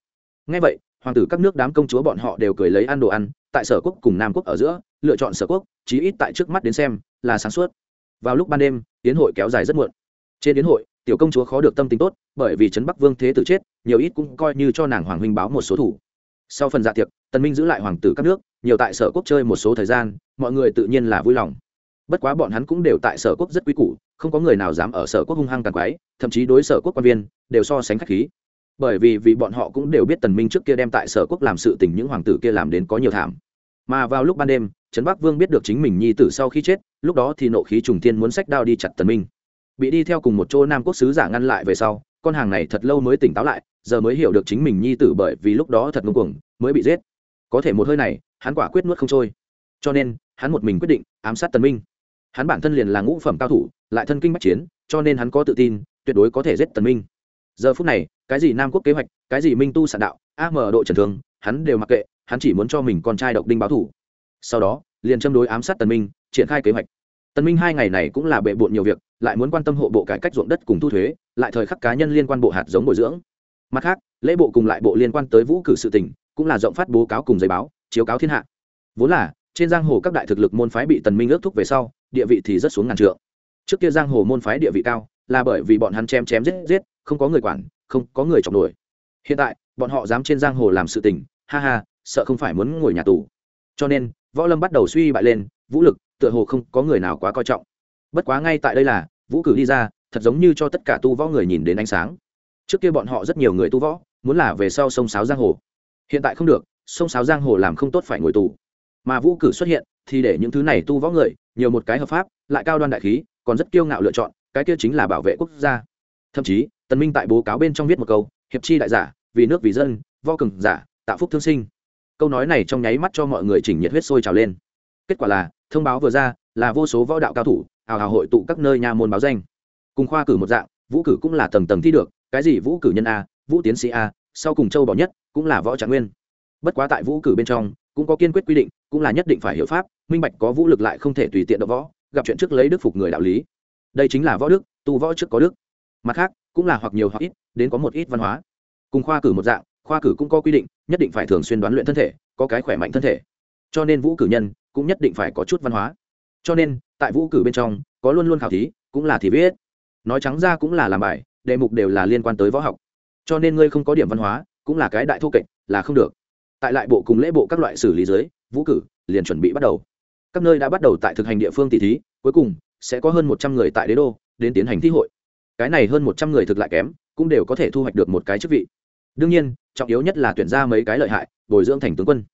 Ngay vậy, hoàng tử các nước đám công chúa bọn họ đều cười lấy ăn đồ ăn, tại sở quốc cùng nam quốc ở giữa, lựa chọn sở quốc, chí ít tại trước mắt đến xem, là sáng suốt. Vào lúc ban đêm tiến hội kéo dài rất muộn. Trên tiến hội tiểu công chúa khó được tâm tính tốt, bởi vì trấn bắc vương thế tử chết, nhiều ít cũng coi như cho nàng hoàng huynh báo một số thủ. Sau phần dạ tiệc, tần minh giữ lại hoàng tử các nước, nhiều tại sở quốc chơi một số thời gian, mọi người tự nhiên là vui lòng. Bất quá bọn hắn cũng đều tại sở quốc rất quý củ, không có người nào dám ở sở quốc hung hăng càng quái thậm chí đối sở quốc quan viên, đều so sánh khách khí. Bởi vì vì bọn họ cũng đều biết tần minh trước kia đem tại sở quốc làm sự tình những hoàng tử kia làm đến có nhiều thảm. Mà vào lúc ban đêm, trấn bắc vương biết được chính mình nhi tử sau khi chết, lúc đó thì nộ khí trùng thiên muốn sách đao đi chặt tần minh bị đi theo cùng một chỗ nam quốc sứ giả ngăn lại về sau, con hàng này thật lâu mới tỉnh táo lại, giờ mới hiểu được chính mình nhi tử bởi vì lúc đó thật ngưng cuồng, mới bị giết. Có thể một hơi này, hắn quả quyết nuốt không trôi. Cho nên, hắn một mình quyết định ám sát tần minh. Hắn bản thân liền là ngũ phẩm cao thủ, lại thân kinh bách chiến, cho nên hắn có tự tin, tuyệt đối có thể giết tần minh. Giờ phút này, cái gì nam quốc kế hoạch, cái gì minh tu sạn đạo am độ trần thương, hắn đều mặc kệ, hắn chỉ muốn cho mình con trai độc đinh báo thủ. Sau đó, liền châm đối ám sát tần minh, triển khai kế hoạch tần minh hai ngày này cũng là bệ bộn nhiều việc, lại muốn quan tâm hộ bộ cải cách ruộng đất cùng thu thuế, lại thời khắc cá nhân liên quan bộ hạt giống bồi dưỡng. Mặt khác, lễ bộ cùng lại bộ liên quan tới vũ cử sự tình, cũng là rộng phát bố cáo cùng giấy báo, chiếu cáo thiên hạ. Vốn là, trên giang hồ các đại thực lực môn phái bị tần minh ước thúc về sau, địa vị thì rất xuống ngàn trượng. Trước kia giang hồ môn phái địa vị cao, là bởi vì bọn hắn chém chém giết giết, không có người quản, không có người chọc nổi hiện tại, bọn họ dám trên giang hồ làm sự tình, ha ha, sợ không phải muốn ngồi nhà tù. Cho nên, võ lâm bắt đầu suy bại lên, vũ lực tựa hồ không có người nào quá coi trọng. Bất quá ngay tại đây là, vũ cử đi ra, thật giống như cho tất cả tu võ người nhìn đến ánh sáng. Trước kia bọn họ rất nhiều người tu võ, muốn là về sau sông sáo giang hồ. Hiện tại không được, sông sáo giang hồ làm không tốt phải ngồi tù. Mà vũ cử xuất hiện, thì để những thứ này tu võ người, nhiều một cái hợp pháp, lại cao đoan đại khí, còn rất kiêu ngạo lựa chọn, cái kia chính là bảo vệ quốc gia. Thậm chí, tần minh tại bố cáo bên trong viết một câu, hiệp chi đại giả, vì nước vì dân vo cường giả, tạo phúc thương sinh. Câu nói này trong nháy mắt cho mọi người chỉnh nhiệt huyết sôi trào lên. Kết quả là thông báo vừa ra là vô số võ đạo cao thủ, hào hào hội tụ các nơi nhà môn báo danh. Cùng khoa cử một dạng, vũ cử cũng là tầng tầng thi được, cái gì vũ cử nhân a, vũ tiến sĩ a, sau cùng châu bảo nhất, cũng là võ trạng nguyên. Bất quá tại vũ cử bên trong, cũng có kiên quyết quy định, cũng là nhất định phải hiểu pháp, minh bạch có vũ lực lại không thể tùy tiện đập võ, gặp chuyện trước lấy đức phục người đạo lý. Đây chính là võ đức, tu võ trước có đức. Mặt khác, cũng là hoặc nhiều hoặc ít, đến có một ít văn hóa. Cùng khoa cử một dạng, khoa cử cũng có quy định, nhất định phải thường xuyên đoán luyện thân thể, có cái khỏe mạnh thân thể cho nên vũ cử nhân cũng nhất định phải có chút văn hóa. Cho nên, tại vũ cử bên trong, có luôn luôn khảo thí, cũng là thì viết. Nói trắng ra cũng là làm bài, đề mục đều là liên quan tới võ học. Cho nên ngươi không có điểm văn hóa, cũng là cái đại thô kệch, là không được. Tại lại bộ cùng lễ bộ các loại xử lý giới vũ cử liền chuẩn bị bắt đầu. Các nơi đã bắt đầu tại thực hành địa phương tỷ thí, cuối cùng sẽ có hơn một trăm người tại đế đô đến tiến hành thi hội. Cái này hơn một trăm người thực lại kém, cũng đều có thể thu hoạch được một cái chức vị. Đương nhiên, trọng yếu nhất là tuyển ra mấy cái lợi hại, bồi dưỡng thành tướng quân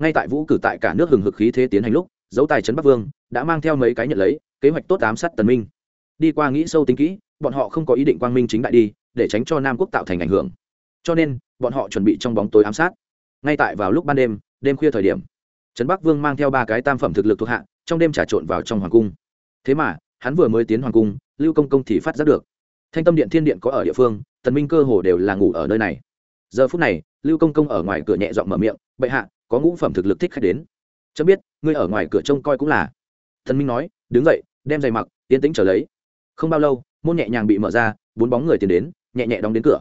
ngay tại vũ cử tại cả nước hừng hực khí thế tiến hành lúc, dấu tài trấn bắc vương đã mang theo mấy cái nhận lấy, kế hoạch tốt ám sát tần minh. Đi qua nghĩ sâu tính kỹ, bọn họ không có ý định quang minh chính đại đi, để tránh cho nam quốc tạo thành ảnh hưởng. Cho nên, bọn họ chuẩn bị trong bóng tối ám sát. Ngay tại vào lúc ban đêm đêm khuya thời điểm, trấn bắc vương mang theo ba cái tam phẩm thực lực thuộc hạ, trong đêm trà trộn vào trong hoàng cung. Thế mà, hắn vừa mới tiến hoàng cung, lưu công công thì phát giác được. Thanh tâm điện, thiên điện có ở địa phương, tần minh cơ hồ đều là ngủ ở nơi này. Giờ phút này, lưu công công ở ngoài cửa nhẹ giọng mở miệng, bệ hạ có ngũ phẩm thực lực thích khách đến. Chấm biết, ngươi ở ngoài cửa trông coi cũng là. Thần minh nói, đứng dậy, đem giày mặc tiến tĩnh trở lấy. Không bao lâu, môn nhẹ nhàng bị mở ra, bốn bóng người tiến đến, nhẹ nhẹ đóng đến cửa.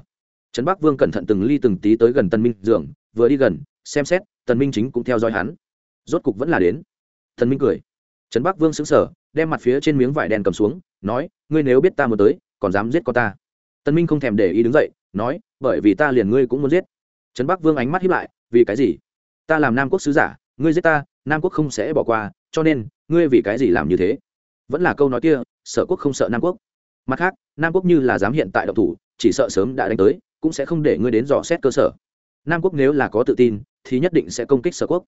Trấn bắc vương cẩn thận từng ly từng tí tới gần tân minh giường, vừa đi gần, xem xét tần minh chính cũng theo dõi hắn. Rốt cục vẫn là đến. Thần minh cười. Trấn bắc vương sững sờ, đem mặt phía trên miếng vải đen cầm xuống, nói, ngươi nếu biết ta muốn tới, còn dám giết con ta? Tần minh không thèm để ý đứng dậy, nói, bởi vì ta liền ngươi cũng muốn giết. Trấn bắc vương ánh mắt hiếp lại, vì cái gì? Ta làm nam quốc sứ giả, ngươi giết ta, nam quốc không sẽ bỏ qua, cho nên, ngươi vì cái gì làm như thế? Vẫn là câu nói kia sở quốc không sợ nam quốc. Mặt khác, nam quốc như là dám hiện tại độc thủ, chỉ sợ sớm đã đánh tới, cũng sẽ không để ngươi đến dò xét cơ sở. Nam quốc nếu là có tự tin, thì nhất định sẽ công kích sở quốc.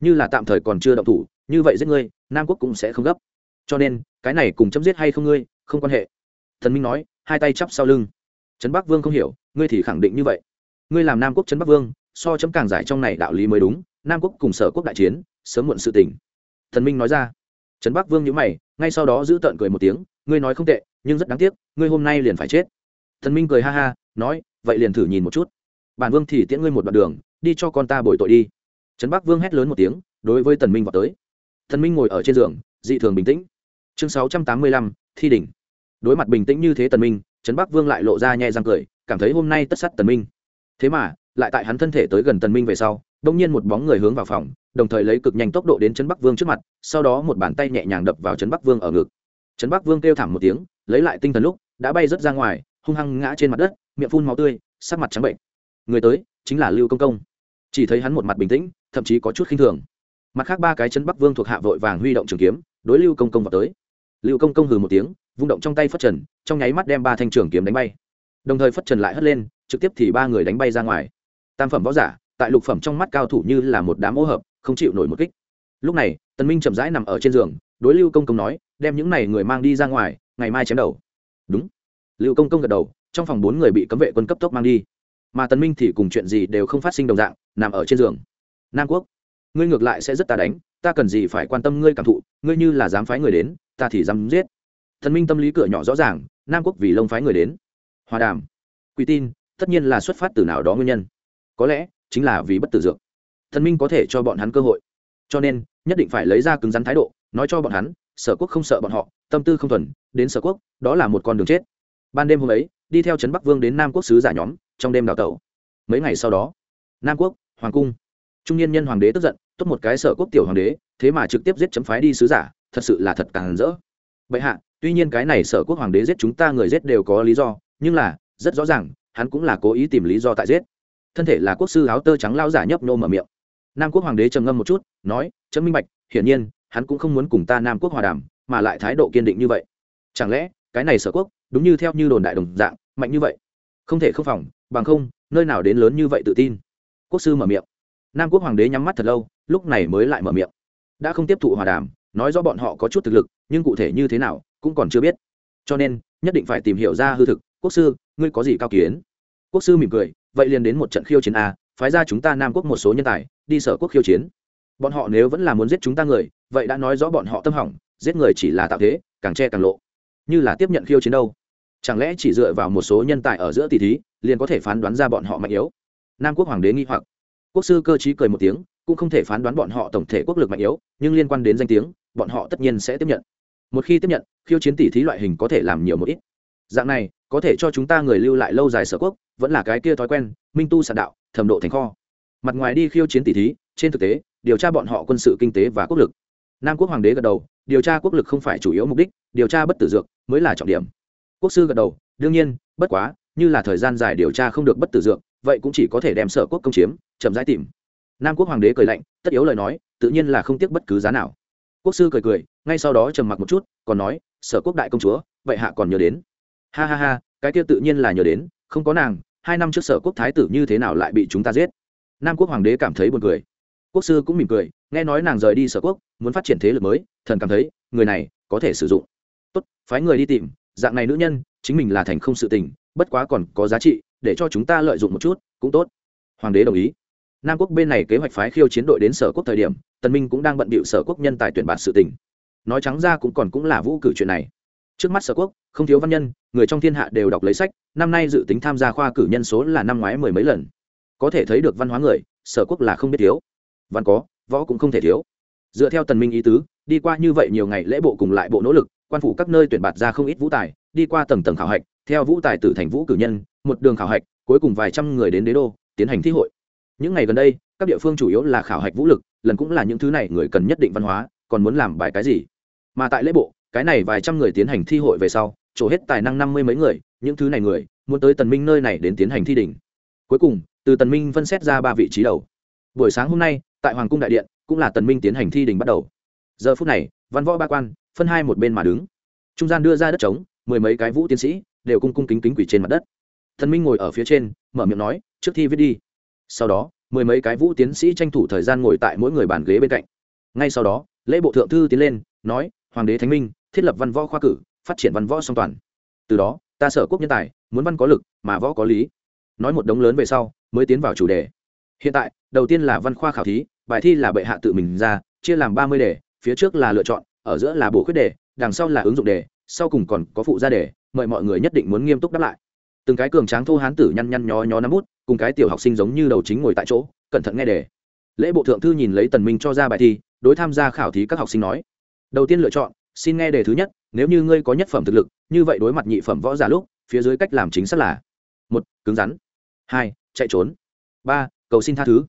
Như là tạm thời còn chưa động thủ, như vậy giết ngươi, nam quốc cũng sẽ không gấp. Cho nên, cái này cùng chấm giết hay không ngươi, không quan hệ. Thần minh nói, hai tay chắp sau lưng. Trấn bắc vương không hiểu, ngươi thì khẳng định như vậy. Ngươi làm nam quốc trấn bắc vương so chấm càng giải trong này đạo lý mới đúng, nam quốc cùng sở quốc đại chiến, sớm muộn sự tình. Thần minh nói ra. Trấn bắc vương nhữ mày, ngay sau đó giữ tợn cười một tiếng, ngươi nói không tệ, nhưng rất đáng tiếc, ngươi hôm nay liền phải chết. Thần minh cười ha ha, nói, vậy liền thử nhìn một chút. Bản vương thì tiễn ngươi một đoạn đường, đi cho con ta bồi tội đi. Trấn bắc vương hét lớn một tiếng, đối với tần minh vào tới. Thần minh ngồi ở trên giường, dị thường bình tĩnh. Chương sáu trăm tám mươi lăm, thi đỉnh. Đối mặt bình tĩnh như thế tần minh, trấn bắc vương lại lộ ra nhẹ răng cười, cảm thấy hôm nay tất sắt tần minh. Thế mà lại tại hắn thân thể tới gần tần minh về sau đông nhiên một bóng người hướng vào phòng, đồng thời lấy cực nhanh tốc độ đến trấn bắc vương trước mặt, sau đó một bàn tay nhẹ nhàng đập vào trấn bắc vương ở ngực. Trấn bắc vương kêu thảm một tiếng, lấy lại tinh thần lúc, đã bay rớt ra ngoài, hung hăng ngã trên mặt đất, miệng phun máu tươi, sắc mặt trắng bệnh. Người tới, chính là lưu công công. Chỉ thấy hắn một mặt bình tĩnh, thậm chí có chút khinh thường. Mặt khác ba cái chân bắc vương thuộc hạ vội vàng huy động trường kiếm, đối lưu công công vào tới. Lưu công công hừ một tiếng, vung động trong tay phất trần, trong nháy mắt đem ba thanh trường kiếm đánh bay. Đồng thời phất trần lại hất lên, trực tiếp thì ba người đánh bay ra ngoài tam phẩm võ giả, tại lục phẩm trong mắt cao thủ như là một đám ô hợp, không chịu nổi một kích. Lúc này, tần minh chậm rãi nằm ở trên giường, đối lưu công công nói, đem những này người mang đi ra ngoài, ngày mai chém đầu. Đúng. Lưu công công gật đầu, trong phòng bốn người bị cấm vệ quân cấp tốc mang đi. Mà tần minh thì cùng chuyện gì đều không phát sinh đồng dạng, nằm ở trên giường. Nam quốc, ngươi ngược lại sẽ rất ta đánh, ta cần gì phải quan tâm ngươi cảm thụ, ngươi như là dám phái người đến, ta thì dám giết. Thần minh tâm lý cửa nhỏ rõ ràng, nam quốc vì lông phái người đến. Hòa đàm quy tin, tất nhiên là xuất phát từ nào đó nguyên nhân có lẽ chính là vì bất tử dược. Thần minh có thể cho bọn hắn cơ hội. Cho nên, nhất định phải lấy ra cứng rắn thái độ, nói cho bọn hắn, sở quốc không sợ bọn họ, tâm tư không thuần, đến sở quốc, đó là một con đường chết. Ban đêm hôm ấy, đi theo trấn bắc vương đến nam quốc sứ giả nhóm, trong đêm đào tẩu. Mấy ngày sau đó, nam quốc, hoàng cung. Trung niên nhân hoàng đế tức giận, tốt một cái sở quốc tiểu hoàng đế, thế mà trực tiếp giết chấm phái đi sứ giả, thật sự là thật càng rỡ. Bệ hạ, tuy nhiên cái này sở quốc hoàng đế giết chúng ta người giết đều có lý do, nhưng là, rất rõ ràng, hắn cũng là cố ý tìm lý do tại giết thân thể là quốc sư áo tơ trắng lao giả nhấp nô mở miệng. Nam quốc hoàng đế trầm ngâm một chút, nói chấm minh bạch, hiển nhiên, hắn cũng không muốn cùng ta nam quốc hòa đàm, mà lại thái độ kiên định như vậy. Chẳng lẽ, cái này sở quốc, đúng như theo như đồn đại đồng dạng, mạnh như vậy? Không thể không phòng, bằng không, nơi nào đến lớn như vậy tự tin? Quốc sư mở miệng. Nam quốc hoàng đế nhắm mắt thật lâu, lúc này mới lại mở miệng. Đã không tiếp thụ hòa đàm, nói rõ bọn họ có chút thực lực, nhưng cụ thể như thế nào, cũng còn chưa biết. Cho nên, nhất định phải tìm hiểu ra hư thực. Quốc sư, ngươi có gì cao kiến? Quốc sư mỉm cười vậy liền đến một trận khiêu chiến a, phái ra chúng ta nam quốc một số nhân tài, đi sở quốc khiêu chiến. Bọn họ nếu vẫn là muốn giết chúng ta người, vậy đã nói rõ bọn họ tâm hỏng, giết người chỉ là tạo thế, càng che càng lộ. Như là tiếp nhận khiêu chiến đâu? Chẳng lẽ chỉ dựa vào một số nhân tài ở giữa tỷ thí, liền có thể phán đoán ra bọn họ mạnh yếu? Nam quốc hoàng đế nghi hoặc. Quốc sư cơ chí cười một tiếng, cũng không thể phán đoán bọn họ tổng thể quốc lực mạnh yếu, nhưng liên quan đến danh tiếng, bọn họ tất nhiên sẽ tiếp nhận. Một khi tiếp nhận, khiêu chiến tỷ thí loại hình có thể làm nhiều một ít. Dạng này có thể cho chúng ta người lưu lại lâu dài sở quốc, vẫn là cái kia thói quen, minh tu sản đạo, thẩm độ thành kho. Mặt ngoài đi khiêu chiến tỷ thí, trên thực tế, điều tra bọn họ quân sự kinh tế và quốc lực. Nam quốc hoàng đế gật đầu, điều tra quốc lực không phải chủ yếu mục đích, điều tra bất tử dược mới là trọng điểm. Quốc sư gật đầu, đương nhiên, bất quá, như là thời gian dài điều tra không được bất tử dược, vậy cũng chỉ có thể đem sở quốc công chiếm, chậm rãi tìm. Nam quốc hoàng đế cười lạnh, tất yếu lời nói, tự nhiên là không tiếc bất cứ giá nào. Quốc sư cười cười, ngay sau đó trầm mặc một chút, còn nói, sở quốc đại công chúa, vậy hạ còn nhớ đến ha ha ha, cái kia tự nhiên là nhờ đến, không có nàng, hai năm trước sở quốc thái tử như thế nào lại bị chúng ta giết? Nam quốc hoàng đế cảm thấy buồn cười. Quốc sư cũng mỉm cười, nghe nói nàng rời đi sở quốc, muốn phát triển thế lực mới, thần cảm thấy, người này có thể sử dụng. Tốt, phái người đi tìm, dạng này nữ nhân, chính mình là thành không sự tình, bất quá còn có giá trị, để cho chúng ta lợi dụng một chút, cũng tốt. Hoàng đế đồng ý. Nam quốc bên này kế hoạch phái khiêu chiến đội đến sở quốc thời điểm, tần minh cũng đang bận bịu sở quốc nhân tài tuyển bạt sự tình. Nói trắng ra cũng còn cũng là vũ cử chuyện này trước mắt sở quốc, không thiếu văn nhân, người trong thiên hạ đều đọc lấy sách, năm nay dự tính tham gia khoa cử nhân số là năm ngoái mười mấy lần. Có thể thấy được văn hóa người, sở quốc là không biết thiếu. Văn có, võ cũng không thể thiếu. Dựa theo tần minh ý tứ, đi qua như vậy nhiều ngày lễ bộ cùng lại bộ nỗ lực, quan phủ các nơi tuyển bạt ra không ít vũ tài, đi qua tầng tầng khảo hạch, theo vũ tài tử thành vũ cử nhân, một đường khảo hạch, cuối cùng vài trăm người đến đế đô, tiến hành thi hội. Những ngày gần đây, các địa phương chủ yếu là khảo hạch vũ lực, lần cũng là những thứ này người cần nhất định văn hóa, còn muốn làm bài cái gì? Mà tại lễ bộ cái này vài trăm người tiến hành thi hội về sau trổ hết tài năng năm mươi mấy người, những thứ này người, muốn tới tần minh nơi này đến tiến hành thi đỉnh. Cuối cùng, từ tần minh phân xét ra ba vị trí đầu. Buổi sáng hôm nay, tại hoàng cung đại điện, cũng là tần minh tiến hành thi đỉnh bắt đầu. Giờ phút này, văn võ ba quan, phân hai một bên mà đứng. Trung gian đưa ra đất trống, mười mấy cái vũ tiến sĩ, đều cung cung kính kính quỳ trên mặt đất. Thần minh ngồi ở phía trên, mở miệng nói, trước thi viết đi. Sau đó, mười mấy cái vũ tiến sĩ tranh thủ thời gian ngồi tại mỗi người bàn ghế bên cạnh. Ngay sau đó, lễ bộ thượng thư tiến lên, nói hoàng đế thánh minh, thiết lập văn võ khoa cử, phát triển văn võ song toàn. Từ đó, ta sở quốc nhân tài, muốn văn có lực, mà võ có lý. Nói một đống lớn về sau, mới tiến vào chủ đề. Hiện tại, đầu tiên là văn khoa khảo thí, bài thi là bệ hạ tự mình ra, chia làm ba mươi đề, phía trước là lựa chọn, ở giữa là bổ khuyết đề, đằng sau là ứng dụng đề, sau cùng còn có phụ gia đề, mời mọi người nhất định muốn nghiêm túc đáp lại. Từng cái cường tráng thô hán tử nhăn nhăn nhó nhó nắm bút, cùng cái tiểu học sinh giống như đầu chính ngồi tại chỗ, cẩn thận nghe đề. Lễ bộ thượng thư nhìn lấy tần minh cho ra bài thi, đối tham gia khảo thí các học sinh nói đầu tiên lựa chọn, xin nghe đề thứ nhất, nếu như ngươi có nhất phẩm thực lực, như vậy đối mặt nhị phẩm võ giả lúc, phía dưới cách làm chính xác là một, cứng rắn. Hai, chạy trốn. Ba, cầu xin tha thứ.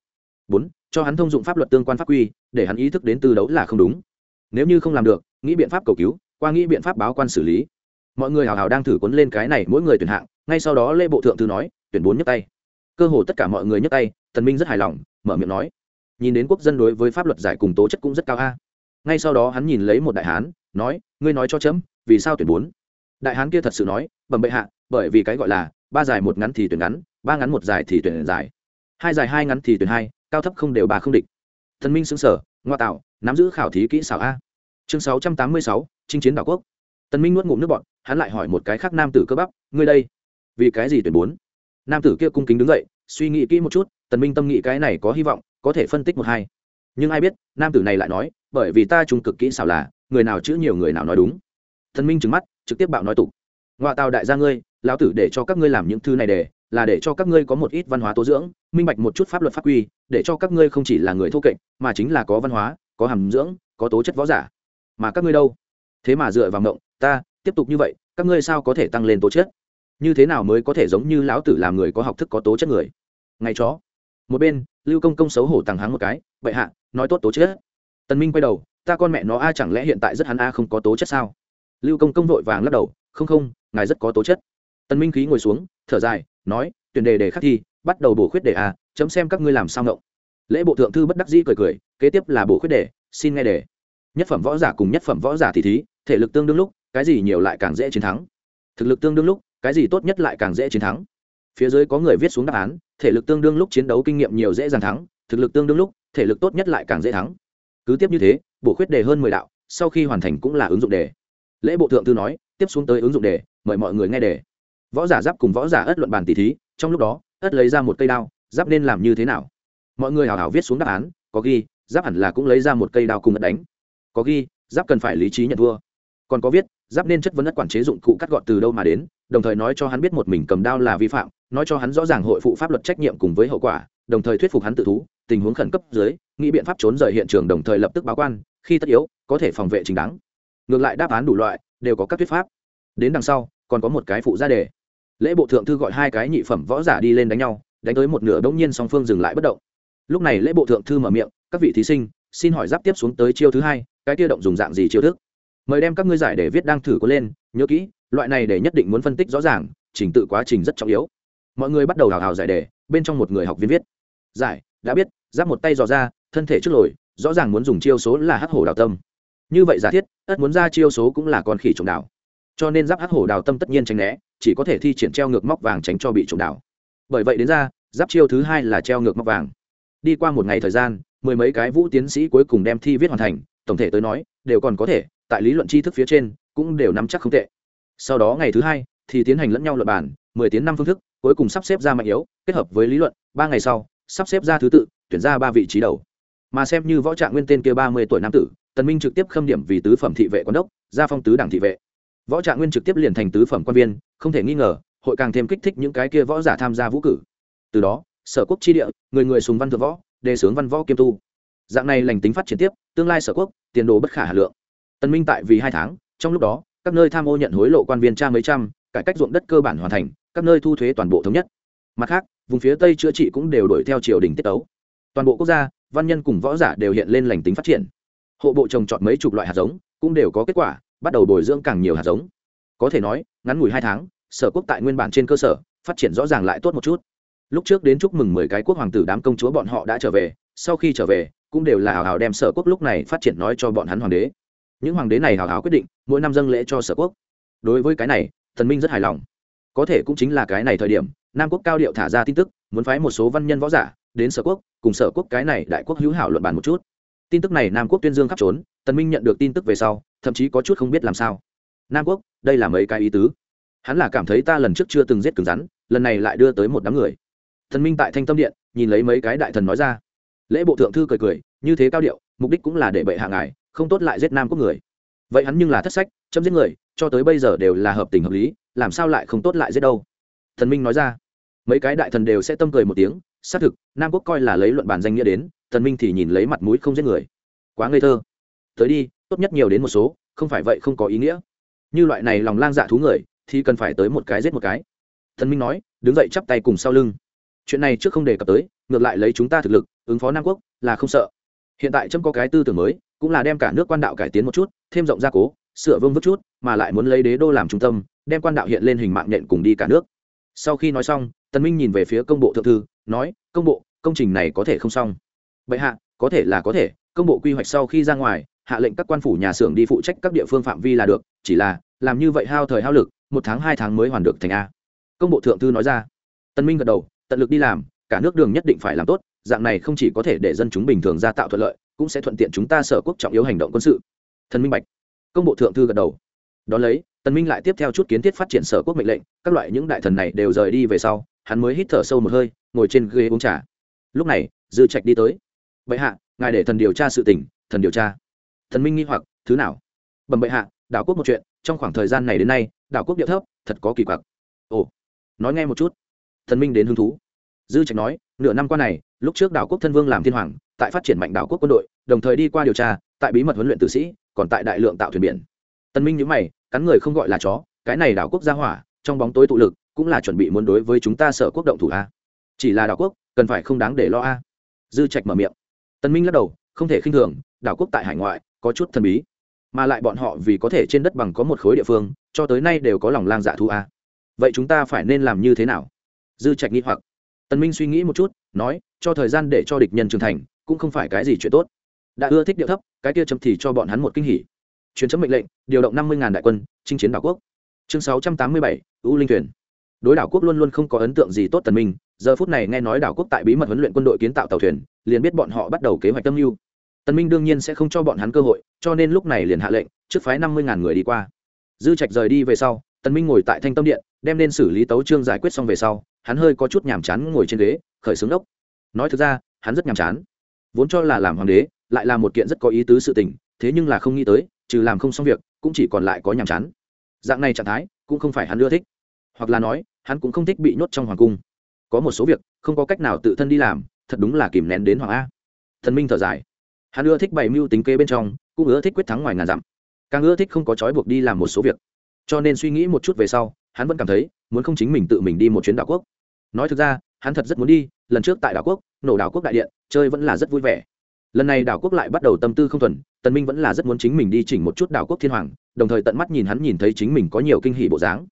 Bốn, cho hắn thông dụng pháp luật tương quan pháp quy, để hắn ý thức đến tư đấu là không đúng. Nếu như không làm được, nghĩ biện pháp cầu cứu, qua nghĩ biện pháp báo quan xử lý. Mọi người hào hào đang thử cuốn lên cái này, mỗi người tuyển hạng, ngay sau đó lê bộ thượng thư nói, tuyển bốn nhấc tay. Cơ hồ tất cả mọi người nhấc tay, tần minh rất hài lòng, mở miệng nói, nhìn đến quốc dân đối với pháp luật giải cùng tố chất cũng rất cao a ngay sau đó hắn nhìn lấy một đại hán, nói, ngươi nói cho chấm, vì sao tuyển bốn? Đại hán kia thật sự nói, bẩm bệ hạ, bởi vì cái gọi là, ba dài một ngắn thì tuyển ngắn, ba ngắn một dài thì tuyển dài. Hai dài hai ngắn thì tuyển hai, cao thấp không đều bà không địch. Thần minh xứng sở ngoa tạo, nắm giữ khảo thí kỹ xảo a. Chương sáu trăm tám mươi sáu, chinh chiến đảo quốc. Tần minh nuốt ngụm nước bọn hắn lại hỏi một cái khác nam tử cơ bắp, ngươi đây, vì cái gì tuyển bốn? Nam tử kia cung kính đứng dậy, suy nghĩ kỹ một chút, tần minh tâm nghĩ cái này có hy vọng, có thể phân tích một hai nhưng ai biết, nam tử này lại nói, bởi vì ta trung cực kỹ xảo là, người nào chữ nhiều người nào nói đúng. Thần minh trừng mắt, trực tiếp bạo nói tục. Ngoại tào đại gia ngươi, lão tử để cho các ngươi làm những thứ này để, là để cho các ngươi có một ít văn hóa tố dưỡng, minh bạch một chút pháp luật pháp quy, để cho các ngươi không chỉ là người thô kệch, mà chính là có văn hóa, có hàm dưỡng, có tố chất võ giả. Mà các ngươi đâu? Thế mà dựa vào ngộng, ta, tiếp tục như vậy, các ngươi sao có thể tăng lên tố chất? Như thế nào mới có thể giống như lão tử làm người có học thức có tố chất người? Ngay chó. Một bên, lưu công công xấu hổ tàng háng một cái bệ hạ, nói tốt tố chết tần minh quay đầu, ta con mẹ nó a chẳng lẽ hiện tại rất hắn a không có tố chất sao? Lưu công công vội vàng lắc đầu, không không, ngài rất có tố chất. Tần minh khí ngồi xuống, thở dài, nói, tuyển đề đề khắc thi, bắt đầu bổ khuyết đề a, chấm xem các ngươi làm sao ngộng. Lễ bộ thượng thư bất đắc dĩ cười cười, kế tiếp là bổ khuyết đề, xin nghe đề. Nhất phẩm võ giả cùng nhất phẩm võ giả thì thí, thể lực tương đương lúc, cái gì nhiều lại càng dễ chiến thắng. Thực lực tương đương lúc, cái gì tốt nhất lại càng dễ chiến thắng. Phía dưới có người viết xuống đáp án, thể lực tương đương lúc chiến đấu kinh nghiệm nhiều dễ dàng thắng, thực lực tương đương lúc thể lực tốt nhất lại càng dễ thắng. Cứ tiếp như thế, bổ khuyết đề hơn mười đạo, sau khi hoàn thành cũng là ứng dụng đề. Lễ bộ thượng thư nói, tiếp xuống tới ứng dụng đề, mời mọi người nghe đề. Võ giả giáp cùng võ giả ất luận bàn tỷ thí, trong lúc đó, ất lấy ra một cây đao, giáp nên làm như thế nào? Mọi người hào hào viết xuống đáp án, có ghi, giáp hẳn là cũng lấy ra một cây đao cùng ất đánh. Có ghi, giáp cần phải lý trí nhận thua còn có viết giáp nên chất vấn đất quản chế dụng cụ cắt gọn từ đâu mà đến, đồng thời nói cho hắn biết một mình cầm đao là vi phạm, nói cho hắn rõ ràng hội phụ pháp luật trách nhiệm cùng với hậu quả, đồng thời thuyết phục hắn tự thú, tình huống khẩn cấp dưới, nghĩ biện pháp trốn rời hiện trường đồng thời lập tức báo quan, khi tất yếu, có thể phòng vệ chính đáng. Ngược lại đáp án đủ loại, đều có các thuyết pháp. Đến đằng sau, còn có một cái phụ gia đề. Lễ bộ thượng thư gọi hai cái nhị phẩm võ giả đi lên đánh nhau, đánh tới một nửa bỗng nhiên song phương dừng lại bất động. Lúc này lễ bộ thượng thư mở miệng, các vị thí sinh, xin hỏi giáp tiếp xuống tới chiêu thứ hai, cái tiêu động dùng dạng gì chiêu thức? Mời đem các ngươi giải để viết đang thử có lên, nhớ kỹ, loại này để nhất định muốn phân tích rõ ràng, trình tự quá trình rất trọng yếu. Mọi người bắt đầu hào hào giải đề, bên trong một người học viên viết. Giải, đã biết, giáp một tay dò ra, thân thể trước lồi, rõ ràng muốn dùng chiêu số là hắc hổ đào tâm. Như vậy giả thiết, ất muốn ra chiêu số cũng là con khỉ trộm đào cho nên giáp hắc hổ đào tâm tất nhiên tránh né, chỉ có thể thi triển treo ngược móc vàng tránh cho bị trộm đào bởi vậy đến ra, giáp chiêu thứ hai là treo ngược móc vàng. Đi qua một ngày thời gian, mười mấy cái vũ tiến sĩ cuối cùng đem thi viết hoàn thành, tổng thể tới nói, đều còn có thể tại lý luận tri thức phía trên cũng đều nắm chắc không tệ. Sau đó ngày thứ hai thì tiến hành lẫn nhau luận bản mười tiếng năm phương thức, cuối cùng sắp xếp ra mạnh yếu, kết hợp với lý luận, ba ngày sau, sắp xếp ra thứ tự, tuyển ra ba vị trí đầu. Mà xem như võ trạng nguyên tên kia ba mươi tuổi nam tử, tần minh trực tiếp khâm điểm vì tứ phẩm thị vệ quan đốc, gia phong tứ đảng thị vệ. Võ trạng nguyên trực tiếp liền thành tứ phẩm quan viên, không thể nghi ngờ, hội càng thêm kích thích những cái kia võ giả tham gia vũ cử. Từ đó, sở quốc chi địa, người người sùng văn thượng võ, đề sướng văn võ kiêm tu. Dạng này lành tính phát triển tiếp, tương lai sở quốc, tiền đồ bất khả hà lượng tần minh tại vì hai tháng, trong lúc đó, các nơi tham ô nhận hối lộ quan viên tra mấy trăm, cải cách ruộng đất cơ bản hoàn thành, các nơi thu thuế toàn bộ thống nhất. Mặt khác, vùng phía tây chữa trị cũng đều đổi theo triều đình tiết tấu. Toàn bộ quốc gia, văn nhân cùng võ giả đều hiện lên lành tính phát triển. Hộ bộ trồng trọt mấy chục loại hạt giống, cũng đều có kết quả, bắt đầu bồi dưỡng càng nhiều hạt giống. Có thể nói, ngắn ngủi hai tháng, sở quốc tại nguyên bản trên cơ sở, phát triển rõ ràng lại tốt một chút. Lúc trước đến chúc mừng mười cái quốc hoàng tử đám công chúa bọn họ đã trở về, sau khi trở về, cũng đều là hào hào đem sở quốc lúc này phát triển nói cho bọn hắn hoàng đế những hoàng đế này hào hào quyết định, mỗi năm dâng lễ cho sở quốc. Đối với cái này, thần minh rất hài lòng. Có thể cũng chính là cái này thời điểm, nam quốc cao điệu thả ra tin tức, muốn phái một số văn nhân võ giả đến sở quốc, cùng sở quốc cái này đại quốc hữu hảo luận bàn một chút. Tin tức này nam quốc tuyên dương khắp trốn tần minh nhận được tin tức về sau, thậm chí có chút không biết làm sao. Nam quốc, đây là mấy cái ý tứ? Hắn là cảm thấy ta lần trước chưa từng giết cứng rắn, lần này lại đưa tới một đám người. Thần minh tại thanh tâm điện, nhìn lấy mấy cái đại thần nói ra. Lễ bộ thượng thư cười cười, như thế cao điệu, mục đích cũng là để bệ hạ ngài không tốt lại giết nam quốc người. Vậy hắn nhưng là thất sách, chấm giết người, cho tới bây giờ đều là hợp tình hợp lý, làm sao lại không tốt lại giết đâu? Thần minh nói ra. Mấy cái đại thần đều sẽ tâm cười một tiếng, xác thực, nam quốc coi là lấy luận bản danh nghĩa đến, thần minh thì nhìn lấy mặt mũi không giết người. Quá ngây thơ. Tới đi, tốt nhất nhiều đến một số, không phải vậy không có ý nghĩa. Như loại này lòng lang dạ thú người, thì cần phải tới một cái giết một cái. Thần minh nói, đứng dậy chắp tay cùng sau lưng. Chuyện này trước không đề cập tới, ngược lại lấy chúng ta thực lực, ứng phó nam quốc là không sợ. Hiện tại trâm có cái tư tưởng mới cũng là đem cả nước quan đạo cải tiến một chút, thêm rộng gia cố, sửa vương vứt chút, mà lại muốn lấy đế đô làm trung tâm, đem quan đạo hiện lên hình mạng nhện cùng đi cả nước. Sau khi nói xong, tần minh nhìn về phía công bộ thượng thư, nói, công bộ, công trình này có thể không xong? Bệ hạ, có thể là có thể, công bộ quy hoạch sau khi ra ngoài, hạ lệnh các quan phủ nhà xưởng đi phụ trách các địa phương phạm vi là được, chỉ là, làm như vậy hao thời hao lực, một tháng, hai tháng mới hoàn được thành a. Công bộ thượng thư nói ra. Tân minh gật đầu, tận lực đi làm, cả nước đường nhất định phải làm tốt, dạng này không chỉ có thể để dân chúng bình thường ra tạo thuận lợi cũng sẽ thuận tiện chúng ta sở quốc trọng yếu hành động quân sự. Thần minh bạch, công bộ thượng thư gật đầu. Đón lấy, tần minh lại tiếp theo chút kiến thiết phát triển sở quốc mệnh lệnh, các loại những đại thần này đều rời đi về sau, hắn mới hít thở sâu một hơi, ngồi trên ghế uống trà. Lúc này, dư trạch đi tới. Bệ hạ, ngài để thần điều tra sự tình, thần điều tra. Thần minh nghi hoặc, thứ nào? Bẩm bệ hạ, đảo quốc một chuyện, trong khoảng thời gian này đến nay, đảo quốc địa thấp, thật có kỳ quặc. Ồ, nói nghe một chút. Thần minh đến hứng thú. Dư trạch nói, nửa năm qua này, lúc trước đảo quốc thân vương làm thiên hoàng tại phát triển mạnh đảo quốc quân đội, đồng thời đi qua điều tra, tại bí mật huấn luyện tử sĩ, còn tại đại lượng tạo thuyền biển. Tân minh nhíu mày, cắn người không gọi là chó, cái này đảo quốc gia hỏa, trong bóng tối tụ lực, cũng là chuẩn bị muốn đối với chúng ta sở quốc động thủ a. Chỉ là đảo quốc, cần phải không đáng để lo a. Dư trạch mở miệng. Tân minh lắc đầu, không thể khinh thường, đảo quốc tại hải ngoại, có chút thần bí. Mà lại bọn họ vì có thể trên đất bằng có một khối địa phương, cho tới nay đều có lòng lang dạ thu a. Vậy chúng ta phải nên làm như thế nào? Dư trạch nghi hoặc. Tân minh suy nghĩ một chút, nói, cho thời gian để cho địch nhân trưởng thành cũng không phải cái gì chuyện tốt. Đã ưa thích điệu thấp, cái kia chấm thì cho bọn hắn một kinh hỉ. Chuyến chấm mệnh lệnh, điều động năm mươi đại quân, chinh chiến đảo quốc. Chương sáu trăm tám mươi bảy, u linh thuyền. Đối đảo quốc luôn luôn không có ấn tượng gì tốt tần minh, giờ phút này nghe nói đảo quốc tại bí mật huấn luyện quân đội kiến tạo tàu thuyền, liền biết bọn họ bắt đầu kế hoạch tâm mưu. Tần minh đương nhiên sẽ không cho bọn hắn cơ hội, cho nên lúc này liền hạ lệnh, trước phái năm mươi ngàn người đi qua. Dư trạch rời đi về sau, tần minh ngồi tại thanh tâm điện, đem nên xử lý tấu trương giải quyết xong về sau, hắn hơi có chút nhàm chán ngồi trên ghế, khởi xướng ốc. Nói thực ra, hắn rất nhàm chán vốn cho là làm hoàng đế, lại là một kiện rất có ý tứ sự tình, thế nhưng là không nghĩ tới, trừ làm không xong việc, cũng chỉ còn lại có nhàm chán. Dạng này trạng thái, cũng không phải hắn ưa thích. Hoặc là nói, hắn cũng không thích bị nhốt trong hoàng cung. Có một số việc, không có cách nào tự thân đi làm, thật đúng là kìm nén đến hoàng a. Thần minh thở dài. Hắn ưa thích bày mưu tính kế bên trong, cũng ưa thích quyết thắng ngoài ngàn dặm. Càng ưa thích không có trói buộc đi làm một số việc. Cho nên suy nghĩ một chút về sau, hắn vẫn cảm thấy, muốn không chính mình tự mình đi một chuyến đảo quốc. Nói thực ra hắn thật rất muốn đi, lần trước tại đảo quốc, nổ đảo quốc đại điện, chơi vẫn là rất vui vẻ. Lần này đảo quốc lại bắt đầu tâm tư không thuần, tần minh vẫn là rất muốn chính mình đi chỉnh một chút đảo quốc thiên hoàng, đồng thời tận mắt nhìn hắn nhìn thấy chính mình có nhiều kinh hỉ bộ dáng.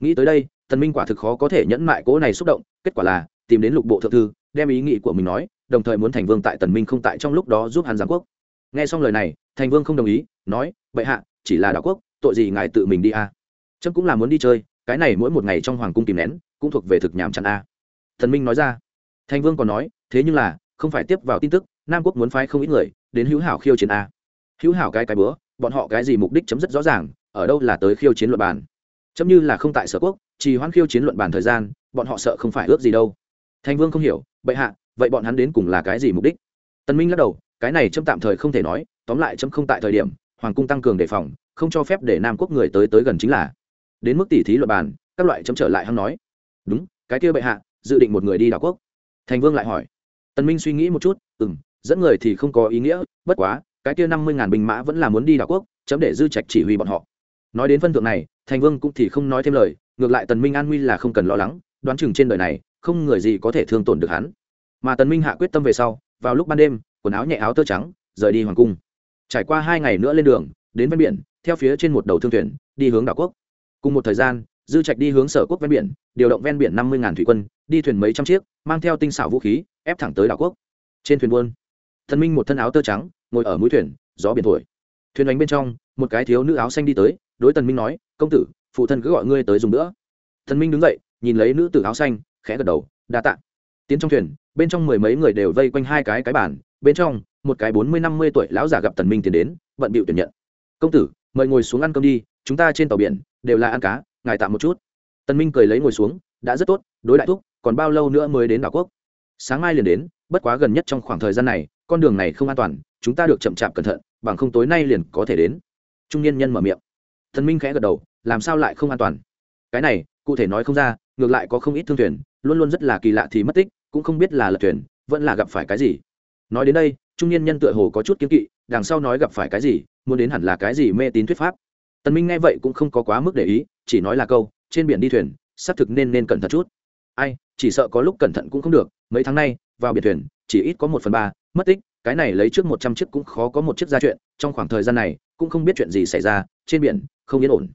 Nghĩ tới đây, tần minh quả thực khó có thể nhẫn mại cố này xúc động, kết quả là, tìm đến lục bộ thượng thư, đem ý nghĩ của mình nói, đồng thời muốn thành vương tại tần minh không tại trong lúc đó giúp hắn giáng quốc. Nghe xong lời này, thành vương không đồng ý, nói, bệ hạ, chỉ là đảo quốc, tội gì ngài tự mình đi a? À? trâm cũng là muốn đi chơi, cái này mỗi một ngày trong hoàng cung tìm nén, cũng thuộc về thực nhảm chặn a thần minh nói ra. Thành vương còn nói, thế nhưng là, không phải tiếp vào tin tức, nam quốc muốn phái không ít người đến hữu hảo khiêu chiến a. Hữu hảo cái cái bữa, bọn họ cái gì mục đích chấm rất rõ ràng, ở đâu là tới khiêu chiến luận bàn. Chấm như là không tại sở quốc chỉ hoãn khiêu chiến luận bàn thời gian, bọn họ sợ không phải ước gì đâu. Thành vương không hiểu, bệ hạ, vậy bọn hắn đến cùng là cái gì mục đích? Tân minh lắc đầu, cái này chấm tạm thời không thể nói, tóm lại chấm không tại thời điểm, hoàng cung tăng cường đề phòng, không cho phép để nam quốc người tới tới gần chính là. Đến mức tỉ thí luận bàn, các loại chấm trở lại hắn nói, đúng, cái kia bệ hạ dự định một người đi đảo quốc. Thành vương lại hỏi. Tần minh suy nghĩ một chút ừ m dẫn người thì không có ý nghĩa, bất quá, cái kia năm mươi ngàn binh mã vẫn là muốn đi đảo quốc, chấm để dư trạch chỉ huy bọn họ. Nói đến phân thượng này, thành vương cũng thì không nói thêm lời, ngược lại tần minh an nguy là không cần lo lắng, đoán chừng trên đời này, không người gì có thể thương tổn được hắn. Mà tần minh hạ quyết tâm về sau, vào lúc ban đêm, quần áo nhẹ áo tơ trắng, rời đi hoàng cung. Trải qua hai ngày nữa lên đường, đến ven biển, theo phía trên một đầu thương thuyền, đi hướng đảo quốc. Cùng một thời gian dư trạch đi hướng sở quốc ven biển, điều động ven biển năm mươi thủy quân, đi thuyền mấy trăm chiếc, mang theo tinh xảo vũ khí, ép thẳng tới đảo quốc. Trên thuyền buôn, thần minh một thân áo tơ trắng, ngồi ở mũi thuyền, gió biển thổi. Thuyền đánh bên trong, một cái thiếu nữ áo xanh đi tới, đối tần minh nói, công tử, phụ thân cứ gọi ngươi tới dùng nữa. Thần minh đứng dậy, nhìn lấy nữ tử áo xanh, khẽ gật đầu, đa tạ. Tiến trong thuyền, bên trong mười mấy người đều vây quanh hai cái cái bàn, bên trong, một cái bốn mươi năm mươi tuổi lão già gặp tần minh tiến đến, vận bịu tuyển nhận. Công tử, mời ngồi xuống ăn cơm đi, chúng ta trên tàu biển đều là ăn cá ngài tạm một chút. Tân minh cười lấy ngồi xuống, đã rất tốt, đối đại thúc, còn bao lâu nữa mới đến đảo quốc? Sáng mai liền đến, bất quá gần nhất trong khoảng thời gian này, con đường này không an toàn, chúng ta được chậm chạp cẩn thận, bằng không tối nay liền có thể đến. Trung niên nhân mở miệng. Thần minh khẽ gật đầu, làm sao lại không an toàn? Cái này, cụ thể nói không ra, ngược lại có không ít thương thuyền, luôn luôn rất là kỳ lạ thì mất tích, cũng không biết là lật thuyền, vẫn là gặp phải cái gì. Nói đến đây, trung niên nhân tựa hồ có chút kiếm kỵ, đằng sau nói gặp phải cái gì, muốn đến hẳn là cái gì mê tín thuyết pháp tần minh nghe vậy cũng không có quá mức để ý, chỉ nói là câu, trên biển đi thuyền, xác thực nên nên cẩn thận chút. Ai, chỉ sợ có lúc cẩn thận cũng không được, mấy tháng nay, vào biển thuyền, chỉ ít có một phần ba, mất tích, cái này lấy trước một trăm chiếc cũng khó có một chiếc ra chuyện, trong khoảng thời gian này, cũng không biết chuyện gì xảy ra, trên biển, không yên ổn.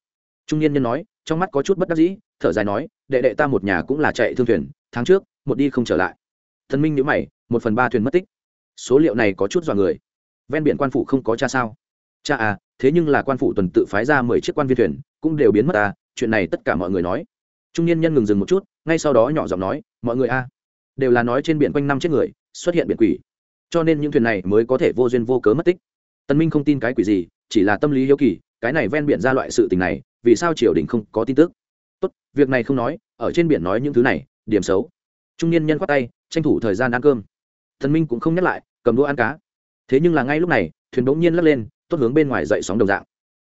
Trung niên nhân nói, trong mắt có chút bất đắc dĩ, thở dài nói, đệ đệ ta một nhà cũng là chạy thương thuyền, tháng trước, một đi không trở lại. Thần minh nhữ mày, một phần ba thuyền mất tích. Số liệu này có chút dọa người. Ven biển quan phủ không có cha sao? Cha à thế nhưng là quan phủ tuần tự phái ra mười chiếc quan viên thuyền, cũng đều biến mất à chuyện này tất cả mọi người nói. Trung niên nhân ngừng dừng một chút, ngay sau đó nhỏ giọng nói, mọi người a đều là nói trên biển quanh năm chết người, xuất hiện biển quỷ. Cho nên những thuyền này mới có thể vô duyên vô cớ mất tích. Tân minh không tin cái quỷ gì, chỉ là tâm lý hiếu kỳ, cái này ven biển ra loại sự tình này, vì sao triều đình không có tin tức? Tốt, việc này không nói, ở trên biển nói những thứ này, điểm xấu. Trung niên nhân khoát tay, tranh thủ thời gian ăn cơm. Thần minh cũng không nhắc lại, cầm đũa ăn cá. Thế nhưng là ngay lúc này, thuyền bỗng nhiên lắc lên tốt hướng bên ngoài dậy sóng đồng dạng.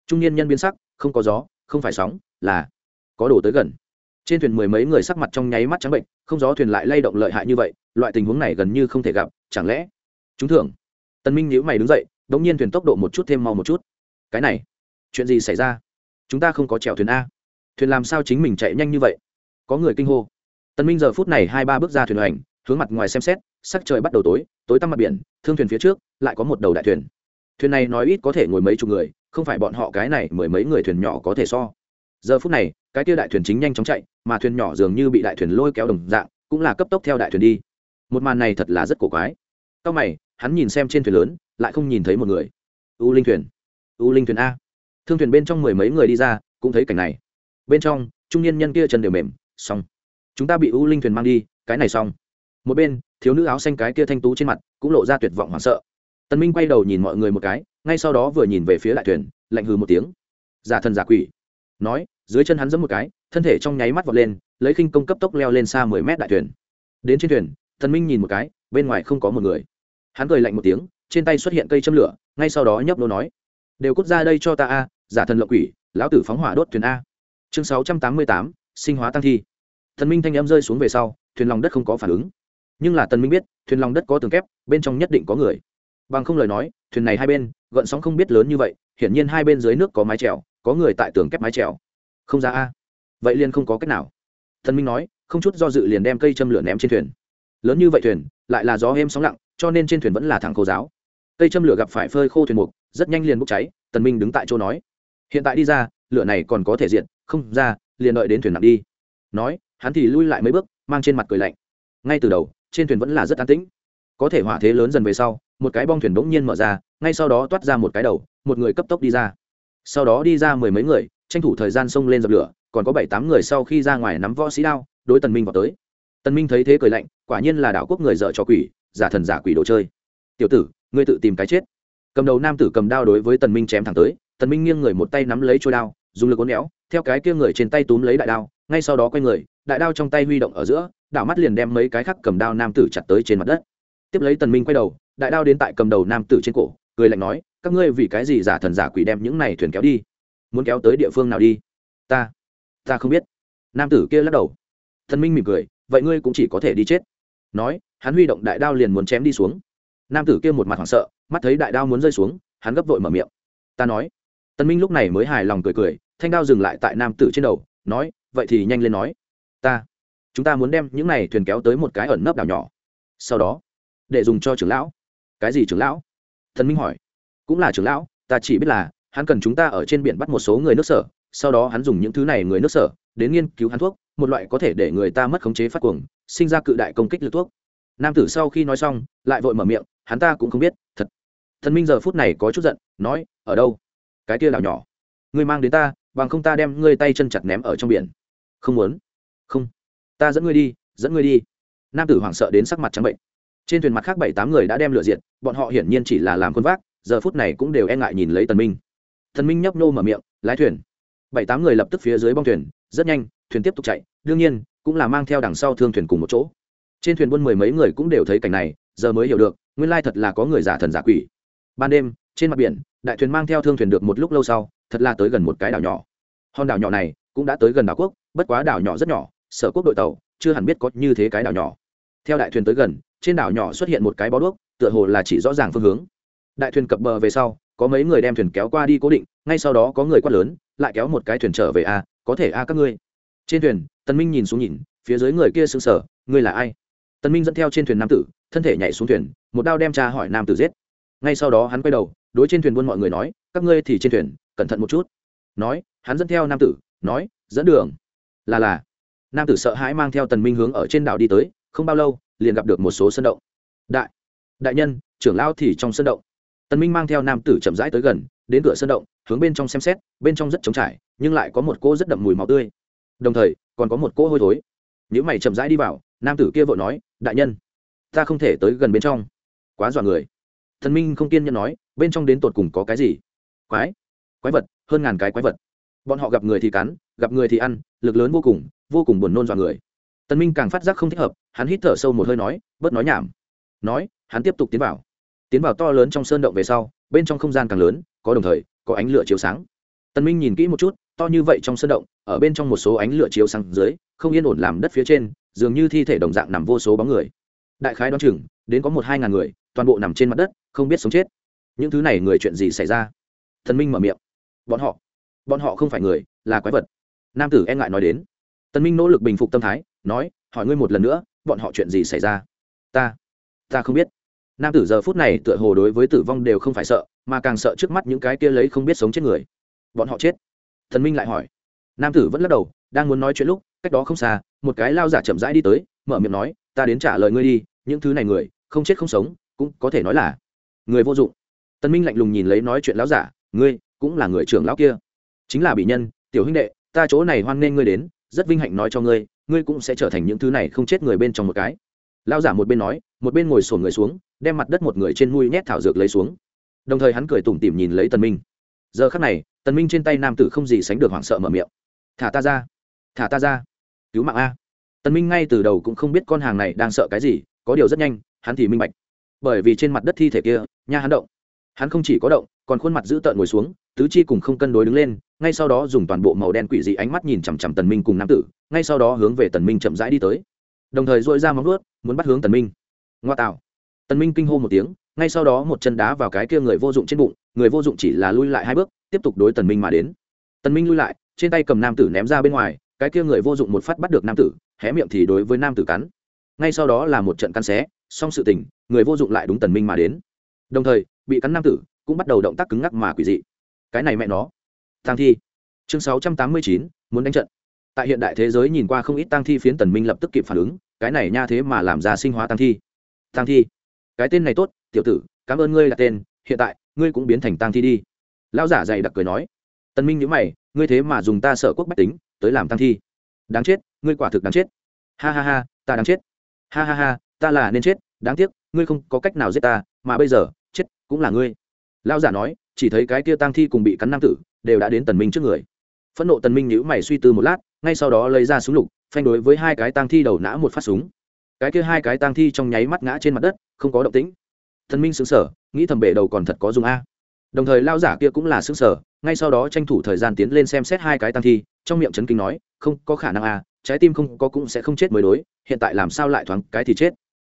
Trung niên nhân biến sắc, không có gió, không phải sóng, là có đổ tới gần. Trên thuyền mười mấy người sắc mặt trong nháy mắt trắng bệnh, không gió thuyền lại lay động lợi hại như vậy, loại tình huống này gần như không thể gặp, chẳng lẽ chúng thưởng? Tần minh nhíu mày đứng dậy đ ỗ n g nhiên thuyền tốc độ một chút thêm mau một chút. Cái này, chuyện gì xảy ra? Chúng ta không có chèo thuyền a. Thuyền làm sao chính mình chạy nhanh như vậy? Có người kinh hô. Tần minh giờ phút này hai ba bước ra thuyền hành hướng mặt ngoài xem xét, sắc trời bắt đầu tối tối tăm mặt biển, thương thuyền phía trước, lại có một đầu đại thuyền thuyền này nói ít có thể ngồi mấy chục người, không phải bọn họ cái này mười mấy người thuyền nhỏ có thể so. Giờ phút này, cái kia đại thuyền chính nhanh chóng chạy, mà thuyền nhỏ dường như bị đại thuyền lôi kéo đồng dạng, cũng là cấp tốc theo đại thuyền đi. Một màn này thật là rất cổ quái. Sau mày, hắn nhìn xem trên thuyền lớn, lại không nhìn thấy một người. U linh thuyền. U linh thuyền a. Thương thuyền bên trong mười mấy người đi ra, cũng thấy cảnh này. Bên trong, trung niên nhân kia chân đều mềm, xong. Chúng ta bị u linh thuyền mang đi, cái này xong. Một bên, thiếu nữ áo xanh cái kia thanh tú trên mặt, cũng lộ ra tuyệt vọng hoảng sợ tần minh quay đầu nhìn mọi người một cái, ngay sau đó vừa nhìn về phía đại thuyền, lạnh hừ một tiếng. Giả thần giả quỷ. Nói, dưới chân hắn giẫm một cái, thân thể trong nháy mắt vọt lên, lấy khinh công cấp tốc leo lên xa mười mét đại thuyền. Đến trên thuyền, tần minh nhìn một cái, bên ngoài không có một người. Hắn cười lạnh một tiếng, trên tay xuất hiện cây châm lửa, ngay sau đó nhấp nô nói, đều cút ra đây cho ta a, giả thần lộng quỷ, lão tử phóng hỏa đốt thuyền a. Chương sáu trăm tám mươi tám, sinh hóa tăng thi. Thần minh thanh âm rơi xuống về sau, thuyền lòng đất không có phản ứng. Nhưng là tần minh biết, thuyền lòng đất có tường kép, bên trong nhất định có người bằng không lời nói, thuyền này hai bên, gợn sóng không biết lớn như vậy, hiển nhiên hai bên dưới nước có mái chèo, có người tại tường kép mái chèo. Không ra a. Vậy liền không có cách nào. Thần minh nói, không chút do dự liền đem cây châm lửa ném trên thuyền. Lớn như vậy thuyền, lại là gió êm sóng lặng, cho nên trên thuyền vẫn là thẳng khô giáo. Cây châm lửa gặp phải phơi khô thuyền mục, rất nhanh liền bốc cháy, tần minh đứng tại chỗ nói. Hiện tại đi ra, lửa này còn có thể diện không ra, liền đợi đến thuyền nặng đi. Nói, hắn thì lui lại mấy bước, mang trên mặt cười lạnh. Ngay từ đầu, trên thuyền vẫn là rất an tĩnh có thể hỏa thế lớn dần về sau, một cái bong thuyền bỗng nhiên mở ra, ngay sau đó toát ra một cái đầu, một người cấp tốc đi ra. Sau đó đi ra mười mấy người, tranh thủ thời gian xông lên dập lửa, còn có bảy tám người sau khi ra ngoài nắm võ sĩ đao, đối tần minh vào tới. Tần minh thấy thế cười lạnh, quả nhiên là đảo quốc người dợ cho quỷ, giả thần giả quỷ đồ chơi. Tiểu tử, ngươi tự tìm cái chết. Cầm đầu nam tử cầm đao đối với tần minh chém thẳng tới, tần minh nghiêng người một tay nắm lấy chuôi đao, dùng lực uốn éo, theo cái kia người trên tay túm lấy đại đao, ngay sau đó quay người, đại đao trong tay huy động ở giữa, đảo mắt liền đem mấy cái khác cầm đao nam tử chặt tới trên mặt đất tiếp lấy tần minh quay đầu, đại đao đến tại cầm đầu nam tử trên cổ, cười lạnh nói, các ngươi vì cái gì giả thần giả quỷ đem những này thuyền kéo đi? Muốn kéo tới địa phương nào đi? Ta ta không biết. Nam tử kia lắc đầu. Tần minh mỉm cười, vậy ngươi cũng chỉ có thể đi chết. Nói, hắn huy động đại đao liền muốn chém đi xuống. Nam tử kia một mặt hoảng sợ, mắt thấy đại đao muốn rơi xuống, hắn gấp vội mở miệng. Ta nói. Tần minh lúc này mới hài lòng cười cười, thanh đao dừng lại tại nam tử trên đầu, nói, vậy thì nhanh lên nói. Ta, chúng ta muốn đem những này thuyền kéo tới một cái ẩn nấp đảo nhỏ. Sau đó để dùng cho trưởng lão. Cái gì trưởng lão? Thần minh hỏi. Cũng là trưởng lão, ta chỉ biết là, hắn cần chúng ta ở trên biển bắt một số người nước sở, sau đó hắn dùng những thứ này người nước sở, đến nghiên cứu hắn thuốc, một loại có thể để người ta mất khống chế phát cuồng, sinh ra cự đại công kích lực thuốc. Nam tử sau khi nói xong, lại vội mở miệng, hắn ta cũng không biết, thật. Thần minh giờ phút này có chút giận, nói, ở đâu? Cái kia đảo nhỏ. Ngươi mang đến ta, bằng không ta đem ngươi tay chân chặt ném ở trong biển. Không muốn. Không. Ta dẫn ngươi đi, dẫn ngươi đi. Nam tử hoảng sợ đến sắc mặt trắng bệnh trên thuyền mặt khác bảy tám người đã đem lựa diện bọn họ hiển nhiên chỉ là làm quân vác, giờ phút này cũng đều e ngại nhìn lấy tần minh. Thần minh nhấp nô mở miệng, lái thuyền. Bảy tám người lập tức phía dưới bong thuyền, rất nhanh, thuyền tiếp tục chạy, đương nhiên, cũng là mang theo đằng sau thương thuyền cùng một chỗ. Trên thuyền buôn mười mấy người cũng đều thấy cảnh này, giờ mới hiểu được, nguyên lai thật là có người giả thần giả quỷ. Ban đêm, trên mặt biển, đại thuyền mang theo thương thuyền được một lúc lâu sau, thật là tới gần một cái đảo nhỏ. Hòn đảo nhỏ này cũng đã tới gần đảo quốc, bất quá đảo nhỏ rất nhỏ, sở quốc đội tàu chưa hẳn biết có như thế cái đảo nhỏ. Theo đại thuyền tới gần trên đảo nhỏ xuất hiện một cái bó đuốc, tựa hồ là chỉ rõ ràng phương hướng. Đại thuyền cập bờ về sau, có mấy người đem thuyền kéo qua đi cố định, ngay sau đó có người quát lớn, lại kéo một cái thuyền trở về a, có thể a các ngươi. Trên thuyền tân minh nhìn xuống nhìn, phía dưới người kia sững sờ, ngươi là ai? Tân minh dẫn theo trên thuyền nam tử, thân thể nhảy xuống thuyền, một đao đem tra hỏi nam tử giết. Ngay sau đó hắn quay đầu, đối trên thuyền buôn mọi người nói, các ngươi thì trên thuyền, cẩn thận một chút. Nói, hắn dẫn theo nam tử, nói, dẫn đường. Là là. Nam tử sợ hãi mang theo tần minh hướng ở trên đảo đi tới, không bao lâu liền gặp được một số sân động. Đại đại nhân, trưởng lao thì trong sân động. Tần minh mang theo nam tử chậm rãi tới gần, đến cửa sân động, hướng bên trong xem xét, bên trong rất trống trải, nhưng lại có một cỗ rất đậm mùi máu tươi. Đồng thời, còn có một cỗ hôi thối. Nếu mày chậm rãi đi vào, nam tử kia vội nói, đại nhân, ta không thể tới gần bên trong. Quá dọa người. Thần minh không kiên nhẫn nói, bên trong đến tột cùng có cái gì? Quái quái vật, hơn ngàn cái quái vật. Bọn họ gặp người thì cắn, gặp người thì ăn, lực lớn vô cùng vô cùng buồn nôn dọa người. Tần minh càng phát giác không thích hợp hắn hít thở sâu một hơi nói, bớt nói nhảm. Nói, hắn tiếp tục tiến vào. Tiến vào to lớn trong sơn động về sau, bên trong không gian càng lớn, có đồng thời, có ánh lửa chiếu sáng. Tần minh nhìn kỹ một chút, to như vậy trong sơn động, ở bên trong một số ánh lửa chiếu sáng dưới, không yên ổn làm đất phía trên, dường như thi thể đồng dạng nằm vô số bóng người. Đại khái đoán chừng, đến có một hai ngàn người, toàn bộ nằm trên mặt đất, không biết sống chết. Những thứ này người chuyện gì xảy ra? Thần minh mở miệng. Bọn họ. Bọn họ không phải người, là quái vật. Nam tử e ngại nói đến. Tần minh nỗ lực bình phục tâm thái, nói, hỏi ngươi một lần nữa bọn họ chuyện gì xảy ra? Ta ta không biết. Nam tử giờ phút này tựa hồ đối với tử vong đều không phải sợ, mà càng sợ trước mắt những cái kia lấy không biết sống chết người. Bọn họ chết? Thần minh lại hỏi. Nam tử vẫn lắc đầu, đang muốn nói chuyện lúc, cách đó không xa, một cái lao giả chậm rãi đi tới, mở miệng nói, ta đến trả lời ngươi đi, những thứ này người, không chết không sống, cũng có thể nói là người vô dụng. Tân minh lạnh lùng nhìn lấy nói chuyện lão giả, ngươi cũng là người trưởng lão kia. Chính là bị nhân, tiểu huynh đệ, ta chỗ này hoan nghênh ngươi đến rất vinh hạnh nói cho ngươi ngươi cũng sẽ trở thành những thứ này không chết người bên trong một cái. Lao giả một bên nói, một bên ngồi sổn người xuống, đem mặt đất một người trên mui nhét thảo dược lấy xuống. Đồng thời hắn cười tủm tỉm nhìn lấy tần minh. Giờ khắc này, tần minh trên tay nam tử không gì sánh được hoảng sợ mở miệng. Thả ta ra, thả ta ra, cứu mạng a. Tần minh ngay từ đầu cũng không biết con hàng này đang sợ cái gì, có điều rất nhanh, hắn thì minh bạch. Bởi vì trên mặt đất thi thể kia nha hắn động. Hắn không chỉ có động, còn khuôn mặt giữ tợn ngồi xuống tứ chi cùng không cân đối đứng lên, ngay sau đó dùng toàn bộ màu đen quỷ dị ánh mắt nhìn chằm chằm tần minh cùng nam tử, ngay sau đó hướng về tần minh chậm rãi đi tới. Đồng thời dội ra móng vuốt, muốn bắt hướng tần minh. Ngoa tạo. Tần minh kinh hô một tiếng, ngay sau đó một chân đá vào cái kia người vô dụng trên bụng, người vô dụng chỉ là lui lại hai bước, tiếp tục đối tần minh mà đến. Tần minh lui lại, trên tay cầm nam tử ném ra bên ngoài, cái kia người vô dụng một phát bắt được nam tử, hé miệng thì đối với nam tử cắn. Ngay sau đó là một trận cắn xé xong sự tình, người vô dụng lại đúng tần minh mà đến. Đồng thời, bị cắn nam tử, cũng bắt đầu động tác cứng ngắc mà quỷ dị cái này mẹ nó. Tăng thi. Chương 689, muốn đánh trận. Tại hiện đại thế giới nhìn qua không ít tăng thi phiến tần minh lập tức kịp phản ứng cái này nha thế mà làm ra sinh hóa tăng thi. Tăng thi. Cái tên này tốt tiểu tử cảm ơn ngươi là tên hiện tại ngươi cũng biến thành tăng thi đi. Lão giả dày đặc cười nói. Tần minh nhíu mày ngươi thế mà dùng ta sợ quốc bách tính tới làm tăng thi. Đáng chết ngươi quả thực đáng chết. Ha ha ha ta đáng chết. Ha ha ha ta là nên chết đáng tiếc ngươi không có cách nào giết ta mà bây giờ chết cũng là ngươi. Lão giả nói chỉ thấy cái kia tang thi cùng bị cắn nam tử, đều đã đến tần minh trước người. Phẫn nộ tần minh nhíu mày suy tư một lát, ngay sau đó lấy ra súng lục, phanh đối với hai cái tang thi đầu nã một phát súng. Cái kia hai cái tang thi trong nháy mắt ngã trên mặt đất, không có động tĩnh. Tần minh sững sờ, nghĩ thầm bể đầu còn thật có dùng a. Đồng thời lao giả kia cũng là sững sờ, ngay sau đó tranh thủ thời gian tiến lên xem xét hai cái tang thi, trong miệng chấn kinh nói, không, có khả năng a, trái tim không có cũng sẽ không chết mới đối, hiện tại làm sao lại thoáng cái thì chết?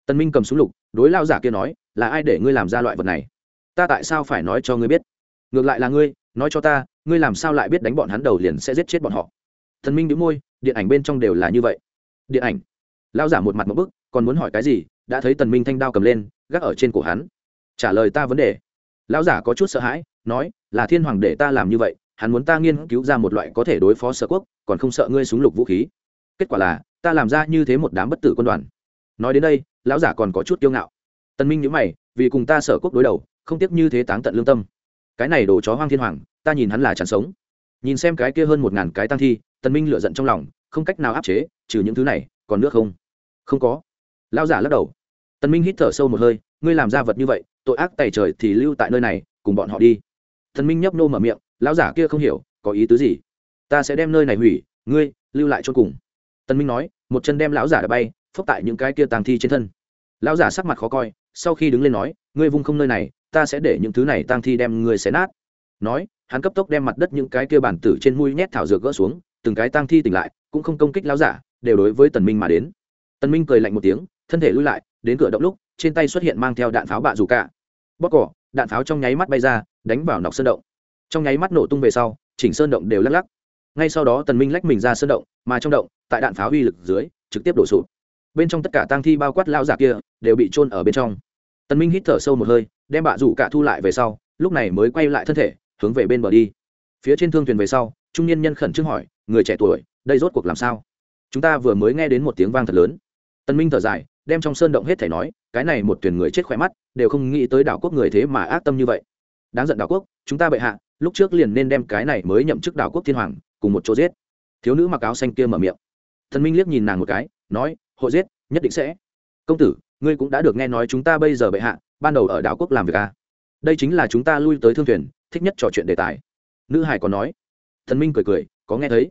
Tần minh cầm súng lục, đối lao giả kia nói, là ai để ngươi làm ra loại vật này? Ta tại sao phải nói cho ngươi biết? Ngược lại là ngươi, nói cho ta, ngươi làm sao lại biết đánh bọn hắn đầu liền sẽ giết chết bọn họ? Thần minh đĩu môi, điện ảnh bên trong đều là như vậy. Điện ảnh? Lao giả một mặt một bức, còn muốn hỏi cái gì, đã thấy tần minh thanh đao cầm lên, gác ở trên cổ hắn. Trả lời ta vấn đề. Lão giả có chút sợ hãi, nói, là thiên hoàng để ta làm như vậy, hắn muốn ta nghiên cứu ra một loại có thể đối phó sở quốc, còn không sợ ngươi súng lục vũ khí. Kết quả là, ta làm ra như thế một đám bất tử quân đoàn. Nói đến đây, lão giả còn có chút kiêu ngạo. Tần minh nhíu mày, vì cùng ta sở quốc đối đầu không tiếc như thế táng tận lương tâm. Cái này đồ chó hoang thiên hoàng, ta nhìn hắn là chẳng sống. Nhìn xem cái kia hơn một ngàn cái tăng thi, tần minh lửa giận trong lòng, không cách nào áp chế, trừ những thứ này, còn nước không? Không có. Lao giả lắc đầu. Tần minh hít thở sâu một hơi, ngươi làm ra vật như vậy, tội ác tày trời thì lưu tại nơi này, cùng bọn họ đi. Tần minh nhấp nô mở miệng, lão giả kia không hiểu, có ý tứ gì? Ta sẽ đem nơi này hủy, ngươi, lưu lại cho cùng. Tần minh nói, một chân đem lão giả đã bay, phốc tại những cái kia tàng thi trên thân. Lão giả sắc mặt khó coi, sau khi đứng lên nói, ngươi vung không nơi này ta sẽ để những thứ này tang thi đem ngươi xé nát. Nói, hắn cấp tốc đem mặt đất những cái kia bản tử trên mũi nhét thảo dược gỡ xuống, từng cái tang thi tỉnh lại, cũng không công kích lão giả, đều đối với tần minh mà đến. Tần minh cười lạnh một tiếng, thân thể lui lại, đến cửa động lúc, trên tay xuất hiện mang theo đạn pháo bạ dù cả. Bóc cỏ, đạn pháo trong nháy mắt bay ra, đánh vào nọc sơn động. Trong nháy mắt nổ tung về sau, chỉnh sơn động đều lắc lắc. Ngay sau đó tần minh lách mình ra sơn động, mà trong động, tại đạn pháo uy lực dưới, trực tiếp đổ sụp. Bên trong tất cả tang thi bao quát lão giả kia, đều bị trôn ở bên trong. Tần minh hít thở sâu một hơi đem bạ rủ cả thu lại về sau, lúc này mới quay lại thân thể, hướng về bên bờ đi. Phía trên thương thuyền về sau, trung niên nhân khẩn trương hỏi, người trẻ tuổi, đây rốt cuộc làm sao? Chúng ta vừa mới nghe đến một tiếng vang thật lớn. Tân minh thở dài, đem trong sơn động hết thể nói, cái này một thuyền người chết khỏe mắt, đều không nghĩ tới đảo quốc người thế mà ác tâm như vậy. Đáng giận đảo quốc, chúng ta bệ hạ, lúc trước liền nên đem cái này mới nhậm chức đảo quốc thiên hoàng, cùng một chỗ giết. Thiếu nữ mặc áo xanh kia mở miệng. Tân minh liếc nhìn nàng một cái, nói hội giết, nhất định sẽ. Công tử, ngươi cũng đã được nghe nói chúng ta bây giờ bệ hạ ban đầu ở đảo quốc làm việc a đây chính là chúng ta lui tới thương thuyền, thích nhất trò chuyện đề tài. Nữ hải còn nói. Thần minh cười cười, có nghe thấy.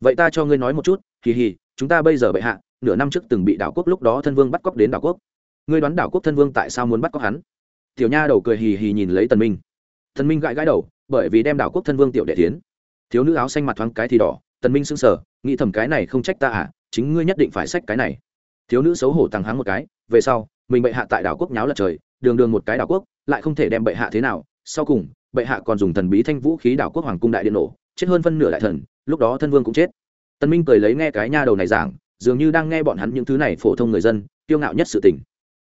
Vậy ta cho ngươi nói một chút kỳ hì, chúng ta bây giờ bệ hạ, nửa năm trước từng bị đảo quốc lúc đó thân vương bắt cóc đến đảo quốc. Ngươi đoán đảo quốc thân vương tại sao muốn bắt cóc hắn? Tiểu nha đầu cười hì hì nhìn lấy tần minh. Thần minh gãi gãi đầu, bởi vì đem đảo quốc thân vương tiểu đệ tiến. Thiếu nữ áo xanh mặt thoáng cái thì đỏ, tần minh sững sờ, nghĩ thầm cái này không trách ta à chính ngươi nhất định phải xách cái này. Thiếu nữ xấu hổ tăng háng một cái, về sau, mình bệ hạ tại đảo quốc nháo lật trời đường đường một cái đảo quốc, lại không thể đem bệ hạ thế nào. Sau cùng, bệ hạ còn dùng thần bí thanh vũ khí đảo quốc hoàng cung đại điện nổ, chết hơn phân nửa đại thần, lúc đó thân vương cũng chết. Tân minh cười lấy nghe cái nha đầu này giảng, dường như đang nghe bọn hắn những thứ này phổ thông người dân, kiêu ngạo nhất sự tình.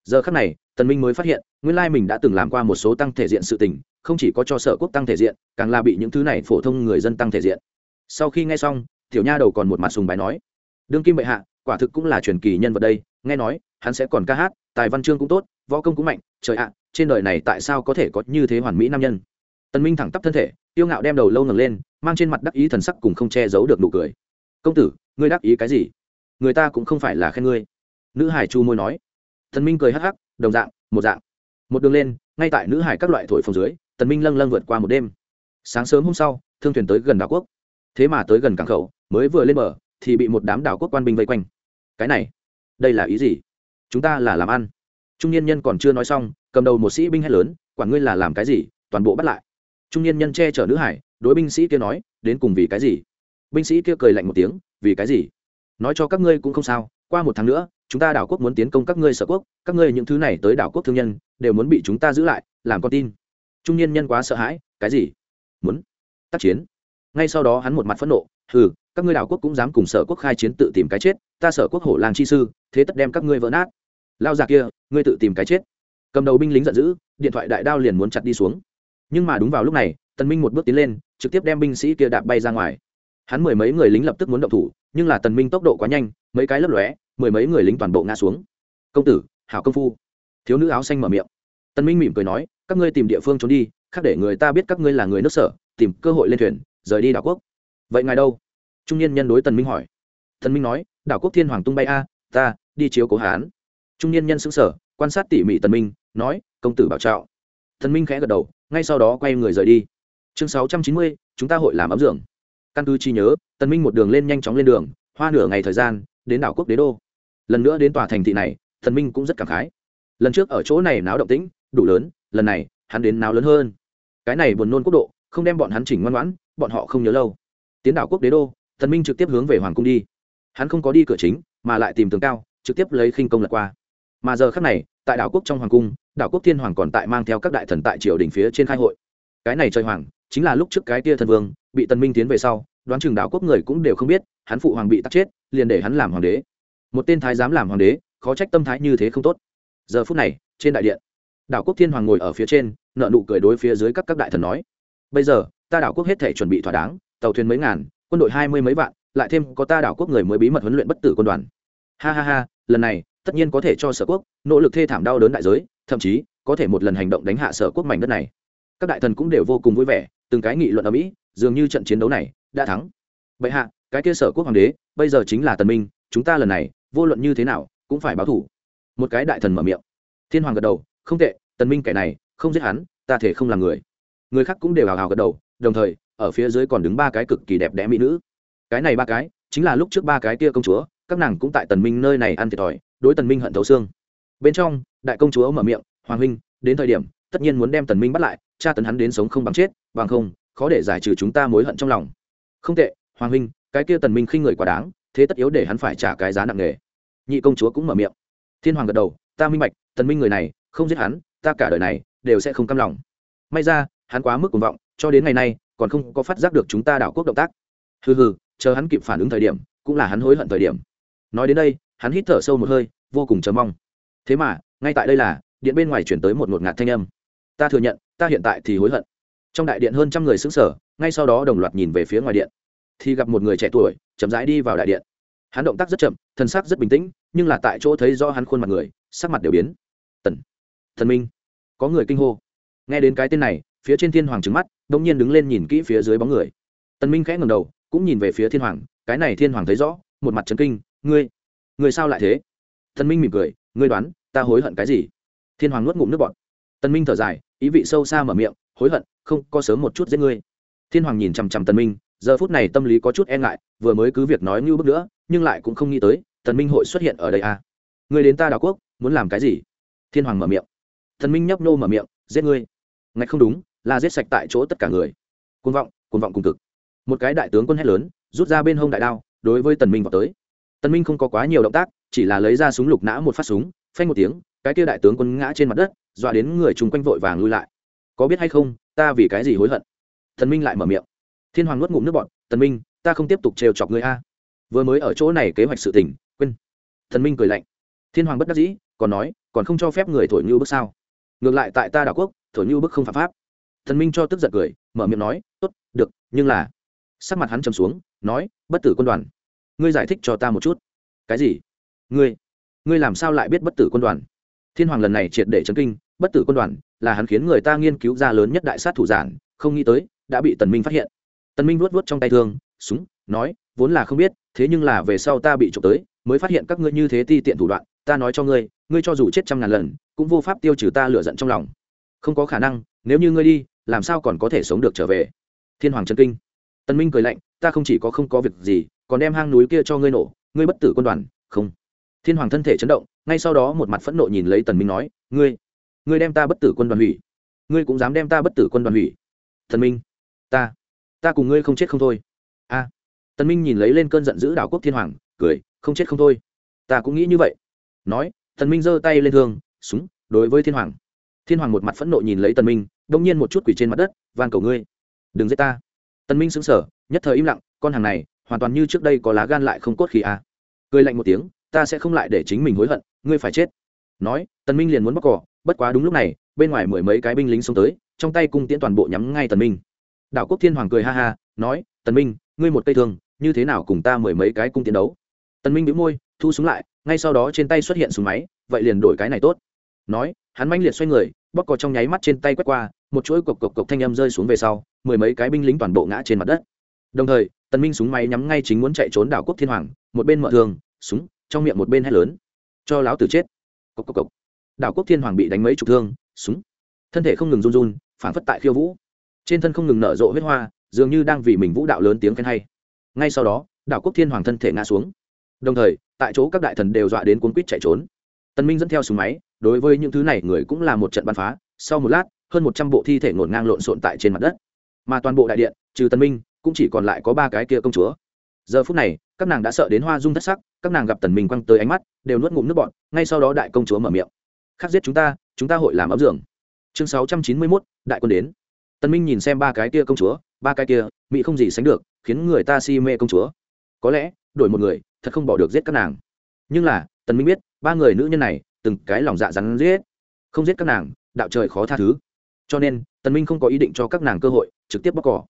Giờ khắc này tần minh mới phát hiện, nguyên lai mình đã từng làm qua một số tăng thể diện sự tình, không chỉ có cho sở quốc tăng thể diện, càng là bị những thứ này phổ thông người dân tăng thể diện. Sau khi nghe xong, tiểu nha đầu còn một mặt sùng bài nói, đương kim bệ hạ, quả thực cũng là truyền kỳ nhân vật đây, nghe nói, hắn sẽ còn ca hát, tài văn chương cũng tốt võ công cũng mạnh, trời ạ, trên đời này tại sao có thể có như thế hoàn mỹ nam nhân? Tần minh thẳng tắp thân thể, tiêu ngạo đem đầu lâu ngẩng lên, mang trên mặt đắc ý thần sắc cùng không che giấu được nụ cười. Công tử, ngươi đáp ý cái gì? Người ta cũng không phải là khen ngươi. Nữ hải chu môi nói. Tần minh cười hắc hắc, đồng dạng, một dạng. Một đường lên, ngay tại nữ hải các loại thổi phồng dưới, tần minh lâng lâng vượt qua một đêm. Sáng sớm hôm sau, thương thuyền tới gần đảo quốc. Thế mà tới gần cảng khẩu, mới vừa lên bờ, thì bị một đám đảo quốc quan binh vây quanh. Cái này, đây là ý gì? Chúng ta là làm ăn trung niên nhân còn chưa nói xong cầm đầu một sĩ binh hét lớn quản ngươi là làm cái gì toàn bộ bắt lại. Trung niên nhân che chở nữ hải đối binh sĩ kia nói đến cùng vì cái gì? Binh sĩ kia cười lạnh một tiếng vì cái gì? Nói cho các ngươi cũng không sao qua một tháng nữa chúng ta đảo quốc muốn tiến công các ngươi sở quốc các ngươi những thứ này tới đảo quốc thương nhân đều muốn bị chúng ta giữ lại làm con tin. Trung niên nhân quá sợ hãi cái gì? Muốn tác chiến? Ngay sau đó hắn một mặt phẫn nộ Hừ, các ngươi đảo quốc cũng dám cùng sở quốc khai chiến tự tìm cái chết ta sở quốc hổ làng chi sư thế tất đem các ngươi vỡ nát lao già kia, ngươi tự tìm cái chết. Cầm đầu binh lính giận dữ, điện thoại đại đao liền muốn chặt đi xuống. Nhưng mà đúng vào lúc này, tần minh một bước tiến lên, trực tiếp đem binh sĩ kia đạp bay ra ngoài. Hắn mười mấy người lính lập tức muốn động thủ, nhưng là tần minh tốc độ quá nhanh, mấy cái lấp lóe, mười mấy người lính toàn bộ ngã xuống. Công tử, hảo công phu. Thiếu nữ áo xanh mở miệng. Tần minh mỉm cười nói, các ngươi tìm địa phương trốn đi, khác để người ta biết các ngươi là người nước sở, tìm cơ hội lên thuyền, rời đi đảo quốc. Vậy ngài đâu? Trung niên nhân đối tần minh hỏi. Tần minh nói, đảo quốc thiên hoàng tung bay a, ta đi chiếu cố hán trung niên nhân sững sờ, quan sát tỉ mỉ tần minh, nói, công tử bảo trọng. Tần minh khẽ gật đầu, ngay sau đó quay người rời đi. Chương sáu trăm chín mươi, chúng ta hội làm ấm dưỡng căn cứ chi nhớ, tần minh một đường lên nhanh chóng lên đường, hoa nửa ngày thời gian, đến đảo quốc đế đô. Lần nữa đến tòa thành thị này, tần minh cũng rất cảm khái. Lần trước ở chỗ này náo động tĩnh, đủ lớn, lần này, hắn đến náo lớn hơn. Cái này buồn nôn quốc độ, không đem bọn hắn chỉnh ngoan ngoãn, bọn họ không nhớ lâu. Tiến đảo quốc đế đô, tần minh trực tiếp hướng về hoàng cung đi. Hắn không có đi cửa chính, mà lại tìm tường cao, trực tiếp lấy khinh công lật qua mà giờ khắc này, tại đảo quốc trong hoàng cung, đảo quốc thiên hoàng còn tại mang theo các đại thần tại triều đình phía trên khai hội. Cái này trời hoàng, chính là lúc trước cái tia thần vương, bị tần minh tiến về sau, đoán chừng đảo quốc người cũng đều không biết, hắn phụ hoàng bị tắt chết, liền để hắn làm hoàng đế. Một tên thái giám làm hoàng đế, khó trách tâm thái như thế không tốt. Giờ phút này, trên đại điện, đảo quốc thiên hoàng ngồi ở phía trên nợ nụ cười đối phía dưới các các đại thần nói, bây giờ, ta đảo quốc hết thể chuẩn bị thỏa đáng, tàu thuyền mấy ngàn, quân đội hai mươi mấy vạn, lại thêm có ta đảo quốc người mới bí mật huấn luyện bất tử quân đoàn. Ha ha ha, lần này tất nhiên có thể cho sở quốc nỗ lực thê thảm đau đớn đại giới, thậm chí có thể một lần hành động đánh hạ sở quốc mảnh đất này. Các đại thần cũng đều vô cùng vui vẻ, từng cái nghị luận ở mỹ, dường như trận chiến đấu này đã thắng. Vậy hạ, cái kia sở quốc hoàng đế, bây giờ chính là tần minh, chúng ta lần này, vô luận như thế nào, cũng phải báo thủ. Một cái đại thần mở miệng. Thiên hoàng gật đầu, không tệ, tần minh kẻ này, không giết hắn, ta thể không làm người. Người khác cũng đều hào hào gật đầu, đồng thời, ở phía dưới còn đứng ba cái cực kỳ đẹp đẽ mỹ nữ. Cái này ba cái, chính là lúc trước ba cái kia công chúa, các nàng cũng tại tần minh nơi này ăn thiệt thòi đối tần minh hận thấu xương. Bên trong, đại công chúa mở miệng, hoàng huynh, đến thời điểm, tất nhiên muốn đem tần minh bắt lại tra tấn hắn đến sống không bằng chết, bằng không, khó để giải trừ chúng ta mối hận trong lòng. Không tệ, hoàng huynh, cái kia tần minh khinh người quá đáng, thế tất yếu để hắn phải trả cái giá nặng nề. Nhị công chúa cũng mở miệng. Thiên hoàng gật đầu, ta minh bạch, tần minh người này, không giết hắn, ta cả đời này đều sẽ không cam lòng. May ra, hắn quá mức cuồng vọng, cho đến ngày nay, còn không có phát giác được chúng ta đảo quốc động tác. Hừ hừ, chờ hắn kịp phản ứng thời điểm, cũng là hắn hối hận thời điểm. Nói đến đây hắn hít thở sâu một hơi, vô cùng chờ mong. Thế mà, ngay tại đây là, điện bên ngoài chuyển tới một ngột ngạt thanh âm. Ta thừa nhận, ta hiện tại thì hối hận. Trong đại điện hơn trăm người xứng sở ngay sau đó đồng loạt nhìn về phía ngoài điện. Thì gặp một người trẻ tuổi, chậm rãi đi vào đại điện. Hắn động tác rất chậm, thân xác rất bình tĩnh, nhưng là tại chỗ thấy do hắn khuôn mặt người, sắc mặt đều biến. Tần, thần minh, có người kinh hô. Nghe đến cái tên này, phía trên thiên hoàng trứng mắt đ ỗ n g nhiên đứng lên nhìn kỹ phía dưới bóng người. Tần minh khẽ ngầm đầu, cũng nhìn về phía thiên hoàng, cái này thiên hoàng thấy rõ, một mặt trấn kinh, ngươi người sao lại thế? Thần minh mỉm cười, ngươi đoán, ta hối hận cái gì? Thiên hoàng nuốt ngụm nước bọt. Tần minh thở dài, ý vị sâu xa mở miệng, hối hận, không, có sớm một chút giết ngươi. Thiên hoàng nhìn chằm chằm tần minh, giờ phút này tâm lý có chút e ngại, vừa mới cứ việc nói như bước nữa, nhưng lại cũng không nghĩ tới, tần minh hội xuất hiện ở đây à? Ngươi đến ta đảo quốc, muốn làm cái gì? Thiên hoàng mở miệng. Thần minh nhấp nô mở miệng, giết ngươi. Ngạch không đúng, là giết sạch tại chỗ tất cả người. Côn vọng côn vọng cùng cực. Một cái đại tướng quân hét lớn, rút ra bên hông đại đao, đối với tần minh vào tới. Tân minh không có quá nhiều động tác, chỉ là lấy ra súng lục nã một phát súng, phanh một tiếng, cái kia đại tướng quân ngã trên mặt đất, dọa đến người chung quanh vội vàng lui lại. Có biết hay không, ta vì cái gì hối hận? Thần minh lại mở miệng. Thiên hoàng nuốt ngụm nước bọt, tần minh, ta không tiếp tục trêu chọc ngươi a. Vừa mới ở chỗ này kế hoạch sự tình, quên. Thần minh cười lạnh. Thiên hoàng bất đắc dĩ, còn nói, còn không cho phép người thổi như bước sao? Ngược lại tại ta đảo quốc, thổi như bước không phạm pháp. Thần minh cho tức giận cười, mở miệng nói, tốt, được, nhưng là sắc mặt hắn trầm xuống, nói, bất tử quân đoàn ngươi giải thích cho ta một chút. Cái gì? Ngươi ngươi làm sao lại biết bất tử quân đoàn? Thiên hoàng lần này triệt để chấn kinh, bất tử quân đoàn là hắn khiến người ta nghiên cứu ra lớn nhất đại sát thủ giản, không nghĩ tới đã bị tần minh phát hiện. Tần minh vuốt vuốt trong tay thương, súng, nói, vốn là không biết, thế nhưng là về sau ta bị trộm tới, mới phát hiện các ngươi như thế ti tiện thủ đoạn, ta nói cho ngươi ngươi cho dù chết trăm ngàn lần, cũng vô pháp tiêu trừ ta lửa giận trong lòng. Không có khả năng, nếu như ngươi đi, làm sao còn có thể sống được trở về? Thiên hoàng chấn kinh. Tân minh cười lạnh, ta không chỉ có không có việc gì còn đem hang núi kia cho ngươi nổ, ngươi bất tử quân đoàn, không. Thiên hoàng thân thể chấn động, ngay sau đó một mặt phẫn nộ nhìn lấy tần minh nói, ngươi ngươi đem ta bất tử quân đoàn hủy. Ngươi cũng dám đem ta bất tử quân đoàn hủy. Thần minh, ta ta cùng ngươi không chết không thôi. A. Tần minh nhìn lấy lên cơn giận dữ đảo quốc thiên hoàng, cười, không chết không thôi. Ta cũng nghĩ như vậy. Nói, tần minh giơ tay lên thương, súng, đối với thiên hoàng. Thiên hoàng một mặt phẫn nộ nhìn lấy tần minh, đông nhiên một chút quỷ trên mặt đất, van cầu ngươi, đừng giết ta. Tần minh sững sờ, nhất thời im lặng, con hàng này hoàn toàn như trước đây có lá gan lại không cốt khí à? cười lạnh một tiếng, ta sẽ không lại để chính mình hối hận, ngươi phải chết. Nói, tần minh liền muốn bóc cỏ, bất quá đúng lúc này, bên ngoài mười mấy cái binh lính xông tới, trong tay cung tiễn toàn bộ nhắm ngay tần minh. Đảo quốc thiên hoàng cười ha ha, nói, tần minh, ngươi một cây thương, như thế nào cùng ta mười mấy cái cung tiễn đấu? Tần minh bĩu môi, thu súng lại, ngay sau đó trên tay xuất hiện súng máy, vậy liền đổi cái này tốt. Nói, hắn manh liệt xoay người, bóc cò trong nháy mắt trên tay quét qua, một chuỗi cộc cộc cộc thanh âm rơi xuống về sau, mười mấy cái binh lính toàn bộ ngã trên mặt đất. Đồng thời tần minh súng máy nhắm ngay chính muốn chạy trốn đảo quốc thiên hoàng, một bên mở thương súng, trong miệng một bên hét lớn. Cho láo tử chết. Cộc cộc cộc. Đảo quốc thiên hoàng bị đánh mấy chục thương, súng. Thân thể không ngừng run run phản phất tại khiêu vũ. Trên thân không ngừng nở rộ huyết hoa, dường như đang vì mình vũ đạo lớn tiếng khen hay. Ngay sau đó, đảo quốc thiên hoàng thân thể ngã xuống. Đồng thời, tại chỗ các đại thần đều dọa đến cuốn quýt chạy trốn. Tần minh dẫn theo súng máy, đối với những thứ này người cũng là một trận bắn phá. Sau một lát, hơn một trăm bộ thi thể ngổn ngang lộn xộn tại trên mặt đất. Mà toàn bộ đại điện, trừ tần minh cũng chỉ còn lại có ba cái kia công chúa. Giờ phút này các nàng đã sợ đến hoa dung thất sắc các nàng gặp tần minh quăng tới ánh mắt đều nuốt ngụm nước bọt ngay sau đó đại công chúa mở miệng. Khắc giết chúng ta chúng ta hội làm ấm giường. Chương sáu trăm chín mươi 691, đại quân đến. Tần minh nhìn xem ba cái kia công chúa ba cái kia mỹ không gì sánh được khiến người ta si mê công chúa. Có lẽ đổi một người thật không bỏ được giết các nàng. Nhưng là tần minh biết ba người nữ nhân này từng cái lòng dạ rắn giết. Không giết các nàng đạo trời khó tha thứ. Cho nên tần minh không có ý định cho các nàng cơ hội trực tiếp bóc cỏ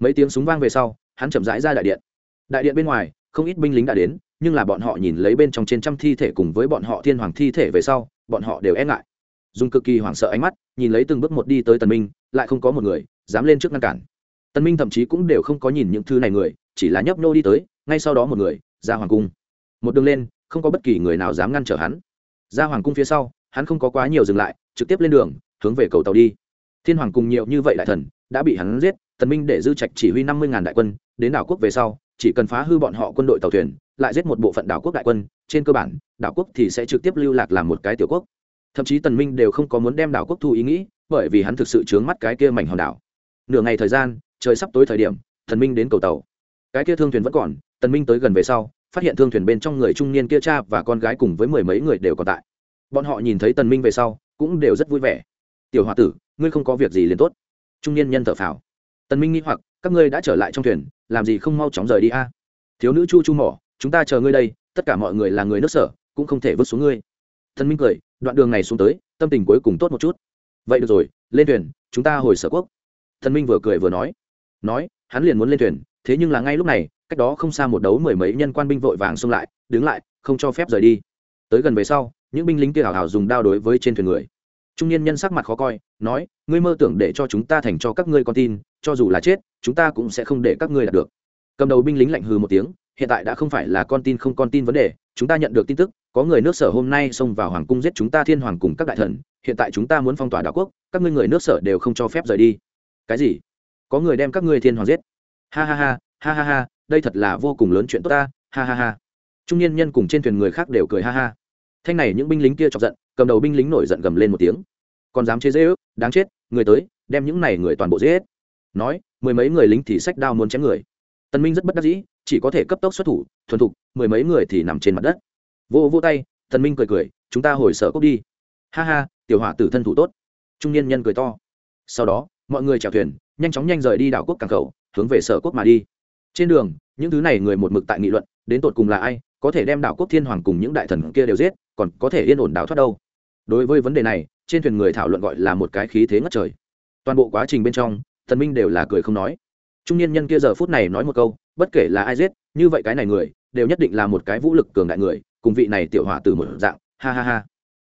mấy tiếng súng vang về sau, hắn chậm rãi ra đại điện. Đại điện bên ngoài, không ít binh lính đã đến, nhưng là bọn họ nhìn lấy bên trong trên trăm thi thể cùng với bọn họ thiên hoàng thi thể về sau, bọn họ đều e ngại. Dùng cực kỳ hoảng sợ ánh mắt, nhìn lấy từng bước một đi tới tần minh, lại không có một người dám lên trước ngăn cản. Tần minh thậm chí cũng đều không có nhìn những thứ này người, chỉ là nhấp nô đi tới, ngay sau đó một người ra hoàng cung. Một đường lên, không có bất kỳ người nào dám ngăn trở hắn. Ra hoàng cung phía sau, hắn không có quá nhiều dừng lại, trực tiếp lên đường, hướng về cầu tàu đi. Thiên hoàng cùng nhiều như vậy đại thần, đã bị hắn giết tần minh để dư trạch chỉ huy năm mươi ngàn đại quân, đến đảo quốc về sau, chỉ cần phá hư bọn họ quân đội tàu thuyền, lại giết một bộ phận đảo quốc đại quân, trên cơ bản, đảo quốc thì sẽ trực tiếp lưu lạc làm một cái tiểu quốc. Thậm chí tần minh đều không có muốn đem đảo quốc thu ý nghĩ, bởi vì hắn thực sự chướng mắt cái kia mảnh hòn đảo. Nửa ngày thời gian, trời sắp tối thời điểm, tần minh đến cầu tàu. Cái kia thương thuyền vẫn còn, tần minh tới gần về sau, phát hiện thương thuyền bên trong người trung niên kia cha và con gái cùng với mười mấy người đều còn tại. Bọn họ nhìn thấy tần minh về sau, cũng đều rất vui vẻ. Tiểu hòa tử, ngươi không có việc gì liền tốt. Trung niên nhân thở phào tần minh nghĩ hoặc, các ngươi đã trở lại trong thuyền, làm gì không mau chóng rời đi a? Thiếu nữ chu chu mỏ, chúng ta chờ ngươi đây, tất cả mọi người là người nước sở, cũng không thể vứt xuống ngươi. Tần minh cười, đoạn đường này xuống tới, tâm tình cuối cùng tốt một chút. Vậy được rồi, lên thuyền, chúng ta hồi sở quốc. Tần minh vừa cười vừa nói. Nói, hắn liền muốn lên thuyền, thế nhưng là ngay lúc này, cách đó không xa một đấu mười mấy nhân quan binh vội vàng xông lại, đứng lại, không cho phép rời đi. Tới gần về sau, những binh lính kia hào hào dùng đao đối với trên thuyền người. Trung niên nhân sắc mặt khó coi, nói, ngươi mơ tưởng để cho chúng ta thành cho các ngươi con tin cho dù là chết, chúng ta cũng sẽ không để các ngươi đạt được. Cầm đầu binh lính lạnh hừ một tiếng, hiện tại đã không phải là con tin không con tin vấn đề, chúng ta nhận được tin tức, có người nước sở hôm nay xông vào hoàng cung giết chúng ta thiên hoàng cùng các đại thần, hiện tại chúng ta muốn phong tỏa đảo quốc, các ngươi người nước sở đều không cho phép rời đi. Cái gì? Có người đem các ngươi thiên hoàng giết? Ha ha ha ha ha ha, đây thật là vô cùng lớn chuyện tốt ta, ha ha ha. Trung niên nhân cùng trên thuyền người khác đều cười ha ha. Thanh này những binh lính kia chọc giận, cầm đầu binh lính nổi giận gầm lên một tiếng. Còn dám chế dễ ước đáng chết, người tới, đem những này người toàn bộ giết nói, mười mấy người lính thì sách đao muốn chém người. Tân minh rất bất đắc dĩ, chỉ có thể cấp tốc xuất thủ, thuần thục, mười mấy người thì nằm trên mặt đất. Vô vô tay, tân minh cười cười, chúng ta hồi sở cốc đi. Ha ha, tiểu hỏa tử thân thủ tốt. Trung niên nhân cười to. Sau đó, mọi người chèo thuyền, nhanh chóng nhanh rời đi đảo quốc cảng khẩu, hướng về sở quốc mà đi. Trên đường, những thứ này người một mực tại nghị luận, đến tột cùng là ai, có thể đem đảo quốc thiên hoàng cùng những đại thần kia đều giết, còn có thể yên ổn đảo thoát đâu. Đối với vấn đề này, trên thuyền người thảo luận gọi là một cái khí thế ngất trời. Toàn bộ quá trình bên trong thần minh đều là cười không nói. Trung niên nhân kia giờ phút này nói một câu, bất kể là ai giết, như vậy cái này người, đều nhất định là một cái vũ lực cường đại người, cùng vị này tiểu hỏa từ một dạng. Ha ha ha.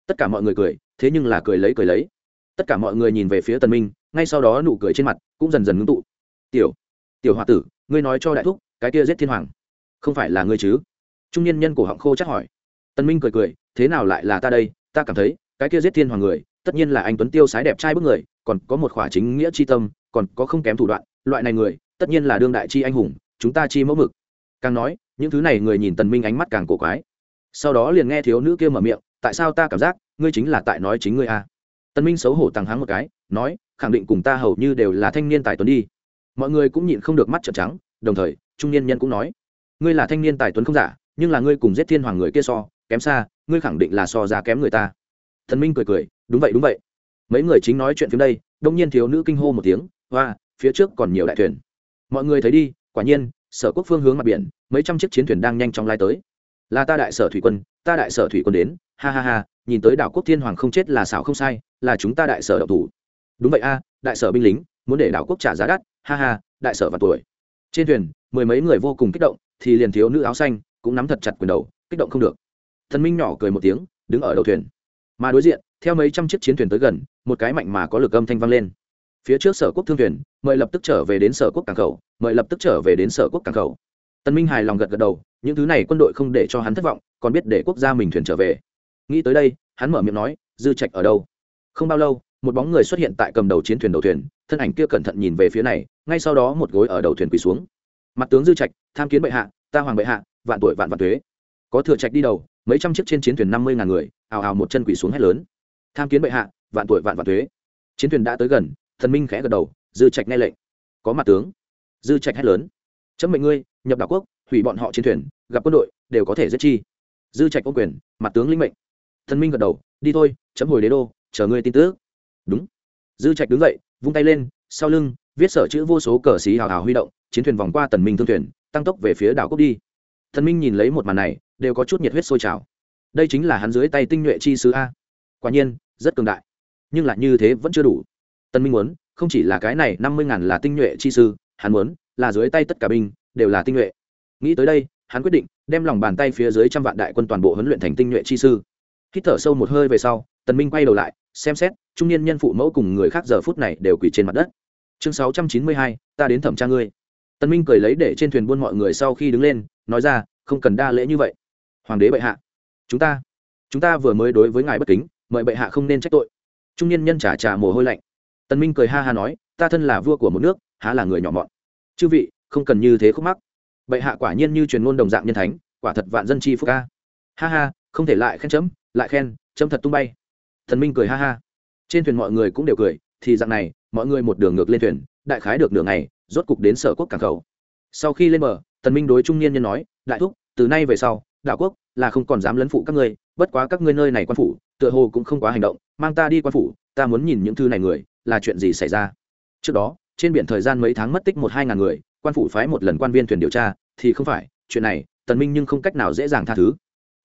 Tất cả mọi người cười, thế nhưng là cười lấy cười lấy. Tất cả mọi người nhìn về phía tần minh, ngay sau đó nụ cười trên mặt cũng dần dần ngưng tụ. Tiểu tiểu hỏa tử, ngươi nói cho đại thúc, cái kia giết thiên hoàng, không phải là ngươi chứ? Trung niên nhân cổ họng khô chắc hỏi. Tần minh cười cười, thế nào lại là ta đây? Ta cảm thấy, cái kia giết thiên hoàng người tất nhiên là anh tuấn tiêu sái đẹp trai bức người, còn có một khỏa chính nghĩa chi tâm, còn có không kém thủ đoạn, loại này người, tất nhiên là đương đại chi anh hùng, chúng ta chi mẫu mực. Càng nói, những thứ này người nhìn tần minh ánh mắt càng cổ quái. Sau đó liền nghe thiếu nữ kia mở miệng, tại sao ta cảm giác, ngươi chính là tại nói chính ngươi a à? tần minh xấu hổ tăng háng một cái, nói, khẳng định cùng ta hầu như đều là thanh niên tài tuấn đi. Mọi người cũng nhịn không được mắt trợn trắng, đồng thời, trung niên nhân cũng nói, ngươi là thanh niên tài tuấn không giả, nhưng là ngươi cùng giết thiên hoàng người kia so, kém xa, ngươi khẳng định là so ra kém người ta. Thần minh cười cười đúng vậy đúng vậy. Mấy người chính nói chuyện phía đây, đông nhiên thiếu nữ kinh hô một tiếng và phía trước còn nhiều đại thuyền. Mọi người thấy đi, quả nhiên, sở quốc phương hướng mặt biển, mấy trăm chiếc chiến thuyền đang nhanh chóng lai tới. Là ta đại sở thủy quân, ta đại sở thủy quân đến. Ha ha ha, nhìn tới đảo quốc thiên hoàng không chết là xảo không sai, là chúng ta đại sở độc thủ. Đúng vậy a, đại sở binh lính, muốn để đảo quốc trả giá đắt. Ha ha, đại sở và tuổi. Trên thuyền, mười mấy người vô cùng kích động, thì liền thiếu nữ áo xanh cũng nắm thật chặt quyền đầu, kích động không được. Thần minh nhỏ cười một tiếng, đứng ở đầu thuyền mà đối diện, theo mấy trăm chiếc chiến thuyền tới gần, một cái mạnh mà có lực âm thanh vang lên. Phía trước sở quốc thương thuyền, mời lập tức trở về đến sở quốc cảng khẩu, mời lập tức trở về đến sở quốc cảng khẩu. Tân minh hài lòng gật gật đầu, những thứ này quân đội không để cho hắn thất vọng, còn biết để quốc gia mình thuyền trở về. Nghĩ tới đây, hắn mở miệng nói, dư trạch ở đâu? Không bao lâu, một bóng người xuất hiện tại cầm đầu chiến thuyền đầu thuyền, thân ảnh kia cẩn thận nhìn về phía này, ngay sau đó một gối ở đầu thuyền quỳ xuống. Mặt tướng dư trạch, tham kiến bệ hạ, ta hoàng bệ hạ, vạn tuổi vạn vạn thuế. Có thừa trạch đi đầu, mấy trăm chiếc trên chiến thuyền năm mươi ngàn người ào ào một chân quỳ xuống hét lớn. Tham kiến bệ hạ, vạn tuổi vạn vạn thuế. Chiến thuyền đã tới gần, thần minh khẽ gật đầu, dư trạch nghe lệnh. Có mặt tướng. Dư trạch hét lớn. Chấm mệnh ngươi, nhập đảo quốc, hủy bọn họ chiến thuyền, gặp quân đội, đều có thể giết chi. Dư trạch có quyền, mặt tướng linh mệnh. Thần minh gật đầu, đi thôi, chấm hồi đế đô, chờ ngươi tin tức. Đúng. Dư trạch đứng dậy, vung tay lên, sau lưng, viết sở chữ vô số cờ xí hào hào huy động, chiến thuyền vòng qua tần minh thương thuyền, tăng tốc về phía đảo quốc đi. Thần minh nhìn lấy một màn này, đều có chút nhiệt huyết sôi trào đây chính là hắn dưới tay tinh nhuệ chi sứ a. Quả nhiên, rất cường đại. Nhưng lại như thế vẫn chưa đủ. Tân minh muốn, không chỉ là cái này năm mươi ngàn là tinh nhuệ chi sư hắn muốn, là dưới tay tất cả binh, đều là tinh nhuệ. Nghĩ tới đây, hắn quyết định đem lòng bàn tay phía dưới trăm vạn đại quân toàn bộ huấn luyện thành tinh nhuệ chi sư hít thở sâu một hơi về sau tần minh quay đầu lại, xem xét, trung niên nhân phụ mẫu cùng người khác giờ phút này đều quỳ trên mặt đất. Chương sáu trăm chín mươi hai, ta đến thẩm tra ngươi. Tần minh cười lấy để trên thuyền buôn mọi người sau khi đứng lên, nói ra, không cần đa lễ như vậy. Hoàng đế bệ hạ chúng ta chúng ta vừa mới đối với ngài bất kính, mời bệ hạ không nên trách tội. Trung niên nhân trả trả mồ hôi lạnh. Tần minh cười ha ha nói, ta thân là vua của một nước, há là người nhỏ mọn. Chư vị, không cần như thế khúc mắc. Bệ hạ quả nhiên như truyền ngôn đồng dạng nhân thánh, quả thật vạn dân chi phúc ca. Ha ha, không thể lại khen chấm, lại khen, chấm thật tung bay. Thần minh cười ha ha. Trên thuyền mọi người cũng đều cười, thì dạng này, mọi người một đường ngược lên thuyền, đại khái được nửa ngày, rốt cục đến sở quốc cảng khẩu. Sau khi lên bờ thần minh đối trung niên nhân nói, đại thúc, từ nay về sau, đạo quốc là không còn dám lấn phụ các ngươi, bất quá các ngươi nơi này quan phủ, tựa hồ cũng không quá hành động, mang ta đi quan phủ, ta muốn nhìn những thư này người, là chuyện gì xảy ra? Trước đó, trên biển thời gian mấy tháng mất tích một hai ngàn người, quan phủ phái một lần quan viên thuyền điều tra, thì không phải, chuyện này, tần minh nhưng không cách nào dễ dàng tha thứ.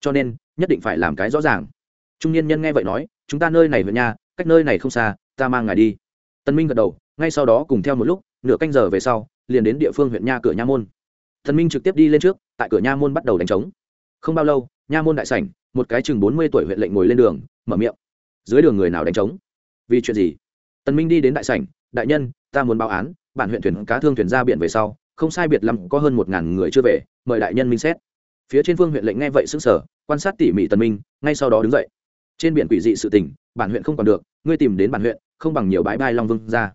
Cho nên, nhất định phải làm cái rõ ràng. Trung niên nhân nghe vậy nói, chúng ta nơi này huyện nha cách nơi này không xa, ta mang ngài đi. Tần minh gật đầu, ngay sau đó cùng theo một lúc, nửa canh giờ về sau, liền đến địa phương huyện nha cửa nha môn. Thần minh trực tiếp đi lên trước, tại cửa nha môn bắt đầu đánh trống không bao lâu, nha môn đại sảnh, một cái chừng bốn mươi tuổi huyện lệnh ngồi lên đường, mở miệng. Dưới đường người nào đánh trống? Vì chuyện gì? Tần minh đi đến đại sảnh, đại nhân, ta muốn báo án, bản huyện thuyền cá thương thuyền ra biển về sau, không sai biệt lắm có hơn một ngàn người chưa về, mời đại nhân minh xét. Phía trên phương huyện lệnh nghe vậy sững sờ, quan sát tỉ mỉ tần minh, ngay sau đó đứng dậy. Trên biển quỷ dị sự tình, bản huyện không còn được, ngươi tìm đến bản huyện, không bằng nhiều bãi bai long vương ra.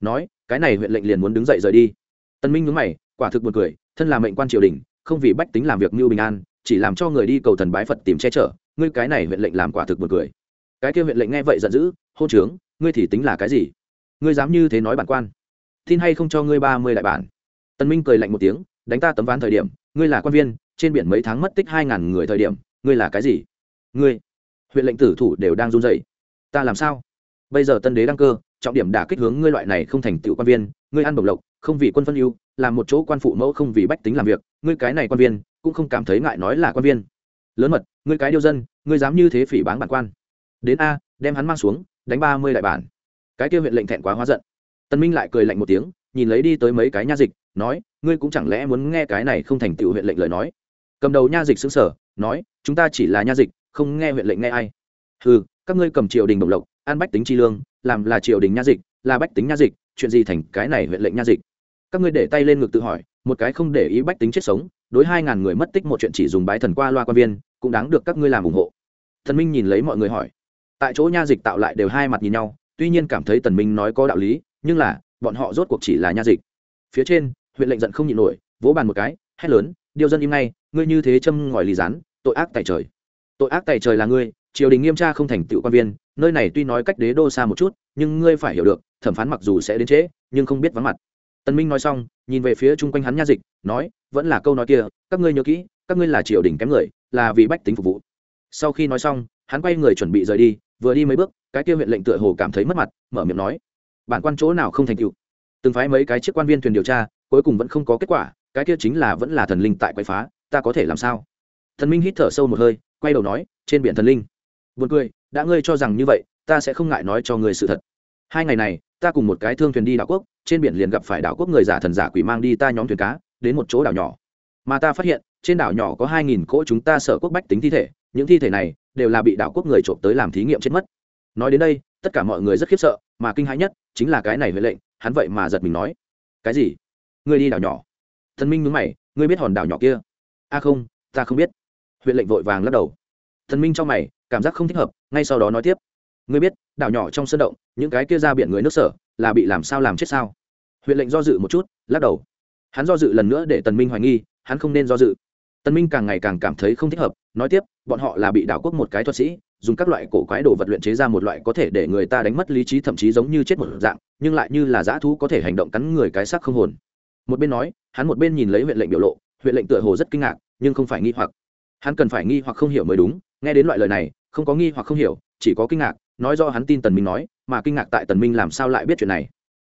Nói, cái này huyện lệnh liền muốn đứng dậy rời đi. Tần minh nhướng mày, quả thực buồn cười, thân là mệnh quan triều đình, không vì bách tính làm việc như bình an chỉ làm cho người đi cầu thần bái phật tìm che chở, ngươi cái này huyện lệnh làm quả thực buồn cười. Cái kia huyện lệnh nghe vậy giận dữ, hôn trướng, ngươi thì tính là cái gì? Ngươi dám như thế nói bản quan, tin hay không cho ngươi ba mươi đại bản? Tân minh cười lạnh một tiếng, đánh ta tấm ván thời điểm, ngươi là quan viên, trên biển mấy tháng mất tích hai ngàn người thời điểm, ngươi là cái gì? Ngươi, huyện lệnh tử thủ đều đang run rẩy. Ta làm sao? Bây giờ tân đế đăng cơ, trọng điểm đả kích hướng ngươi loại này không thành tựu quan viên, ngươi ăn bổng lộc, không vì quân phân ưu, làm một chỗ quan phụ mẫu không vì bách tính làm việc, ngươi cái này quan viên cũng không cảm thấy ngại nói là quan viên. Lớn mật, ngươi cái điêu dân, ngươi dám như thế phỉ báng bản quan. Đến a, đem hắn mang xuống, đánh ba mươi đại bản. Cái kia huyện lệnh thẹn quá hóa giận. Tân minh lại cười lạnh một tiếng, nhìn lấy đi tới mấy cái nha dịch, nói, ngươi cũng chẳng lẽ muốn nghe cái này không thành tựu huyện lệnh lời nói? Cầm đầu nha dịch xứng sở nói, chúng ta chỉ là nha dịch, không nghe huyện lệnh nghe ai. Ừ các ngươi cầm triều đình đồng lộc, an bách tính tri lương, làm là triều đình nha dịch, là bách tính nha dịch, chuyện gì thành cái này huyện lệnh nha dịch? Các ngươi để tay lên ngực tự hỏi, một cái không để ý bách tính chết sống, đối hai ngàn người mất tích một chuyện chỉ dùng bái thần qua loa quan viên, cũng đáng được các ngươi làm ủng hộ. Thần minh nhìn lấy mọi người hỏi. Tại chỗ nha dịch tạo lại đều hai mặt nhìn nhau, tuy nhiên cảm thấy tần minh nói có đạo lý, nhưng là, bọn họ rốt cuộc chỉ là nha dịch. Phía trên, huyện lệnh giận không nhịn nổi, vỗ bàn một cái, hét lớn, điều dân im ngay, ngươi như thế châm ngòi lì rán, tội ác tại trời. Tội ác tại trời là ngươi, triều đình nghiêm tra không thành tựu quan viên, nơi này tuy nói cách đế đô xa một chút, nhưng ngươi phải hiểu được, thẩm phán mặc dù sẽ đến trễ, nhưng không biết vắng mặt tân minh nói xong nhìn về phía chung quanh hắn nha dịch nói vẫn là câu nói kia các ngươi nhớ kỹ các ngươi là triều đình kém người là vì bách tính phục vụ. Sau khi nói xong hắn quay người chuẩn bị rời đi vừa đi mấy bước cái kia huyện lệnh tựa hồ cảm thấy mất mặt mở miệng nói bản quan chỗ nào không thành tựu? Từng phái mấy cái chiếc quan viên thuyền điều tra cuối cùng vẫn không có kết quả cái kia chính là vẫn là thần linh tại quậy phá ta có thể làm sao? Thần minh hít thở sâu một hơi quay đầu nói trên biển thần linh. Buồn cười, đã ngươi cho rằng như vậy, ta sẽ không ngại nói cho ngươi sự thật. Hai ngày này, ta cùng một cái thương thuyền đi đảo quốc, trên biển liền gặp phải đảo quốc người giả thần giả quỷ mang đi ta nhóm thuyền cá, đến một chỗ đảo nhỏ. Mà ta phát hiện, trên đảo nhỏ có hai nghìn cỗ chúng ta sở quốc bách tính thi thể, những thi thể này đều là bị đảo quốc người trộm tới làm thí nghiệm chết mất. Nói đến đây, tất cả mọi người rất khiếp sợ, mà kinh hãi nhất chính là cái này huệ lệnh, hắn vậy mà giật mình nói: "Cái gì? Ngươi đi đảo nhỏ?" Thần Minh mướn mày, "Ngươi biết hòn đảo nhỏ kia?" "A không, ta không biết." huyện lệnh vội vàng lắc đầu. Thần Minh cho mày, cảm giác không thích hợp ngay sau đó nói tiếp ngươi biết đảo nhỏ trong sân động, những cái kia ra biển người nước sở, là bị làm sao làm chết sao? Huyện lệnh do dự một chút, lắc đầu. Hắn do dự lần nữa để tần minh hoài nghi, hắn không nên do dự. Tần minh càng ngày càng cảm thấy không thích hợp, nói tiếp, bọn họ là bị đảo quốc một cái thuật sĩ, dùng các loại cổ quái đồ vật luyện chế ra một loại có thể để người ta đánh mất lý trí thậm chí giống như chết một dạng, nhưng lại như là dã thú có thể hành động cắn người cái xác không hồn. Một bên nói, hắn một bên nhìn lấy huyện lệnh biểu lộ, huyện lệnh tựa hồ rất kinh ngạc, nhưng không phải nghi hoặc. Hắn cần phải nghi hoặc không hiểu mới đúng, nghe đến loại lời này, không có nghi hoặc không hiểu, chỉ có kinh ngạc nói do hắn tin tần minh nói, mà kinh ngạc tại tần minh làm sao lại biết chuyện này.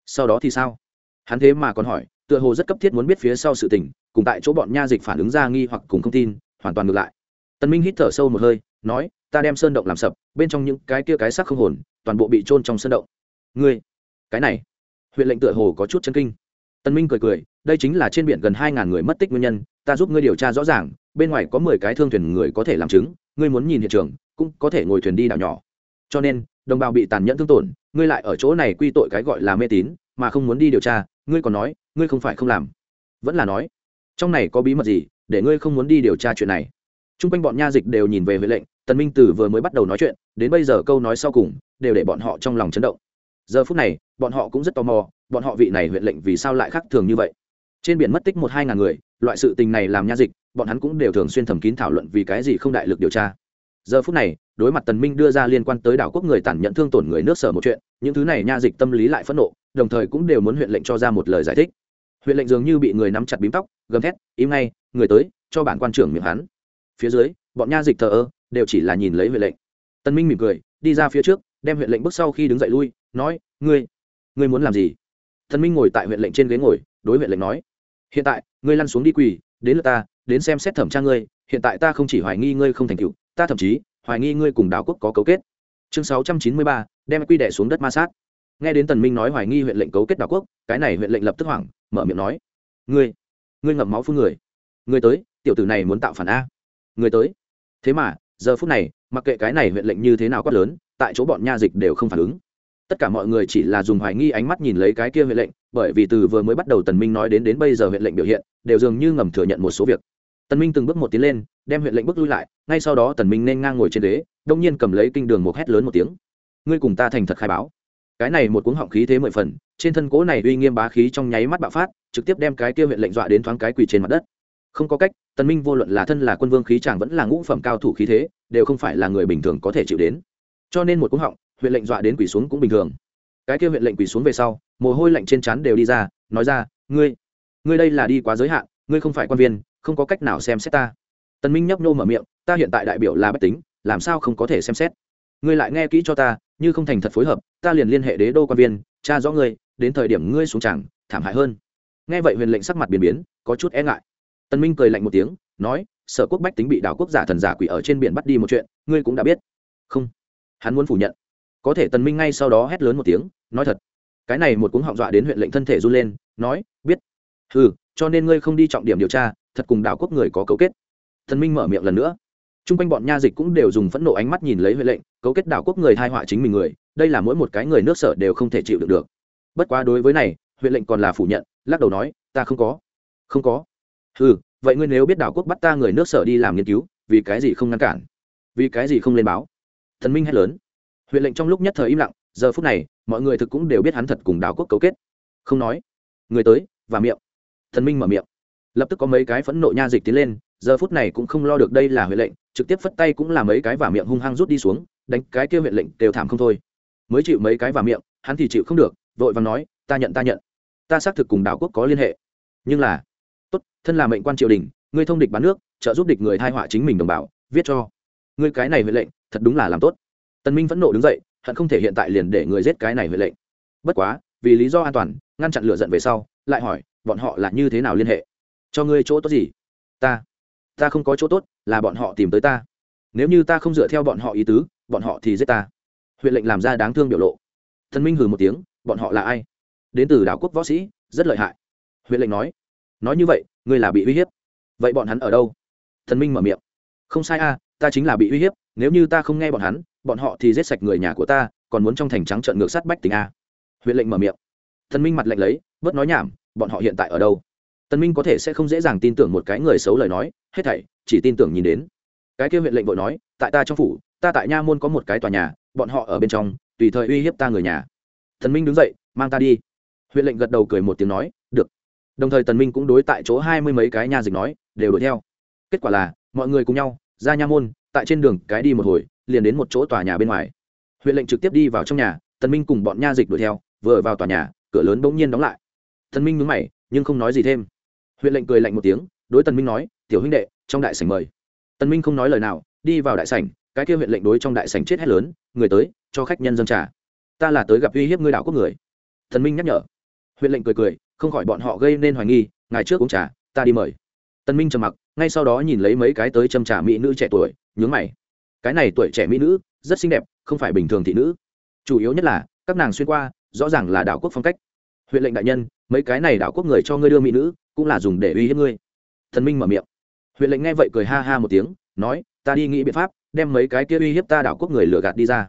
Sau đó thì sao? Hắn thế mà còn hỏi, tựa hồ rất cấp thiết muốn biết phía sau sự tình, cùng tại chỗ bọn nha dịch phản ứng ra nghi hoặc cùng không tin, hoàn toàn ngược lại. Tần minh hít thở sâu một hơi, nói, ta đem sơn động làm sập, bên trong những cái kia cái xác không hồn, toàn bộ bị trôn trong sơn động. Ngươi, cái này, huyện lệnh tựa hồ có chút chân kinh. Tần minh cười cười, đây chính là trên biển gần hai ngàn người mất tích nguyên nhân, ta giúp ngươi điều tra rõ ràng, bên ngoài có mười cái thương thuyền người có thể làm chứng, ngươi muốn nhìn hiện trường, cũng có thể ngồi thuyền đi đảo nhỏ cho nên, đồng bào bị tàn nhẫn thương tổn, ngươi lại ở chỗ này quy tội cái gọi là mê tín, mà không muốn đi điều tra, ngươi còn nói, ngươi không phải không làm. Vẫn là nói, trong này có bí mật gì để ngươi không muốn đi điều tra chuyện này? T r u n g quanh bọn nha dịch đều nhìn về huệ lệnh, tần minh tử vừa mới bắt đầu nói chuyện, đến bây giờ câu nói sau cùng đều để bọn họ trong lòng chấn động. Giờ phút này, bọn họ cũng rất tò mò, bọn họ vị này huyện lệnh vì sao lại khác thường như vậy? Trên biển mất tích một hai ngàn người, loại sự tình này làm nha dịch, bọn hắn cũng đều thường xuyên thầm kín thảo luận vì cái gì không đại lực điều tra giờ phút này, đối mặt tần minh đưa ra liên quan tới đảo quốc người tàn nhẫn thương tổn người nước sở một chuyện, những thứ này nha dịch tâm lý lại phẫn nộ, đồng thời cũng đều muốn huyện lệnh cho ra một lời giải thích. Huyện lệnh dường như bị người nắm chặt bím tóc, gầm thét, im ngay, người tới, cho bản quan trưởng miệng hắn. Phía dưới, bọn nha dịch thờ ơ, đều chỉ là nhìn lấy huyện lệnh. Tần minh mỉm cười, đi ra phía trước, đem huyện lệnh bước sau khi đứng dậy lui, nói, ngươi ngươi muốn làm gì? Tần minh ngồi tại huyện lệnh trên ghế ngồi, đối huyện lệnh nói, hiện tại, ngươi lăn xuống đi quỳ, đến lượt ta, đến xem xét thẩm tra ngươi, hiện tại ta không chỉ hoài nghi ngươi không thành cựu ta thậm chí hoài nghi ngươi cùng đảo quốc có cấu kết. Chương sáu trăm chín mươi ba, đem quy đẻ xuống đất ma sát. Nghe đến tần minh nói hoài nghi huyện lệnh cấu kết đảo quốc, cái này huyện lệnh lập tức hoảng, mở miệng nói, ngươi ngươi ngậm máu phun người. Ngươi tới, tiểu tử này muốn tạo phản a. Ngươi tới. Thế mà, giờ phút này, mặc kệ cái này huyện lệnh như thế nào quát lớn, tại chỗ bọn nha dịch đều không phản ứng. Tất cả mọi người chỉ là dùng hoài nghi ánh mắt nhìn lấy cái kia huyện lệnh, bởi vì từ vừa mới bắt đầu tần minh nói đến đến bây giờ huyện lệnh biểu hiện, đều dường như ngầm thừa nhận một số việc tần minh từng bước một tiến lên, đem huyện lệnh bước lui lại, ngay sau đó tần minh nên ngang ngồi trên ghế, đông nhiên cầm lấy kinh đường một hét lớn một tiếng. Ngươi cùng ta thành thật khai báo. Cái này một cuống họng khí thế mười phần, trên thân cố này uy nghiêm bá khí trong nháy mắt bạo phát, trực tiếp đem cái kia huyện lệnh dọa đến thoáng cái quỳ trên mặt đất. Không có cách, tần minh vô luận là thân là quân vương khí chàng vẫn là ngũ phẩm cao thủ khí thế, đều không phải là người bình thường có thể chịu đến. Cho nên một cuống họng, huyện lệnh dọa đến quỳ xuống cũng bình thường. Cái kia huyện lệnh quỳ xuống về sau, mồ hôi lạnh trên trán đều đi ra, nói ra, ngươi ngươi đây là đi quá giới hạn, ngươi không phải quan viên không có cách nào xem xét ta. Tần minh nhấp nhô mở miệng ta hiện tại đại biểu là bách tính làm sao không có thể xem xét? Ngươi lại nghe kỹ cho ta như không thành thật phối hợp ta liền liên hệ đế đô quan viên tra rõ ngươi đến thời điểm ngươi xuống tràng, thảm hại hơn. Nghe vậy huyền lệnh sắc mặt biến biến có chút e ngại. Tần minh cười lạnh một tiếng nói sở quốc bách tính bị đảo quốc giả thần giả quỷ ở trên biển bắt đi một chuyện ngươi cũng đã biết. Không. Hắn muốn phủ nhận. Có thể tần minh ngay sau đó hét lớn một tiếng nói thật. Cái này một cuống họng dọa đến huyện lệnh thân thể run lên nói biết. Ừ cho nên ngươi không đi trọng điểm điều tra thật cùng đảo quốc người có cấu kết. Thần minh mở miệng lần nữa. T r u n g quanh bọn nha dịch cũng đều dùng phẫn nộ ánh mắt nhìn lấy huệ lệnh, cấu kết đảo quốc người thai họa chính mình người, đây là mỗi một cái người nước sở đều không thể chịu được được. Bất quá đối với này huyện lệnh còn là phủ nhận, lắc đầu nói, ta không có. Không có? Ừ vậy ngươi nếu biết đảo quốc bắt ta người nước sở đi làm nghiên cứu, vì cái gì không ngăn cản? Vì cái gì không lên báo? Thần minh hét lớn. Huyện lệnh trong lúc nhất thời im lặng, giờ phút này, mọi người thực cũng đều biết hắn thật cùng đảo quốc cấu kết. Không nói. Người tới, và miệng. Thần minh mở miệng lập tức có mấy cái phẫn nộ nha dịch tiến lên, giờ phút này cũng không lo được đây là huệ lệnh, trực tiếp phất tay cũng là mấy cái và miệng hung hăng rút đi xuống, đánh cái kia huệ lệnh đều thảm không thôi. Mới chịu mấy cái và miệng, hắn thì chịu không được, vội và nói, ta nhận ta nhận. Ta xác thực cùng đảo quốc có liên hệ. Nhưng là, tốt, thân là mệnh quan triều đình, ngươi thông địch bán nước, trợ giúp địch người thai họa chính mình đồng bào, viết cho. Ngươi cái này huệ lệnh, thật đúng là làm tốt. Tần minh vẫn nộ đứng dậy hắn không thể hiện tại liền để người giết cái này huệ lệnh. Bất quá, vì lý do an toàn, ngăn chặn lửa giận về sau, lại hỏi, bọn họ là như thế nào liên hệ? Cho ngươi chỗ tốt gì? Ta ta không có chỗ tốt, là bọn họ tìm tới ta. Nếu như ta không dựa theo bọn họ ý tứ, bọn họ thì giết ta. Huyện lệnh làm ra đáng thương biểu lộ. Thần minh hừ một tiếng, bọn họ là ai? Đến từ đảo quốc võ sĩ, rất lợi hại. Huyện lệnh nói nói như vậy, ngươi là bị uy hiếp. Vậy bọn hắn ở đâu? Thần minh mở miệng, không sai a, ta chính là bị uy hiếp, nếu như ta không nghe bọn hắn, bọn họ thì giết sạch người nhà của ta, còn muốn trong thành trắng trợn ngược sát bách tình a. Huyện lệnh mở miệng. Thần minh mặt lệnh lấy, bớt nói nhảm, bọn họ hiện tại ở đâu? Tần minh có thể sẽ không dễ dàng tin tưởng một cái người xấu lời nói, hết thảy, chỉ tin tưởng nhìn đến. Cái kia huyện lệnh vội nói, tại ta trong phủ, ta tại nha môn có một cái tòa nhà, bọn họ ở bên trong, tùy thời uy hiếp ta người nhà. Tần minh đứng dậy, mang ta đi. Huyện lệnh gật đầu cười một tiếng nói, được. Đồng thời tần minh cũng đối tại chỗ hai mươi mấy cái nha dịch nói, đều đuổi theo. Kết quả là, mọi người cùng nhau, ra nha môn, tại trên đường cái đi một hồi, liền đến một chỗ tòa nhà bên ngoài. Huyện lệnh trực tiếp đi vào trong nhà, tần minh cùng bọn nha dịch đuổi theo, vừa vào tòa nhà, cửa lớn bỗng nhiên đóng lại. Tần minh nhướng mày, nhưng không nói gì thêm huyện lệnh cười lạnh một tiếng, đối tần minh nói, tiểu huynh đệ, trong đại sảnh mời. Tần minh không nói lời nào, đi vào đại sảnh, cái kia huyện lệnh đối trong đại sảnh chết hết lớn, người tới, cho khách nhân dân trà. Ta là tới gặp uy hiếp ngươi đạo quốc người. Tần minh nhắc nhở. Huyện lệnh cười cười, không khỏi bọn họ gây nên hoài nghi ngày trước uống trà, ta đi mời. Tần minh trầm mặc, ngay sau đó nhìn lấy mấy cái tới châm trà mỹ nữ trẻ tuổi, nhướng mày. Cái này tuổi trẻ mỹ nữ, rất xinh đẹp, không phải bình thường thị nữ. Chủ yếu nhất là, các nàng xuyên qua, rõ ràng là đảo quốc phong cách. Huyện lệnh đại nhân, mấy cái này đảo quốc người cho ngươi đưa mỹ nữ cũng là dùng để uy hiếp ngươi. Thần minh mở miệng. Huyện lệnh nghe vậy cười ha ha một tiếng, nói, ta đi nghĩ biện pháp, đem mấy cái kia uy hiếp ta đảo quốc người lừa gạt đi ra.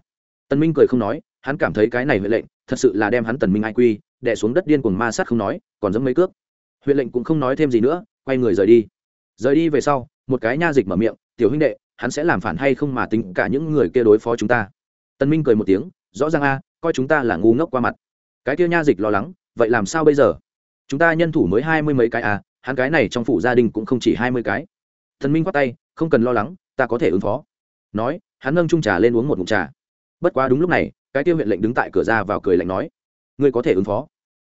Tần minh cười không nói, hắn cảm thấy cái này huyện lệnh, thật sự là đem hắn tần minh ai quy, đè xuống đất điên cuồng ma sát không nói, còn dẫm mấy cước. Huyện lệnh cũng không nói thêm gì nữa, quay người rời đi. Rời đi về sau, một cái nha dịch mở miệng, tiểu huynh đệ, hắn sẽ làm phản hay không mà tính cả những người kia đối phó chúng ta? Tần minh cười một tiếng, rõ ràng a, coi chúng ta là ngu ngốc qua mặt. Cái kia nha dịch lo lắng, vậy làm sao bây giờ? Chúng ta nhân thủ mới hai mươi mấy cái à hắn cái này trong phủ gia đình cũng không chỉ hai mươi cái. Thần minh khoát tay, không cần lo lắng, ta có thể ứng phó. Nói, hắn nâng trung trà lên uống một ngụm trà. Bất quá đúng lúc này, cái tiêu huyện lệnh đứng tại cửa ra vào cười lạnh nói, ngươi có thể ứng phó.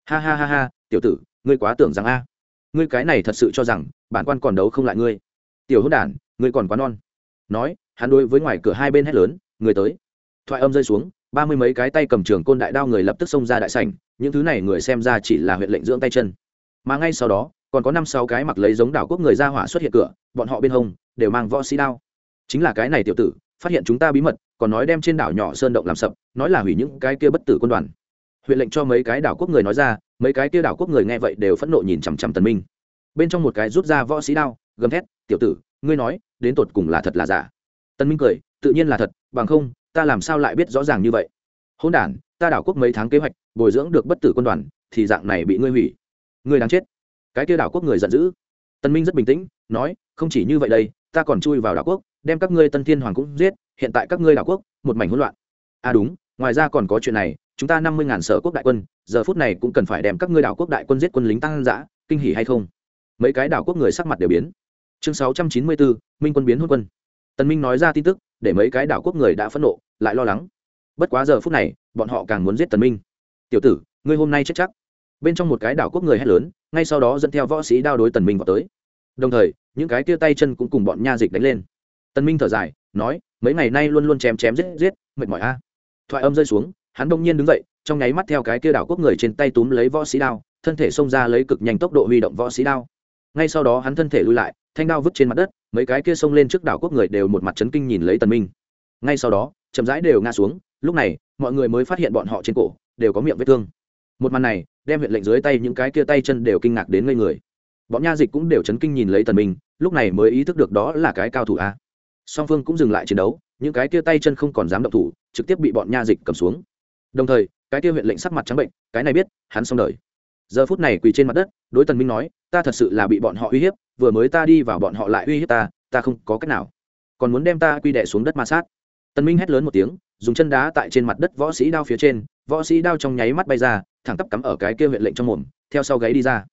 Ha ha ha ha, tiểu tử, ngươi quá tưởng rằng a. Ngươi cái này thật sự cho rằng, bản quan còn đấu không lại ngươi. Tiểu hữu đản, ngươi còn quá non. Nói, hắn đối với ngoài cửa hai bên hét lớn, người tới. Thoại âm rơi xuống, ba mươi mấy cái tay cầm trường côn đại đao người lập tức xông ra đại sảnh những thứ này người xem ra chỉ là huyện lệnh dưỡng tay chân. Mà ngay sau đó, còn có năm sáu cái mặc lấy giống đảo quốc người ra hỏa xuất hiện cửa, bọn họ bên hông đều mang võ sĩ đao. Chính là cái này tiểu tử, phát hiện chúng ta bí mật, còn nói đem trên đảo nhỏ sơn động làm sập, nói là hủy những cái kia bất tử quân đoàn. Huyện lệnh cho mấy cái đảo quốc người nói ra, mấy cái kia đảo quốc người nghe vậy đều phẫn nộ nhìn chằm chằm tần minh. Bên trong một cái rút ra võ sĩ đao, gầm thét, tiểu tử, ngươi nói, đến tột cùng là thật là giả? Tần minh cười, tự nhiên là thật, bằng không, ta làm sao lại biết rõ ràng như vậy? Hỗn đản ta đảo quốc mấy tháng kế hoạch, bồi dưỡng được bất tử quân đoàn, thì dạng này bị ngươi hủy. Ngươi đang chết. Cái kia đảo quốc người giận dữ. Tân minh rất bình tĩnh, nói, không chỉ như vậy đây, ta còn chui vào đảo quốc, đem các ngươi tân thiên hoàng cũng giết, hiện tại các ngươi đảo quốc, một mảnh hỗn loạn. À đúng, ngoài ra còn có chuyện này, chúng ta năm mươi ngàn sở quốc đại quân, giờ phút này cũng cần phải đem các ngươi đảo quốc đại quân giết quân lính tăng dã, kinh hỉ hay không? Mấy cái đảo quốc người sắc mặt đều biến. Chương sáu trăm chín mươi bốn minh quân biến hôn quân. Tân minh nói ra tin tức, để mấy cái đảo quốc người đã phẫn nộ, lại lo lắng. Bất quá giờ phút này bọn họ càng muốn giết tần minh. Tiểu tử, ngươi hôm nay chết chắc. Bên trong một cái đảo quốc người hét lớn, ngay sau đó dẫn theo võ sĩ đao đối tần minh vào tới. Đồng thời, những cái tia tay chân cũng cùng bọn nha dịch đánh lên. Tần minh thở dài, nói, mấy ngày nay luôn luôn chém chém giết giết, mệt mỏi a. Thoại âm rơi xuống, hắn đông nhiên đứng dậy, trong nháy mắt theo cái kia đảo quốc người trên tay túm lấy võ sĩ đao, thân thể xông ra lấy cực nhanh tốc độ huy động võ sĩ đao. Ngay sau đó hắn thân thể lui lại, thanh đao vứt trên mặt đất, mấy cái kia xông lên trước đảo quốc người đều một mặt chấn kinh nhìn lấy tần minh. Ngay sau đó, chậm rãi đều ngã xuống, lúc này mọi người mới phát hiện bọn họ trên cổ đều có miệng vết thương. Một màn này đem huyện lệnh dưới tay những cái kia tay chân đều kinh ngạc đến ngây người. Bọn nha dịch cũng đều chấn kinh nhìn lấy tần minh, lúc này mới ý thức được đó là cái cao thủ a. Song phương cũng dừng lại chiến đấu, những cái kia tay chân không còn dám động thủ, trực tiếp bị bọn nha dịch cầm xuống. Đồng thời, cái kia huyện lệnh sắc mặt trắng bệnh, cái này biết, hắn xong đời. Giờ phút này quỳ trên mặt đất, đối tần minh nói, ta thật sự là bị bọn họ uy hiếp, vừa mới ta đi vào bọn họ lại uy hiếp ta ta không có cách nào. Còn muốn đem ta quy đệ xuống đất ma sát. Tần minh hét lớn một tiếng dùng chân đá tại trên mặt đất võ sĩ đao phía trên, võ sĩ đao trong nháy mắt bay ra, thẳng tắp cắm ở cái kia huyện lệnh trong mồm, theo sau gáy đi ra.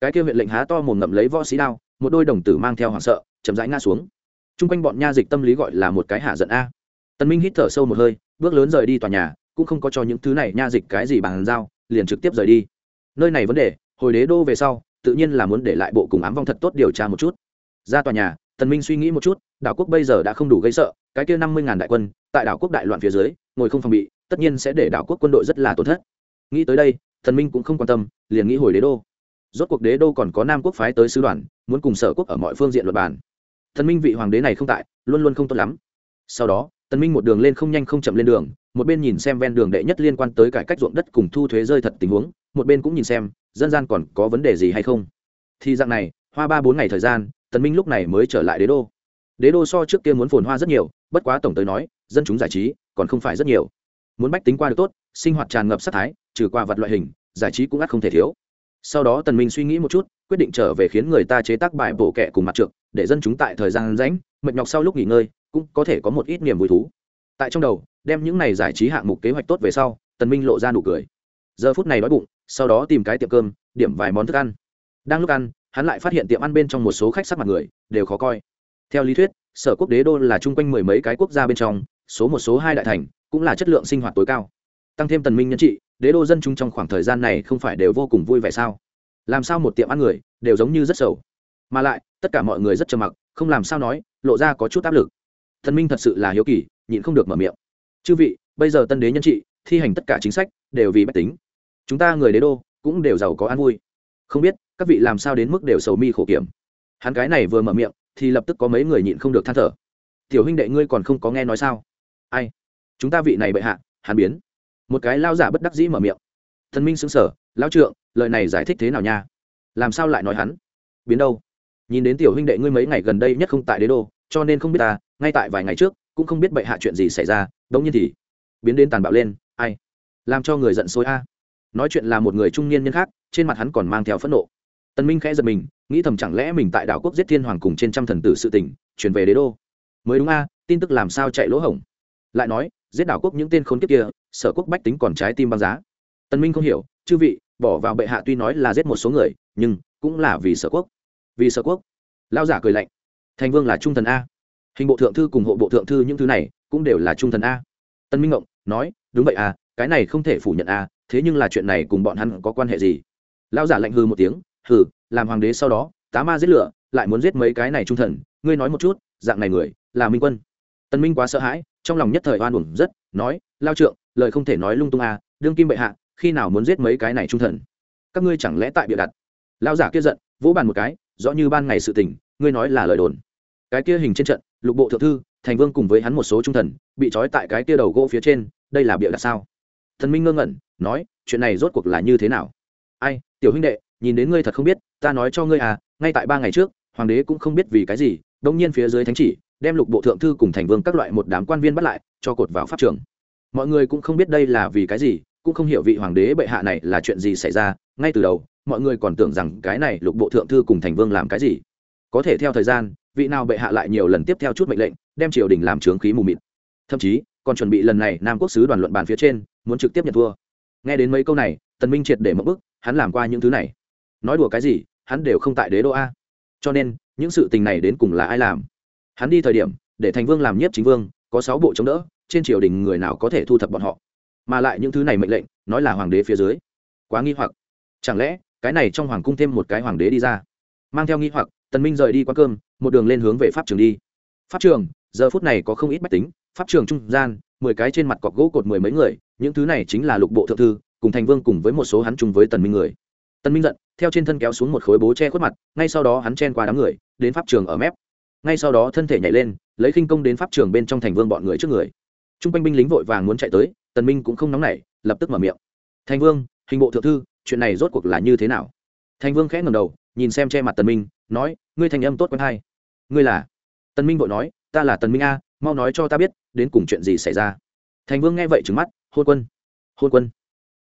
Cái kia huyện lệnh há to mồm ngậm lấy võ sĩ đao, một đôi đồng tử mang theo hoảng sợ, chậm rãi ngã xuống. Chung quanh bọn nha dịch tâm lý gọi là một cái hạ giận a. Tần minh hít thở sâu một hơi, bước lớn rời đi tòa nhà, cũng không có cho những thứ này nha dịch cái gì bằng giao, liền trực tiếp rời đi. Nơi này vấn đề, hồi đế đô về sau, tự nhiên là muốn để lại bộ cùng ám vong thật tốt điều tra một chút. Ra tòa nhà tần minh suy nghĩ một chút, đảo quốc bây giờ đã không đủ gây sợ, cái kia năm mươi ngàn đại quân, tại đảo quốc đại loạn phía dưới, ngồi không phòng bị, tất nhiên sẽ để đảo quốc quân đội rất là tổn thất. Nghĩ tới đây, tần minh cũng không quan tâm, liền nghĩ hồi đế đô. Rốt cuộc đế đô còn có nam quốc phái tới sứ đoàn, muốn cùng sở quốc ở mọi phương diện luật bản tần minh vị hoàng đế này không tại, luôn luôn không tốt lắm. Sau đó, tần minh một đường lên không nhanh không chậm lên đường, một bên nhìn xem ven đường đệ nhất liên quan tới cải cách ruộng đất cùng thu thuế rơi thật tình huống, một bên cũng nhìn xem, dân gian còn có vấn đề gì hay không. Thì dạng này, hoa ba bốn ngày thời gian tần minh lúc này mới trở lại đế đô. Đế đô so trước kia muốn phồn hoa rất nhiều bất quá tổng tới nói dân chúng giải trí còn không phải rất nhiều. Muốn bách tính qua được tốt sinh hoạt tràn ngập sát thái trừ qua vật loại hình giải trí cũng ắt không thể thiếu. Sau đó tần minh suy nghĩ một chút quyết định trở về khiến người ta chế tác bài bổ kẹ cùng mặt trượng, để dân chúng tại thời gian rảnh mệt nhọc sau lúc nghỉ ngơi cũng có thể có một ít niềm vui thú. Tại trong đầu đem những này giải trí hạng mục kế hoạch tốt về sau tần minh lộ ra nụ cười. Giờ phút này đói bụng sau đó tìm cái tiệm cơm điểm vài món thức ăn. Đang lúc ăn hắn lại phát hiện tiệm ăn bên trong một số khách sắc mặt người, đều khó coi. Theo lý thuyết, sở quốc đế đô là chung quanh mười mấy cái quốc gia bên trong, số một số hai đại thành, cũng là chất lượng sinh hoạt tối cao. Tăng thêm tần minh nhân trị, đế đô dân chúng trong khoảng thời gian này không phải đều vô cùng vui vẻ sao? Làm sao một tiệm ăn người, đều giống như rất sầu? Mà lại, tất cả mọi người rất trầm mặc, không làm sao nói, lộ ra có chút áp lực. Thần minh thật sự là hiếu kỳ, nhịn không được mở miệng. Chư vị, bây giờ tân đế nhân trị, thi hành tất cả chính sách, đều vì bách tính. Chúng ta người đế đô, cũng đều giàu có an vui. Không biết các vị làm sao đến mức đều sầu mi khổ kiểm? Hắn cái này vừa mở miệng, thì lập tức có mấy người nhịn không được than thở. Tiểu huynh đệ ngươi còn không có nghe nói sao? Ai? Chúng ta vị này bệ hạ, hắn biến. Một cái lao giả bất đắc dĩ mở miệng. Thần minh xứng sở lao trượng, lời này giải thích thế nào nha? Làm sao lại nói hắn? Biến đâu? Nhìn đến tiểu huynh đệ ngươi mấy ngày gần đây nhất không tại đế đô, cho nên không biết ta, ngay tại vài ngày trước, cũng không biết bệ hạ chuyện gì xảy ra, đống nhiên thì biến đến tàn bạo lên, ai? Làm cho người giận xối a. Nói chuyện là một người trung niên nhân khác, trên mặt hắn còn mang theo phẫn nộ tần minh khẽ giật mình, nghĩ thầm chẳng lẽ mình tại đảo quốc giết thiên hoàng cùng trên trăm thần tử sự tình, chuyển về đế đô. Mới đúng a, tin tức làm sao chạy lỗ hổng? Lại nói, giết đảo quốc những tên khốn kiếp kia, sở quốc bách tính còn trái tim băng giá. Tần minh không hiểu, chư vị, bỏ vào bệ hạ tuy nói là giết một số người, nhưng cũng là vì sở quốc. Vì sở quốc. Lao giả cười lạnh. Thành vương là trung thần a. Hình bộ thượng thư cùng hộ bộ thượng thư những thứ này cũng đều là trung thần a. Tân minh ngộng nói, đúng vậy a, cái này không thể phủ nhận a, thế nhưng là chuyện này cùng bọn hắn có quan hệ gì? Lao giả lạnh hư một tiếng hừ, làm hoàng đế sau đó, tá ma giết lửa, lại muốn giết mấy cái này trung thần. Ngươi nói một chút, dạng này người, là minh quân. Tân minh quá sợ hãi, trong lòng nhất thời oan uổng rất, nói, lao trượng, lời không thể nói lung tung a đương kim bệ hạ, khi nào muốn giết mấy cái này trung thần? Các ngươi chẳng lẽ tại bịa đặt? Lao giả kia giận, vỗ bàn một cái, rõ như ban ngày sự tình, ngươi nói là lời đồn. Cái kia hình trên trận, lục bộ thượng thư, thành vương cùng với hắn một số trung thần, bị trói tại cái kia đầu gỗ phía trên, đây là bịa đặt sao? Thần minh ngơ ngẩn, nói, chuyện này rốt cuộc là như thế nào? Ai, tiểu huynh đệ nhìn đến ngươi thật không biết, ta nói cho ngươi à ngay tại ba ngày trước, hoàng đế cũng không biết vì cái gì, đông nhiên phía dưới thánh chỉ, đem lục bộ thượng thư cùng thành vương các loại một đám quan viên bắt lại, cho cột vào pháp trường. Mọi người cũng không biết đây là vì cái gì, cũng không hiểu vị hoàng đế bệ hạ này là chuyện gì xảy ra, ngay từ đầu, mọi người còn tưởng rằng cái này lục bộ thượng thư cùng thành vương làm cái gì. Có thể theo thời gian, vị nào bệ hạ lại nhiều lần tiếp theo chút mệnh lệnh, đem triều đình làm trướng khí mù mịt. Thậm chí, còn chuẩn bị lần này nam quốc sứ đoàn luận bàn phía trên, muốn trực tiếp nhận thua. Nghe đến mấy câu này, tần minh triệt để mất bức, hắn làm qua những thứ này nói đùa cái gì, hắn đều không tại đế đô a. Cho nên, những sự tình này đến cùng là ai làm? Hắn đi thời điểm, để thành vương làm nhiếp chính vương, có sáu bộ chống đỡ, trên triều đình người nào có thể thu thập bọn họ? Mà lại những thứ này mệnh lệnh, nói là hoàng đế phía dưới. Quá nghi hoặc. Chẳng lẽ, cái này trong hoàng cung thêm một cái hoàng đế đi ra? Mang theo nghi hoặc, tần minh rời đi qua cơm, một đường lên hướng về pháp trường đi. Pháp trường, giờ phút này có không ít bách tính, pháp trường trung gian, mười cái trên mặt cọc gỗ cột mười mấy người, những thứ này chính là lục bộ thượng thư, cùng thành vương cùng với một số hắn chung với tần minh người tần minh giận, theo trên thân kéo xuống một khối bố che khuất mặt, ngay sau đó hắn chen qua đám người, đến pháp trường ở mép. Ngay sau đó thân thể nhảy lên, lấy khinh công đến pháp trường bên trong thành vương bọn người trước người. Trung quanh binh lính vội vàng muốn chạy tới, tần minh cũng không nóng nảy, lập tức mở miệng. Thành vương, hình bộ thượng thư, chuyện này rốt cuộc là như thế nào? Thành vương khẽ ngẩng đầu, nhìn xem che mặt tần minh, nói, ngươi thành âm tốt quen hay. Ngươi là? Tần minh vội nói, ta là tần minh a, mau nói cho ta biết, đến cùng chuyện gì xảy ra? Thành vương nghe vậy trừng mắt, hôn quân hôn quân.